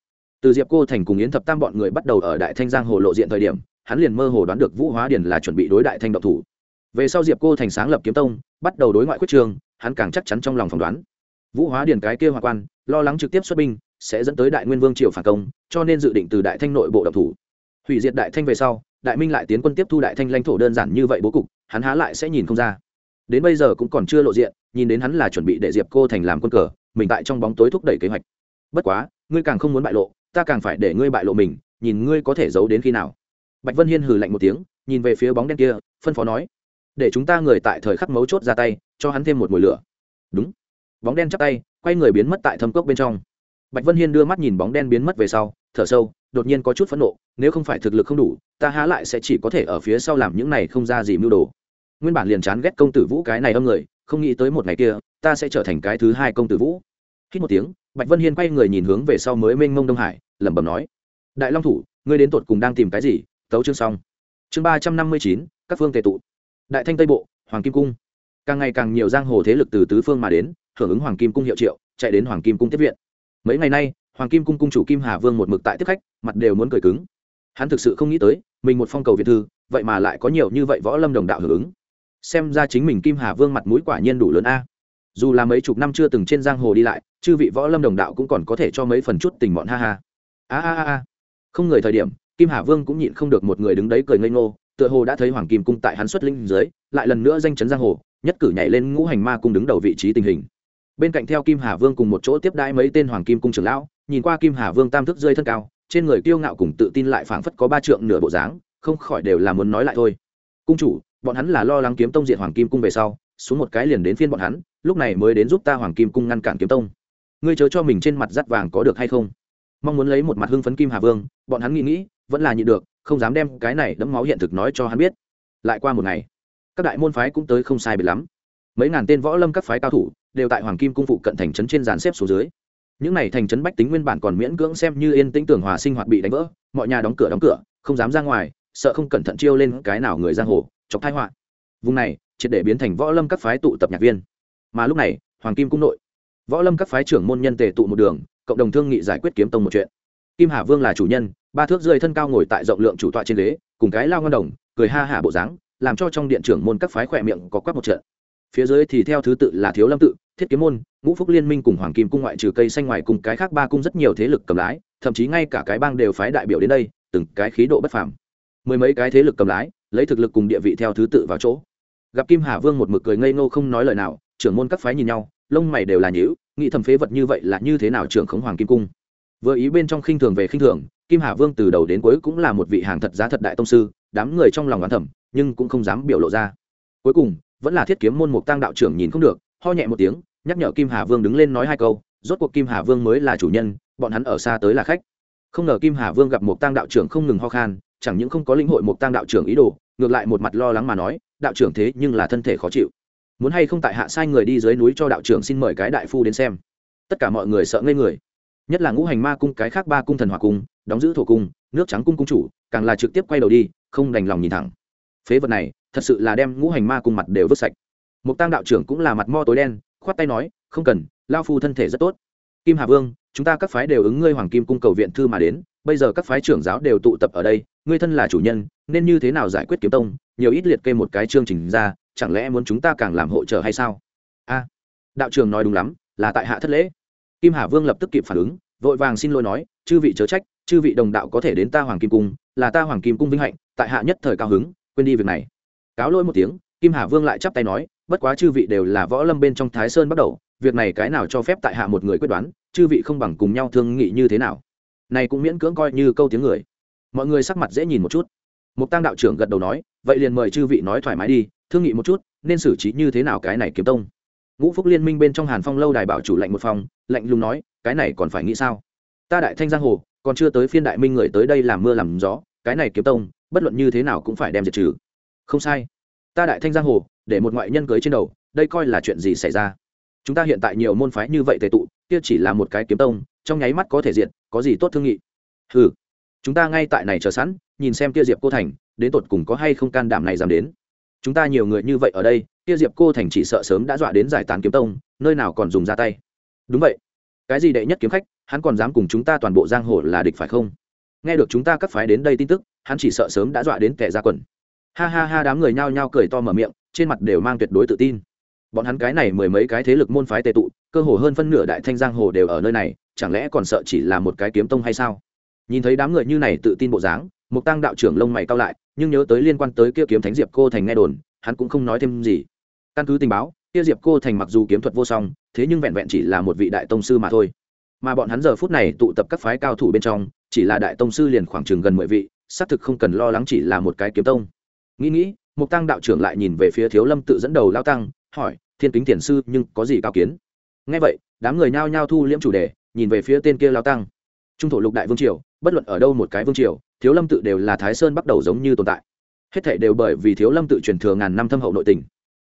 từ diệp cô thành cùng yến thập tam bọn người bắt đầu ở đại thanh giang hồ lộ diện thời điểm, hắn liền mơ hồ đoán được vũ hóa điền là chuẩn bị đối đại thanh độc thủ. Về sau diệp cô thành sáng lập kiếm tông, bắt đầu đối ngoại quyết trường, hắn càng chắc chắn trong lòng phỏng đoán. Vũ hóa điền cái kia hòa quan, lo lắng trực tiếp xuất binh, sẽ dẫn tới đại nguyên vương triều phản công, cho nên dự định từ đại thanh nội bộ độc thủ. Hủy diệt đại thanh về sau, đại minh lại tiến quân tiếp thu đại thanh lãnh thổ đơn giản như vậy bố cục, hắn há lại sẽ nhìn không ra. Đến bây giờ cũng còn chưa lộ diện, nhìn đến hắn là chuẩn bị để diệp cô thành làm quân cờ, mình tại trong bóng tối thúc đẩy kế hoạch. Bất quá, ngươi càng không muốn bại lộ ta càng phải để ngươi bại lộ mình, nhìn ngươi có thể giấu đến khi nào. Bạch vân hiên hừ lạnh một tiếng, nhìn về phía bóng đen kia, phân phó nói, để chúng ta người tại thời khắc mấu chốt ra tay, cho hắn thêm một mùi lửa. Đúng. Bóng đen chắp tay, quay người biến mất tại thâm cốc bên trong. Bạch vân hiên đưa mắt nhìn bóng đen biến mất về sau, thở sâu, đột nhiên có chút phẫn nộ, nếu không phải thực lực không đủ, ta há lại sẽ chỉ có thể ở phía sau làm những này không ra gì mưu đồ. Nguyên bản liền chán ghét công tử vũ cái này âm người, không nghĩ tới một ngày kia, ta sẽ trở thành cái thứ hai công tử vũ hít một tiếng, bạch vân hiên quay người nhìn hướng về sau mới mênh mông đông hải, lẩm bẩm nói, đại long thủ, ngươi đến tột cùng đang tìm cái gì? Tấu chương xong. Chương ba trăm năm mươi chín, các phương tề tụ. Đại thanh tây bộ, hoàng kim cung. Càng ngày càng nhiều giang hồ thế lực từ tứ phương mà đến, hưởng ứng hoàng kim cung hiệu triệu, chạy đến hoàng kim cung tiếp viện. Mấy ngày nay, hoàng kim cung cung chủ kim hà vương một mực tại tiếp khách, mặt đều muốn cười cứng. Hắn thực sự không nghĩ tới, mình một phong cầu việt thư, vậy mà lại có nhiều như vậy võ lâm đồng đạo hưởng ứng. Xem ra chính mình kim hà vương mặt mũi quả nhiên đủ lớn a dù là mấy chục năm chưa từng trên giang hồ đi lại, chư vị võ lâm đồng đạo cũng còn có thể cho mấy phần chút tình bọn ha ha. A a a không người thời điểm, kim hà vương cũng nhịn không được một người đứng đấy cười ngây ngô, tựa hồ đã thấy hoàng kim cung tại hắn xuất linh dưới, lại lần nữa danh chấn giang hồ, nhất cử nhảy lên ngũ hành ma cung đứng đầu vị trí tình hình. Bên cạnh theo kim hà vương cùng một chỗ tiếp đãi mấy tên hoàng kim cung trưởng lão, nhìn qua kim hà vương tam thức rơi thân cao, trên người kiêu ngạo cùng tự tin lại phảng phất có ba trượng nửa bộ dáng, không khỏi đều là muốn nói lại thôi. Cung chủ, bọn hắn là lo lắng kiếm tông diện hoàng kim cung về sau xuống một cái liền đến phiên bọn hắn, lúc này mới đến giúp ta hoàng kim cung ngăn cản kiếm tông. Ngươi chớ cho mình trên mặt dắt vàng có được hay không? Mong muốn lấy một mặt hưng phấn kim hà vương, bọn hắn nghĩ nghĩ, vẫn là nhịn được, không dám đem cái này đẫm máu hiện thực nói cho hắn biết. Lại qua một ngày, các đại môn phái cũng tới không sai biệt lắm. Mấy ngàn tên võ lâm các phái cao thủ đều tại hoàng kim cung phụ cận thành trấn trên dàn xếp số dưới. Những này thành trấn bách tính nguyên bản còn miễn cưỡng xem như yên tĩnh tưởng hòa sinh hoạt bị đánh vỡ, mọi nhà đóng cửa đóng cửa, không dám ra ngoài, sợ không cẩn thận chiêu lên cái nào người giang hồ, chọc thái họa vùng này, triệt để biến thành võ lâm các phái tụ tập nhạc viên. Mà lúc này, hoàng kim cung nội. Võ lâm các phái trưởng môn nhân tề tụ một đường, cộng đồng thương nghị giải quyết kiếm tông một chuyện. Kim hà vương là chủ nhân, ba thước rơi thân cao ngồi tại rộng lượng chủ tọa trên ghế, cùng cái lao ngon đồng, cười ha hả bộ dáng, làm cho trong điện trưởng môn các phái khỏe miệng có quắc một trận. Phía dưới thì theo thứ tự là thiếu lâm tự, thiết kiếm môn, ngũ phúc liên minh cùng hoàng kim cung ngoại trừ cây xanh ngoài cùng cái khác ba cung rất nhiều thế lực cầm lái, thậm chí ngay cả cái bang đều phái đại biểu đến đây, từng cái khí độ bất phàm. Mười mấy cái thế lực cầm lái, lấy thực lực cùng địa vị theo thứ tự vào chỗ gặp kim hà vương một mực cười ngây ngô không nói lời nào trưởng môn các phái nhìn nhau lông mày đều là nhữ nghĩ thầm phế vật như vậy là như thế nào trưởng khống hoàng kim cung. Vừa ý bên trong khinh thường về khinh thường kim hà vương từ đầu đến cuối cũng là một vị hàng thật giá thật đại tông sư đám người trong lòng đoán thẩm, nhưng cũng không dám biểu lộ ra. Cuối cùng vẫn là thiết kiếm môn mục tăng đạo trưởng nhìn không được ho nhẹ một tiếng nhắc nhở kim hà vương đứng lên nói hai câu rốt cuộc kim hà vương mới là chủ nhân bọn hắn ở xa tới là khách. Không ngờ kim hà vương gặp mục tăng đạo trưởng không ngừng ho khan chẳng những không có linh hội mục tăng đạo trưởng ý đồ ngược lại một mặt lo lắng mà nói đạo trưởng thế nhưng là thân thể khó chịu. Muốn hay không tại hạ sai người đi dưới núi cho đạo trưởng xin mời cái đại phu đến xem. Tất cả mọi người sợ ngây người. Nhất là ngũ hành ma cung, cái khác ba cung thần hòa cung, đóng giữ thổ cung, nước trắng cung cung chủ, càng là trực tiếp quay đầu đi, không đành lòng nhìn thẳng. Phế vật này, thật sự là đem ngũ hành ma cung mặt đều vứt sạch. Mục tăng đạo trưởng cũng là mặt mo tối đen, khoát tay nói, không cần lao phu thân thể rất tốt. Kim hà vương, chúng ta các phái đều ứng ngươi hoàng kim cung cầu viện thư mà đến, bây giờ các phái trưởng giáo đều tụ tập ở đây, ngươi thân là chủ nhân, nên như thế nào giải quyết kiếm tông nhiều ít liệt kê một cái chương trình ra, chẳng lẽ muốn chúng ta càng làm hỗ trợ hay sao? A, đạo trưởng nói đúng lắm, là tại hạ thất lễ. Kim hà vương lập tức kịp phản ứng, vội vàng xin lỗi nói, chư vị chớ trách, chư vị đồng đạo có thể đến ta hoàng kim cung, là ta hoàng kim cung vinh hạnh, tại hạ nhất thời cao hứng, quên đi việc này. Cáo lỗi một tiếng, kim hà vương lại chắp tay nói, bất quá chư vị đều là võ lâm bên trong thái sơn bắt đầu, việc này cái nào cho phép tại hạ một người quyết đoán, chư vị không bằng cùng nhau thương nghị như thế nào? Này cũng miễn cưỡng coi như câu tiếng người. Mọi người sắc mặt dễ nhìn một chút. Mục tăng đạo trưởng gật đầu nói vậy liền mời chư vị nói thoải mái đi, thương nghị một chút, nên xử trí như thế nào cái này kiếm tông? Ngũ phúc liên minh bên trong hàn phong lâu đài bảo chủ lạnh một phòng, lạnh lùng nói, cái này còn phải nghĩ sao? Ta đại thanh giang hồ, còn chưa tới phiên đại minh người tới đây làm mưa làm gió, cái này kiếm tông, bất luận như thế nào cũng phải đem diệt trừ. Không sai. Ta đại thanh giang hồ, để một ngoại nhân cưới trên đầu, đây coi là chuyện gì xảy ra? Chúng ta hiện tại nhiều môn phái như vậy tề tụ, kia chỉ là một cái kiếm tông, trong nháy mắt có thể diện có gì tốt thương nghị? Ừ chúng ta ngay tại này chờ sẵn, nhìn xem kia diệp cô thành đến tột cùng có hay không can đảm này dám đến? Chúng ta nhiều người như vậy ở đây, kia diệp cô thành chỉ sợ sớm đã dọa đến giải tán kiếm tông, nơi nào còn dùng ra tay. Đúng vậy. Cái gì đệ nhất kiếm khách, hắn còn dám cùng chúng ta toàn bộ giang hồ là địch phải không? Nghe được chúng ta các phái đến đây tin tức, hắn chỉ sợ sớm đã dọa đến kẻ ra quần. Ha ha ha, đám người nhao nhao cười to mở miệng, trên mặt đều mang tuyệt đối tự tin. Bọn hắn cái này mười mấy cái thế lực môn phái tệ tụ, cơ hồ hơn phân nửa đại thanh giang hồ đều ở nơi này, chẳng lẽ còn sợ chỉ là một cái kiếm tông hay sao? Nhìn thấy đám người như này tự tin bộ dáng mục tăng đạo trưởng lông mày cao lại, nhưng nhớ tới liên quan tới kia kiếm thánh diệp cô thành nghe đồn, hắn cũng không nói thêm gì. Căn cứ tình báo, kia diệp cô thành mặc dù kiếm thuật vô song, thế nhưng vẹn vẹn chỉ là một vị đại tông sư mà thôi. Mà bọn hắn giờ phút này tụ tập các phái cao thủ bên trong, chỉ là đại tông sư liền khoảng chừng gần mười vị, xác thực không cần lo lắng chỉ là một cái kiếm tông. Nghĩ nghĩ mục tăng đạo trưởng lại nhìn về phía thiếu lâm tự dẫn đầu lao tăng, hỏi, thiên kính thiền sư, nhưng có gì cao kiến? Ngay vậy, đám người nhao nhao thu liễm chủ đề, nhìn về phía tên kia lao tăng. Trung thổ lục đại vương triều, bất luận ở đâu một cái vương triều thiếu lâm tự đều là thái sơn bắt đầu giống như tồn tại. Hết thể đều bởi vì thiếu lâm tự truyền thừa ngàn năm thâm hậu nội tình.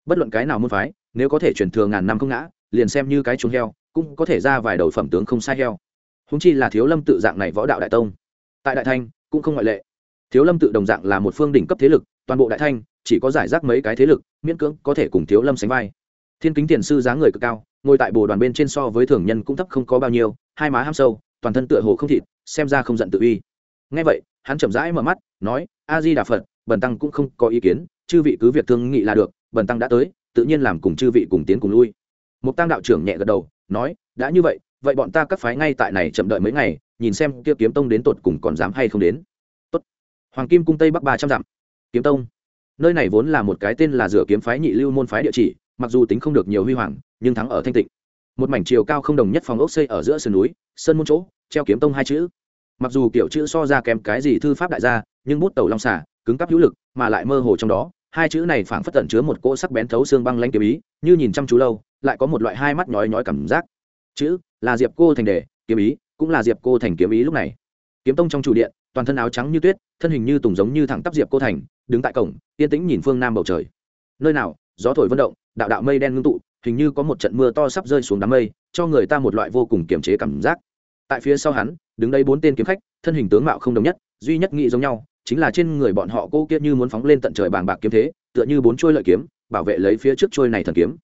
Bất luận cái nào môn phái, nếu có thể truyền thừa ngàn năm không ngã, liền xem như cái chuồng heo, cũng có thể ra vài đầu phẩm tướng không sai heo. Húng chi là thiếu lâm tự dạng này võ đạo đại tông. Tại đại thanh, cũng không ngoại lệ. Thiếu lâm tự đồng dạng là một phương đỉnh cấp thế lực, toàn bộ đại thanh chỉ có giải rác mấy cái thế lực, miễn cưỡng có thể cùng thiếu lâm sánh vai. Thiên kính tiền sư dáng người cực cao, ngồi tại bồ đoàn bên trên so với thường nhân cũng thấp không có bao nhiêu, hai má ham sâu, toàn thân tựa hồ không thịt, xem ra không giận tự uy ngay vậy, hắn chậm rãi mở mắt, nói, a di đà phật, bần tăng cũng không có ý kiến, chư vị cứ việc thương nghị là được, bần tăng đã tới, tự nhiên làm cùng chư vị cùng tiến cùng lui. Một tăng đạo trưởng nhẹ gật đầu, nói, đã như vậy vậy bọn ta các phái ngay tại này chậm đợi mấy ngày, nhìn xem kia kiếm tông đến tột cùng còn dám hay không đến. Tốt. hoàng kim cung tây bắc ba trăm dặm. Kiếm tông. Nơi này vốn là một cái tên là rửa kiếm phái nhị lưu môn phái địa chỉ, mặc dù tính không được nhiều huy hoàng, nhưng thắng ở thanh tịnh. Một mảnh chiều cao không đồng nhất phòng ốc xây ở giữa sườn núi, sơn môn chỗ, treo kiếm tông hai chữ mặc dù kiểu chữ so ra kém cái gì thư pháp đại gia, nhưng bút tàu long xả cứng cắp hữu lực, mà lại mơ hồ trong đó, hai chữ này phảng phất tận chứa một cỗ sắc bén thấu xương băng lanh kiếm ý, như nhìn chăm chú lâu, lại có một loại hai mắt nhói nhói cảm giác. Chữ là diệp cô thành đề, kiếm ý cũng là diệp cô thành kiếm ý lúc này. Kiếm tông trong chủ điện, toàn thân áo trắng như tuyết, thân hình như tùng giống như thẳng tắp diệp cô thành, đứng tại cổng, yên tĩnh nhìn phương nam bầu trời. Nơi nào, gió thổi vận động, đạo đạo mây đen ngưng tụ, hình như có một trận mưa to sắp rơi xuống đám mây, cho người ta một loại vô cùng kiềm chế cảm giác tại phía sau hắn, đứng đây bốn tên kiếm khách, thân hình tướng mạo không đồng nhất, duy nhất nghĩ giống nhau, chính là trên người bọn họ cô kia như muốn phóng lên tận trời bàng bạc kiếm thế, tựa như bốn trôi lợi kiếm, bảo vệ lấy phía trước trôi này thần kiếm.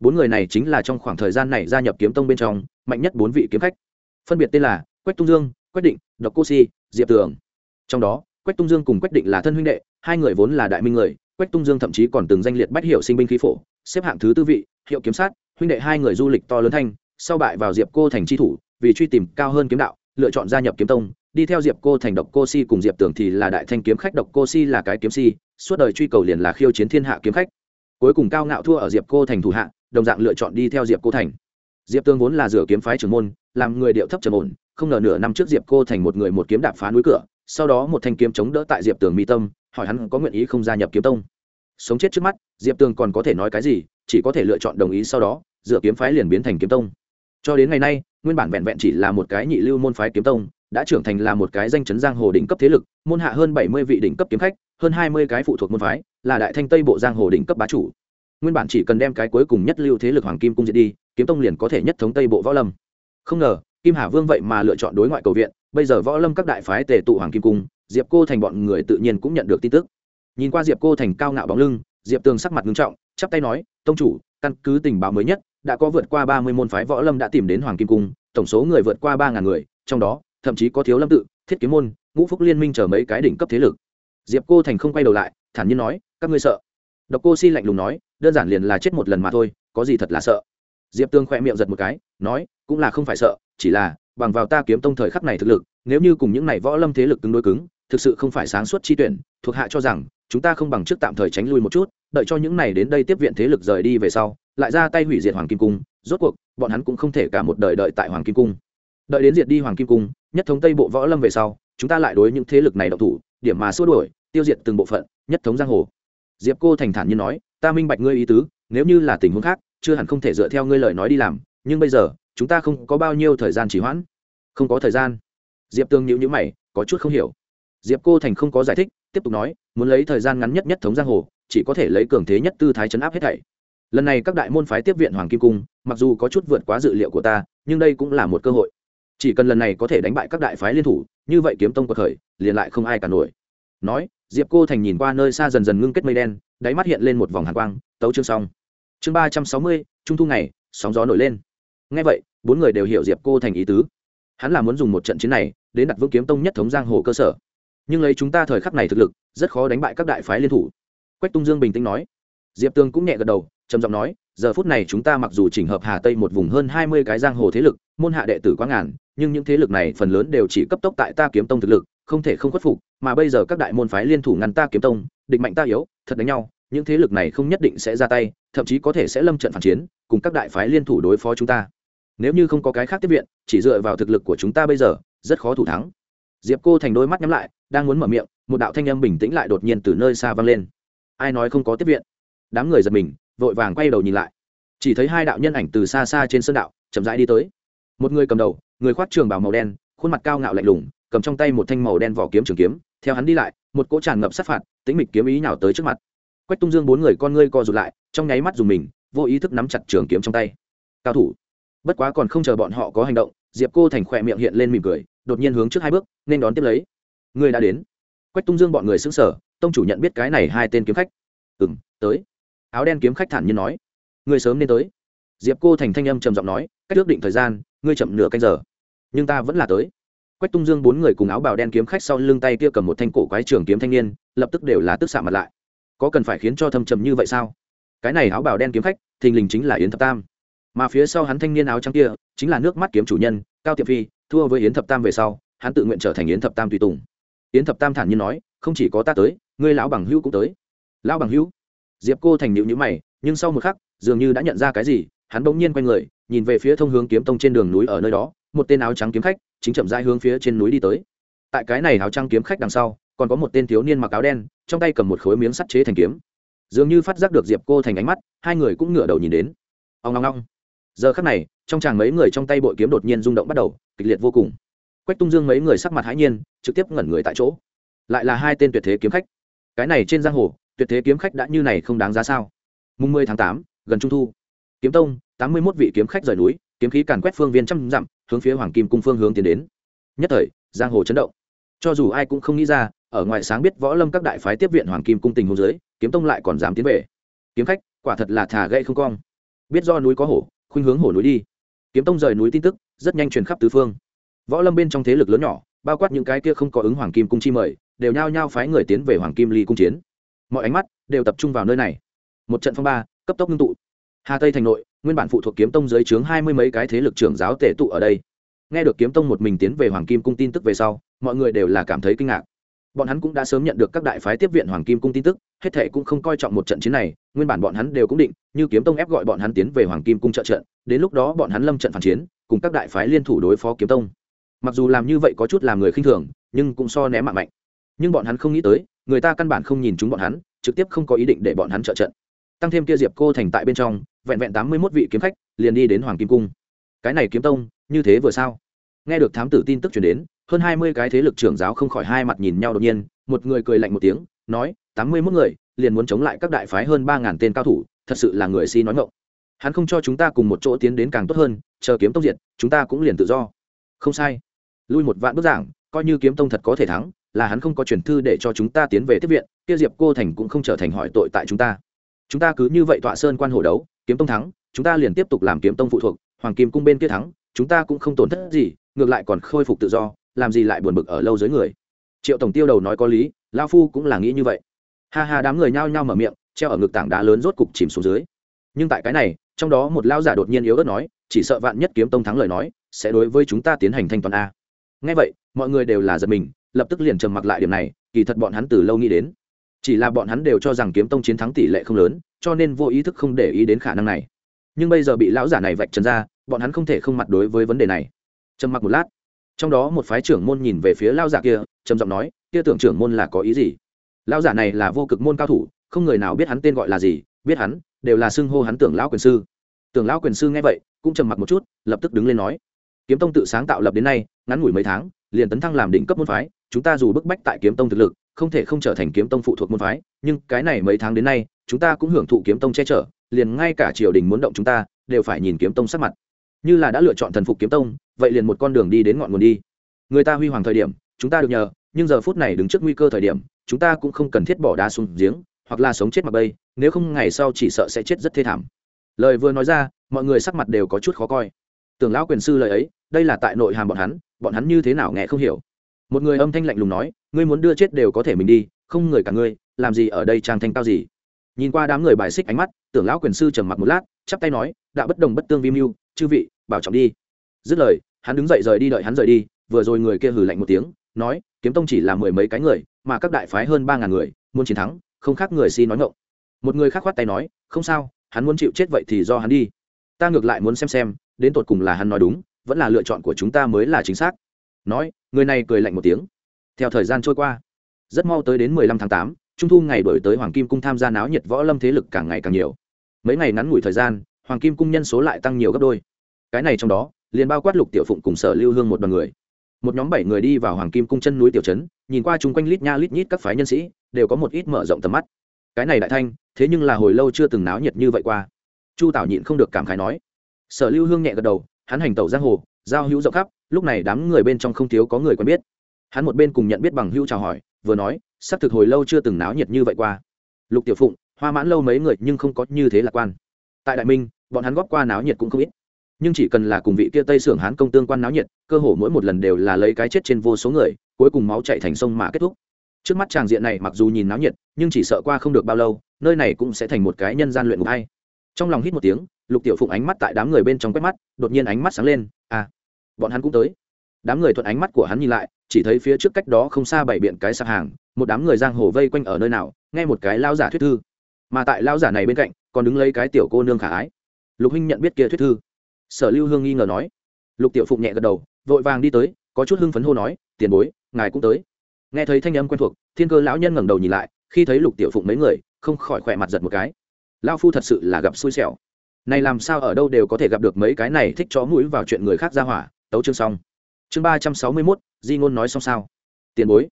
Bốn người này chính là trong khoảng thời gian này gia nhập kiếm tông bên trong, mạnh nhất bốn vị kiếm khách. Phân biệt tên là quách tung dương, quách định, độc cô si, diệp tường. Trong đó, quách tung dương cùng quách định là thân huynh đệ, hai người vốn là đại minh người, quách tung dương thậm chí còn từng danh liệt bách hiệu sinh binh khí phổ, xếp hạng thứ tư vị, hiệu kiếm sát, huynh đệ hai người du lịch to lớn thanh, sau bại vào diệp cô thành tri thủ vì truy tìm cao hơn kiếm đạo, lựa chọn gia nhập kiếm tông, đi theo diệp cô thành độc cô si cùng diệp tưởng thì là đại thanh kiếm khách, độc cô si là cái kiếm si, suốt đời truy cầu liền là khiêu chiến thiên hạ kiếm khách. Cuối cùng cao ngạo thua ở diệp cô thành thủ hạ, đồng dạng lựa chọn đi theo diệp cô thành. Diệp tương vốn là rửa kiếm phái trưởng môn, làm người điệu thấp trầm ổn, không ngờ nửa năm trước diệp cô thành một người một kiếm đạp phá núi cửa, sau đó một thanh kiếm chống đỡ tại diệp tường mi tâm, hỏi hắn có nguyện ý không gia nhập kiếm tông. Sống chết trước mắt, diệp tường còn có thể nói cái gì, chỉ có thể lựa chọn đồng ý sau đó dựa kiếm phái liền biến thành kiếm tông cho đến ngày nay, nguyên bản vẹn vẹn chỉ là một cái nhị lưu môn phái kiếm tông, đã trưởng thành là một cái danh chấn giang hồ đỉnh cấp thế lực, môn hạ hơn bảy mươi vị đỉnh cấp kiếm khách, hơn hai mươi cái phụ thuộc môn phái, là đại thanh tây bộ giang hồ đỉnh cấp bá chủ. Nguyên bản chỉ cần đem cái cuối cùng nhất lưu thế lực hoàng kim cung diệt đi, kiếm tông liền có thể nhất thống tây bộ võ lâm. Không ngờ, kim hà vương vậy mà lựa chọn đối ngoại cầu viện, bây giờ võ lâm các đại phái tề tụ hoàng kim cung, diệp cô thành bọn người tự nhiên cũng nhận được tin tức. Nhìn qua diệp cô thành cao ngạo bóng lưng, diệp tường sắc mặt nghiêm trọng, chắp tay nói, tông chủ, căn cứ tình báo mới nhất đã có vượt qua ba mươi môn phái võ lâm đã tìm đến hoàng kim cung, tổng số người vượt qua ba ngàn người, trong đó, thậm chí có thiếu lâm tự, thiết kiếm môn, ngũ phúc liên minh chờ mấy cái đỉnh cấp thế lực. Diệp cô thành không quay đầu lại, thản nhiên nói, các ngươi sợ? Độc cô si lạnh lùng nói, đơn giản liền là chết một lần mà thôi, có gì thật là sợ? Diệp tương khoe miệng giật một cái, nói, cũng là không phải sợ, chỉ là, bằng vào ta kiếm tông thời khắc này thực lực, nếu như cùng những này võ lâm thế lực cứng đối cứng, thực sự không phải sáng suốt chi tuyển, thuộc hạ cho rằng, chúng ta không bằng trước tạm thời tránh lui một chút, đợi cho những này đến đây tiếp viện thế lực rời đi về sau lại ra tay hủy diệt hoàng kim cung, rốt cuộc, bọn hắn cũng không thể cả một đời đợi tại hoàng kim cung. Đợi đến diệt đi hoàng kim cung, nhất thống tây bộ võ lâm về sau, chúng ta lại đối những thế lực này độc thủ, điểm mà xua đuổi, tiêu diệt từng bộ phận, nhất thống giang hồ. Diệp cô thành thản như nói, ta minh bạch ngươi ý tứ, nếu như là tình huống khác, chưa hẳn không thể dựa theo ngươi lời nói đi làm, nhưng bây giờ, chúng ta không có bao nhiêu thời gian trì hoãn. Không có thời gian. Diệp tương nhữ nhữ mày, có chút không hiểu. Diệp cô thành không có giải thích, tiếp tục nói, muốn lấy thời gian ngắn nhất nhất thống giang hồ, chỉ có thể lấy cường thế nhất tư thái chấn áp hết thảy lần này các đại môn phái tiếp viện hoàng kim cung, mặc dù có chút vượt quá dự liệu của ta, nhưng đây cũng là một cơ hội. Chỉ cần lần này có thể đánh bại các đại phái liên thủ, như vậy kiếm tông cuộc khởi, liền lại không ai cả nổi. Nói, diệp cô thành nhìn qua nơi xa dần dần ngưng kết mây đen, đáy mắt hiện lên một vòng hàn quang, tấu chương xong. Chương ba trăm sáu mươi, trung thu ngày, sóng gió nổi lên. Ngay vậy, bốn người đều hiểu diệp cô thành ý tứ. Hắn là muốn dùng một trận chiến này, đến đặt vững kiếm tông nhất thống giang hồ cơ sở. Nhưng lấy chúng ta thời khắc này thực lực, rất khó đánh bại các đại phái liên thủ. Quách tung dương bình tĩnh nói. Diệp tương cũng nhẹ gật đầu trầm giọng nói, giờ phút này chúng ta mặc dù chỉnh hợp hà tây một vùng hơn hai mươi cái giang hồ thế lực, môn hạ đệ tử quá ngàn, nhưng những thế lực này phần lớn đều chỉ cấp tốc tại ta kiếm tông thực lực, không thể không khuất phục, mà bây giờ các đại môn phái liên thủ ngăn ta kiếm tông, địch mạnh ta yếu, thật đánh nhau, những thế lực này không nhất định sẽ ra tay, thậm chí có thể sẽ lâm trận phản chiến, cùng các đại phái liên thủ đối phó chúng ta. Nếu như không có cái khác tiếp viện, chỉ dựa vào thực lực của chúng ta bây giờ, rất khó thủ thắng. Diệp cô thành đôi mắt nhắm lại, đang muốn mở miệng, một đạo thanh âm bình tĩnh lại đột nhiên từ nơi xa vang lên. Ai nói không có tiếp viện? Đám người giật mình vội vàng quay đầu nhìn lại. Chỉ thấy hai đạo nhân ảnh từ xa xa trên sân đạo chậm rãi đi tới. Một người cầm đầu, người khoác trường bào màu đen, khuôn mặt cao ngạo lạnh lùng, cầm trong tay một thanh màu đen vỏ kiếm trường kiếm, theo hắn đi lại, một cỗ tràn ngập sát phạt tính mịch kiếm ý nào tới trước mặt. Quách tung dương bốn người con ngươi co rụt lại, trong nháy mắt dùng mình, vô ý thức nắm chặt trường kiếm trong tay. Cao thủ, bất quá còn không chờ bọn họ có hành động, diệp cô thành khỏe miệng hiện lên mỉm cười, đột nhiên hướng trước hai bước, nên đón tiếp lấy. Người đã đến. Quách tung dương bọn người xứng sở tông chủ nhận biết cái này hai tên kiếm khách. Ừ m tới áo đen kiếm khách thản nhiên nói người sớm nên tới. Diệp cô thành thanh âm trầm giọng nói, cách ước định thời gian, ngươi chậm nửa canh giờ, nhưng ta vẫn là tới. Quách tung dương bốn người cùng áo bào đen kiếm khách sau lưng tay kia cầm một thanh cổ quái trường kiếm thanh niên, lập tức đều là tức xạ mặt lại. Có cần phải khiến cho thâm trầm như vậy sao? Cái này áo bào đen kiếm khách, thình lình chính là yến thập tam. Mà phía sau hắn thanh niên áo trắng kia, chính là nước mắt kiếm chủ nhân, cao tiệp phi, thua với yến thập tam về sau, hắn tự nguyện trở thành yến thập tam tùy tùng. Yến thập tam thản nhiên nói, không chỉ có ta tới, ngươi lão bằng hữu cũng tới. Lão bằng hữu? Diệp cô thành nhịu nhữ mày, nhưng sau một khắc, dường như đã nhận ra cái gì, hắn bỗng nhiên quay người, nhìn về phía thông hướng kiếm tông trên đường núi ở nơi đó, một tên áo trắng kiếm khách chính chậm rãi hướng phía trên núi đi tới. Tại cái này áo trắng kiếm khách đằng sau, còn có một tên thiếu niên mặc áo đen, trong tay cầm một khối miếng sắt chế thành kiếm. Dường như phát giác được diệp cô thành ánh mắt, hai người cũng ngửa đầu nhìn đến. Ông long long giờ khắc này, trong chàng mấy người trong tay bội kiếm đột nhiên rung động bắt đầu, kịch liệt vô cùng. Quách tung dương mấy người sắc mặt hãi nhiên, trực tiếp ngẩn người tại chỗ. Lại là hai tên tuyệt thế kiếm khách. Cái này trên giang hồ tuyệt thế kiếm khách đã như này không đáng giá sao? Mùng mười tháng tám, gần trung thu. Kiếm tông, tám mươi mốt vị kiếm khách rời núi, kiếm khí càn quét phương viên trăm dặm, hướng phía hoàng kim cung phương hướng tiến đến. Nhất thời, giang hồ chấn động. Cho dù ai cũng không nghĩ ra, ở ngoài sáng biết võ lâm các đại phái tiếp viện hoàng kim cung tình hồ dưới, kiếm tông lại còn dám tiến về. Kiếm khách, quả thật là thả gậy không cong. Biết do núi có hổ, khuynh hướng hổ núi đi. Kiếm tông rời núi tin tức, rất nhanh truyền khắp tứ phương. Võ lâm bên trong thế lực lớn nhỏ, bao quát những cái kia không có ứng hoàng kim cung chi mời, đều nhao nhao phái người tiến về hoàng kim ly cung chiến mọi ánh mắt đều tập trung vào nơi này. Một trận phong ba, cấp tốc ngưng tụ. Hà tây thành nội, nguyên bản phụ thuộc kiếm tông dưới trướng hai mươi mấy cái thế lực trưởng giáo tể tụ ở đây. Nghe được kiếm tông một mình tiến về hoàng kim cung tin tức về sau, mọi người đều là cảm thấy kinh ngạc. Bọn hắn cũng đã sớm nhận được các đại phái tiếp viện hoàng kim cung tin tức, hết thệ cũng không coi trọng một trận chiến này, nguyên bản bọn hắn đều cũng định, như kiếm tông ép gọi bọn hắn tiến về hoàng kim cung trợ trận, đến lúc đó bọn hắn lâm trận phản chiến, cùng các đại phái liên thủ đối phó kiếm tông. Mặc dù làm như vậy có chút làm người khinh thường, nhưng cũng so ném mạng mạnh. Nhưng bọn hắn không nghĩ tới người ta căn bản không nhìn chúng bọn hắn, trực tiếp không có ý định để bọn hắn trợ trận. Tăng thêm kia diệp cô thành tại bên trong, vẹn vẹn tám mươi mốt vị kiếm khách, liền đi đến hoàng kim cung. Cái này kiếm tông, như thế vừa sao? Nghe được thám tử tin tức chuyển đến, hơn hai mươi cái thế lực trưởng giáo không khỏi hai mặt nhìn nhau đột nhiên, một người cười lạnh một tiếng, nói, tám mươi mốt người, liền muốn chống lại các đại phái hơn ba ngàn tên cao thủ, thật sự là người si nói ngộng hắn không cho chúng ta cùng một chỗ tiến đến càng tốt hơn, chờ kiếm tông diệt, chúng ta cũng liền tự do. Không sai. Lui một vạn bức giảng, coi như kiếm tông thật có thể thắng là hắn không có truyền thư để cho chúng ta tiến về tiếp viện, kia diệp cô thành cũng không trở thành hỏi tội tại chúng ta. Chúng ta cứ như vậy tọa sơn quan hồ đấu, kiếm tông thắng, chúng ta liền tiếp tục làm kiếm tông phụ thuộc, hoàng kim cung bên kia thắng, chúng ta cũng không tổn thất gì, ngược lại còn khôi phục tự do, làm gì lại buồn bực ở lâu dưới người. Triệu tổng tiêu đầu nói có lý lao phu cũng là nghĩ như vậy. Ha ha, đám người nhao nhao mở miệng, treo ở ngực tảng đá lớn rốt cục chìm xuống dưới. Nhưng tại cái này, trong đó một lao giả đột nhiên yếu ớt nói, chỉ sợ vạn nhất kiếm tông thắng lời nói, sẽ đối với chúng ta tiến hành thanh toán a. Ngay vậy, mọi người đều là giật mình lập tức liền trầm mặc lại điểm này, kỳ thật bọn hắn từ lâu nghĩ đến. Chỉ là bọn hắn đều cho rằng kiếm tông chiến thắng tỷ lệ không lớn, cho nên vô ý thức không để ý đến khả năng này. Nhưng bây giờ bị lão giả này vạch trần ra, bọn hắn không thể không mặt đối với vấn đề này. Trầm mặc một lát, trong đó một phái trưởng môn nhìn về phía lao giả kia, trầm giọng nói, kia tưởng trưởng môn là có ý gì? Lao giả này là vô cực môn cao thủ, không người nào biết hắn tên gọi là gì, biết hắn, đều là xưng hô hắn tưởng lão quyền sư. Tưởng lão quyền sư nghe vậy, cũng trầm mặc một chút, lập tức đứng lên nói, kiếm tông tự sáng tạo lập đến nay, ngắn ngủi mấy tháng, liền tấn thăng làm đỉnh cấp môn phái chúng ta dù bức bách tại kiếm tông thực lực, không thể không trở thành kiếm tông phụ thuộc môn phái, nhưng cái này mấy tháng đến nay, chúng ta cũng hưởng thụ kiếm tông che chở, liền ngay cả triều đình muốn động chúng ta, đều phải nhìn kiếm tông sắc mặt. Như là đã lựa chọn thần phục kiếm tông, vậy liền một con đường đi đến ngọn nguồn đi. Người ta huy hoàng thời điểm, chúng ta được nhờ, nhưng giờ phút này đứng trước nguy cơ thời điểm, chúng ta cũng không cần thiết bỏ đá xuống giếng, hoặc là sống chết mặc bây nếu không ngày sau chỉ sợ sẽ chết rất thê thảm. Lời vừa nói ra, mọi người sắc mặt đều có chút khó coi. Tưởng lão quyền sư lời ấy, đây là tại nội hàm bọn hắn bọn hắn như thế nào nghe không hiểu một người âm thanh lạnh lùng nói, ngươi muốn đưa chết đều có thể mình đi, không người cả ngươi, làm gì ở đây trang thanh cao gì? Nhìn qua đám người bài xích ánh mắt, tưởng lão quyền sư trầm mặc một lát, chắp tay nói, đạo bất đồng bất tương vi mưu, chư vị, bảo trọng đi. Dứt lời, hắn đứng dậy rời đi đợi hắn rời đi, vừa rồi người kia hừ lạnh một tiếng, nói, kiếm tông chỉ là mười mấy cái người, mà các đại phái hơn ba ngàn người, muốn chiến thắng, không khác người si nói ngộng một người khác khoát tay nói, không sao, hắn muốn chịu chết vậy thì do hắn đi. Ta ngược lại muốn xem xem, đến tột cùng là hắn nói đúng, vẫn là lựa chọn của chúng ta mới là chính xác. Nói người này cười lạnh một tiếng. Theo thời gian trôi qua, rất mau tới đến mười lăm tháng tám, trung thu ngày đổi tới hoàng kim cung tham gia náo nhiệt võ lâm thế lực càng ngày càng nhiều. Mấy ngày ngắn ngủi thời gian, hoàng kim cung nhân số lại tăng nhiều gấp đôi. Cái này trong đó, liền bao quát lục tiểu phụng cùng sở lưu hương một đoàn người. Một nhóm bảy người đi vào hoàng kim cung chân núi tiểu trấn, nhìn qua chung quanh lít nha lít nhít các phái nhân sĩ, đều có một ít mở rộng tầm mắt. Cái này đại thanh, thế nhưng là hồi lâu chưa từng náo nhiệt như vậy qua. Chu tảo nhịn không được cảm khái nói. Sở lưu hương nhẹ gật đầu, hắn hành tẩu giang hồ giao hữu rộng khắp, lúc này đám người bên trong không thiếu có người quen biết. Hắn một bên cùng nhận biết bằng hữu chào hỏi, vừa nói xác thực hồi lâu chưa từng náo nhiệt như vậy qua. Lục tiểu phụng, hoa mãn lâu mấy người nhưng không có như thế lạc quan. Tại đại minh, bọn hắn góp qua náo nhiệt cũng không ít. Nhưng chỉ cần là cùng vị kia tây sưởng hán công tương quan náo nhiệt, cơ hồ mỗi một lần đều là lấy cái chết trên vô số người, cuối cùng máu chạy thành sông mà kết thúc. Trước mắt tràng diện này mặc dù nhìn náo nhiệt, nhưng chỉ sợ qua không được bao lâu, nơi này cũng sẽ thành một cái nhân gian luyện ngục hay. Trong lòng hít một tiếng lục tiểu phụng ánh mắt tại đám người bên trong quét mắt, đột nhiên ánh mắt sáng lên à bọn hắn cũng tới. Đám người thuận ánh mắt của hắn nhìn lại, chỉ thấy phía trước cách đó không xa bảy biện cái sạp hàng, một đám người giang hồ vây quanh ở nơi nào, nghe một cái lao giả thuyết thư. Mà tại lao giả này bên cạnh, còn đứng lấy cái tiểu cô nương khả ái. Lục huynh nhận biết kia thuyết thư. Sở lưu hương nghi ngờ nói. Lục tiểu phụng nhẹ gật đầu, vội vàng đi tới, có chút hưng phấn hô nói, tiền bối, ngài cũng tới. Nghe thấy thanh âm quen thuộc, thiên cơ lão nhân ngẩng đầu nhìn lại, khi thấy lục tiểu phụng mấy người, không khỏi khỏe mặt giật một cái. Lao phu thật sự là gặp xui xẻo này làm sao ở đâu đều có thể gặp được mấy cái này thích chó mũi vào chuyện người khác ra hỏa, tấu chương xong. Chương ba trăm sáu mươi mốt, di ngôn nói xong sao? Tiền bối.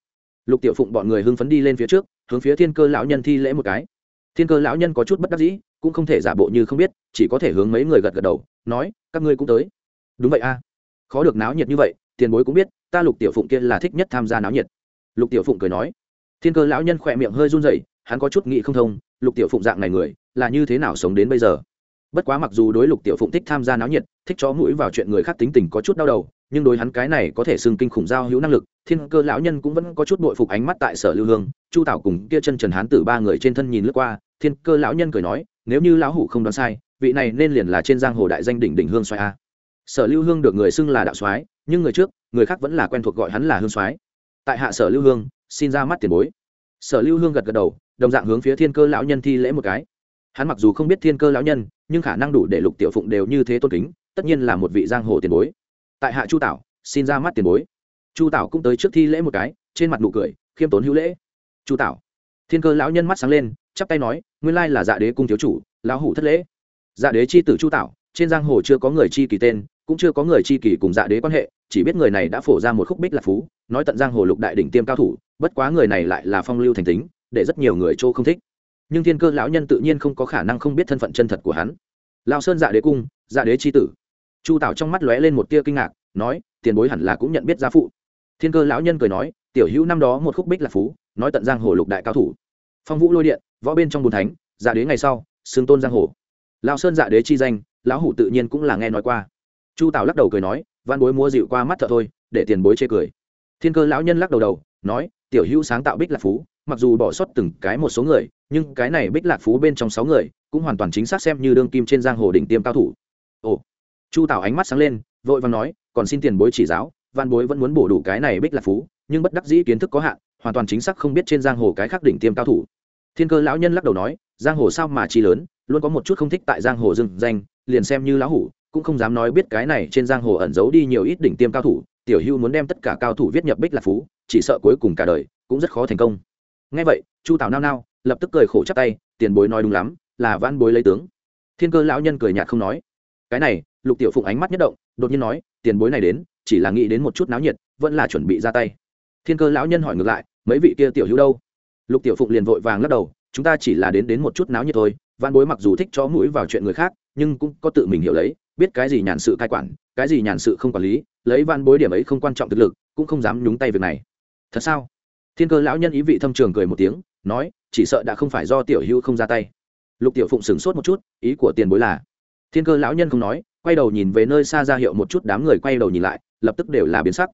Lục tiểu phụng bọn người hưng phấn đi lên phía trước, hướng phía thiên cơ lão nhân thi lễ một cái. Thiên cơ lão nhân có chút bất đắc dĩ, cũng không thể giả bộ như không biết, chỉ có thể hướng mấy người gật gật đầu, nói, các ngươi cũng tới. Đúng vậy a. Khó được náo nhiệt như vậy, tiền bối cũng biết, ta lục tiểu phụng kia là thích nhất tham gia náo nhiệt. Lục tiểu phụng cười nói. Thiên cơ lão nhân khỏe miệng hơi run rẩy, hắn có chút nghĩ không thông, lục tiểu phụng dạng này người, là như thế nào sống đến bây giờ? Bất quá mặc dù đối lục tiểu phụng thích tham gia náo nhiệt, thích chó mũi vào chuyện người khác tính tình có chút đau đầu, nhưng đối hắn cái này có thể xưng kinh khủng giao hữu năng lực, thiên cơ lão nhân cũng vẫn có chút bội phục ánh mắt tại sở lưu hương, chu tảo cùng kia chân trần hán tử ba người trên thân nhìn lướt qua, thiên cơ lão nhân cười nói, nếu như lão hủ không đoán sai, vị này nên liền là trên giang hồ đại danh đỉnh đỉnh hương xoài a. Sở lưu hương được người xưng là đạo soái, nhưng người trước, người khác vẫn là quen thuộc gọi hắn là hương soái. Tại hạ sở lưu hương, xin ra mắt tiền bối. Sở lưu hương gật gật đầu, đồng dạng hướng phía thiên cơ lão nhân thi lễ một cái hắn mặc dù không biết thiên cơ lão nhân, nhưng khả năng đủ để lục tiểu phụng đều như thế tôn kính, tất nhiên là một vị giang hồ tiền bối. Tại hạ chu tảo, xin ra mắt tiền bối. Chu tảo cũng tới trước thi lễ một cái, trên mặt nụ cười, khiêm tốn hữu lễ. Chu tảo, thiên cơ lão nhân mắt sáng lên, chắp tay nói, nguyên lai là dạ đế cung thiếu chủ, lão hủ thất lễ. Dạ đế c h i tử chu tảo, trên giang hồ chưa có người chi kỳ tên, cũng chưa có người chi kỳ cùng dạ đế quan hệ, chỉ biết người này đã phổ ra một khúc bích lạc phú, nói tận giang hồ lục đại đỉnh tiêm cao thủ, bất quá người này lại là phong lưu thành tính, để rất nhiều người châu không thích nhưng thiên cơ lão nhân tự nhiên không có khả năng không biết thân phận chân thật của hắn. Lao sơn dạ đế cung dạ đế c h i tử. Chu tảo trong mắt lóe lên một tia kinh ngạc, nói, tiền bối hẳn là cũng nhận biết gia phụ. Thiên cơ lão nhân cười nói, tiểu hữu năm đó một khúc bích lạc phú, nói tận giang hồ lục đại cao thủ. Phong vũ lôi điện, võ bên trong bùn thánh dạ đế ngày sau, xưng tôn giang hồ. Lao sơn dạ đế chi danh, lão hủ tự nhiên cũng là nghe nói qua. Chu tảo lắc đầu cười nói, văn bối mua dịu qua mắt thợ thôi, để tiền bối chê cười. Thiên cơ lão nhân lắc đầu đầu, nói, tiểu hữu sáng tạo bích lạc phú, mặc dù bỏ sót từng cái một số người nhưng cái này bích lạc phú bên trong sáu người cũng hoàn toàn chính xác xem như đương kim trên giang hồ đỉnh tiêm cao thủ. Ồ, chu tảo ánh mắt sáng lên, vội vàng nói, còn xin tiền bối chỉ giáo văn bối vẫn muốn bổ đủ cái này bích lạc phú, nhưng bất đắc dĩ kiến thức có hạn, hoàn toàn chính xác không biết trên giang hồ cái khác đỉnh tiêm cao thủ. Thiên cơ lão nhân lắc đầu nói, giang hồ sao mà chi lớn, luôn có một chút không thích tại giang hồ dừng danh, liền xem như lão hủ, cũng không dám nói biết cái này trên giang hồ ẩn giấu đi nhiều ít đỉnh tiêm cao thủ, tiểu hưu muốn đem tất cả cao thủ viết nhập bích lạc phú, chỉ sợ cuối cùng cả đời cũng rất khó thành công. Ngay vậy, chu tào nao nao lập tức cười khổ chắp tay, tiền bối nói đúng lắm, là văn bối lấy tướng. Thiên cơ lão nhân cười nhạt không nói. Cái này, lục tiểu phụng ánh mắt nhất động, đột nhiên nói, tiền bối này đến, chỉ là nghĩ đến một chút náo nhiệt, vẫn là chuẩn bị ra tay. Thiên cơ lão nhân hỏi ngược lại, mấy vị kia tiểu hữu đâu? Lục tiểu phụng liền vội vàng lắc đầu, chúng ta chỉ là đến đến một chút náo nhiệt thôi văn bối mặc dù thích cho mũi vào chuyện người khác, nhưng cũng có tự mình hiểu lấy, biết cái gì nhàn sự cai quản, cái gì nhàn sự không quản lý, lấy văn bối điểm ấy không quan trọng thực lực, cũng không dám nhúng tay việc này. Thật sao? Thiên cơ lão nhân ý vị thâm trường cười một tiếng nói, chỉ sợ đã không phải do tiểu hữu không ra tay. Lục tiểu phụng sửng sốt một chút, ý của tiền bối là, thiên cơ lão nhân không nói, quay đầu nhìn về nơi xa ra hiệu một chút đám người quay đầu nhìn lại, lập tức đều là biến sắc.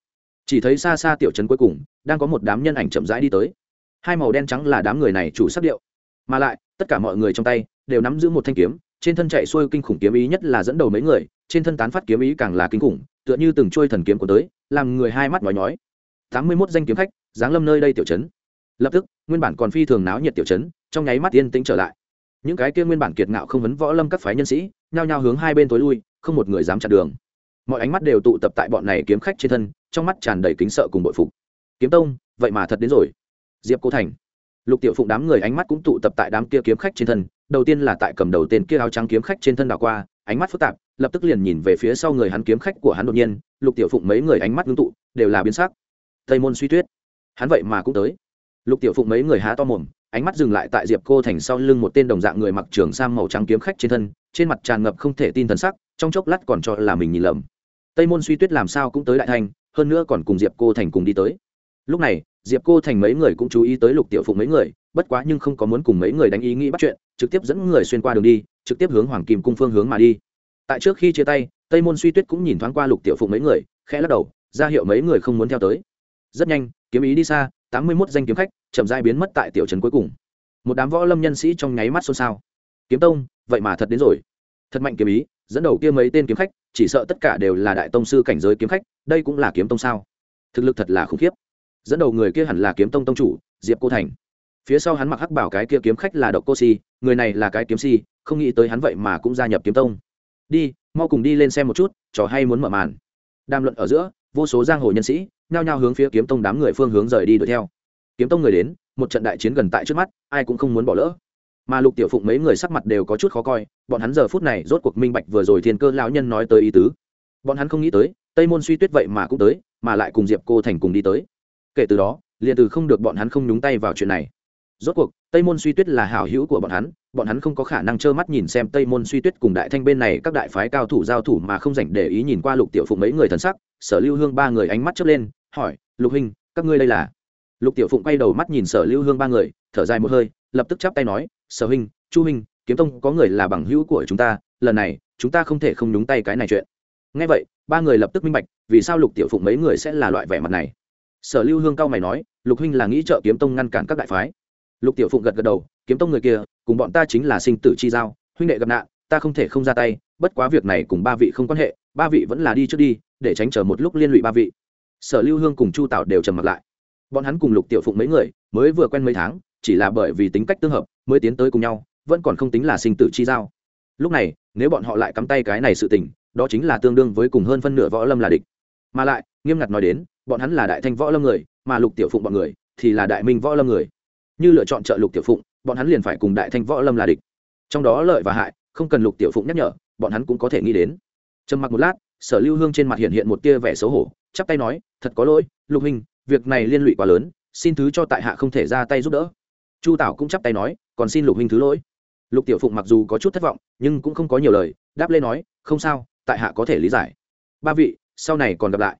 Chỉ thấy xa xa tiểu trấn cuối cùng, đang có một đám nhân ảnh chậm rãi đi tới. Hai màu đen trắng là đám người này chủ sắc điệu. Mà lại, tất cả mọi người trong tay, đều nắm giữ một thanh kiếm, trên thân chạy xuôi kinh khủng kiếm ý nhất là dẫn đầu mấy người, trên thân tán phát kiếm ý càng là kinh khủng, tựa như từng trôi thần kiếm của tới, làm người hai mắt nhói nhói. Tám mươi mốt danh kiếm khách, giáng lâm nơi đây tiểu trấn lập tức, nguyên bản còn phi thường náo nhiệt tiểu chấn trong nháy mắt yên tĩnh trở lại. Những cái kia nguyên bản kiệt ngạo không vấn võ lâm các phái nhân sĩ, nhao nhao hướng hai bên tối lui, không một người dám chặn đường. Mọi ánh mắt đều tụ tập tại bọn này kiếm khách trên thân, trong mắt tràn đầy kính sợ cùng bội phục. Kiếm tông, vậy mà thật đến rồi. Diệp cô thành. Lục tiểu phụng đám người ánh mắt cũng tụ tập tại đám kia kiếm khách trên thân, đầu tiên là tại cầm đầu tên kia áo trắng kiếm khách trên thân đảo qua, ánh mắt phức tạp, lập tức liền nhìn về phía sau người hắn kiếm khách của hắn đột nhiên, lục tiểu phụng mấy người ánh mắt ngưng tụ, đều là biến sắc. Tây môn suy tuyết. Hắn vậy mà cũng tới lục tiểu phụng mấy người há to mồm, ánh mắt dừng lại tại diệp cô thành sau lưng một tên đồng dạng người mặc trường sam màu trắng kiếm khách trên thân, trên mặt tràn ngập không thể tin thần sắc, trong chốc lát còn cho là mình nhìn lầm. Tây môn suy tuyết làm sao cũng tới đại thanh hơn nữa còn cùng diệp cô thành cùng đi tới. Lúc này, diệp cô thành mấy người cũng chú ý tới lục tiểu phụng mấy người, bất quá nhưng không có muốn cùng mấy người đánh ý nghĩ bắt chuyện, trực tiếp dẫn người xuyên qua đường đi, trực tiếp hướng hoàng kim cung phương hướng mà đi. Tại trước khi chia tay, tây môn suy tuyết cũng nhìn thoáng qua lục tiểu phụng mấy người, khẽ lắc đầu, ra hiệu mấy người không muốn theo tới. Rất nhanh kiếm ý đi xa, tám mươi mốt danh kiếm khách chậm dai biến mất tại tiểu trấn cuối cùng. Một đám võ lâm nhân sĩ trong nháy mắt xôn xao. Kiếm tông, vậy mà thật đến rồi. Thật mạnh kiếm ý, dẫn đầu kia mấy tên kiếm khách, chỉ sợ tất cả đều là đại tông sư cảnh giới kiếm khách, đây cũng là kiếm tông sao? Thực lực thật là khủng khiếp. Dẫn đầu người kia hẳn là kiếm tông tông chủ, diệp cô thành. Phía sau hắn mặc hắc bảo cái kia kiếm khách là độc cô si, người này là cái kiếm si, không nghĩ tới hắn vậy mà cũng gia nhập kiếm tông. Đi, mau cùng đi lên xem một chút, trò hay muốn mở màn. Đàm luận ở giữa, vô số giang hồ nhân sĩ nhao nhao hướng phía kiếm tông đám người phương hướng rời đi đuổi theo. Kiếm tông người đến, một trận đại chiến gần tại trước mắt, ai cũng không muốn bỏ lỡ. Mà lục tiểu phụng mấy người sắc mặt đều có chút khó coi, bọn hắn giờ phút này rốt cuộc minh bạch vừa rồi thiên cơ lão nhân nói tới ý tứ. Bọn hắn không nghĩ tới, tây môn suy tuyết vậy mà cũng tới, mà lại cùng diệp cô thành cùng đi tới. Kể từ đó, liền từ không được bọn hắn không nhúng tay vào chuyện này. Rốt cuộc, tây môn suy tuyết là hảo hữu của bọn hắn bọn hắn không có khả năng trơ mắt nhìn xem tây môn suy tuyết cùng đại thanh bên này các đại phái cao thủ giao thủ mà không dành để ý nhìn qua lục tiểu phụng mấy người thần sắc, sở lưu hương ba người ánh mắt chớp lên hỏi, lục huynh, các ngươi đây là? Lục tiểu phụng quay đầu mắt nhìn sở lưu hương ba người, thở dài một hơi, lập tức chắp tay nói, sở huynh, chu huynh, kiếm tông có người là bằng hữu của chúng ta, lần này, chúng ta không thể không nhúng tay cái này chuyện. Ngay vậy, ba người lập tức minh bạch, vì sao lục tiểu phụng mấy người sẽ là loại vẻ mặt này. Sở lưu hương cao mày nói, lục huynh là nghĩ trợ kiếm tông ngăn cản các đại phái. Lục tiểu phụng gật gật đầu, kiếm tông người kia, cùng bọn ta chính là sinh tử chi giao, huynh đệ gặp nạn, ta không thể không ra tay, bất quá việc này cùng ba vị không quan hệ, ba vị vẫn là đi trước đi, để tránh chờ một lúc liên lụy ba vị sở lưu hương cùng chu tạo đều trầm mặt lại. Bọn hắn cùng lục tiểu phụng mấy người, mới vừa quen mấy tháng, chỉ là bởi vì tính cách tương hợp, mới tiến tới cùng nhau, vẫn còn không tính là sinh tử chi giao. Lúc này, nếu bọn họ lại cắm tay cái này sự tình, đó chính là tương đương với cùng hơn phân nửa võ lâm là địch. Mà lại, nghiêm ngặt nói đến, bọn hắn là đại thanh võ lâm người, mà lục tiểu phụng bọn người, thì là đại minh võ lâm người. Như lựa chọn trợ lục tiểu phụng, bọn hắn liền phải cùng đại thanh võ lâm là địch. Trong đó lợi và hại, không cần lục tiểu phụng nhắc nhở, bọn hắn cũng có thể nghĩ đến. Trầm mặc một lát, sở lưu hương trên mặt hiện hiện một tia vẻ xấu hổ chắp tay nói, thật có lỗi, lục huynh việc này liên lụy quá lớn, xin thứ cho tại hạ không thể ra tay giúp đỡ. Chu tảo cũng chắp tay nói, còn xin lục huynh thứ lỗi. Lục tiểu phụng mặc dù có chút thất vọng, nhưng cũng không có nhiều lời, đáp lên nói, không sao, tại hạ có thể lý giải. Ba vị, sau này còn gặp lại.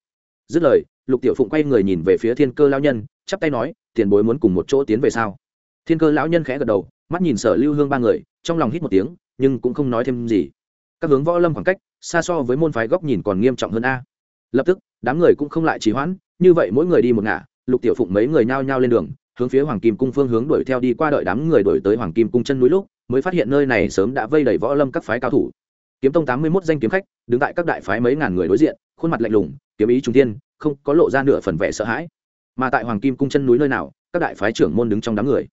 Dứt lời, lục tiểu phụng quay người nhìn về phía thiên cơ lão nhân, chắp tay nói, tiền bối muốn cùng một chỗ tiến về sao? Thiên cơ lão nhân khẽ gật đầu, mắt nhìn sở lưu hương ba người, trong lòng hít một tiếng, nhưng cũng không nói thêm gì. Các hướng võ lâm khoảng cách, xa so với môn phái góc nhìn còn nghiêm trọng hơn a. Lập tức đám người cũng không lại trì hoãn, như vậy mỗi người đi một ngả, lục tiểu phụng mấy người nhao nhao lên đường, hướng phía hoàng kim cung phương hướng đuổi theo đi qua đợi đám người đuổi tới hoàng kim cung chân núi lúc, mới phát hiện nơi này sớm đã vây đầy võ lâm các phái cao thủ. Kiếm tông tám mươi mốt danh kiếm khách, đứng tại các đại phái mấy ngàn người đối diện, khuôn mặt lạnh lùng, kiếm ý trung tiên không có lộ ra nửa phần vẻ sợ hãi. Mà tại hoàng kim cung chân núi nơi nào, các đại phái trưởng môn đứng trong đám người.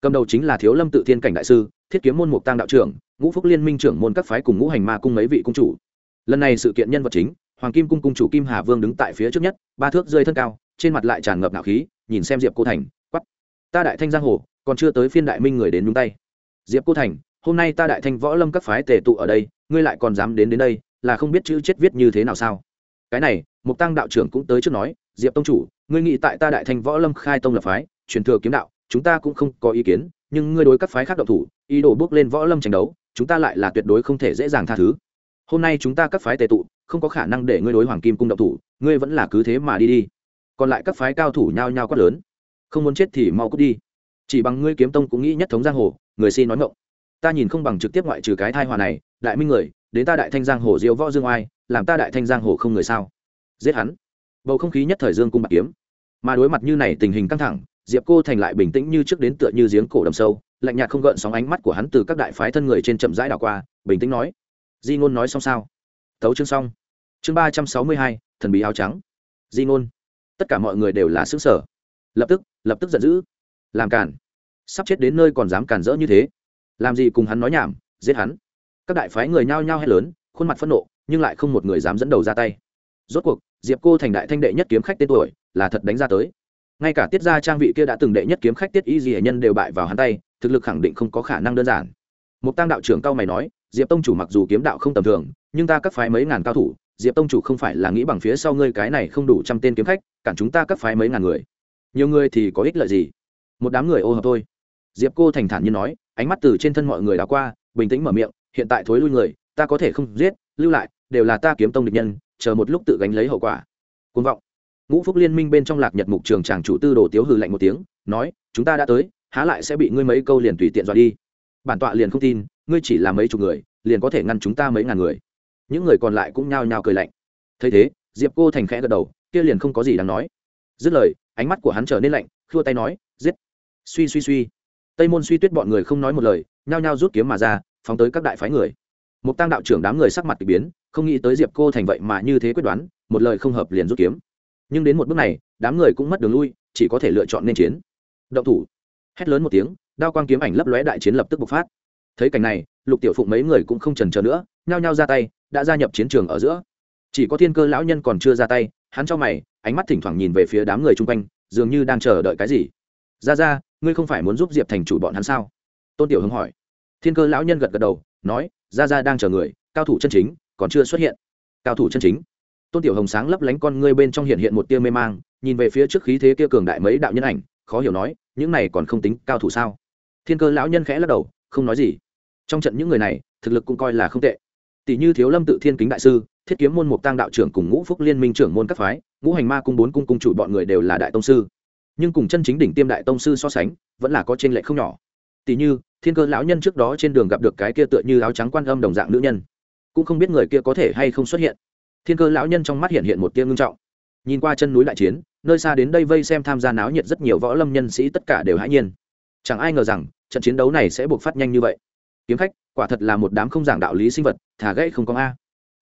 Cầm đầu chính là thiếu lâm tự thiên cảnh đại sư, thiết kiếm môn mục tăng đạo trưởng, ngũ phúc liên minh trưởng môn các phái cùng ngũ hành ma cung mấy vị cung chủ. Lần này sự kiện nhân vật chính hoàng kim cung cung chủ kim hà vương đứng tại phía trước nhất, ba thước rơi thân cao, trên mặt lại tràn ngập nạo khí, nhìn xem diệp cô thành quắp ta đại thanh giang hồ, còn chưa tới phiên đại minh người đến nhúng tay. Diệp cô thành, hôm nay ta đại thanh võ lâm các phái tề tụ ở đây, ngươi lại còn dám đến đến đây, là không biết chữ chết viết như thế nào sao? Cái này, mục tăng đạo trưởng cũng tới trước nói, diệp tông chủ, ngươi nghĩ tại ta đại thanh võ lâm khai tông lập phái, truyền thừa kiếm đạo, chúng ta cũng không có ý kiến, nhưng ngươi đối các phái khác động thủ, ý đồ bước lên võ lâm tranh đấu, chúng ta lại là tuyệt đối không thể dễ dàng tha thứ hôm nay chúng ta các phái tề tụ, không có khả năng để ngươi đối hoàng kim cung động thủ, ngươi vẫn là cứ thế mà đi đi. Còn lại các phái cao thủ nhao nhao quát lớn. Không muốn chết thì mau cút đi. Chỉ bằng ngươi kiếm tông cũng nghĩ nhất thống giang hồ, người xin nói ngộng ta nhìn không bằng trực tiếp ngoại trừ cái thai hòa này, đại minh người, đến ta đại thanh giang hồ diêu võ dương oai, làm ta đại thanh giang hồ không người sao? Giết hắn. Bầu không khí nhất thời dương cung bạc kiếm. Mà đối mặt như này tình hình căng thẳng, diệp cô thành lại bình tĩnh như trước đến tựa như giếng cổ đầm sâu, lạnh nhạt không gợn sóng ánh mắt của hắn từ các đại phái thân người trên chậm rãi đảo qua, bình tĩnh nói di ngôn nói xong sao? Thấu chương xong. Chương ba trăm sáu mươi hai, thần bí áo trắng. Di ngôn. Tất cả mọi người đều là xứ sở lập tức lập tức giận dữ. Làm cản sắp chết đến nơi còn dám cản rỡ như thế. Làm gì cùng hắn nói nhảm, giết hắn. Các đại phái người nhao nhao hét lớn, khuôn mặt phẫn nộ, nhưng lại không một người dám dẫn đầu ra tay. Rốt cuộc, diệp cô thành đại thanh đệ nhất kiếm khách tên tuổi, là thật đánh ra tới. Ngay cả tiết gia trang vị kia đã từng đệ nhất kiếm khách tiết y di nhân đều bại vào hắn tay, thực lực khẳng định không có khả năng đơn giản. Một tăng đạo trưởng cao mày nói diệp tông chủ mặc dù kiếm đạo không tầm thường, nhưng ta các phái mấy ngàn cao thủ, diệp tông chủ không phải là nghĩ bằng phía sau ngươi cái này không đủ trăm tên kiếm khách, cản chúng ta các phái mấy ngàn người. Nhiều người thì có ích lợi gì? Một đám người ô hợp thôi. Diệp cô thành thản như nói, ánh mắt từ trên thân mọi người đảo qua, bình tĩnh mở miệng, hiện tại thối lui người, ta có thể không giết, lưu lại, đều là ta kiếm tông địch nhân, chờ một lúc tự gánh lấy hậu quả. Côn vọng. Ngũ phúc liên minh bên trong lạc nhật mục trường tràng chủ tư đồ tiếu hừ lạnh một tiếng, nói, chúng ta đã tới, há lại sẽ bị ngươi mấy câu liền tùy tiện dọa đi. Bản tọa liền không tin ngươi chỉ là mấy chục người, liền có thể ngăn chúng ta mấy ngàn người. Những người còn lại cũng nhao nhao cười lạnh. Thấy thế, diệp cô thành khẽ gật đầu, kia liền không có gì đáng nói. Dứt lời, ánh mắt của hắn trở nên lạnh, khua tay nói, giết. Suy suy suy. Tây môn suy tuyết bọn người không nói một lời, nhao nhao rút kiếm mà ra, phóng tới các đại phái người. Một tăng đạo trưởng đám người sắc mặt k ỳ biến, không nghĩ tới diệp cô thành vậy mà như thế quyết đoán, một lời không hợp liền rút kiếm. Nhưng đến một bước này, đám người cũng mất đường lui, chỉ có thể lựa chọn nên chiến. Động thủ. Hét lớn một tiếng, đao quang kiếm ảnh lấp lóe đại chiến lập tức bộc phát thấy cảnh này, lục tiểu phụng mấy người cũng không trần trờ nữa, nhao nhao ra tay, đã gia nhập chiến trường ở giữa. Chỉ có thiên cơ lão nhân còn chưa ra tay, hắn cho mày, ánh mắt thỉnh thoảng nhìn về phía đám người chung quanh, dường như đang chờ đợi cái gì. Ra ra, ngươi không phải muốn giúp diệp thành chủ bọn hắn sao? Tôn tiểu hưng hỏi. Thiên cơ lão nhân gật gật đầu, nói, ra ra đang chờ người, cao thủ chân chính, còn chưa xuất hiện. Cao thủ chân chính? Tôn tiểu hồng sáng lấp lánh con ngươi bên trong hiện hiện một tia mê mang, nhìn về phía trước khí thế kia cường đại mấy đạo nhân ảnh, khó hiểu nói, những này còn không tính cao thủ sao? Thiên cơ lão nhân khẽ lắc đầu không nói gì. Trong trận những người này, thực lực cũng coi là không tệ. Tỷ như thiếu lâm tự thiên kính đại sư, thiết kiếm môn mục tăng đạo trưởng cùng ngũ phúc liên minh trưởng môn các phái, ngũ hành ma cung bốn cung cung chủ bọn người đều là đại tông sư. Nhưng cùng chân chính đỉnh tiêm đại tông sư so sánh, vẫn là có t r ê n lệch không nhỏ. Tỷ như, thiên cơ lão nhân trước đó trên đường gặp được cái kia tựa như áo trắng quan âm đồng dạng nữ nhân. Cũng không biết người kia có thể hay không xuất hiện. Thiên cơ lão nhân trong mắt hiện hiện một tia ngưng trọng. Nhìn qua chân núi đại chiến, nơi xa đến đây vây xem tham gia náo nhiệt rất nhiều võ lâm nhân sĩ tất cả đều hãi nhiên. Chẳng ai ngờ rằng trận chiến đấu này sẽ buộc phát nhanh như vậy. Kiếm khách, quả thật là một đám không giảng đạo lý sinh vật thả gãy không có a.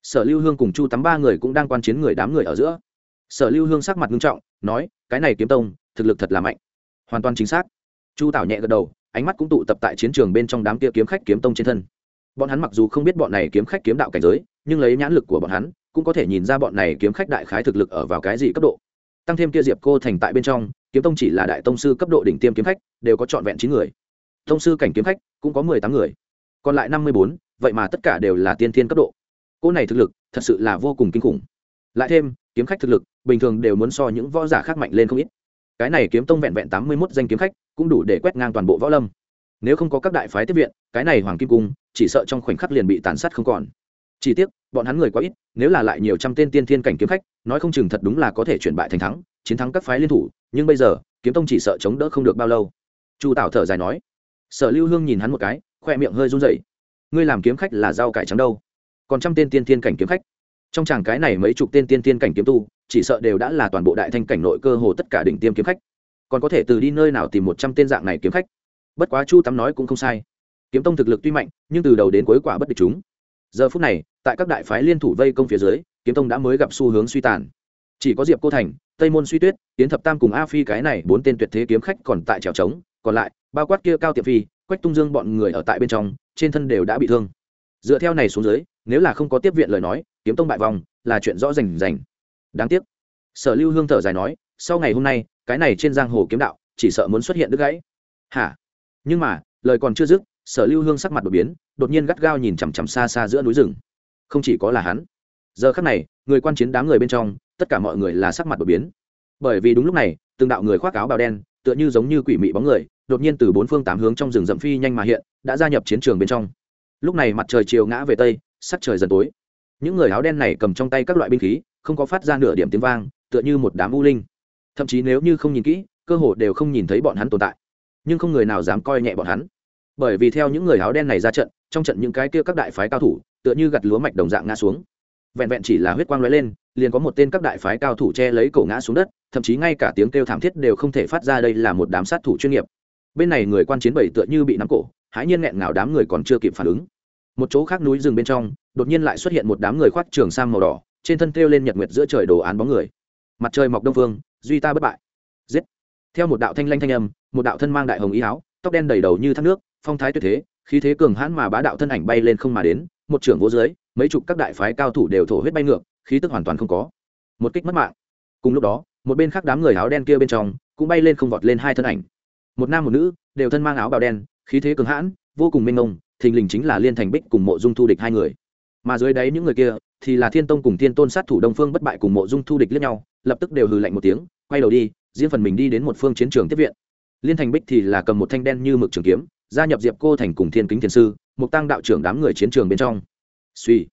Sở lưu hương cùng chu tắm ba người cũng đang quan chiến người đám người ở giữa. Sở lưu hương sắc mặt nghiêm trọng, nói, cái này kiếm tông, thực lực thật là mạnh. Hoàn toàn chính xác. Chu tảo nhẹ gật đầu, ánh mắt cũng tụ tập tại chiến trường bên trong đám kia kiếm khách kiếm tông trên thân. Bọn hắn mặc dù không biết bọn này kiếm khách kiếm đạo cảnh giới, nhưng lấy nhãn lực của bọn hắn, cũng có thể nhìn ra bọn này kiếm khách đại khái thực lực ở vào cái gì cấp độ. Tăng thêm kia diệp cô thành tại bên trong, kiếm tông chỉ là đại tông sư cấp độ đỉnh tiêm kiếm khách, đều có trọn vẹn chín người tông sư cảnh kiếm khách, cũng có mười tám người. Còn lại năm mươi bốn, vậy mà tất cả đều là tiên thiên cấp độ. Cô này thực lực, thật sự là vô cùng kinh khủng. Lại thêm, kiếm khách thực lực, bình thường đều muốn so những võ giả khác mạnh lên không ít. Cái này kiếm tông vẹn vẹn tám mươi mốt danh kiếm khách, cũng đủ để quét ngang toàn bộ võ lâm. Nếu không có các đại phái tiếp viện, cái này hoàng kim cung, chỉ sợ trong khoảnh khắc liền bị tàn sát không còn. Chỉ tiếc, bọn hắn người quá ít, nếu là lại nhiều trăm tên tiên thiên cảnh kiếm khách, nói không chừng thật đúng là có thể chuyển bại thành thắng, chiến thắng các phái liên thủ, nhưng bây giờ, kiếm tông chỉ sợ chống đỡ không được bao lâu. Chu tảo thở dài nói sở lưu hương nhìn hắn một cái, khoe miệng hơi run rẩy. Ngươi làm kiếm khách là rau cải trắng đâu? Còn trăm tên tiên tiên cảnh kiếm khách. Trong chàng cái này mấy chục tên tiên tiên cảnh kiếm tu, chỉ sợ đều đã là toàn bộ đại thanh cảnh nội cơ hồ tất cả đỉnh tiêm kiếm khách. Còn có thể từ đi nơi nào tìm một trăm tên dạng này kiếm khách? Bất quá chu tắm nói cũng không sai. Kiếm tông thực lực tuy mạnh, nhưng từ đầu đến cuối quả bất địch chúng. Giờ phút này, tại các đại phái liên thủ vây công phía dưới, kiếm tông đã mới gặp xu hướng suy tàn. Chỉ có diệp cô thành, tây môn suy tuyết tiến thập tam cùng a phi cái này bốn tên tuyệt thế kiếm khách còn tại trèo trống còn lại, bao quát kia cao tiệp phi, quách tung dương bọn người ở tại bên trong, trên thân đều đã bị thương. Dựa theo này xuống dưới, nếu là không có tiếp viện lời nói, kiếm tông bại vòng là chuyện rõ rành rành. Đáng tiếc. Sở lưu hương thở dài nói, sau ngày hôm nay, cái này trên giang hồ kiếm đạo, chỉ sợ muốn xuất hiện đứt gãy. Hả? Nhưng mà, lời còn chưa dứt, sở lưu hương sắc mặt đột biến, đột nhiên gắt gao nhìn chằm chằm xa xa giữa núi rừng. Không chỉ có là hắn. Giờ khắc này, người quan chiến đám người bên trong, tất cả mọi người là sắc mặt đột biến. Bởi vì đúng lúc này, từng đạo người khoác áo bào đen tựa như giống như quỷ mị bóng người, đột nhiên từ bốn phương tám hướng trong rừng rậm phi nhanh mà hiện, đã gia nhập chiến trường bên trong. Lúc này mặt trời chiều ngã về tây, sắc trời dần tối. Những người áo đen này cầm trong tay các loại binh khí, không có phát ra nửa điểm tiếng vang, tựa như một đám u linh. Thậm chí nếu như không nhìn kỹ, cơ hồ đều không nhìn thấy bọn hắn tồn tại. Nhưng không người nào dám coi nhẹ bọn hắn. Bởi vì theo những người áo đen này ra trận, trong trận những cái kia các đại phái cao thủ, tựa như gặt lúa mạch đồng dạng ngã xuống. Vẹn vẹn chỉ là huyết quang lóe lên liền có một tên các đại phái cao thủ che lấy cổ ngã xuống đất, thậm chí ngay cả tiếng kêu thảm thiết đều không thể phát ra đây là một đám sát thủ chuyên nghiệp. Bên này người quan chiến bảy tựa như bị nắm cổ, hãi nhiên nghẹn ngào đám người còn chưa kịp phản ứng. Một chỗ khác núi rừng bên trong, đột nhiên lại xuất hiện một đám người khoác trường sang màu đỏ, trên thân kêu lên nhật nguyệt giữa trời đồ án bóng người. Mặt trời mọc đông phương, duy ta bất bại. Giết. Theo một đạo thanh lanh thanh âm, một đạo thân mang đại hồng ý áo, tóc đen đầy đầu như thác nước, phong thái tuyệt thế, khí thế cường hãn mà bá đạo thân ảnh bay lên không mà đến, một trưởng vô dưới, mấy chục các đại phái cao thủ đều thổ huyết bay ngược khí tức hoàn toàn không có. Một kích mất mạng. Cùng lúc đó một bên khác đám người áo đen kia bên trong cũng bay lên không vọt lên hai thân ảnh. Một nam một nữ đều thân mang áo bào đen khí thế cường hãn vô cùng minh ông, thình lình chính là liên thành bích cùng mộ dung thu địch hai người. Mà dưới đáy những người kia thì là thiên tông cùng thiên tôn sát thủ đông phương bất bại cùng mộ dung thu địch lẫn nhau lập tức đều hừ lạnh một tiếng quay đầu đi riêng phần mình đi đến một phương chiến trường tiếp viện. Liên thành bích thì là cầm một thanh đen như mực trường kiếm gia nhập diệp cô thành cùng thiên kính thiền sư một tăng đạo trưởng đám người chiến trường bên trong. Suy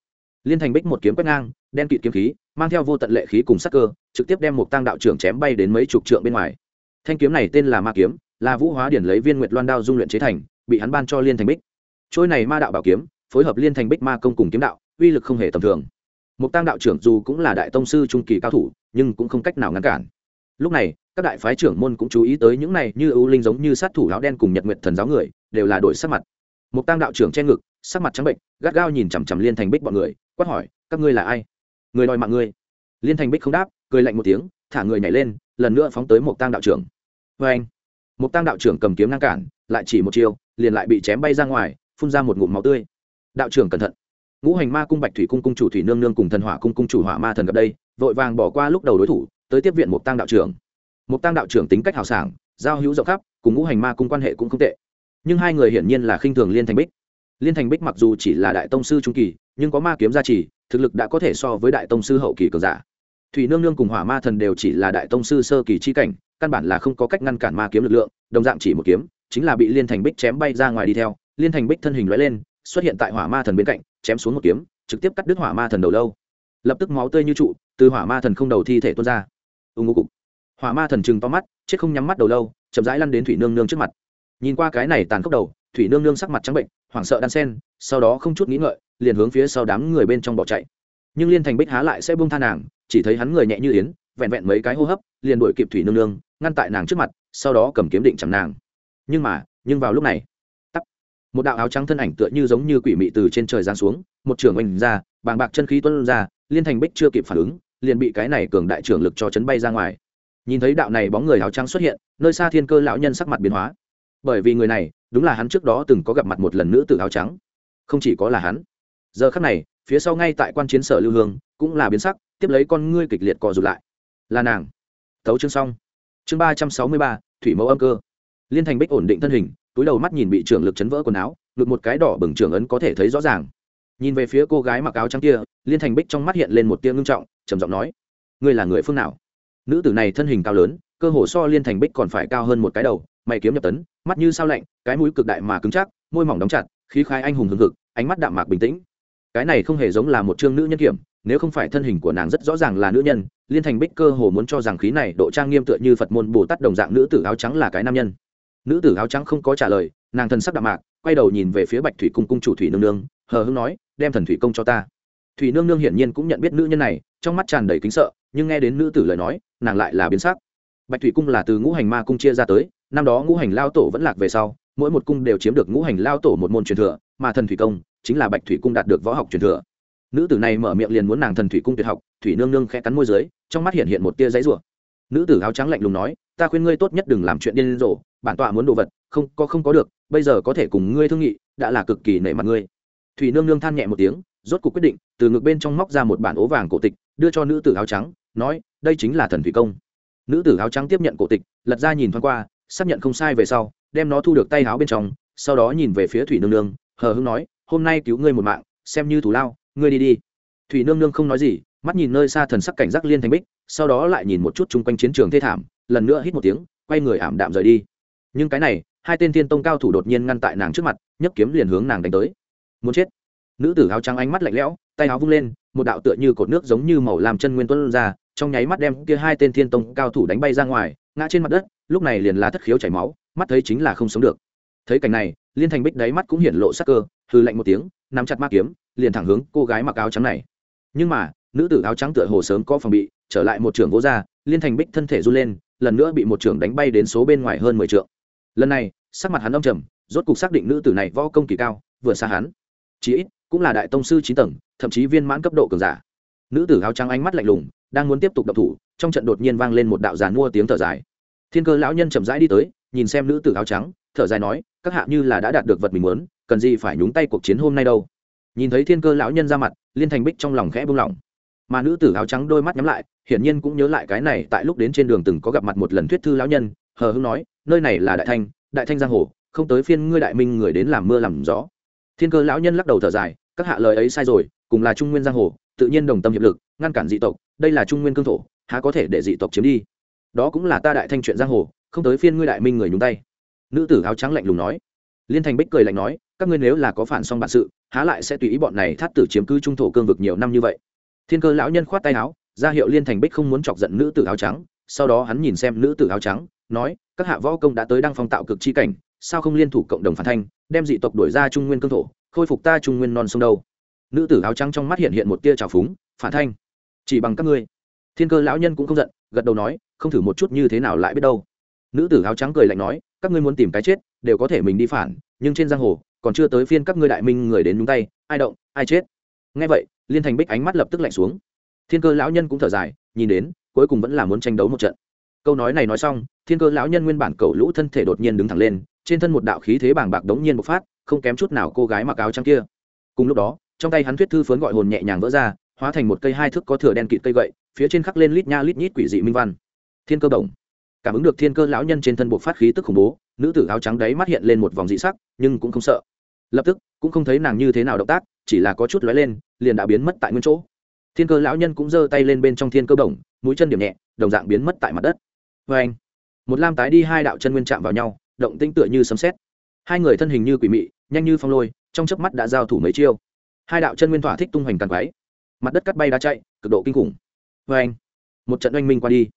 liên thành bích một kiếm quét ngang đen kịt kiếm khí, mang theo vô tận lệ khí cùng sắc cơ, trực tiếp đem một tăng đạo trưởng chém bay đến mấy chục trượng bên ngoài. Thanh kiếm này tên là ma kiếm, là vũ hóa điển lấy viên nguyệt loan đao dung luyện chế thành, bị hắn ban cho liên thành bích. Trôi này ma đạo bảo kiếm, phối hợp liên thành bích ma công cùng kiếm đạo, uy lực không hề tầm thường. Một tăng đạo trưởng dù cũng là đại tông sư trung kỳ cao thủ, nhưng cũng không cách nào ngăn cản. Lúc này, các đại phái trưởng môn cũng chú ý tới những này như ưu linh giống như sát thủ áo đen cùng nhật nguyệt thần giáo người, đều là đổi sắc mặt. Một tăng đạo trưởng che ngực, sắc mặt trắng bệnh, gắt gao nhìn chằm chằm liên thành bích bọn người, quát hỏi, các ngươi là ai? Người đòi mạng ngươi. Liên thành bích không đáp, cười lạnh một tiếng, thả người nhảy lên, lần nữa phóng tới một tăng đạo trưởng. Vê anh một tăng đạo trưởng cầm kiếm ngăn cản, lại chỉ một chiều liền lại bị chém bay ra ngoài, phun ra một ngụm máu tươi. Đạo trưởng cẩn thận. Ngũ hành ma cung bạch thủy cung cung chủ thủy nương nương cùng thần hỏa cung cung chủ hỏa ma thần gặp đây, vội vàng bỏ qua lúc đầu đối thủ, tới tiếp viện một tăng đạo trưởng. Một tăng đạo trưởng tính cách hào sảng, giao hữu rộng khắp, cùng ngũ hành ma cung quan hệ cũng không tệ. Nhưng hai người hiển nhiên là khinh thường liên thành bích. Liên thành bích mặc dù chỉ là đại tông sư trung kỳ nhưng có ma kiếm gia trì, thực lực đã có thể so với đại tông sư hậu kỳ cường giả. Thủy nương nương cùng hỏa ma thần đều chỉ là đại tông sư sơ kỳ chi cảnh, căn bản là không có cách ngăn cản ma kiếm lực lượng, đồng dạng chỉ một kiếm, chính là bị liên thành bích chém bay ra ngoài đi theo. Liên thành bích thân hình lóe lên, xuất hiện tại hỏa ma thần bên cạnh, chém xuống một kiếm, trực tiếp cắt đứt hỏa ma thần đầu lâu. Lập tức máu tươi như trụ, từ hỏa ma thần không đầu thi thể tuôn ra. Ưng ngô cục. Hỏa ma thần chừng to mắt, chết không nhắm mắt đầu lâu, chậm rãi lăn đến thủy nương nương trước mặt. Nhìn qua cái này tàn khốc đầu, thủy nương nương sắc mặt trắng bệnh, hoảng sợ đan sen sau đó không chút nghĩ ngợi, liền hướng phía sau đám người bên trong bỏ chạy. Nhưng liên thành bích há lại sẽ buông tha nàng, chỉ thấy hắn người nhẹ như yến, vẹn vẹn mấy cái hô hấp, liền đuổi kịp thủy nương nương, ngăn tại nàng trước mặt, sau đó cầm kiếm định chằm nàng. Nhưng mà, nhưng vào lúc này tắt một đạo áo trắng thân ảnh tựa như giống như quỷ mị từ trên trời giáng xuống, một trưởng oanh ra, bàng bạc chân khí tuân ra, liên thành bích chưa kịp phản ứng, liền bị cái này cường đại trưởng lực cho chấn bay ra ngoài. Nhìn thấy đạo này bóng người áo trắng xuất hiện, nơi xa thiên cơ lão nhân sắc mặt biến hóa. Bởi vì người này, đúng là hắn trước đó từng có gặp mặt một lần nữ tử áo trắng không chỉ có là hắn. Giờ khắc này, phía sau ngay tại quan chiến sở lưu hương, cũng là biến sắc, tiếp lấy con ngươi kịch liệt cò rụt lại. Là nàng. Thấu chương xong. Chương ba trăm sáu mươi ba, thủy mẫu âm cơ. Liên thành bích ổn định thân hình, túi đầu mắt nhìn bị trưởng lực chấn vỡ quần áo, ngực một cái đỏ bừng trưởng ấn có thể thấy rõ ràng. Nhìn về phía cô gái mặc áo trắng kia, liên thành bích trong mắt hiện lên một tia ngưng trọng, trầm giọng nói, ngươi là người phương nào? Nữ tử này thân hình cao lớn, cơ hồ so liên thành bích còn phải cao hơn một cái đầu, mày kiếm nhập tấn, mắt như sao lạnh, cái mũi cực đại mà cứng chắc, môi mỏng đóng chặt khí khai anh hùng hưng hực, ánh mắt đạm mạc bình tĩnh. Cái này không hề giống là một chương nữ nhân kiểm, nếu không phải thân hình của nàng rất rõ ràng là nữ nhân, liên thành bích cơ hồ muốn cho rằng khí này độ trang nghiêm tựa như phật môn bồ tát đồng dạng nữ tử áo trắng là cái nam nhân. Nữ tử áo trắng không có trả lời, nàng thần sắc đạm mạc, quay đầu nhìn về phía bạch thủy cung cung chủ thủy nương nương, hờ hưng nói, đem thần thủy công cho ta. Thủy nương nương hiển nhiên cũng nhận biết nữ nhân này, trong mắt tràn đầy kính sợ, nhưng nghe đến nữ tử lời nói, nàng lại là biến sắc. Bạch thủy cung là từ ngũ hành ma cung chia ra tới, năm đó ngũ hành lao tổ vẫn lạc về sau mỗi một cung đều chiếm được ngũ hành lao tổ một môn truyền thừa, mà thần thủy công chính là bạch thủy cung đạt được võ học truyền thừa. Nữ tử này mở miệng liền muốn nàng thần thủy cung tuyệt học, thủy nương nương khẽ cắn môi dưới, trong mắt hiện hiện một tia giấy rủa. Nữ tử áo trắng lạnh lùng nói, ta khuyên ngươi tốt nhất đừng làm chuyện điên rồ, bản tọa muốn đồ vật, không, có không có được, bây giờ có thể cùng ngươi thương nghị, đã là cực kỳ nể mặt ngươi. Thủy nương nương than nhẹ một tiếng, rốt cuộc quyết định, từ ngực bên trong móc ra một bản ố vàng cổ tịch, đưa cho nữ tử áo trắng, nói, đây chính là thần thủy công. Nữ tử áo trắng tiếp nhận cổ tịch, lật ra nhìn thoáng qua, xác nhận không sai về sau đem nó thu được tay áo bên trong, sau đó nhìn về phía thủy nương nương, hờ hưng nói, hôm nay cứu ngươi một mạng, xem như thủ lao, ngươi đi đi. Thủy nương nương không nói gì, mắt nhìn nơi xa thần sắc cảnh giác liên thành bích, sau đó lại nhìn một chút chung quanh chiến trường thê thảm, lần nữa hít một tiếng, quay người ảm đạm rời đi. Nhưng cái này, hai tên thiên tông cao thủ đột nhiên ngăn tại nàng trước mặt, nhấc kiếm liền hướng nàng đánh tới. Muốn chết. Nữ tử áo trắng ánh mắt lạnh lẽo, tay áo vung lên, một đạo tựa như cột nước giống như màu làm chân nguyên tuân ra, trong nháy mắt đem kia hai tên thiên tông cao thủ đánh bay ra ngoài, ngã trên mặt đất, lúc này liền là thất khiếu chảy máu mắt thấy chính là không sống được. Thấy cảnh này, liên thành bích đáy mắt cũng hiển lộ sắc cơ hư lạnh một tiếng, nắm chặt ma kiếm, liền thẳng hướng cô gái mặc áo trắng này. Nhưng mà, nữ tử áo trắng tựa hồ sớm có phòng bị, trở lại một trường gỗ ra liên thành bích thân thể run lên, lần nữa bị một trường đánh bay đến số bên ngoài hơn mười trượng. Lần này, sắc mặt hắn âm trầm, rốt cục xác định nữ tử này võ công kỳ cao, vừa xa hắn. Chí ít, cũng là đại tông sư chín tầng, thậm chí viên mãn cấp độ cường giả. Nữ tử áo trắng ánh mắt lạnh lùng, đang muốn tiếp tục đập thủ, trong trận đột nhiên vang lên một đạo giàn mua tiếng thở dài. Thiên cơ lão nhân chậm rãi đi tới nhìn xem nữ tử áo trắng, thở dài nói, các hạ như là đã đạt được vật mình muốn, cần gì phải nhúng tay cuộc chiến hôm nay đâu. Nhìn thấy thiên cơ lão nhân ra mặt, liên thành bích trong lòng khẽ buông lỏng. Mà nữ tử áo trắng đôi mắt nhắm lại, hiển nhiên cũng nhớ lại cái này, tại lúc đến trên đường từng có gặp mặt một lần thuyết thư lão nhân, hờ hưng nói, nơi này là đại thanh đại thanh giang hồ, không tới phiên ngươi đại minh người đến làm mưa làm gió. Thiên cơ lão nhân lắc đầu thở dài, các hạ lời ấy sai rồi, cùng là trung nguyên giang hồ, tự nhiên đồng tâm hiệp lực, ngăn cản dị tộc, đây là trung nguyên cương thổ, há có thể để dị tộc chiếm đi. Đó cũng là ta đại thanh chuyện giang hồ không tới phiên ngươi đại minh người nhúng tay. Nữ tử áo trắng lạnh lùng nói. Liên thành bích cười lạnh nói, các ngươi nếu là có phản song bản sự, há lại sẽ tùy ý bọn này thắt tử chiếm cứ trung thổ cương vực nhiều năm như vậy. Thiên cơ lão nhân khoát tay áo, ra hiệu liên thành bích không muốn chọc giận nữ tử áo trắng, sau đó hắn nhìn xem nữ tử áo trắng, nói, các hạ võ công đã tới đăng phong tạo cực chi cảnh, sao không liên thủ cộng đồng phản thanh, đem dị tộc đuổi ra trung nguyên cương thổ, khôi phục ta trung nguyên non sông đâu. Nữ tử áo trắng trong mắt hiện hiện một tia trào phúng, phản thanh. Chỉ bằng các ngươi. Thiên cơ lão nhân cũng không giận, gật đầu nói, không thử một chút như thế nào lại biết đâu nữ tử áo trắng cười lạnh nói, các ngươi muốn tìm cái chết, đều có thể mình đi phản, nhưng trên giang hồ, còn chưa tới phiên các ngươi đại minh người đến nhúng tay, ai động, ai chết. Ngay vậy, liên thành bích ánh mắt lập tức lạnh xuống. Thiên cơ lão nhân cũng thở dài, nhìn đến, cuối cùng vẫn là muốn tranh đấu một trận. Câu nói này nói xong, thiên cơ lão nhân nguyên bản cầu lũ thân thể đột nhiên đứng thẳng lên, trên thân một đạo khí thế bàng bạc đống nhiên bộc phát, không kém chút nào cô gái mặc áo trắng kia. Cùng lúc đó, trong tay hắn thuyết thư phớn gọi hồn nhẹ nhàng vỡ ra, hóa thành một cây hai thước có thừa đen kịt cây gậy, phía trên khắc lên lít nha lít nhít quỷ dị minh văn. Thiên cơ đồng cảm ứng được thiên cơ lão nhân trên thân bộc phát khí tức khủng bố, nữ tử áo trắng đấy mắt hiện lên một vòng dị sắc, nhưng cũng không sợ. Lập tức, cũng không thấy nàng như thế nào động tác, chỉ là có chút lóe lên, liền đã biến mất tại nguyên chỗ. Thiên cơ lão nhân cũng giơ tay lên bên trong thiên cơ đồng mũi chân điểm nhẹ, đồng dạng biến mất tại mặt đất. Vê anh, một lam tái đi hai đạo chân nguyên chạm vào nhau, động tinh tựa như sấm xét hai người thân hình như quỷ mị, nhanh như phong lôi, trong chớp mắt đã giao thủ mấy chiêu. Hai đạo chân nguyên thỏa thích tung hoành càng quái mặt đất cắt bay đá chạy, cực độ kinh khủng. Vê anh, một trận oanh minh qua đi.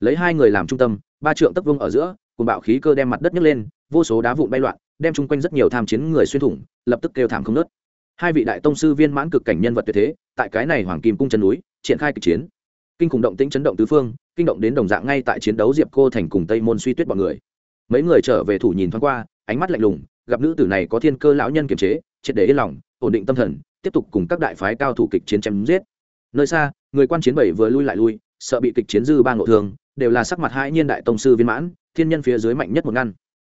Lấy hai người làm trung tâm ba trượng tấc vương ở giữa cùng bạo khí cơ đem mặt đất nhấc lên, vô số đá vụn bay loạn, đem chung quanh rất nhiều tham chiến người xuyên thủng, lập tức kêu thảm không nớt hai vị đại tông sư viên mãn cực cảnh nhân vật tuyệt thế, tại cái này hoàng kim cung chân núi, triển khai kịch chiến. Kinh khủng động tĩnh chấn động tứ phương, kinh động đến đồng dạng ngay tại chiến đấu diệp cô thành cùng tây môn suy tuyết bọn người. Mấy người trở về thủ nhìn thoáng qua, ánh mắt lạnh lùng, gặp nữ tử này có thiên cơ lão nhân kiềm chế, triệt để yên lòng, ổn định tâm thần, tiếp tục cùng các đại phái cao thủ kịch chiến chém giết. Nơi xa, người quan chiến bảy vừa lui lại lui, sợ bị kịch chiến dư ba ngộ thương đều là sắc mặt hai nhiên đại tông sư viên mãn, thiên nhân phía dưới mạnh nhất một ngăn.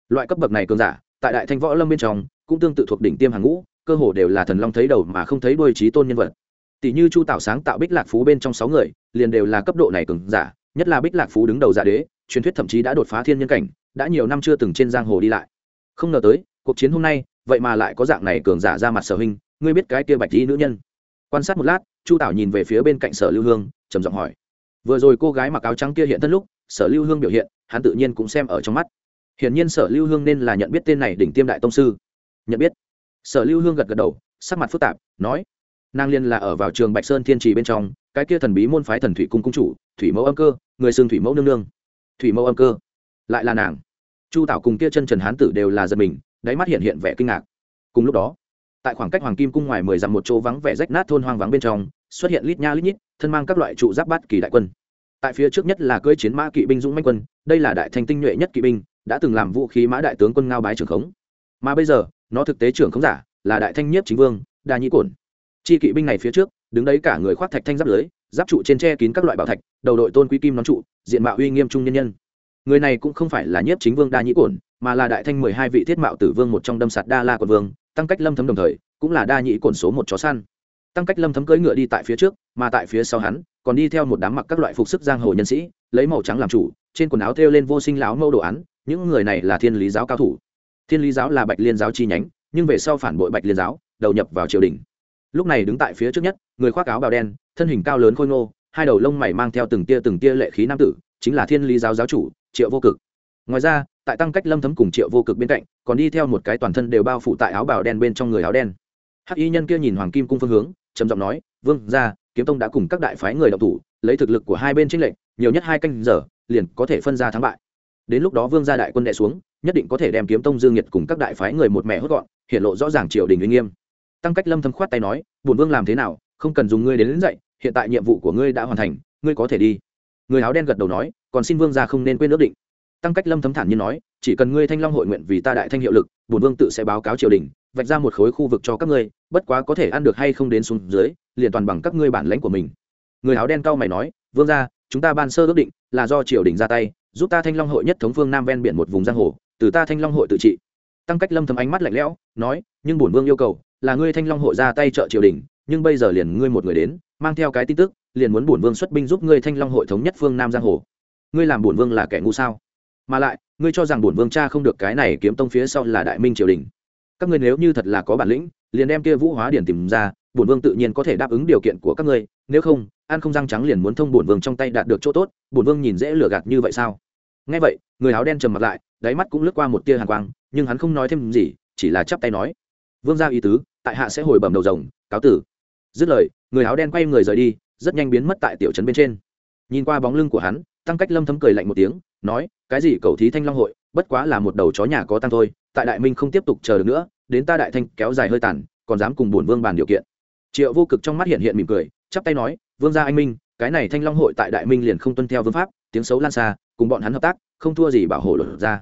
Loại cấp bậc này cường giả, tại đại thanh võ lâm bên trong, cũng tương tự thuộc đỉnh tiêm hàng ngũ, cơ hồ đều là thần long thấy đầu mà không thấy đuôi trí tôn nhân vật. Tỷ như chu tạo sáng tạo bích lạc phú bên trong sáu người, liền đều là cấp độ này cường giả, nhất là bích lạc phú đứng đầu giả đế, truyền thuyết thậm chí đã đột phá thiên nhân cảnh, đã nhiều năm chưa từng trên giang hồ đi lại. Không ngờ tới, cuộc chiến hôm nay, vậy mà lại có dạng này cường giả ra mặt sở huynh, ngươi biết cái kia bạch y nữ nhân. Quan sát một lát, chu tảo nhìn về phía bên cạnh sở lưu hương, trầm giọng hỏi vừa rồi cô gái mặc áo trắng kia hiện thân lúc, sở lưu hương biểu hiện, hắn tự nhiên cũng xem ở trong mắt. Hiển nhiên sở lưu hương nên là nhận biết tên này đỉnh tiêm đại tông sư. Nhận biết. Sở lưu hương gật gật đầu, sắc mặt phức tạp, nói, nàng liên là ở vào trường bạch sơn thiên trì bên trong, cái kia thần bí môn phái thần thủy cung cung chủ, thủy mẫu âm cơ, người xương thủy mẫu nương nương. Thủy mẫu âm cơ? Lại là nàng? Chu tảo cùng kia chân trần hán tử đều là giật mình, đáy mắt hiện hiện vẻ kinh ngạc. Cùng lúc đó, tại khoảng cách hoàng kim cung ngoài mười dặm một chỗ vắng vẻ rách nát thôn hoang vắng bên trong, xuất hiện lít nha lít nhít thân mang các loại trụ giáp bát kỳ đại quân. Tại phía trước nhất là cưỡi chiến mã kỵ binh dũng mạnh quân, đây là đại thành tinh nhuệ nhất kỵ binh, đã từng làm vũ khí mã đại tướng quân ngao bái trưởng khống. Mà bây giờ, nó thực tế trưởng khống giả là đại thanh nhiếp chính vương, đa nhĩ cổn. Chi kỵ binh này phía trước, đứng đấy cả người khoác thạch thanh giáp lưới, giáp trụ trên tre kín các loại bảo thạch, đầu đội tôn quý kim nón trụ, diện mạo uy nghiêm trung nhân nhân. Người này cũng không phải là nhiếp chính vương đa nhĩ cổn, mà là đại thanh mười hai vị thiết mạo tử vương một trong đâm sạt đa la quận vương, tăng cách lâm thấm đồng thời, cũng là đa nhĩ cổn số một chó săn. Tăng cách lâm thấm cưỡi ngựa đi tại phía trước mà tại phía sau hắn, còn đi theo một đám mặc các loại phục sức giang hồ nhân sĩ, lấy màu trắng làm chủ, trên quần áo thêu lên vô sinh láo mâu đồ án, những người này là thiên lý giáo cao thủ. Thiên lý giáo là bạch liên giáo chi nhánh, nhưng về sau phản bội bạch liên giáo, đầu nhập vào triều đình. Lúc này đứng tại phía trước nhất, người khoác áo bào đen, thân hình cao lớn khôi ngô, hai đầu lông mày mang theo từng tia từng tia lệ khí nam tử, chính là thiên lý giáo giáo chủ, triệu vô cực. Ngoài ra, tại tăng cách lâm thấm cùng triệu vô cực bên cạnh, còn đi theo một cái toàn thân đều bao phủ tại áo bào đen bên trong người áo đen. Hắc y nhân kia nhìn hoàng kim cung phương hướng, trầm giọng nói, vương ra kiếm tông đã cùng các đại phái người đọc thủ lấy thực lực của hai bên tranh lệch nhiều nhất hai canh giờ liền có thể phân ra thắng bại. Đến lúc đó vương gia đại quân đệ xuống nhất định có thể đem kiếm tông dương nhiệt cùng các đại phái người một mẹ hốt gọn hiện lộ rõ ràng triều đình uy nghiêm. Tăng cách lâm thâm khoát tay nói bổn vương làm thế nào không cần dùng ngươi đến, đến dậy hiện tại nhiệm vụ của ngươi đã hoàn thành ngươi có thể đi. Người áo đen gật đầu nói còn xin vương gia không nên quên ước định. Tăng cách lâm thấm thản như nói chỉ cần ngươi thanh long hội nguyện vì ta đại thanh hiệu lực bổn vương tự sẽ báo cáo triều đình vạch ra một khối khu vực cho các ngươi, bất quá có thể ăn được hay không đến xuống dưới, liền toàn bằng các ngươi bản lãnh của mình. Người áo đen cao mày nói, vương gia, chúng ta ban sơ ước định là do triều đình ra tay, giúp ta thanh long hội nhất thống phương nam ven biển một vùng giang hồ, từ ta thanh long hội tự trị. Tăng cách lâm thấm ánh mắt lạnh lẽo, nói, nhưng bổn vương yêu cầu là ngươi thanh long hội ra tay trợ triều đình, nhưng bây giờ liền ngươi một người đến, mang theo cái tin tức, liền muốn bổn vương xuất binh giúp ngươi thanh long hội thống nhất phương nam giang hồ. Ngươi làm bổn vương là kẻ ngu sao? Mà lại, ngươi cho rằng bổn vương cha không được cái này kiếm tông phía sau là đại minh triều đình các ngươi nếu như thật là có bản lĩnh, liền đem kia vũ hóa điển tìm ra, bổn vương tự nhiên có thể đáp ứng điều kiện của các ngươi, nếu không, ăn không răng trắng liền muốn thông bổn vương trong tay đạt được chỗ tốt, bổn vương nhìn dễ lừa gạt như vậy sao? Nghe vậy, người áo đen trầm mặt lại, đáy mắt cũng lướt qua một tia hàn quang, nhưng hắn không nói thêm gì, chỉ là chắp tay nói, vương gia ý tứ, tại hạ sẽ hồi bẩm đầu rồng, cáo tử. Dứt lời, người áo đen quay người rời đi, rất nhanh biến mất tại tiểu trấn bên trên. Nhìn qua bóng lưng của hắn, tăng cách lâm thấm cười lạnh một tiếng, nói, cái gì cầu thí thanh long hội, bất quá là một đầu chó nhà có tăng thôi tại đại minh không tiếp tục chờ được nữa, đến ta đại thanh kéo dài hơi tàn, còn dám cùng bổn vương bàn điều kiện. Triệu vô cực trong mắt hiện hiện mỉm cười, chắp tay nói, vương gia anh minh, cái này thanh long hội tại đại minh liền không tuân theo vương pháp, tiếng xấu lan xa, cùng bọn hắn hợp tác, không thua gì bảo hộ luật ra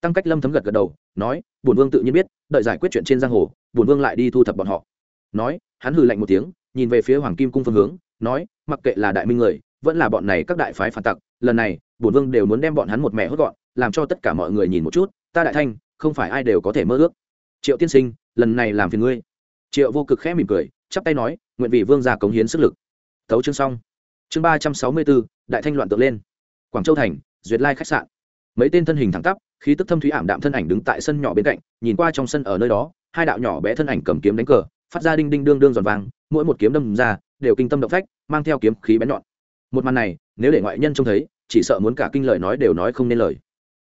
tăng cách lâm thấm gật gật đầu, nói, bổn vương tự nhiên biết, đợi giải quyết chuyện trên giang hồ, bổn vương lại đi thu thập bọn họ. Nói, hắn hừ lạnh một tiếng, nhìn về phía hoàng kim cung phương hướng, nói, mặc kệ là đại minh người, vẫn là bọn này các đại phái phản tặc, lần này, bổn vương đều muốn đem bọn hắn một mẹ hốt gọn, làm cho tất cả mọi người nhìn một chút, ta đại thanh không phải ai đều có thể mơ ước. Triệu tiên sinh, lần này làm phiền ngươi. Triệu vô cực khẽ mỉm cười, chắp tay nói, nguyện vì vương gia cống hiến sức lực. Tấu chương xong. Chương ba trăm sáu mươi bốn, đại thanh loạn tượng lên. Quảng châu thành, duyệt lai khách sạn. Mấy tên thân hình thẳng tắp, khí tức thâm thúy ảm đạm thân ảnh đứng tại sân nhỏ bên cạnh, nhìn qua trong sân ở nơi đó, hai đạo nhỏ bé thân ảnh cầm kiếm đánh cờ, phát ra đinh đinh đương đương giòn vàng, mỗi một kiếm đâm ra, đều kinh tâm động phách, mang theo kiếm khí bén nhọn. Một màn này, nếu để ngoại nhân trông thấy, chỉ sợ muốn cả kinh lời nói đều nói không nên lời.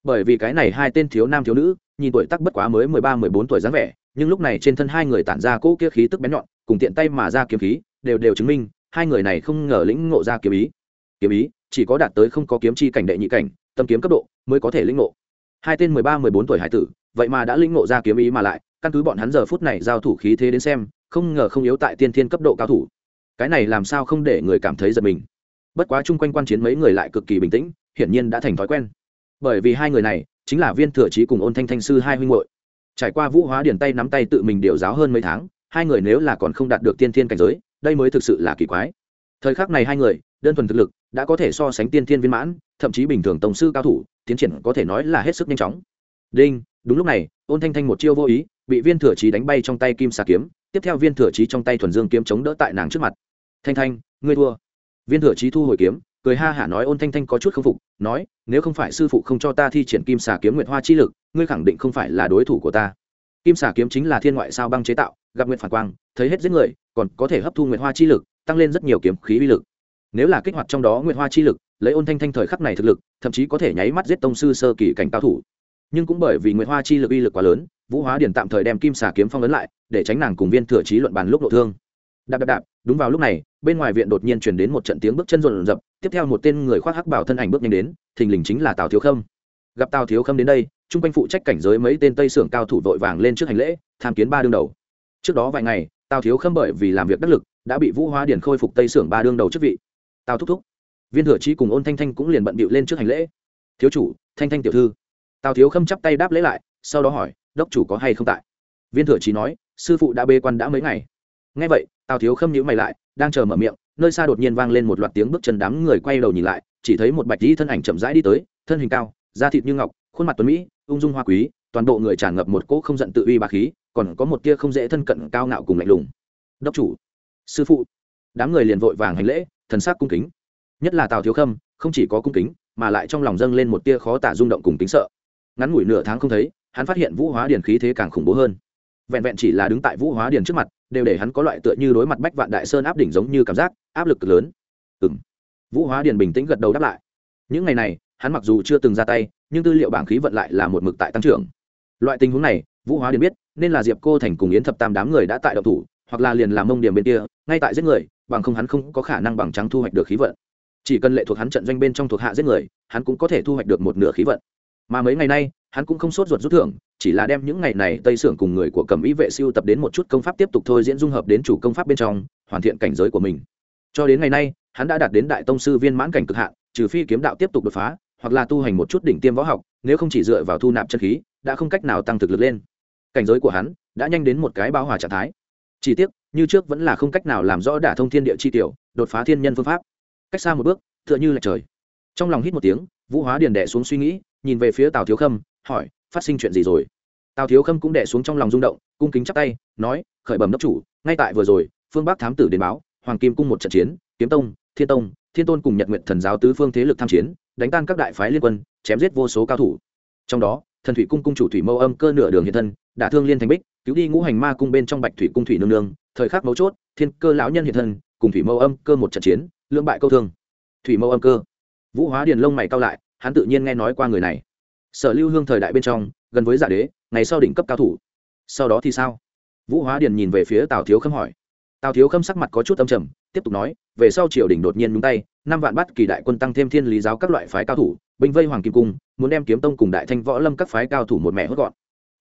Bởi vì cái này hai tên thiếu nam thiếu nữ nhìn tuổi tác bất quá mới mười ba, mười bốn tuổi dáng vẻ, nhưng lúc này trên thân hai người tản ra cỗ kia khí tức bén nhọn, cùng tiện tay mà ra kiếm khí, đều đều chứng minh, hai người này không ngờ lĩnh ngộ ra kiếm ý. Kiếm ý, chỉ có đạt tới không có kiếm chi cảnh đệ nhị cảnh, tâm kiếm cấp độ, mới có thể lĩnh ngộ. Hai tên mười ba, mười bốn tuổi hải tử, vậy mà đã lĩnh ngộ ra kiếm ý mà lại, căn cứ bọn hắn giờ phút này giao thủ khí thế đến xem, không ngờ không yếu tại tiên thiên cấp độ cao thủ. Cái này làm sao không để người cảm thấy giật mình? Bất quá chung quanh quan chiến mấy người lại cực kỳ bình tĩnh, hiển nhiên đã thành thói quen. Bởi vì hai người này chính là viên thừa trí cùng ôn thanh thanh sư hai huynh hội trải qua vũ hóa điển tay nắm tay tự mình điều giáo hơn mấy tháng, hai người nếu là còn không đạt được tiên thiên cảnh giới, đây mới thực sự là kỳ quái. Thời khắc này hai người, đơn thuần thực lực, đã có thể so sánh tiên thiên viên mãn, thậm chí bình thường tổng sư cao thủ, tiến triển có thể nói là hết sức nhanh chóng. Đinh, đúng lúc này, ôn thanh thanh một chiêu vô ý, bị viên thừa trí đánh bay trong tay kim xà kiếm, tiếp theo viên thừa trí trong tay thuần dương kiếm chống đỡ tại nàng trước mặt. Thanh thanh, ngươi thua. Viên thừa trí thu hồi kiếm cười ha hả nói ôn thanh thanh có chút không phục, nói, nếu không phải sư phụ không cho ta thi triển kim xà kiếm nguyệt hoa chi lực, ngươi khẳng định không phải là đối thủ của ta. Kim xà kiếm chính là thiên ngoại sao băng chế tạo, gặp nguyệt phản quang, thấy hết giết người, còn có thể hấp thu nguyệt hoa chi lực, tăng lên rất nhiều kiếm khí uy lực. Nếu là kích hoạt trong đó nguyệt hoa chi lực, lấy ôn thanh thanh thời khắc này thực lực, thậm chí có thể nháy mắt giết tông sư sơ kỳ cảnh cao thủ. Nhưng cũng bởi vì nguyệt hoa chi lực uy lực quá lớn, vũ hóa điển tạm thời đem kim xà kiếm phong ấn lại, để tránh nàng cùng viên thừa trí luận bàn lúc nội thương. Đạp đạp đạp, đúng vào lúc này, bên ngoài viện đột nhiên truyền đến một trận tiếng bước chân rộn rập tiếp theo một tên người khoác hắc bảo thân ảnh bước nhanh đến, thình lình chính là tào thiếu khâm. Gặp tào thiếu khâm đến đây, chung quanh phụ trách cảnh giới mấy tên tây sưởng cao thủ vội vàng lên trước hành lễ, tham kiến ba đương đầu. Trước đó vài ngày, tào thiếu khâm bởi vì làm việc đắc lực, đã bị vũ hóa điển khôi phục tây sưởng ba đương đầu chức vị. Tào thúc thúc. Viên thừa trí cùng ôn thanh thanh cũng liền bận bịu lên trước hành lễ. Thiếu chủ, thanh thanh tiểu thư. Tào thiếu khâm chắp tay đáp lễ lại, sau đó hỏi, đốc chủ có hay không tại? Viên thừa trí nói, sư phụ đã bê quan đã mấy ngày. Ngay vậy, tào thiếu khâm nhữ mày lại, đang chờ mở miệng nơi xa đột nhiên vang lên một loạt tiếng bước chân đám người quay đầu nhìn lại, chỉ thấy một bạch dĩ thân ảnh chậm rãi đi tới, thân hình cao, da thịt như ngọc, khuôn mặt tuấn mỹ, ung dung hoa quý, toàn bộ người tràn ngập một cỗ không giận tự uy bà khí, còn có một tia không dễ thân cận cao ngạo cùng lạnh lùng. Đốc chủ, sư phụ. Đám người liền vội vàng hành lễ, thần sắc cung kính. Nhất là tào thiếu khâm, không chỉ có cung kính, mà lại trong lòng dâng lên một tia khó tả rung động cùng tính sợ. Ngắn ngủi nửa tháng không thấy, hắn phát hiện vũ hóa điển khí thế càng khủng bố hơn vẹn vẹn chỉ là đứng tại vũ hóa điền trước mặt, đều để hắn có loại tựa như đối mặt bách vạn đại sơn áp đỉnh giống như cảm giác, áp lực cực lớn. Ừ m vũ hóa điền bình tĩnh gật đầu đáp lại. Những ngày này, hắn mặc dù chưa từng ra tay, nhưng tư liệu bảng khí vận lại là một mực tại tăng trưởng. Loại tình huống này, vũ hóa điền biết, nên là diệp cô thành cùng yến thập tam đám người đã tại động thủ, hoặc là liền làm mông điểm bên kia, ngay tại giết người, bằng không hắn không có khả năng bằng trắng thu hoạch được khí vận. Chỉ cần lệ thuộc hắn trận doanh bên trong thuộc hạ giết người, hắn cũng có thể thu hoạch được một nửa khí vận. Mà mấy ngày nay hắn cũng không sốt ruột rút thưởng, chỉ là đem những ngày này tây sưởng cùng người của cẩm ý vệ siêu tập đến một chút công pháp tiếp tục thôi diễn dung hợp đến chủ công pháp bên trong, hoàn thiện cảnh giới của mình. Cho đến ngày nay, hắn đã đạt đến đại tông sư viên mãn cảnh cực hạn, trừ phi kiếm đạo tiếp tục đột phá, hoặc là tu hành một chút đỉnh tiêm võ học, nếu không chỉ dựa vào thu nạp chân khí, đã không cách nào tăng thực lực lên. Cảnh giới của hắn đã nhanh đến một cái bao hòa trạng thái. Chỉ tiếc, như trước vẫn là không cách nào làm rõ đả thông thiên địa chi tiểu, đột phá thiên nhân phương pháp. Cách xa một bước, tựa như là trời. Trong lòng hít một tiếng, vũ hóa điền đẻ xuống suy nghĩ, nhìn về phía tào thiếu khâm hỏi, phát sinh chuyện gì rồi? Tào thiếu khâm cũng đẻ xuống trong lòng rung động, cung kính chắp tay, nói, khởi bẩm đốc chủ, ngay tại vừa rồi, phương bắc thám tử đến báo, hoàng kim cung một trận chiến, kiếm tông, thiên tông, thiên tôn cùng nhật nguyện thần giáo tứ phương thế lực tham chiến, đánh tan các đại phái liên quân, chém giết vô số cao thủ. Trong đó, thần thủy cung cung chủ thủy mâu âm cơ nửa đường hiện thân, đả thương liên thành bích, cứu đi ngũ hành ma cung bên trong bạch thủy cung thủy nương nương, thời khắc mấu chốt, thiên cơ lão nhân hiện thân, cùng thủy mâu âm cơ một trận chiến, lưỡng bại câu thương. Thủy mâu âm cơ. Vũ hóa điền lông mày cao lại, hắn tự nhiên nghe nói qua người này sở lưu hương thời đại bên trong, gần với giả đế, ngày sau đỉnh cấp cao thủ. Sau đó thì sao? Vũ hóa điền nhìn về phía tào thiếu khâm hỏi. Tào thiếu khâm sắc mặt có chút âm trầm, tiếp tục nói, về sau triều đình đột nhiên nhúng tay, năm vạn bắt kỳ đại quân tăng thêm thiên lý giáo các loại phái cao thủ, binh vây hoàng kim cung, muốn đem kiếm tông cùng đại thanh võ lâm các phái cao thủ một mẹ hốt gọn.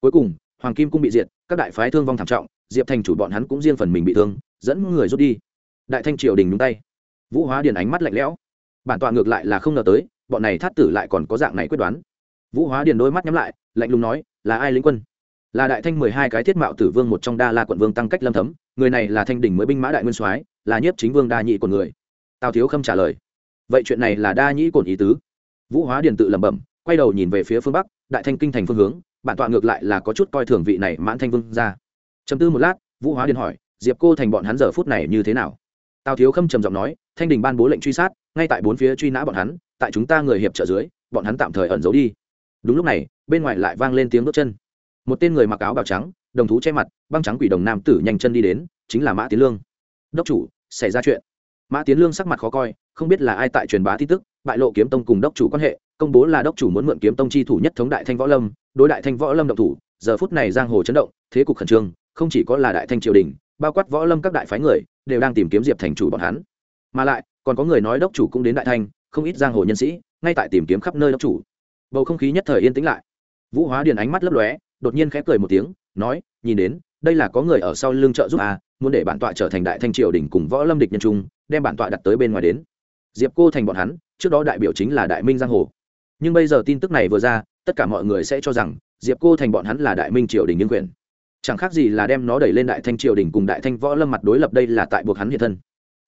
Cuối cùng, hoàng kim cung bị diệt, các đại phái thương vong thảm trọng, diệp thành chủ bọn hắn cũng riêng phần mình bị thương, dẫn người rút đi. Đại thanh triều đình nhúng tay. Vũ hóa điền ánh mắt lạnh lẽo. Bản tọa ngược lại là không ngờ tới, bọn này thát tử lại còn có dạng này quyết đoán vũ hóa điền đôi mắt nhắm lại, lạnh lùng nói, là ai lĩnh quân? Là đại thanh mười hai cái thiết mạo tử vương một trong đa la quận vương tăng cách lâm thấm, người này là thanh đỉnh mới binh mã đại nguyên soái, là nhiếp chính vương đa nhị của người. Tào thiếu khâm trả lời, vậy chuyện này là đa nhĩ cổn ý tứ. Vũ hóa điền tự lẩm bẩm, quay đầu nhìn về phía phương bắc, đại thanh kinh thành phương hướng, bản tọa ngược lại là có chút coi thường vị này mãn thanh vương ra chấm tư một lát, vũ hóa điền hỏi, diệp cô thành bọn hắn giờ phút này như thế nào? Tào thiếu khâm trầm giọng nói, thanh đình ban bố lệnh truy sát, ngay tại bốn phía truy nã bọn hắn, tại chúng ta người hiệp trợ dưới, bọn hắn tạm thời ẩn giấu đi đúng lúc này, bên ngoài lại vang lên tiếng bước chân. Một tên người mặc áo bào trắng, đồng thú che mặt, băng trắng quỷ đồng nam tử nhanh chân đi đến, chính là mã tiến lương. Đốc chủ, xảy ra chuyện. Mã tiến lương sắc mặt khó coi, không biết là ai tại truyền bá tin tức, bại lộ kiếm tông cùng đốc chủ quan hệ, công bố là đốc chủ muốn mượn kiếm tông chi thủ nhất thống đại thanh võ lâm, đối đại thanh võ lâm động thủ, giờ phút này giang hồ chấn động, thế cục khẩn trương, không chỉ có là đại thanh triều đình, bao quát võ lâm các đại phái người, đều đang tìm kiếm diệp thành chủ bọn hắn. Mà lại, còn có người nói đốc chủ cũng đến đại thanh, không ít giang hồ nhân sĩ, ngay tại tìm kiếm khắp nơi đốc chủ bầu không khí nhất thời yên tĩnh lại. Vũ hóa điền ánh mắt lấp lóe, đột nhiên khẽ cười một tiếng, nói, nhìn đến, đây là có người ở sau lưng trợ giúp à muốn để bản tọa trở thành đại thanh triều đình cùng võ lâm địch nhân trung, đem bản tọa đặt tới bên ngoài đến. Diệp cô thành bọn hắn, trước đó đại biểu chính là đại minh giang hồ. Nhưng bây giờ tin tức này vừa ra, tất cả mọi người sẽ cho rằng, diệp cô thành bọn hắn là đại minh triều đình nhân quyền. Chẳng khác gì là đem nó đẩy lên đại thanh triều đình cùng đại thanh võ lâm mặt đối lập đây là tại buộc hắn hiện thân.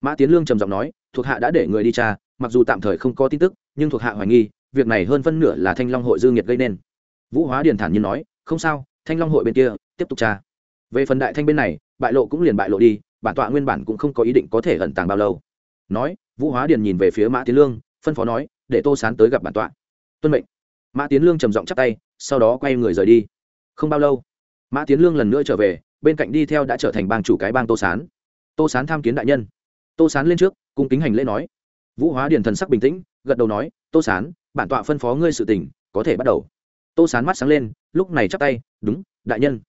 Mã tiến lương trầm giọng nói, thuộc hạ đã để người đi tra, mặc dù tạm thời không có tin tức, nhưng thuộc hạ hoài nghi việc này hơn phân nửa là thanh long hội dư nghiệt gây nên. Vũ hóa điền thản nhiên nói, không sao, thanh long hội bên kia, tiếp tục tra. Về phần đại thanh bên này, bại lộ cũng liền bại lộ đi, bản tọa nguyên bản cũng không có ý định có thể ẩn tàng bao lâu. Nói, vũ hóa điền nhìn về phía mã tiến lương, phân phó nói, để tô sán tới gặp bản tọa. Tuân mệnh. Mã tiến lương trầm giọng chắp tay, sau đó quay người rời đi. Không bao lâu, mã tiến lương lần nữa trở về, bên cạnh đi theo đã trở thành bang chủ cái bang tô sán. Tô sán tham kiến đại nhân. Tô sán lên trước, cung kính hành lễ nói. Vũ hóa điền thần sắc bình tĩnh, gật đầu nói tô sán, bản tọa phân phó ngươi sự tình, có thể bắt đầu. Tô sán mắt sáng lên, lúc này chắp tay, đúng, đại nhân.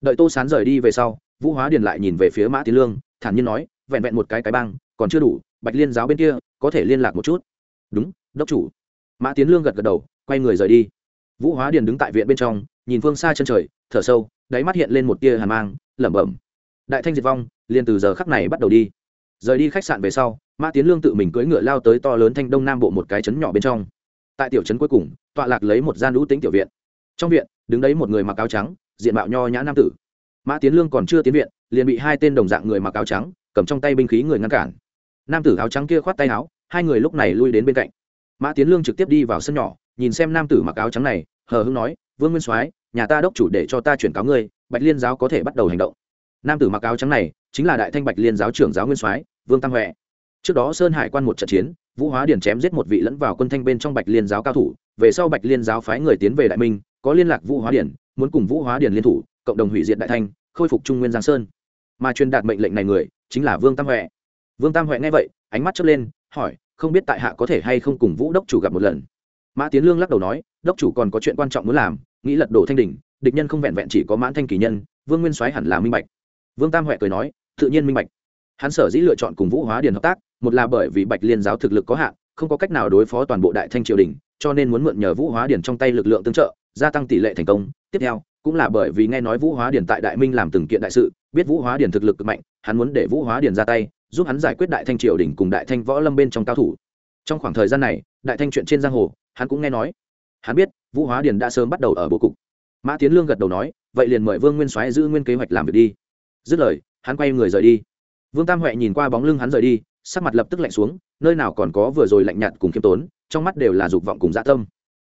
Đợi tô sán rời đi về sau, vũ hóa điền lại nhìn về phía mã tiến lương, thản nhiên nói, vẹn vẹn một cái cái bang, còn chưa đủ, bạch liên giáo bên kia, có thể liên lạc một chút. Đúng, đốc chủ. Mã tiến lương gật gật đầu, quay người rời đi. Vũ hóa điền đứng tại viện bên trong, nhìn phương xa chân trời, thở sâu, đáy mắt hiện lên một tia hàn mang, lẩm bẩm. Đại thanh diệt vong, liền từ giờ khắc này bắt đầu đi rời đi khách sạn về sau, mã tiến lương tự mình cưỡi ngựa lao tới to lớn thanh đông nam bộ một cái trấn nhỏ bên trong. Tại tiểu trấn cuối cùng, tọa lạc lấy một gian lũ tính tiểu viện. Trong viện, đứng đấy một người mặc áo trắng, diện mạo nho nhã nam tử. Mã tiến lương còn chưa tiến viện, liền bị hai tên đồng dạng người mặc áo trắng, cầm trong tay binh khí người ngăn cản. Nam tử áo trắng kia khoát tay áo, hai người lúc này lui đến bên cạnh. Mã tiến lương trực tiếp đi vào sân nhỏ, nhìn xem nam tử mặc áo trắng này, hờ hưng nói, vương nguyên soái, nhà ta đốc chủ để cho ta chuyển cáo ngươi, bạch liên giáo có thể bắt đầu hành động. Nam tử mặc áo trắng này, chính là đại thanh bạch liên giáo trưởng giáo nguyên soái vương tam huệ. Trước đó sơn hải quan một trận chiến vũ hóa điển chém giết một vị lẫn vào quân thanh bên trong bạch liên giáo cao thủ về sau bạch liên giáo phái người tiến về đại minh có liên lạc vũ hóa điển muốn cùng vũ hóa điển liên thủ cộng đồng hủy diệt đại thanh khôi phục trung nguyên giang sơn. Mà truyền đạt mệnh lệnh này người chính là vương tam huệ. Vương tam huệ nghe vậy ánh mắt chớp lên hỏi không biết tại hạ có thể hay không cùng vũ đốc chủ gặp một lần? Mã tiến lương lắc đầu nói đốc chủ còn có chuyện quan trọng muốn làm nghĩ lật đổ thanh đình, địch nhân không vẹn vẹn chỉ có mãn thanh kỳ nhân vương nguyên soái hẳn là minh bạch. Vương tam huệ cười nói tự nhiên minh bạch hắn sở dĩ lựa chọn cùng vũ hóa điền hợp tác, một là bởi vì bạch liên giáo thực lực có hạn, không có cách nào đối phó toàn bộ đại thanh triều đình, cho nên muốn mượn nhờ vũ hóa điền trong tay lực lượng tương trợ, gia tăng tỷ lệ thành công. Tiếp theo, cũng là bởi vì nghe nói vũ hóa điền tại đại minh làm từng kiện đại sự, biết vũ hóa điền thực lực cực mạnh, hắn muốn để vũ hóa điền ra tay, giúp hắn giải quyết đại thanh triều đình cùng đại thanh võ lâm bên trong cao thủ. Trong khoảng thời gian này, đại thanh chuyện trên giang hồ, hắn cũng nghe nói. Hắn biết, vũ hóa điền đã sớm bắt đầu ở bộ cục. Mã tiến lương gật đầu nói, vậy liền mời vương nguyên soái giữ nguyên kế hoạch làm việc đi. Dứt lời, hắn quay người rời đi vương tam huệ nhìn qua bóng lưng hắn rời đi, sắc mặt lập tức lạnh xuống, nơi nào còn có vừa rồi lạnh nhạt cùng khiêm tốn, trong mắt đều là dục vọng cùng dã tâm.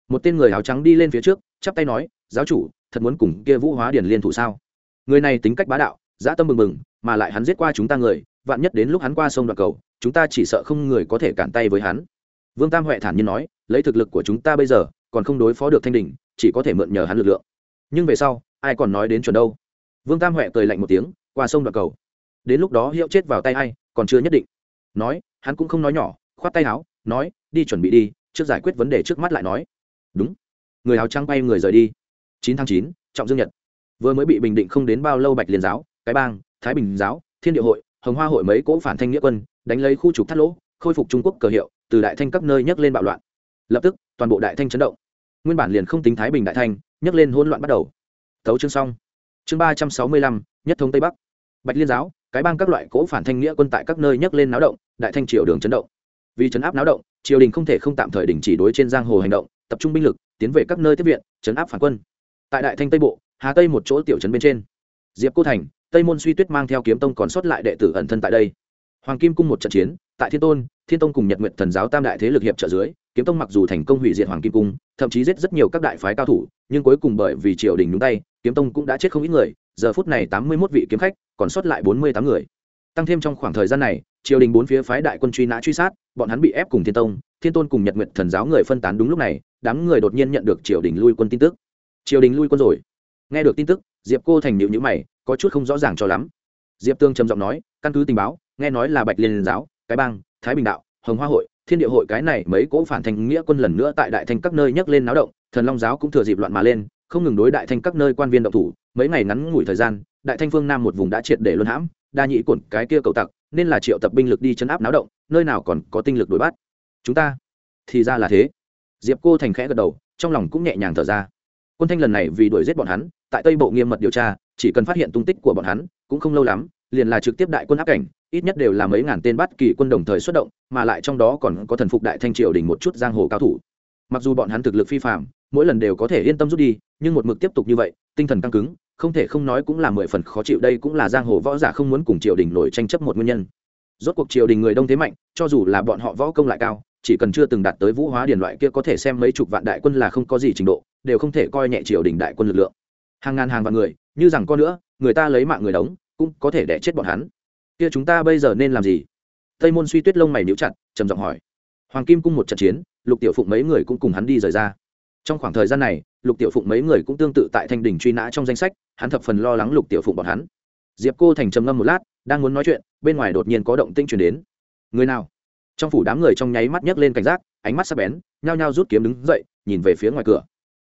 Một tên người áo trắng đi lên phía trước, chắp tay nói, giáo chủ, thật muốn cùng kia vũ hóa điển liên thủ sao? Người này tính cách bá đạo dã tâm mừng mừng mà lại hắn giết qua chúng ta người, vạn nhất đến lúc hắn qua sông đoạn cầu, chúng ta chỉ sợ không người có thể cản tay với hắn. Vương tam huệ thản nhiên nói, lấy thực lực của chúng ta bây giờ, còn không đối phó được thanh đình, chỉ có thể mượn nhờ hắn lực lượng. Nhưng về sau, ai còn nói đến chuẩn đâu? Vương tam huệ cười lạnh một tiếng, qua sông đoạn cầu đến lúc đó hiệu chết vào tay ai, còn chưa nhất định. Nói, hắn cũng không nói nhỏ, khoát tay áo, nói, đi chuẩn bị đi, trước giải quyết vấn đề trước mắt lại nói. Đúng. Người áo trắng bay người rời đi. Chín tháng chín, trọng dương nhật. Vừa mới bị bình định không đến bao lâu bạch liên giáo, cái bang, thái bình giáo, thiên địa hội, hồng hoa hội mấy cỗ phản thanh nghĩa quân, đánh lấy khu trục thắt lỗ, khôi phục trung quốc cờ hiệu, từ đại thanh các nơi nhấc lên bạo loạn. Lập tức, toàn bộ đại thanh chấn động. Nguyên bản liền không tính thái bình đại thanh, nhấc lên hỗn loạn bắt đầu. Thấu chương xong. Chương ba trăm sáu mươi lăm, nhất thống tây bắc. Bạch liên giáo cái bang các loại cỗ phản thanh nghĩa quân tại các nơi nhấc lên náo động, đại thanh triều đường chấn động. Vì chấn áp náo động, triều đình không thể không tạm thời đình chỉ đối trên giang hồ hành động, tập trung binh lực, tiến về các nơi tiếp viện, chấn áp phản quân. Tại đại thanh tây bộ, hà tây một chỗ tiểu trấn bên trên. Diệp cô thành, tây môn suy tuyết mang theo kiếm tông còn sót lại đệ tử ẩn thân tại đây. Hoàng kim cung một trận chiến, tại thiên tôn, thiên tông cùng nhật nguyện thần giáo tam đại thế lực hiệp trợ dưới, kiếm tông mặc dù thành công hủy diệt hoàng kim cung, thậm chí giết rất nhiều các đại phái cao thủ, nhưng cuối cùng bởi vì triều đình nhúng tay, kiếm tông cũng đã chết không ít người. Giờ phút này tám mươi mốt vị kiếm khách còn sót lại bốn mươi tám người. Tăng thêm trong khoảng thời gian này, triều đình bốn phía phái đại quân truy nã truy sát, bọn hắn bị ép cùng thiên tông, thiên tôn cùng nhật nguyện thần giáo người phân tán đúng lúc này, đám người đột nhiên nhận được triều đình lui quân tin tức. Triều đình lui quân rồi. Nghe được tin tức, diệp cô thành nhịu nhữ mày, có chút không rõ ràng cho lắm. Diệp tương trầm giọng nói, căn cứ tình báo, nghe nói là bạch liên giáo, cái bang, thái bình đạo, hồng hoa hội, thiên địa hội cái này mấy cỗ phản thành nghĩa quân lần nữa tại đại thanh các nơi nhấc lên náo động, thần long giáo cũng thừa dịp loạn mà lên, không ngừng đối đại thanh các nơi quan viên động thủ, mấy ngày ngắn ngủi thời gian đại thanh phương nam một vùng đã triệt để luân hãm, đa nhị cổn cái kia cầu tặc, nên là triệu tập binh lực đi chấn áp náo động, nơi nào còn có tinh lực đuổi bắt. Chúng ta thì ra là thế. Diệp cô thành khẽ gật đầu, trong lòng cũng nhẹ nhàng thở ra. Quân thanh lần này vì đuổi giết bọn hắn, tại tây bộ nghiêm mật điều tra, chỉ cần phát hiện tung tích của bọn hắn, cũng không lâu lắm, liền là trực tiếp đại quân áp cảnh, ít nhất đều là mấy ngàn tên bắt kỳ quân đồng thời xuất động, mà lại trong đó còn có thần phục đại thanh triều đình một chút giang hồ cao thủ. Mặc dù bọn hắn thực lực phi phạm mỗi lần đều có thể yên tâm rút đi, nhưng một mực tiếp tục như vậy, tinh thần căng cứng không thể không nói cũng là mười phần khó chịu, đây cũng là giang hồ võ giả không muốn cùng triều đình nổi tranh chấp một nguyên nhân. Rốt cuộc triều đình người đông thế mạnh, cho dù là bọn họ võ công lại cao, chỉ cần chưa từng đạt tới vũ hóa điền loại kia có thể xem mấy chục vạn đại quân là không có gì trình độ, đều không thể coi nhẹ triều đình đại quân lực lượng. Hàng ngàn hàng vạn người, như rằng có nữa, người ta lấy mạng người đóng, cũng có thể đẻ chết bọn hắn. Kia chúng ta bây giờ nên làm gì? Tây môn suy tuyết lông mày níu chặt, trầm giọng hỏi. Hoàng kim cung một trận chiến, lục tiểu phụng mấy người cũng cùng hắn đi rời ra. Trong khoảng thời gian này, lục tiểu phụng mấy người cũng tương tự tại thanh đình truy nã trong danh sách hắn thập phần lo lắng lục tiểu phụng bọn hắn. Diệp cô thành trầm ngâm một lát, đang muốn nói chuyện, bên ngoài đột nhiên có động tinh chuyển đến. Người nào? Trong phủ đám người trong nháy mắt nhấc lên cảnh giác, ánh mắt sắc bén, nhao nhao rút kiếm đứng dậy, nhìn về phía ngoài cửa.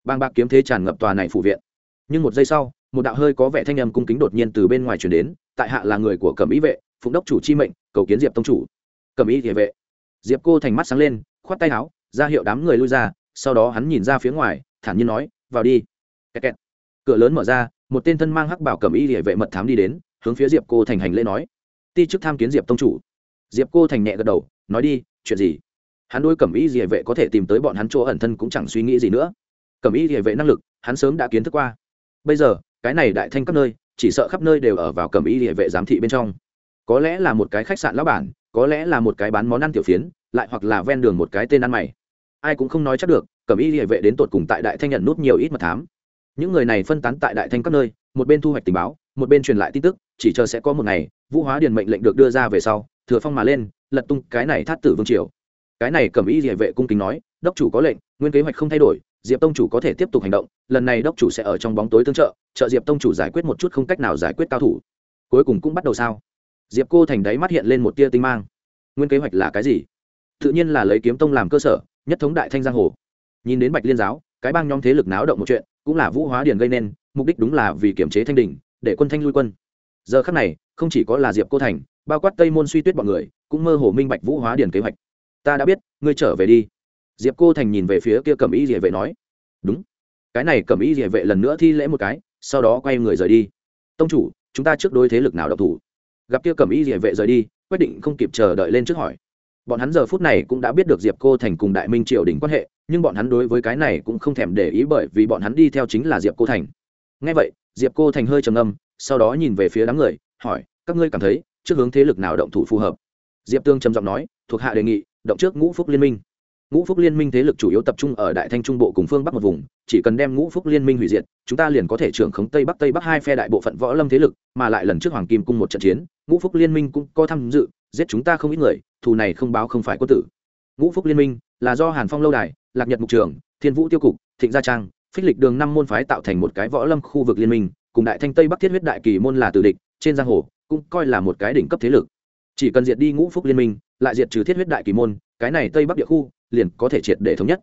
Bang bạc kiếm thế tràn ngập tòa này phủ viện. Nhưng một giây sau, một đạo hơi có vẻ thanh âm cung kính đột nhiên từ bên ngoài chuyển đến, tại hạ là người của cẩm ý vệ, phụng đốc chủ chi mệnh, cầu kiến diệp tông chủ. Cẩm ý địa vệ. Diệp cô thành mắt sáng lên, khoát tay áo, ra hiệu đám người lui ra, sau đó hắn nhìn ra phía ngoài, thản nhiên nói, vào đi. Kẹt kẹt. cửa lớn mở ra một tên thân mang hắc bảo cẩm y địa vệ mật thám đi đến, hướng phía diệp cô thành hành lễ nói, ti chức tham kiến diệp tông chủ. Diệp cô thành nhẹ gật đầu, nói đi, chuyện gì? Hắn đôi cẩm y địa vệ có thể tìm tới bọn hắn chỗ ẩn thân cũng chẳng suy nghĩ gì nữa. Cẩm y địa vệ năng lực, hắn sớm đã kiến thức qua. Bây giờ, cái này đại thanh các nơi, chỉ sợ khắp nơi đều ở vào cẩm y địa vệ giám thị bên trong. Có lẽ là một cái khách sạn lão bản, có lẽ là một cái bán món ăn tiểu phiến, lại hoặc là ven đường một cái tên ăn mày. Ai cũng không nói chắc được cẩm y địa vệ đến tột cùng tại đại thanh nhận nút nhiều ít mật thám những người này phân tán tại đại thanh các nơi, một bên thu hoạch tình báo, một bên truyền lại tin tức, chỉ chờ sẽ có một ngày, vũ hóa điền mệnh lệnh được đưa ra về sau, thừa phong mà lên, lật tung cái này thát tử vương triều. Cái này cẩm y địa vệ cung kính nói, đốc chủ có lệnh, nguyên kế hoạch không thay đổi, diệp tông chủ có thể tiếp tục hành động, lần này đốc chủ sẽ ở trong bóng tối tương trợ trợ diệp tông chủ giải quyết một chút không cách nào giải quyết cao thủ. Cuối cùng cũng bắt đầu sao? Diệp cô thành đáy mắt hiện lên một tia tinh mang. Nguyên kế hoạch là cái gì? Tự nhiên là lấy kiếm tông làm cơ sở, nhất thống đại thanh giang hồ. Nhìn đến bạch liên giáo, cái bang nhóm thế lực náo động một chuyện cũng là vũ hóa điền gây nên, mục đích đúng là vì kiểm chế thanh đình, để quân thanh lui quân. Giờ khắc này, không chỉ có là diệp cô thành, bao quát tây môn suy tuyết bọn người, cũng mơ hồ minh bạch vũ hóa điền kế hoạch. Ta đã biết, ngươi trở về đi. Diệp cô thành nhìn về phía kia cầm ý địa vệ nói. Đúng. Cái này cầm ý địa vệ lần nữa thi lễ một cái, sau đó quay người rời đi. Tông chủ, chúng ta trước đối thế lực nào độc thủ? Gặp kia cầm ý địa vệ rời đi, quyết định không kịp chờ đợi lên trước hỏi. Bọn hắn giờ phút này cũng đã biết được diệp cô thành cùng đại minh triều đình quan hệ nhưng bọn hắn đối với cái này cũng không thèm để ý bởi vì bọn hắn đi theo chính là diệp cô thành. Ngay vậy, diệp cô thành hơi trầm âm sau đó nhìn về phía đám người, hỏi, các ngươi cảm thấy trước hướng thế lực nào động thủ phù hợp? Diệp tương trầm giọng nói, thuộc hạ đề nghị, động trước ngũ phúc liên minh. Ngũ phúc liên minh thế lực chủ yếu tập trung ở đại thanh trung bộ cùng phương bắc một vùng, chỉ cần đem ngũ phúc liên minh hủy diệt, chúng ta liền có thể trưởng khống tây bắc tây bắc hai phe đại bộ phận võ lâm thế lực, mà lại lần trước hoàng kim cung một trận chiến, ngũ phúc liên minh cũng có tham dự, giết chúng ta không ít người, thù này không báo không phải quân tử. Ngũ phúc liên minh là do hàn phong lâu đài lạc nhật mục trường, thiên vũ tiêu cục, thịnh gia trang, phích lịch đường năm môn phái tạo thành một cái võ lâm khu vực liên minh, cùng đại thanh tây bắc thiết huyết đại kỳ môn là tử địch, trên giang hồ cũng coi là một cái đỉnh cấp thế lực. Chỉ cần diệt đi ngũ phúc liên minh, lại diệt trừ thiết huyết đại kỳ môn, cái này tây bắc địa khu liền có thể triệt để thống nhất.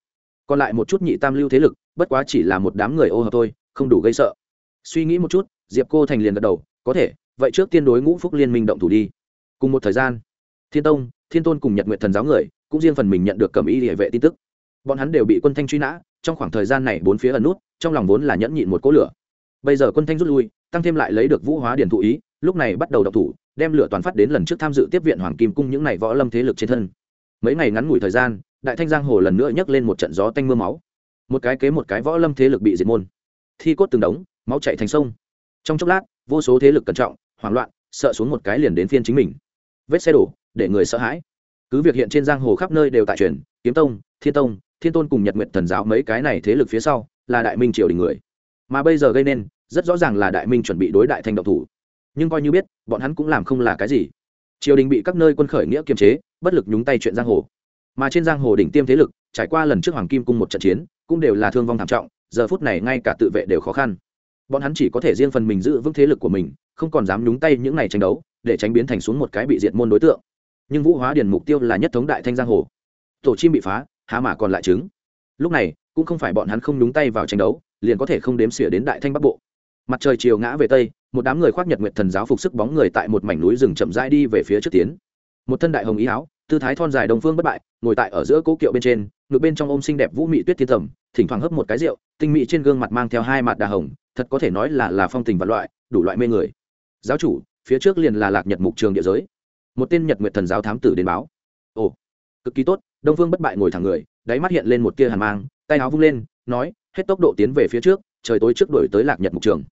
Còn lại một chút nhị tam lưu thế lực, bất quá chỉ là một đám người ô hợp thôi, không đủ gây sợ. Suy nghĩ một chút, diệp cô thành liền gật đầu, có thể, vậy trước tiên đối ngũ phúc liên minh động thủ đi. Cùng một thời gian, thiên tông, thiên tôn cùng nhật nguyện thần giáo người cũng riêng phần mình nhận được cầm y địa vệ tin tức bọn hắn đều bị quân thanh truy nã, trong khoảng thời gian này bốn phía ẩn nút, trong lòng vốn là nhẫn nhịn một cỗ lửa. Bây giờ quân thanh rút lui, tăng thêm lại lấy được vũ hóa điển thụ ý, lúc này bắt đầu độc thủ, đem lửa toàn phát đến lần trước tham dự tiếp viện hoàng kim cung những n võ lâm thế lực trên thân. Mấy ngày ngắn ngủi thời gian, đại thanh giang hồ lần nữa nhấc lên một trận gió tanh m ư a máu. Một cái kế một cái võ lâm thế lực bị diệt môn. Thi cốt từng đống, máu chạy thành sông. Trong chốc lát, vô số thế lực cẩn trọng, hoảng loạn, sợ xuống một cái liền đến phiên chính mình. Vết xe đổ, để người sợ hãi. Cứ việc hiện trên giang hồ khắp nơi đều tại truyền kiếm tông, thiên tông thiên tôn cùng nhật nguyện thần giáo mấy cái này thế lực phía sau là đại minh triều đình người. Mà bây giờ gây nên, rất rõ ràng là đại minh chuẩn bị đối đại thanh độc thủ. Nhưng coi như biết, bọn hắn cũng làm không là cái gì. Triều đình bị các nơi quân khởi nghĩa kiềm chế, bất lực nhúng tay chuyện giang hồ. Mà trên giang hồ đỉnh tiêm thế lực, trải qua lần trước hoàng kim cung một trận chiến, cũng đều là thương vong thảm trọng, giờ phút này ngay cả tự vệ đều khó khăn. Bọn hắn chỉ có thể riêng phần mình giữ vững thế lực của mình, không còn dám nhúng tay những ngày tranh đấu, để tránh biến thành xuống một cái bị diệt môn đối tượng. Nhưng vũ hóa điền mục tiêu là nhất thống đại thanh giang hồ. Tổ chim bị phá há mà còn lại trứng. Lúc này, cũng không phải bọn hắn không nhúng tay vào tranh đấu, liền có thể không đếm xỉa đến đại thanh bắc bộ. Mặt trời chiều ngã về tây, một đám người khoác nhật nguyện thần giáo phục sức bóng người tại một mảnh núi rừng chậm rãi đi về phía trước tiến. Một thân đại hồng ý áo, tư thái thon dài đồng phương bất bại, ngồi tại ở giữa cố kiệu bên trên ngược bên trong ôm xinh đẹp vũ mị tuyết thiên tầm thỉnh thoảng hấp một cái rượu, tinh mị trên gương mặt mang theo hai mặt đà hồng, thật có thể nói là là phong tình và loại, đủ loại mê người. Giáo chủ, phía trước liền là lạc nhật mục trường địa giới. Một tên nhật nguyệt thần giáo thám tử đến báo. Ồ, cực kỳ tốt đông phương bất bại ngồi thẳng người, đáy mắt hiện lên một tia hàn mang, tay áo vung lên, nói, hết tốc độ tiến về phía trước, trời tối trước đổi tới lạc nhật mục trường.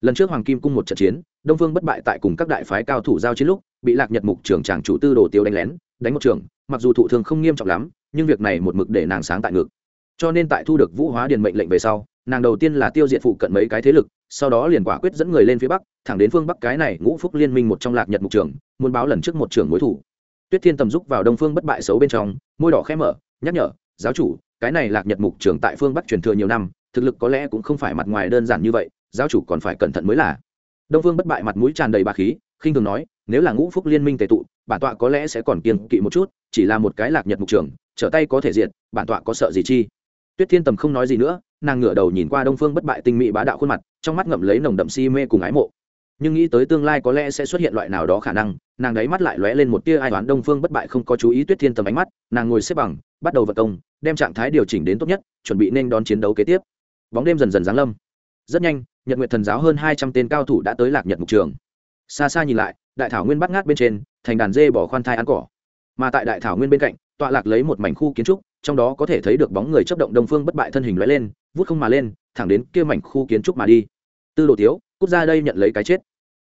Lần trước hoàng kim cung một trận chiến, đông phương bất bại tại cùng các đại phái cao thủ giao chiến lúc, bị lạc nhật mục trường chàng chủ tư đồ tiêu đánh lén, đánh một trường, mặc dù thụ thương không nghiêm trọng lắm, nhưng việc này một mực để nàng sáng tại ngực. Cho nên tại thu được vũ hóa điền mệnh lệnh về sau, nàng đầu tiên là tiêu diệt phụ cận mấy cái thế lực, sau đó liền quả quyết dẫn người lên phía bắc, thẳng đến phương bắc cái này ngũ phúc liên minh một trong lạc nhật mục trường, muốn báo lần trước một trường mối thủ tuyết thiên tầm giúp vào đông phương bất bại xấu bên trong, môi đỏ khẽ mở, nhắc nhở, giáo chủ, cái này lạc nhật mục trường tại phương bắc truyền thừa nhiều năm, thực lực có lẽ cũng không phải mặt ngoài đơn giản như vậy, giáo chủ còn phải cẩn thận mới là. Đông phương bất bại mặt mũi tràn đầy bà khí, khinh thường nói, nếu là ngũ phúc liên minh tề tụ, bản tọa có lẽ sẽ còn kiên kỵ một chút, chỉ là một cái lạc nhật mục trường trở tay có thể diện bản tọa có sợ gì chi? Tuyết thiên tầm không nói gì nữa, nàng ngửa đầu nhìn qua đông phương bất bại tinh mỹ bá đạo khuôn mặt, trong mắt ngậm lấy nồng đậm si mê cùng ái mộ nhưng nghĩ tới tương lai có lẽ sẽ xuất hiện loại nào đó khả năng, nàng đáy mắt lại lóe lên một tia ai toán đông phương bất bại không có chú ý tuyết thiên tầm ánh mắt, nàng ngồi xếp bằng, bắt đầu vật công, đem trạng thái điều chỉnh đến tốt nhất, chuẩn bị nên đón chiến đấu kế tiếp. Bóng đêm dần dần giáng lâm. Rất nhanh, nhật nguyện thần giáo hơn hai trăm tên cao thủ đã tới lạc nhật mục trường. Xa xa nhìn lại, đại thảo nguyên bắt ngát bên trên, thành đàn dê bỏ khoan thai ăn cỏ. Mà tại đại thảo nguyên bên cạnh, tọa lạc lấy một mảnh khu kiến trúc, trong đó có thể thấy được bóng người chấp động đông phương bất bại thân hình lóe lên, vút không mà lên, thẳng đến kia mảnh khu kiến trúc mà đi. Tư đồ tiếu cút ra đây nhận lấy cái chết.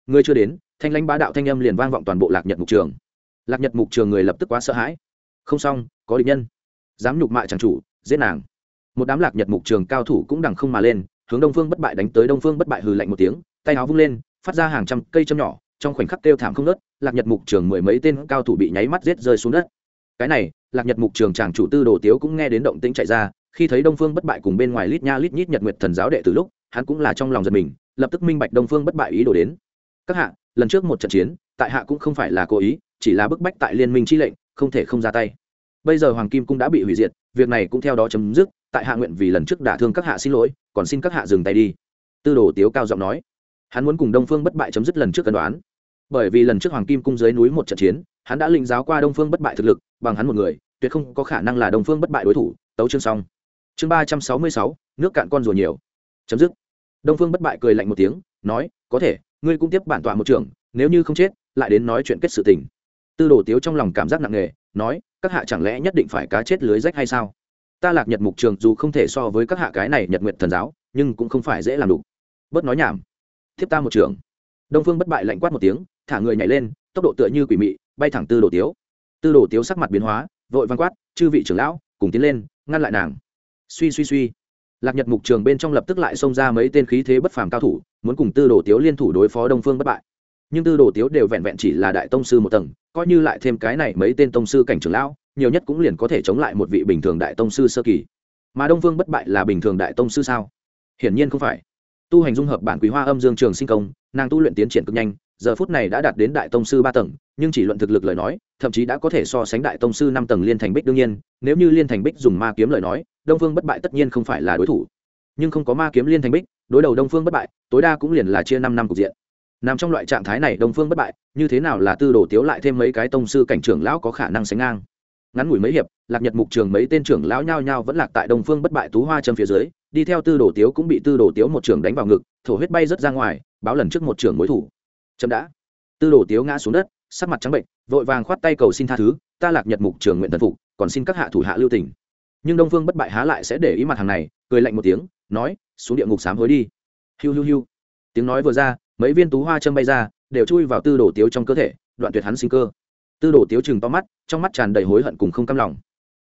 Người chưa đến, thanh lãnh bá đạo thanh âm liền vang vọng toàn bộ lạc nhật mục trường. Lạc nhật mục trường người lập tức quá sợ hãi. Không xong, có địch nhân. Dám nhục mạ chàng chủ, giết nàng. Một đám lạc nhật mục trường cao thủ cũng đằng không mà lên, hướng đông phương bất bại đánh tới đông phương bất bại hừ lạnh một tiếng, tay áo vung lên, phát ra hàng trăm cây châm nhỏ, trong khoảnh khắc kêu thảm không nớt lạc nhật mục trường mười mấy tên cao thủ bị nháy mắt giết rơi xuống đất. Cái này, lạc nhật mục trường chàng chủ tư đồ tiếu cũng nghe đến động tĩnh chạy ra, khi thấy đông phương bất bại cùng bên ngoài lít nha lít nhít nhật nguyệt thần giáo đệ từ lúc hắn cũng là trong lòng giật mình, lập tức minh bạch đông phương bất bại ý đồ đến. Các hạ, lần trước một trận chiến, tại hạ cũng không phải là cố ý, chỉ là bức bách tại liên minh chi lệnh, không thể không ra tay. Bây giờ hoàng kim cũng đã bị hủy diệt, việc này cũng theo đó chấm dứt, tại hạ nguyện vì lần trước đả thương các hạ xin lỗi, còn xin các hạ dừng tay đi. Tư đồ tiếu cao giọng nói. Hắn muốn cùng đông phương bất bại chấm dứt lần trước cân đoán. Bởi vì lần trước hoàng kim cung dưới núi một trận chiến, hắn đã lĩnh giáo qua đông phương bất bại thực lực, bằng hắn một người, tuyệt không có khả năng là đông phương bất bại đối thủ, tấu chương xong. Chương ba trăm sáu mươi sáu, nước cạn con rùa nhiều. Chấm dứt đông phương bất bại cười lạnh một tiếng, nói, có thể, ngươi cũng tiếp bản tọa một trưởng, nếu như không chết, lại đến nói chuyện kết sự tình. Tư đồ tiếu trong lòng cảm giác nặng nề, nói, các hạ chẳng lẽ nhất định phải cá chết lưới rách hay sao? Ta lạc nhật mục trường dù không thể so với các hạ cái này nhật nguyện thần giáo, nhưng cũng không phải dễ làm đủ. Bớt nói nhảm. Thiếp ta một trường đông phương bất bại lạnh quát một tiếng, thả người nhảy lên, tốc độ tựa như quỷ mị, bay thẳng tư đồ tiếu. Tư đồ tiếu sắc mặt biến hóa, vội văn quát, chư vị trưởng lão, cùng tiến lên, ngăn lại nàng. Suy suy suy lạc nhật mục trường bên trong lập tức lại xông ra mấy tên khí thế bất phàm cao thủ, muốn cùng tư đồ tiếu liên thủ đối phó đông phương bất bại. Nhưng tư đồ tiếu đều vẹn vẹn chỉ là đại tông sư một tầng, coi như lại thêm cái này mấy tên tông sư cảnh trưởng lão, nhiều nhất cũng liền có thể chống lại một vị bình thường đại tông sư sơ kỳ. Mà đông phương bất bại là bình thường đại tông sư sao? Hiển nhiên không phải. Tu hành dung hợp bản quý hoa âm dương trường sinh công, nàng tu luyện tiến triển cực nhanh, giờ phút này đã đạt đến đại tông sư ba tầng, nhưng chỉ luận thực lực lời nói, thậm chí đã có thể so sánh đại tông sư năm tầng liên thành bích đương nhiên, nếu như liên thành bích dùng ma kiếm lời nói đông phương bất bại tất nhiên không phải là đối thủ. Nhưng không có ma kiếm liên thành bích, đối đầu đông phương bất bại, tối đa cũng liền là chia năm năm cục diện. Nằm trong loại trạng thái này, đông phương bất bại, như thế nào là tư đồ tiếu lại thêm mấy cái tông sư cảnh trưởng lão có khả năng sánh ngang? Ngắn ngủi mấy hiệp, lạc nhật mục trường mấy tên trưởng lão nhao nhao vẫn lạc tại đông phương bất bại tú hoa châm phía dưới, đi theo tư đồ tiếu cũng bị tư đồ tiếu một trường đánh vào ngực, thổ huyết bay rớt ra ngoài, báo lần trước một trường mối thủ. Chậm đã. Tư đồ tiếu ngã xuống đất, sắc mặt trắng bệnh, vội vàng khoát tay cầu xin tha thứ, ta lạc nhật mục trường nguyện thần phục, còn xin các hạ thủ hạ lưu tỉnh nhưng đông phương bất bại há lại sẽ để ý mặt hàng này, cười lạnh một tiếng, nói, xuống địa ngục sám hối đi. Hiu hiu hiu. Tiếng nói vừa ra, mấy viên tú hoa châm bay ra, đều chui vào tư đồ tiếu trong cơ thể, đoạn tuyệt hắn sinh cơ. Tư đồ tiếu chừng to mắt, trong mắt tràn đầy hối hận cùng không cam lòng.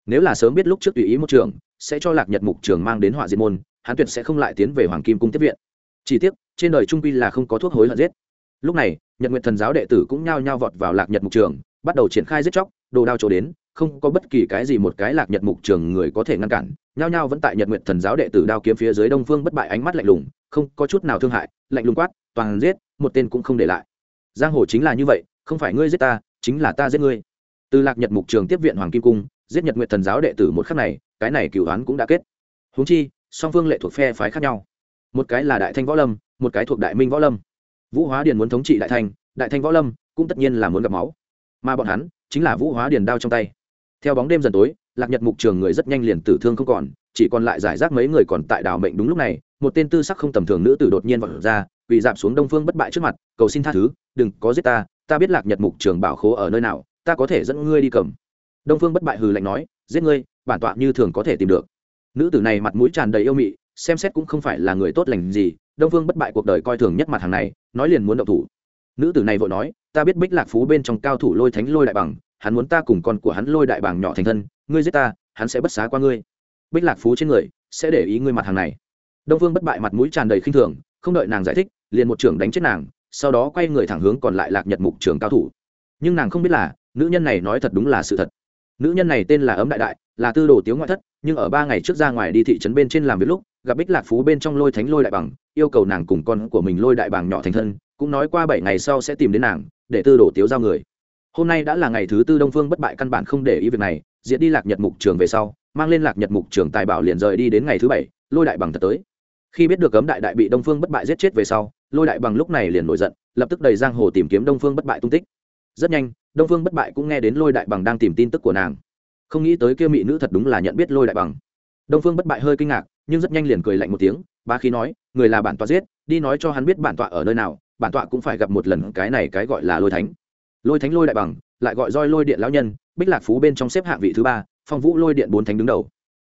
Nếu là sớm biết lúc trước tùy ý một trường, sẽ cho lạc nhật mục trường mang đến họa diệt môn, hắn tuyệt sẽ không lại tiến về hoàng kim cung tiếp viện. Chỉ tiếc, trên đời trung quy là không có thuốc hối hận giết. Lúc này, nhật nguyện thần giáo đệ tử cũng nhao nhao vọt vào lạc nhật mục trường, bắt đầu triển khai giết chóc, đồ đao trổ đến không có bất kỳ cái gì một cái lạc nhật mục trường người có thể ngăn cản. Nhao nhao vẫn tại nhật nguyện thần giáo đệ tử đao kiếm phía dưới đông phương bất bại ánh mắt lạnh lùng, không có chút nào thương hại, lạnh lùng quát, toàn giết, một tên cũng không để lại. Giang hồ chính là như vậy, không phải ngươi giết ta, chính là ta giết ngươi. Từ lạc nhật mục trường tiếp viện hoàng kim cung, giết nhật nguyện thần giáo đệ tử một khắc này, cái này cửu đoán cũng đã kết. Huống chi, song phương lệ thuộc phe phái khác nhau. Một cái là đại thanh võ lâm, một cái thuộc đại minh võ lâm. Vũ hóa điền muốn thống trị đại thanh đại thanh võ lâm cũng tất nhiên là muốn gặp máu. Mà bọn hắn chính là vũ hóa điền đao trong tay theo bóng đêm dần tối, lạc nhật mục trường người rất nhanh liền tử thương không còn, chỉ còn lại giải rác mấy người còn tại đảo mệnh đúng lúc này, một tên tư sắc không tầm thường nữ tử đột nhiên vọt ra vì giảm xuống đông phương bất bại trước mặt, cầu xin tha thứ, đừng có giết ta ta biết lạc nhật mục trường bảo khố ở nơi nào, ta có thể dẫn ngươi đi cầm. Đông phương bất bại hừ lạnh nói, giết ngươi, bản tọa như thường có thể tìm được. Nữ tử này mặt mũi tràn đầy yêu mị, xem xét cũng không phải là người tốt lành gì, đông phương bất bại cuộc đời coi thường nhất mặt hàng này, nói liền muốn động thủ. Nữ tử này vội nói, ta biết bích lạc phú bên trong cao thủ lôi thánh lôi đại bằng hắn muốn ta cùng con của hắn lôi đại bàng nhỏ thành thân, ngươi giết ta, hắn sẽ bất xá qua ngươi. Bích lạc phú trên người sẽ để ý ngươi mặt hàng này. Đông phương bất bại mặt mũi tràn đầy khinh thường, không đợi nàng giải thích, liền một trưởng đánh chết nàng, sau đó quay người thẳng hướng còn lại lạc nhật mục trưởng cao thủ. Nhưng nàng không biết là, nữ nhân này nói thật đúng là sự thật. Nữ nhân này tên là ấm đại đại, là tư đồ tiếu ngoại thất, nhưng ở ba ngày trước ra ngoài đi thị trấn bên trên làm việc lúc, gặp bích lạc phú bên trong lôi thánh lôi đại bằng, yêu cầu nàng cùng con của mình lôi đại bằng nhỏ thành thân, cũng nói qua bảy ngày sau sẽ tìm đến nàng, để tư đồ tiếu giao người hôm nay đã là ngày thứ tư đông phương bất bại căn bản không để ý việc này diễn đi lạc nhật mục trường về sau, mang lên lạc nhật mục trường tài bảo liền rời đi đến ngày thứ bảy, lôi đại bằng thật tới. Khi biết được cấm đại đại bị đông phương bất bại giết chết về sau, lôi đại bằng lúc này liền nổi giận, lập tức đầy giang hồ tìm kiếm đông phương bất bại tung tích. Rất nhanh, đông phương bất bại cũng nghe đến lôi đại bằng đang tìm tin tức của nàng. Không nghĩ tới kia mỹ nữ thật đúng là nhận biết lôi đại bằng. Đông phương bất bại hơi kinh ngạc, nhưng rất nhanh liền cười lạnh một tiếng ba khi nói, người là bản tọa giết, đi nói cho hắn biết bản tọa ở nơi nào, bản tọa cũng phải gặp một lần cái này cái gọi là lôi thánh lôi thánh lôi đại bằng, lại gọi roi lôi điện lão nhân, bích lạc phú bên trong xếp hạng vị thứ ba, phong vũ lôi điện bốn thánh đứng đầu.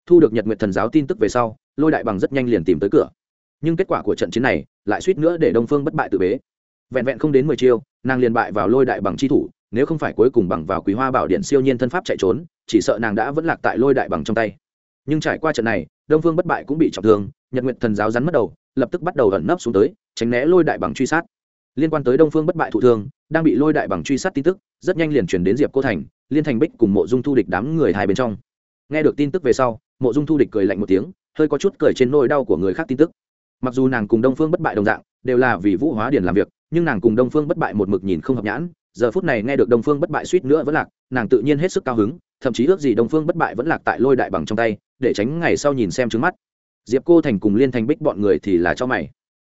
Thu được nhật nguyện thần giáo tin tức về sau, lôi đại bằng rất nhanh liền tìm tới cửa. Nhưng kết quả của trận chiến này lại suýt nữa để đông phương bất bại tự bế. Vẹn vẹn không đến mười chiêu, nàng liền bại vào lôi đại bằng chi thủ, nếu không phải cuối cùng bằng vào quý hoa bảo điện siêu nhiên thân pháp chạy trốn, chỉ sợ nàng đã vẫn lạc tại lôi đại bằng trong tay. Nhưng trải qua trận này, đông phương bất bại cũng bị trọng thương, nhật nguyện thần giáo rắn mất đầu, lập tức bắt đầu ẩn nấp xuống tới, tránh né lôi đại bằng truy sát liên quan tới đông phương bất bại thụ thương, đang bị lôi đại bằng truy sát tin tức, rất nhanh liền chuyển đến diệp cô thành, liên thành bích cùng mộ dung thu địch đám người hai bên trong. Nghe được tin tức về sau, mộ dung thu địch cười lạnh một tiếng, hơi có chút cười trên nỗi đau của người khác tin tức. Mặc dù nàng cùng đông phương bất bại đồng dạng, đều là vì vũ hóa điển làm việc, nhưng nàng cùng đông phương bất bại một mực nhìn không hợp nhãn, giờ phút này nghe được đông phương bất bại suýt nữa vẫn lạc, nàng tự nhiên hết sức cao hứng, thậm chí ước gì đông phương bất bại vẫn lạc tại lôi đại bằng trong tay, để tránh ngày sau nhìn xem trứng mắt. Diệp cô thành cùng liên thành bích bọn người thì là cho mày.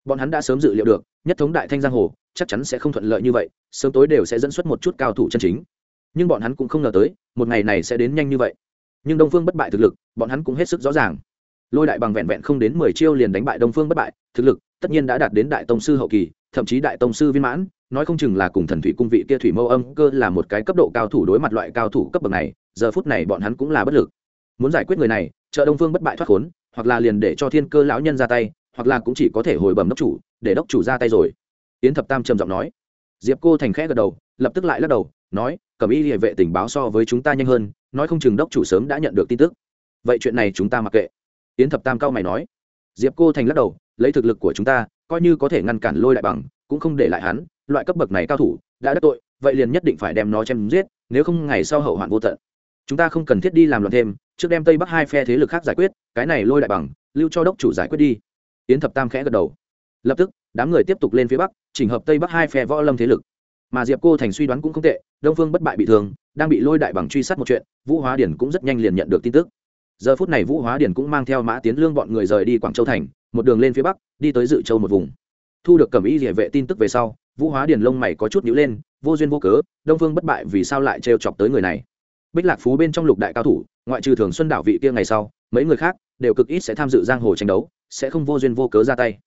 Bọn hắn đã sớm dự liệu được nhất thống đại thanh giang hồ, chắc chắn sẽ không thuận lợi như vậy, sớm tối đều sẽ dẫn xuất một chút cao thủ chân chính. Nhưng bọn hắn cũng không ngờ tới, một ngày này sẽ đến nhanh như vậy. Nhưng đông phương bất bại thực lực, bọn hắn cũng hết sức rõ ràng. Lôi đại bằng vẹn vẹn không đến mười chiêu liền đánh bại đông phương bất bại, thực lực tất nhiên đã đạt đến đại tông sư hậu kỳ, thậm chí đại tông sư viên mãn, nói không chừng là cùng thần thủy cung vị kia thủy mâu âm cơ là một cái cấp độ cao thủ đối mặt loại cao thủ cấp bậc này, giờ phút này bọn hắn cũng là bất lực. Muốn giải quyết người này trợ đông phương bất bại thoát khốn, hoặc là liền để cho thiên cơ lão nhân ra tay, hoặc là cũng chỉ có thể hồi bẩm đốc chủ để đốc chủ ra tay rồi. Yến thập tam trầm giọng nói. Diệp cô thành khẽ gật đầu, lập tức lại lắc đầu, nói cầm y địa vệ tình báo so với chúng ta nhanh hơn, nói không chừng đốc chủ sớm đã nhận được tin tức. Vậy chuyện này chúng ta mặc kệ. Yến thập tam cao mày nói. Diệp cô thành lắc đầu, lấy thực lực của chúng ta, coi như có thể ngăn cản lôi đại bằng, cũng không để lại hắn, loại cấp bậc này cao thủ, đã đắc tội, vậy liền nhất định phải đem nó chém giết, nếu không ngày sau hậu hoạn vô tận. Chúng ta không cần thiết đi làm loạn thêm, trước đem tây bắc hai phe thế lực khác giải quyết, cái này lôi đại bằng, lưu cho đốc chủ giải quyết đi. Yến thập tam khẽ gật đầu lập tức, đám người tiếp tục lên phía bắc, chỉnh hợp tây bắc hai phe võ lâm thế lực. Mà diệp cô thành suy đoán cũng không tệ, đông phương bất bại bị thương, đang bị lôi đại bằng truy sát một chuyện, vũ hóa điển cũng rất nhanh liền nhận được tin tức. Giờ phút này vũ hóa điển cũng mang theo mã tiến lương bọn người rời đi quảng châu thành, một đường lên phía bắc, đi tới dự châu một vùng. Thu được cẩm ý địa vệ tin tức về sau, vũ hóa điển lông mày có chút nhữ lên, vô duyên vô cớ, đông phương bất bại vì sao lại trêu chọc tới người này? Bích lạc phú bên trong lục đại cao thủ, ngoại trừ thường xuân đảo vị kia ngày sau, mấy người khác đều cực ít sẽ tham dự giang hồ tranh đấu, sẽ không vô duyên vô cớ ra tay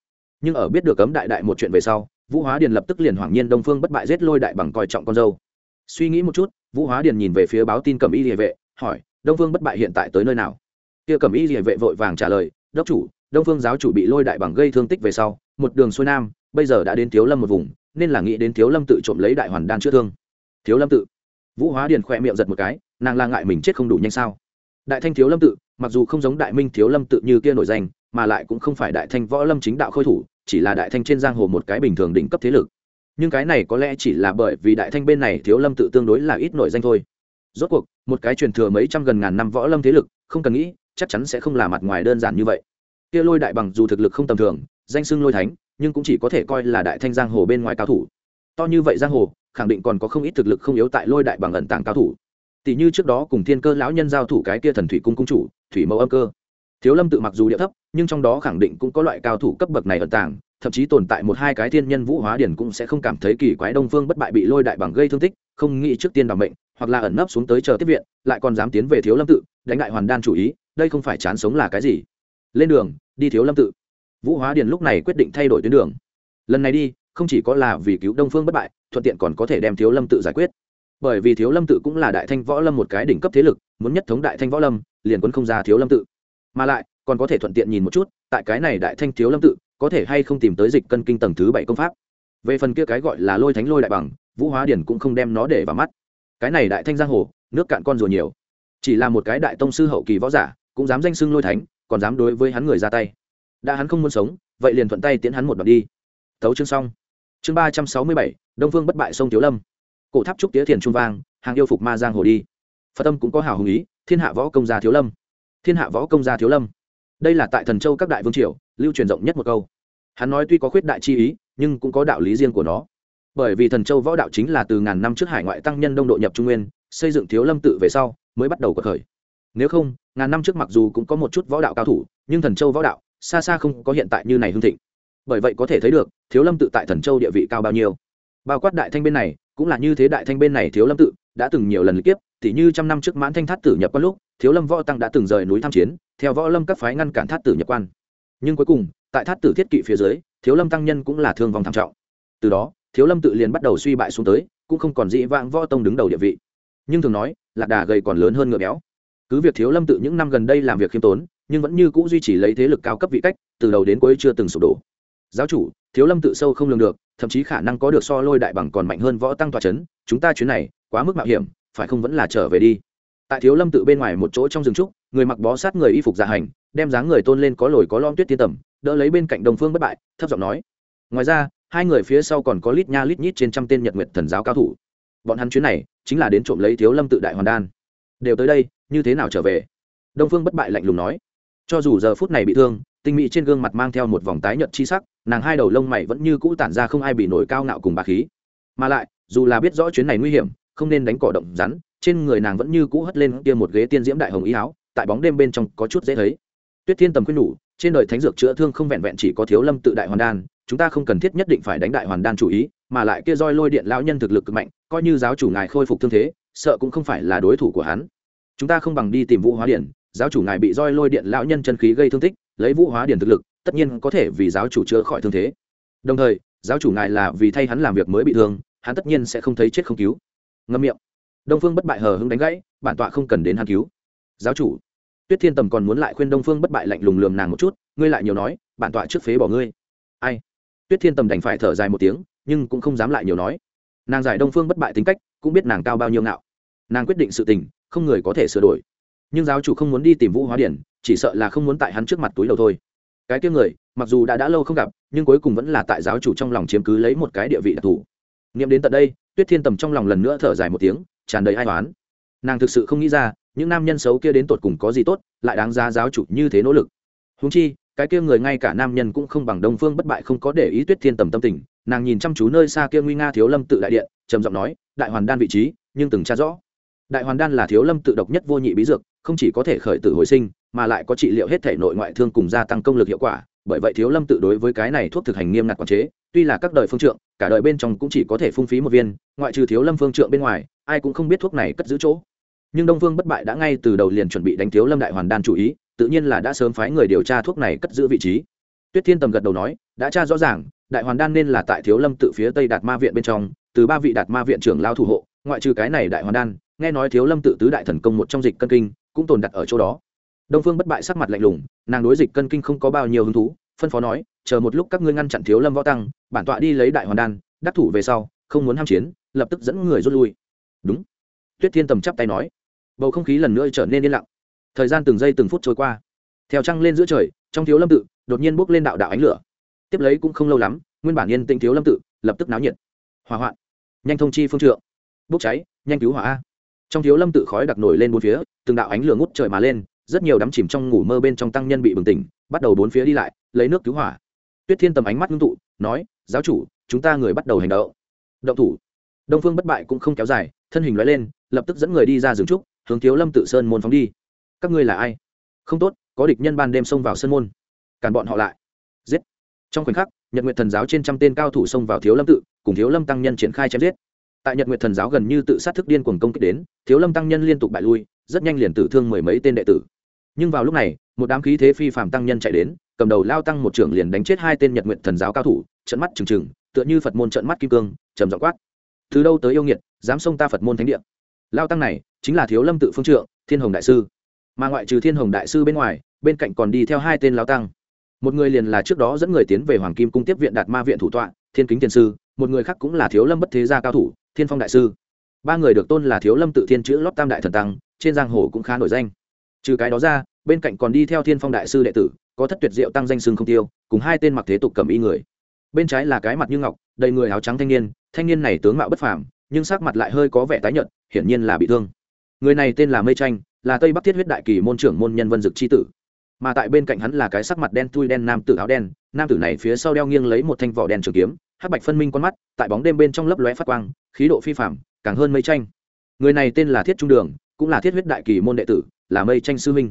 nhưng ở biết được cấm đại đại một chuyện về sau, vũ hóa điền lập tức liền hoảng nhiên đông phương bất bại giết lôi đại bằng coi trọng con dâu. Suy nghĩ một chút, vũ hóa điền nhìn về phía báo tin cầm y địa vệ, hỏi, đông phương bất bại hiện tại tới nơi nào? Kia cầm y địa vệ vội vàng trả lời, đốc chủ, đông phương giáo chủ bị lôi đại bằng gây thương tích về sau, một đường xuôi nam, bây giờ đã đến thiếu lâm một vùng, nên là nghĩ đến thiếu lâm tự trộm lấy đại hoàn đan chữa thương. Thiếu lâm tự? Vũ hóa điền khỏe miệng giật một cái, nàng là ngại mình chết không đủ nhanh sao? Đại thanh thiếu lâm tự, mặc dù không giống đại minh thiếu lâm tự như kia nổi danh, mà lại cũng không phải đại thanh võ lâm chính đạo khôi thủ chỉ là đại thanh trên giang hồ một cái bình thường đỉnh cấp thế lực. Nhưng cái này có lẽ chỉ là bởi vì đại thanh bên này thiếu lâm tự tương đối là ít nổi danh thôi. Rốt cuộc, một cái truyền thừa mấy trăm gần ngàn năm võ lâm thế lực, không cần nghĩ, chắc chắn sẽ không là mặt ngoài đơn giản như vậy. Kia lôi đại bằng dù thực lực không tầm thường, danh xưng lôi thánh, nhưng cũng chỉ có thể coi là đại thanh giang hồ bên ngoài cao thủ. To như vậy giang hồ, khẳng định còn có không ít thực lực không yếu tại lôi đại bằng ẩn tàng cao thủ. Tỷ như trước đó cùng thiên cơ lão nhân giao thủ cái kia thần thủy cung cung chủ, thủy mẫu âm cơ thiếu lâm tự mặc dù địa thấp, nhưng trong đó khẳng định cũng có loại cao thủ cấp bậc này ẩn tàng, thậm chí tồn tại một hai cái thiên nhân vũ hóa điển cũng sẽ không cảm thấy kỳ quái đông phương bất bại bị lôi đại bằng gây thương tích, không nghĩ trước tiên đ mệnh, hoặc là ẩn nấp xuống tới chờ tiếp viện, lại còn dám tiến về thiếu lâm tự, đánh đại hoàn đan chủ ý, đây không phải chán sống là cái gì. Lên đường, đi thiếu lâm tự. Vũ hóa điển lúc này quyết định thay đổi tuyến đường. Lần này đi, không chỉ có là vì cứu đông phương bất bại, thuận tiện còn có thể đem thiếu lâm tự giải quyết. Bởi vì thiếu lâm tự cũng là đại thanh võ lâm một cái đỉnh cấp thế lực, muốn nhất thống đại thanh võ lâm, liền quân không ra thiếu lâm tự mà lại, còn có thể thuận tiện nhìn một chút, tại cái này đại thanh thiếu lâm tự, có thể hay không tìm tới dịch cân kinh tầng thứ bảy công pháp. Về phần kia cái gọi là lôi thánh lôi đại bằng, vũ hóa điển cũng không đem nó để vào mắt. Cái này đại thanh giang hồ, nước cạn con rùa nhiều. Chỉ là một cái đại tông sư hậu kỳ võ giả, cũng dám danh xưng lôi thánh, còn dám đối với hắn người ra tay. Đã hắn không muốn sống, vậy liền thuận tay tiến hắn một đoạn đi. Tấu chương xong. Chương ba trăm sáu mươi bảy, đông phương bất bại sông thiếu lâm. Cổ tháp trúc tía thiền trung vang, hàng yêu phục ma giang hồ đi. Phật tâm cũng có hào hùng ý, thiên hạ võ công gia thiếu lâm thiên hạ võ công gia thiếu lâm. Đây là tại thần châu các đại vương triều, lưu truyền rộng nhất một câu. Hắn nói tuy có khuyết đại chi ý, nhưng cũng có đạo lý riêng của nó. Bởi vì thần châu võ đạo chính là từ ngàn năm trước hải ngoại tăng nhân đông độ nhập trung nguyên, xây dựng thiếu lâm tự về sau, mới bắt đầu có khởi. Nếu không, ngàn năm trước mặc dù cũng có một chút võ đạo cao thủ, nhưng thần châu võ đạo, xa xa không có hiện tại như này hương thịnh. Bởi vậy có thể thấy được, thiếu lâm tự tại thần châu địa vị cao bao nhiêu. Bao quát đại thanh bên này cũng là như thế đại thanh bên này thiếu lâm tự đã từng nhiều lần kiếp, tỉ như trăm năm trước mãn thanh thát tử nhập quan lúc, thiếu lâm võ tăng đã từng rời núi tham chiến, theo võ lâm các phái ngăn cản thát tử nhập quan. Nhưng cuối cùng, tại thát tử thiết kỵ phía dưới, thiếu lâm tăng nhân cũng là thương vong thảm trọng. Từ đó, thiếu lâm tự liền bắt đầu suy bại xuống tới, cũng không còn dĩ vãng võ tông đứng đầu địa vị. Nhưng thường nói, lạc đà gầy còn lớn hơn ngựa béo. Cứ việc thiếu lâm tự những năm gần đây làm việc khiêm tốn, nhưng vẫn như c ũ duy trì lấy thế lực cao cấp vị cách, từ đầu đến cuối chưa từng sụp đổ giáo chủ, thiếu lâm tự sâu không lường được, thậm chí khả năng có được so lôi đại bằng còn mạnh hơn võ tăng tòa c h ấ n chúng ta chuyến này, quá mức mạo hiểm, phải không vẫn là trở về đi. Tại thiếu lâm tự bên ngoài một chỗ trong rừng trúc, người mặc bó sát người y phục dạ hành, đem dáng người tôn lên có lồi có lon tuyết tiên tầm, đỡ lấy bên cạnh đồng phương bất bại, thấp giọng nói. Ngoài ra, hai người phía sau còn có lít nha lít nhít trên trăm tên nhật nguyệt thần giáo cao thủ. Bọn hắn chuyến này, chính là đến trộm lấy thiếu lâm tự đại hoàn đan. Đều tới đây, như thế nào trở về? Đông phương bất bại lạnh lùng nói. Cho dù giờ phút này bị thương, tinh mỹ trên gương mặt mang theo một vòng tái nhợt chi sắc nàng hai đầu lông mày vẫn như cũ tản ra không ai bị nổi cao ngạo cùng bà khí. Mà lại, dù là biết rõ chuyến này nguy hiểm, không nên đánh cỏ động rắn, trên người nàng vẫn như cũ hất lên kia một ghế tiên diễm đại hồng ý áo, tại bóng đêm bên trong có chút dễ thấy. Tuyết thiên tầm khuyên nhủ, trên đời thánh dược chữa thương không vẹn vẹn chỉ có thiếu lâm tự đại hoàn đan, chúng ta không cần thiết nhất định phải đánh đại hoàn đan chủ ý, mà lại kia roi lôi điện lão nhân thực lực cực mạnh, coi như giáo chủ ngài khôi phục thương thế, sợ cũng không phải là đối thủ của hắn. Chúng ta không bằng đi tìm vũ hóa điện giáo chủ ngài bị roi lôi điện lão nhân chân khí gây thương tích, lấy vũ hóa điện thực lực tất nhiên có thể vì giáo chủ chữa khỏi thương thế. Đồng thời, giáo chủ ngài là vì thay hắn làm việc mới bị thương, hắn tất nhiên sẽ không thấy chết không cứu. Ngâm miệng. Đông phương bất bại hờ hững đánh gãy, bản tọa không cần đến hắn cứu. Giáo chủ. Tuyết thiên tầm còn muốn lại khuyên đông phương bất bại lạnh lùng lườm nàng một chút, ngươi lại nhiều nói, bản tọa trước phế bỏ ngươi. Ai? Tuyết thiên tầm đành phải thở dài một tiếng, nhưng cũng không dám lại nhiều nói. Nàng giải đông phương bất bại tính cách, cũng biết nàng cao bao nhiêu ngạo. Nàng quyết định sự tình, không người có thể sửa đổi. Nhưng giáo chủ không muốn đi tìm vũ hóa điển, chỉ sợ là không muốn tại hắn trước mặt túi đầu thôi cái kia người, mặc dù đã đã lâu không gặp, nhưng cuối cùng vẫn là tại giáo chủ trong lòng chiếm cứ lấy một cái địa vị đặc thù. Nghiệm đến tận đây, tuyết thiên tầm trong lòng lần nữa thở dài một tiếng, tràn đầy ai toán nàng thực sự không nghĩ ra, những nam nhân xấu kia đến tột cùng có gì tốt, lại đáng giá giáo chủ như thế nỗ lực. Húng chi, cái kia người ngay cả nam nhân cũng không bằng đông phương bất bại không có để ý tuyết thiên tầm tâm tình, nàng nhìn chăm chú nơi xa kia nguy nga thiếu lâm tự đại điện, trầm giọng nói, đại hoàn đan vị trí, nhưng từng tra rõ. Đại hoàn đan là thiếu lâm tự độc nhất vô nhị bí dược, không chỉ có thể khởi tử hồi sinh mà lại có trị liệu hết thể nội ngoại thương cùng gia tăng công lực hiệu quả, bởi vậy thiếu lâm tự đối với cái này thuốc thực hành nghiêm ngặt quản chế, tuy là các đời phương trượng, cả đời bên trong cũng chỉ có thể phung phí một viên, ngoại trừ thiếu lâm phương trượng bên ngoài, ai cũng không biết thuốc này cất giữ chỗ. Nhưng đông phương bất bại đã ngay từ đầu liền chuẩn bị đánh thiếu lâm đại hoàn đan chủ ý, tự nhiên là đã sớm phái người điều tra thuốc này cất giữ vị trí. Tuyết thiên tầm gật đầu nói, đã tra rõ ràng, đại hoàn đan nên là tại thiếu lâm tự phía tây đạt ma viện bên trong, từ ba vị đạt ma viện trưởng lao thủ hộ, ngoại trừ cái này đại hoàn đan, nghe nói thiếu lâm tự tứ đại thần công một trong dịch cân kinh, cũng tồn đặt ở chỗ đó đông phương bất bại sắc mặt lạnh lùng, nàng đối dịch cân kinh không có bao nhiêu hứng thú, phân phó nói, chờ một lúc các ngươi ngăn chặn thiếu lâm võ tăng, bản tọa đi lấy đại hoàn đan, đắc thủ về sau, không muốn ham chiến, lập tức dẫn người rút lui. Đúng. Tuyết thiên tầm chắp tay nói. Bầu không khí lần nữa trở nên yên lặng. Thời gian từng giây từng phút trôi qua. Theo trăng lên giữa trời, trong thiếu lâm tự, đột nhiên bốc lên đạo đạo ánh lửa. Tiếp lấy cũng không lâu lắm, nguyên bản yên tĩnh thiếu lâm tự, lập tức náo nhiệt. Hỏa hoạn. Nhanh thông chi phương trượng. Bốc cháy, nhanh cứu hỏa trong thiếu lâm tự khói đặc nổi lên bốn phía, từng đạo ánh lửa ngút trời mà lên rất nhiều đắm chìm trong ngủ mơ bên trong tăng nhân bị bừng tỉnh, bắt đầu bốn phía đi lại, lấy nước cứu hỏa. Tuyết thiên tầm ánh mắt ngưng tụ, nói, giáo chủ, chúng ta người bắt đầu hành động. Động thủ. Đông phương bất bại cũng không kéo dài, thân hình loại lên, lập tức dẫn người đi ra rừng trúc, hướng thiếu lâm tự sơn môn phóng đi. Các ngươi là ai? Không tốt, có địch nhân ban đêm xông vào sơn môn. Cản bọn họ lại. Giết. Trong khoảnh khắc, nhật nguyện thần giáo trên trăm tên cao thủ xông vào thiếu lâm tự, cùng thiếu lâm tăng nhân triển khai chém giết. Tại nhật nguyện thần giáo gần như tự sát thức điên cuồng công kích đến, thiếu lâm tăng nhân liên tục bại lui, rất nhanh liền tử thương mười mấy tên đệ tử nhưng vào lúc này, một đám khí thế phi phạm tăng nhân chạy đến, cầm đầu lao tăng một trưởng liền đánh chết hai tên nhật nguyện thần giáo cao thủ trận mắt trừng trừng, tựa như phật môn trận mắt kim cương, trầm dọ quát. Từ đâu tới yêu nghiệt, dám xông ta phật môn thánh địa? Lao tăng này, chính là thiếu lâm tự phương trượng, thiên hồng đại sư. Mà ngoại trừ thiên hồng đại sư bên ngoài, bên cạnh còn đi theo hai tên lao tăng. Một người liền là trước đó dẫn người tiến về hoàng kim cung tiếp viện đạt ma viện thủ tọa, thiên kính tiền sư, một người khác cũng là thiếu lâm bất thế gia cao thủ, thiên phong đại sư. Ba người được tôn là thiếu lâm tự thiên chữ lót tam đại thần tăng, trên giang hồ cũng khá nổi danh trừ cái đó ra, bên cạnh còn đi theo thiên phong đại sư đệ tử, có thất tuyệt diệu tăng danh xương không tiêu, cùng hai tên mặc thế tục cầm y người. Bên trái là cái mặt như ngọc, đầy người áo trắng thanh niên thanh niên này tướng mạo bất phàm, nhưng sắc mặt lại hơi có vẻ tái nhợt, hiển nhiên là bị thương. Người này tên là mây tranh, là tây bắc thiết huyết đại kỳ môn trưởng môn nhân vân dực chi tử. Mà tại bên cạnh hắn là cái sắc mặt đen thui đen nam tử áo đen, nam tử này phía sau đeo nghiêng lấy một thanh vỏ đen trường kiếm, hắc bạch phân minh con mắt, tại bóng đêm bên trong lấp lóe phát quang, khí độ phi phạm càng hơn mây tranh. Người này tên là thiết trung đường, cũng là thiết huyết đại kỳ môn đệ tử là mây tranh sư minh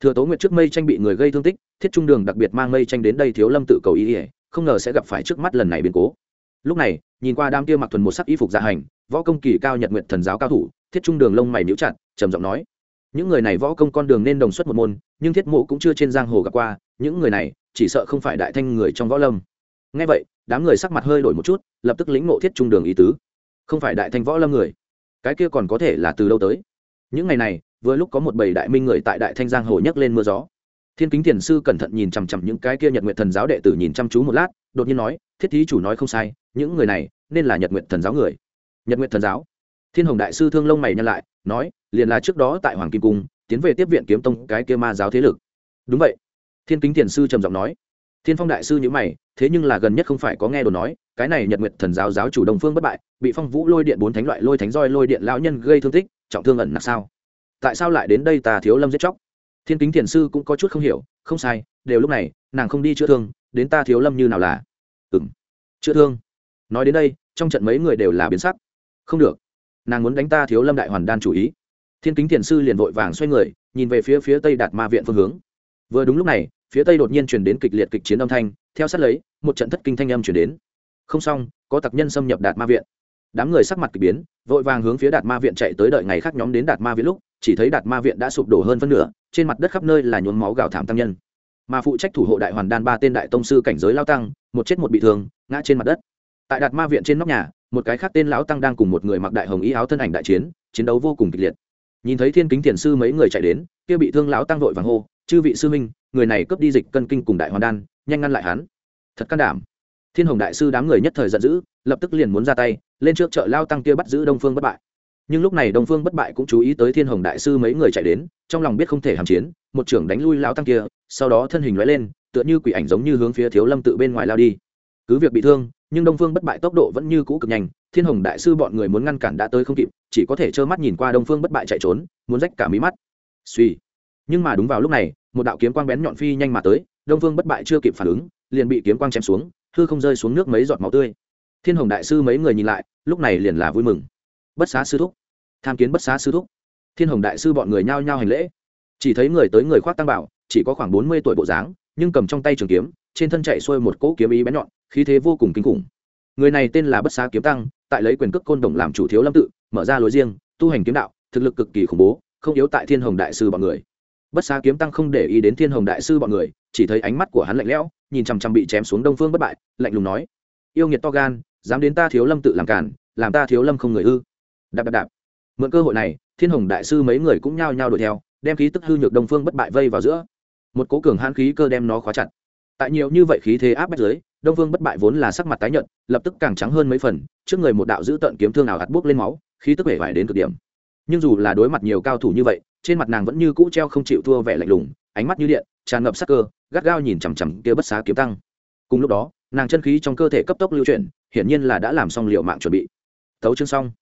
thừa tố nguyệt trước mây tranh bị người gây thương tích, thiết trung đường đặc biệt mang mây tranh đến đây thiếu lâm tự cầu ý ỉa không ngờ sẽ gặp phải trước mắt lần này biến cố. Lúc này, nhìn qua đám kia mặc thuần một sắc y phục dạ hành, võ công kỳ cao nhật nguyện thần giáo cao thủ, thiết trung đường lông mày níu chặt, trầm giọng nói, những người này võ công con đường nên đồng xuất một môn, nhưng thiết mộ cũng chưa trên giang hồ gặp qua, những người này chỉ sợ không phải đại thanh người trong võ lâm. Ngay vậy, đám người sắc mặt hơi đổi một chút, lập tức lĩnh ngộ thiết trung đường ý tứ. Không phải đại thanh võ lâm người, cái kia còn có thể là từ đâu tới? Những ngày này vừa lúc có một bầy đại minh người tại đại thanh giang hồ nhấc lên mưa gió. Thiên kính thiền sư cẩn thận nhìn chằm chằm những cái kia nhật nguyện thần giáo đệ tử nhìn chăm chú một lát, đột nhiên nói, thiết thí chủ nói không sai, những người này nên là nhật nguyện thần giáo người. Nhật nguyện thần giáo? Thiên hồng đại sư thương lông mày nhăn lại, nói, liền là trước đó tại hoàng kim cung, tiến về tiếp viện kiếm tông cái kia ma giáo thế lực. Đúng vậy. Thiên kính thiền sư trầm giọng nói. Thiên phong đại sư nhữ mày, thế nhưng là gần nhất không phải có nghe đồ nói, cái này nhật nguyện thần giáo giáo chủ đồng phương bất bại, bị phong vũ lôi điện bốn thánh loại lôi thánh roi lôi điện lão nhân gây thương tích, trọng thương ẩn nặng sao? Tại sao lại đến đây ta thiếu lâm giết chóc? Thiên kính thiền sư cũng có chút không hiểu, không sai, đều lúc này, nàng không đi chữa thương, đến ta thiếu lâm như nào là? Ừng chữa thương. Nói đến đây, trong trận mấy người đều là biến sắc. Không được, nàng muốn đánh ta thiếu lâm đại hoàn đan chủ ý. Thiên kính thiền sư liền vội vàng xoay người, nhìn về phía phía tây đạt ma viện phương hướng. Vừa đúng lúc này, phía tây đột nhiên chuyển đến kịch liệt kịch chiến âm thanh, theo sát lấy, một trận thất kinh thanh âm chuyển đến. Không xong, có tặc nhân xâm nhập đạt ma viện. Đám người sắc mặt k ỳ biến, vội vàng hướng phía đạt ma viện chạy tới đợi ngày khác nhóm đến đạt ma viện lúc chỉ thấy đạt ma viện đã sụp đổ hơn phân nửa, trên mặt đất khắp nơi là nhuốm máu gạo thảm tăng nhân. Mà phụ trách thủ hộ đại hoàn đan ba tên đại tông sư cảnh giới lao tăng, một chết một bị thương, ngã trên mặt đất. Tại đạt ma viện trên nóc nhà, một cái khác tên lão tăng đang cùng một người mặc đại hồng ý áo thân ảnh đại chiến chiến đấu vô cùng kịch liệt. Nhìn thấy thiên kính thiền sư mấy người chạy đến, kia bị thương lão tăng vội vàng hô, chư vị sư minh người này cướp đi dịch cân kinh cùng đại hoàn đan, nhanh ngăn lại hắn. Thật can đảm. Thiên hồng đại sư đám người nhất thời giận dữ, lập tức liền muốn ra tay, lên trước chợ lao tăng kia bắt giữ đông phương bất bại nhưng lúc này đông phương bất bại cũng chú ý tới thiên hồng đại sư mấy người chạy đến, trong lòng biết không thể hàm chiến, một trưởng đánh lui lao tăng kia, sau đó thân hình loại lên, tựa như quỷ ảnh giống như hướng phía thiếu lâm tự bên ngoài lao đi. Cứ việc bị thương, nhưng đông phương bất bại tốc độ vẫn như cũ cực nhanh, thiên hồng đại sư bọn người muốn ngăn cản đã tới không kịp, chỉ có thể trơ mắt nhìn qua đông phương bất bại chạy trốn, muốn rách cả mí mắt. Suy. Nhưng mà đúng vào lúc này, một đạo kiếm quang bén nhọn phi nhanh mà tới, đông phương bất bại chưa kịp phản ứng, liền bị kiếm quang chém xuống, hư không rơi xuống nước mấy giọt máu tươi. Thiên hồng đại sư mấy người nhìn lại, lúc này liền là vui mừng. Bất xá sư thúc tham kiến bất xá sư thúc. Thiên hồng đại sư bọn người nhao nhao hành lễ. Chỉ thấy người tới người khoác tăng bảo, chỉ có khoảng bốn mươi tuổi bộ dáng, nhưng cầm trong tay trường kiếm, trên thân chạy xuôi một cỗ kiếm ý bén nhọn, khí thế vô cùng kinh khủng. Người này tên là bất xá kiếm tăng, tại lấy quyền cước côn đồng làm chủ thiếu lâm tự, mở ra lối riêng, tu hành kiếm đạo, thực lực cực kỳ khủng bố, không yếu tại thiên hồng đại sư bọn người. Bất xá kiếm tăng không để ý đến thiên hồng đại sư bọn người, chỉ thấy ánh mắt của hắn lạnh lẽo, nhìn chằm chằm bị chém xuống đông phương bất bại, lạnh lùng nói, yêu nghiệt to gan, dám đến ta thiếu lâm tự làm cản, làm ta thiếu lâm không người ư? Đạp đạp đạp mượn cơ hội này, thiên hồng đại sư mấy người cũng nhao nhao đuổi theo, đem khí tức hư nhược đông phương bất bại vây vào giữa. Một cố cường hãn khí cơ đem nó khóa chặt. Tại nhiều như vậy khí thế áp bách giới đông phương bất bại vốn là sắc mặt tái nhợt, lập tức càng trắng hơn mấy phần, trước người một đạo dữ tận kiếm thương nào hạt buốc lên máu, khí tức vẻ vải đến cực điểm. Nhưng dù là đối mặt nhiều cao thủ như vậy, trên mặt nàng vẫn như cũ treo không chịu thua vẻ lạnh lùng, ánh mắt như điện, tràn ngập sắc cơ, gắt gao nhìn chằm chằm kia bất xá kiếm tăng. Cùng lúc đó, nàng chân khí trong cơ thể cấp tốc lưu chuyển, hiển nhiên là đã làm xong liệu mạng chuẩn bị. Thấu chương xong.